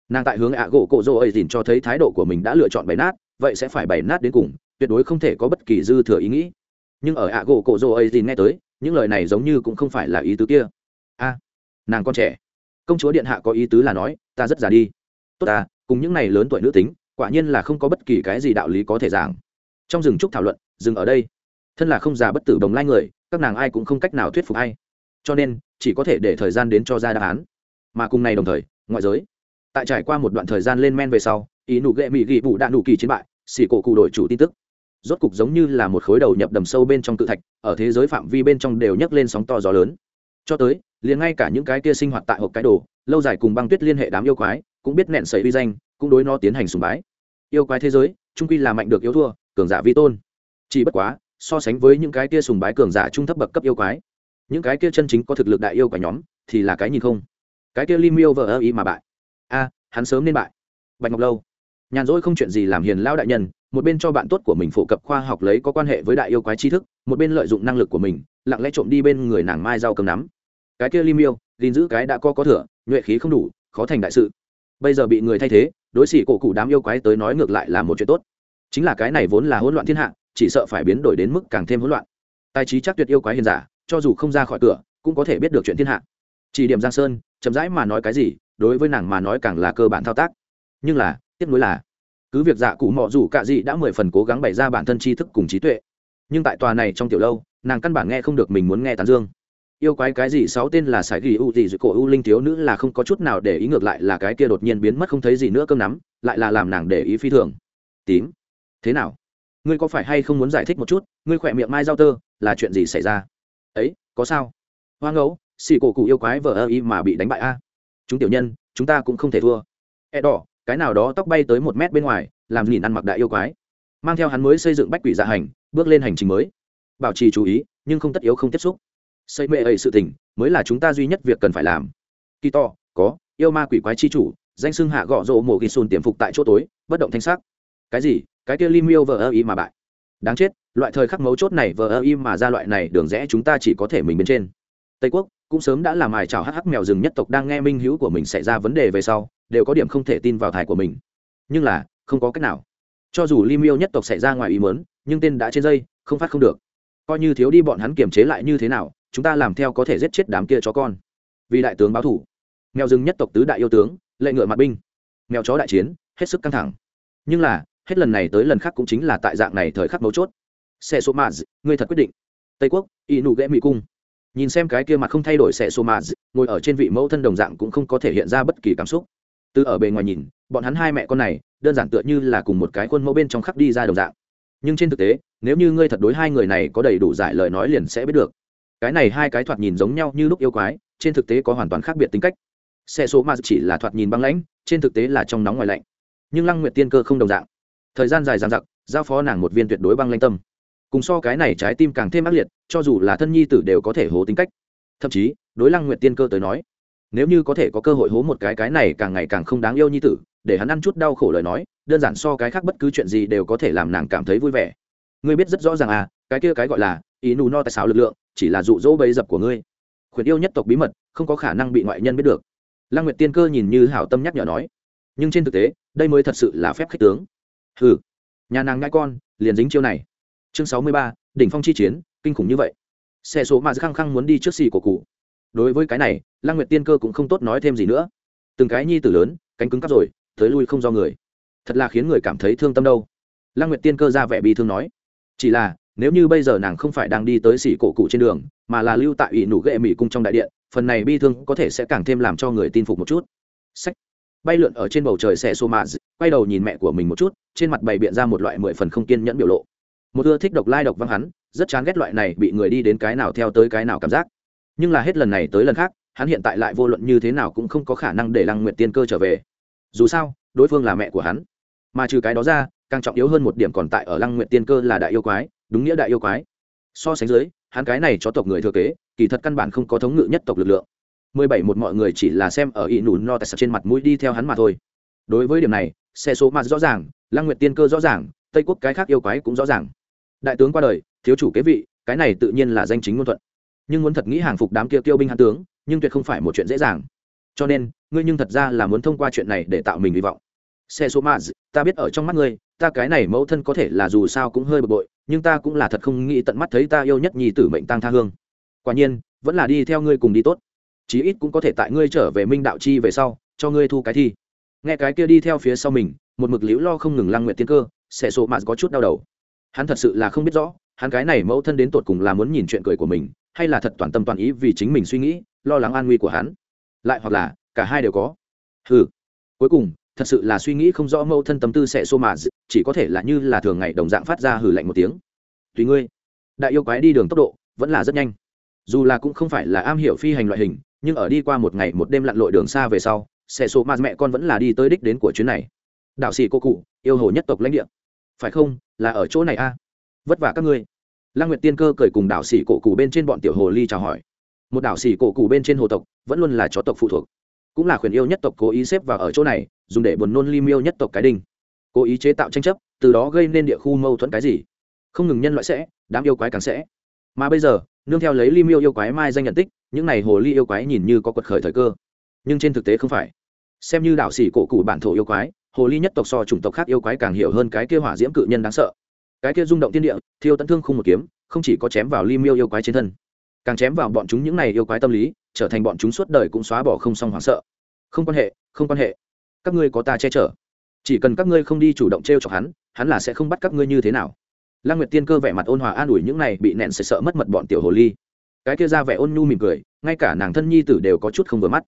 Nàng tại hướng ạ gỗ cổ rô ấy dìn cho thấy thái độ của mình đã lựa chọn bày nát, vậy sẽ phải bày nát đến cùng, tuyệt đối không thể có bất kỳ dư thừa ý nghĩ. Nhưng ở ạ gỗ cổ rô ấy dìn nghe tới, những lời này giống như cũng không phải là ý tứ kia a, nàng con trẻ. Công chúa điện hạ có ý tứ là nói, ta rất già đi. Tốt ta, cùng những này lớn tuổi nữ tính, quả nhiên là không có bất kỳ cái gì đạo lý có thể giảng. Trong rừng trúc thảo luận, dừng ở đây. Thân là không già bất tử đồng lai người, các nàng ai cũng không cách nào thuyết phục ai. Cho nên, chỉ có thể để thời gian đến cho ra đáp án. Mà cùng này đồng thời, ngoại giới. Tại trải qua một đoạn thời gian lên men về sau, ý nụ ghệ mỹ ghi vụ đạn nụ kỳ chiến bại, xỉ cổ cụ đổi chủ tin tức. Rốt cục giống như là một khối đầu nhập đầm sâu bên trong tự thạch, ở thế giới phạm vi bên trong đều nhấc lên sóng to gió lớn. Cho tới liền ngay cả những cái kia sinh hoạt tại hộp cái đồ, lâu dài cùng băng tuyết liên hệ đám yêu quái, cũng biết nẹn sẩy uy danh, cũng đối nó tiến hành sùng bái. Yêu quái thế giới, trung quy là mạnh được yếu thua, cường giả vi tôn. Chỉ bất quá, so sánh với những cái kia sùng bái cường giả trung thấp bậc cấp yêu quái, những cái kia chân chính có thực lực đại yêu cả nhóm, thì là cái nhìn không. Cái kia lim yêu vợ ơ ý mà bại. A, hắn sớm nên bại. Bạch ngọc lâu. Nhàn rỗi không chuyện gì làm hiền lao đại nhân, một bên cho bạn tốt của mình phổ cập khoa học lấy có quan hệ với đại yêu quái tri thức, một bên lợi dụng năng lực của mình, lặng lẽ trộm đi bên người nàng mai rau cầm nắm cái kia lim yêu gìn giữ cái đã có có thừa, nhuệ khí không đủ, khó thành đại sự. Bây giờ bị người thay thế, đối xỉ cổ cụ đám yêu quái tới nói ngược lại là một chuyện tốt. Chính là cái này vốn là hỗn loạn thiên hạ, chỉ sợ phải biến đổi đến mức càng thêm hỗn loạn. Tài trí chắc tuyệt yêu quái hiền giả, cho dù không ra khỏi cửa, cũng có thể biết được chuyện thiên hạ. Chỉ điểm giang sơn, chậm rãi mà nói cái gì, đối với nàng mà nói càng là cơ bản thao tác. Nhưng là tiếc nuối là, cứ việc dạ cụ mọ dù cạ dị đã mười phần cố gắng bày ra bản thân tri thức cùng trí tuệ, nhưng tại tòa này trong tiểu lâu, nàng căn bản nghe không được mình muốn nghe tán dương yêu quái cái gì, sáu tên là sải ghi u, gì giữa cổ u, linh thiếu nữ là không có chút nào để ý, ngược lại là cái kia đột nhiên biến mất không thấy gì nữa cơm nắm, lại là làm nàng để ý phi thường. Tím, thế nào? Ngươi có phải hay không muốn giải thích một chút, ngươi khỏe miệng mai giao tơ, là chuyện gì xảy ra? Ấy, có sao? Hoa ngẫu xì cổ cụ yêu quái vờ ơ y mà bị đánh bại a. Chúng tiểu nhân, chúng ta cũng không thể thua. E đỏ, cái nào đó tóc bay tới một mét bên ngoài, làm nhìn ăn mặc đại yêu quái. Mang theo hắn mới xây dựng bách quỷ dạ hành, bước lên hành trình mới. Bảo trì chú ý, nhưng không tất yếu không tiếp xúc xây mê ấy sự tình, mới là chúng ta duy nhất việc cần phải làm. Kỳ to, có, yêu ma quỷ quái chi chủ, danh xưng hạ gõ rộ mổ ghi xùn tiềm phục tại chỗ tối, bất động thanh sắc. Cái gì? Cái kia lim yêu vờ ơ y mà bại. Đáng chết, loại thời khắc mấu chốt này vờ ơ y mà ra loại này, đường rẽ chúng ta chỉ có thể mình bên trên. Tây quốc, cũng sớm đã làm mài chào hắc hắc mèo rừng nhất tộc đang nghe minh hữu của mình xảy ra vấn đề về sau, đều có điểm không thể tin vào thải của mình. Nhưng là, không có cách nào. Cho dù lim yêu nhất tộc xảy ra ngoài ý mớn nhưng tên đã trên dây, không phát không được. Coi như thiếu đi bọn hắn kiềm chế lại như thế nào chúng ta làm theo có thể giết chết đám kia chó con. Vì đại tướng báo thủ. Mèo rừng nhất tộc tứ đại yêu tướng, lệ ngựa mặt binh. Mèo chó đại chiến, hết sức căng thẳng. Nhưng là, hết lần này tới lần khác cũng chính là tại dạng này thời khắc mấu chốt. Xe số maz ngươi thật quyết định. Tây quốc, y nụ ghé mỹ cung. Nhìn xem cái kia mặt không thay đổi xe số maz ngồi ở trên vị mẫu thân đồng dạng cũng không có thể hiện ra bất kỳ cảm xúc. Từ ở bề ngoài nhìn, bọn hắn hai mẹ con này, đơn giản tựa như là cùng một cái khuôn mẫu bên trong khắc đi ra đồng dạng. Nhưng trên thực tế, nếu như ngươi thật đối hai người này có đầy đủ giải lời nói liền sẽ biết được cái này hai cái thoạt nhìn giống nhau như lúc yêu quái, trên thực tế có hoàn toàn khác biệt tính cách. Xe số mà chỉ là thoạt nhìn băng lãnh, trên thực tế là trong nóng ngoài lạnh. Nhưng lăng nguyệt tiên cơ không đồng dạng. Thời gian dài dằng dặc, giao phó nàng một viên tuyệt đối băng lanh tâm. Cùng so cái này trái tim càng thêm ác liệt, cho dù là thân nhi tử đều có thể hố tính cách. Thậm chí, đối lăng nguyệt tiên cơ tới nói, nếu như có thể có cơ hội hố một cái cái này càng ngày càng không đáng yêu nhi tử, để hắn ăn chút đau khổ lời nói, đơn giản so cái khác bất cứ chuyện gì đều có thể làm nàng cảm thấy vui vẻ. Ngươi biết rất rõ ràng à cái kia cái gọi là ý nù no tại sao lực lượng, chỉ là dụ dỗ bấy dập của ngươi. Khuyển yêu nhất tộc bí mật, không có khả năng bị ngoại nhân biết được. Lăng nguyệt tiên cơ nhìn như hảo tâm nhắc nhở nói. Nhưng trên thực tế, đây mới thật sự là phép khích tướng. Hừ, nhà nàng ngai con, liền dính chiêu này. Chương sáu mươi ba, đỉnh phong chi chiến, kinh khủng như vậy. Xe số mà khăng khăng muốn đi trước xì của cụ. Đối với cái này, lăng nguyệt tiên cơ cũng không tốt nói thêm gì nữa. Từng cái nhi tử lớn, cánh cứng cắp rồi, tới lui không do người. Thật là khiến người cảm thấy thương tâm đâu. Lăng nguyệt tiên cơ ra vẻ bi thương nói. Chỉ là nếu như bây giờ nàng không phải đang đi tới xỉ cổ cụ trên đường, mà là lưu tại ủy nụ ghệ mỹ cung trong đại điện, phần này bi thương có thể sẽ càng thêm làm cho người tin phục một chút. Sách. Bay lượn ở trên bầu trời xe xô mạ quay đầu nhìn mẹ của mình một chút, trên mặt bày biện ra một loại mười phần không kiên nhẫn biểu lộ. Một ưa thích độc lai độc văng hắn, rất chán ghét loại này bị người đi đến cái nào theo tới cái nào cảm giác. Nhưng là hết lần này tới lần khác, hắn hiện tại lại vô luận như thế nào cũng không có khả năng để lăng nguyệt tiên cơ trở về. Dù sao, đối phương là mẹ của hắn. Mà trừ cái đó ra, càng trọng yếu hơn một điểm còn tại ở lăng nguyệt tiên cơ là đại yêu quái đúng nghĩa đại yêu quái. So sánh dưới, hắn cái này cho tộc người thừa kế, kỳ thật căn bản không có thống ngự nhất tộc lực lượng. Mười bảy một mọi người chỉ là xem ở y nù no tại sao trên mặt mũi đi theo hắn mà thôi. Đối với điểm này, xe số mặt rõ ràng, lăng nguyệt tiên cơ rõ ràng, tây quốc cái khác yêu quái cũng rõ ràng. Đại tướng qua đời, thiếu chủ kế vị, cái này tự nhiên là danh chính ngôn thuận. Nhưng muốn thật nghĩ hàng phục đám kia tiêu binh hạ tướng, nhưng tuyệt không phải một chuyện dễ dàng. Cho nên, ngươi nhưng thật ra là muốn thông qua chuyện này để tạo mình hy vọng. Xe số maz ta biết ở trong mắt ngươi, ta cái này mẫu thân có thể là dù sao cũng hơi bực bội nhưng ta cũng là thật không nghĩ tận mắt thấy ta yêu nhất nhì tử mệnh tăng tha hương. Quả nhiên, vẫn là đi theo ngươi cùng đi tốt. Chí ít cũng có thể tại ngươi trở về minh đạo chi về sau, cho ngươi thu cái thi. Nghe cái kia đi theo phía sau mình, một mực liễu lo không ngừng lăng nguyện tiên cơ sẽ sổ mạt có chút đau đầu. Hắn thật sự là không biết rõ, hắn cái này mẫu thân đến tột cùng là muốn nhìn chuyện cười của mình, hay là thật toàn tâm toàn ý vì chính mình suy nghĩ, lo lắng an nguy của hắn. Lại hoặc là, cả hai đều có. Ừ cuối cùng thật sự là suy nghĩ không rõ mâu thân tâm tư sẽ xô mà, chỉ có thể là như là thường ngày đồng dạng phát ra hử lạnh một tiếng. Tùy ngươi. Đại yêu quái đi đường tốc độ vẫn là rất nhanh. Dù là cũng không phải là am hiểu phi hành loại hình, nhưng ở đi qua một ngày một đêm lặn lội đường xa về sau, sẽ số mà mẹ con vẫn là đi tới đích đến của chuyến này. Đạo sĩ cô cụ, yêu hồ nhất tộc lãnh địa. Phải không? Là ở chỗ này a vất vả các ngươi. Lăng nguyệt tiên cơ cười cùng đạo sĩ cổ cụ bên trên bọn tiểu hồ ly chào hỏi. Một đạo sĩ cổ cụ bên trên hồ tộc vẫn luôn là chó tộc phụ thuộc cũng là khuyển yêu nhất tộc cố ý xếp vào ở chỗ này, dùng để buồn nôn ly miêu nhất tộc cái đinh. Cố ý chế tạo tranh chấp, từ đó gây nên địa khu mâu thuẫn cái gì? Không ngừng nhân loại sẽ, đám yêu quái càng sẽ. Mà bây giờ, nương theo lấy ly miêu yêu quái mai danh nhận tích, những này hồ ly yêu quái nhìn như có quật khởi thời cơ. Nhưng trên thực tế không phải. Xem như đạo sĩ cổ cụ bản thổ yêu quái, hồ ly nhất tộc so chủng tộc khác yêu quái càng hiểu hơn cái kia hỏa diễm cự nhân đáng sợ. Cái kia rung động tiên địa, thiêu tận thương không một kiếm, không chỉ có chém vào ly miêu yêu quái trên thân càng chém vào bọn chúng những này yêu quái tâm lý, trở thành bọn chúng suốt đời cũng xóa bỏ không xong hoảng sợ. Không quan hệ, không quan hệ. Các ngươi có ta che chở. Chỉ cần các ngươi không đi chủ động t r e o chọc hắn hắn là sẽ không bắt các ngươi như thế nào. Lăng nguyệt tiên cơ vẻ mặt ôn hòa an ủi những này bị nẹn sợ sợ mất mật bọn tiểu hồ ly. Cái kia ra vẻ ôn nhu mỉm cười, ngay cả nàng thân nhi tử đều có chút không vừa mắt.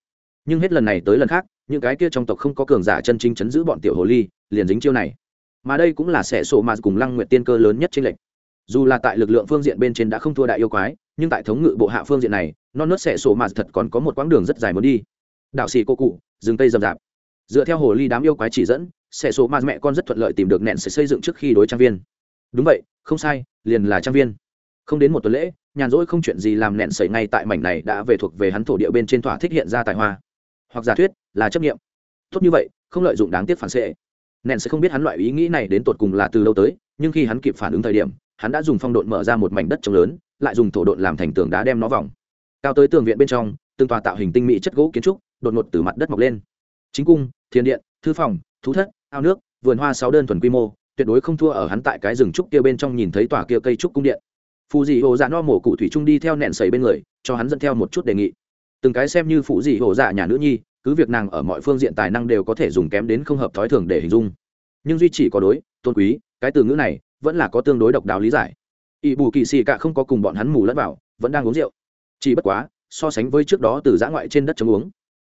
Nhưng hết lần này tới lần khác, những cái kia trong tộc không có cường giả chân chính chấn giữ bọn tiểu hồ ly, liền dính chiêu này. Mà đây cũng là sẻ sổ mà cùng lăng nguyệt tiên cơ lớn nhất trên lệnh dù là tại lực lượng phương diện bên trên đã không thua đại yêu quái nhưng tại thống ngự bộ hạ phương diện này, non nớt sẽ sổ mà thật còn có một quãng đường rất dài muốn đi. Đạo sĩ cô cụ, rừng tây rậm rạp. Dựa theo hồ ly đám yêu quái chỉ dẫn sẽ sổ mà mẹ con rất thuận lợi tìm được nện sẽ xây dựng trước khi đối trang viên. Đúng vậy, không sai, liền là trang viên. Không đến một tuần lễ, nhàn rỗi không chuyện gì làm nện sẩy ngay tại mảnh này đã về thuộc về hắn thổ địa bên trên thỏa thích hiện ra tài hoa. Hoặc giả thuyết, là chấp nghiệm tốt như vậy, không lợi dụng đáng tiếc phản xệ. Nện sẽ không biết hắn loại ý nghĩ này đến tột cùng là từ lâu tới, nhưng khi hắn kịp phản ứng thời điểm, hắn đã dùng phong độn mở ra một mảnh đất trống lớn lại dùng thổ độn làm thành tường đá đem nó vòng. Cao tới tường viện bên trong, từng tòa tạo hình tinh mỹ chất gỗ kiến trúc, đột ngột từ mặt đất mọc lên. Chính cung, thiền điện, thư phòng, thú thất, ao nước, vườn hoa sáu đơn thuần quy mô, tuyệt đối không thua ở hắn tại cái rừng trúc kia bên trong nhìn thấy tòa kia cây trúc cung điện. Phù dị hồ dạ no mổ cụ thủy trung đi theo nẹn sầy bên người, cho hắn dẫn theo một chút đề nghị. Từng cái xem như phụ dị hồ dạ nhà nữ nhi, cứ việc nàng ở mọi phương diện tài năng đều có thể dùng kém đến không hợp thói thường để hình dung. Nhưng duy chỉ có đối, tôn quý, cái từ ngữ này, vẫn là có tương đối độc đáo lý giải ỵ bù kỳ xì cả không có cùng bọn hắn mù lẫn vào, vẫn đang uống rượu. Chỉ bất quá, so sánh với trước đó từ giã ngoại trên đất chống uống.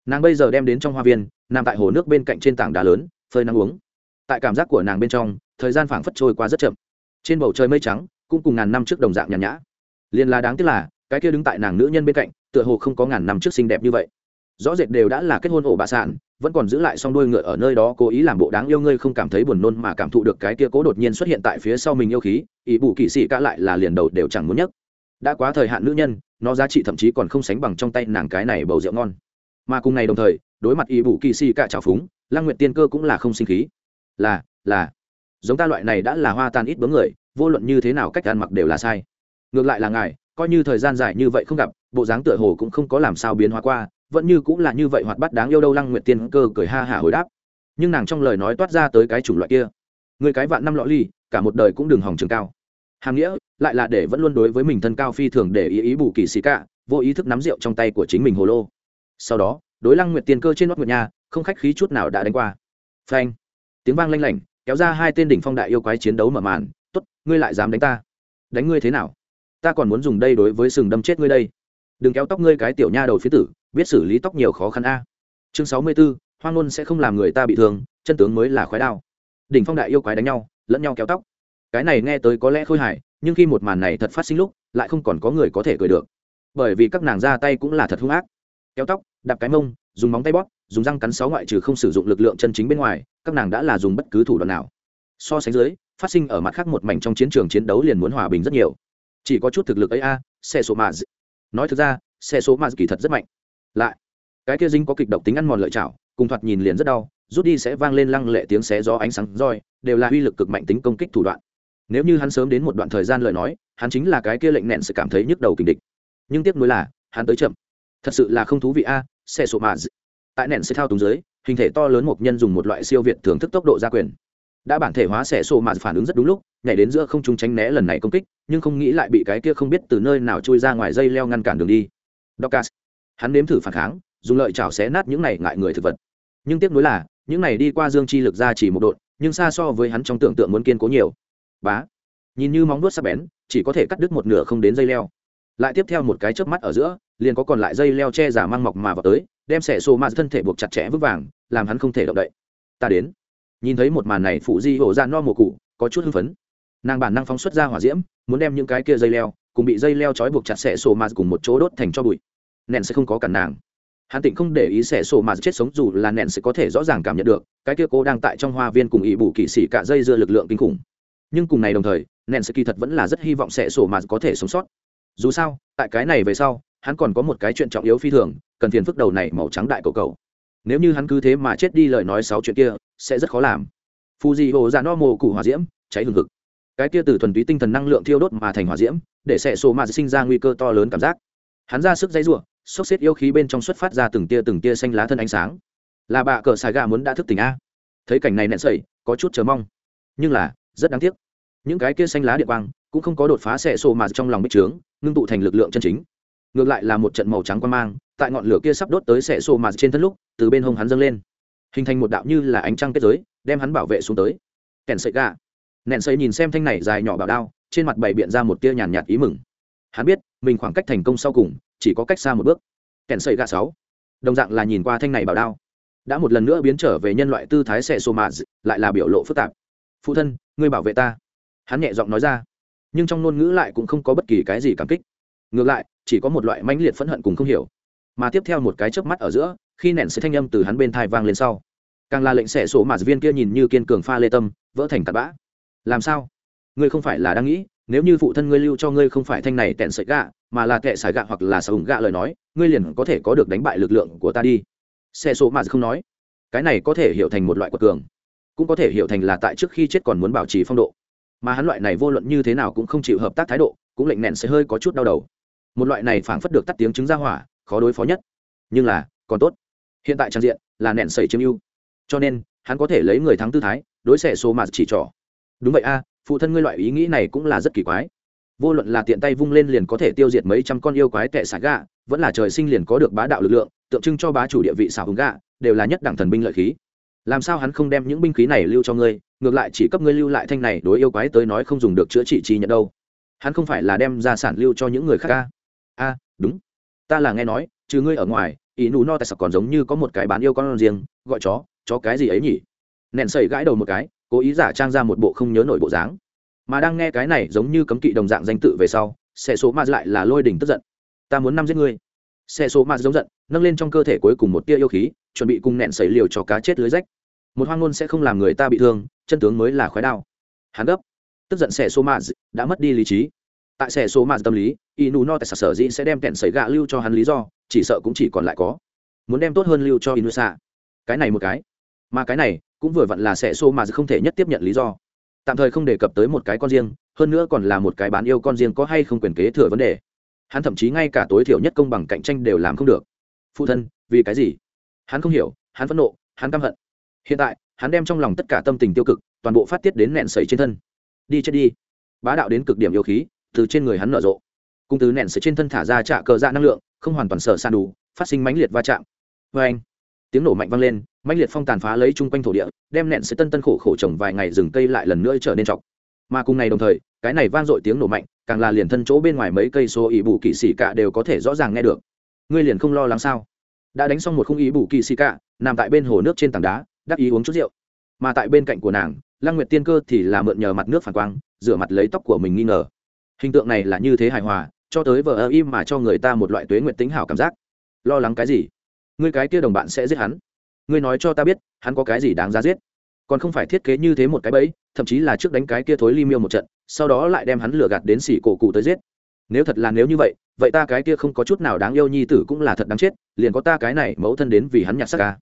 Nàng bây giờ đem đến trong hoa viên, nằm tại hồ nước bên cạnh trên tảng đá lớn, phơi nắng uống. Tại cảm giác của nàng bên trong, thời gian phảng phất trôi qua rất chậm. Trên bầu trời mây trắng, cũng cùng ngàn năm trước đồng dạng nhàn nhã. Liền là đáng tiếc là, cái kia đứng tại nàng nữ nhân bên cạnh, tựa hồ không có ngàn năm trước xinh đẹp như vậy. Rõ rệt đều đã là kết hôn ổ bà sản vẫn còn giữ lại song đôi ngựa ở nơi đó cố ý làm bộ đáng yêu ngươi không cảm thấy buồn nôn mà cảm thụ được cái kia cố đột nhiên xuất hiện tại phía sau mình yêu khí, ý bù kỵ sĩ cả lại là liền đầu đều chẳng muốn nhấc. Đã quá thời hạn nữ nhân, nó giá trị thậm chí còn không sánh bằng trong tay nàng cái này bầu rượu ngon. Mà cùng ngày đồng thời, đối mặt ý bù kỵ sĩ cả trào phúng, lăng nguyện tiên cơ cũng là không sinh khí. Là là. Giống ta loại này đã là hoa tan ít bướm người, vô luận như thế nào cách ăn mặc đều là sai. Ngược lại là ngài, coi như thời gian dài như vậy không gặp, bộ dáng tựa hồ cũng không có làm sao biến hóa qua vẫn như cũng là như vậy hoạt bát đáng yêu đâu, lăng nguyệt tiên cơ cười ha hả hồi đáp. Nhưng nàng trong lời nói toát ra tới cái chủng loại kia. Người cái vạn năm lọ ly, cả một đời cũng đừng hỏng trường cao. Hàm nghĩa, lại là để vẫn luôn đối với mình thân cao phi thường để ý ý bù kỳ xì cả, vô ý thức nắm rượu trong tay của chính mình hồ lô. Sau đó, đối lăng nguyệt tiên cơ trên nót nguyệt nha, không khách khí chút nào đã đánh qua. Phanh. Tiếng vang lanh lảnh, kéo ra hai tên đỉnh phong đại yêu quái chiến đấu mở màn. Tốt, ngươi lại dám đánh ta. Đánh ngươi thế nào? Ta còn muốn dùng đây đối với sừng đâm chết ngươi đây đừng kéo tóc ngươi cái tiểu nha đầu phía tử, biết xử lý tóc nhiều khó khăn a. Chương sáu mươi b ố hoang ngôn sẽ không làm người ta bị thương, chân tướng mới là khoái đao. Đỉnh phong đại yêu quái đánh nhau, lẫn nhau kéo tóc. Cái này nghe tới có lẽ khôi hài, nhưng khi một màn này thật phát sinh lúc, lại không còn có người có thể cười được. Bởi vì các nàng ra tay cũng là thật hung ác. Kéo tóc, đạp cái mông, dùng móng tay bóp, dùng răng cắn sáu ngoại trừ không sử dụng lực lượng chân chính bên ngoài, các nàng đã là dùng bất cứ thủ đoạn nào. So sánh dưới, phát sinh ở mặt khác một mảnh trong chiến trường chiến đấu liền muốn hòa bình rất nhiều. Chỉ có chút thực lực ấy a xe số mà nói thực ra, xe số ma kỳ thật rất mạnh. Lại, cái kia dinh có kịch độc tính ăn mòn lợi chảo, cùng thoạt nhìn liền rất đau, rút đi sẽ vang lên lăng lệ tiếng xé gió ánh sáng roi, đều là uy lực cực mạnh tính công kích thủ đoạn. Nếu như hắn sớm đến một đoạn thời gian lời nói, hắn chính là cái kia lệnh nẹn sự cảm thấy nhức đầu kình địch. Nhưng tiếc nuối là, hắn tới chậm. Thật sự là không thú vị a, xe sổ mà tại nẹn sẽ thao túng dưới, hình thể to lớn một nhân dùng một loại siêu việt thưởng thức tốc độ gia quyền đã bản thể hóa xẻ sổ mà phản ứng rất đúng lúc, nhảy đến giữa không trung tránh né lần này công kích, nhưng không nghĩ lại bị cái kia không biết từ nơi nào chui ra ngoài dây leo ngăn cản đường đi. Docas hắn nếm thử phản kháng, dùng lợi chảo xé nát những này ngại người thực vật. Nhưng tiếc nuối là, những này đi qua dương chi lực ra chỉ một độn, nhưng xa so với hắn trong tưởng tượng muốn kiên cố nhiều. Bá, nhìn như móng vuốt sắc bén, chỉ có thể cắt đứt một nửa không đến dây leo. Lại tiếp theo một cái chớp mắt ở giữa, liền có còn lại dây leo che giả mang mọc mà vào tới, đem xẻ xô ma thân thể buộc chặt chẽ vững vàng, làm hắn không thể động đậy. Ta đến nhìn thấy một màn này phụ di hổ ra no mùa cụ có chút hưng phấn. Nàng bản năng phóng xuất ra hỏa diễm, muốn đem những cái kia dây leo, cùng bị dây leo trói buộc chặt xẻ sổ mà cùng một chỗ đốt thành cho bụi. Nện sẽ không có cản nàng. Hắn tịnh không để ý xẻ sổ mà chết sống dù là nện sẽ có thể rõ ràng cảm nhận được, cái kia cô đang tại trong hoa viên cùng ý bù kỵ sĩ cả dây dưa lực lượng kinh khủng. Nhưng cùng này đồng thời nện sẽ kỳ thật vẫn là rất hy vọng xẻ sổ mà có thể sống sót. Dù sao, tại cái này về sau, hắn còn có một cái chuyện trọng yếu phi thường, cần phiền phức đầu này màu trắng đại cầu cầu nếu như hắn cứ thế mà chết đi lời nói sáu chuyện kia, sẽ rất khó làm. Phù dị hồ dạ no mồ củ hỏa diễm, cháy hừng hực. Cái kia từ thuần túy tinh thần năng lượng thiêu đốt mà thành hỏa diễm, để xẻ sổ mà sinh ra nguy cơ to lớn cảm giác. Hắn ra sức dây rủa, sốc xếp yêu khí bên trong xuất phát ra từng tia từng tia xanh lá thân ánh sáng. Là bà cờ xài gà muốn đã thức tỉnh a. Thấy cảnh này nện sẩy, có chút chờ mong. Nhưng là, rất đáng tiếc. Những cái kia xanh lá điện quang, cũng không có đột phá xẻ sổ mà trong lòng bích trướng, ngưng tụ thành lực lượng chân chính. Ngược lại là một trận màu trắng quan mang tại ngọn lửa kia sắp đốt tới xẻ xô mà trên thân lúc, từ bên hông hắn dâng lên. Hình thành một đạo như là ánh trăng kết giới, đem hắn bảo vệ xuống tới. Kèn sợi gà. Nện sẩy nhìn xem thanh này dài nhỏ bảo đao, trên mặt bày biện ra một tia nhàn nhạt ý mừng. Hắn biết, mình khoảng cách thành công sau cùng, chỉ có cách xa một bước. Kèn sợi gà sáu. Đồng dạng là nhìn qua thanh này bảo đao. Đã một lần nữa biến trở về nhân loại tư thái xẻ xô mạt lại là biểu lộ phức tạp. Phụ thân, ngươi bảo vệ ta. Hắn nhẹ giọng nói ra. Nhưng trong ngôn ngữ lại cũng không có bất kỳ cái gì cảm kích. Ngược lại, chỉ có một loại mãnh liệt phẫn hận cùng không hiểu mà tiếp theo một cái chớp mắt ở giữa, khi nện sẽ thanh âm từ hắn bên thai vang lên sau. Càng là lệnh xẻ sổ mạt viên kia nhìn như kiên cường pha lê tâm, vỡ thành tạt bã. Làm sao? Ngươi không phải là đang nghĩ, nếu như phụ thân ngươi lưu cho ngươi không phải thanh này tẹn sợi gạ, mà là kệ sải gạ hoặc là sải ủng gạ lời nói, ngươi liền có thể có được đánh bại lực lượng của ta đi. Xe số mà không nói. Cái này có thể hiểu thành một loại quật cường. Cũng có thể hiểu thành là tại trước khi chết còn muốn bảo trì phong độ. Mà hắn loại này vô luận như thế nào cũng không chịu hợp tác thái độ, cũng lệnh nẹn sẽ hơi có chút đau đầu. Một loại này phảng phất được tắt tiếng chứng ra hỏa khó đối phó nhất. Nhưng là, còn tốt. Hiện tại trang diện là nẹn sẩy chiếm ưu. Cho nên, hắn có thể lấy người thắng tư thái, đối xẻ số mà chỉ trỏ. Đúng vậy a, phụ thân ngươi loại ý nghĩ này cũng là rất kỳ quái. Vô luận là tiện tay vung lên liền có thể tiêu diệt mấy trăm con yêu quái tệ sạc gạ vẫn là trời sinh liền có được bá đạo lực lượng, tượng trưng cho bá chủ địa vị xảo hứng gạ đều là nhất đẳng thần binh lợi khí. Làm sao hắn không đem những binh khí này lưu cho ngươi, ngược lại chỉ cấp ngươi lưu lại thanh này đối yêu quái tới nói không dùng được chữa trị chi nhận đâu. Hắn không phải là đem gia sản lưu cho những người khác a? A, đúng ta là nghe nói, trừ ngươi ở ngoài, ý nù no tại sao còn giống như có một cái bán yêu con riêng, gọi chó chó cái gì ấy nhỉ? Nện sẩy gãi đầu một cái, cố ý giả trang ra một bộ không nhớ nổi bộ dáng. Mà đang nghe cái này giống như cấm kỵ đồng dạng danh tự về sau xe số ma lại là lôi đỉnh tức giận. Ta muốn năm giết ngươi. Xe số ma giống giận, nâng lên trong cơ thể cuối cùng một tia yêu khí, chuẩn bị cùng nện sẩy liều cho cá chết lưới rách. Một hoang ngôn sẽ không làm người ta bị thương, chân tướng mới là khói đao. Hắn gấp. Tức giận xe số ma đã mất đi lý trí tại xe số mà tâm lý, inu no tại sở dĩ sẽ đem kẹn xảy gạ lưu cho hắn lý do, chỉ sợ cũng chỉ còn lại có. Muốn đem tốt hơn lưu cho inusa. Cái này một cái. Mà cái này, cũng vừa vặn là sẽ xô mà không thể nhất tiếp nhận lý do. Tạm thời không đề cập tới một cái con riêng, hơn nữa còn là một cái bán yêu con riêng có hay không quyền kế thừa vấn đề. Hắn thậm chí ngay cả tối thiểu nhất công bằng cạnh tranh đều làm không được. Phụ thân, vì cái gì? Hắn không hiểu, hắn phẫn nộ, hắn căm hận. Hiện tại, hắn đem trong lòng tất cả tâm tình tiêu cực, toàn bộ phát tiết đến nẹn sẩy trên thân. Đi chết đi. Bá đạo đến cực điểm yêu khí từ trên người hắn nở rộ. Cung tứ nện sẽ trên thân thả ra trạ cờ dạ năng lượng, không hoàn toàn sở san đủ, phát sinh mãnh liệt va chạm. Vê anh, tiếng nổ mạnh vang lên, mãnh liệt phong tàn phá lấy chung quanh thổ địa, đem nện sẽ tân tân khổ khổ trồng vài ngày rừng cây lại lần nữa trở nên trọc. Mà cùng ngày đồng thời, cái này vang dội tiếng nổ mạnh, càng là liền thân chỗ bên ngoài mấy cây số ỷ bù kỵ sĩ cả đều có thể rõ ràng nghe được. Ngươi liền không lo lắng sao? Đã đánh xong một khung ý bù kỳ sĩ cả, nằm tại bên hồ nước trên tảng đá, đắc ý uống chút rượu. Mà tại bên cạnh của nàng, lăng nguyệt tiên cơ thì là mượn nhờ mặt nước phản quang, rửa mặt lấy tóc của mình nghi ngờ hình tượng này là như thế hài hòa, cho tới vờ ơ im mà cho người ta một loại tuế nguyện tính hảo cảm giác. Lo lắng cái gì? Ngươi cái kia đồng bạn sẽ giết hắn. Ngươi nói cho ta biết, hắn có cái gì đáng giá giết? Còn không phải thiết kế như thế một cái bẫy, thậm chí là trước đánh cái kia thối li miêu một trận, sau đó lại đem hắn lừa gạt đến xỉ cổ cụ tới giết. Nếu thật là nếu như vậy vậy ta cái kia không có chút nào đáng yêu nhi tử cũng là thật đáng chết, liền có ta cái này mẫu thân đến vì hắn nhặt xác ca.